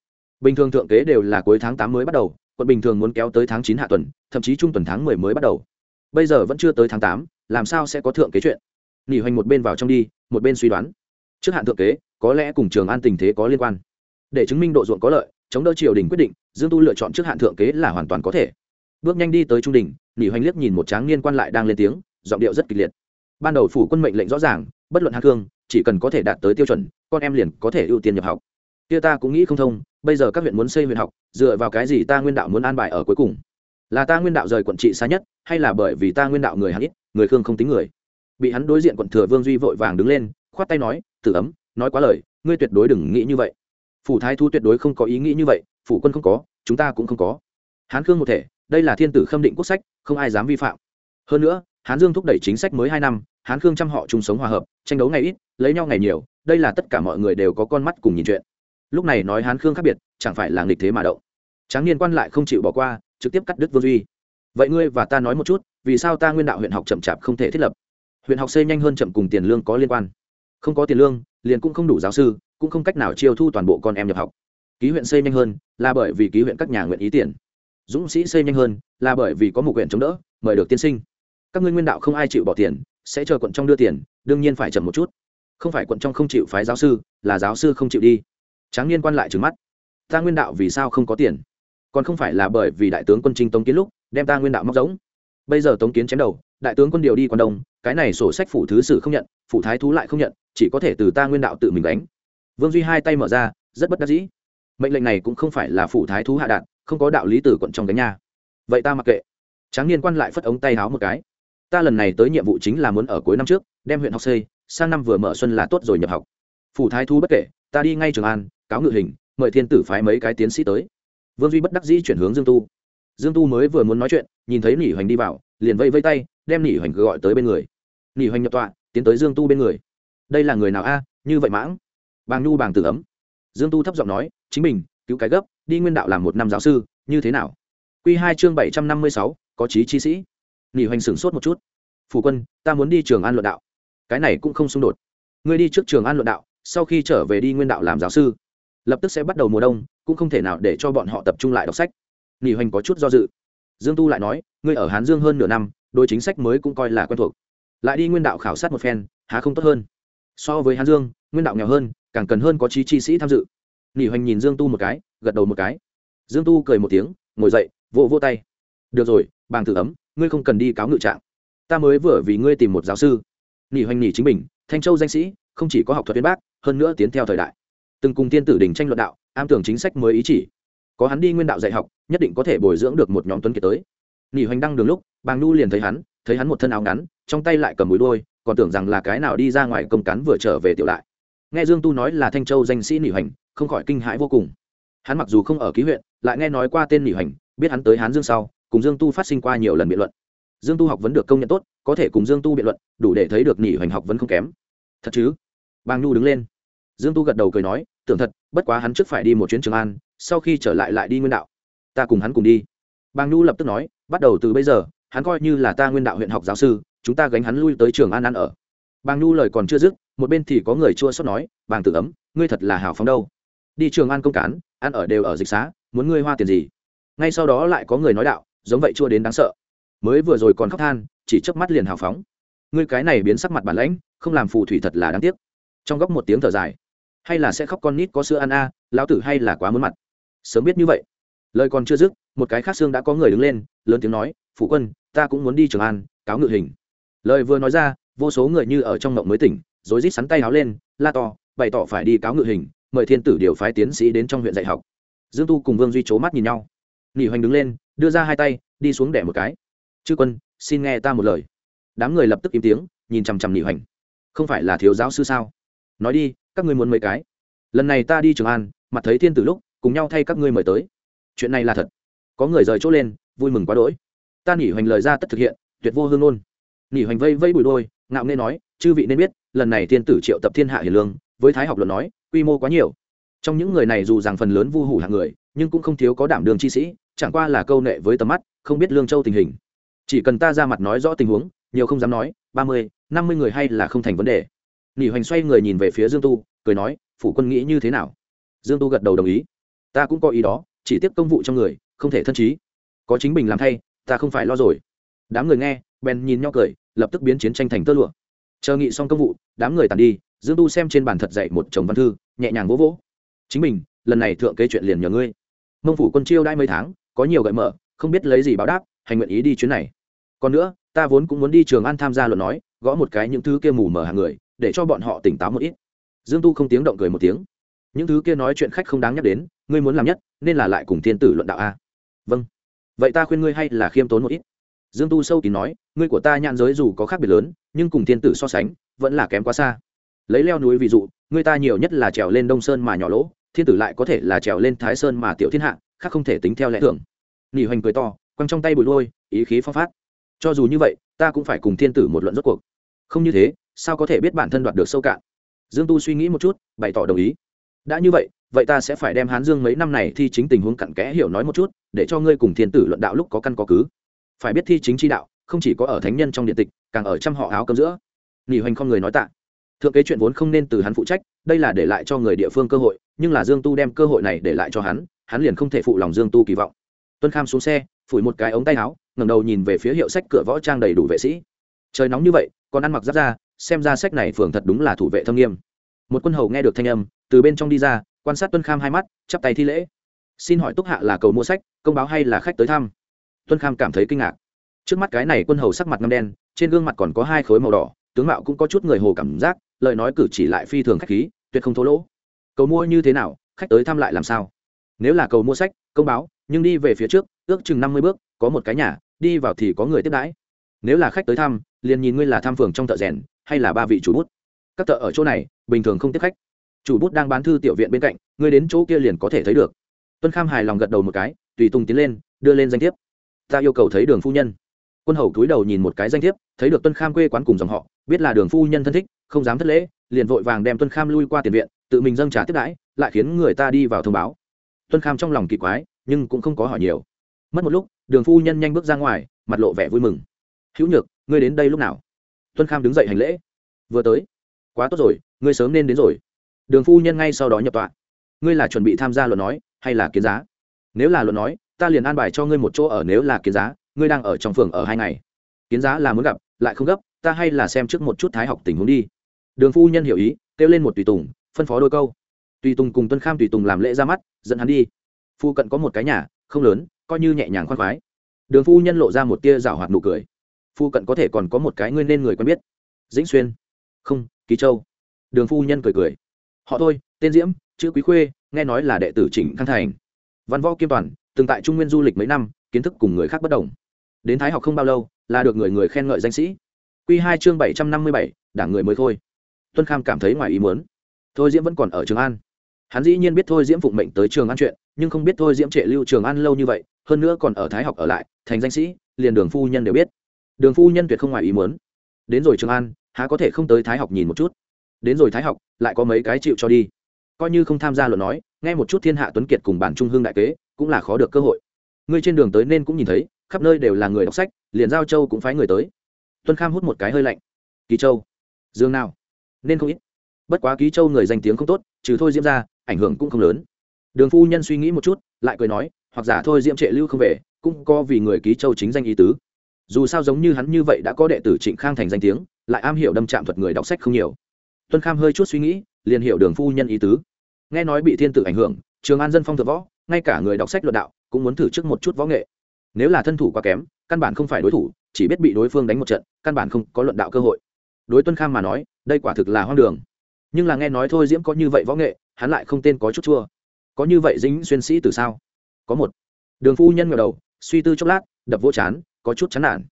Bình thường thượng kế đều là cuối tháng tám mới bắt đầu quận bình thường muốn kéo tới tháng chín hạ tuần, thậm chí trung tuần tháng mười mới bắt đầu. Bây giờ vẫn chưa tới tháng tám, làm sao sẽ có thượng kế chuyện? Nỉ hoành một bên vào trong đi, một bên suy đoán. Trước hạn thượng kế, có lẽ cùng trường an tình thế có liên quan. Để chứng minh độ ruộng có lợi chống đỡ triều đình quyết định, dương tu lựa chọn trước hạn thượng kế là hoàn toàn có thể. Bước nhanh đi tới trung đình nghỉ hoành liếc nhìn một tráng niên quan lại đang lên tiếng, giọng điệu rất kịch liệt. Ban đầu phủ quân mệnh lệnh rõ ràng, bất luận hạ cương chỉ cần có thể đạt tới tiêu chuẩn, con em liền có thể ưu tiên nhập học. Kia ta cũng nghĩ không thông, bây giờ các huyện muốn xây huyện học, dựa vào cái gì ta nguyên đạo muốn an bài ở cuối cùng? Là ta nguyên đạo rời quận trị xa nhất, hay là bởi vì ta nguyên đạo người hắn ít, người khương không tính người? Bị hắn đối diện quận thừa vương duy vội vàng đứng lên, khoát tay nói, tử ấm, nói quá lời, ngươi tuyệt đối đừng nghĩ như vậy phủ thái thu tuyệt đối không có ý nghĩ như vậy, phủ quân không có, chúng ta cũng không có. Hán khương một thể, đây là thiên tử khâm định quốc sách, không ai dám vi phạm. Hơn nữa, hán dương thúc đẩy chính sách mới hai năm, hán khương chăm họ chung sống hòa hợp, tranh đấu ngày ít, lấy nhau ngày nhiều, đây là tất cả mọi người đều có con mắt cùng nhìn chuyện. Lúc này nói hán khương khác biệt, chẳng phải là nghịch thế mà động. Tráng niên quan lại không chịu bỏ qua, trực tiếp cắt đứt vô duy vậy ngươi và ta nói một chút, vì sao ta nguyên đạo huyện học chậm chạp không thể thiết lập? Huyện học xây nhanh hơn chậm cùng tiền lương có liên quan. Không có tiền lương, liền cũng không đủ giáo sư cũng không cách nào chiêu thu toàn bộ con em nhập học. Ký huyện xây nhanh hơn là bởi vì ký huyện các nhà nguyện ý tiền. Dũng sĩ xây nhanh hơn là bởi vì có một huyện chống đỡ, mời được tiên sinh. Các ngươi nguyên đạo không ai chịu bỏ tiền, sẽ chờ quận trong đưa tiền, đương nhiên phải chậm một chút. Không phải quận trong không chịu phái giáo sư, là giáo sư không chịu đi. Tráng niên quan lại trừng mắt. Ta nguyên đạo vì sao không có tiền? Còn không phải là bởi vì đại tướng quân trinh tống kiến lúc, đem ta nguyên đạo móc giống. Bây giờ tống kiến chém đầu, đại tướng quân điều đi quan đông, cái này sổ sách phủ thứ sử không nhận, phủ thái thú lại không nhận, chỉ có thể từ ta nguyên đạo tự mình đánh vương duy hai tay mở ra, rất bất đắc dĩ. Mệnh lệnh này cũng không phải là phủ thái thú hạ đạn, không có đạo lý từ quận trong đánh nha. Vậy ta mặc kệ. Tráng niên quan lại phất ống tay háo một cái. Ta lần này tới nhiệm vụ chính là muốn ở cuối năm trước, đem huyện học xây, sang năm vừa mở xuân là tốt rồi nhập học. Phủ thái thú bất kể, ta đi ngay trường an, cáo ngự hình, mời thiên tử phái mấy cái tiến sĩ tới. Vương duy bất đắc dĩ chuyển hướng dương tu. Dương tu mới vừa muốn nói chuyện, nhìn thấy nỉ hoành đi vào, liền vây vây tay, đem nỉ hoành gọi tới bên người. Nỉ hoành nhập tọa, tiến tới dương tu bên người. Đây là người nào a? Như vậy mãng bàng nhu bàng tử ấm. Dương tu thấp giọng nói, chính mình, cứu cái gấp, đi nguyên đạo làm một năm giáo sư, như thế nào? Q hai chương bảy trăm năm mươi sáu, có chí chi sĩ. Nghỉ hoành sửng sốt một chút. Phủ quân, ta muốn đi trường an luận đạo. Cái này cũng không xung đột. Ngươi đi trước trường an luận đạo, sau khi trở về đi nguyên đạo làm giáo sư. Lập tức sẽ bắt đầu mùa đông, cũng không thể nào để cho bọn họ tập trung lại đọc sách. Nghỉ hoành có chút do dự. Dương tu lại nói, ngươi ở hán dương hơn nửa năm đôi chính sách mới cũng coi là quen thuộc. Lại đi nguyên đạo khảo sát một phen, há không tốt hơn. So với hán dương, nguyên đạo nghèo hơn càng cần hơn có trí chi sĩ tham dự. Nghỉ hoành nhìn dương tu một cái, gật đầu một cái. Dương tu cười một tiếng, ngồi dậy, vỗ vỗ tay. Được rồi, bàng tử ấm, ngươi không cần đi cáo ngự trạng. Ta mới vừa vì ngươi tìm một giáo sư. Nghỉ hoành nghỉ chính mình, thanh châu danh sĩ, không chỉ có học thuật viên bác, hơn nữa tiến theo thời đại. Từng cùng tiên tử đình tranh luận đạo, am tưởng chính sách mới ý chỉ. Có hắn đi nguyên đạo dạy học, nhất định có thể bồi dưỡng được một nhóm tuấn kiệt tới. Nghỉ hoành đăng đường lúc, bàng nu liền thấy hắn thấy hắn một thân áo ngắn, trong tay lại cầm mũi đôi còn tưởng rằng là cái nào đi ra ngoài công cán vừa trở về tiểu lại nghe dương tu nói là thanh châu danh sĩ nỉ hoành, không khỏi kinh hãi vô cùng. Hắn mặc dù không ở ký huyện, lại nghe nói qua tên nỉ hoành, biết hắn tới hán dương sau, cùng dương tu phát sinh qua nhiều lần biện luận. Dương tu học vấn được công nhận tốt, có thể cùng dương tu biện luận, đủ để thấy được nỉ hoành học vấn không kém. Thật chứ? Bàng nhu đứng lên. Dương tu gật đầu cười nói, tưởng thật, bất quá hắn trước phải đi một chuyến trường an, sau khi trở lại lại đi nguyên đạo. Ta cùng hắn cùng đi. Bàng nhu lập tức nói, bắt đầu từ bây giờ, hắn coi như là ta nguyên đạo huyện học giáo sư, chúng ta gánh hắn lui tới trường an ăn ở bàng nhu lời còn chưa dứt một bên thì có người chua xót nói bàng tử ấm ngươi thật là hào phóng đâu. Đi trường ăn công cán ăn ở đều ở dịch xá muốn ngươi hoa tiền gì? Ngay sau đó lại có người nói đạo giống vậy chua đến đáng sợ. Mới vừa rồi còn khóc than chỉ chớp mắt liền hào phóng. Ngươi cái này biến sắc mặt bản lãnh không làm phù thủy thật là đáng tiếc. Trong góc một tiếng thở dài hay là sẽ khóc con nít có sữa ăn a à, lão tử hay là quá muốn mặt. Sớm biết như vậy. Lời còn chưa dứt một cái khác xương đã có người đứng lên lớn tiếng nói phủ quân ta cũng muốn đi trường an cáo ngự hình. Lời vừa nói ra vô số người như ở trong mộng mới tỉnh, rối rít sắn tay háo lên, la to, bày tỏ phải đi cáo ngự hình, mời thiên tử điều phái tiến sĩ đến trong huyện dạy học. Dương tu cùng vương duy c mắt nhìn nhau. Nghỉ hoành đứng lên, đưa ra hai tay, đi xuống đẻ một cái. Chư quân, xin nghe ta một lời. Đám người lập tức im tiếng, nhìn chằm chằm nghỉ hoành. Không phải là thiếu giáo sư sao? Nói đi, các ngươi muốn mấy cái? Lần này ta đi trường an, mặt thấy thiên tử lúc, cùng nhau thay các ngươi mời tới. Chuyện này là thật. Có người rời chỗ lên, vui mừng quá đỗi. Ta nghỉ hoành lời ra tất thực hiện, tuyệt vô hương ôn nghỉ hoành vây vây bùi đôi, ngạo nghê nói, chư vị nên biết, lần này thiên tử triệu tập thiên hạ hiền lương, với thái học luận nói, quy mô quá nhiều. Trong những người này dù rằng phần lớn vu hủ hạng người, nhưng cũng không thiếu có đảm đường chi sĩ, chẳng qua là câu nệ với tầm mắt, không biết lương châu tình hình. Chỉ cần ta ra mặt nói rõ tình huống, nhiều không dám nói, ba mươi, năm mươi người hay là không thành vấn đề. Nghỉ hoành xoay người nhìn về phía dương tu, cười nói, phủ quân nghĩ như thế nào? Dương tu gật đầu đồng ý. Ta cũng có ý đó, chỉ tiếp công vụ trong người, không thể thân trí. Có chính mình làm thay, ta không phải lo rồi. Đám người nghe bèn nhìn nhau cười, lập tức biến chiến tranh thành tơ lụa. Chờ nghị xong công vụ, đám người tàn đi, dương tu xem trên bàn thật dạy một chồng văn thư, nhẹ nhàng vỗ vỗ. Chính mình, lần này thượng kế chuyện liền nhờ ngươi. Mông phủ quân chiêu đãi mấy tháng, có nhiều gợi mở, không biết lấy gì báo đáp hành nguyện ý đi chuyến này. Còn nữa, ta vốn cũng muốn đi trường an tham gia luận nói, gõ một cái những thứ kia mù mờ hàng người, để cho bọn họ tỉnh táo một ít. Dương tu không tiếng động cười một tiếng. Những thứ kia nói chuyện khách không đáng nhắc đến, ngươi muốn làm nhất, nên là lại cùng thiên tử luận đạo a. Vâng. Vậy ta khuyên ngươi hay là khiêm tốn một ít dương tu sâu kín nói, ngươi của ta nhãn giới dù có khác biệt lớn, nhưng cùng thiên tử so sánh, vẫn là kém quá xa. Lấy leo núi ví dụ, ngươi ta nhiều nhất là trèo lên đông sơn mà nhỏ lỗ, thiên tử lại có thể là trèo lên thái sơn mà tiểu thiên hạ, khác không thể tính theo lẽ thường. Nghỉ hoành cười to, quăng trong tay bụi lôi, ý khí phong phát. Cho dù như vậy, ta cũng phải cùng thiên tử một luận rốt cuộc. Không như thế, sao có thể biết bản thân đoạt được sâu cạn? Dương tu suy nghĩ một chút, bày tỏ đồng ý. Đã như vậy vậy ta sẽ phải đem hán dương mấy năm này thi chính tình huống cặn kẽ hiểu nói một chút, để cho ngươi cùng thiên tử luận đạo lúc có căn có cứ phải biết thi chính chi đạo, không chỉ có ở thánh nhân trong điện tịch, càng ở trăm họ áo cấm giữa. Nghỉ hoành không người nói tạ. Thượng kế chuyện vốn không nên từ hắn phụ trách, đây là để lại cho người địa phương cơ hội, nhưng là dương tu đem cơ hội này để lại cho hắn hắn liền không thể phụ lòng dương tu kỳ vọng. Tuân kham xuống xe, phủi một cái ống tay áo, ngẩng đầu nhìn về phía hiệu sách cửa võ trang đầy đủ vệ sĩ. Trời nóng như vậy, còn ăn mặc giáp ra xem ra sách này phường thật đúng là thủ vệ thâm nghiêm. Một quân hầu nghe được thanh âm, từ bên trong đi ra, quan sát tuân kham hai mắt, chắp tay thi lễ. Xin hỏi túc hạ là cầu mua sách, công báo hay là khách tới thăm? Tuân kham cảm thấy kinh ngạc. Trước mắt cái này quân hầu sắc mặt ngâm đen, trên gương mặt còn có hai khối màu đỏ, tướng mạo cũng có chút người hồ cảm giác, lời nói cử chỉ lại phi thường khách khí, tuyệt không thô lỗ. Cầu mua như thế nào, khách tới thăm lại làm sao? Nếu là cầu mua sách, công báo, nhưng đi về phía trước, ước chừng năm mươi bước, có một cái nhà, đi vào thì có người tiếp đãi. Nếu là khách tới thăm, liền nhìn ngươi là tham phường trong thợ rèn, hay là ba vị chủ bút. Các thợ ở chỗ này, bình thường không tiếp khách. Chủ bút đang bán thư tiểu viện bên cạnh, ngươi đến chỗ kia liền có thể thấy được. Tuân kham hài lòng gật đầu một cái, tùy tùng tiến lên, đưa lên danh thiếp ta yêu cầu thấy đường phu nhân. Quân hầu túi đầu nhìn một cái danh thiếp, thấy được tuân kham quê quán cùng dòng họ, biết là đường phu nhân thân thích, không dám thất lễ, liền vội vàng đem tuân kham lui qua tiền viện, tự mình dâng trả tiếp đãi, lại khiến người ta đi vào thông báo. Tuân kham trong lòng kỳ quái, nhưng cũng không có hỏi nhiều. Mất một lúc, đường phu nhân nhanh bước ra ngoài, mặt lộ vẻ vui mừng. Hữu nhược, ngươi đến đây lúc nào? Tuân kham đứng dậy hành lễ. Vừa tới. Quá tốt rồi, ngươi sớm nên đến rồi. Đường phu nhân ngay sau đó nhập tọa. Ngươi là chuẩn bị tham gia luận nói hay là kiến giá? Nếu là luận nói ta liền an bài cho ngươi một chỗ ở nếu là kiến giá, ngươi đang ở trong phường ở hai ngày. Kiến giá là muốn gặp, lại không gấp, ta hay là xem trước một chút thái học tình huống đi. Đường phu nhân hiểu ý, kêu lên một tùy tùng, phân phó đôi câu. Tùy tùng cùng tuân kham tùy tùng làm lễ ra mắt, dẫn hắn đi. Phu cận có một cái nhà, không lớn, coi như nhẹ nhàng khoan khoái. Đường phu nhân lộ ra một tia rào hoạt nụ cười. Phu cận có thể còn có một cái ngươi nên người quen biết. Dĩnh xuyên. Không, ký châu. Đường phu nhân cười cười. Họ thôi, tên diễm, chữ quý khuê, nghe nói là đệ tử trịnh khang thành. Văn võ kiêm toàn từng tại trung nguyên du lịch mấy năm, kiến thức cùng người khác bất đồng. Đến thái học không bao lâu, là được người người khen ngợi danh sĩ. Q hai chương bảy trăm năm mươi bảy, đảng người mới thôi. Tuân kham cảm thấy ngoài ý muốn. Thôi diễm vẫn còn ở trường an. Hắn dĩ nhiên biết thôi diễm phụng mệnh tới trường an chuyện, nhưng không biết thôi diễm trệ lưu trường an lâu như vậy, hơn nữa còn ở thái học ở lại, thành danh sĩ, liền đường phu nhân đều biết. Đường phu nhân tuyệt không ngoài ý muốn. Đến rồi trường an, há có thể không tới thái học nhìn một chút. Đến rồi thái học, lại có mấy cái chịu cho đi. Coi như không tham gia luận nói, nghe một chút thiên hạ tuấn kiệt cùng bản trung hương đại kế cũng là khó được cơ hội. Ngươi trên đường tới nên cũng nhìn thấy, khắp nơi đều là người đọc sách, liền giao châu cũng phái người tới. Tuân kham hút một cái hơi lạnh. Ký châu. Dương nào? Nên không ít. Bất quá ký châu người danh tiếng không tốt, trừ thôi diễm ra, ảnh hưởng cũng không lớn. Đường phu nhân suy nghĩ một chút, lại cười nói, hoặc giả thôi diễm trệ lưu không về, cũng có vì người ký châu chính danh ý tứ. Dù sao giống như hắn như vậy đã có đệ tử trịnh khang thành danh tiếng, lại am hiểu đâm chạm thuật người đọc sách không nhiều. Tuân kham hơi chút suy nghĩ, liền hiểu đường phu nhân ý tứ. Nghe nói bị thiên tử ảnh hưởng, trường an dân phong thượng võ ngay cả người đọc sách luận đạo cũng muốn thử trước một chút võ nghệ. Nếu là thân thủ quá kém, căn bản không phải đối thủ, chỉ biết bị đối phương đánh một trận, căn bản không có luận đạo cơ hội. Đối tuân kham mà nói, đây quả thực là hoang đường. Nhưng là nghe nói thôi diễm có như vậy võ nghệ, hắn lại không tên có chút chua. Có như vậy dính xuyên sĩ từ sao? Có một. Đường phu nhân ngờ đầu, suy tư chốc lát, đập vỗ chán, có chút chán nản.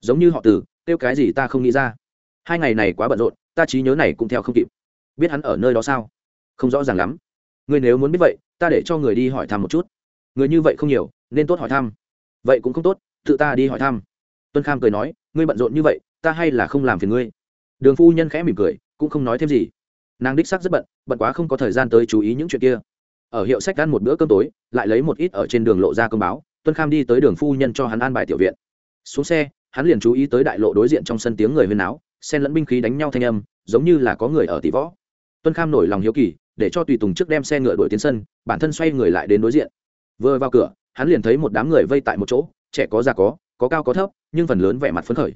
Giống như họ từ kêu cái gì ta không nghĩ ra. Hai ngày này quá bận rộn, ta trí nhớ này cũng theo không kịp. Biết hắn ở nơi đó sao? Không rõ ràng lắm. Người nếu muốn biết vậy ta để cho người đi hỏi thăm một chút. Người như vậy không nhiều, nên tốt hỏi thăm. Vậy cũng không tốt, tự ta đi hỏi thăm. Tuân kham cười nói, ngươi bận rộn như vậy, ta hay là không làm phiền ngươi. Đường phu nhân khẽ mỉm cười, cũng không nói thêm gì. Nàng đích sắc rất bận bận quá không có thời gian tới chú ý những chuyện kia. Ở hiệu sách ăn một bữa cơm tối, lại lấy một ít ở trên đường lộ ra công báo, tuân kham đi tới đường phu nhân cho hắn an bài tiểu viện. Xuống xe, hắn liền chú ý tới đại lộ đối diện trong sân tiếng người huyên áo sen lẫn binh khí đánh nhau thanh âm, giống như là có người ở tỷ võ. Tuân kham nổi lòng hiếu kỳ để cho tùy tùng trước đem xe ngựa đuổi tiến sân, bản thân xoay người lại đến đối diện. Vừa vào cửa, hắn liền thấy một đám người vây tại một chỗ, trẻ có già có có cao có thấp, nhưng phần lớn vẻ mặt phấn khởi.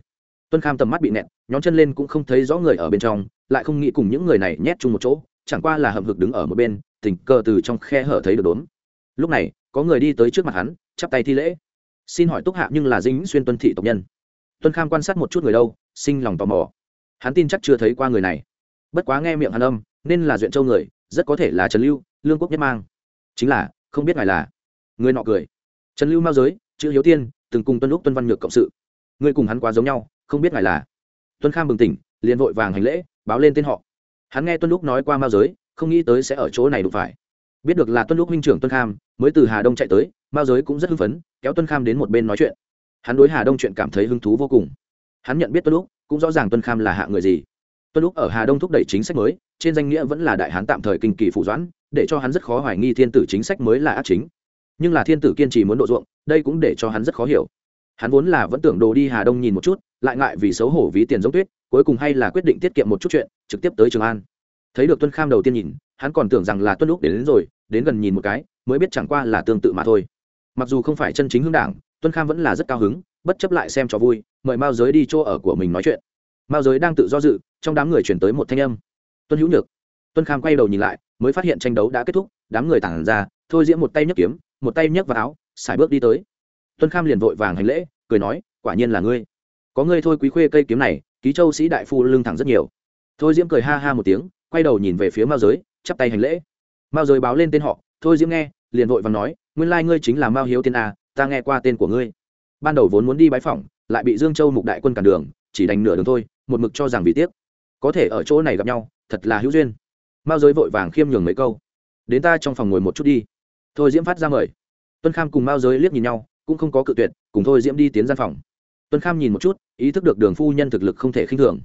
Tuân kham tầm mắt bị nẹt, nhón chân lên cũng không thấy rõ người ở bên trong, lại không nghĩ cùng những người này nhét chung một chỗ, chẳng qua là hậm hực đứng ở một bên, tình cờ từ trong khe hở thấy được đốn. Lúc này, có người đi tới trước mặt hắn, chắp tay thi lễ. Xin hỏi túc hạ nhưng là dính xuyên tuân thị tộc nhân. Tuân kham quan sát một chút người đâu, sinh lòng tò mò. Hắn tin chắc chưa thấy qua người này. Bất quá nghe miệng hàn âm, nên là duyện châu người rất có thể là trần lưu, lương quốc nhất mang. Chính là, không biết ngài là. Người nọ cười. Trần lưu mao giới, chữ hiếu tiên, từng cùng tuân lúc tuân văn nhược cộng sự. Người cùng hắn quá giống nhau, không biết ngài là. Tuân kham bừng tỉnh, liền vội vàng hành lễ, báo lên tên họ. Hắn nghe tuân lúc nói qua mao giới, không nghĩ tới sẽ ở chỗ này đụng phải. Biết được là tuân lúc minh trưởng tuân kham, mới từ hà đông chạy tới mao giới cũng rất hưng phấn, kéo tuân kham đến một bên nói chuyện. Hắn đối hà đông chuyện cảm thấy hứng thú vô cùng. Hắn nhận biết tuân lúc cũng rõ ràng tuân kham là hạ người gì tuân lúc ở hà đông thúc đẩy chính sách mới trên danh nghĩa vẫn là đại hán tạm thời kinh kỳ phụ doãn để cho hắn rất khó hoài nghi thiên tử chính sách mới là ác chính. Nhưng là thiên tử kiên trì muốn độ ruộng đây cũng để cho hắn rất khó hiểu. Hắn vốn là vẫn tưởng đồ đi hà đông nhìn một chút lại ngại vì xấu hổ ví tiền giống tuyết cuối cùng hay là quyết định tiết kiệm một chút chuyện trực tiếp tới trường an. Thấy được tuân kham đầu tiên nhìn hắn còn tưởng rằng là tuân lúc đến, đến rồi đến gần nhìn một cái mới biết chẳng qua là tương tự mà thôi. Mặc dù không phải chân chính hướng đảng tuân kham vẫn là rất cao hứng bất chấp lại xem cho vui mời mao giới đi chỗ ở của mình nói chuyện mao giới đang tự do dự, trong đám người chuyển tới một thanh âm. Tuân hữu nhược. Tuân kham quay đầu nhìn lại, mới phát hiện tranh đấu đã kết thúc, đám người tản ra, thôi diễm một tay nhấc kiếm, một tay nhấc vào áo xài bước đi tới. Tuân kham liền vội vàng hành lễ, cười nói, quả nhiên là ngươi. Có ngươi thôi quý khuê cây kiếm này, ký châu sĩ đại phu lưng thẳng rất nhiều. Thôi diễm cười ha ha một tiếng, quay đầu nhìn về phía mao giới, chắp tay hành lễ. Mao giới báo lên tên họ, thôi diễm nghe, liền vội và nói, nguyên lai ngươi chính là mao hiếu tiên a, ta nghe qua tên của ngươi. Ban đầu vốn muốn đi bái phỏng, lại bị dương châu mục đại quân cản đường, chỉ đành nửa đường thôi một mực cho rằng vì tiếc. Có thể ở chỗ này gặp nhau, thật là hữu duyên. Mao giới vội vàng khiêm nhường mấy câu. Đến ta trong phòng ngồi một chút đi. Thôi diễm phát ra mời. Tuân kham cùng mao giới liếc nhìn nhau, cũng không có cự tuyệt, cùng thôi diễm đi tiến gian phòng. Tuân kham nhìn một chút, ý thức được đường phu nhân thực lực không thể khinh thường.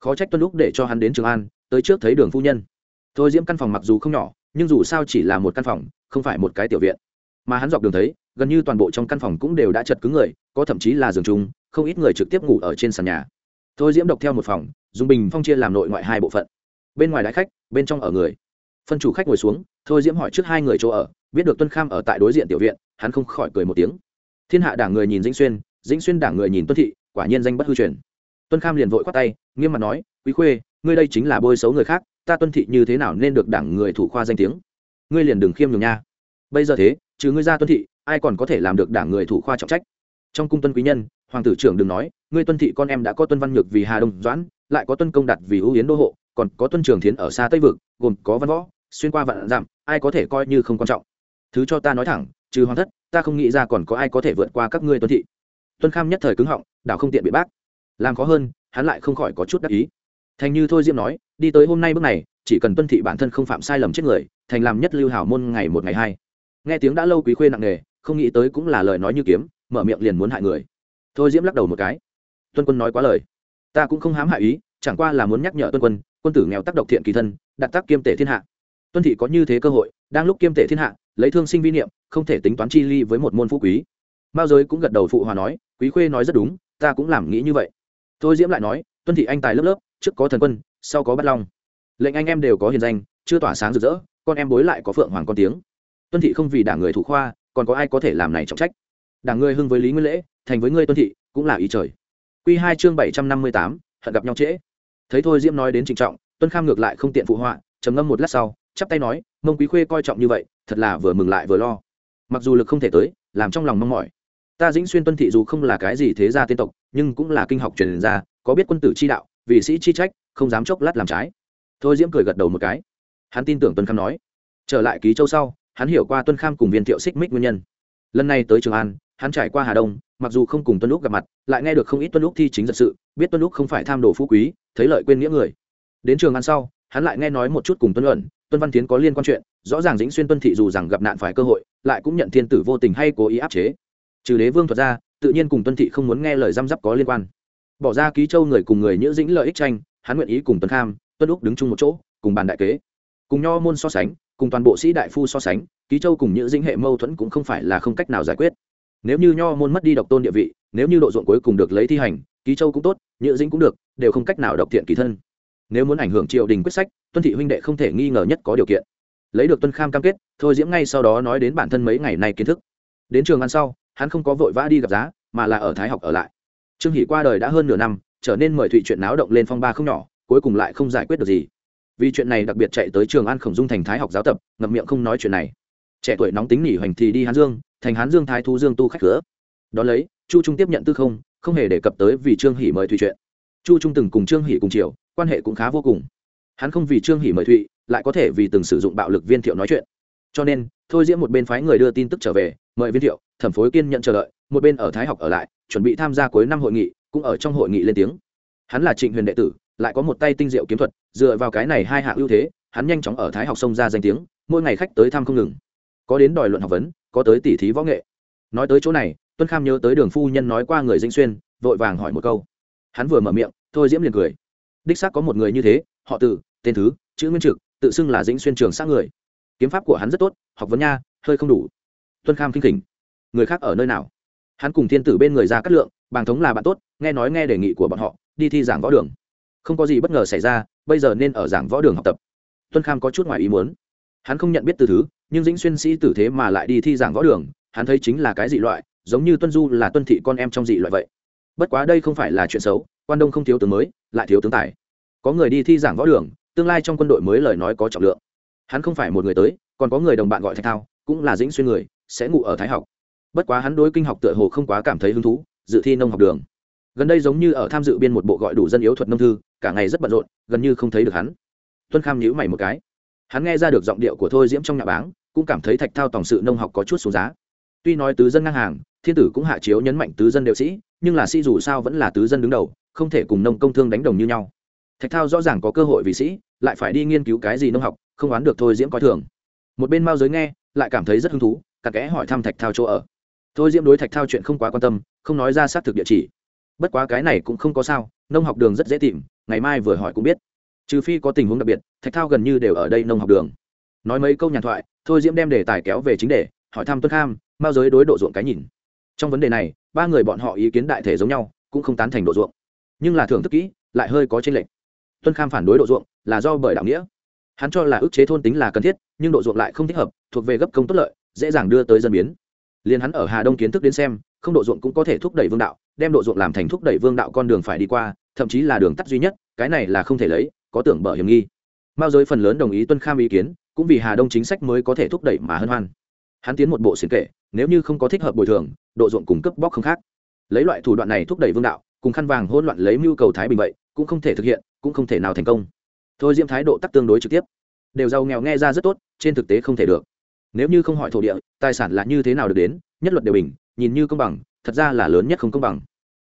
Khó trách tuân lúc để cho hắn đến trường an, tới trước thấy đường phu nhân. Thôi diễm căn phòng mặc dù không nhỏ, nhưng dù sao chỉ là một căn phòng, không phải một cái tiểu viện. Mà hắn dọc đường thấy, gần như toàn bộ trong căn phòng cũng đều đã chật cứng người, có thậm chí là giường chung, không ít người trực tiếp ngủ ở trên sàn nhà thôi diễm độc theo một phòng, dùng bình phong chia làm nội ngoại hai bộ phận. Bên ngoài đái khách, bên trong ở người. Phân chủ khách ngồi xuống, thôi diễm hỏi trước hai người chỗ ở, biết được tuân kham ở tại đối diện tiểu viện, hắn không khỏi cười một tiếng. Thiên hạ đảng người nhìn dĩnh xuyên dĩnh xuyên đảng người nhìn tuân thị, quả nhiên danh bất hư truyền. Tuân kham liền vội khoát tay, nghiêm mặt nói, quý khuê, ngươi đây chính là bôi xấu người khác, ta tuân thị như thế nào nên được đảng người thủ khoa danh tiếng? Ngươi liền đừng khiêm nhường nha. Bây giờ thế, trừ ngươi ra tuân thị, ai còn có thể làm được đảng người thủ khoa trọng trách? Trong cung tuân quý nhân, hoàng tử trưởng đừng nói ngươi tuân thị con em đã có tuân văn nhược vì hà đông doãn, lại có tuân công đạt vì ưu yến đô hộ, còn có tuân trường thiến ở xa tây vực, gồm có văn võ, xuyên qua vạn dặm, ai có thể coi như không quan trọng. Thứ cho ta nói thẳng, trừ hoàng thất, ta không nghĩ ra còn có ai có thể vượt qua các ngươi tuân thị. Tuân kham nhất thời cứng họng, đảo không tiện bị bác. Làm khó hơn, hắn lại không khỏi có chút đắc ý. Thành như thôi diễm nói, đi tới hôm nay bước này, chỉ cần tuân thị bản thân không phạm sai lầm chết người, thành làm nhất lưu hảo môn ngày một ngày hai. Nghe tiếng đã lâu quý khuê nặng nề, không nghĩ tới cũng là lời nói như kiếm, mở miệng liền muốn hại người. Thôi diễm lắc đầu một cái tuân quân nói quá lời. Ta cũng không hám hại ý, chẳng qua là muốn nhắc nhở tuân quân quân tử nghèo tác độc thiện kỳ thân, đặt tác kiêm tể thiên hạ. Tuân thị có như thế cơ hội, đang lúc kiêm tể thiên hạ, lấy thương sinh vi niệm, không thể tính toán chi ly với một môn phú quý. Mao giới cũng gật đầu phụ hòa nói, quý khuê nói rất đúng, ta cũng làm nghĩ như vậy. Thôi diễm lại nói, tuân thị anh tài lớp lớp, trước có thần quân, sau có bắt long. Lệnh anh em đều có hiền danh, chưa tỏa sáng rực rỡ, con em bối lại có phượng hoàng con tiếng. Tuân thị không vì đảng người thủ khoa, còn có ai có thể làm này trọng trách? Đảng ngươi hưng với lý nguyên lễ, thành với ngươi tuân thị, cũng là ý trời q hai chương bảy trăm năm mươi tám, hận gặp nhau trễ. Thấy thôi diễm nói đến trịnh trọng, tuân kham ngược lại không tiện phụ họa, trầm ngâm một lát sau, chắp tay nói, mông quý khuê coi trọng như vậy, thật là vừa mừng lại vừa lo. Mặc dù lực không thể tới, làm trong lòng mong mỏi. Ta dĩnh xuyên tuân thị dù không là cái gì thế gia tiên tộc, nhưng cũng là kinh học truyền gia có biết quân tử chi đạo vị sĩ chi trách, không dám chốc lát làm trái. Thôi diễm cười gật đầu một cái. Hắn tin tưởng tuân kham nói. Trở lại ký châu sau, hắn hiểu qua tuân kham cùng viên thiệu xích mích nguyên nhân. Lần này tới trường an hắn trải qua hà đông, mặc dù không cùng tuân lúc gặp mặt, lại nghe được không ít tuân lúc thi chính giật sự, biết tuân lúc không phải tham đồ phú quý, thấy lợi quên nghĩa người. Đến trường ăn sau, hắn lại nghe nói một chút cùng tuân luận, tuân văn tiến có liên quan chuyện, rõ ràng dĩnh xuyên tuân thị dù rằng gặp nạn phải cơ hội, lại cũng nhận thiên tử vô tình hay cố ý áp chế. Trừ đế vương thuật ra, tự nhiên cùng tuân thị không muốn nghe lời răm rắp có liên quan. Bỏ ra ký châu người cùng người nhữ dĩnh lợi ích tranh, hắn nguyện ý cùng tuân kham, tuân úc đứng chung một chỗ, cùng bàn đại kế. Cùng nho môn so sánh, cùng toàn bộ sĩ đại phu so sánh, ký châu cùng nhữ dĩnh hệ mâu thuẫn cũng không phải là không cách nào giải quyết nếu như nho môn mất đi độc tôn địa vị, nếu như độ ruộng cuối cùng được lấy thi hành, ký châu cũng tốt, nhựa dĩnh cũng được, đều không cách nào độc thiện kỳ thân. Nếu muốn ảnh hưởng triều đình quyết sách, tuân thị huynh đệ không thể nghi ngờ nhất có điều kiện. Lấy được tuân kham cam kết, thôi diễm ngay sau đó nói đến bản thân mấy ngày nay kiến thức. Đến trường ăn sau, hắn không có vội vã đi gặp giá, mà là ở thái học ở lại. Trương hỷ qua đời đã hơn nửa năm, trở nên mời thụy chuyện náo động lên phong ba không nhỏ, cuối cùng lại không giải quyết được gì. Vì chuyện này đặc biệt chạy tới trường an khổng dung thành thái học giáo tập, ngậm miệng không nói chuyện này. Trẻ tuổi nóng tính nỉ hoành thì đi hán dương thành hán dương thái thú dương tu khách cửa. Đón lấy, chu trung tiếp nhận tư không không hề đề cập tới vì trương hỷ mời thụy chuyện. Chu trung từng cùng trương hỷ cùng chiều quan hệ cũng khá vô cùng. Hắn không vì trương hỷ mời thụy, lại có thể vì từng sử dụng bạo lực viên thiệu nói chuyện. Cho nên, thôi diễm một bên phái người đưa tin tức trở về, mời viên thiệu, thẩm phối kiên nhận chờ đợi, một bên ở thái học ở lại, chuẩn bị tham gia cuối năm hội nghị, cũng ở trong hội nghị lên tiếng. Hắn là trịnh huyền đệ tử, lại có một tay tinh diệu kiếm thuật, dựa vào cái này hai hạ ưu thế, hắn nhanh chóng ở thái học sông ra danh tiếng, mỗi ngày khách tới thăm không ngừng. Có đến đòi luận học vấn có tới tỉ thí võ nghệ. Nói tới chỗ này, tuân kham nhớ tới đường phu nhân nói qua người dinh xuyên, vội vàng hỏi một câu. Hắn vừa mở miệng, thôi diễm liền cười. Đích xác có một người như thế, họ tự tên thứ, chữ nguyên trực, tự xưng là dĩnh xuyên trường xác người. Kiếm pháp của hắn rất tốt, học vấn nha, hơi không đủ. Tuân kham kinh khỉnh. Người khác ở nơi nào? Hắn cùng thiên tử bên người ra cắt lượng, bàng thống là bạn tốt, nghe nói nghe đề nghị của bọn họ, đi thi giảng võ đường. Không có gì bất ngờ xảy ra, bây giờ nên ở giảng võ đường học tập. Tuân kham có chút ngoài ý muốn. Hắn không nhận biết từ thứ nhưng dĩnh xuyên sĩ tử thế mà lại đi thi giảng võ đường, hắn thấy chính là cái dị loại, giống như tuân du là tuân thị con em trong dị loại vậy. Bất quá đây không phải là chuyện xấu, quan đông không thiếu tướng mới, lại thiếu tướng tài. Có người đi thi giảng võ đường, tương lai trong quân đội mới lời nói có trọng lượng. Hắn không phải một người tới, còn có người đồng bạn gọi thạch thao, cũng là dĩnh xuyên người, sẽ ngủ ở thái học. Bất quá hắn đối kinh học tựa hồ không quá cảm thấy hứng thú, dự thi nông học đường. Gần đây giống như ở tham dự biên một bộ gọi đủ dân yếu thuật nông thư, cả ngày rất bận rộn, gần như không thấy được hắn. Tuân kham nhíu mày một cái. Hắn nghe ra được giọng điệu của thôi diễm trong nhà báng cũng cảm thấy thạch thao tổng sự nông học có chút xuống giá. Tuy nói tứ dân ngang hàng, thiên tử cũng hạ chiếu nhấn mạnh tứ dân đều sĩ, nhưng là sĩ dù sao vẫn là tứ dân đứng đầu, không thể cùng nông công thương đánh đồng như nhau. Thạch thao rõ ràng có cơ hội vì sĩ, lại phải đi nghiên cứu cái gì nông học, không oán được thôi diễm coi thường. Một bên mao giới nghe, lại cảm thấy rất hứng thú cặn kẽ hỏi thăm thạch thao chỗ ở. Thôi diễm đối thạch thao chuyện không quá quan tâm, không nói ra xác thực địa chỉ. Bất quá cái này cũng không có sao, nông học đường rất dễ tìm, ngày mai vừa hỏi cũng biết. Trừ phi có tình huống đặc biệt, thạch thao gần như đều ở đây nông học đường nói mấy câu nhàn thoại, thôi diễm đem đề tài kéo về chính đề, hỏi thăm tuân kham, mao giới đối độ ruộng cái nhìn. Trong vấn đề này, ba người bọn họ ý kiến đại thể giống nhau, cũng không tán thành độ ruộng. Nhưng là thưởng thức kỹ, lại hơi có trên lệch. tuân kham phản đối độ ruộng là do bởi đạo nghĩa. Hắn cho là ức chế thôn tính là cần thiết, nhưng độ ruộng lại không thích hợp, thuộc về gấp công tốt lợi, dễ dàng đưa tới dân biến. Liền hắn ở hà đông kiến thức đến xem, không độ ruộng cũng có thể thúc đẩy vương đạo, đem độ ruộng làm thành thúc đẩy vương đạo con đường phải đi qua, thậm chí là đường tắt duy nhất, cái này là không thể lấy, có tưởng bở hiểm nghi. Mao giới phần lớn đồng ý tuân kham ý kiến cũng vì hà đông chính sách mới có thể thúc đẩy mà hân hoan. Hắn tiến một bộ xuyên kể nếu như không có thích hợp bồi thường, độ ruộng cung cấp bóc không khác. Lấy loại thủ đoạn này thúc đẩy vương đạo, cùng khăn vàng hỗn loạn lấy mưu cầu thái bình vậy, cũng không thể thực hiện, cũng không thể nào thành công. Thôi diễm thái độ tắc tương đối trực tiếp. Đều giàu nghèo nghe ra rất tốt, trên thực tế không thể được. Nếu như không hỏi thổ địa, tài sản là như thế nào được đến, nhất luật đều bình, nhìn như công bằng, thật ra là lớn nhất không công bằng.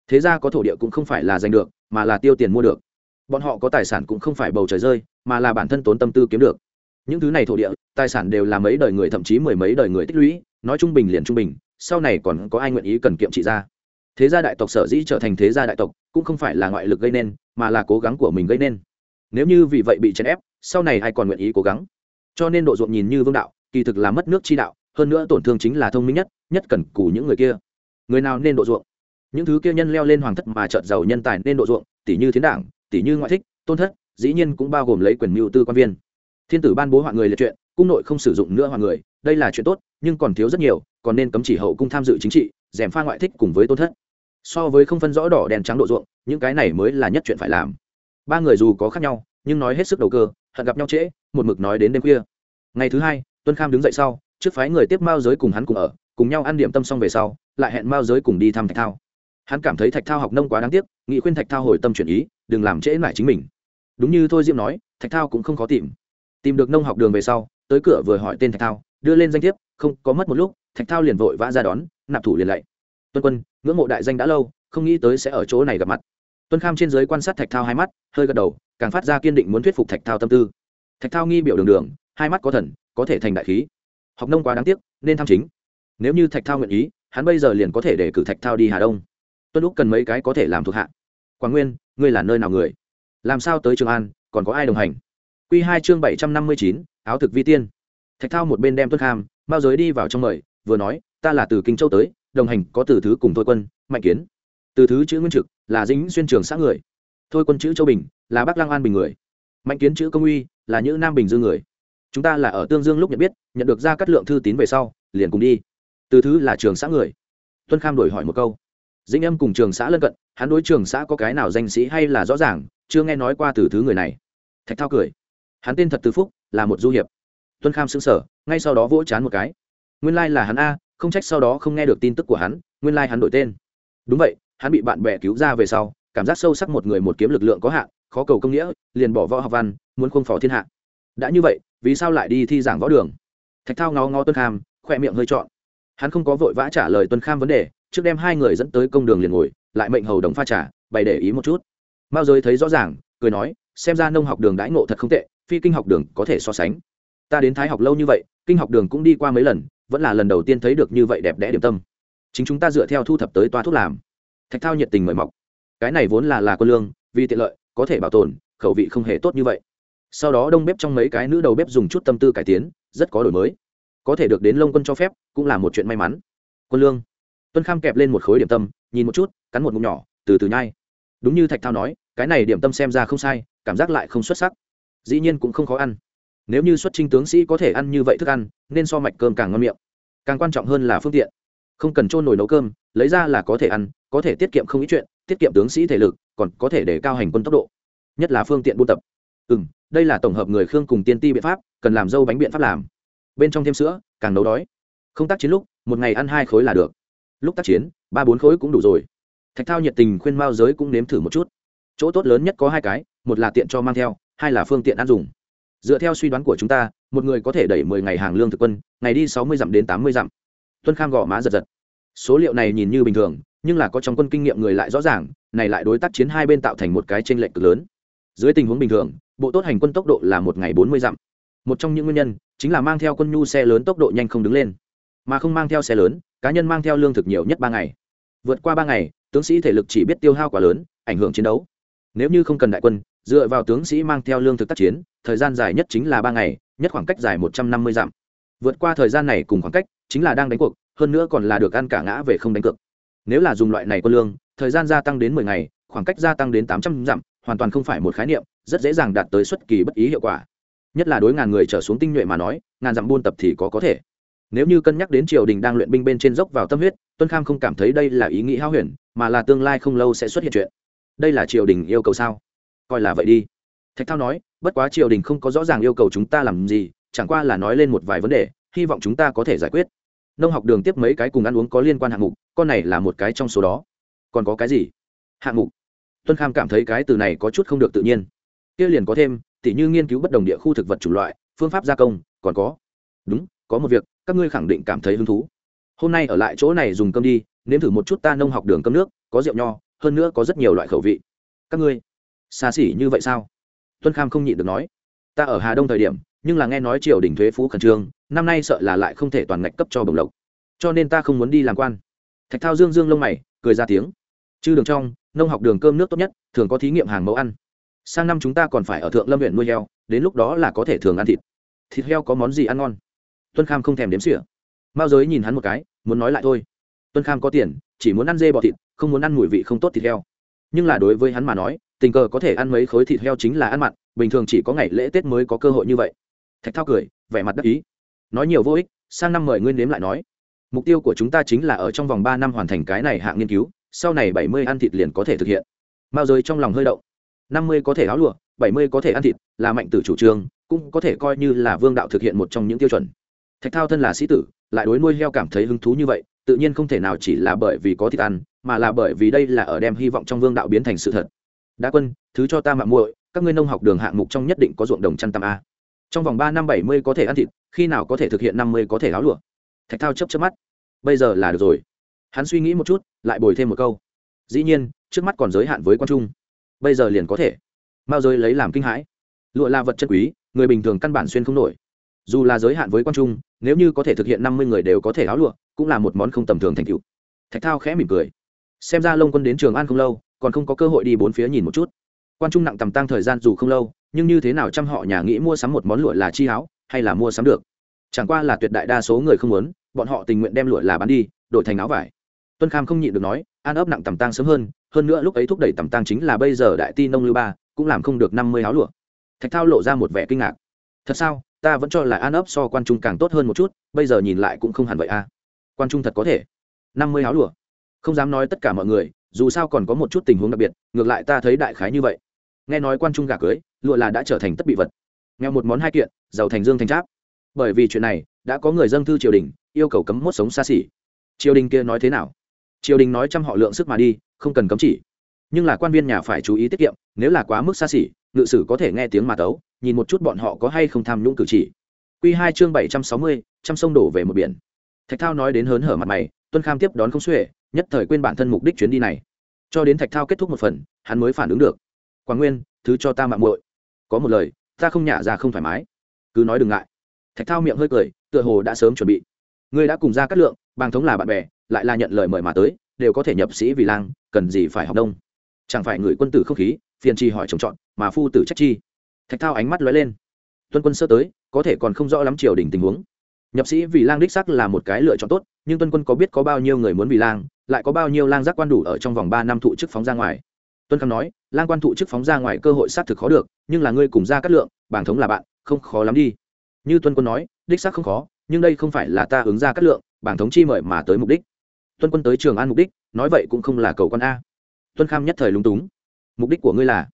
Thế ra có thổ địa cũng không phải là giành được, mà là tiêu tiền mua được. Bọn họ có tài sản cũng không phải bầu trời rơi, mà là bản thân tốn tâm tư kiếm được những thứ này thổ địa, tài sản đều là mấy đời người, thậm chí mười mấy đời người tích lũy, nói trung bình liền trung bình, sau này còn có ai nguyện ý cần kiệm trị ra? Thế gia đại tộc sở dĩ trở thành thế gia đại tộc, cũng không phải là ngoại lực gây nên, mà là cố gắng của mình gây nên. Nếu như vì vậy bị chèn ép, sau này ai còn nguyện ý cố gắng? Cho nên độ ruộng nhìn như vương đạo, kỳ thực là mất nước chi đạo, hơn nữa tổn thương chính là thông minh nhất nhất cần cù những người kia. Người nào nên độ ruộng? Những thứ kia nhân leo lên hoàng thất mà trợt giàu nhân tài nên độ ruộng tỷ như thiến đảng tỷ như ngoại thích, tôn thất, dĩ nhiên cũng bao gồm lấy quyền mưu tư quan viên thiên tử ban bố hoạn người liệt chuyện, cung nội không sử dụng nữa hoạn người, đây là chuyện tốt, nhưng còn thiếu rất nhiều, còn nên cấm chỉ hậu cung tham dự chính trị dèm pha ngoại thích cùng với tôn thất. So với không phân rõ đỏ đèn trắng độ ruộng, những cái này mới là nhất chuyện phải làm. Ba người dù có khác nhau, nhưng nói hết sức đầu cơ, hận gặp nhau trễ, một mực nói đến đêm khuya. Ngày thứ hai, tuân kham đứng dậy sau, trước phái người tiếp mao giới cùng hắn cùng ở, cùng nhau ăn điểm tâm xong về sau, lại hẹn mao giới cùng đi thăm thạch thao. Hắn cảm thấy thạch thao học nông quá đáng tiếc, nghị khuyên thạch thao hồi tâm chuyển ý, đừng làm trễ lại chính mình. Đúng như thôi diễm nói, thạch thao cũng không khó tìm tìm được nông học đường về sau, tới cửa vừa hỏi tên thạch thao, đưa lên danh thiếp, không có mất một lúc, thạch thao liền vội vã ra đón, nạp thủ liền lạy. Tuân quân, ngưỡng mộ đại danh đã lâu, không nghĩ tới sẽ ở chỗ này gặp mặt. Tuân kham trên giới quan sát thạch thao hai mắt, hơi gật đầu, càng phát ra kiên định muốn thuyết phục thạch thao tâm tư. Thạch thao nghi biểu đường đường, hai mắt có thần, có thể thành đại khí. Học nông quá đáng tiếc, nên tham chính. Nếu như thạch thao nguyện ý, hắn bây giờ liền có thể để cử thạch thao đi hà đông. Tuân lúc cần mấy cái có thể làm thuộc hạ. Quảng nguyên, ngươi là nơi nào người? Làm sao tới trường an, còn có ai đồng hành? Quy hai chương bảy trăm năm mươi chín, áo thực vi tiên. Thạch thao một bên đem tuân kham, mao giới đi vào trong mời, vừa nói, ta là từ kinh châu tới, đồng hành có từ thứ cùng thôi quân, mạnh kiến. Từ thứ chữ nguyên trực, là dính xuyên trường xã người. Thôi quân chữ châu bình, là bắc lăng an bình người. Mạnh kiến chữ công uy, là những nam bình dương người. Chúng ta là ở tương dương lúc nhận biết, nhận được ra cắt lượng thư tín về sau, liền cùng đi. Từ thứ là trường xã người. Tuân kham đổi hỏi một câu. Dĩnh âm cùng trường xã lân cận, hắn đối trường xã có cái nào danh sĩ hay là rõ ràng, chưa nghe nói qua từ thứ người này. Thạch thao cười hắn tên thật từ phúc, là một du hiệp. Tuân kham xứng sở, ngay sau đó vỗ chán một cái. Nguyên lai là hắn a, không trách sau đó không nghe được tin tức của hắn, nguyên lai hắn đổi tên. Đúng vậy, hắn bị bạn bè cứu ra về sau, cảm giác sâu sắc một người một kiếm lực lượng có hạn, khó cầu công nghĩa, liền bỏ võ học văn, muốn khung phò thiên hạ. Đã như vậy, vì sao lại đi thi giảng võ đường? Thạch thao ngó ngó tuân kham khoe miệng hơi trọn. Hắn không có vội vã trả lời tuân kham vấn đề, trước đem hai người dẫn tới công đường liền ngồi, lại mệnh hầu đồng pha trả bày để ý một chút. Mao giới thấy rõ ràng, cười nói, xem ra nông học đường đãi ngộ thật không tệ phi kinh học đường có thể so sánh. Ta đến thái học lâu như vậy, kinh học đường cũng đi qua mấy lần, vẫn là lần đầu tiên thấy được như vậy đẹp đẽ điểm tâm. Chính chúng ta dựa theo thu thập tới toa thuốc làm. Thạch thao nhiệt tình mời mọc. Cái này vốn là là quân lương, vì tiện lợi, có thể bảo tồn, khẩu vị không hề tốt như vậy. Sau đó đông bếp trong mấy cái nữ đầu bếp dùng chút tâm tư cải tiến, rất có đổi mới. Có thể được đến lông quân cho phép, cũng là một chuyện may mắn. Quân lương. Tuân kham kẹp lên một khối điểm tâm, nhìn một chút, cắn một ngụm nhỏ, từ từ nhai. Đúng như thạch thao nói, cái này điểm tâm xem ra không sai, cảm giác lại không xuất sắc dĩ nhiên cũng không khó ăn. Nếu như xuất trinh tướng sĩ có thể ăn như vậy thức ăn, nên so mạch cơm càng ngon miệng. Càng quan trọng hơn là phương tiện. Không cần trôn nồi nấu cơm, lấy ra là có thể ăn, có thể tiết kiệm không ít chuyện, tiết kiệm tướng sĩ thể lực, còn có thể để cao hành quân tốc độ. Nhất là phương tiện buôn tập. Ừ m đây là tổng hợp người khương cùng tiên ti biện pháp, cần làm dâu bánh biện pháp làm. Bên trong thêm sữa, càng nấu đói. Không tác chiến lúc, một ngày ăn hai khối là được. Lúc tác chiến, ba bốn khối cũng đủ rồi. Thạch thao nhiệt tình khuyên mao giới cũng nếm thử một chút. Chỗ tốt lớn nhất có hai cái, một là tiện cho mang theo hai là phương tiện ăn dùng. Dựa theo suy đoán của chúng ta, một người có thể đẩy mười ngày hàng lương thực quân, ngày đi sáu mươi dặm đến tám mươi dặm. Tuân kham gõ má giật giật. Số liệu này nhìn như bình thường, nhưng là có trong quân kinh nghiệm người lại rõ ràng, này lại đối tác chiến hai bên tạo thành một cái tranh lệch cực lớn. Dưới tình huống bình thường, bộ tốt hành quân tốc độ là một ngày bốn mươi dặm. Một trong những nguyên nhân chính là mang theo quân nhu xe lớn tốc độ nhanh không đứng lên, mà không mang theo xe lớn, cá nhân mang theo lương thực nhiều nhất ba ngày. Vượt qua ba ngày, tướng sĩ thể lực chỉ biết tiêu hao quá lớn, ảnh hưởng chiến đấu. Nếu như không cần đại quân dựa vào tướng sĩ mang theo lương thực tác chiến, thời gian dài nhất chính là ba ngày, nhất khoảng cách dài một trăm năm mươi dặm. Vượt qua thời gian này cùng khoảng cách, chính là đang đánh cuộc, hơn nữa còn là được ăn cả ngã về không đánh cược. Nếu là dùng loại này quân lương, thời gian gia tăng đến mười ngày, khoảng cách gia tăng đến tám trăm dặm, hoàn toàn không phải một khái niệm, rất dễ dàng đạt tới xuất kỳ bất ý hiệu quả. Nhất là đối ngàn người trở xuống tinh nhuệ mà nói, ngàn dặm buôn tập thì có có thể. Nếu như cân nhắc đến triều đình đang luyện binh bên trên dốc vào tâm huyết, tuân kham không cảm thấy đây là ý nghĩ hao huyền, mà là tương lai không lâu sẽ xuất hiện chuyện. Đây là triều đình yêu cầu sao? Coi là vậy đi. Thạch thao nói, bất quá triều đình không có rõ ràng yêu cầu chúng ta làm gì, chẳng qua là nói lên một vài vấn đề, hy vọng chúng ta có thể giải quyết. Nông học đường tiếp mấy cái cùng ăn uống có liên quan hạng mục, con này là một cái trong số đó. Còn có cái gì? Hạng mục. Tuân kham cảm thấy cái từ này có chút không được tự nhiên. Kia liền có thêm, tỉ như nghiên cứu bất đồng địa khu thực vật chủng loại, phương pháp gia công, còn có. Đúng, có một việc, các ngươi khẳng định cảm thấy hứng thú. Hôm nay ở lại chỗ này dùng cơm đi, nếm thử một chút ta nông học đường cơm nước, có rượu nho, hơn nữa có rất nhiều loại khẩu vị. Các ngươi xa xỉ như vậy sao? Tuân kham không nhịn được nói. Ta ở hà đông thời điểm, nhưng là nghe nói triều đình thuế phú khẩn trương, năm nay sợ là lại không thể toàn ngạch cấp cho bồng lộc. Cho nên ta không muốn đi làm quan. Thạch thao dương dương lông mày, cười ra tiếng. Chư đường trong, nông học đường cơm nước tốt nhất, thường có thí nghiệm hàng mẫu ăn. Sang năm chúng ta còn phải ở thượng lâm huyện nuôi heo, đến lúc đó là có thể thường ăn thịt. Thịt heo có món gì ăn ngon? Tuân kham không thèm đếm xỉa. Mao giới nhìn hắn một cái, muốn nói lại thôi. Tuân kham có tiền, chỉ muốn ăn dê bọ thịt, không muốn ăn mùi vị không tốt thịt heo. Nhưng là đối với hắn mà nói tình cờ có thể ăn mấy khối thịt heo chính là ăn mặn, bình thường chỉ có ngày lễ tết mới có cơ hội như vậy. Thạch thao cười, vẻ mặt đắc ý. Nói nhiều vô ích, sang năm mời nguyên nếm lại nói. Mục tiêu của chúng ta chính là ở trong vòng ba năm hoàn thành cái này hạng nghiên cứu, sau này bảy mươi ăn thịt liền có thể thực hiện. Mao giới trong lòng hơi động. Năm mươi có thể áo lụa, bảy mươi có thể ăn thịt, là mạnh tử chủ trương, cũng có thể coi như là vương đạo thực hiện một trong những tiêu chuẩn. Thạch thao thân là sĩ tử, lại đối nuôi heo cảm thấy hứng thú như vậy, tự nhiên không thể nào chỉ là bởi vì có thịt ăn, mà là bởi vì đây là ở đem hy vọng trong vương đạo biến thành sự thật đa quân, thứ cho ta mạng muội, các ngươi nông học đường hạng mục trong nhất định có ruộng đồng chăn tam a. Trong vòng ba năm bảy mươi có thể ăn thịt, khi nào có thể thực hiện năm mươi có thể áo lụa. Thạch thao chấp chấp mắt. Bây giờ là được rồi. Hắn suy nghĩ một chút, lại bồi thêm một câu. Dĩ nhiên, trước mắt còn giới hạn với quan trung. Bây giờ liền có thể. Mao giới lấy làm kinh hãi. Lụa là vật chất quý, người bình thường căn bản xuyên không nổi. Dù là giới hạn với quan trung, nếu như có thể thực hiện năm mươi người đều có thể áo lụa, cũng là một món không tầm thường thành tựu. Thạch thao khẽ mỉm cười. Xem ra lông quân đến trường an không lâu còn không có cơ hội đi bốn phía nhìn một chút. Quan trung nặng tầm tăng thời gian dù không lâu, nhưng như thế nào trăm họ nhà nghĩ mua sắm một món lụa là chi áo, hay là mua sắm được? Chẳng qua là tuyệt đại đa số người không muốn, bọn họ tình nguyện đem lụa là bán đi, đổi thành áo vải. Tuân kham không nhịn được nói, an ấp nặng tầm tăng sớm hơn hơn nữa lúc ấy thúc đẩy tầm tăng chính là bây giờ đại ti nông lưu ba, cũng làm không được năm mươi áo lụa. Thạch thao lộ ra một vẻ kinh ngạc. Thật sao? Ta vẫn cho là an ấp so quan trung càng tốt hơn một chút, bây giờ nhìn lại cũng không hẳn vậy a à. quan trung thật có thể. Năm mươi áo lụa? Không dám nói tất cả mọi người dù sao còn có một chút tình huống đặc biệt, ngược lại ta thấy đại khái như vậy. Nghe nói quan trung gà cưới, lụa là đã trở thành tất bị vật. Nghèo một món hai kiện, giàu thành dương thành tráp. Bởi vì chuyện này, đã có người dâng thư triều đình, yêu cầu cấm mốt sống xa xỉ. Triều đình kia nói thế nào? Triều đình nói trăm họ lượng sức mà đi, không cần cấm chỉ. Nhưng là quan viên nhà phải chú ý tiết kiệm, nếu là quá mức xa xỉ, ngự sử có thể nghe tiếng mà tấu, nhìn một chút bọn họ có hay không tham nhũng cử chỉ. Q hai chương bảy trăm sáu mươi, trăm sông đổ về một biển. Thạch thao nói đến hớn hở mặt mày tuân kham tiếp đón không xuể nhất thời quên bản thân mục đích chuyến đi này. Cho đến thạch thao kết thúc một phần, hắn mới phản ứng được. Quảng nguyên, thứ cho ta mạng muội. Có một lời, ta không nhả ra không thoải mái. Cứ nói đừng ngại. Thạch thao miệng hơi cười, tựa hồ đã sớm chuẩn bị. Ngươi đã cùng ra cắt lượng, bàng thống là bạn bè, lại là nhận lời mời mà tới, đều có thể nhập sĩ vì lang, cần gì phải học đông. Chẳng phải người quân tử không khí, phiền chi hỏi trồng trọt mà phu tử trách chi. Thạch thao ánh mắt lóe lên. Tuân quân sơ tới, có thể còn không rõ lắm triều đình tình huống nhập sĩ vì lang đích sắc là một cái lựa chọn tốt, nhưng tuân quân có biết có bao nhiêu người muốn vì lang, lại có bao nhiêu lang giác quan đủ ở trong vòng ba năm thụ chức phóng ra ngoài? Tuân Khang nói, lang quan thụ chức phóng ra ngoài cơ hội xác thực khó được, nhưng là ngươi cùng ra cắt lượng, bảng thống là bạn, không khó lắm đi. Như tuân quân nói, đích xác không khó, nhưng đây không phải là ta ứng ra cắt lượng, bảng thống chi mời mà tới mục đích. Tuân quân tới trường an mục đích, nói vậy cũng không là cầu con a. Tuân kham nhất thời lúng túng. Mục đích của ngươi là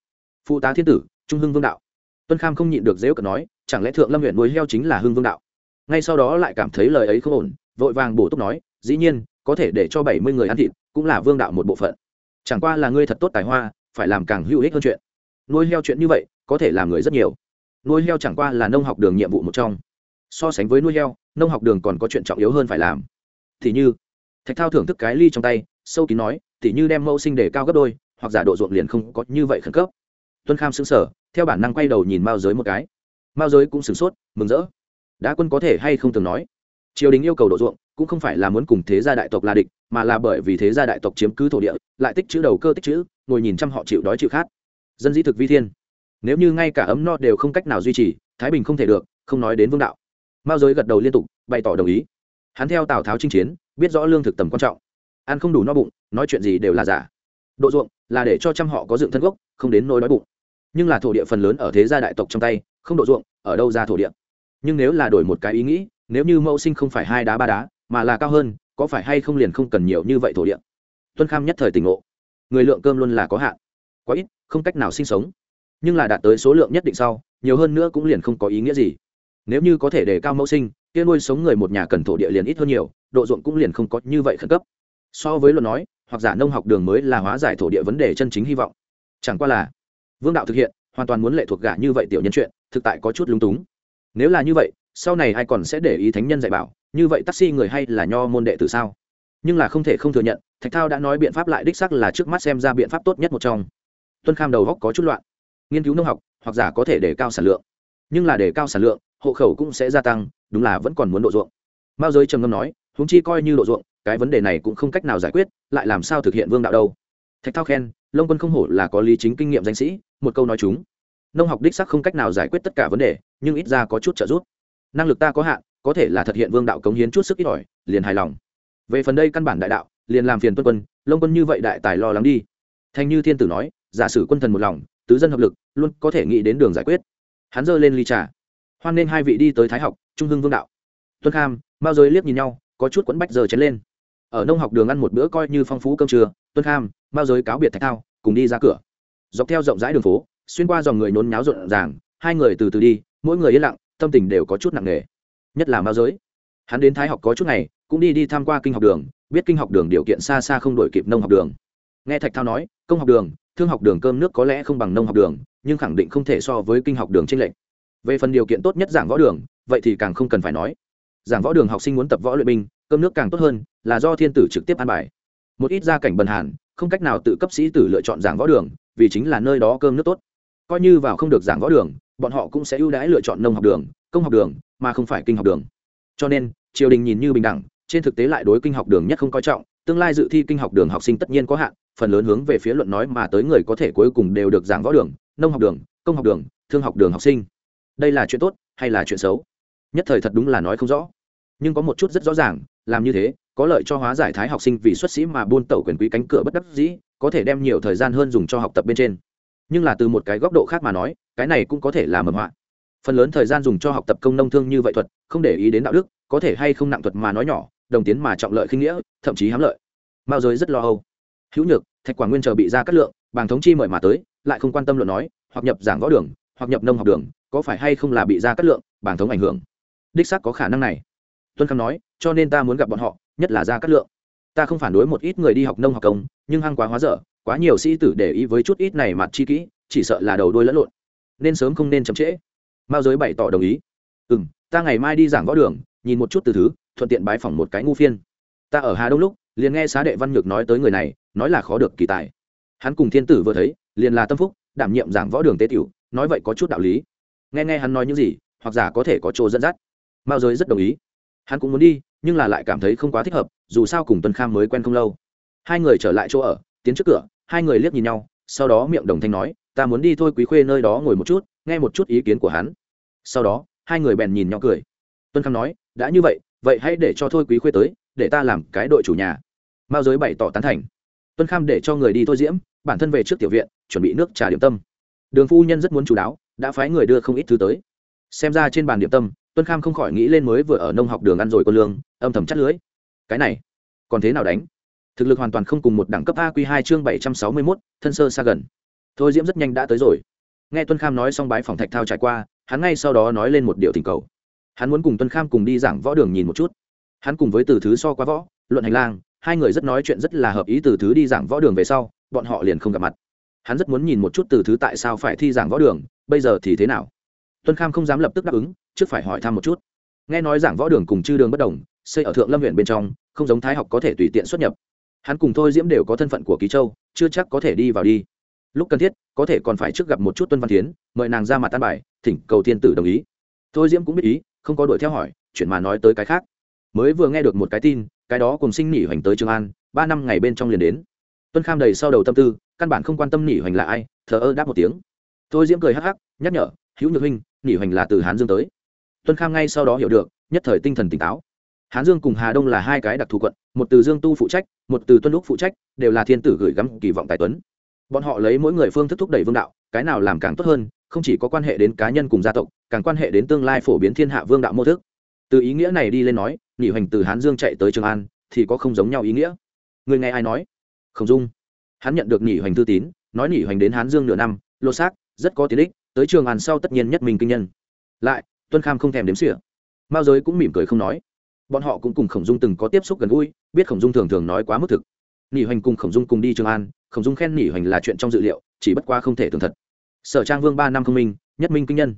phụ tá thiên tử, trung hưng vương đạo. Tuân kham không nhịn được dễu cận nói, chẳng lẽ thượng lâm huyện nuôi heo chính là hưng vương đạo? Ngay sau đó lại cảm thấy lời ấy không ổn, vội vàng bổ túc nói, dĩ nhiên, có thể để cho bảy mươi người ăn thịt cũng là vương đạo một bộ phận. Chẳng qua là ngươi thật tốt tài hoa, phải làm càng hữu ích hơn chuyện. Nuôi heo chuyện như vậy, có thể làm người rất nhiều. Nuôi heo chẳng qua là nông học đường nhiệm vụ một trong. So sánh với nuôi heo, nông học đường còn có chuyện trọng yếu hơn phải làm. Thì như, thạch thao thưởng thức cái ly trong tay, sâu kín nói thì như đem mẫu sinh để cao gấp đôi, hoặc giả độ ruộng liền không có như vậy khẩn cấp. Tuân kham xứng sở theo bản năng quay đầu nhìn mao giới một cái. Mao giới cũng sửng sốt, mừng rỡ đã quân có thể hay không từng nói. Triều đình yêu cầu độ ruộng, cũng không phải là muốn cùng thế gia đại tộc là địch, mà là bởi vì thế gia đại tộc chiếm cứ thổ địa, lại tích chữ đầu cơ tích chữ, ngồi nhìn trăm họ chịu đói chịu khát. Dân dĩ thực vi thiên. Nếu như ngay cả ấm no đều không cách nào duy trì, thái bình không thể được, không nói đến vương đạo. Mao giới gật đầu liên tục, bày tỏ đồng ý. Hắn theo tào tháo chinh chiến, biết rõ lương thực tầm quan trọng. Ăn không đủ no bụng, nói chuyện gì đều là giả. Độ ruộng là để cho trăm họ có dựng thân gốc, không đến nỗi đói bụng. Nhưng là thổ địa phần lớn ở thế gia đại tộc trong tay, không độ ruộng, ở đâu ra thổ địa? Nhưng nếu là đổi một cái ý nghĩ, nếu như mẫu sinh không phải hai đá ba đá, mà là cao hơn, có phải hay không liền không cần nhiều như vậy thổ địa? Tuân kham nhất thời tỉnh ngộ. Người lượng cơm luôn là có hạn, quá ít, không cách nào sinh sống. Nhưng là đạt tới số lượng nhất định sau, nhiều hơn nữa cũng liền không có ý nghĩa gì. Nếu như có thể đề cao mẫu sinh, kia nuôi sống người một nhà cần thổ địa liền ít hơn nhiều, độ ruộng cũng liền không có như vậy khẩn cấp. So với luận nói, hoặc giả nông học đường mới là hóa giải thổ địa vấn đề chân chính hy vọng. Chẳng qua là, vương đạo thực hiện, hoàn toàn muốn lệ thuộc gả như vậy tiểu nhân chuyện, thực tại có chút lúng túng nếu là như vậy, sau này ai còn sẽ để ý thánh nhân dạy bảo? Như vậy taxi người hay là nho môn đệ tử sao? Nhưng là không thể không thừa nhận, thạch thao đã nói biện pháp lại đích sắc là trước mắt xem ra biện pháp tốt nhất một trong. Tuân kham đầu góc có chút loạn. Nghiên cứu nông học, hoặc giả có thể để cao sản lượng. Nhưng là để cao sản lượng, hộ khẩu cũng sẽ gia tăng, đúng là vẫn còn muốn độ ruộng. Mao giới trầm ngâm nói, huống chi coi như độ ruộng, cái vấn đề này cũng không cách nào giải quyết, lại làm sao thực hiện vương đạo đâu? Thạch thao khen lông quân không hổ là có lý chính kinh nghiệm danh sĩ, một câu nói chúng nông học đích sắc không cách nào giải quyết tất cả vấn đề, nhưng ít ra có chút trợ giúp. Năng lực ta có hạn, có thể là thực hiện vương đạo cống hiến chút sức ít ỏi, liền hài lòng. Về phần đây căn bản đại đạo, liền làm phiền tuân quân, lông quân như vậy đại tài lo lắng đi. Thanh như thiên tử nói, giả sử quân thần một lòng, tứ dân hợp lực, luôn có thể nghĩ đến đường giải quyết. Hắn giơ lên ly trà. Hoan nên hai vị đi tới thái học, trung hưng vương đạo. Tuân kham, mao giới liếc nhìn nhau, có chút quẫn bách giờ chén lên. Ở nông học đường ăn một bữa coi như phong phú cơm trưa, tuân kham, mao giới cáo biệt thạch thao, cùng đi ra cửa. Dọc theo rộng rãi đường phố xuyên qua dòng người nôn nháo rộn ràng, hai người từ từ đi, mỗi người yên lặng, tâm tình đều có chút nặng nề. Nhất là mao giới. Hắn đến thái học có chút ngày, cũng đi đi tham q u a kinh học đường, biết kinh học đường điều kiện xa xa không đổi kịp nông học đường. Nghe thạch thao nói, công học đường, thương học đường cơm nước có lẽ không bằng nông học đường, nhưng khẳng định không thể so với kinh học đường tranh lệch. Về phần điều kiện tốt nhất giảng võ đường, vậy thì càng không cần phải nói. Giảng võ đường học sinh muốn tập võ luyện binh, cơm nước càng tốt hơn, là do thiên tử trực tiếp an bài. Một ít gia cảnh bần hàn, không cách nào tự cấp sĩ tử lựa chọn giảng võ đường, vì chính là nơi đó cơm nước tốt coi như vào không được giảng võ đường, bọn họ cũng sẽ ưu đãi lựa chọn nông học đường, công học đường, mà không phải kinh học đường. Cho nên, triều đình nhìn như bình đẳng, trên thực tế lại đối kinh học đường nhất không coi trọng, tương lai dự thi kinh học đường học sinh tất nhiên có hạn, phần lớn hướng về phía luận nói mà tới người có thể cuối cùng đều được giảng võ đường, nông học đường, công học đường, thương học đường học sinh. Đây là chuyện tốt hay là chuyện xấu? Nhất thời thật đúng là nói không rõ. Nhưng có một chút rất rõ ràng, làm như thế, có lợi cho hóa giải thái học sinh vì xuất sĩ mà buôn tẩu quyền quý cánh cửa bất đắc dĩ, có thể đem nhiều thời gian hơn dùng cho học tập bên trên nhưng là từ một cái góc độ khác mà nói, cái này cũng có thể là mầm họa. Phần lớn thời gian dùng cho học tập công nông thương như vậy thuật, không để ý đến đạo đức, có thể hay không nặng thuật mà nói nhỏ, đồng tiến mà trọng lợi khinh nghĩa, thậm chí hám lợi. Mao giới rất lo âu. Hữu nhược, thạch quảng nguyên chờ bị ra cắt lượng, bàng thống chi mời mà tới, lại không quan tâm luận nói, hoặc nhập giảng võ đường, hoặc nhập nông học đường, có phải hay không là bị ra cắt lượng, bàng thống ảnh hưởng. Đích xác có khả năng này. Tuân khang nói, cho nên ta muốn gặp bọn họ, nhất là ra cắt lượng. Ta không phản đối một ít người đi học nông học công, nhưng hăng quá hóa dở quá nhiều sĩ tử để ý với chút ít này mặt chi kỹ, chỉ sợ là đầu đôi lẫn lộn. Nên sớm không nên chậm trễ. Mao giới bày tỏ đồng ý. Ừ m ta ngày mai đi giảng võ đường, nhìn một chút từ thứ, thuận tiện bái phỏng một cái ngu phiên. Ta ở hà đông lúc, liền nghe xá đệ văn nhược nói tới người này, nói là khó được kỳ tài. Hắn cùng thiên tử vừa thấy, liền là tâm phúc, đảm nhiệm giảng võ đường tế tiểu, nói vậy có chút đạo lý. Nghe nghe hắn nói những gì, hoặc giả có thể có chỗ dẫn dắt. Mao giới rất đồng ý. Hắn cũng muốn đi, nhưng là lại cảm thấy không quá thích hợp, dù sao cùng tuân kham mới quen không lâu. Hai người trở lại chỗ ở, tiến trước cửa hai người liếc nhìn nhau, sau đó miệng đồng thanh nói, ta muốn đi thôi quý khuê nơi đó ngồi một chút, nghe một chút ý kiến của hắn. Sau đó, hai người bèn nhìn nhau cười. Tuân Khang nói, đã như vậy vậy hãy để cho thôi quý khuê tới, để ta làm cái đội chủ nhà. Mao giới bày tỏ tán thành. Tuân kham để cho người đi thôi diễm, bản thân về trước tiểu viện, chuẩn bị nước trà điểm tâm. Đường phu nhân rất muốn chú đáo, đã phái người đưa không ít thứ tới. Xem ra trên bàn điểm tâm, tuân kham không khỏi nghĩ lên mới vừa ở nông học đường ăn rồi con lương, âm thầm chắt lưới. Cái này, còn thế nào đánh? Thực lực hoàn toàn không cùng một đẳng cấp a q hai chương bảy trăm sáu mươi mốt, thân sơ xa gần. Thôi diễm rất nhanh đã tới rồi. Nghe tuân kham nói xong bái phòng thạch thao trải qua, hắn ngay sau đó nói lên một điệu tình cầu. Hắn muốn cùng tuân kham cùng đi giảng võ đường nhìn một chút. Hắn cùng với từ thứ so qua võ, luận hành lang, hai người rất nói chuyện rất là hợp ý từ thứ đi giảng võ đường về sau, bọn họ liền không gặp mặt. Hắn rất muốn nhìn một chút từ thứ tại sao phải thi giảng võ đường, bây giờ thì thế nào? Tuân kham không dám lập tức đáp ứng, trước phải hỏi thăm một chút. Nghe nói giảng võ đường cùng chư đường bất đồng, xây ở thượng lâm huyện bên trong, không giống thái học có thể tùy tiện xuất nhập hắn cùng thôi diễm đều có thân phận của ký châu, chưa chắc có thể đi vào đi. Lúc cần thiết, có thể còn phải trước gặp một chút tuân văn tiến mời nàng ra mặt tan bài, thỉnh cầu thiên tử đồng ý. Thôi diễm cũng biết ý, không có đuổi theo hỏi, chuyện mà nói tới cái khác. Mới vừa nghe được một cái tin, cái đó cùng sinh nỉ hoành tới trường an, ba năm ngày bên trong liền đến. Tuân kham đầy sau đầu tâm tư, căn bản không quan tâm nỉ hoành là ai, thờ ơ đáp một tiếng. Thôi diễm cười hắc hắc, nhắc nhở, hữu nhược huynh, nỉ hoành là từ hán dương tới. Tuân kham ngay sau đó hiểu được, nhất thời tinh thần tỉnh táo. Hán dương cùng hà đông là hai cái đặc thù quận, một từ dương tu phụ trách một từ tuân lúc phụ trách, đều là thiên tử gửi gắm kỳ vọng tài tuấn. Bọn họ lấy mỗi người phương thức thúc đẩy vương đạo, cái nào làm càng tốt hơn, không chỉ có quan hệ đến cá nhân cùng gia tộc, càng quan hệ đến tương lai phổ biến thiên hạ vương đạo mô thức. Từ ý nghĩa này đi lên nói, nghỉ hoành từ hán dương chạy tới trường an, thì có không giống nhau ý nghĩa. Người nghe ai nói? Không dung. Hắn nhận được nghỉ hoành thư tín, nói nghỉ hoành đến hán dương nửa năm lô xác, rất có tiện ích tới trường an sau tất nhiên nhất mình kinh nhân. Lại, tuân kham không thèm đếm xỉa. Mao giới cũng mỉm cười không nói bọn họ cũng cùng khổng dung từng có tiếp xúc gần gũi, biết khổng dung thường thường nói quá mức thực. Nỉ hoành cùng khổng dung cùng đi trường an, khổng dung khen nỉ hoành là chuyện trong dự liệu, chỉ bất qua không thể tường thật. Sở trang vương ba năm không minh, nhất minh kinh nhân.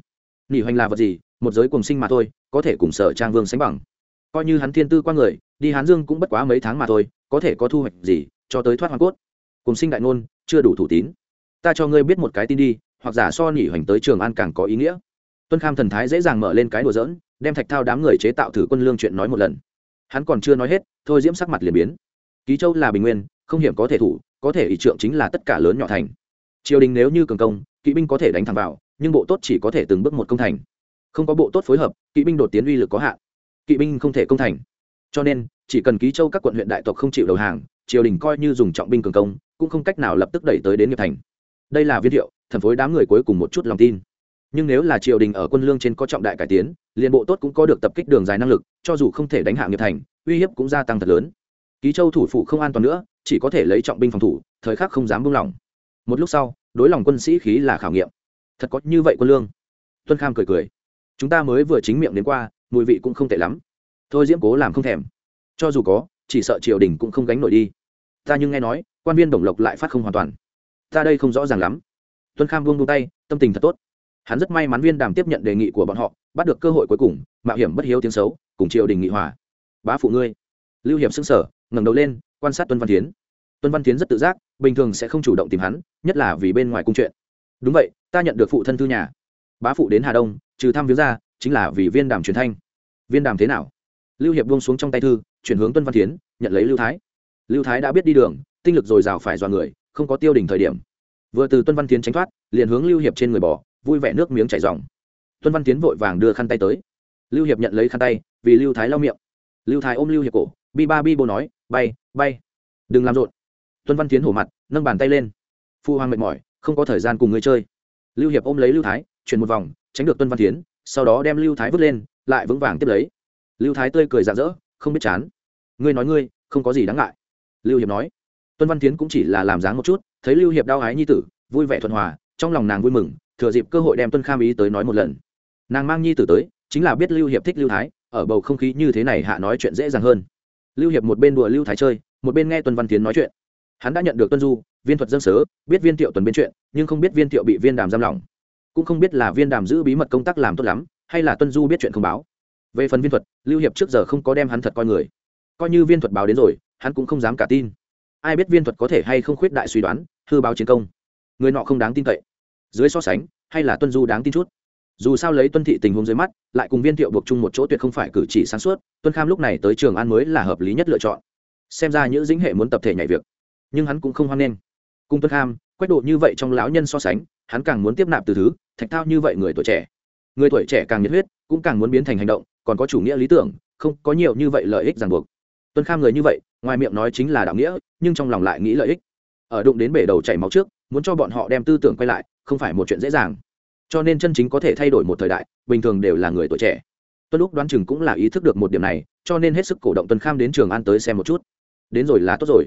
Nỉ hoành là vật gì? Một giới cùng sinh mà thôi, có thể cùng sở trang vương sánh bằng. Coi như hắn thiên tư qua người, đi hán dương cũng bất quá mấy tháng mà thôi, có thể có thu hoạch gì, cho tới thoát hoàng cốt. Cùng sinh đại ngôn, chưa đủ thủ tín. Ta cho ngươi biết một cái tin đi, hoặc giả so nỉ hoành tới trường an càng có ý nghĩa. Tuân kham thần thái dễ dàng mở lên cái đùa dỡn đem thạch thao đám người chế tạo thử quân lương chuyện nói một lần. Hắn còn chưa nói hết, thôi diễm sắc mặt liền biến. Ký châu là bình nguyên, không hiểm có thể thủ, có thể ý trượng chính là tất cả lớn nhỏ thành. Triều đình nếu như cường công, kỵ binh có thể đánh thẳng vào, nhưng bộ tốt chỉ có thể từng bước một công thành. Không có bộ tốt phối hợp, kỵ binh đột tiến uy lực có hạn. Kỵ binh không thể công thành. Cho nên, chỉ cần ký châu các quận huyện đại tộc không chịu đầu hàng, triều đình coi như dùng trọng binh cường công, cũng không cách nào lập tức đẩy tới đến nghiệp thành. Đây là viên hiệu thần phối đám người cuối cùng một chút lòng tin nhưng nếu là triều đình ở quân lương trên có trọng đại cải tiến, liên bộ tốt cũng có được tập kích đường dài năng lực, cho dù không thể đánh hạ nghiệp thành, uy hiếp cũng gia tăng thật lớn. Ký châu thủ phủ không an toàn nữa, chỉ có thể lấy trọng binh phòng thủ, thời khắc không dám buông lỏng. Một lúc sau, đối lòng quân sĩ khí là khảo nghiệm. Thật có như vậy quân lương? Tuân kham cười cười. Chúng ta mới vừa chính miệng đến qua, mùi vị cũng không tệ lắm. Thôi diễm cố làm không thèm. Cho dù có, chỉ sợ triều đình cũng không gánh nổi đi. Ta nhưng nghe nói, quan viên đồng lộc lại phát không hoàn toàn. Ta đây không rõ ràng lắm. Tuân kham buông buông tay, tâm tình thật tốt hắn rất may mắn viên đàm tiếp nhận đề nghị của bọn họ, bắt được cơ hội cuối cùng, mạo hiểm bất hiếu tiếng xấu, cùng triều đình nghị hòa. Bá phụ ngươi. Lưu hiệp xưng sở ngẩng đầu lên, quan sát tuân văn tiến tuân văn tiến rất tự giác, bình thường sẽ không chủ động tìm hắn, nhất là vì bên ngoài cung chuyện. Đúng vậy, ta nhận được phụ thân thư nhà. Bá phụ đến hà đông, trừ thăm viếng ra, chính là vì viên đàm truyền thanh. Viên đàm thế nào? Lưu hiệp buông xuống trong tay thư, chuyển hướng tuân văn tiến nhận lấy lưu thái. Lưu thái đã biết đi đường, tinh lực dồi dào phải dọa người, không có tiêu đỉnh thời điểm. Vừa từ tuân văn tiến tránh thoát, liền hướng lưu hiệp trên người bỏ vui vẻ nước miếng chảy ròng, tuân văn tiến vội vàng đưa khăn tay tới. Lưu hiệp nhận lấy khăn tay vì lưu thái lau miệng. Lưu thái ôm lưu hiệp cổ bi ba bi bô nói bay bay đừng làm rộn. Tuân văn tiến hổ mặt nâng bàn tay lên. Phu hoàng mệt mỏi không có thời gian cùng người chơi. Lưu hiệp ôm lấy lưu thái chuyển một vòng tránh được tuân văn tiến sau đó đem lưu thái vứt lên lại vững vàng tiếp lấy. Lưu thái tươi cười rạng rỡ không biết chán. Ngươi nói ngươi không có gì đáng ngại. Lưu hiệp nói. Tuân văn tiến cũng chỉ là làm dáng một chút thấy lưu hiệp đau ái nhi tử vui vẻ thuận hòa trong lòng nàng vui mừng thừa dịp cơ hội đem tuân kham ý tới nói một lần. Nàng mang nhi tử tới, chính là biết lưu hiệp thích lưu thái, ở bầu không khí như thế này hạ nói chuyện dễ dàng hơn. Lưu hiệp một bên đùa lưu thái chơi, một bên nghe tuân văn tiến nói chuyện. Hắn đã nhận được tuân du, viên thuật dân sớ, biết viên thiệu tuần bên chuyện, nhưng không biết viên thiệu bị viên đàm giam lỏng. Cũng không biết là viên đàm giữ bí mật công tác làm tốt lắm, hay là tuân du biết chuyện không báo. Về phần viên thuật, lưu hiệp trước giờ không có đem hắn thật coi người. Coi như viên thuật báo đến rồi, hắn cũng không dám cả tin. Ai biết viên thuật có thể hay không khuyết đại suy đoán, hư báo chiến công. Người nọ không đáng tin cậy dưới so sánh, hay là tuân du đáng tin chút? Dù sao lấy tuân thị tình huống dưới mắt, lại cùng viên thiệu buộc chung một chỗ tuyệt không phải cử chỉ sáng suốt, tuân kham lúc này tới trường an mới là hợp lý nhất lựa chọn. Xem ra những dính hệ muốn tập thể nhảy việc, nhưng hắn cũng không hoan nghênh. Cung tuân kham, quách độ như vậy trong lão nhân so sánh, hắn càng muốn tiếp nạp từ thứ, thạch thao như vậy người tuổi trẻ. Người tuổi trẻ càng nhiệt huyết, cũng càng muốn biến thành hành động, còn có chủ nghĩa lý tưởng, không có nhiều như vậy lợi ích ràng buộc. Tuân kham người như vậy, ngoài miệng nói chính là đạo nghĩa, nhưng trong lòng lại nghĩ lợi ích. Ở đụng đến bể đầu chảy máu trước, muốn cho bọn họ đem tư tưởng quay lại không phải một chuyện dễ dàng. Cho nên chân chính có thể thay đổi một thời đại, bình thường đều là người tuổi trẻ. Tuân lúc đoán chừng cũng là ý thức được một điểm này, cho nên hết sức cổ động tuân kham đến trường an tới xem một chút. Đến rồi là tốt rồi.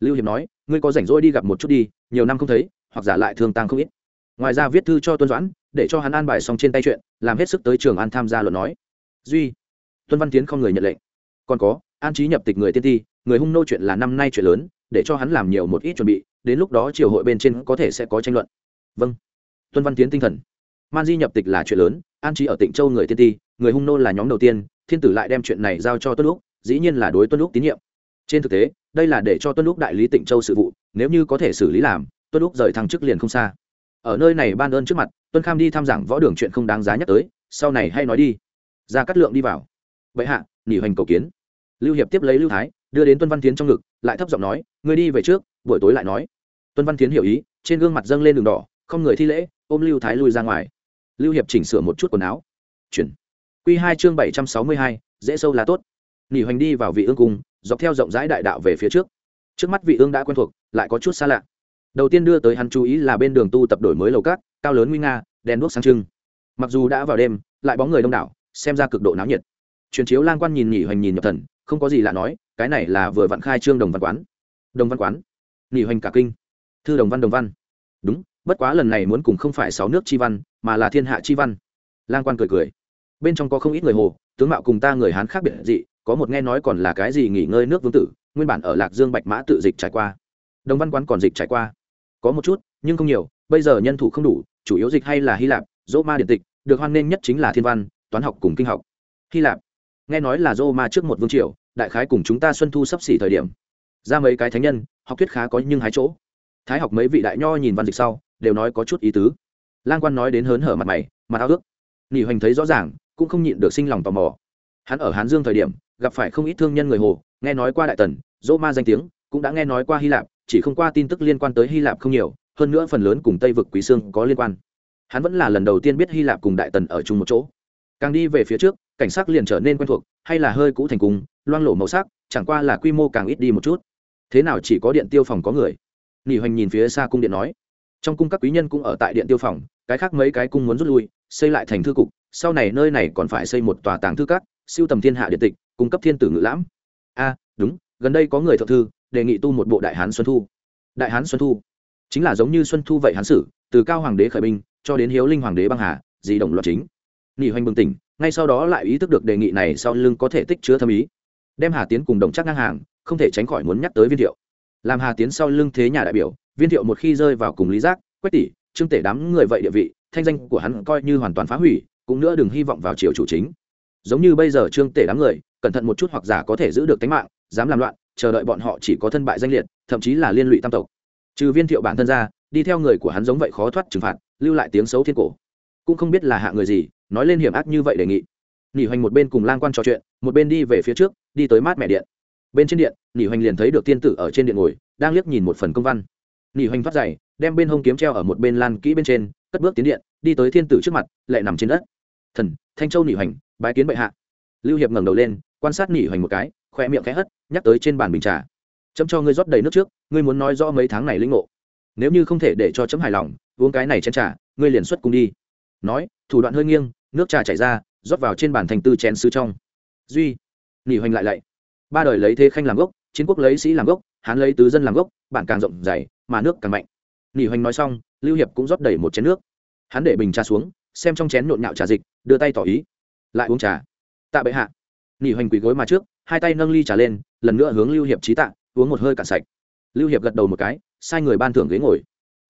Lưu hiệp nói, ngươi có rảnh rỗi đi gặp một chút đi, nhiều năm không thấy, hoặc giả lại thương tăng không ít. Ngoài ra viết thư cho tuân doãn, để cho hắn an bài xong trên tay chuyện, làm hết sức tới trường an tham gia luận nói. Duy, tuân văn tiến không người nhận lệnh. Còn có, an trí nhập tịch người tiên ti, người hung nô chuyện là năm nay chuyện lớn, để cho hắn làm nhiều một ít chuẩn bị, đến lúc đó triều hội bên trên có thể sẽ có tranh luận vâng. Tuân văn tiến tinh thần. Man di nhập tịch là chuyện lớn, an trí ở tịnh châu người tiên ti, người hung nô là nhóm đầu tiên, thiên tử lại đem chuyện này giao cho tuân lúc dĩ nhiên là đối tuân lúc tín nhiệm. Trên thực tế, đây là để cho tuân lúc đại lý tịnh châu sự vụ, nếu như có thể xử lý làm, tuân lúc rời thăng chức liền không xa. Ở nơi này ban ơn trước mặt, tuân kham đi tham giảng võ đường chuyện không đáng giá nhắc tới, sau này hay nói đi. Ra cắt lượng đi vào. Vậy hạ nghỉ hoành cầu kiến. Lưu hiệp tiếp lấy lưu thái, đưa đến tuân văn tiến trong ngực, lại thấp giọng nói người đi về trước, buổi tối lại nói. Tuân văn tiến hiểu ý, trên gương mặt dâng lên đường đỏ không người thi lễ, ôm lưu thái lui ra ngoài. Lưu hiệp chỉnh sửa một chút quần áo. Chuyển. Q hai chương bảy trăm sáu mươi hai, dễ sâu là tốt. Nghỉ hoành đi vào vị ương cung, dọc theo rộng rãi đại đạo về phía trước. Trước mắt vị ương đã quen thuộc, lại có chút xa lạ. Đầu tiên đưa tới hắn chú ý là bên đường tu tập đổi mới lầu cát, cao lớn nguy nga, đèn đuốc sáng trưng. Mặc dù đã vào đêm, lại bóng người đông đảo, xem ra cực độ náo nhiệt. Truyền chiếu lang quan nhìn nhị hoành nhìn nhập thần, không có gì lạ nói, cái này là vừa vặn khai trương đồng văn quán. Đồng văn quán? Nhị hoành cả kinh. Thư đồng văn đồng văn. Đúng bất quá lần này muốn cùng không phải sáu nước chi văn, mà là thiên hạ chi văn. Lang quan cười cười. Bên trong có không ít người hồ, tướng mạo cùng ta người hán khác biệt dị, có một nghe nói còn là cái gì nghỉ ngơi nước vương tử, nguyên bản ở lạc dương bạch mã tự dịch trải qua. Đồng văn quán còn dịch trải qua. Có một chút, nhưng không nhiều, bây giờ nhân thủ không đủ, chủ yếu dịch hay là hy lạp, dỗ ma điện tịch, được hoan nghênh nhất chính là thiên văn, toán học cùng kinh học. Hy lạp. Nghe nói là dô ma trước một vương triều, đại khái cùng chúng ta xuân thu sắp xỉ thời điểm. Ra mấy cái thánh nhân, học thuyết khá có nhưng hái chỗ. Thái học mấy vị đại nho nhìn văn dịch sau đều nói có chút ý tứ. Lang quan nói đến hớn hở mặt mày mà thao ước. Nghỉ hoành thấy rõ ràng, cũng không nhịn được sinh lòng tò mò. Hắn ở hán dương thời điểm, gặp phải không ít thương nhân người hồ, nghe nói qua đại tần, dỗ ma danh tiếng, cũng đã nghe nói qua hy lạp, chỉ không qua tin tức liên quan tới hy lạp không nhiều, hơn nữa phần lớn cùng tây vực quý sương có liên quan. Hắn vẫn là lần đầu tiên biết hy lạp cùng đại tần ở chung một chỗ. Càng đi về phía trước, cảnh sắc liền trở nên quen thuộc, hay là hơi cũ thành cung loang lổ màu sắc, chẳng qua là quy mô càng ít đi một chút. Thế nào chỉ có điện tiêu phòng có người? Nghỉ hoành nhìn phía xa cung điện nói trong cung các quý nhân cũng ở tại điện tiêu phòng, cái khác mấy cái cung muốn rút lui, xây lại thành thư cục, sau này nơi này còn phải xây một tòa tàng thư các, siêu tầm thiên hạ điện tịch, cung cấp thiên tử ngự lãm. A, đúng, gần đây có người thượng thư, đề nghị tu một bộ đại hán xuân thu. Đại hán xuân thu? Chính là giống như xuân thu vậy hán sử, từ cao hoàng đế khởi binh, cho đến hiếu linh hoàng đế băng hà, di động loạt chính. Nghỉ hoành bừng tỉnh, ngay sau đó lại ý thức được đề nghị này sau lưng có thể tích chứa thâm ý. Đem hà tiến cùng đồng chắc ngang hàng, không thể tránh khỏi muốn nhắc tới viên thiệu. Làm hà tiến sau lưng thế nhà đại biểu viên thiệu một khi rơi vào cùng lý giác, quách tỷ, trương tể đám người vậy địa vị, thanh danh của hắn coi như hoàn toàn phá hủy, cũng nữa đừng hy vọng vào triều chủ chính. Giống như bây giờ trương tể đám người, cẩn thận một chút hoặc giả có thể giữ được tính mạng, dám làm loạn, chờ đợi bọn họ chỉ có thân bại danh liệt, thậm chí là liên lụy tam tộc. Trừ viên thiệu bản thân ra, đi theo người của hắn giống vậy khó thoát trừng phạt, lưu lại tiếng xấu thiên cổ. Cũng không biết là hạ người gì, nói lên hiểm ác như vậy đề nghị. Nghỉ hoành một bên cùng lang quan trò chuyện, một bên đi về phía trước, đi tới mát mẹ điện. Bên trên điện nghỉ hoành liền thấy được tiên tử ở trên điện ngồi, đang liếc nhìn một phần công văn nỉ hoành thoát dày đem bên hông kiếm treo ở một bên lan kỹ bên trên, cất bước tiến điện, đi tới thiên tử trước mặt, lại nằm trên đất. Thần, thanh châu nỉ hoành, bái kiến bệ hạ. Lưu hiệp ngẩng đầu lên, quan sát nỉ hoành một cái khoe miệng khẽ hất, nhắc tới trên bàn bình trà. Chấm cho ngươi rót đầy nước trước, ngươi muốn nói rõ mấy tháng này linh ngộ. Nếu như không thể để cho chấm hài lòng, uống cái này chén trà, ngươi liền xuất cung đi. Nói, thủ đoạn hơi nghiêng, nước trà chảy ra, rót vào trên bàn thành tư chén sứ trong. Duy, nỉ hoành lại lạy. Ba đời lấy thế khanh làm gốc chiến quốc lấy sĩ làm gốc, hán lấy tứ dân làm gốc, bản càng rộng dày mà nước càng mạnh. Nỉ hoành nói xong, lưu hiệp cũng rót đầy một chén nước. Hắn để bình trà xuống, xem trong chén nhộn nhạo trà dịch, đưa tay tỏ ý. Lại uống trà. Tạ bệ hạ. Nỉ hoành quỳ gối mà trước, hai tay nâng ly trà lên, lần nữa hướng lưu hiệp trí tạ, uống một hơi cạn sạch. Lưu hiệp gật đầu một cái, sai người ban thưởng ghế ngồi.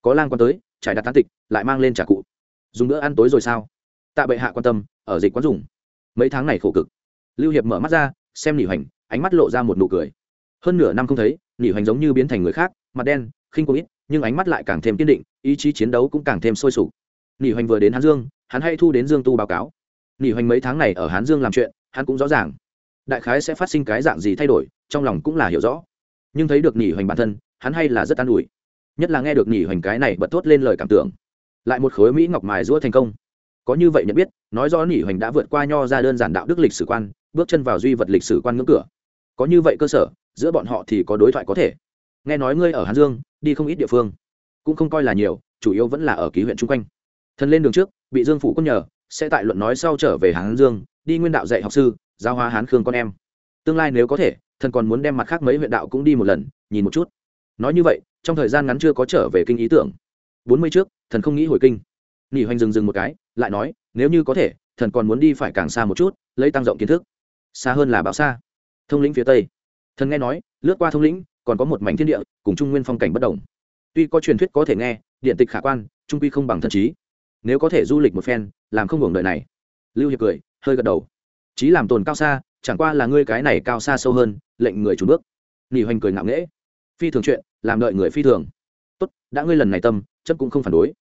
Có lang quan tới, trải đặt tán tịch, lại mang lên trà cụ. Dùng bữa ăn tối rồi sao? Tạ bệ hạ quan tâm, ở dịch quán dùng. Mấy tháng này khổ cực. Lưu hiệp mở mắt ra, xem nỉ hoành, ánh mắt lộ ra một nụ cười hơn nửa năm không thấy, nỉ hoành giống như biến thành người khác, mặt đen, khinh cô ít, nhưng ánh mắt lại càng thêm kiên định, ý chí chiến đấu cũng càng thêm sôi sục. Nỉ hoành vừa đến hán dương, hắn hay thu đến dương tu báo cáo. Nỉ hoành mấy tháng này ở hán dương làm chuyện, hắn cũng rõ ràng. Đại khái sẽ phát sinh cái dạng gì thay đổi, trong lòng cũng là hiểu rõ. Nhưng thấy được nỉ hoành bản thân, hắn hay là rất an ủi. Nhất là nghe được nỉ hoành cái này bật thốt lên lời cảm tưởng. Lại một khối mỹ ngọc mài giũa thành công. Có như vậy nhận biết, nói rõ nỉ hoành đã vượt qua nho ra đơn giản đạo đức lịch sử quan, bước chân vào duy vật lịch sử quan ngưỡng cửa. Có như vậy cơ sở giữa bọn họ thì có đối thoại có thể. Nghe nói ngươi ở hàn dương, đi không ít địa phương. Cũng không coi là nhiều, chủ yếu vẫn là ở ký huyện chung quanh. Thần lên đường trước, bị dương phủ quân nhờ, sẽ tại luận nói sau trở về hán dương, đi nguyên đạo dạy học sư giao hóa hán khương con em. Tương lai nếu có thể, thần còn muốn đem mặt khác mấy huyện đạo cũng đi một lần, nhìn một chút. Nói như vậy, trong thời gian ngắn chưa có trở về kinh ý tưởng. Bốn mươi trước, thần không nghĩ hồi kinh. Nghỉ hoành dừng dừng một cái, lại nói, nếu như có thể, thần còn muốn đi phải càng xa một chút, lấy tăng rộng kiến thức. Xa hơn là bão xa. Thông lĩnh phía tây thần nghe nói, lướt qua thông lĩnh, còn có một mảnh thiên địa, cùng trung nguyên phong cảnh bất đồng. Tuy có truyền thuyết có thể nghe, điện tịch khả quan, trung quy không bằng thần trí. Nếu có thể du lịch một phen, làm không hưởng đời này. Lưu hiệp cười, hơi gật đầu. Trí làm tồn cao xa, chẳng qua là ngươi cái này cao xa sâu hơn, lệnh người trùn bước. Nghỉ hoành cười ngạo nghễ. Phi thường chuyện, làm đợi người phi thường. Tốt, đã ngươi lần này tâm, chấp cũng không phản đối.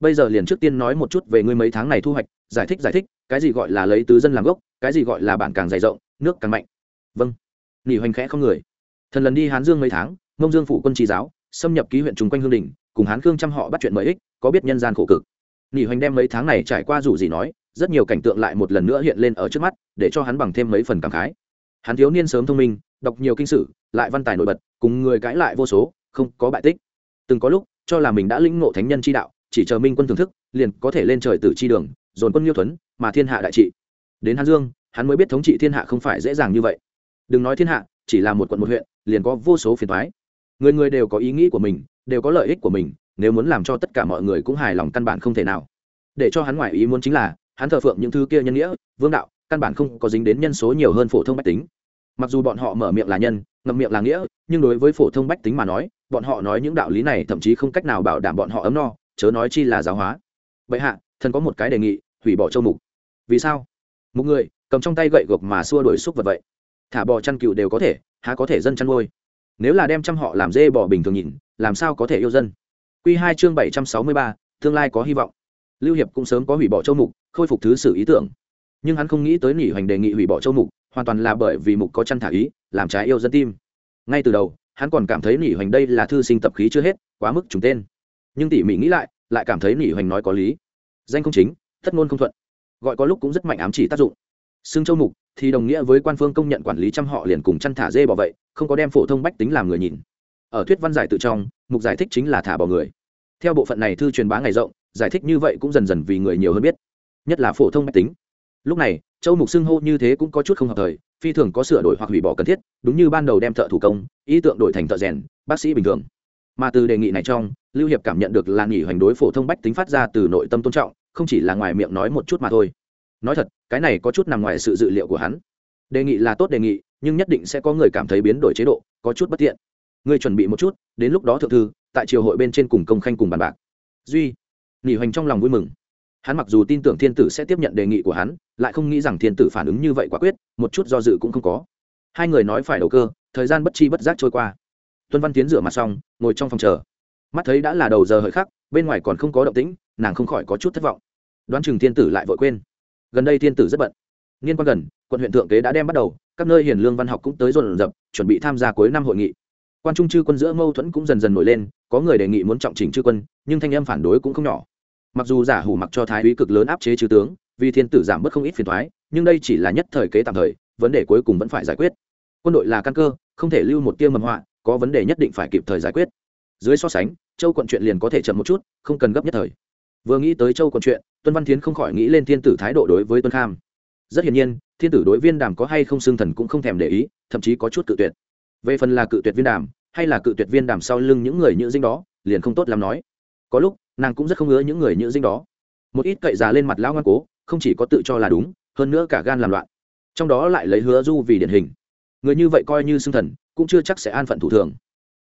Bây giờ liền trước tiên nói một chút về ngươi mấy tháng này thu hoạch, giải thích giải thích, cái gì gọi là lấy tứ dân làm gốc, cái gì gọi là bản càng dày rộng, nước càng mạnh. Vâng nghỉ hoành khẽ không người. Thần lần đi hán dương mấy tháng, mông dương phụ quân trí giáo, xâm nhập ký huyện chung quanh hương đình, cùng hán khương chăm họ bắt chuyện lợi ích, có biết nhân gian khổ cực. Nghỉ hoành đem mấy tháng này trải qua dù gì nói, rất nhiều cảnh tượng lại một lần nữa hiện lên ở trước mắt, để cho hắn bằng thêm mấy phần cảm khái. Hắn thiếu niên sớm thông minh, đọc nhiều kinh sử, lại văn tài nổi bật, cùng người cãi lại vô số, không có bại tích. Từng có lúc, cho là mình đã lĩnh ngộ thánh nhân chi đạo, chỉ chờ minh quân thưởng thức, liền có thể lên trời tử chi đường, dồn quân liêu thuấn mà thiên hạ đại trị. Đến hán dương, hắn mới biết thống trị thiên hạ không phải dễ dàng như vậy đừng nói thiên hạ, chỉ là một quận một huyện, liền có vô số phiền thoái người người đều có ý nghĩ của mình, đều có lợi ích của mình, nếu muốn làm cho tất cả mọi người cũng hài lòng căn bản không thể nào. Để cho hắn ngoại ý muốn chính là, hắn thờ phượng những thứ kia nhân nghĩa, vương đạo, căn bản không có dính đến nhân số nhiều hơn phổ thông bách tính. Mặc dù bọn họ mở miệng là nhân, ngậm miệng là nghĩa, nhưng đối với phổ thông bách tính mà nói, bọn họ nói những đạo lý này thậm chí không cách nào bảo đảm bọn họ ấm no, chớ nói chi là giáo hóa. Bệ hạ, thần có một cái đề nghị, hủy bỏ châu mục. Vì sao? Một người cầm trong tay gậy gộc mà xua đuổi xúc vật vậy thả bò chăn cừu đều có thể, há có thể dân chăn nuôi. Nếu là đem trăm họ làm dê bò bình thường nhìn làm sao có thể yêu dân? Q hai chương bảy trăm sáu mươi ba, tương lai có hy vọng. Lưu hiệp cũng sớm có hủy bỏ châu mục, khôi phục thứ sử ý tưởng. Nhưng hắn không nghĩ tới nỉ hoành đề nghị hủy bỏ châu mục, hoàn toàn là bởi vì mục có chăn thả ý, làm trái yêu dân tim. Ngay từ đầu, hắn còn cảm thấy nỉ hoành đây là thư sinh tập khí chưa hết, quá mức trùng tên. Nhưng tỉ mỉ nghĩ lại lại cảm thấy nỉ hoành nói có lý. Danh không chính, thất ngôn không thuận. Gọi có lúc cũng rất mạnh ám chỉ tác dụng. Xương châu mục thì đồng nghĩa với quan phương công nhận quản lý trăm họ liền cùng chăn thả dê bỏ vậy, không có đem phổ thông bách tính làm người nhìn. Ở thuyết văn giải tự trong, mục giải thích chính là thả bỏ người. Theo bộ phận này thư truyền bá ngày rộng, giải thích như vậy cũng dần dần vì người nhiều hơn biết, nhất là phổ thông bách tính. Lúc này, châu mục xưng hô như thế cũng có chút không hợp thời, phi thường có sửa đổi hoặc hủy bỏ cần thiết, đúng như ban đầu đem thợ thủ công, ý tượng đổi thành thợ rèn, bác sĩ bình thường. Mà từ đề nghị này trong, lưu hiệp cảm nhận được là nghỉ hoành đối phổ thông bách tính phát ra từ nội tâm tôn trọng, không chỉ là ngoài miệng nói một chút mà thôi nói thật, cái này có chút nằm ngoài sự dự liệu của hắn. Đề nghị là tốt đề nghị, nhưng nhất định sẽ có người cảm thấy biến đổi chế độ, có chút bất tiện. Người chuẩn bị một chút, đến lúc đó thượng thư, tại triều hội bên trên cùng công khanh cùng bàn bạc. Duy nghỉ hoành trong lòng vui mừng. Hắn mặc dù tin tưởng thiên tử sẽ tiếp nhận đề nghị của hắn, lại không nghĩ rằng thiên tử phản ứng như vậy quả quyết, một chút do dự cũng không có. Hai người nói phải đầu cơ, thời gian bất chi bất giác trôi qua. Tuân văn tiến rửa mặt xong, ngồi trong phòng chờ. Mắt thấy đã là đầu giờ hợi khắc, bên ngoài còn không có động tĩnh, nàng không khỏi có chút thất vọng. Đoán chừng thiên tử lại vội quên gần đây thiên tử rất bận. Niên quan gần, quận huyện thượng kế đã đem bắt đầu, các nơi hiền lương văn học cũng tới dồn dập, chuẩn bị tham gia cuối năm hội nghị. Quan trung chư quân giữa mâu thuẫn cũng dần dần nổi lên, có người đề nghị muốn trọng chỉnh chư quân, nhưng thanh âm phản đối cũng không nhỏ. Mặc dù giả hủ mặc cho thái úy cực lớn áp chế chư tướng, vì thiên tử giảm bớt không ít phiền thoái nhưng đây chỉ là nhất thời kế tạm thời, vấn đề cuối cùng vẫn phải giải quyết. Quân đội là căn cơ, không thể lưu một tia mầm họa, có vấn đề nhất định phải kịp thời giải quyết. Dưới so sánh, châu quận chuyện liền có thể chậm một chút, không cần gấp nhất thời. Vừa nghĩ tới châu quận chuyện tuân văn tiến không khỏi nghĩ lên thiên tử thái độ đối với tuân kham. Rất hiển nhiên, thiên tử đối viên đàm có hay không xương thần cũng không thèm để ý, thậm chí có chút cự tuyệt. Về phần là cự tuyệt viên đàm, hay là cự tuyệt viên đàm sau lưng những người nhữ dinh đó, liền không tốt làm nói. Có lúc, nàng cũng rất không ngứa những người nhữ dinh đó. Một ít cậy già lên mặt lão ngoan cố, không chỉ có tự cho là đúng, hơn nữa cả gan làm loạn. Trong đó lại lấy hứa du vì điển hình. Người như vậy coi như xưng thần, cũng chưa chắc sẽ an phận thủ thường.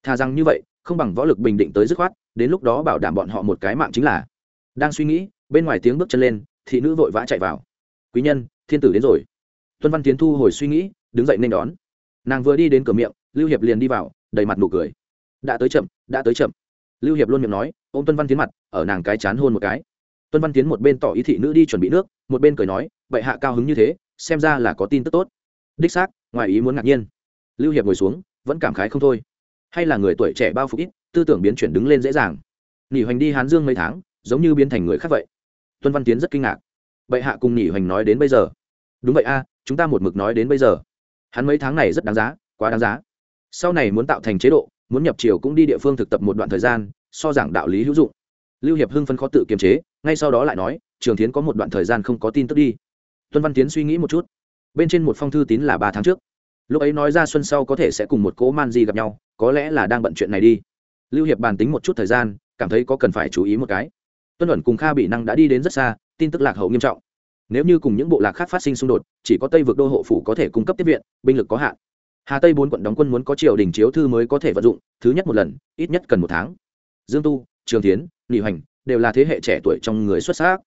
Thà rằng như vậy, không bằng võ lực bình định tới dứt khoát, đến lúc đó bảo đảm bọn họ một cái mạng chính là. Đang suy nghĩ bên ngoài tiếng bước chân lên, thị nữ vội vã chạy vào. Quý nhân, thiên tử đến rồi. Tuân văn tiến thu hồi suy nghĩ, đứng dậy nên đón. Nàng vừa đi đến cửa miệng, lưu hiệp liền đi vào, đầy mặt nụ cười. Đã tới chậm, đã tới chậm. Lưu hiệp luôn miệng nói ô m tuân văn tiến mặt, ở nàng cái chán hôn một cái. Tuân văn tiến một bên tỏ ý thị nữ đi chuẩn bị nước, một bên cười nói vậy hạ cao hứng như thế, xem ra là có tin tức tốt. Đích xác, ngoài ý muốn ngạc nhiên. Lưu hiệp ngồi xuống, vẫn cảm khái không thôi. Hay là người tuổi trẻ bao phục ít, tư tưởng biến chuyển đứng lên dễ dàng. Nghỉ hoành đi hán dương mấy tháng, giống như biến thành người khác vậy tuân văn tiến rất kinh ngạc. Bệ hạ cùng nghỉ hoành nói đến bây giờ. Đúng vậy a, chúng ta một mực nói đến bây giờ. Hắn mấy tháng này rất đáng giá, quá đáng giá. Sau này muốn tạo thành chế độ, muốn nhập triều cũng đi địa phương thực tập một đoạn thời gian, so giảng đạo lý hữu dụng. Lưu hiệp hưng phân khó tự kiềm chế, ngay sau đó lại nói, trường tiến có một đoạn thời gian không có tin tức đi. Tuân văn tiến suy nghĩ một chút. Bên trên một phong thư tín là ba tháng trước. Lúc ấy nói ra xuân sau có thể sẽ cùng một cố man di gặp nhau, có lẽ là đang bận chuyện này đi. Lưu hiệp bàn tính một chút thời gian, cảm thấy có cần phải chú ý một cái tuân ẩn cùng kha bị năng đã đi đến rất xa, tin tức lạc hậu nghiêm trọng. Nếu như cùng những bộ lạc khác phát sinh xung đột, chỉ có tây vực đô hộ phủ có thể cung cấp tiếp viện, binh lực có hạn. Hà tây bốn quận đóng quân muốn có triều đình chiếu thư mới có thể vận dụng, thứ nhất một lần, ít nhất cần một tháng. Dương tu, trường tiến nghị hoành đều là thế hệ trẻ tuổi trong người xuất sắc.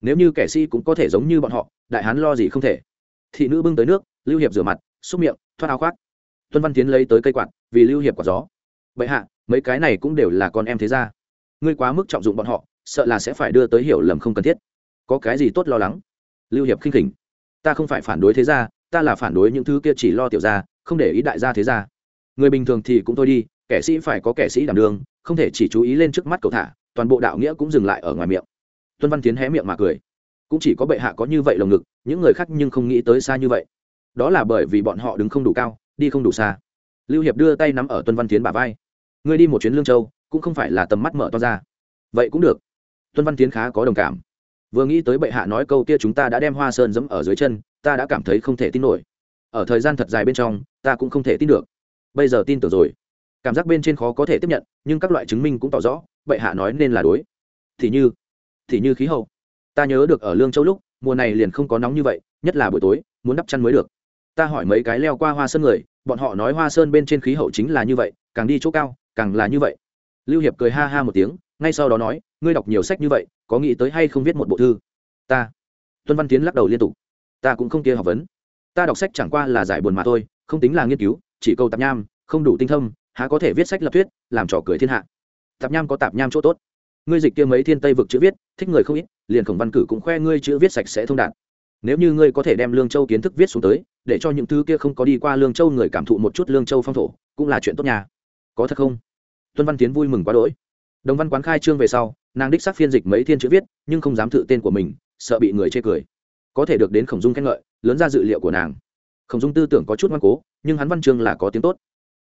Nếu như kẻ si cũng có thể giống như bọn họ, đại hán lo gì không thể. Thị nữ bưng tới nước, lưu hiệp rửa mặt, xúc miệng, thoát áo khoác. Tuân văn tiến lấy tới cây quạt, vì lưu hiệp quả gió. Vậy hạ, mấy cái này cũng đều là con em thế ra ngươi quá mức trọng dụng bọn họ sợ là sẽ phải đưa tới hiểu lầm không cần thiết. Có cái gì tốt lo lắng? Lưu hiệp khinh khỉnh. Ta không phải phản đối thế gia, ta là phản đối những thứ kia chỉ lo tiểu gia, không để ý đại gia thế gia. Người bình thường thì cũng thôi đi, kẻ sĩ phải có kẻ sĩ đảm đường không thể chỉ chú ý lên trước mắt cầu thả, toàn bộ đạo nghĩa cũng dừng lại ở ngoài miệng. Tuân văn tiến hé miệng mà cười. Cũng chỉ có bệ hạ có như vậy lồng ngực, những người khác nhưng không nghĩ tới xa như vậy. Đó là bởi vì bọn họ đứng không đủ cao, đi không đủ xa. Lưu hiệp đưa tay nắm ở tuân văn tiến bả vai. Ngươi đi một chuyến lương châu, cũng không phải là tầm mắt mở to ra. Vậy cũng được tuân văn tiến khá có đồng cảm. Vừa nghĩ tới bệ hạ nói câu kia chúng ta đã đem hoa sơn dẫm ở dưới chân, ta đã cảm thấy không thể tin nổi. Ở thời gian thật dài bên trong, ta cũng không thể tin được. Bây giờ tin tưởng rồi. Cảm giác bên trên khó có thể tiếp nhận, nhưng các loại chứng minh cũng tỏ rõ, bệ hạ nói nên là đối. Thì như thì như khí hậu. Ta nhớ được ở lương châu lúc, mùa này liền không có nóng như vậy, nhất là buổi tối, muốn đắp chăn mới được. Ta hỏi mấy cái leo qua hoa sơn người, bọn họ nói hoa sơn bên trên khí hậu chính là như vậy, càng đi chỗ cao, càng là như vậy. Lưu hiệp cười ha ha một tiếng, ngay sau đó nói ngươi đọc nhiều sách như vậy có nghĩ tới hay không viết một bộ thư? Ta. Tuân văn tiến lắc đầu liên tục. Ta cũng không kia học vấn. Ta đọc sách chẳng qua là giải buồn mà thôi không tính là nghiên cứu chỉ câu tạp nham không đủ tinh thông, há có thể viết sách lập thuyết làm trò cười thiên hạ. Tạp nham có tạp nham chỗ tốt. Ngươi dịch kia mấy thiên tây vực chữ viết thích người không ít liền khổng văn cử cũng khoe ngươi chữ viết sạch sẽ thông đạt. Nếu như ngươi có thể đem lương châu kiến thức viết xuống tới để cho những thứ kia không có đi qua lương châu người cảm thụ một chút lương châu phong thổ cũng là chuyện tốt nhà có thật không? Tuân văn tiến vui mừng quá đỗi đồng văn quán khai trương về sau, nàng đích xác phiên dịch mấy thiên chữ viết, nhưng không dám thự tên của mình, sợ bị người chê cười. Có thể được đến khổng dung khen ngợi, lớn ra dự liệu của nàng. Khổng dung tư tưởng có chút ngoan cố, nhưng hắn văn chương là có tiếng tốt.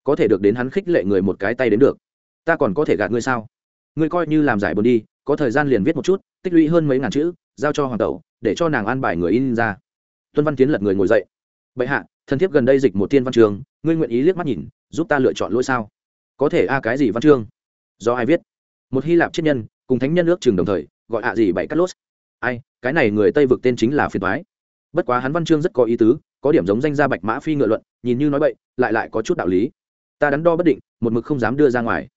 Có thể được đến hắn khích lệ người một cái tay đến được. Ta còn có thể gạt ngươi sao? Ngươi coi như làm giải buồn đi, có thời gian liền viết một chút, tích lũy hơn mấy ngàn chữ, giao cho hoàng tẩu, để cho nàng an bài người in ra. Tuân văn tiến lật người ngồi dậy. Bệ hạ, thần thiếp gần đây dịch một tiên văn trường ngươi nguyện ý liếc mắt nhìn, giúp ta lựa chọn lỗi sao? Có thể a, cái gì văn chương? Do ai viết? Một hy lạp triết nhân, cùng thánh nhân ước chừng đồng thời, gọi ạ gì bảy cắt lốt ai, cái này người tây vực tên chính là phiền thoái bất quá hắn văn chương rất có ý tứ, có điểm giống danh gia bạch mã phi ngựa luận, nhìn như nói bậy, lại lại có chút đạo lý. Ta đắn đo bất định, một mực không dám đưa ra ngoài.